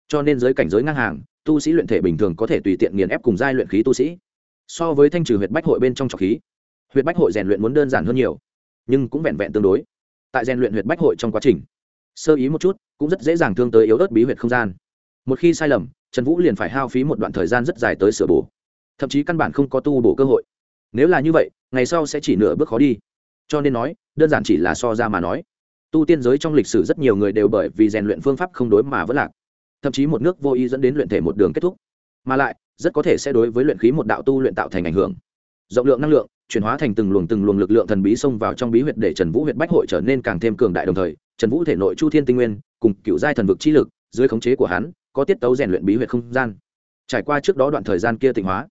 Cho nên giới cảnh giới ngang hàng, tu sĩ luyện thể bình thường có thể tùy tiện nghiền ép cùng giai luyện khí tu sĩ. So với thanh trừ huyệt bách hội bên trong trọc khí huyệt bách hội rèn luyện muốn đơn giản hơn nhiều, nhưng cũng vẹn vẹn tương đối. Tại rèn luyện huyệt bách hội trong quá trình, sơ ý một chút, cũng rất dễ dàng thương tới yếu ớt bí huyệt không gian. Một khi sai lầm, trần vũ liền phải hao phí một đoạn thời gian rất dài tới sửa bổ. Thậm chí căn bản không có tu bổ cơ hội. Nếu là như vậy, ngày sau sẽ chỉ nửa bước khó đi. Cho nên nói, đơn giản chỉ là so ra mà nói tu tiên giới trong lịch sử rất nhiều người đều bởi vì rèn luyện phương pháp không đối mà vẫn lạc. Thậm chí một nước vô ý dẫn đến luyện thể một đường kết thúc. Mà lại, rất có thể sẽ đối với luyện khí một đạo tu luyện tạo thành ảnh hưởng. Rộng lượng năng lượng, chuyển hóa thành từng luồng từng luồng lực lượng thần bí xông vào trong bí huyệt để trần vũ huyệt bách hội trở nên càng thêm cường đại đồng thời, trần vũ thể nội chu thiên tinh nguyên, cùng cựu giai thần vực chi lực, dưới khống chế của hắn, có tiết tấu rèn luyện bí huyệt không gian. Trải qua trước đó đoạn thời gian kia tịnh hóa,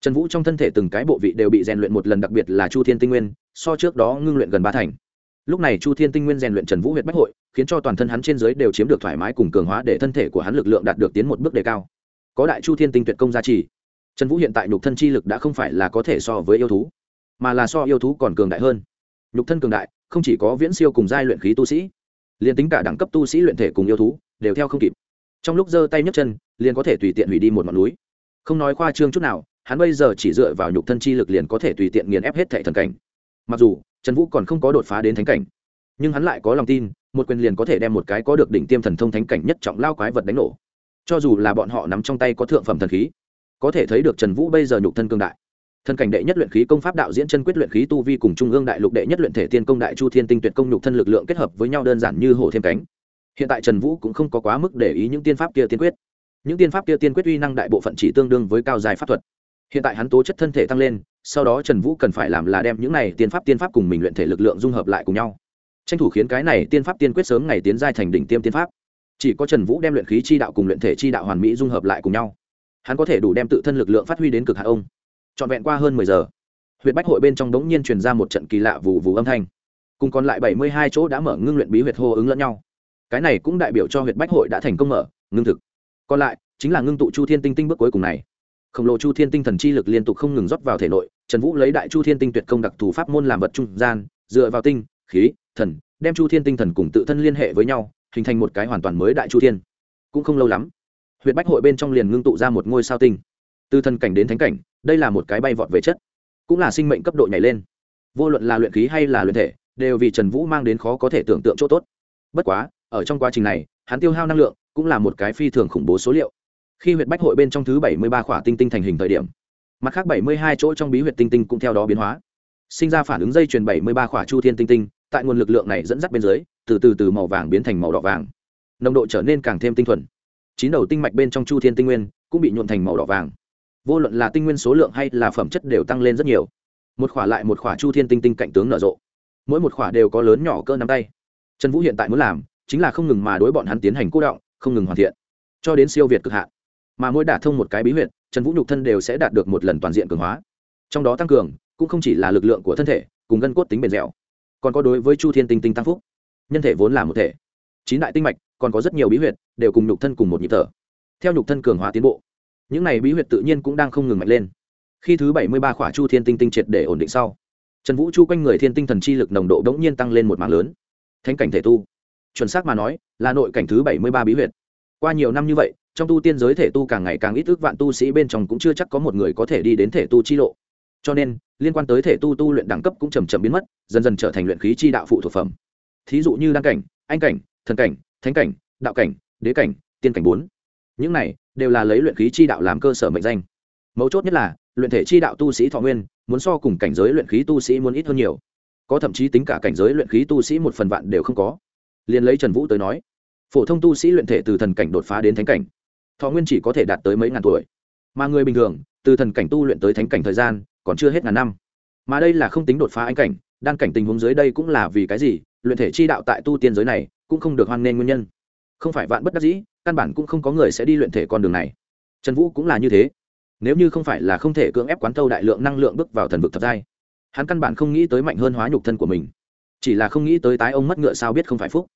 trần vũ trong thân thể từng cái bộ vị đều bị rèn luyện một lần, đặc biệt là chu thiên tinh nguyên, so trước đó ngưng luyện gần ba thành lúc này chu thiên tinh nguyên rèn luyện trần vũ huyệt bách hội, khiến cho toàn thân hắn trên giới đều chiếm được thoải mái cùng cường hóa để thân thể của hắn lực lượng đạt được tiến một bước đề cao. Có đại chu thiên tinh tuyệt công gia trì, trần vũ hiện tại nhục thân chi lực đã không phải là có thể so với yêu thú, mà là so yêu thú còn cường đại hơn. Nhục thân cường đại, không chỉ có viễn siêu cùng giai luyện khí tu sĩ, liền tính cả đẳng cấp tu sĩ luyện thể cùng yêu thú đều theo không kịp. Trong lúc giơ tay nhấc chân, liền có thể tùy tiện hủy đi một ngọn núi. Không nói khoa trương chút nào, hắn bây giờ chỉ dựa vào nhục thân chi lực liền có thể tùy tiện nghiền ép hết thệ thần cảnh. Mặc dù trần vũ còn không có đột phá đến thánh cảnh, nhưng hắn lại có lòng tin, một quyền liền có thể đem một cái có được đỉnh tiêm thần thông thánh cảnh nhất trọng lao quái vật đánh nổ. Cho dù là bọn họ nắm trong tay có thượng phẩm thần khí, có thể thấy được trần vũ bây giờ nhục thân cương đại. Thân cảnh đệ nhất luyện khí công pháp đạo diễn chân quyết luyện khí tu vi cùng trung ương đại lục đệ nhất luyện thể tiên công đại chu thiên tinh tuyệt công nhục thân lực lượng kết hợp với nhau đơn giản như hổ thêm cánh. Hiện tại trần vũ cũng không có quá mức để ý những tiên pháp kia tiên quyết. Những tiên pháp kia tiên quyết uy năng đại bộ phận chỉ tương đương với cao dài pháp thuật hiện tại hắn tố chất thân thể tăng lên, sau đó trần vũ cần phải làm là đem những này tiên pháp tiên pháp cùng mình luyện thể lực lượng dung hợp lại cùng nhau. Tranh thủ khiến cái này tiên pháp tiên quyết sớm ngày tiến giai thành đỉnh tiêm tiên pháp. Chỉ có trần vũ đem luyện khí chi đạo cùng luyện thể chi đạo hoàn mỹ dung hợp lại cùng nhau. Hắn có thể đủ đem tự thân lực lượng phát huy đến cực hạ ông. Trọn vẹn qua hơn mười giờ huyện bách hội bên trong đống nhiên truyền ra một trận kỳ lạ vù vù âm thanh. Cùng còn lại bảy mươi hai chỗ đã mở ngưng luyện bí huyệt hô ứng lẫn nhau. Cái này cũng đại biểu cho huyện bách hội đã thành công mở, ngưng thực. Còn lại, chính là ngưng tụ chu thiên tinh tinh bước cuối cùng này khổng lồ chu thiên tinh thần chi lực liên tục không ngừng rót vào thể nội, trần vũ lấy đại chu thiên tinh tuyệt công đặc thù pháp môn làm vật trung gian, dựa vào tinh, khí, thần, đem chu thiên tinh thần cùng tự thân liên hệ với nhau, hình thành một cái hoàn toàn mới đại chu thiên. Cũng không lâu lắm huyện bách hội bên trong liền ngưng tụ ra một ngôi sao tinh. Từ thần cảnh đến thánh cảnh, đây là một cái bay vọt về chất, cũng là sinh mệnh cấp độ nhảy lên. Vô luận là luyện khí hay là luyện thể, đều vì trần vũ mang đến khó có thể tưởng tượng chỗ tốt. Bất quá, ở trong quá trình này, hắn tiêu hao năng lượng cũng là một cái phi thường khủng bố số liệu khi huyệt bách hội bên trong thứ bảy mươi ba khỏa tinh tinh thành hình thời điểm. Mặt khác bảy mươi hai chỗ trong bí huyệt tinh tinh cũng theo đó biến hóa. Sinh ra phản ứng dây chuyền bảy mươi ba khỏa chu thiên tinh tinh, tại nguồn lực lượng này dẫn dắt bên dưới, từ từ từ màu vàng biến thành màu đỏ vàng. Nồng độ trở nên càng thêm tinh thuần. Chín đầu tinh mạch bên trong chu thiên tinh nguyên cũng bị nhuộn thành màu đỏ vàng. Vô luận là tinh nguyên số lượng hay là phẩm chất đều tăng lên rất nhiều. Một khỏa lại một khỏa chu thiên tinh tinh cạnh tướng nở rộ. Mỗi một khỏa đều có lớn nhỏ cơ nắm tay. Trần vũ hiện tại muốn làm chính là không ngừng mà đối bọn hắn tiến hành cố động, không ngừng hoàn thiện. Cho đến siêu việt cực hạn mà mỗi đả thông một cái bí huyệt, trần vũ nhục thân đều sẽ đạt được một lần toàn diện cường hóa. Trong đó tăng cường, cũng không chỉ là lực lượng của thân thể, cùng gân cốt tính bền dẻo, còn có đối với chu thiên tinh tinh tăng phúc. Nhân thể vốn là một thể, chín đại tinh mạch, còn có rất nhiều bí huyệt, đều cùng nhục thân cùng một nhịp thở. Theo nhục thân cường hóa tiến bộ, những này bí huyệt tự nhiên cũng đang không ngừng mạnh lên. Khi thứ bảy mươi ba khỏa chu thiên tinh tinh triệt để ổn định sau, trần vũ chu quanh người thiên tinh thần chi lực nồng độ đ ỗ n g nhiên tăng lên một mạng lớn. Thánh cảnh thể tu, chuẩn xác mà nói, là nội cảnh thứ bảy mươi ba bí huyệt. Qua nhiều năm như vậy trong tu tiên giới thể tu càng ngày càng ít ước vạn tu sĩ bên trong cũng chưa chắc có một người có thể đi đến thể tu chi lộ. Cho nên, liên quan tới thể tu tu luyện đẳng cấp cũng chầm chậm biến mất, dần dần trở thành luyện khí chi đạo phụ thuộc phẩm. Thí dụ như đăng cảnh, anh cảnh, thần cảnh, thánh cảnh, đạo cảnh, đế cảnh, tiên cảnh bốn. Những này đều là lấy luyện khí chi đạo làm cơ sở mệnh danh. Mấu chốt nhất là, luyện thể chi đạo tu sĩ thọ nguyên, muốn so cùng cảnh giới luyện khí tu sĩ muốn ít hơn nhiều. Có thậm chí tính cả cảnh giới luyện khí tu sĩ một phần vạn đều không có. Liền lấy trần vũ tới nói, phổ thông tu sĩ luyện thể từ thần cảnh đột phá đến thánh cảnh thọ nguyên chỉ có thể đạt tới mấy ngàn tuổi. Mà người bình thường, từ thần cảnh tu luyện tới thánh cảnh thời gian, còn chưa hết ngàn năm. Mà đây là không tính đột phá anh cảnh đan cảnh tình huống dưới đây cũng là vì cái gì, luyện thể chi đạo tại tu tiên giới này, cũng không được hoan nghênh nguyên nhân. Không phải vạn bất đắc dĩ, căn bản cũng không có người sẽ đi luyện thể con đường này. Trần vũ cũng là như thế. Nếu như không phải là không thể cưỡng ép quán thâu đại lượng năng lượng bước vào thần vực thập giai, hắn căn bản không nghĩ tới mạnh hơn hóa nhục thân của mình. Chỉ là không nghĩ tới tái ông mất ngựa sao biết không phải phúc.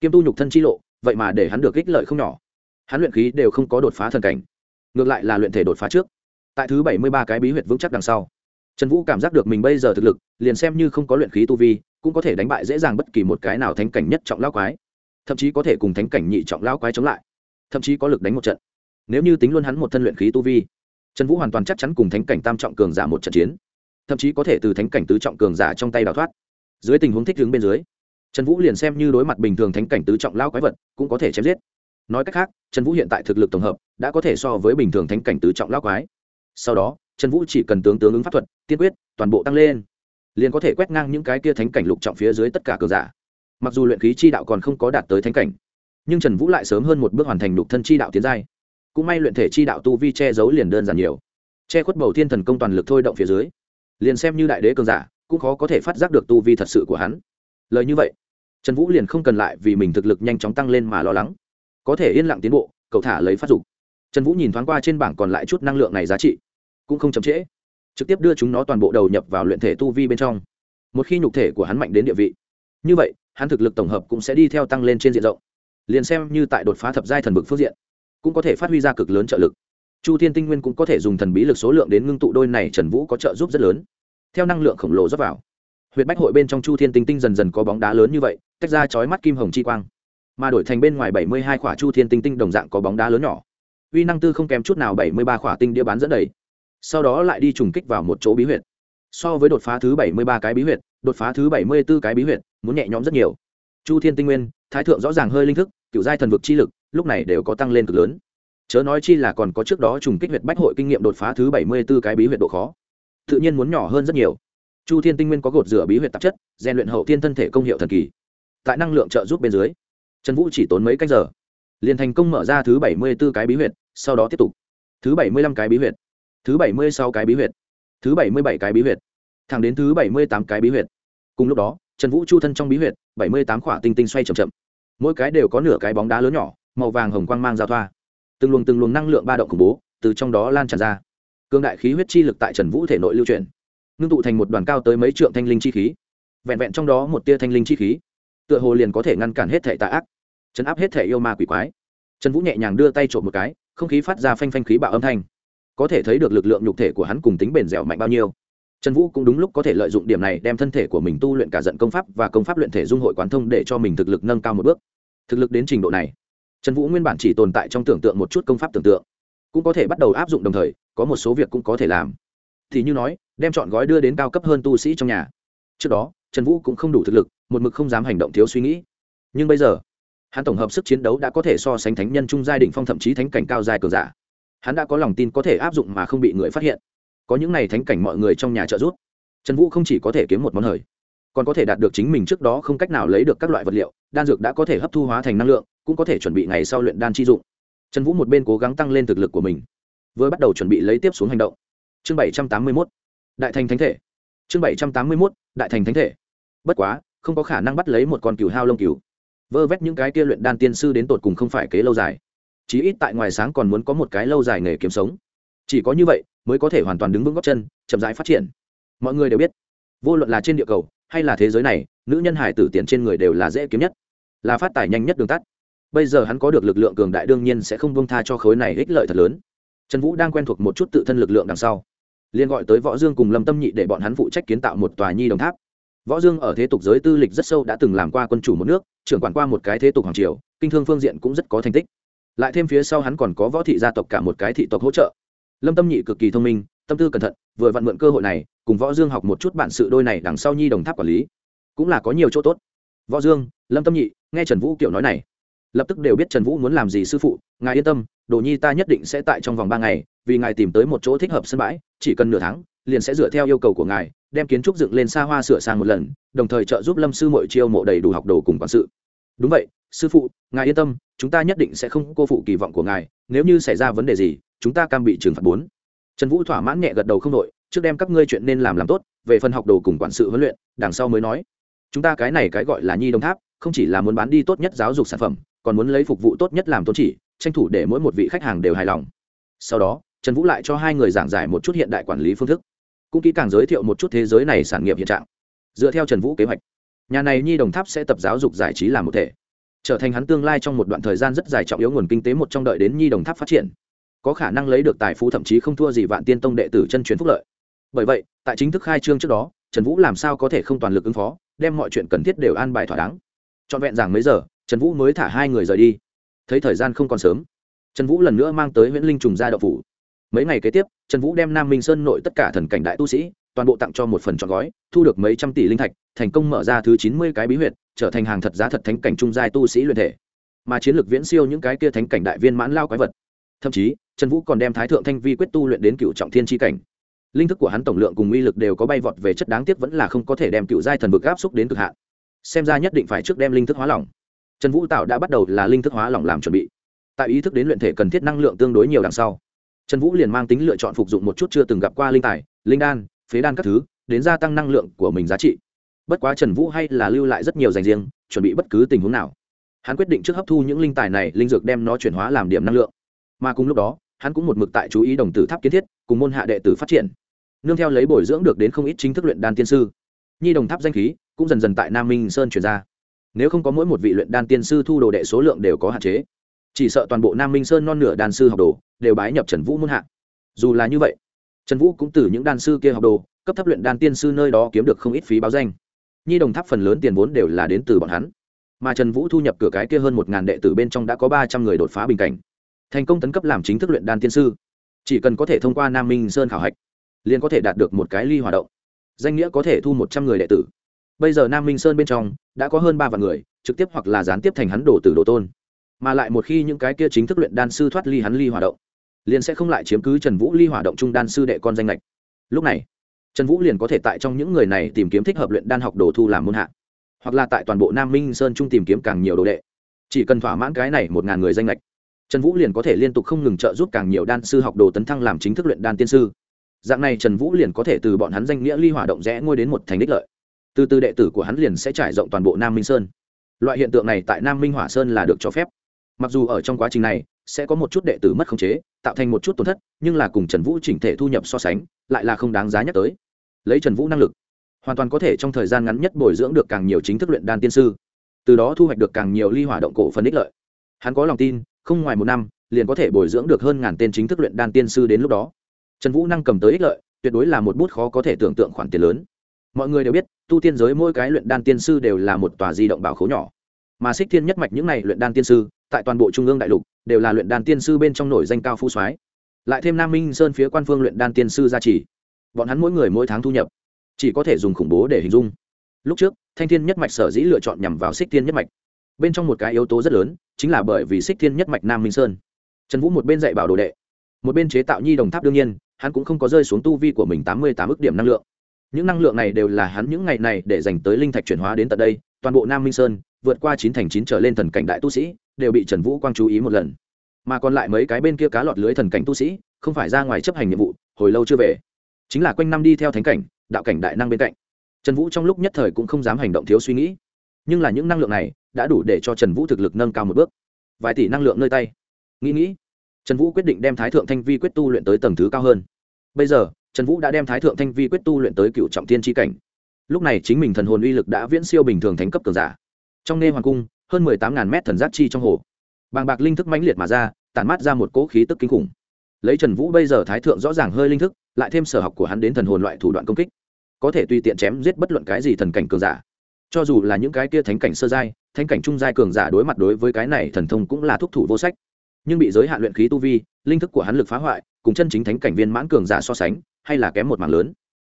Kiêm tu nhục thân chi lộ, vậy mà để hắn được ích lợi không nhỏ hắn luyện khí đều không có đột phá thần cảnh, ngược lại là luyện thể đột phá trước. Tại thứ bảy mươi ba cái bí huyệt vững chắc đằng sau, trần vũ cảm giác được mình bây giờ thực lực, liền xem như không có luyện khí tu vi, cũng có thể đánh bại dễ dàng bất kỳ một cái nào thánh cảnh nhất trọng lao quái, thậm chí có thể cùng thánh cảnh nhị trọng lao quái chống lại, thậm chí có lực đánh một trận. Nếu như tính luôn hắn một thân luyện khí tu vi, trần vũ hoàn toàn chắc chắn cùng thánh cảnh tam trọng cường giả một trận chiến, thậm chí có thể từ thánh cảnh tứ trọng cường giả trong tay đào thoát. Dưới tình huống thích đứng bên dưới, trần vũ liền xem như đối mặt bình thường thánh cảnh tứ trọng lao quái vật, cũng có thể chém giết nói cách khác, trần vũ hiện tại thực lực tổng hợp đã có thể so với bình thường thánh cảnh tứ trọng lao quái. Sau đó, trần vũ chỉ cần tướng tướng ứng pháp thuật, tiên quyết, toàn bộ tăng lên, liền có thể quét ngang những cái kia thánh cảnh lục trọng phía dưới tất cả cờ giả. Mặc dù luyện khí chi đạo còn không có đạt tới thánh cảnh, nhưng trần vũ lại sớm hơn một bước hoàn thành lục thân chi đạo tiến giai. Cũng may luyện thể chi đạo tu vi che giấu liền đơn giản nhiều. Che khuất bầu thiên thần công toàn lực thôi động phía dưới, liền xem như đại đế cường giả, cũng khó có thể phát giác được tu vi thật sự của hắn. Lời như vậy, trần vũ liền không cần lại vì mình thực lực nhanh chóng tăng lên mà lo lắng có thể yên lặng tiến bộ, cậu thả lấy phát dục. Trần vũ nhìn thoáng qua trên bảng còn lại chút năng lượng này giá trị, cũng không chậm trễ. Trực tiếp đưa chúng nó toàn bộ đầu nhập vào luyện thể tu vi bên trong. Một khi nhục thể của hắn mạnh đến địa vị, như vậy, hắn thực lực tổng hợp cũng sẽ đi theo tăng lên trên diện rộng. Liền xem như tại đột phá thập giai thần vực phương diện, cũng có thể phát huy ra cực lớn trợ lực. Chu thiên tinh nguyên cũng có thể dùng thần bí lực số lượng đến ngưng tụ đôi này trần vũ có trợ giúp rất lớn. Theo năng lượng khổng lồ dốc vào, Huyệt bách hội bên trong chu thiên tinh tinh dần dần có bóng đá lớn như vậy, tách ra chói mắt kim hồng chi quang mà đổi thành bên ngoài bảy mươi hai khỏa chu thiên tinh tinh đồng dạng có bóng đá lớn nhỏ. Uy năng tư không kém chút nào bảy mươi ba khỏa tinh đĩa bán dẫn đầy. Sau đó lại đi trùng kích vào một chỗ bí huyệt. So với đột phá thứ bảy mươi ba cái bí huyệt, đột phá thứ bảy mươi b ố cái bí huyệt, muốn nhẹ nhõm rất nhiều. Chu thiên tinh nguyên, thái thượng rõ ràng hơi linh thức, cựu giai thần vực chi lực, lúc này đều có tăng lên cực lớn. Chớ nói chi là còn có trước đó trùng kích huyệt bách hội kinh nghiệm đột phá thứ bảy mươi b ố cái bí huyệt độ khó. Tự nhiên muốn nhỏ hơn rất nhiều. Chu thiên tinh nguyên có gột rửa bí huyệt tạp chất, rèn luyện hậu thiên thân thể công hiệu thần kỳ. Tại năng lượng trợ giúp bên dưới trần vũ chỉ tốn mấy cách giờ. Liền thành công mở ra thứ bảy mươi b ố cái bí huyệt, sau đó tiếp tục. Thứ bảy mươi lăm cái bí huyệt. Thứ bảy mươi sáu cái bí huyệt. Thứ bảy mươi bảy cái bí huyệt. Thẳng đến thứ bảy mươi tám cái bí huyệt. Cùng lúc đó, trần vũ chu thân trong bí huyệt, bảy mươi tám khỏa tinh tinh xoay c h ậ m chậm. Mỗi cái đều có nửa cái bóng đá lớn nhỏ, màu vàng hồng quang mang giao thoa. Từng luồng từng luồng năng lượng ba động khủng bố, từ trong đó lan tràn ra. Cương đại khí huyết chi lực tại trần vũ thể nội lưu truyền, ngưng tụ thành một đoàn cao tới mấy trượng thanh linh chi khí. Vẹn vẹn trong đó một tia thanh linh chi khí, tựa hồ liền có thể ngăn cản hết thể tạ ác chấn áp hết thể yêu ma quỷ quái. Trần vũ nhẹ nhàng đưa tay trộm một cái, không khí phát ra phanh phanh khí bạo âm thanh. Có thể thấy được lực lượng nhục thể của hắn cùng tính bền dẻo mạnh bao nhiêu. Trần vũ cũng đúng lúc có thể lợi dụng điểm này đem thân thể của mình tu luyện cả giận công pháp và công pháp luyện thể dung hội quán thông để cho mình thực lực nâng cao một bước. Thực lực đến trình độ này, trần vũ nguyên bản chỉ tồn tại trong tưởng tượng một chút công pháp tưởng tượng, cũng có thể bắt đầu áp dụng đồng thời, có một số việc cũng có thể làm. Thì như nói, đem chọn gói đưa đến cao cấp hơn tu sĩ trong nhà. Trước đó, trần vũ cũng không đủ thực lực, một mực không dám hành động thiếu suy nghĩ. Nhưng bây giờ hắn tổng hợp sức chiến đấu đã có thể so sánh thánh nhân trung giai đỉnh phong thậm chí thánh cảnh cao dài cường giả. Hắn đã có lòng tin có thể áp dụng mà không bị người phát hiện. Có những n à y thánh cảnh mọi người trong nhà trợ giúp. Trần vũ không chỉ có thể kiếm một món hời, còn có thể đạt được chính mình trước đó không cách nào lấy được các loại vật liệu, đan dược đã có thể hấp thu hóa thành năng lượng, cũng có thể chuẩn bị ngày sau luyện đan chi dụng. Trần vũ một bên cố gắng tăng lên thực lực của mình, vừa bắt đầu chuẩn bị lấy tiếp xuống hành động. Chương bảy trăm tám mươi mốt, đại thành thánh thể. Chương bảy trăm tám mươi mốt, đại thành thánh thể. Bất quá, không có khả năng bắt lấy một con cừu hao lông cừu vơ vét những cái kia luyện đan tiên sư đến tột cùng không phải kế lâu dài. Chí ít tại ngoài sáng còn muốn có một cái lâu dài nghề kiếm sống. Chỉ có như vậy mới có thể hoàn toàn đứng vững góc chân, chậm rãi phát triển. Mọi người đều biết, vô luận là trên địa cầu hay là thế giới này, nữ nhân hải tử tiền trên người đều là dễ kiếm nhất, là phát tài nhanh nhất đường tắt. Bây giờ hắn có được lực lượng cường đại đương nhiên sẽ không bông tha cho khối này ích lợi thật lớn. Trần vũ đang quen thuộc một chút tự thân lực lượng đằng sau liên gọi tới võ dương cùng lâm tâm nhị để bọn hắn phụ trách kiến tạo một tòa nhi đồng tháp võ dương ở thế tục giới tư lịch rất sâu đã từng làm qua quân chủ một nước, trưởng quản qua một cái thế tục hoàng triều, kinh thương phương diện cũng rất có thành tích. Lại thêm phía sau hắn còn có võ thị gia tộc cả một cái thị tộc hỗ trợ. Lâm tâm nhị cực kỳ thông minh, tâm tư cẩn thận, vừa vặn mượn cơ hội này, cùng võ dương học một chút bản sự đôi này đằng sau nhi đồng tháp quản lý. Cũng là có nhiều chỗ tốt. Võ dương, lâm tâm nhị, nghe trần vũ kiểu nói này. Lập tức đều biết trần vũ muốn làm gì sư phụ, ngài yên tâm, đồ nhi ta nhất định sẽ tại trong vòng ba ngày, vì ngài tìm tới một chỗ thích hợp sân bãi, chỉ cần nửa tháng, liền sẽ dựa theo yêu cầu của ngài đem kiến trúc dựng lên xa hoa sửa sang một lần, đồng thời trợ giúp lâm sư mội chiêu mộ đầy đủ học đồ cùng quản sự. Đúng vậy, sư phụ, ngài yên tâm, chúng ta nhất định sẽ không cô phụ kỳ vọng của ngài, nếu như xảy ra vấn đề gì, chúng ta cam bị trừng phạt bốn. Trần vũ thỏa mãn nhẹ gật đầu không đội trước đem các ngươi chuyện nên làm làm tốt, về phần học đồ cùng quản sự huấn luyện, đằng sau mới nói. Chúng ta cái này cái gọi là nhi đồng tháp, không chỉ là muốn bán đi tốt nhất giáo dục sản phẩm, còn muốn lấy phục vụ tốt nhất làm tôn chỉ, tranh thủ để mỗi một vị khách hàng đều hài lòng. Sau đó, trần vũ lại cho hai người giảng giải một chút hiện đại quản lý phương thức cũng kỹ càng giới thiệu một chút thế giới này sản nghiệp hiện trạng. Dựa theo trần vũ kế hoạch, nhà này nhi đồng tháp sẽ tập giáo dục giải trí làm một thể, trở thành hắn tương lai trong một đoạn thời gian rất dài trọng yếu nguồn kinh tế một trong đợi đến nhi đồng tháp phát triển. Có khả năng lấy được tài phú thậm chí không thua gì vạn tiên tông đệ tử chân truyền phúc lợi. Bởi vậy, tại chính thức khai trương trước đó, trần vũ làm sao có thể không toàn lực ứng phó, đem mọi chuyện cần thiết đều an bài thỏa đáng. Trọn vẹn rằng mấy giờ, trần vũ mới thả hai người rời đi. Thấy thời gian không còn sớm, trần vũ lần nữa mang tới nguyễn linh trùng ra đậu phủ mấy ngày kế tiếp, trần vũ đem nam minh sơn nội tất cả thần cảnh đại tu sĩ, toàn bộ tặng cho một phần trọn gói, thu được mấy trăm tỷ linh thạch, thành công mở ra thứ chín mươi cái bí huyệt, trở thành hàng thật giá thật thánh cảnh trung giai tu sĩ luyện thể. Mà chiến lược viễn siêu những cái kia thánh cảnh đại viên mãn lao quái vật. Thậm chí, trần vũ còn đem thái thượng thanh vi quyết tu luyện đến cựu trọng thiên tri cảnh. Linh thức của hắn tổng lượng cùng uy lực đều có bay vọt về chất đáng tiếc vẫn là không có thể đem cựu giai thần vực áp xúc đến cực hạn. Xem ra nhất định phải trước đem linh thức hóa lỏng. Trần vũ tạo đã bắt đầu là linh thức hóa lỏng làm chuẩn bị. Tại ý thức đến luyện thể cần thiết năng lượng tương đối nhiều đằng sau trần vũ liền mang tính lựa chọn phục dụng một chút chưa từng gặp qua linh tài, linh đan, phế đan các thứ, đến gia tăng năng lượng của mình giá trị. Bất quá trần vũ hay là lưu lại rất nhiều dành riêng, chuẩn bị bất cứ tình huống nào. Hắn quyết định trước hấp thu những linh tài này, linh dược đem nó chuyển hóa làm điểm năng lượng. Mà cùng lúc đó, hắn cũng một mực tại chú ý đồng tử tháp kiến thiết, cùng môn hạ đệ tử phát triển. Nương theo lấy bồi dưỡng được đến không ít chính thức luyện đan tiên sư. Nhi đồng tháp danh khí cũng dần dần tại nam minh sơn chuyển ra. Nếu không có mỗi một vị luyện đan tiên sư thu đồ đệ số lượng đều có hạn chế chỉ sợ toàn bộ nam minh sơn non nửa đàn sư học đồ đều bái nhập trần vũ muôn hạ. Dù là như vậy, trần vũ cũng từ những đàn sư kia học đồ, cấp thấp luyện đan tiên sư nơi đó kiếm được không ít phí báo danh. Nhi đồng tháp phần lớn tiền vốn đều là đến từ bọn hắn. Mà trần vũ thu nhập cửa cái kia hơn một ngàn đệ tử bên trong đã có ba trăm người đột phá bình cảnh. Thành công tấn cấp làm chính thức luyện đan tiên sư. Chỉ cần có thể thông qua nam minh sơn khảo hạch, liền có thể đạt được một cái ly hoạt động. Danh nghĩa có thể thu một trăm người đệ tử. Bây giờ nam minh sơn bên trong đã có hơn ba vạn người, trực tiếp hoặc là gián tiếp thành hắn đổ tử đồ tôn mà lại một khi những cái kia chính thức luyện đan sư thoát ly hắn ly hoạt động, liền sẽ không lại chiếm cứ trần vũ ly hoạt động trung đan sư đệ con danh lệch lúc này, trần vũ liền có thể tại trong những người này tìm kiếm thích hợp luyện đan học đồ thu làm môn hạ, hoặc là tại toàn bộ nam minh sơn trung tìm kiếm càng nhiều đồ đệ. Chỉ cần thỏa mãn cái này một ngàn người danh lệch trần vũ liền có thể liên tục không ngừng trợ giúp càng nhiều đan sư học đồ tấn thăng làm chính thức luyện đan tiên sư. Dạng này trần vũ liền có thể từ bọn hắn danh nghĩa ly hỏa động rẽ ngôi đến một thành đích lợi. Từ từ đệ tử của hắn liền sẽ trải rộng toàn bộ nam minh sơn. Loại hiện tượng này tại nam minh hỏa sơn là được cho phép mặc dù ở trong quá trình này, sẽ có một chút đệ tử mất khống chế, tạo thành một chút tổn thất, nhưng là cùng trần vũ chỉnh thể thu nhập so sánh, lại là không đáng giá nhắc tới. Lấy trần vũ năng lực, hoàn toàn có thể trong thời gian ngắn nhất bồi dưỡng được càng nhiều chính thức luyện đan tiên sư. Từ đó thu hoạch được càng nhiều ly hỏa động cổ phần ích lợi. Hắn có lòng tin, không ngoài một năm, liền có thể bồi dưỡng được hơn ngàn tên chính thức luyện đan tiên sư đến lúc đó. Trần vũ năng cầm tới ích lợi, tuyệt đối là một bút khó có thể tưởng tượng khoản tiền lớn. Mọi người đều biết, tu tiên giới mỗi cái luyện đan tiên sư đều là một tòa di động bảo khố nhỏ mà xích thiên nhất mạch những này luyện đan tiên sư, tại toàn bộ trung ương đại lục, đều là luyện đan tiên sư bên trong nổi danh cao phú soái. Lại thêm nam minh sơn phía quan phương luyện đan tiên sư gia trì. Bọn hắn mỗi người mỗi tháng thu nhập, chỉ có thể dùng khủng bố để hình dung. Lúc trước, thanh thiên nhất mạch sở dĩ lựa chọn nhằm vào xích thiên nhất mạch. Bên trong một cái yếu tố rất lớn, chính là bởi vì xích thiên nhất mạch nam minh sơn. Trần vũ một bên dạy bảo đồ đệ, một bên chế tạo nhi đồng tháp đương nhiên, hắn cũng không có rơi xuống tu vi của mình tám mươi tám ước điểm năng lượng. Những năng lượng này đều là hắn những ngày này để dành tới linh thạch chuyển hóa đến tận đây toàn bộ nam minh sơn, vượt qua chín thành chín trở lên thần cảnh đại tu sĩ, đều bị trần vũ quang chú ý một lần. Mà còn lại mấy cái bên kia cá lọt lưới thần cảnh tu sĩ, không phải ra ngoài chấp hành nhiệm vụ, hồi lâu chưa về. Chính là quanh năm đi theo thánh cảnh, đạo cảnh đại năng bên cạnh. Trần vũ trong lúc nhất thời cũng không dám hành động thiếu suy nghĩ. Nhưng là những năng lượng này đã đủ để cho trần vũ thực lực nâng cao một bước. Vài tỷ năng lượng nơi tay. Nghĩ nghĩ, trần vũ quyết định đem thái thượng thanh vi quyết tu luyện tới tầng thứ cao hơn. Bây giờ, trần vũ đã đem thái thượng thanh vi quyết tu luyện tới cựu trọng tiên tri cảnh lúc này chính mình thần hồn uy lực đã viễn siêu bình thường thánh cấp cường giả. Trong nghe hoàng cung, hơn mười tám ngàn mét thần giác chi trong hồ. Bàng bạc linh thức mãnh liệt mà ra, tản mát ra một cỗ khí tức kinh khủng. Lấy trần vũ bây giờ thái thượng rõ ràng hơi linh thức, lại thêm sở học của hắn đến thần hồn loại thủ đoạn công kích, có thể tùy tiện chém giết bất luận cái gì thần cảnh cường giả. Cho dù là những cái kia thánh cảnh sơ giai, thánh cảnh trung giai cường giả đối mặt đối với cái này thần thông cũng là thúc thủ vô sách. Nhưng bị giới hạn luyện khí tu vi, linh thức của hắn lực phá hoại, cùng chân chính thánh cảnh viên mãn cường giả so sánh, hay là kém một mảng lớn.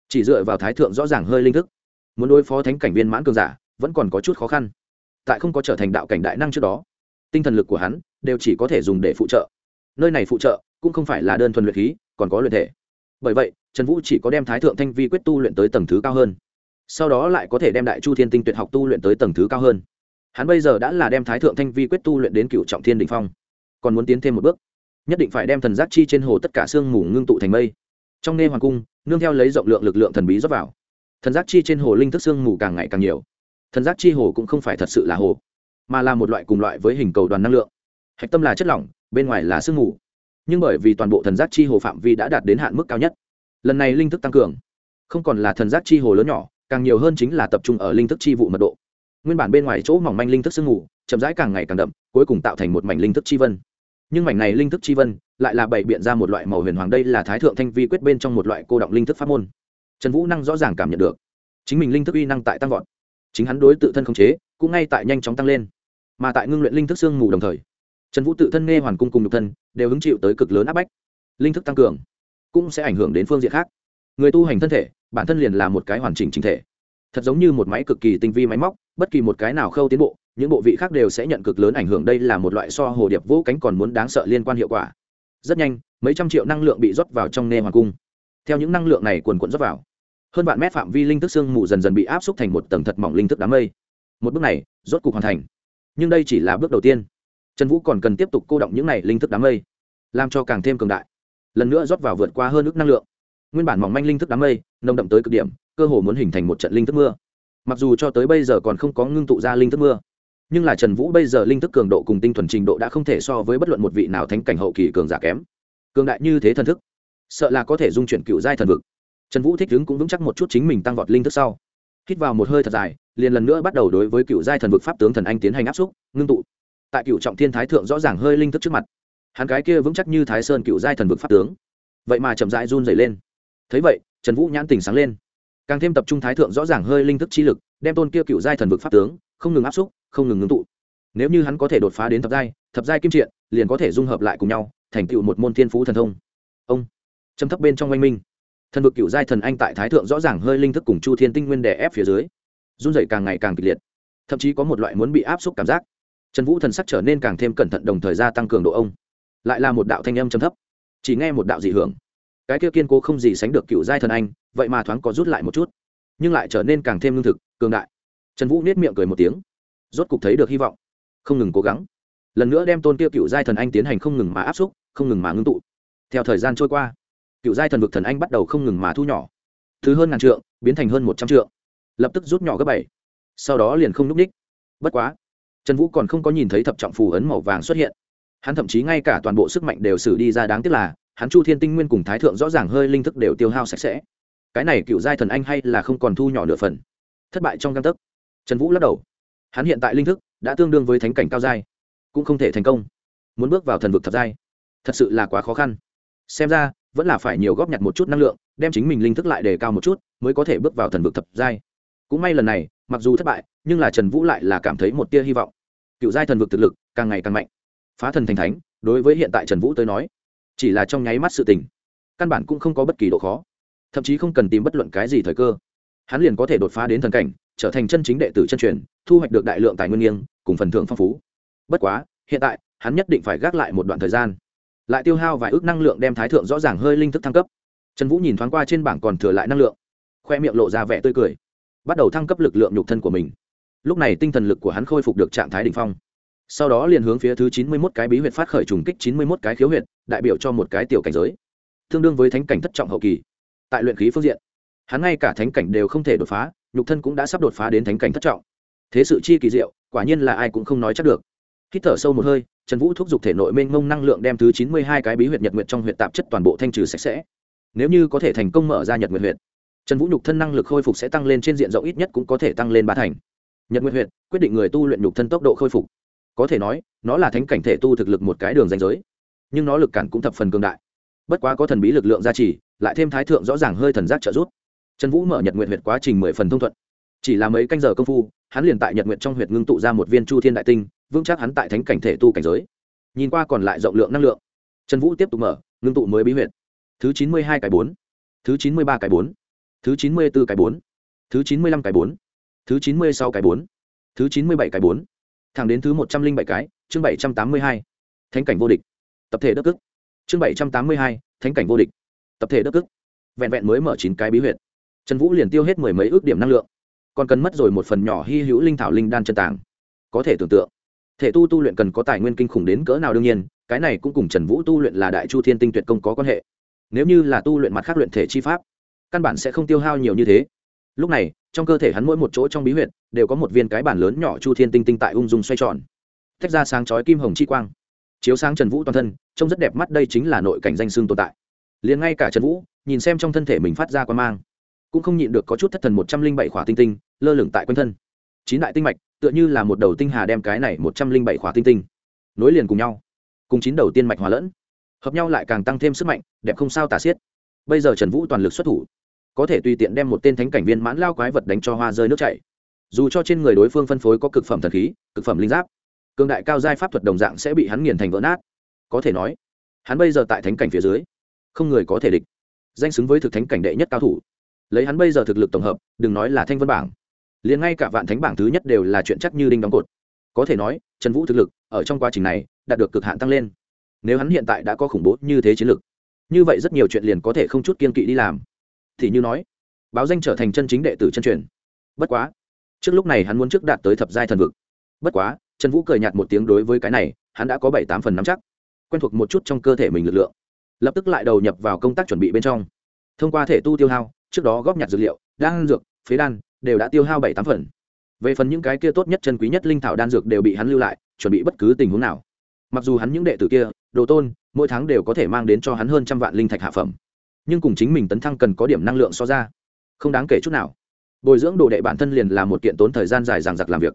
Chỉ dựa vào thái thượng rõ ràng hơi linh thức muốn đối phó thánh cảnh viên mãn cường giả, vẫn còn có chút khó khăn. Tại không có trở thành đạo cảnh đại năng trước đó, tinh thần lực của hắn đều chỉ có thể dùng để phụ trợ. Nơi này phụ trợ cũng không phải là đơn thuần luyện khí, còn có luyện thể. Bởi vậy, trần vũ chỉ có đem thái thượng thanh vi quyết tu luyện tới tầng thứ cao hơn. Sau đó lại có thể đem đại chu thiên tinh tuyệt học tu luyện tới tầng thứ cao hơn. Hắn bây giờ đã là đem thái thượng thanh vi quyết tu luyện đến cựu trọng thiên đình phong. Còn muốn tiến thêm một bước, nhất định phải đem thần giác chi trên hồ tất cả sương mù ngưng tụ thành mây. Trong nghe hoàng cung, nương theo lấy rộng lượng lực lượng thần bí rót vào thần giác chi trên hồ linh thức sương mù càng ngày càng nhiều. Thần giác chi hồ cũng không phải thật sự là hồ, mà là một loại cùng loại với hình cầu đoàn năng lượng. Hạch tâm là chất lỏng, bên ngoài là sương mù. Nhưng bởi vì toàn bộ thần giác chi hồ phạm vi đã đạt đến hạn mức cao nhất, lần này linh thức tăng cường. Không còn là thần giác chi hồ lớn nhỏ, càng nhiều hơn chính là tập trung ở linh thức chi vụ mật độ. Nguyên bản bên ngoài chỗ mỏng manh linh thức sương mù, chậm rãi càng ngày càng đậm, cuối cùng tạo thành một mảnh linh thức chi vân. Nhưng mảnh này linh thức chi vân lại là bày biện ra một loại màu huyền hoàng. Đây là thái thượng thanh vi quyết bên trong một loại cô động linh thức pháp môn trần vũ năng rõ ràng cảm nhận được. Chính mình linh thức uy năng tại tăng vọt. Chính hắn đối tự thân khống chế cũng ngay tại nhanh chóng tăng lên. Mà tại ngưng luyện linh thức xương mù đồng thời, trần vũ tự thân nghe hoàn cung cùng nhục thân đều hứng chịu tới cực lớn áp bách. Linh thức tăng cường cũng sẽ ảnh hưởng đến phương diện khác. Người tu hành thân thể, bản thân liền là một cái hoàn chỉnh chính thể. Thật giống như một máy cực kỳ tinh vi máy móc, bất kỳ một cái nào khâu tiến bộ, những bộ vị khác đều sẽ nhận cực lớn ảnh hưởng. Đây là một loại so hồ điệp vũ cánh còn muốn đáng sợ liên quan hiệu quả. Rất nhanh, mấy trăm triệu năng lượng bị rót vào trong nê hoàng cung. Theo những năng lượng này quần quận rót vào hơn vạn mét phạm vi linh thức xương mù dần dần bị áp xúc thành một tầng thật mỏng linh thức đám mây. Một bước này, rốt cục hoàn thành. Nhưng đây chỉ là bước đầu tiên. Trần vũ còn cần tiếp tục cô động những này linh thức đám mây, làm cho càng thêm cường đại. Lần nữa rót vào vượt qua hơn ước năng lượng. Nguyên bản mỏng manh linh thức đám mây, nồng đậm tới cực điểm, cơ hồ muốn hình thành một trận linh thức mưa. Mặc dù cho tới bây giờ còn không có ngưng tụ ra linh thức mưa, nhưng là trần vũ bây giờ linh thức cường độ cùng tinh thuần trình độ đã không thể so với bất luận một vị nào thánh cảnh hậu kỳ cường giả kém. Cường đại như thế thần thức, sợ là có thể dung chuyển cựu giai thần vực trần vũ thích ứng cũng vững chắc một chút chính mình tăng vọt linh thức sau. Hít vào một hơi thật dài, liền lần nữa bắt đầu đối với cựu giai thần vực pháp tướng thần anh tiến hành áp xúc, ngưng tụ. Tại cựu trọng thiên thái thượng rõ ràng hơi linh thức trước mặt. Hắn cái kia vững chắc như thái sơn cựu giai thần vực pháp tướng. Vậy mà chậm rãi run dày lên. Thấy vậy, trần vũ nhãn tình sáng lên. Càng thêm tập trung thái thượng rõ ràng hơi linh thức chi lực, đem tôn kia cựu giai thần vực pháp tướng, không ngừng áp xúc, không ngừng ngưng tụ. Nếu như hắn có thể đột phá đến thập giai thập giai kim triện, liền có thể dung hợp lại cùng nhau, thành tựu một môn thiên phú thần thông. Ông, châm thấp bên trong oanh minh thần vực cựu giai thần anh tại thái thượng rõ ràng hơi linh thức cùng chu thiên tinh nguyên đè ép phía dưới, run dày càng ngày càng kịch liệt. Thậm chí có một loại muốn bị áp xúc cảm giác. Trần vũ thần sắc trở nên càng thêm cẩn thận đồng thời gia tăng cường độ ông. Lại là một đạo thanh âm chấm thấp. Chỉ nghe một đạo dị hưởng. Cái kia kiên cố không gì sánh được cựu giai thần anh, vậy mà thoáng có rút lại một chút, nhưng lại trở nên càng thêm lương thực, cường đại. Trần vũ nết miệng cười một tiếng. Rốt cục thấy được hy vọng. Không ngừng cố gắng. Lần nữa đem tôn kia cựu giai thần anh tiến hành không ngừng mà áp xúc, không ngừng mà ngưng tụ. Theo thời gian trôi qua cựu giai thần vực thần anh bắt đầu không ngừng mà thu nhỏ. Thứ hơn ngàn trượng, biến thành hơn một trăm trượng. Lập tức rút nhỏ gấp bảy. Sau đó liền không n ú c ních. Bất quá, trần vũ còn không có nhìn thấy thập trọng phù ấn màu vàng xuất hiện. Hắn thậm chí ngay cả toàn bộ sức mạnh đều xử đi ra đáng tiếc là, hắn chu thiên tinh nguyên cùng thái thượng rõ ràng hơi linh thức đều tiêu hao sạch sẽ. Cái này cựu giai thần anh hay là không còn thu nhỏ nửa phần. Thất bại trong găng tấc. Trần vũ lắc đầu. Hắn hiện tại linh thức đã tương đương với thánh cảnh cao giai, cũng không thể thành công. Muốn bước vào thần vực thập giai, thật sự là quá khó khăn. Xem ra vẫn là phải nhiều góp nhặt một chút năng lượng, đem chính mình linh thức lại đề cao một chút, mới có thể bước vào thần vực thập giai. Cũng may lần này, mặc dù thất bại, nhưng là trần vũ lại là cảm thấy một tia hy vọng. Cựu giai thần vực thực lực càng ngày càng mạnh. Phá thần thành thánh, đối với hiện tại trần vũ tới nói, chỉ là trong nháy mắt sự tình, căn bản cũng không có bất kỳ độ khó. Thậm chí không cần tìm bất luận cái gì thời cơ. Hắn liền có thể đột phá đến thần cảnh, trở thành chân chính đệ tử chân truyền, thu hoạch được đại lượng tài nguyên nghiêng, cùng phần thưởng phong phú. Bất quá, hiện tại, hắn nhất định phải gác lại một đoạn thời gian lại tiêu hao vài ước năng lượng đem thái thượng rõ ràng hơi linh thức thăng cấp. Trần vũ nhìn thoáng qua trên bảng còn thừa lại năng lượng, khoe miệng lộ ra vẻ tươi cười, bắt đầu thăng cấp lực lượng nhục thân của mình. Lúc này tinh thần lực của hắn khôi phục được trạng thái đ ỉ n h phong. Sau đó liền hướng phía thứ chín mươi một cái bí huyệt phát khởi trùng kích chín mươi một cái khiếu huyệt, đại biểu cho một cái tiểu cảnh giới. Tương đương với thánh cảnh thất trọng hậu kỳ. Tại luyện khí phương diện, hắn ngay cả thánh cảnh đều không thể đột phá, nhục thân cũng đã sắp đột phá đến thánh cảnh thất trọng. Thế sự chi kỳ diệu, quả nhiên là ai cũng không nói chắc được hít thở sâu một hơi, trần vũ thúc giục thể nội mênh mông năng lượng đem thứ chín mươi hai cái bí huyệt nhật nguyệt trong huyệt tạp chất toàn bộ thanh trừ sạch sẽ. Nếu như có thể thành công mở ra nhật nguyệt huyệt, trần vũ nhục thân năng lực khôi phục sẽ tăng lên trên diện rộng ít nhất cũng có thể tăng lên ba thành. Nhật nguyệt huyệt, quyết định người tu luyện nhục thân tốc độ khôi phục. Có thể nói, nó là thánh cảnh thể tu thực lực một cái đường danh giới, nhưng nó lực cản cũng thập phần cường đại. Bất quá có thần bí lực lượng gia trì, lại thêm thái thượng rõ ràng hơi thần giác trợ giúp. Trần vũ mở nhật nguyệt huyệt quá trình mười phần thông thuận. Chỉ là mấy canh giờ công phu, hắn liền tại nhật nguyệt trong huyệt ngưng tụ ra một viên chu thiên đại tinh vững chắc hắn tại thánh cảnh thể tu cảnh giới. Nhìn qua còn lại rộng lượng năng lượng. Trần vũ tiếp tục mở, ngưng tụ mới bí huyệt. Thứ chín mươi hai cái bốn. Thứ chín mươi ba cái bốn. Thứ chín mươi b ố cái bốn. Thứ chín mươi lăm cái bốn. Thứ chín mươi sáu cái bốn. Thứ chín mươi bảy cái bốn. Thẳng đến thứ một trăm linh bảy cái, chương bảy trăm tám mươi hai. Thánh cảnh vô địch. Tập thể đất ức chương bảy trăm tám mươi hai, thánh cảnh vô địch. Tập thể đất ức vẹn vẹn mới mở chín cái bí huyệt. Trần vũ liền tiêu hết mười mấy ước điểm năng lượng. Còn cần mất rồi một phần nhỏ hy hữu linh thảo linh đan chân tàng. Có thể tưởng tượng thể tu tu luyện cần có tài nguyên kinh khủng đến cỡ nào đương nhiên, cái này cũng cùng trần vũ tu luyện là đại chu thiên tinh tuyệt công có quan hệ. Nếu như là tu luyện mặt khác luyện thể chi pháp, căn bản sẽ không tiêu hao nhiều như thế. Lúc này, trong cơ thể hắn mỗi một chỗ trong bí huyệt đều có một viên cái bản lớn nhỏ chu thiên tinh tinh tại ung dung xoay tròn. Tách ra sáng chói kim hồng chi quang, chiếu sáng trần vũ toàn thân, trông rất đẹp mắt đây chính là nội cảnh danh xương tồn tại. Liền ngay cả trần vũ, nhìn xem trong thân thể mình phát ra quan mang, cũng không nhịn được có chút thất thần một trăm linh bảy khỏa tinh tinh, lơ lửng tại quanh thân. Chín đại tinh mạch tựa như là một đầu tinh hà đem cái này một trăm linh bảy khỏa tinh tinh nối liền cùng nhau, cùng chín đầu tiên mạch hòa lẫn, hợp nhau lại càng tăng thêm sức mạnh, đẹp không sao tả xiết. Bây giờ trần vũ toàn lực xuất thủ, có thể tùy tiện đem một tên thánh cảnh viên mãn lao quái vật đánh cho hoa rơi nước chảy. Dù cho trên người đối phương phân phối có cực phẩm thần khí, cực phẩm linh giáp, cường đại cao giai pháp thuật đồng dạng sẽ bị hắn nghiền thành vỡ nát. Có thể nói, hắn bây giờ tại thánh cảnh phía dưới, không người có thể địch. Danh xứng với thực thánh cảnh đệ nhất cao thủ. Lấy hắn bây giờ thực lực tổng hợp, đừng nói là thanh vân bảng liền ngay cả vạn thánh bảng thứ nhất đều là chuyện chắc như đinh đóng cột. Có thể nói, trần vũ thực lực ở trong quá trình này đạt được cực hạn tăng lên. Nếu hắn hiện tại đã có khủng bố như thế chiến lực, như vậy rất nhiều chuyện liền có thể không chút kiên kỵ đi làm. Thì như nói, báo danh trở thành chân chính đệ tử chân truyền. Bất quá, trước lúc này hắn muốn trước đạt tới thập giai thần vực. Bất quá, trần vũ cười nhạt một tiếng đối với cái này, hắn đã có bảy tám phần nắm chắc, quen thuộc một chút trong cơ thể mình lực lượng. Lập tức lại đầu nhập vào công tác chuẩn bị bên trong. Thông qua thể tu tiêu hao, trước đó góp nhặt dược liệu, đan dược, phế đan đều đã tiêu hao bảy tám phần. Về phần những cái kia tốt nhất chân quý nhất linh thảo đan dược đều bị hắn lưu lại, chuẩn bị bất cứ tình huống nào. Mặc dù hắn những đệ tử kia, đồ tôn, mỗi tháng đều có thể mang đến cho hắn hơn trăm vạn linh thạch hạ phẩm, nhưng cùng chính mình tấn thăng cần có điểm năng lượng so ra, không đáng kể chút nào. Bồi dưỡng đồ đệ bản thân liền là một kiện tốn thời gian dài dằng dặc làm việc.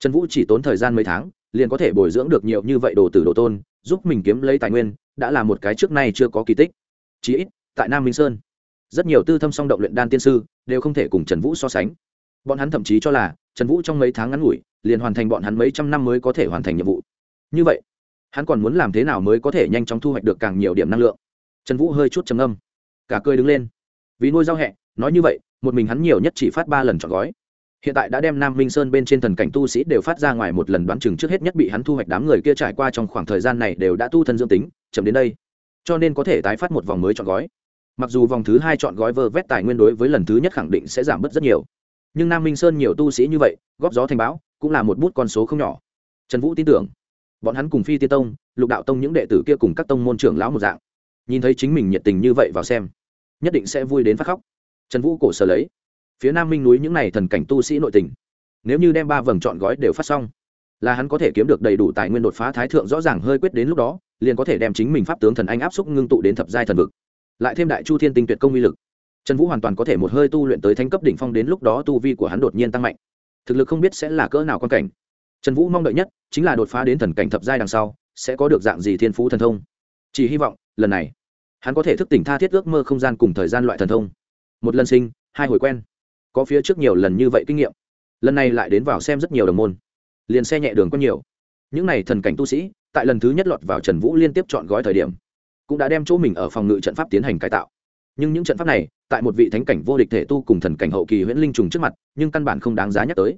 Trần vũ chỉ tốn thời gian mấy tháng, liền có thể bồi dưỡng được nhiều như vậy đồ tử đồ tôn, giúp mình kiếm lấy tài nguyên, đã là một cái trước nay chưa có kỳ tích. Chí ít, tại nam minh sơn, rất nhiều tư thâm song động luyện đan tiên sư đều không thể cùng trần vũ so sánh bọn hắn thậm chí cho là trần vũ trong mấy tháng ngắn ngủi liền hoàn thành bọn hắn mấy trăm năm mới có thể hoàn thành nhiệm vụ. Như vậy, hắn còn muốn làm thế nào mới có thể nhanh chóng thu hoạch được càng nhiều điểm năng lượng? Trần vũ hơi chút trầm âm cả cười đứng lên. Vì nuôi giao hẹ, nói như vậy, một mình hắn nhiều nhất chỉ phát ba lần chọn gói. Hiện tại đã đem nam minh sơn bên trên thần cảnh tu sĩ đều phát ra ngoài một lần đoán chừng trước hết nhất bị hắn thu hoạch đám người kia trải qua trong khoảng thời gian này đều đã tu thân dương tính, chậm đến đây. Cho nên có thể tái phát một vòng mới chọn gói. Mặc dù vòng thứ hai chọn gói vơ vét tài nguyên đối với lần thứ nhất khẳng định sẽ giảm bớt rất nhiều nhưng nam minh sơn nhiều tu sĩ như vậy góp gió thành báo cũng là một bút con số không nhỏ trần vũ tin tưởng bọn hắn cùng phi tiên tông lục đạo tông những đệ tử kia cùng các tông môn trưởng lão một dạng nhìn thấy chính mình nhiệt tình như vậy vào xem nhất định sẽ vui đến phát khóc trần vũ cổ sở lấy phía nam minh núi những n à y thần cảnh tu sĩ nội tình nếu như đem ba vầng chọn gói đều phát xong là hắn có thể kiếm được đầy đủ tài nguyên đột phá thái thượng rõ ràng hơi quyết đến lúc đó liền có thể đem chính mình pháp tướng thần anh áp xúc ngưng tụ đến thập giai thần vực lại thêm đại chu thiên tinh tuyệt công uy lực trần vũ hoàn toàn có thể một hơi tu luyện tới thanh cấp đỉnh phong đến lúc đó tu vi của hắn đột nhiên tăng mạnh. Thực lực không biết sẽ là cỡ nào quan cảnh. Trần vũ mong đợi nhất chính là đột phá đến thần cảnh thập giai đằng sau, sẽ có được dạng gì thiên phú thần thông. Chỉ hy vọng, lần này, hắn có thể thức tỉnh tha thiết ước mơ không gian cùng thời gian loại thần thông. Một lần sinh, hai hồi quen. Có phía trước nhiều lần như vậy kinh nghiệm. Lần này lại đến vào xem rất nhiều đồng môn. Liền xe nhẹ đường có nhiều. Những n à y thần cảnh tu sĩ, tại lần thứ nhất lọt vào trần vũ liên tiếp chọn gói thời điểm, cũng đã đem chỗ mình ở phòng ngự trận pháp tiến hành cải tạo. Nhưng những trận pháp này tại một vị thánh cảnh vô địch thể tu cùng thần cảnh hậu kỳ huyễn linh trùng trước mặt, nhưng căn bản không đáng giá nhắc tới.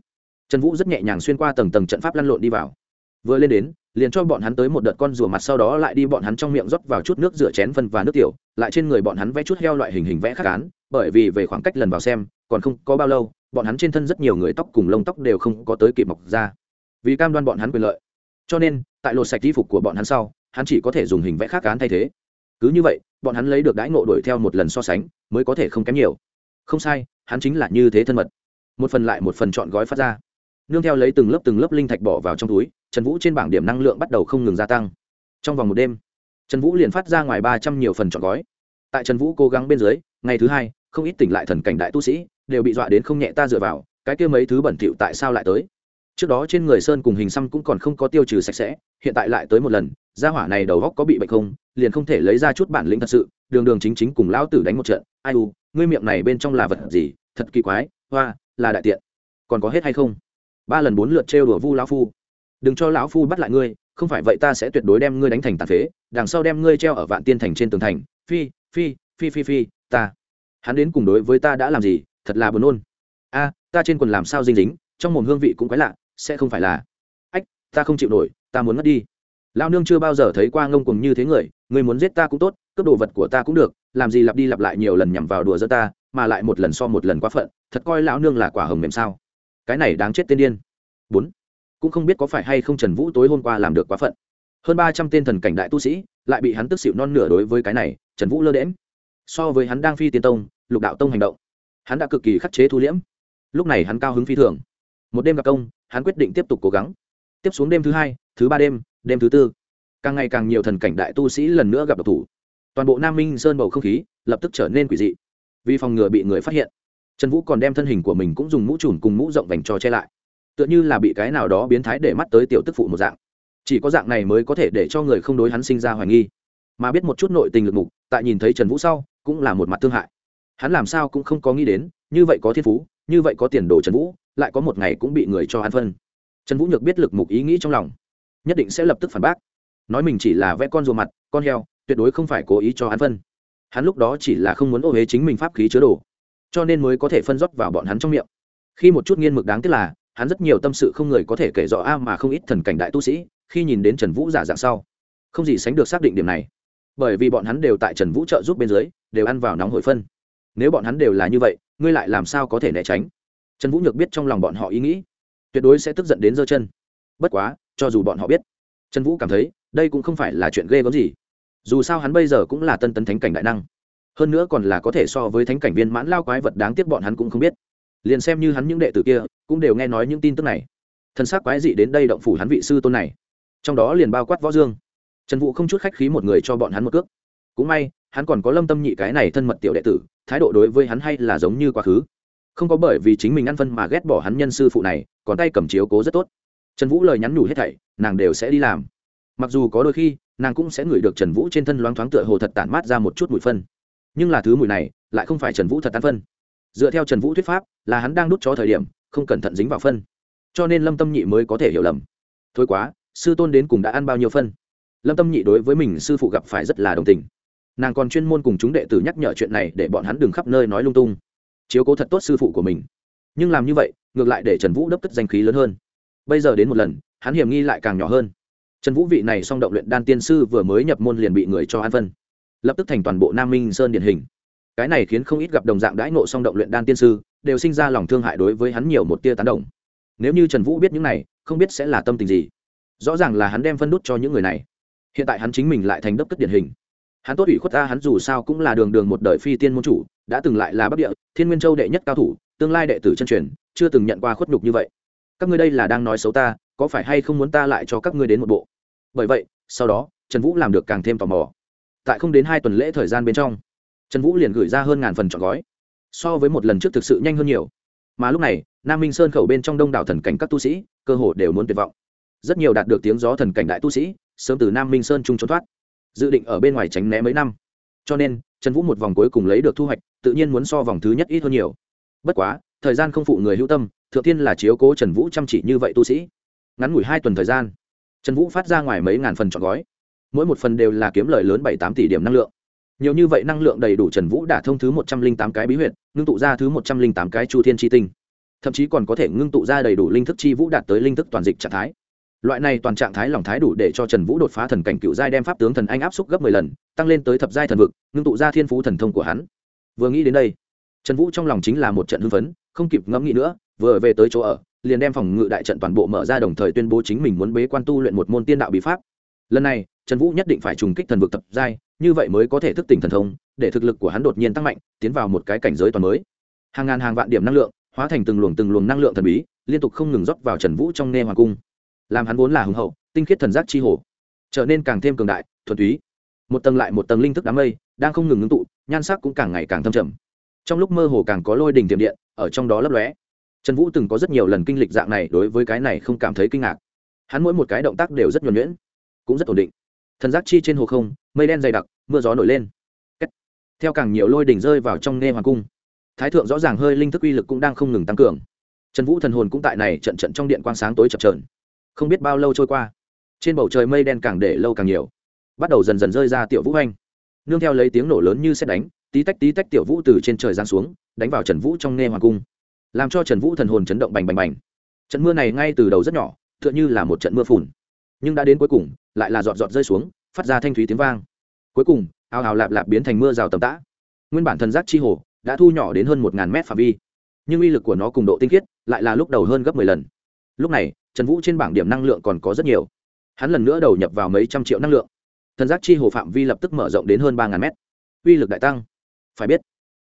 Trần vũ rất nhẹ nhàng xuyên qua tầng tầng trận pháp lăn lộn đi vào. Vừa lên đến, liền cho bọn hắn tới một đợt con rùa mặt sau đó lại đi bọn hắn trong miệng rót vào chút nước rửa chén phân và nước tiểu, lại trên người bọn hắn vẽ chút heo loại hình hình vẽ khắc án, bởi vì về khoảng cách lần vào xem, còn không có bao lâu, bọn hắn trên thân rất nhiều người tóc cùng lông tóc đều không có tới kịp mọc ra. Vì cam đoan bọn hắn quyền lợi. Cho nên, tại lột sạch y phục của bọn hắn sau, hắn chỉ có thể dùng hình vẽ khắc án thay thế cứ như vậy, bọn hắn lấy được đãi ngộ đuổi theo một lần so sánh, mới có thể không kém nhiều. Không sai, hắn chính là như thế thân mật. Một phần lại một phần chọn gói phát ra. Nương theo lấy từng lớp từng lớp linh thạch bỏ vào trong túi, trần vũ trên bảng điểm năng lượng bắt đầu không ngừng gia tăng. Trong vòng một đêm, trần vũ liền phát ra ngoài ba trăm nhiều phần chọn gói. Tại trần vũ cố gắng bên dưới, ngày thứ hai, không ít tỉnh lại thần cảnh đại tu sĩ đều bị dọa đến không nhẹ ta dựa vào, cái kia mấy thứ bẩn thỉu tại sao lại tới? Trước đó trên người sơn cùng hình xăm cũng còn không có tiêu trừ sạch sẽ, hiện tại lại tới một lần gia hỏa này đầu góc có bị bệnh không, liền không thể lấy ra chút bản lĩnh thật sự, đường đường chính chính cùng lão tử đánh một trận, ai u, ngươi miệng này bên trong là vật gì, thật kỳ quái, hoa, là đại tiện. Còn có hết hay không? Ba lần bốn lượt trêu đùa vu lão phu. Đừng cho lão phu bắt lại ngươi, không phải vậy ta sẽ tuyệt đối đem ngươi đánh thành tàn phế, đằng sau đem ngươi treo ở vạn tiên thành trên tường thành, phi phi phi phi phi, ta. Hắn đến cùng đối với ta đã làm gì, thật là buồn nôn. A, ta trên quần làm sao dinh dính, trong mồm hương vị cũng quái lạ, sẽ không phải là. Ách, ta không chịu nổi, ta muốn mất đi lao nương chưa bao giờ thấy qua ngông cùng như thế người người muốn giết ta cũng tốt, cướp đồ vật của ta cũng được, làm gì lặp đi lặp lại nhiều lần nhằm vào đùa giỡn ta, mà lại một lần so một lần quá phận, thật coi lão nương là quả hồng mềm sao? Cái này đáng chết tên điên. Bốn, cũng không biết có phải hay không trần vũ tối hôm qua làm được quá phận. Hơn ba trăm tên thần cảnh đại tu sĩ, lại bị hắn tức xịu non nửa đối với cái này, trần vũ lơ đễm so với hắn đang phi tiên tông, lục đạo tông hành động, hắn đã cực kỳ khắc chế thu liễm. Lúc này hắn cao hứng phi thường. Một đêm gặp công, hắn quyết định tiếp tục cố gắng. Tiếp xuống đêm thứ hai, thứ ba đêm đêm thứ tư. Càng ngày càng nhiều thần cảnh đại tu sĩ lần nữa gặp độc thủ. Toàn bộ nam minh sơn bầu không khí lập tức trở nên quỷ dị. Vì phòng ngừa bị người phát hiện, trần vũ còn đem thân hình của mình cũng dùng mũ trùm cùng mũ rộng vành cho che lại. Tựa như là bị cái nào đó biến thái để mắt tới tiểu tức phụ một dạng. Chỉ có dạng này mới có thể để cho người không đối hắn sinh ra hoài nghi. Mà biết một chút nội tình lực mục, tại nhìn thấy trần vũ sau, cũng là một mặt thương hại. Hắn làm sao cũng không có nghĩ đến, như vậy có thiên phú, như vậy có tiền đồ trần vũ, lại có một ngày cũng bị người cho hắn phân. Trần vũ nhược biết lực mục ý nghĩ trong lòng nhất định sẽ lập tức phản bác. Nói mình chỉ là vẽ con rùa mặt, con heo, tuyệt đối không phải cố ý cho hắn phân. Hắn lúc đó chỉ là không muốn ô huế chính mình pháp khí chứa đồ, cho nên mới có thể phân rót vào bọn hắn trong miệng. Khi một chút nghiên mực đáng tiếc là, hắn rất nhiều tâm sự không người có thể kể rõ a mà không ít thần cảnh đại tu sĩ, khi nhìn đến trần vũ giả dạng sau, không gì sánh được xác định điểm này. Bởi vì bọn hắn đều tại trần vũ trợ giúp bên dưới, đều ăn vào nóng hổi phân. Nếu bọn hắn đều là như vậy, ngươi lại làm sao có thể né tránh? Trần vũ nhược biết trong lòng bọn họ ý nghĩ, tuyệt đối sẽ tức giận đến giơ chân bất quá, cho dù bọn họ biết, trần vũ cảm thấy đây cũng không phải là chuyện ghê gớm gì. Dù sao hắn bây giờ cũng là tân tấn thánh cảnh đại năng. Hơn nữa còn là có thể so với thánh cảnh viên mãn lao quái vật đáng tiếc bọn hắn cũng không biết. Liền xem như hắn những đệ tử kia cũng đều nghe nói những tin tức này. Thân xác quái dị đến đây động phủ hắn vị sư tôn này. Trong đó liền bao quát võ dương. Trần vũ không chút khách khí một người cho bọn hắn một cước. Cũng may, hắn còn có lâm tâm nhị cái này thân mật tiểu đệ tử, thái độ đối với hắn hay là giống như quá khứ. Không có bởi vì chính mình ăn phân mà ghét bỏ hắn nhân sư phụ này, còn tay cầm chiếu cố rất tốt trần vũ lời nhắn nhủ hết thảy, nàng đều sẽ đi làm. Mặc dù có đôi khi, nàng cũng sẽ ngửi được trần vũ trên thân loáng thoáng tựa hồ thật tản mát ra một chút mùi phân. Nhưng là thứ mùi này, lại không phải trần vũ thật tán phân. Dựa theo trần vũ thuyết pháp, là hắn đang đút cho thời điểm, không cẩn thận dính vào phân. Cho nên lâm tâm nhị mới có thể hiểu lầm. Thôi quá, sư tôn đến cùng đã ăn bao nhiêu phân? Lâm tâm nhị đối với mình sư phụ gặp phải rất là đồng tình. Nàng còn chuyên môn cùng chúng đệ tử nhắc nhở chuyện này để bọn hắn đừng khắp nơi nói lung tung. Chiếu cố thật tốt sư phụ của mình. Nhưng làm như vậy, ngược lại để trần vũ đấp cất danh khí lớn hơn bây giờ đến một lần, hắn hiểm nghi lại càng nhỏ hơn. Trần vũ vị này song động luyện đan tiên sư vừa mới nhập môn liền bị người cho an phân. Lập tức thành toàn bộ nam minh sơn điển hình. Cái này khiến không ít gặp đồng dạng đãi nộ song động luyện đan tiên sư, đều sinh ra lòng thương hại đối với hắn nhiều một tia tán động nếu như trần vũ biết những này, không biết sẽ là tâm tình gì. Rõ ràng là hắn đem phân đút cho những người này. Hiện tại hắn chính mình lại thành đốc cất điển hình. Hắn tốt ủy khuất ta hắn dù sao cũng là đường đường một đời phi tiên môn chủ, đã từng lại là bắc địa, thiên nguyên châu đệ nhất cao thủ, tương lai đệ tử chân truyền, chưa từng nhận qua khuất nhục như vậy các ngươi đây là đang nói xấu ta, có phải hay không muốn ta lại cho các ngươi đến một bộ? Bởi vậy, sau đó, trần vũ làm được càng thêm tò mò. Tại không đến hai tuần lễ thời gian bên trong, trần vũ liền gửi ra hơn ngàn phần chọn gói. So với một lần trước thực sự nhanh hơn nhiều. Mà lúc này, nam minh sơn khẩu bên trong đông đảo thần cảnh các tu sĩ, cơ hồ đều muốn tuyệt vọng. Rất nhiều đạt được tiếng gió thần cảnh đại tu sĩ, sớm từ nam minh sơn trung trốn thoát. Dự định ở bên ngoài tránh né mấy năm. Cho nên, trần vũ một vòng cuối cùng lấy được thu hoạch, tự nhiên muốn so vòng thứ nhất ít hơn nhiều. Bất quá, thời gian không phụ người hữu tâm thượng tiên là chiếu cố trần vũ chăm chỉ như vậy tu sĩ. Ngắn ngủi hai tuần thời gian, trần vũ phát ra ngoài mấy ngàn phần chọn gói. Mỗi một phần đều là kiếm lời lớn bảy tám tỷ điểm năng lượng. Nhiều như vậy năng lượng đầy đủ trần vũ đả thông thứ một trăm linh tám cái bí huyện ngưng tụ ra thứ một trăm linh tám cái chu thiên tri tinh. Thậm chí còn có thể ngưng tụ ra đầy đủ linh thức chi vũ đạt tới linh thức toàn dịch trạng thái. Loại này toàn trạng thái lòng thái đủ để cho trần vũ đột phá thần cảnh cựu giai đem pháp tướng thần anh áp xúc gấp mười lần, tăng lên tới thập giai thần vực, ngưng tụ ra thiên phú thần thông của hắn. Vừa nghĩ đến đây, trần vũ trong lòng chính là một trận hưng phấn, không kịp ngẫm nghĩ nữa vừa về tới chỗ ở, liền đem phòng ngự đại trận toàn bộ mở ra đồng thời tuyên bố chính mình muốn bế quan tu luyện một môn tiên đạo bí pháp. Lần này, trần vũ nhất định phải trùng kích thần vực tập giai, như vậy mới có thể thức tỉnh thần thông, để thực lực của hắn đột nhiên tăng mạnh, tiến vào một cái cảnh giới toàn mới. Hàng ngàn hàng vạn điểm năng lượng, hóa thành từng luồng từng luồng năng lượng thần bí, liên tục không ngừng rót vào trần vũ trong nghe hoàng cung. Làm hắn vốn là hùng hậu, tinh khiết thần giác chi hồ trở nên càng thêm cường đại, thuần túy. Một tầng lại một tầng linh thức đám mây, đang không ngừng ngưng tụ, nhan sắc cũng càng ngày càng thâm trầm. Trong lúc mơ hồ càng có lôi đình tiềm điện, ở trong đó lấp lóe trần vũ từng có rất nhiều lần kinh lịch dạng này, đối với cái này không cảm thấy kinh ngạc. Hắn mỗi một cái động tác đều rất nhuẩn nhuyễn, cũng rất ổn định. Thần giác chi trên hồ không, mây đen dày đặc, mưa gió nổi lên. Theo càng nhiều lôi đỉnh rơi vào trong nghe hoàng cung, thái thượng rõ ràng hơi linh thức uy lực cũng đang không ngừng tăng cường. Trần vũ thần hồn cũng tại này trận trận trong điện quang sáng tối chập trờn không biết bao lâu trôi qua, trên bầu trời mây đen càng để lâu càng nhiều, bắt đầu dần dần rơi ra tiểu vũ anh nương theo lấy tiếng nổ lớn như xét đánh, tí tách tí tách tiểu vũ từ trên trời giáng xuống, đánh vào trần vũ trong nghe hoàng cung làm cho trần vũ thần hồn chấn động bành bành bành. Trận mưa này ngay từ đầu rất nhỏ, tựa như là một trận mưa phùn. Nhưng đã đến cuối cùng, lại là giọt giọt rơi xuống, phát ra thanh thúy tiếng vang. Cuối cùng, ào ào lạp lạp biến thành mưa rào tầm tã. Nguyên bản thần giác chi hồ đã thu nhỏ đến hơn một ngàn mét phạm vi, nhưng uy lực của nó cùng độ tinh khiết lại là lúc đầu hơn gấp mười lần. Lúc này, trần vũ trên bảng điểm năng lượng còn có rất nhiều. Hắn lần nữa đầu nhập vào mấy trăm triệu năng lượng. Thần giác chi hồ phạm vi lập tức mở rộng đến hơn ba ngàn mét. Uy lực đại tăng. Phải biết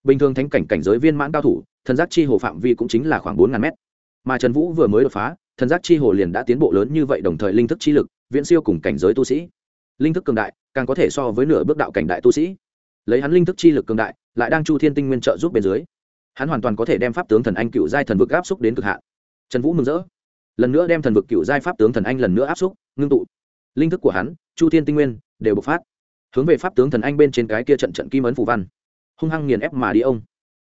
bình thường thánh cảnh cảnh giới viên mãn cao thủ, thần giác chi hồ phạm vi cũng chính là khoảng bốn ngàn mét. Mà trần vũ vừa mới đột phá, thần giác chi hồ liền đã tiến bộ lớn như vậy đồng thời linh thức chi lực, viễn siêu cùng cảnh giới tu sĩ. Linh thức cường đại, càng có thể so với nửa bước đạo cảnh đại tu sĩ. Lấy hắn linh thức chi lực cường đại, lại đang chu thiên tinh nguyên trợ giúp bên dưới, hắn hoàn toàn có thể đem pháp tướng thần anh cựu giai thần vực áp xúc đến cực hạn. Trần vũ mừng rỡ. Lần nữa đem thần vực cựu giai pháp tướng thần anh lần nữa áp xúc, ngưng tụ. Linh thức của hắn, chu thiên tinh nguyên, đều bộc phát. Hướng về pháp tướng thần anh bên trên cái kia trận trận kim ấn phù văn hung hăng nghiền ép mà đi ông.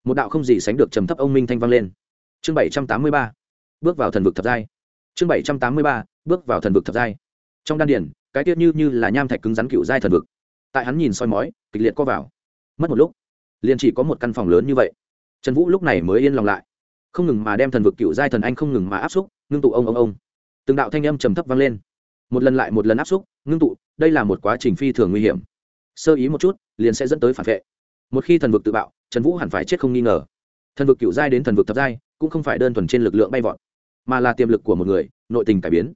Một đạo không gì sánh được trầm thấp ông minh thanh vang lên. Chương bảy trăm tám mươi ba, bước vào thần vực thập giai. Chương bảy trăm tám mươi ba, bước vào thần vực thập giai. Trong đan điển cái tiết như như là nham thạch cứng rắn cựu giai thần vực. Tại hắn nhìn soi mói, kịch liệt co vào. Mất một lúc, liền chỉ có một căn phòng lớn như vậy. Trần vũ lúc này mới yên lòng lại. Không ngừng mà đem thần vực cựu giai thần anh không ngừng mà áp xúc, ngưng tụ ông ông ông. Từng đạo thanh âm trầm thấp vang lên. Một lần lại một lần áp xúc, ngưng tụ, đây là một quá trình phi thường nguy hiểm. Sơ ý một chút, liền sẽ dẫn tới phản vệ một khi thần vực tự bạo, trần vũ hẳn phải chết không nghi ngờ. Thần vực cựu giai đến thần vực thập giai, cũng không phải đơn thuần trên lực lượng bay vọt, mà là tiềm lực của một người, nội tình cải biến.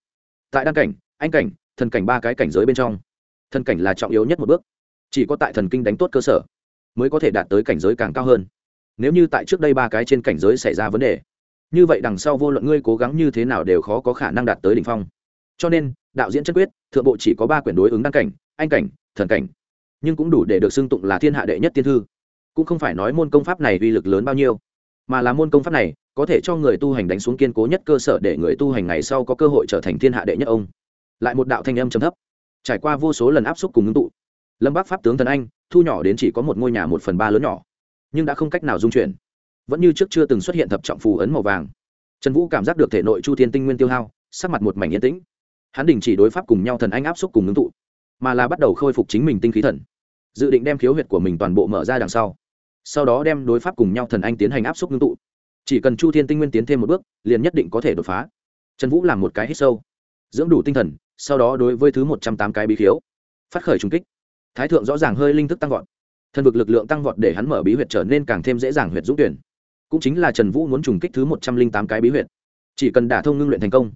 Tại đăng cảnh, anh cảnh, thần cảnh ba cái cảnh giới bên trong, thần cảnh là trọng yếu nhất một bước. Chỉ có tại thần kinh đánh tốt cơ sở, mới có thể đạt tới cảnh giới càng cao hơn. Nếu như tại trước đây ba cái trên cảnh giới xảy ra vấn đề, như vậy đằng sau vô luận ngươi cố gắng như thế nào đều khó có khả năng đạt tới đỉnh phong. Cho nên, đạo diễn chân quyết, thượng bộ chỉ có ba quyển đối ứng đăng cảnh, anh cảnh, thần cảnh nhưng cũng đủ để được xưng tụng là thiên hạ đệ nhất tiên thư. Cũng không phải nói môn công pháp này uy lực lớn bao nhiêu, mà là môn công pháp này có thể cho người tu hành đánh xuống kiên cố nhất cơ sở để người tu hành ngày sau có cơ hội trở thành thiên hạ đệ nhất ông. Lại một đạo thanh âm trầm thấp. Trải qua vô số lần áp xúc cùng ngưng tụ, lâm bác pháp tướng thần anh, thu nhỏ đến chỉ có một ngôi nhà một phần ba lớn nhỏ, nhưng đã không cách nào dung chuyển. Vẫn như trước chưa từng xuất hiện thập trọng phù ấn màu vàng. Trần vũ cảm giác được thể nội chu thiên tinh nguyên tiêu hao, sắc mặt một mảnh yên tĩnh. Hắn đình chỉ đối pháp cùng nhau thần anh áp xúc cùng ngưng tụ mà là bắt đầu khôi phục chính mình tinh khí thần, dự định đem khiếu huyệt của mình toàn bộ mở ra đằng sau. Sau đó đem đối pháp cùng nhau thần anh tiến hành áp suất ngưng tụ. Chỉ cần chu thiên tinh nguyên tiến thêm một bước, liền nhất định có thể đột phá. Trần vũ làm một cái hít sâu, dưỡng đủ tinh thần, sau đó đối với thứ một trăm tám cái bí khiếu, phát khởi trung kích. Thái thượng rõ ràng hơi linh thức tăng vọt. Thần vực lực lượng tăng vọt để hắn mở bí huyệt trở nên càng thêm dễ dàng huyệt dũng tuyển. Cũng chính là trần vũ muốn trùng kích thứ một trăm linh tám cái bí huyệt. Chỉ cần đả thông ngưng luyện thành công,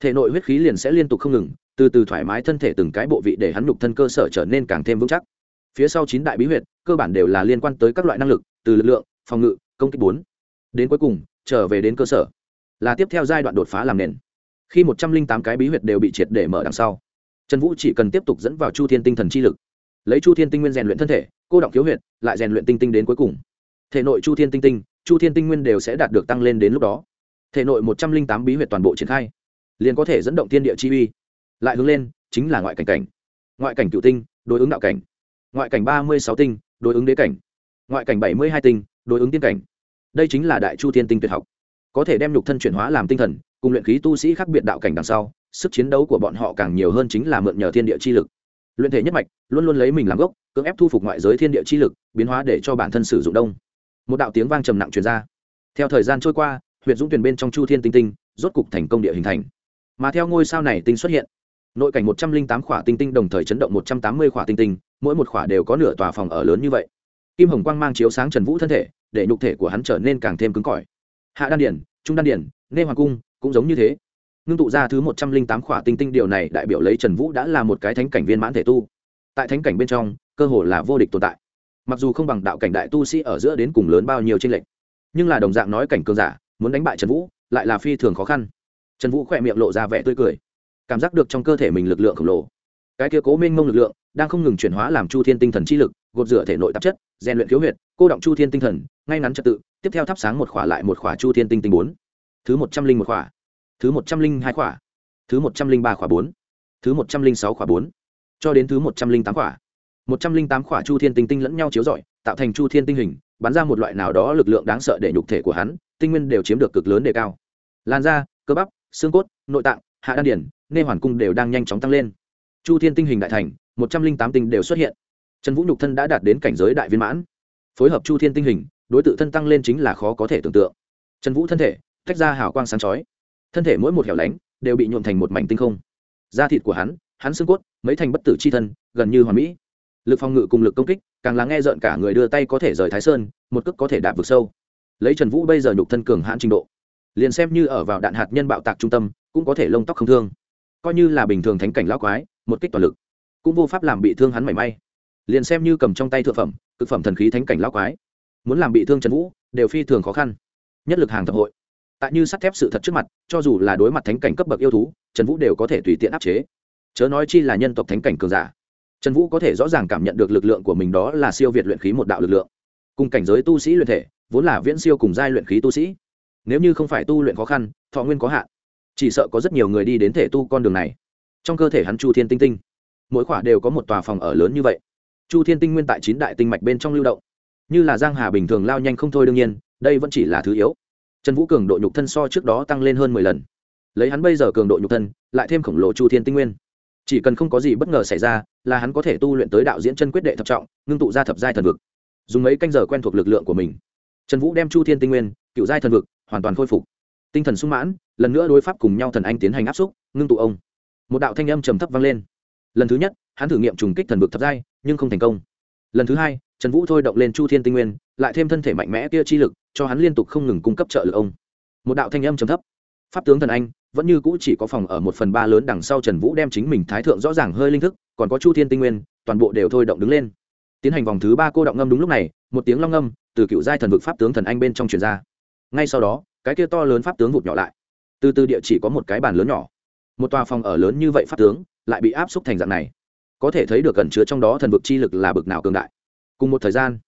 thể nội huyết khí liền sẽ liên tục không ngừng từ từ thoải mái thân thể từng cái bộ vị để hắn nhục thân cơ sở trở nên càng thêm vững chắc. Phía sau chín đại bí huyệt, cơ bản đều là liên quan tới các loại năng lực, từ lực lượng, phòng ngự, công kích bốn. Đến cuối cùng, trở về đến cơ sở, là tiếp theo giai đoạn đột phá làm nền. Khi một trăm linh tám cái bí huyệt đều bị triệt để mở đằng sau, trần vũ chỉ cần tiếp tục dẫn vào chu thiên tinh thần chi lực. Lấy chu thiên tinh nguyên rèn luyện thân thể, cô động thiếu huyệt, lại rèn luyện tinh tinh đến cuối cùng. Thể nội chu thiên tinh tinh, chu thiên tinh nguyên đều sẽ đạt được tăng lên đến lúc đó. Thể nội một trăm linh tám bí huyệt toàn bộ triển khai, liền có thể dẫn động thiên địa chi uy lại hướng lên, chính là ngoại cảnh cảnh. Ngoại cảnh cựu tinh, đối ứng đạo cảnh. Ngoại cảnh ba mươi sáu tinh, đối ứng đế cảnh. Ngoại cảnh bảy mươi hai tinh, đối ứng tiên cảnh. Đây chính là đại chu thiên tinh tuyệt học. Có thể đem nhục thân chuyển hóa làm tinh thần, cùng luyện khí tu sĩ khác biệt đạo cảnh đằng sau, sức chiến đấu của bọn họ càng nhiều hơn chính là mượn nhờ thiên địa chi lực. Luyện thể nhất mạch, luôn luôn lấy mình làm gốc, cưỡng ép thu phục ngoại giới thiên địa chi lực, biến hóa để cho bản thân sử dụng đông. Một đạo tiếng vang trầm nặng truyền ra. Theo thời gian trôi qua huyện dũng tuyển bên trong chu thiên tinh tinh, rốt cục thành công địa hình thành. Mà theo ngôi sao này tinh xuất hiện nội cảnh một trăm linh tám khỏa tinh tinh đồng thời chấn động một trăm tám mươi khỏa tinh tinh, mỗi một khỏa đều có nửa tòa phòng ở lớn như vậy. Kim hồng quang mang chiếu sáng trần vũ thân thể, để nhục thể của hắn trở nên càng thêm cứng cỏi. Hạ đan điển, trung đan điển, nê hoàng cung, cũng giống như thế. Ngưng tụ ra thứ một trăm linh tám khỏa tinh tinh, điều này đại biểu lấy trần vũ đã là một cái thánh cảnh viên mãn thể tu. Tại thánh cảnh bên trong, cơ hồ là vô địch tồn tại. Mặc dù không bằng đạo cảnh đại tu sĩ ở giữa đến cùng lớn bao nhiêu tranh lệch, nhưng là đồng dạng nói cảnh cường giả, muốn đánh bại trần vũ, lại là phi thường khó khăn. Trần vũ khỏe miệng lộ ra vẻ tươi cười cảm giác được trong cơ thể mình lực lượng khổng lồ. Cái kia cố minh mông lực lượng đang không ngừng chuyển hóa làm chu thiên tinh thần chi lực, gột rửa thể nội tạp chất, rèn luyện khiếu huyệt, cô động chu thiên tinh thần, ngay ngắn trật tự, tiếp theo thắp sáng một khỏa lại một khỏa chu thiên tinh tinh bốn. Thứ một trăm linh một khỏa. Thứ một trăm linh hai khỏa. Thứ một trăm linh ba khỏa bốn. Thứ một trăm linh sáu khỏa bốn. Cho đến thứ một trăm linh tám khỏa. Một trăm linh tám khỏa chu thiên tinh tinh lẫn nhau chiếu rọi, tạo thành chu thiên tinh hình, bắn ra một loại nào đó lực lượng đáng sợ để nhục thể của hắn, tinh nguyên đều chiếm được cực lớn đề cao. Lan da, cơ bắp, xương cốt, nội tạng, hạ đan điển nê hoàn cung đều đang nhanh chóng tăng lên. Chu thiên tinh hình đại thành, một trăm linh tám tinh đều xuất hiện. Trần vũ nhục thân đã đạt đến cảnh giới đại viên mãn. Phối hợp chu thiên tinh hình, đối t thân tăng lên chính là khó có thể tưởng tượng. Trần vũ thân thể, tách ra hào quang sáng chói. Thân thể mỗi một hẻo lánh, đều bị nhuộm thành một mảnh tinh không. Da thịt của hắn hắn xương cốt, mấy thành bất tử c h i thân, gần như hoàn mỹ. Lực phòng ngự cùng lực công kích, càng là nghe rợn cả người đưa tay có thể rời thái sơn, một cước có thể đạp vực sâu. Lấy trần vũ bây giờ nhục thân cường hãn trình độ, liền xem như ở vào đạn hạt nhân bạo tạc trung tâm, cũng có thể lông tóc không thương coi như là bình thường thánh cảnh lão quái, một kích toàn lực, cũng vô pháp làm bị thương hắn mảy may. Liền xem như cầm trong tay thượng phẩm, cực phẩm thần khí thánh cảnh lão quái, muốn làm bị thương trần vũ, đều phi thường khó khăn. Nhất lực hàng thập hội. Tại như sắt thép sự thật trước mặt, cho dù là đối mặt thánh cảnh cấp bậc yêu thú, trần vũ đều có thể tùy tiện áp chế. Chớ nói chi là nhân tộc thánh cảnh cường giả, trần vũ có thể rõ ràng cảm nhận được lực lượng của mình đó là siêu việt luyện khí một đạo lực lượng. Cùng cảnh giới tu sĩ luyện thể, vốn là viễn siêu cùng giai luyện khí tu sĩ. Nếu như không phải tu luyện khó khăn, thọ nguyên có hạn chỉ sợ có rất nhiều người đi đến thể tu con đường này. Trong cơ thể hắn chu thiên tinh tinh, mỗi khỏa đều có một tòa phòng ở lớn như vậy. Chu thiên tinh nguyên tại chín đại tinh mạch bên trong lưu động. Như là giang hà bình thường lao nhanh không thôi đương nhiên, đây vẫn chỉ là thứ yếu. Trần vũ cường độ nhục thân so trước đó tăng lên hơn mười lần. Lấy hắn bây giờ cường độ nhục thân, lại thêm khổng lồ chu thiên tinh nguyên. Chỉ cần không có gì bất ngờ xảy ra, là hắn có thể tu luyện tới đạo diễn chân quyết đệ thập trọng, ngưng tụ ra thập giai thần vực. Dùng mấy canh giờ quen thuộc lực lượng của mình, trần vũ đem chu thiên tinh nguyên, cựu giai thần vực, hoàn toàn khôi phục tinh thần sung mãn, lần nữa đối pháp cùng nhau thần anh tiến hành áp xúc, ngưng tụ ông. Một đạo thanh âm trầm thấp vang lên. Lần thứ nhất, hắn thử nghiệm trùng kích thần vực thập giai, nhưng không thành công. Lần thứ hai, trần vũ thôi động lên chu thiên tinh nguyên, lại thêm thân thể mạnh mẽ kia chi lực, cho hắn liên tục không ngừng cung cấp trợ lực ông. Một đạo thanh âm trầm thấp. Pháp tướng thần anh, vẫn như cũ chỉ có phòng ở một phần ba lớn đằng sau trần vũ đem chính mình thái thượng rõ ràng hơi linh thức, còn có chu thiên tinh nguyên, toàn bộ đều thôi động đứng lên. Tiến hành vòng thứ ba cô động ngâm đúng lúc này, một tiếng long ngâm từ cựu giai thần vực pháp tướng thần anh bên trong truyền ra. Ngay sau đó cái kia to lớn pháp tướng vụt nhỏ lại. Từ từ địa chỉ có một cái bàn lớn nhỏ. Một tòa phòng ở lớn như vậy pháp tướng, lại bị áp xúc thành dạng này. Có thể thấy được gần chứa trong đó thần vực chi lực là bực nào cường đại. Cùng một thời gian,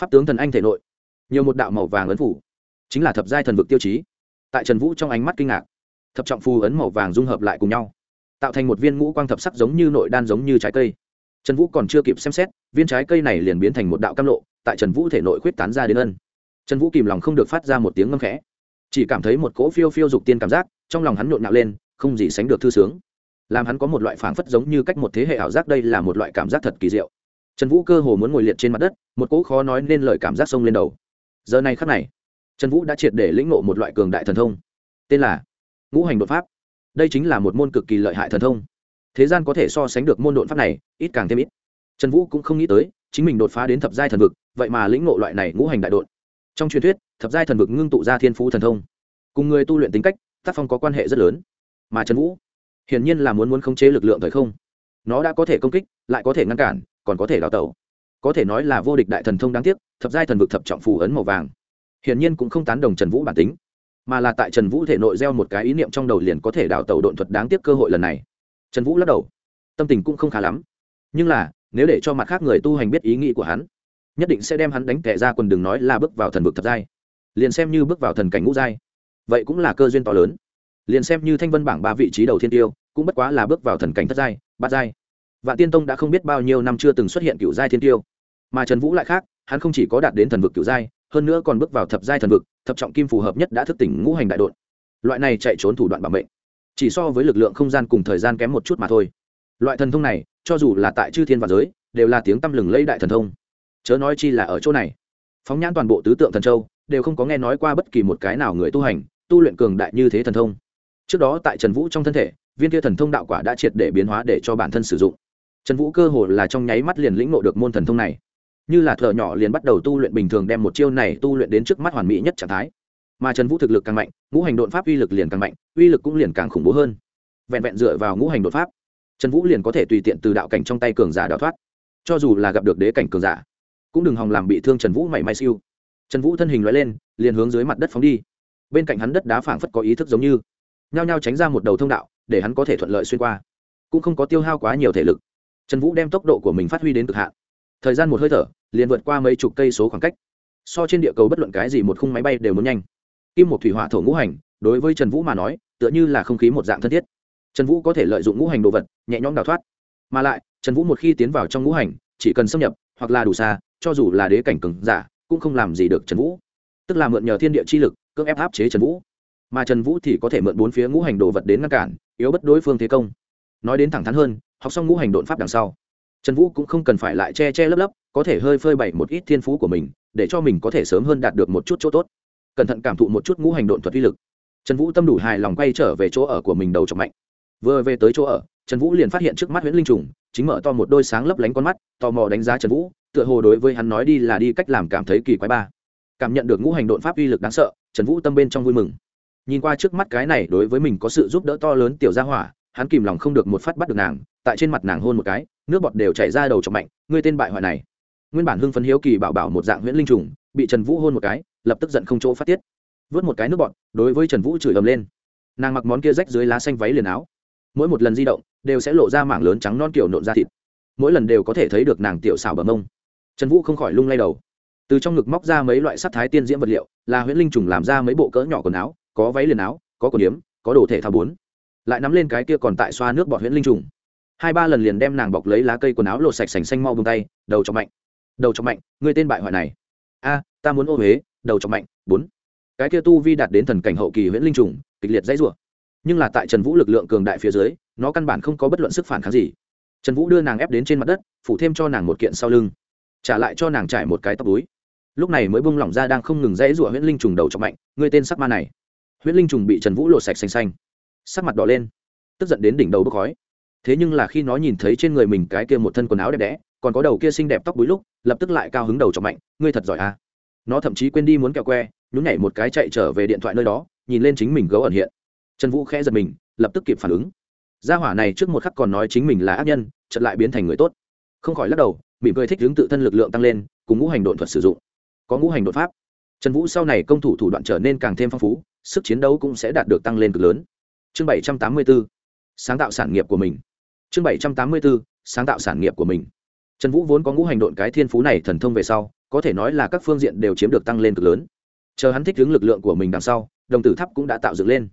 pháp tướng thần anh thể nội, nhiều một đạo màu vàng ấn phủ, chính là thập giai thần vực tiêu chí. Tại trần vũ trong ánh mắt kinh ngạc, thập trọng phù ấn màu vàng dung hợp lại cùng nhau, tạo thành một viên ngũ quang thập sắc giống như nội đan giống như trái cây. Trần vũ còn chưa kịp xem xét, viên trái cây này liền biến thành một đạo cam lộ, tại trần vũ thể nội khuyết tán ra đến ân. Trần vũ kìm lòng không được phát ra một tiếng ngâm khẽ chỉ cảm thấy một cỗ phiêu phiêu dục tiên cảm giác, trong lòng hắn nhộn nhạo lên, không gì sánh được thư sướng. Làm hắn có một loại phảng phất giống như cách một thế hệ ảo giác, đây là một loại cảm giác thật kỳ diệu. Trần vũ cơ hồ muốn ngồi liệt trên mặt đất, một cỗ khó nói nên lời cảm giác sông lên đầu. Giờ này khắc này, trần vũ đã triệt để lĩnh ngộ một loại cường đại thần thông. Tên là ngũ hành đột pháp. Đây chính là một môn cực kỳ lợi hại thần thông. Thế gian có thể so sánh được môn đột pháp này, ít càng thêm ít. Trần vũ cũng không nghĩ tới, chính mình đột phá đến thập giai thần vực, vậy mà lĩnh ngộ loại này ngũ hành đại đột trong truyền thuyết, thập giai thần vực ngưng tụ ra thiên phú thần thông. Cùng người tu luyện tính cách, tác phong có quan hệ rất lớn. Mà trần vũ, hiển nhiên là muốn muốn khống chế lực lượng thời không. Nó đã có thể công kích, lại có thể ngăn cản, còn có thể đào tẩu. Có thể nói là vô địch đại thần thông đáng tiếc, thập giai thần vực thập trọng phù ấn màu vàng. Hiển nhiên cũng không tán đồng trần vũ bản tính, mà là tại trần vũ thể nội gieo một cái ý niệm trong đầu liền có thể đào tẩu độn thuật đáng tiếc cơ hội lần này. Trần vũ lắc đầu, tâm tình cũng không khá lắm. Nhưng là, nếu để cho mặt khác người tu hành biết ý nghĩ của hắn nhất định sẽ đem hắn đánh tệ ra quần đừng nói là bước vào thần vực thập giai. Liền xem như bước vào thần cảnh ngũ giai, vậy cũng là cơ duyên to lớn. Liền xem như thanh vân bảng ba vị trí đầu thiên tiêu, cũng bất quá là bước vào thần cảnh thất giai, bát giai. Vạn tiên tông đã không biết bao nhiêu năm chưa từng xuất hiện cựu giai thiên tiêu. Mà trần vũ lại khác, hắn không chỉ có đạt đến thần vực cựu giai, hơn nữa còn bước vào thập giai thần vực, thập trọng kim phù hợp nhất đã thức tỉnh ngũ hành đại đột loại này chạy trốn thủ đoạn bảo mệnh, chỉ so với lực lượng không gian cùng thời gian kém một chút mà thôi. Loại thần thông này, cho dù là tại chư thiên và giới, đều là tiếng tăm lừng lấy đại thần thông chớ nói chi là ở chỗ này. Phóng nhãn toàn bộ tứ tượng thần châu, đều không có nghe nói qua bất kỳ một cái nào người tu hành, tu luyện cường đại như thế thần thông. Trước đó tại trần vũ trong thân thể, viên kia thần thông đạo quả đã triệt để biến hóa để cho bản thân sử dụng. Trần vũ cơ hồ là trong nháy mắt liền lĩnh ngộ được môn thần thông này. Như là thợ nhỏ liền bắt đầu tu luyện bình thường đem một chiêu này tu luyện đến trước mắt hoàn mỹ nhất trạng thái. Mà trần vũ thực lực càng mạnh, ngũ hành đột pháp uy lực liền càng mạnh, uy lực cũng liền càng khủng bố hơn. Vẹn vẹn dựa vào ngũ hành đột pháp, trần vũ liền có thể tùy tiện từ đạo cảnh trong tay cường giả đào thoát. Cho dù là gặp được đế cảnh cường giả cũng đừng hòng làm bị thương trần vũ mảy may siêu. Trần vũ thân hình loại lên, liền hướng dưới mặt đất phóng đi. Bên cạnh hắn đất đá phảng phất có ý thức giống như, nhao nhao tránh ra một đầu thông đạo, để hắn có thể thuận lợi xuyên qua. Cũng không có tiêu hao quá nhiều thể lực. Trần vũ đem tốc độ của mình phát huy đến cực hạn. Thời gian một hơi thở, liền vượt qua mấy chục cây số khoảng cách. So trên địa cầu bất luận cái gì một khung máy bay đều muốn nhanh. Kim một thủy hỏa thổ ngũ hành, đối với trần vũ mà nói, tựa như là không khí một dạng thân thiết. Trần vũ có thể lợi dụng ngũ hành đồ vật, nhẹ nhõm đào thoát. Mà lại, trần vũ một khi tiến vào trong ngũ hành, chỉ cần xâm nhập hoặc là đủ xa, cho dù là đế cảnh cừng giả, cũng không làm gì được trần vũ. Tức là mượn nhờ thiên địa chi lực, cưỡng ép áp chế trần vũ. Mà trần vũ thì có thể mượn bốn phía ngũ hành đồ vật đến ngăn cản, yếu bất đối phương thế công. Nói đến thẳng thắn hơn, học xong ngũ hành đột pháp đằng sau, trần vũ cũng không cần phải lại che che lấp lấp, có thể hơi phơi bày một ít thiên phú của mình, để cho mình có thể sớm hơn đạt được một chút chỗ tốt. Cẩn thận cảm thụ một chút ngũ hành đột thuật uy lực. Trần vũ tâm đủ hài lòng quay trở về chỗ ở của mình đầu trọng mạnh vừa về tới chỗ ở, trần vũ liền phát hiện trước mắt nguyễn linh trùng, chính mở to một đôi sáng lấp lánh con mắt, tò mò đánh giá trần vũ, tựa hồ đối với hắn nói đi là đi cách làm cảm thấy kỳ quái ba. Cảm nhận được ngũ hành độn pháp uy lực đáng sợ, trần vũ tâm bên trong vui mừng. Nhìn qua trước mắt cái này đối với mình có sự giúp đỡ to lớn tiểu gia hỏa, hắn kìm lòng không được một phát bắt được nàng, tại trên mặt nàng hôn một cái, nước bọt đều chảy ra đầu chọc mạnh, ngươi tên bại hoại này. Nguyên bản hưng phấn hiếu kỳ bảo bảo một dạng huyễn linh trùng, bị trần vũ hôn một cái, lập tức giận không chỗ phát tiết. Vớt một cái nước bọt, đối với trần vũ chửi ầm lên. Nàng mặc món kia rách dưới lá xanh váy liền áo mỗi một lần di động đều sẽ lộ ra mảng lớn trắng non kiểu nộn ra thịt. Mỗi lần đều có thể thấy được nàng tiểu xảo bờ mông. Trần vũ không khỏi lung lay đầu. Từ trong ngực móc ra mấy loại sắc thái tiên diễm vật liệu, là huyễn linh trùng làm ra mấy bộ cỡ nhỏ quần áo, có váy liền áo, có quần yếm, có đồ thể thao bốn. Lại nắm lên cái kia còn tại xoa nước bọt huyễn linh trùng. Hai ba lần liền đem nàng bọc lấy lá cây quần áo lột sạch sành xanh mau bông tay, đầu cho mạnh, đầu cho mạnh người tên bại hoại này. A, ta muốn ô huế đầu cho mạnh, bốn. Cái kia tu vi đạt đến thần cảnh hậu kỳ huyễn linh trùng, kịch liệt dãy rủa nhưng là tại trần vũ lực lượng cường đại phía dưới, nó căn bản không có bất luận sức phản kháng gì. Trần vũ đưa nàng ép đến trên mặt đất, phủ thêm cho nàng một kiện sau lưng. Trả lại cho nàng trải một cái tóc túi. Lúc này mới bung lỏng ra đang không ngừng dãy rủa huyễn linh trùng đầu trong mạnh người tên sắc ma này. Huyễn linh trùng bị trần vũ lột sạch xanh xanh. Sắc mặt đỏ lên, tức giận đến đỉnh đầu bốc khói. Thế nhưng là khi nó nhìn thấy trên người mình cái kia một thân quần áo đẹp đẽ, còn có đầu kia xinh đẹp tóc búi lúc, lập tức lại cao hứng đầu trong mạnh, ngươi thật giỏi à. Nó thậm chí quên đi muốn kẹo que, nhún nhảy một cái chạy trở về điện thoại nơi đó, nhìn lên chính mình gấu ẩn hiện trần vũ khẽ giật mình, lập tức kịp phản ứng. Gia hỏa này trước một khắc còn nói chính mình là ác nhân, chợt lại biến thành người tốt. Không khỏi lắc đầu, mỉm cười thích hướng tự thân lực lượng tăng lên, cùng ngũ hành đột thuật sử dụng. Có ngũ hành đột pháp. Trần vũ sau này công thủ thủ đoạn trở nên càng thêm phong phú, sức chiến đấu cũng sẽ đạt được tăng lên cực lớn. Chương bảy trăm tám mươi b ố sáng tạo sản nghiệp của mình. Chương bảy trăm tám mươi b ố sáng tạo sản nghiệp của mình. Trần vũ vốn có ngũ hành độn cái thiên phú này thần thông về sau, có thể nói là các phương diện đều chiếm được tăng lên cực lớn. Chờ hắn thích hướng lực lượng của mình đằng sau, đồng tử tháp cũng đã tạo dựng lên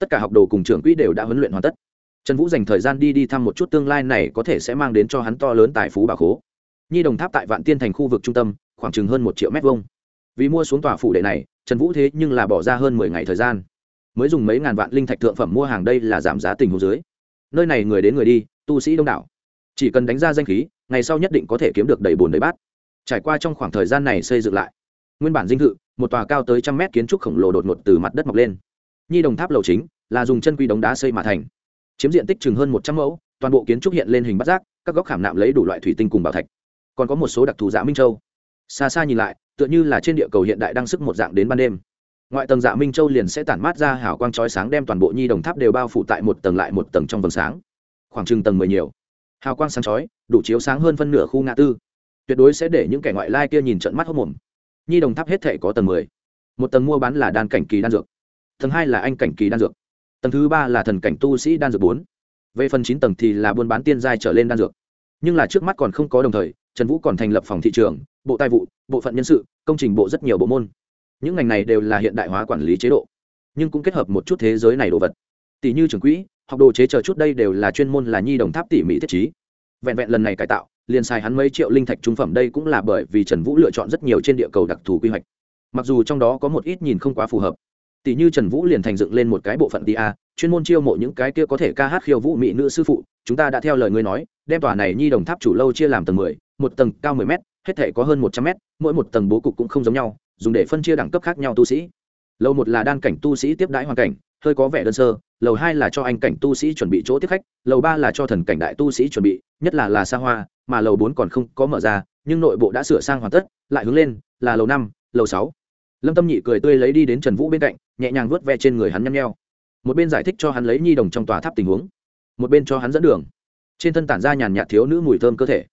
tất cả học đồ cùng trưởng quỹ đều đã huấn luyện hoàn tất. Trần vũ dành thời gian đi đi thăm một chút tương lai này có thể sẽ mang đến cho hắn to lớn tài phú bà khố. Nhi đồng tháp tại vạn tiên thành khu vực trung tâm, khoảng chừng hơn một triệu mét vuông. Vì mua xuống tòa phủ đệ này, trần vũ thế nhưng là bỏ ra hơn mười ngày thời gian. Mới dùng mấy ngàn vạn linh thạch thượng phẩm mua hàng đây là giảm giá tình hồ dưới. Nơi này người đến người đi, tu sĩ đông đảo. Chỉ cần đánh ra danh khí, ngày sau nhất định có thể kiếm được đầy bùn đầy bát. Trải qua trong khoảng thời gian này xây dựng lại, nguyên bản dinh thự, một tòa cao tới trăm mét kiến trúc khổng lồ đột ngột từ mặt đất mọc lên nhi đồng tháp lầu chính, là dùng chân quy đống đá xây mà thành. Chiếm diện tích chừng hơn một trăm mẫu, toàn bộ kiến trúc hiện lên hình bát giác, các góc khảm nạm lấy đủ loại thủy tinh cùng bảo thạch. Còn có một số đặc thù dạ minh châu. Xa xa nhìn lại, tựa như là trên địa cầu hiện đại đang sức một dạng đến ban đêm. Ngoại tầng dạ minh châu liền sẽ tản mát ra hào quang chói sáng đem toàn bộ nhi đồng tháp đều bao phủ tại một tầng lại một tầng trong vầng sáng. Khoảng chừng tầng mười nhiều. Hào quang sáng chói, đủ chiếu sáng hơn phân nửa khu ngã tư. Tuyệt đối sẽ để những kẻ ngoại lai kia nhìn trận mắt hốc mồm. Nhi đồng tháp hết thể có tầng mười. Một tầng mua bán là đan cảnh kỳ đan dược tầng hai là anh cảnh kỳ đan dược. Tầng thứ ba là thần cảnh tu sĩ đan dược bốn. Về phần chín tầng thì là buôn bán tiên giai trở lên đan dược. Nhưng là trước mắt còn không có đồng thời, trần vũ còn thành lập phòng thị trường, bộ tài vụ, bộ phận nhân sự, công trình bộ rất nhiều bộ môn. Những ngành này đều là hiện đại hóa quản lý chế độ, nhưng cũng kết hợp một chút thế giới này đồ vật. Tỷ như trường quỹ, học đồ chế chờ chút đây đều là chuyên môn là nhi đồng tháp tỉ mỹ thiết trí. Vẹn vẹn lần này cải tạo, liền xài hắn mấy triệu linh thạch trung phẩm đây cũng là bởi vì trần vũ lựa chọn rất nhiều trên địa cầu đặc thù quy hoạch. Mặc dù trong đó có một ít nhìn không quá phù hợp tỷ như trần vũ liền thành dựng lên một cái bộ phận tia chuyên môn chiêu mộ những cái kia có thể ca hát khiêu vũ mỹ nữ sư phụ. Chúng ta đã theo lời ngươi nói, đem tòa này nhi đồng tháp chủ lâu chia làm tầng mười, một tầng cao mười m hết thể có hơn một trăm m mỗi một tầng bố cục cũng không giống nhau, dùng để phân chia đẳng cấp khác nhau tu sĩ. Lầu một là đan cảnh tu sĩ tiếp đãi hoàn cảnh, hơi có vẻ đơn sơ, lầu hai là cho anh cảnh tu sĩ chuẩn bị chỗ tiếp khách, lầu ba là cho thần cảnh đại tu sĩ chuẩn bị, nhất là là xa hoa, mà lầu bốn còn không có mở ra, nhưng nội bộ đã sửa sang hoàn tất, lại hướng lên, là lầu năm, lầu sáu lâm tâm nhị cười tươi lấy đi đến trần vũ bên cạnh, nhẹ nhàng vuốt ve trên người hắn nhăm nheo. Một bên giải thích cho hắn lấy nhi đồng trong tòa tháp tình huống, một bên cho hắn dẫn đường. Trên thân tản ra nhàn nhạt thiếu nữ mùi thơm cơ thể.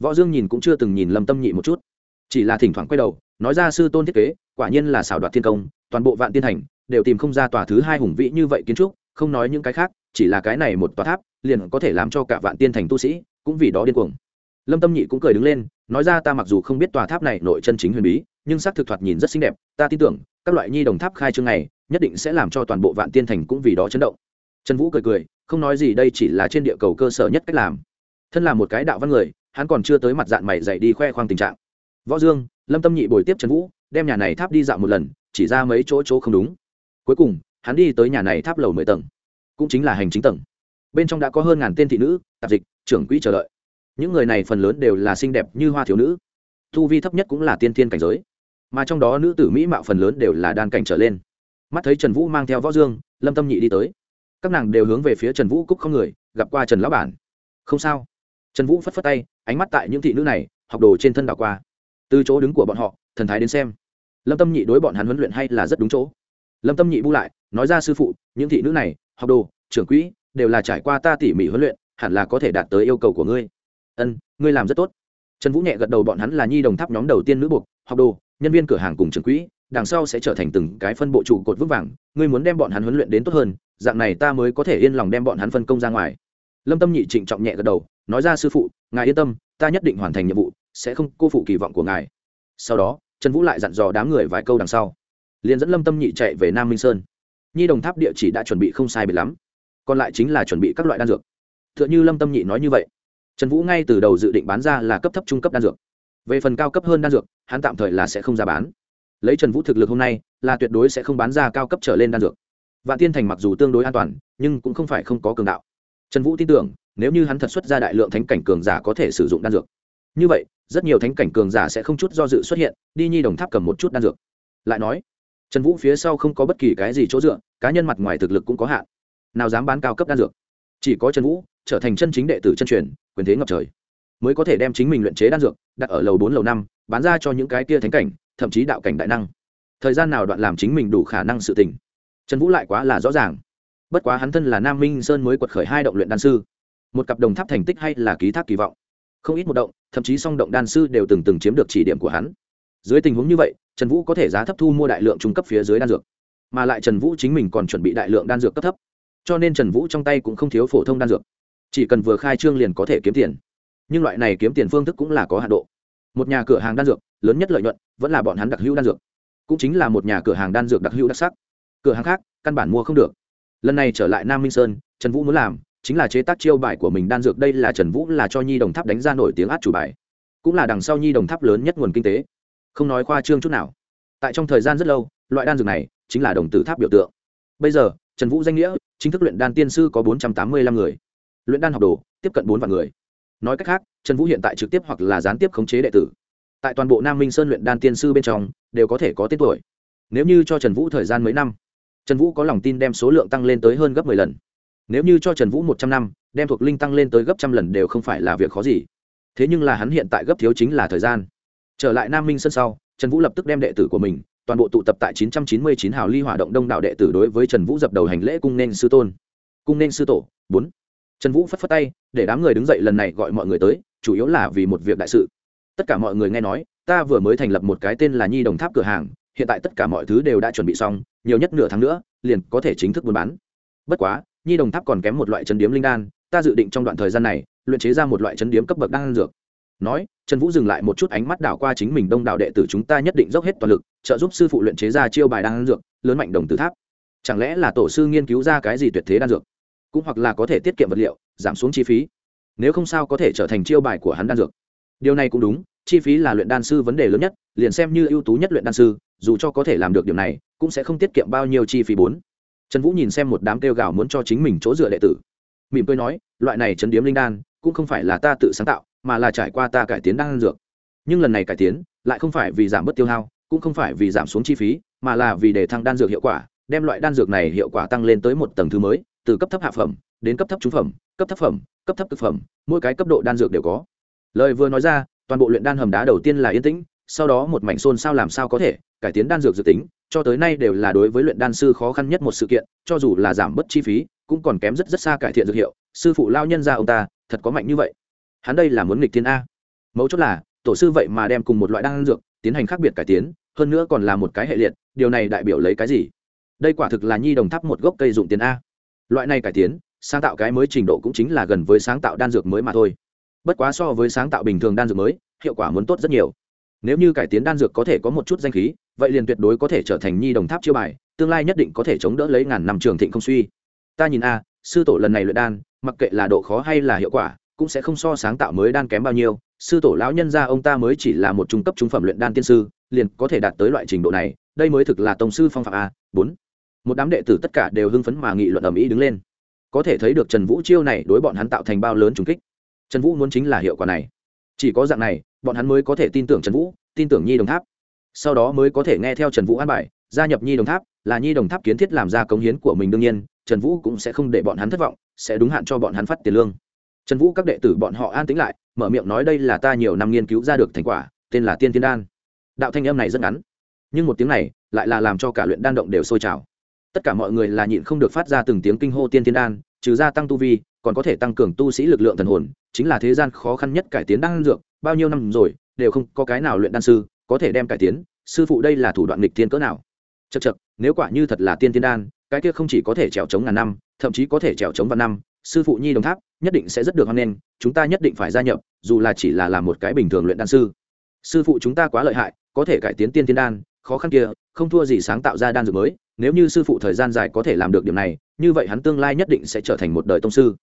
Võ dương nhìn cũng chưa từng nhìn lâm tâm nhị một chút, chỉ là thỉnh thoảng quay đầu, nói ra sư tôn thiết kế, quả nhiên là xảo đoạt thiên công, toàn bộ vạn tiên thành đều tìm không ra tòa thứ hai hùng vĩ như vậy kiến trúc, không nói những cái khác, chỉ là cái này một tòa tháp, liền có thể làm cho cả vạn tiên thành tu sĩ cũng vì đó điên cuồng. Lâm tâm nhị cũng cười đứng lên, nói ra ta mặc dù không biết tòa tháp này nội chân chính huyền bí nhưng xác thực thoạt nhìn rất xinh đẹp, ta tin tưởng, các loại nhi đồng tháp khai trương này, nhất định sẽ làm cho toàn bộ vạn tiên thành cũng vì đó chấn động. Trần vũ cười cười, không nói gì đây chỉ là trên địa cầu cơ sở nhất cách làm. Thân là một cái đạo văn người, hắn còn chưa tới mặt dạng mày dạy đi khoe khoang tình trạng. Võ dương, lâm tâm nhị bồi tiếp trần vũ, đem nhà này tháp đi dạo một lần, chỉ ra mấy chỗ chỗ không đúng. Cuối cùng, hắn đi tới nhà này tháp lầu mười tầng, cũng chính là hành chính tầng. Bên trong đã có hơn ngàn tên thị nữ, tạp dịch, trưởng quỹ chờ đợi. Những người này phần lớn đều là xinh đẹp như hoa thiếu nữ. Thu vi thấp nhất cũng là tiên thiên cảnh giới mà trong đó nữ tử mỹ mạo phần lớn đều là đan cảnh trở lên. Mắt thấy trần vũ mang theo võ dương, lâm tâm nhị đi tới. Các nàng đều hướng về phía trần vũ cúc không người, gặp qua trần lão bản. Không sao. Trần vũ phất phất tay, ánh mắt tại những thị nữ này, học đồ trên thân đảo qua. Từ chỗ đứng của bọn họ, thần thái đến xem. Lâm tâm nhị đối bọn hắn huấn luyện hay là rất đúng chỗ. Lâm tâm nhị bu lại, nói ra sư phụ, những thị nữ này, học đồ, trưởng quỹ, đều là trải qua ta tỉ mỉ huấn luyện, hẳn là có thể đạt tới yêu cầu của ngươi. Ân, ngươi làm rất tốt. Trần vũ nhẹ gật đầu bọn hắn là nhi đồng tháp nhóm đầu tiên nữ buộc, học đồ nhân viên cửa hàng cùng trưởng quỹ, đằng sau sẽ trở thành từng cái phân bộ trụ cột vững vàng, ngươi muốn đem bọn hắn huấn luyện đến tốt hơn, dạng này ta mới có thể yên lòng đem bọn hắn phân công ra ngoài. Lâm tâm nhị trịnh trọng nhẹ gật đầu, nói ra sư phụ, ngài yên tâm, ta nhất định hoàn thành nhiệm vụ, sẽ không cô phụ kỳ vọng của ngài. Sau đó, trần vũ lại dặn dò đám người vài câu đằng sau. Liền dẫn lâm tâm nhị chạy về nam minh sơn. Nhi đồng tháp địa chỉ đã chuẩn bị không sai biệt lắm, còn lại chính là chuẩn bị các loại đan dược. T h ư ợ n h ư lâm tâm nhị nói như vậy, trần vũ ngay từ đầu dự định bán ra là cấp thấp trung cấp đan dược về phần cao cấp hơn đan dược, hắn tạm thời là sẽ không ra bán. Lấy trần vũ thực lực hôm nay, là tuyệt đối sẽ không bán ra cao cấp trở lên đan dược. Vạn tiên thành mặc dù tương đối an toàn, nhưng cũng không phải không có cường đạo. Trần vũ tin tưởng, nếu như hắn thật xuất ra đại lượng thánh cảnh cường giả có thể sử dụng đan dược. Như vậy, rất nhiều thánh cảnh cường giả sẽ không chút do dự xuất hiện, đi nhi đồng tháp cầm một chút đan dược. Lại nói, trần vũ phía sau không có bất kỳ cái gì chỗ dựa, cá nhân mặt ngoài thực lực cũng có hạn. Nào dám bán cao cấp đan dược? Chỉ có trần vũ, trở thành chân chính đệ tử chân truyền, quyền thế ngập trời mới có thể đem chính mình luyện chế đan dược đặt ở lầu bốn lầu năm bán ra cho những cái kia thánh cảnh thậm chí đạo cảnh đại năng. Thời gian nào đoạn làm chính mình đủ khả năng sự tỉnh, trần vũ lại quá là rõ ràng. Bất quá hắn thân là nam minh sơn mới quật khởi hai động luyện đan sư. Một cặp đồng tháp thành tích hay là ký thác kỳ vọng. Không ít một động thậm chí song động đan sư đều từng từng chiếm được chỉ điểm của hắn. Dưới tình huống như vậy trần vũ có thể giá thấp thu mua đại lượng trung cấp phía dưới đan dược. Mà lại trần vũ chính mình còn chuẩn bị đại lượng đan dược cấp thấp. Cho nên trần vũ trong tay cũng không thiếu phổ thông đan dược. Chỉ cần vừa khai trương liền có thể kiếm tiền nhưng loại này kiếm tiền phương thức cũng là có hạn độ. Một nhà cửa hàng đan dược, lớn nhất lợi nhuận vẫn là bọn hắn đặc hữu đan dược. Cũng chính là một nhà cửa hàng đan dược đặc hữu đặc sắc. Cửa hàng khác, căn bản mua không được. Lần này trở lại nam minh sơn, trần vũ muốn làm chính là chế tác chiêu bài của mình đan dược. Đây là trần vũ là cho nhi đồng tháp đánh ra nổi tiếng át chủ bài, cũng là đằng sau nhi đồng tháp lớn nhất nguồn kinh tế. Không nói khoa trương chút nào. Tại trong thời gian rất lâu, loại đan dược này chính là đồng tử tháp biểu tượng. Bây giờ, trần vũ danh nghĩa chính thức luyện đan tiên sư có bốn trăm tám mươi lăm người. Luyện đan học đồ, tiếp cận bốn vạn người nói cách khác trần vũ hiện tại trực tiếp hoặc là gián tiếp khống chế đệ tử. Tại toàn bộ nam minh sơn luyện đan tiên sư bên trong đều có thể có tên tuổi. Nếu như cho trần vũ thời gian mấy năm trần vũ có lòng tin đem số lượng tăng lên tới hơn gấp m ộ ư ơ i lần. Nếu như cho trần vũ một trăm năm đem thuộc linh tăng lên tới gấp trăm lần đều không phải là việc khó gì. Thế nhưng là hắn hiện tại gấp thiếu chính là thời gian. Trở lại nam minh sơn sau trần vũ lập tức đem đệ tử của mình toàn bộ tụ tập tại 999 hào ly hỏa động đông đạo đệ tử đối với Trần Vũ dập đầu hành lễ cung nên sư tôn. Cung nên sư tổ, 4 trần vũ phất phất tay để đám người đứng dậy lần này gọi mọi người tới, chủ yếu là vì một việc đại sự. Tất cả mọi người nghe nói, ta vừa mới thành lập một cái tên là nhi đồng tháp cửa hàng, hiện tại tất cả mọi thứ đều đã chuẩn bị xong, nhiều nhất nửa tháng nữa, liền có thể chính thức buôn bán. Bất quá, nhi đồng tháp còn kém một loại chấn điếm linh đan, ta dự định trong đoạn thời gian này, luyện chế ra một loại chấn điếm cấp bậc đan dược. Nói, trần vũ dừng lại một chút ánh mắt đảo qua chính mình đông đảo đệ tử chúng ta nhất định dốc hết toàn lực, trợ giúp sư phụ luyện chế ra chiêu bài đan dược, lớn mạnh đồng tử tháp. Chẳng lẽ là tổ sư nghiên cứu ra cái gì tuyệt thế đan dược? Cũng hoặc là có thể tiết kiệm vật liệu giảm xuống chi phí. Nếu không sao có thể trở thành chiêu bài của hắn đan dược. Điều này cũng đúng, chi phí là luyện đan sư vấn đề lớn nhất, liền xem như ưu tú nhất luyện đan sư, dù cho có thể làm được điều này, cũng sẽ không tiết kiệm bao nhiêu chi phí bốn. Trần vũ nhìn xem một đám kêu gào muốn cho chính mình chỗ dựa đệ tử. Mỉm cười nói, loại này chấn điếm linh đan, cũng không phải là ta tự sáng tạo, mà là trải qua ta cải tiến đan dược. Nhưng lần này cải tiến, lại không phải vì giảm bớt tiêu hao, cũng không phải vì giảm xuống chi phí, mà là vì để thăng đan dược hiệu quả, đem loại đan dược này hiệu quả tăng lên tới một tầng thứ mới, từ cấp thấp hạ phẩm đến cấp thấp trung phẩm, cấp thấp phẩm, cấp thấp thực phẩm, mỗi cái cấp độ đan dược đều có. Lời vừa nói ra, toàn bộ luyện đan hầm đá đầu tiên là yên tĩnh, sau đó một mảnh xôn sao làm sao có thể, cải tiến đan dược dự tính, cho tới nay đều là đối với luyện đan sư khó khăn nhất một sự kiện, cho dù là giảm bớt chi phí, cũng còn kém rất rất xa cải thiện dược hiệu. Sư phụ lao nhân ra ông ta, thật có mạnh như vậy. Hắn đây là muốn nghịch thiên a. Mấu chốt là, tổ sư vậy mà đem cùng một loại đan dược tiến hành khác biệt cải tiến, hơn nữa còn là một cái hệ liệt, điều này đại biểu lấy cái gì? Đây quả thực là nhi đồng tháp một gốc cây dụng tiền a. Loại này cải tiến sáng tạo cái mới trình độ cũng chính là gần với sáng tạo đan dược mới mà thôi. Bất quá so với sáng tạo bình thường đan dược mới, hiệu quả muốn tốt rất nhiều. Nếu như cải tiến đan dược có thể có một chút danh khí, vậy liền tuyệt đối có thể trở thành nhi đồng tháp chiêu bài, tương lai nhất định có thể chống đỡ lấy ngàn năm trường thịnh không suy. Ta nhìn a, sư tổ lần này luyện đan, mặc kệ là độ khó hay là hiệu quả, cũng sẽ không so sáng tạo mới đan kém bao nhiêu. Sư tổ lão nhân gia ông ta mới chỉ là một trung cấp trung phẩm luyện đan tiên sư, liền có thể đạt tới loại trình độ này, đây mới thực là tổng sư phong phạm a. Bốn. Một đám đệ tử tất cả đều hưng phấn mà nghị luận ầm ĩ đứng lên có thể thấy được trần vũ chiêu này đối bọn hắn tạo thành bao lớn trùng kích. Trần vũ muốn chính là hiệu quả này. Chỉ có dạng này, bọn hắn mới có thể tin tưởng trần vũ, tin tưởng nhi đồng tháp. Sau đó mới có thể nghe theo trần vũ an bài, gia nhập nhi đồng tháp, là nhi đồng tháp kiến thiết làm ra cống hiến của mình đương nhiên, trần vũ cũng sẽ không để bọn hắn thất vọng, sẽ đúng hạn cho bọn hắn phát tiền lương. Trần vũ các đệ tử bọn họ an tính lại, mở miệng nói đây là ta nhiều năm nghiên cứu ra được thành quả, tên là tiên tiên đan. Đạo thanh âm này rất ngắn, nhưng một tiếng này lại là làm cho cả luyện đan động đều sôi trào tất cả mọi người là nhịn không được phát ra từng tiếng kinh hô tiên tiên đan, trừ gia tăng tu vi, còn có thể tăng cường tu sĩ lực lượng thần hồn, chính là thế gian khó khăn nhất cải tiến đan dược, bao nhiêu năm rồi, đều không có cái nào luyện đan sư có thể đem cải tiến, sư phụ đây là thủ đoạn nghịch tiên cỡ nào. Chật chật nếu quả như thật là tiên tiên đan, cái kia không chỉ có thể trèo chống ngàn năm, thậm chí có thể trèo chống vạn năm, sư phụ nhi đồng tháp nhất định sẽ rất được hoan nghênh, chúng ta nhất định phải gia nhập, dù là chỉ là làm một cái bình thường luyện đan sư. Sư phụ chúng ta quá lợi hại, có thể cải tiến tiên tiên đan, khó khăn kia, không thua gì sáng tạo ra đan dược mới nếu như sư phụ thời gian dài có thể làm được điểm này, như vậy hắn tương lai nhất định sẽ trở thành một đời tông sư.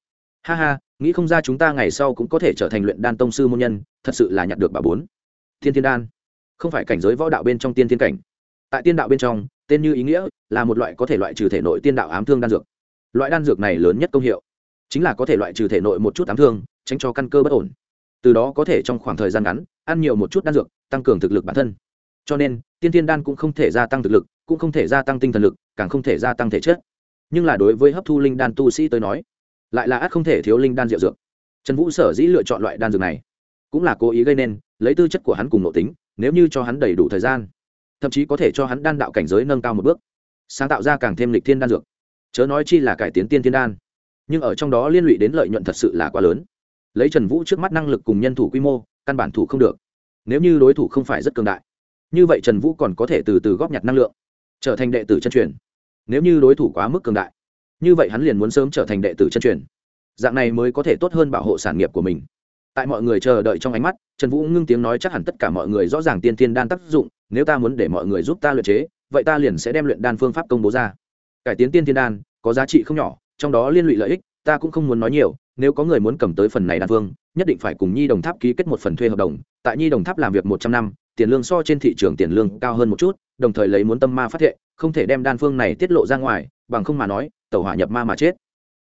Ha ha, nghĩ không ra chúng ta ngày sau cũng có thể trở thành luyện đan tông sư môn nhân, thật sự là nhặt được bà bốn. Thiên thiên đan. Không phải cảnh giới võ đạo bên trong tiên thiên cảnh. Tại tiên đạo bên trong, tên như ý nghĩa là một loại có thể loại trừ thể nội tiên đạo ám thương đan dược. Loại đan dược này lớn nhất công hiệu chính là có thể loại trừ thể nội một chút ám thương, tránh cho căn cơ bất ổn. Từ đó có thể trong khoảng thời gian ngắn ăn nhiều một chút đan dược, tăng cường thực lực bản thân. Cho nên, tiên tiên đan cũng không thể gia tăng thực lực cũng không thể gia tăng tinh thần lực, càng không thể gia tăng thể chất. Nhưng là đối với hấp thu linh đan tu sĩ tới nói, lại là ắt không thể thiếu linh đan rượu dược. Trần vũ sở dĩ lựa chọn loại đan dược này, cũng là cố ý gây nên, lấy tư chất của hắn cùng nội tính, nếu như cho hắn đầy đủ thời gian, thậm chí có thể cho hắn đan đạo cảnh giới nâng cao một bước, sáng tạo ra càng thêm lịch thiên đan dược. Chớ nói chi là cải tiến tiên thiên đan, nhưng ở trong đó liên lụy đến lợi nhuận thật sự là quá lớn. Lấy trần vũ trước mắt năng lực cùng nhân thủ quy mô, căn bản thủ không được. Nếu như đối thủ không phải rất cường đại, như vậy trần vũ còn có thể từ từ góp nhặt năng lượng trở thành đệ tử chân truyền. Nếu như đối thủ quá mức cường đại, như vậy hắn liền muốn sớm trở thành đệ tử chân truyền. Dạng này mới có thể tốt hơn bảo hộ sản nghiệp của mình. Tại mọi người chờ đợi trong ánh mắt, trần vũ ngưng tiếng nói chắc hẳn tất cả mọi người rõ ràng tiên tiên đan tác dụng, nếu ta muốn để mọi người giúp ta luyện chế, vậy ta liền sẽ đem luyện đan phương pháp công bố ra. Cải tiến tiên tiên đan, có giá trị không nhỏ, trong đó liên lụy lợi ích, ta cũng không muốn nói nhiều, nếu có người muốn cầm tới phần này đan phương, nhất định phải cùng nhi đồng tháp ký kết một phần thuê hợp đồng, tại nhi đồng tháp làm việc một trăm năm, tiền lương so trên thị trường tiền lương cao hơn một chút đồng thời lấy muốn tâm ma phát thệ, không thể đem đan phương này tiết lộ ra ngoài bằng không mà nói tàu hỏa nhập ma mà chết.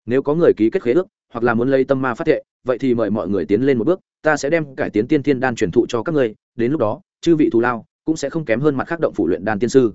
Nếu có người ký kết khế ước hoặc là muốn lấy tâm ma phát thệ vậy thì mời mọi người tiến lên một bước ta sẽ đem cải tiến tiên tiên đan truyền thụ cho các ngươi đến lúc đó chư vị thù lao cũng sẽ không kém hơn mặt khác động phủ luyện đan tiên sư.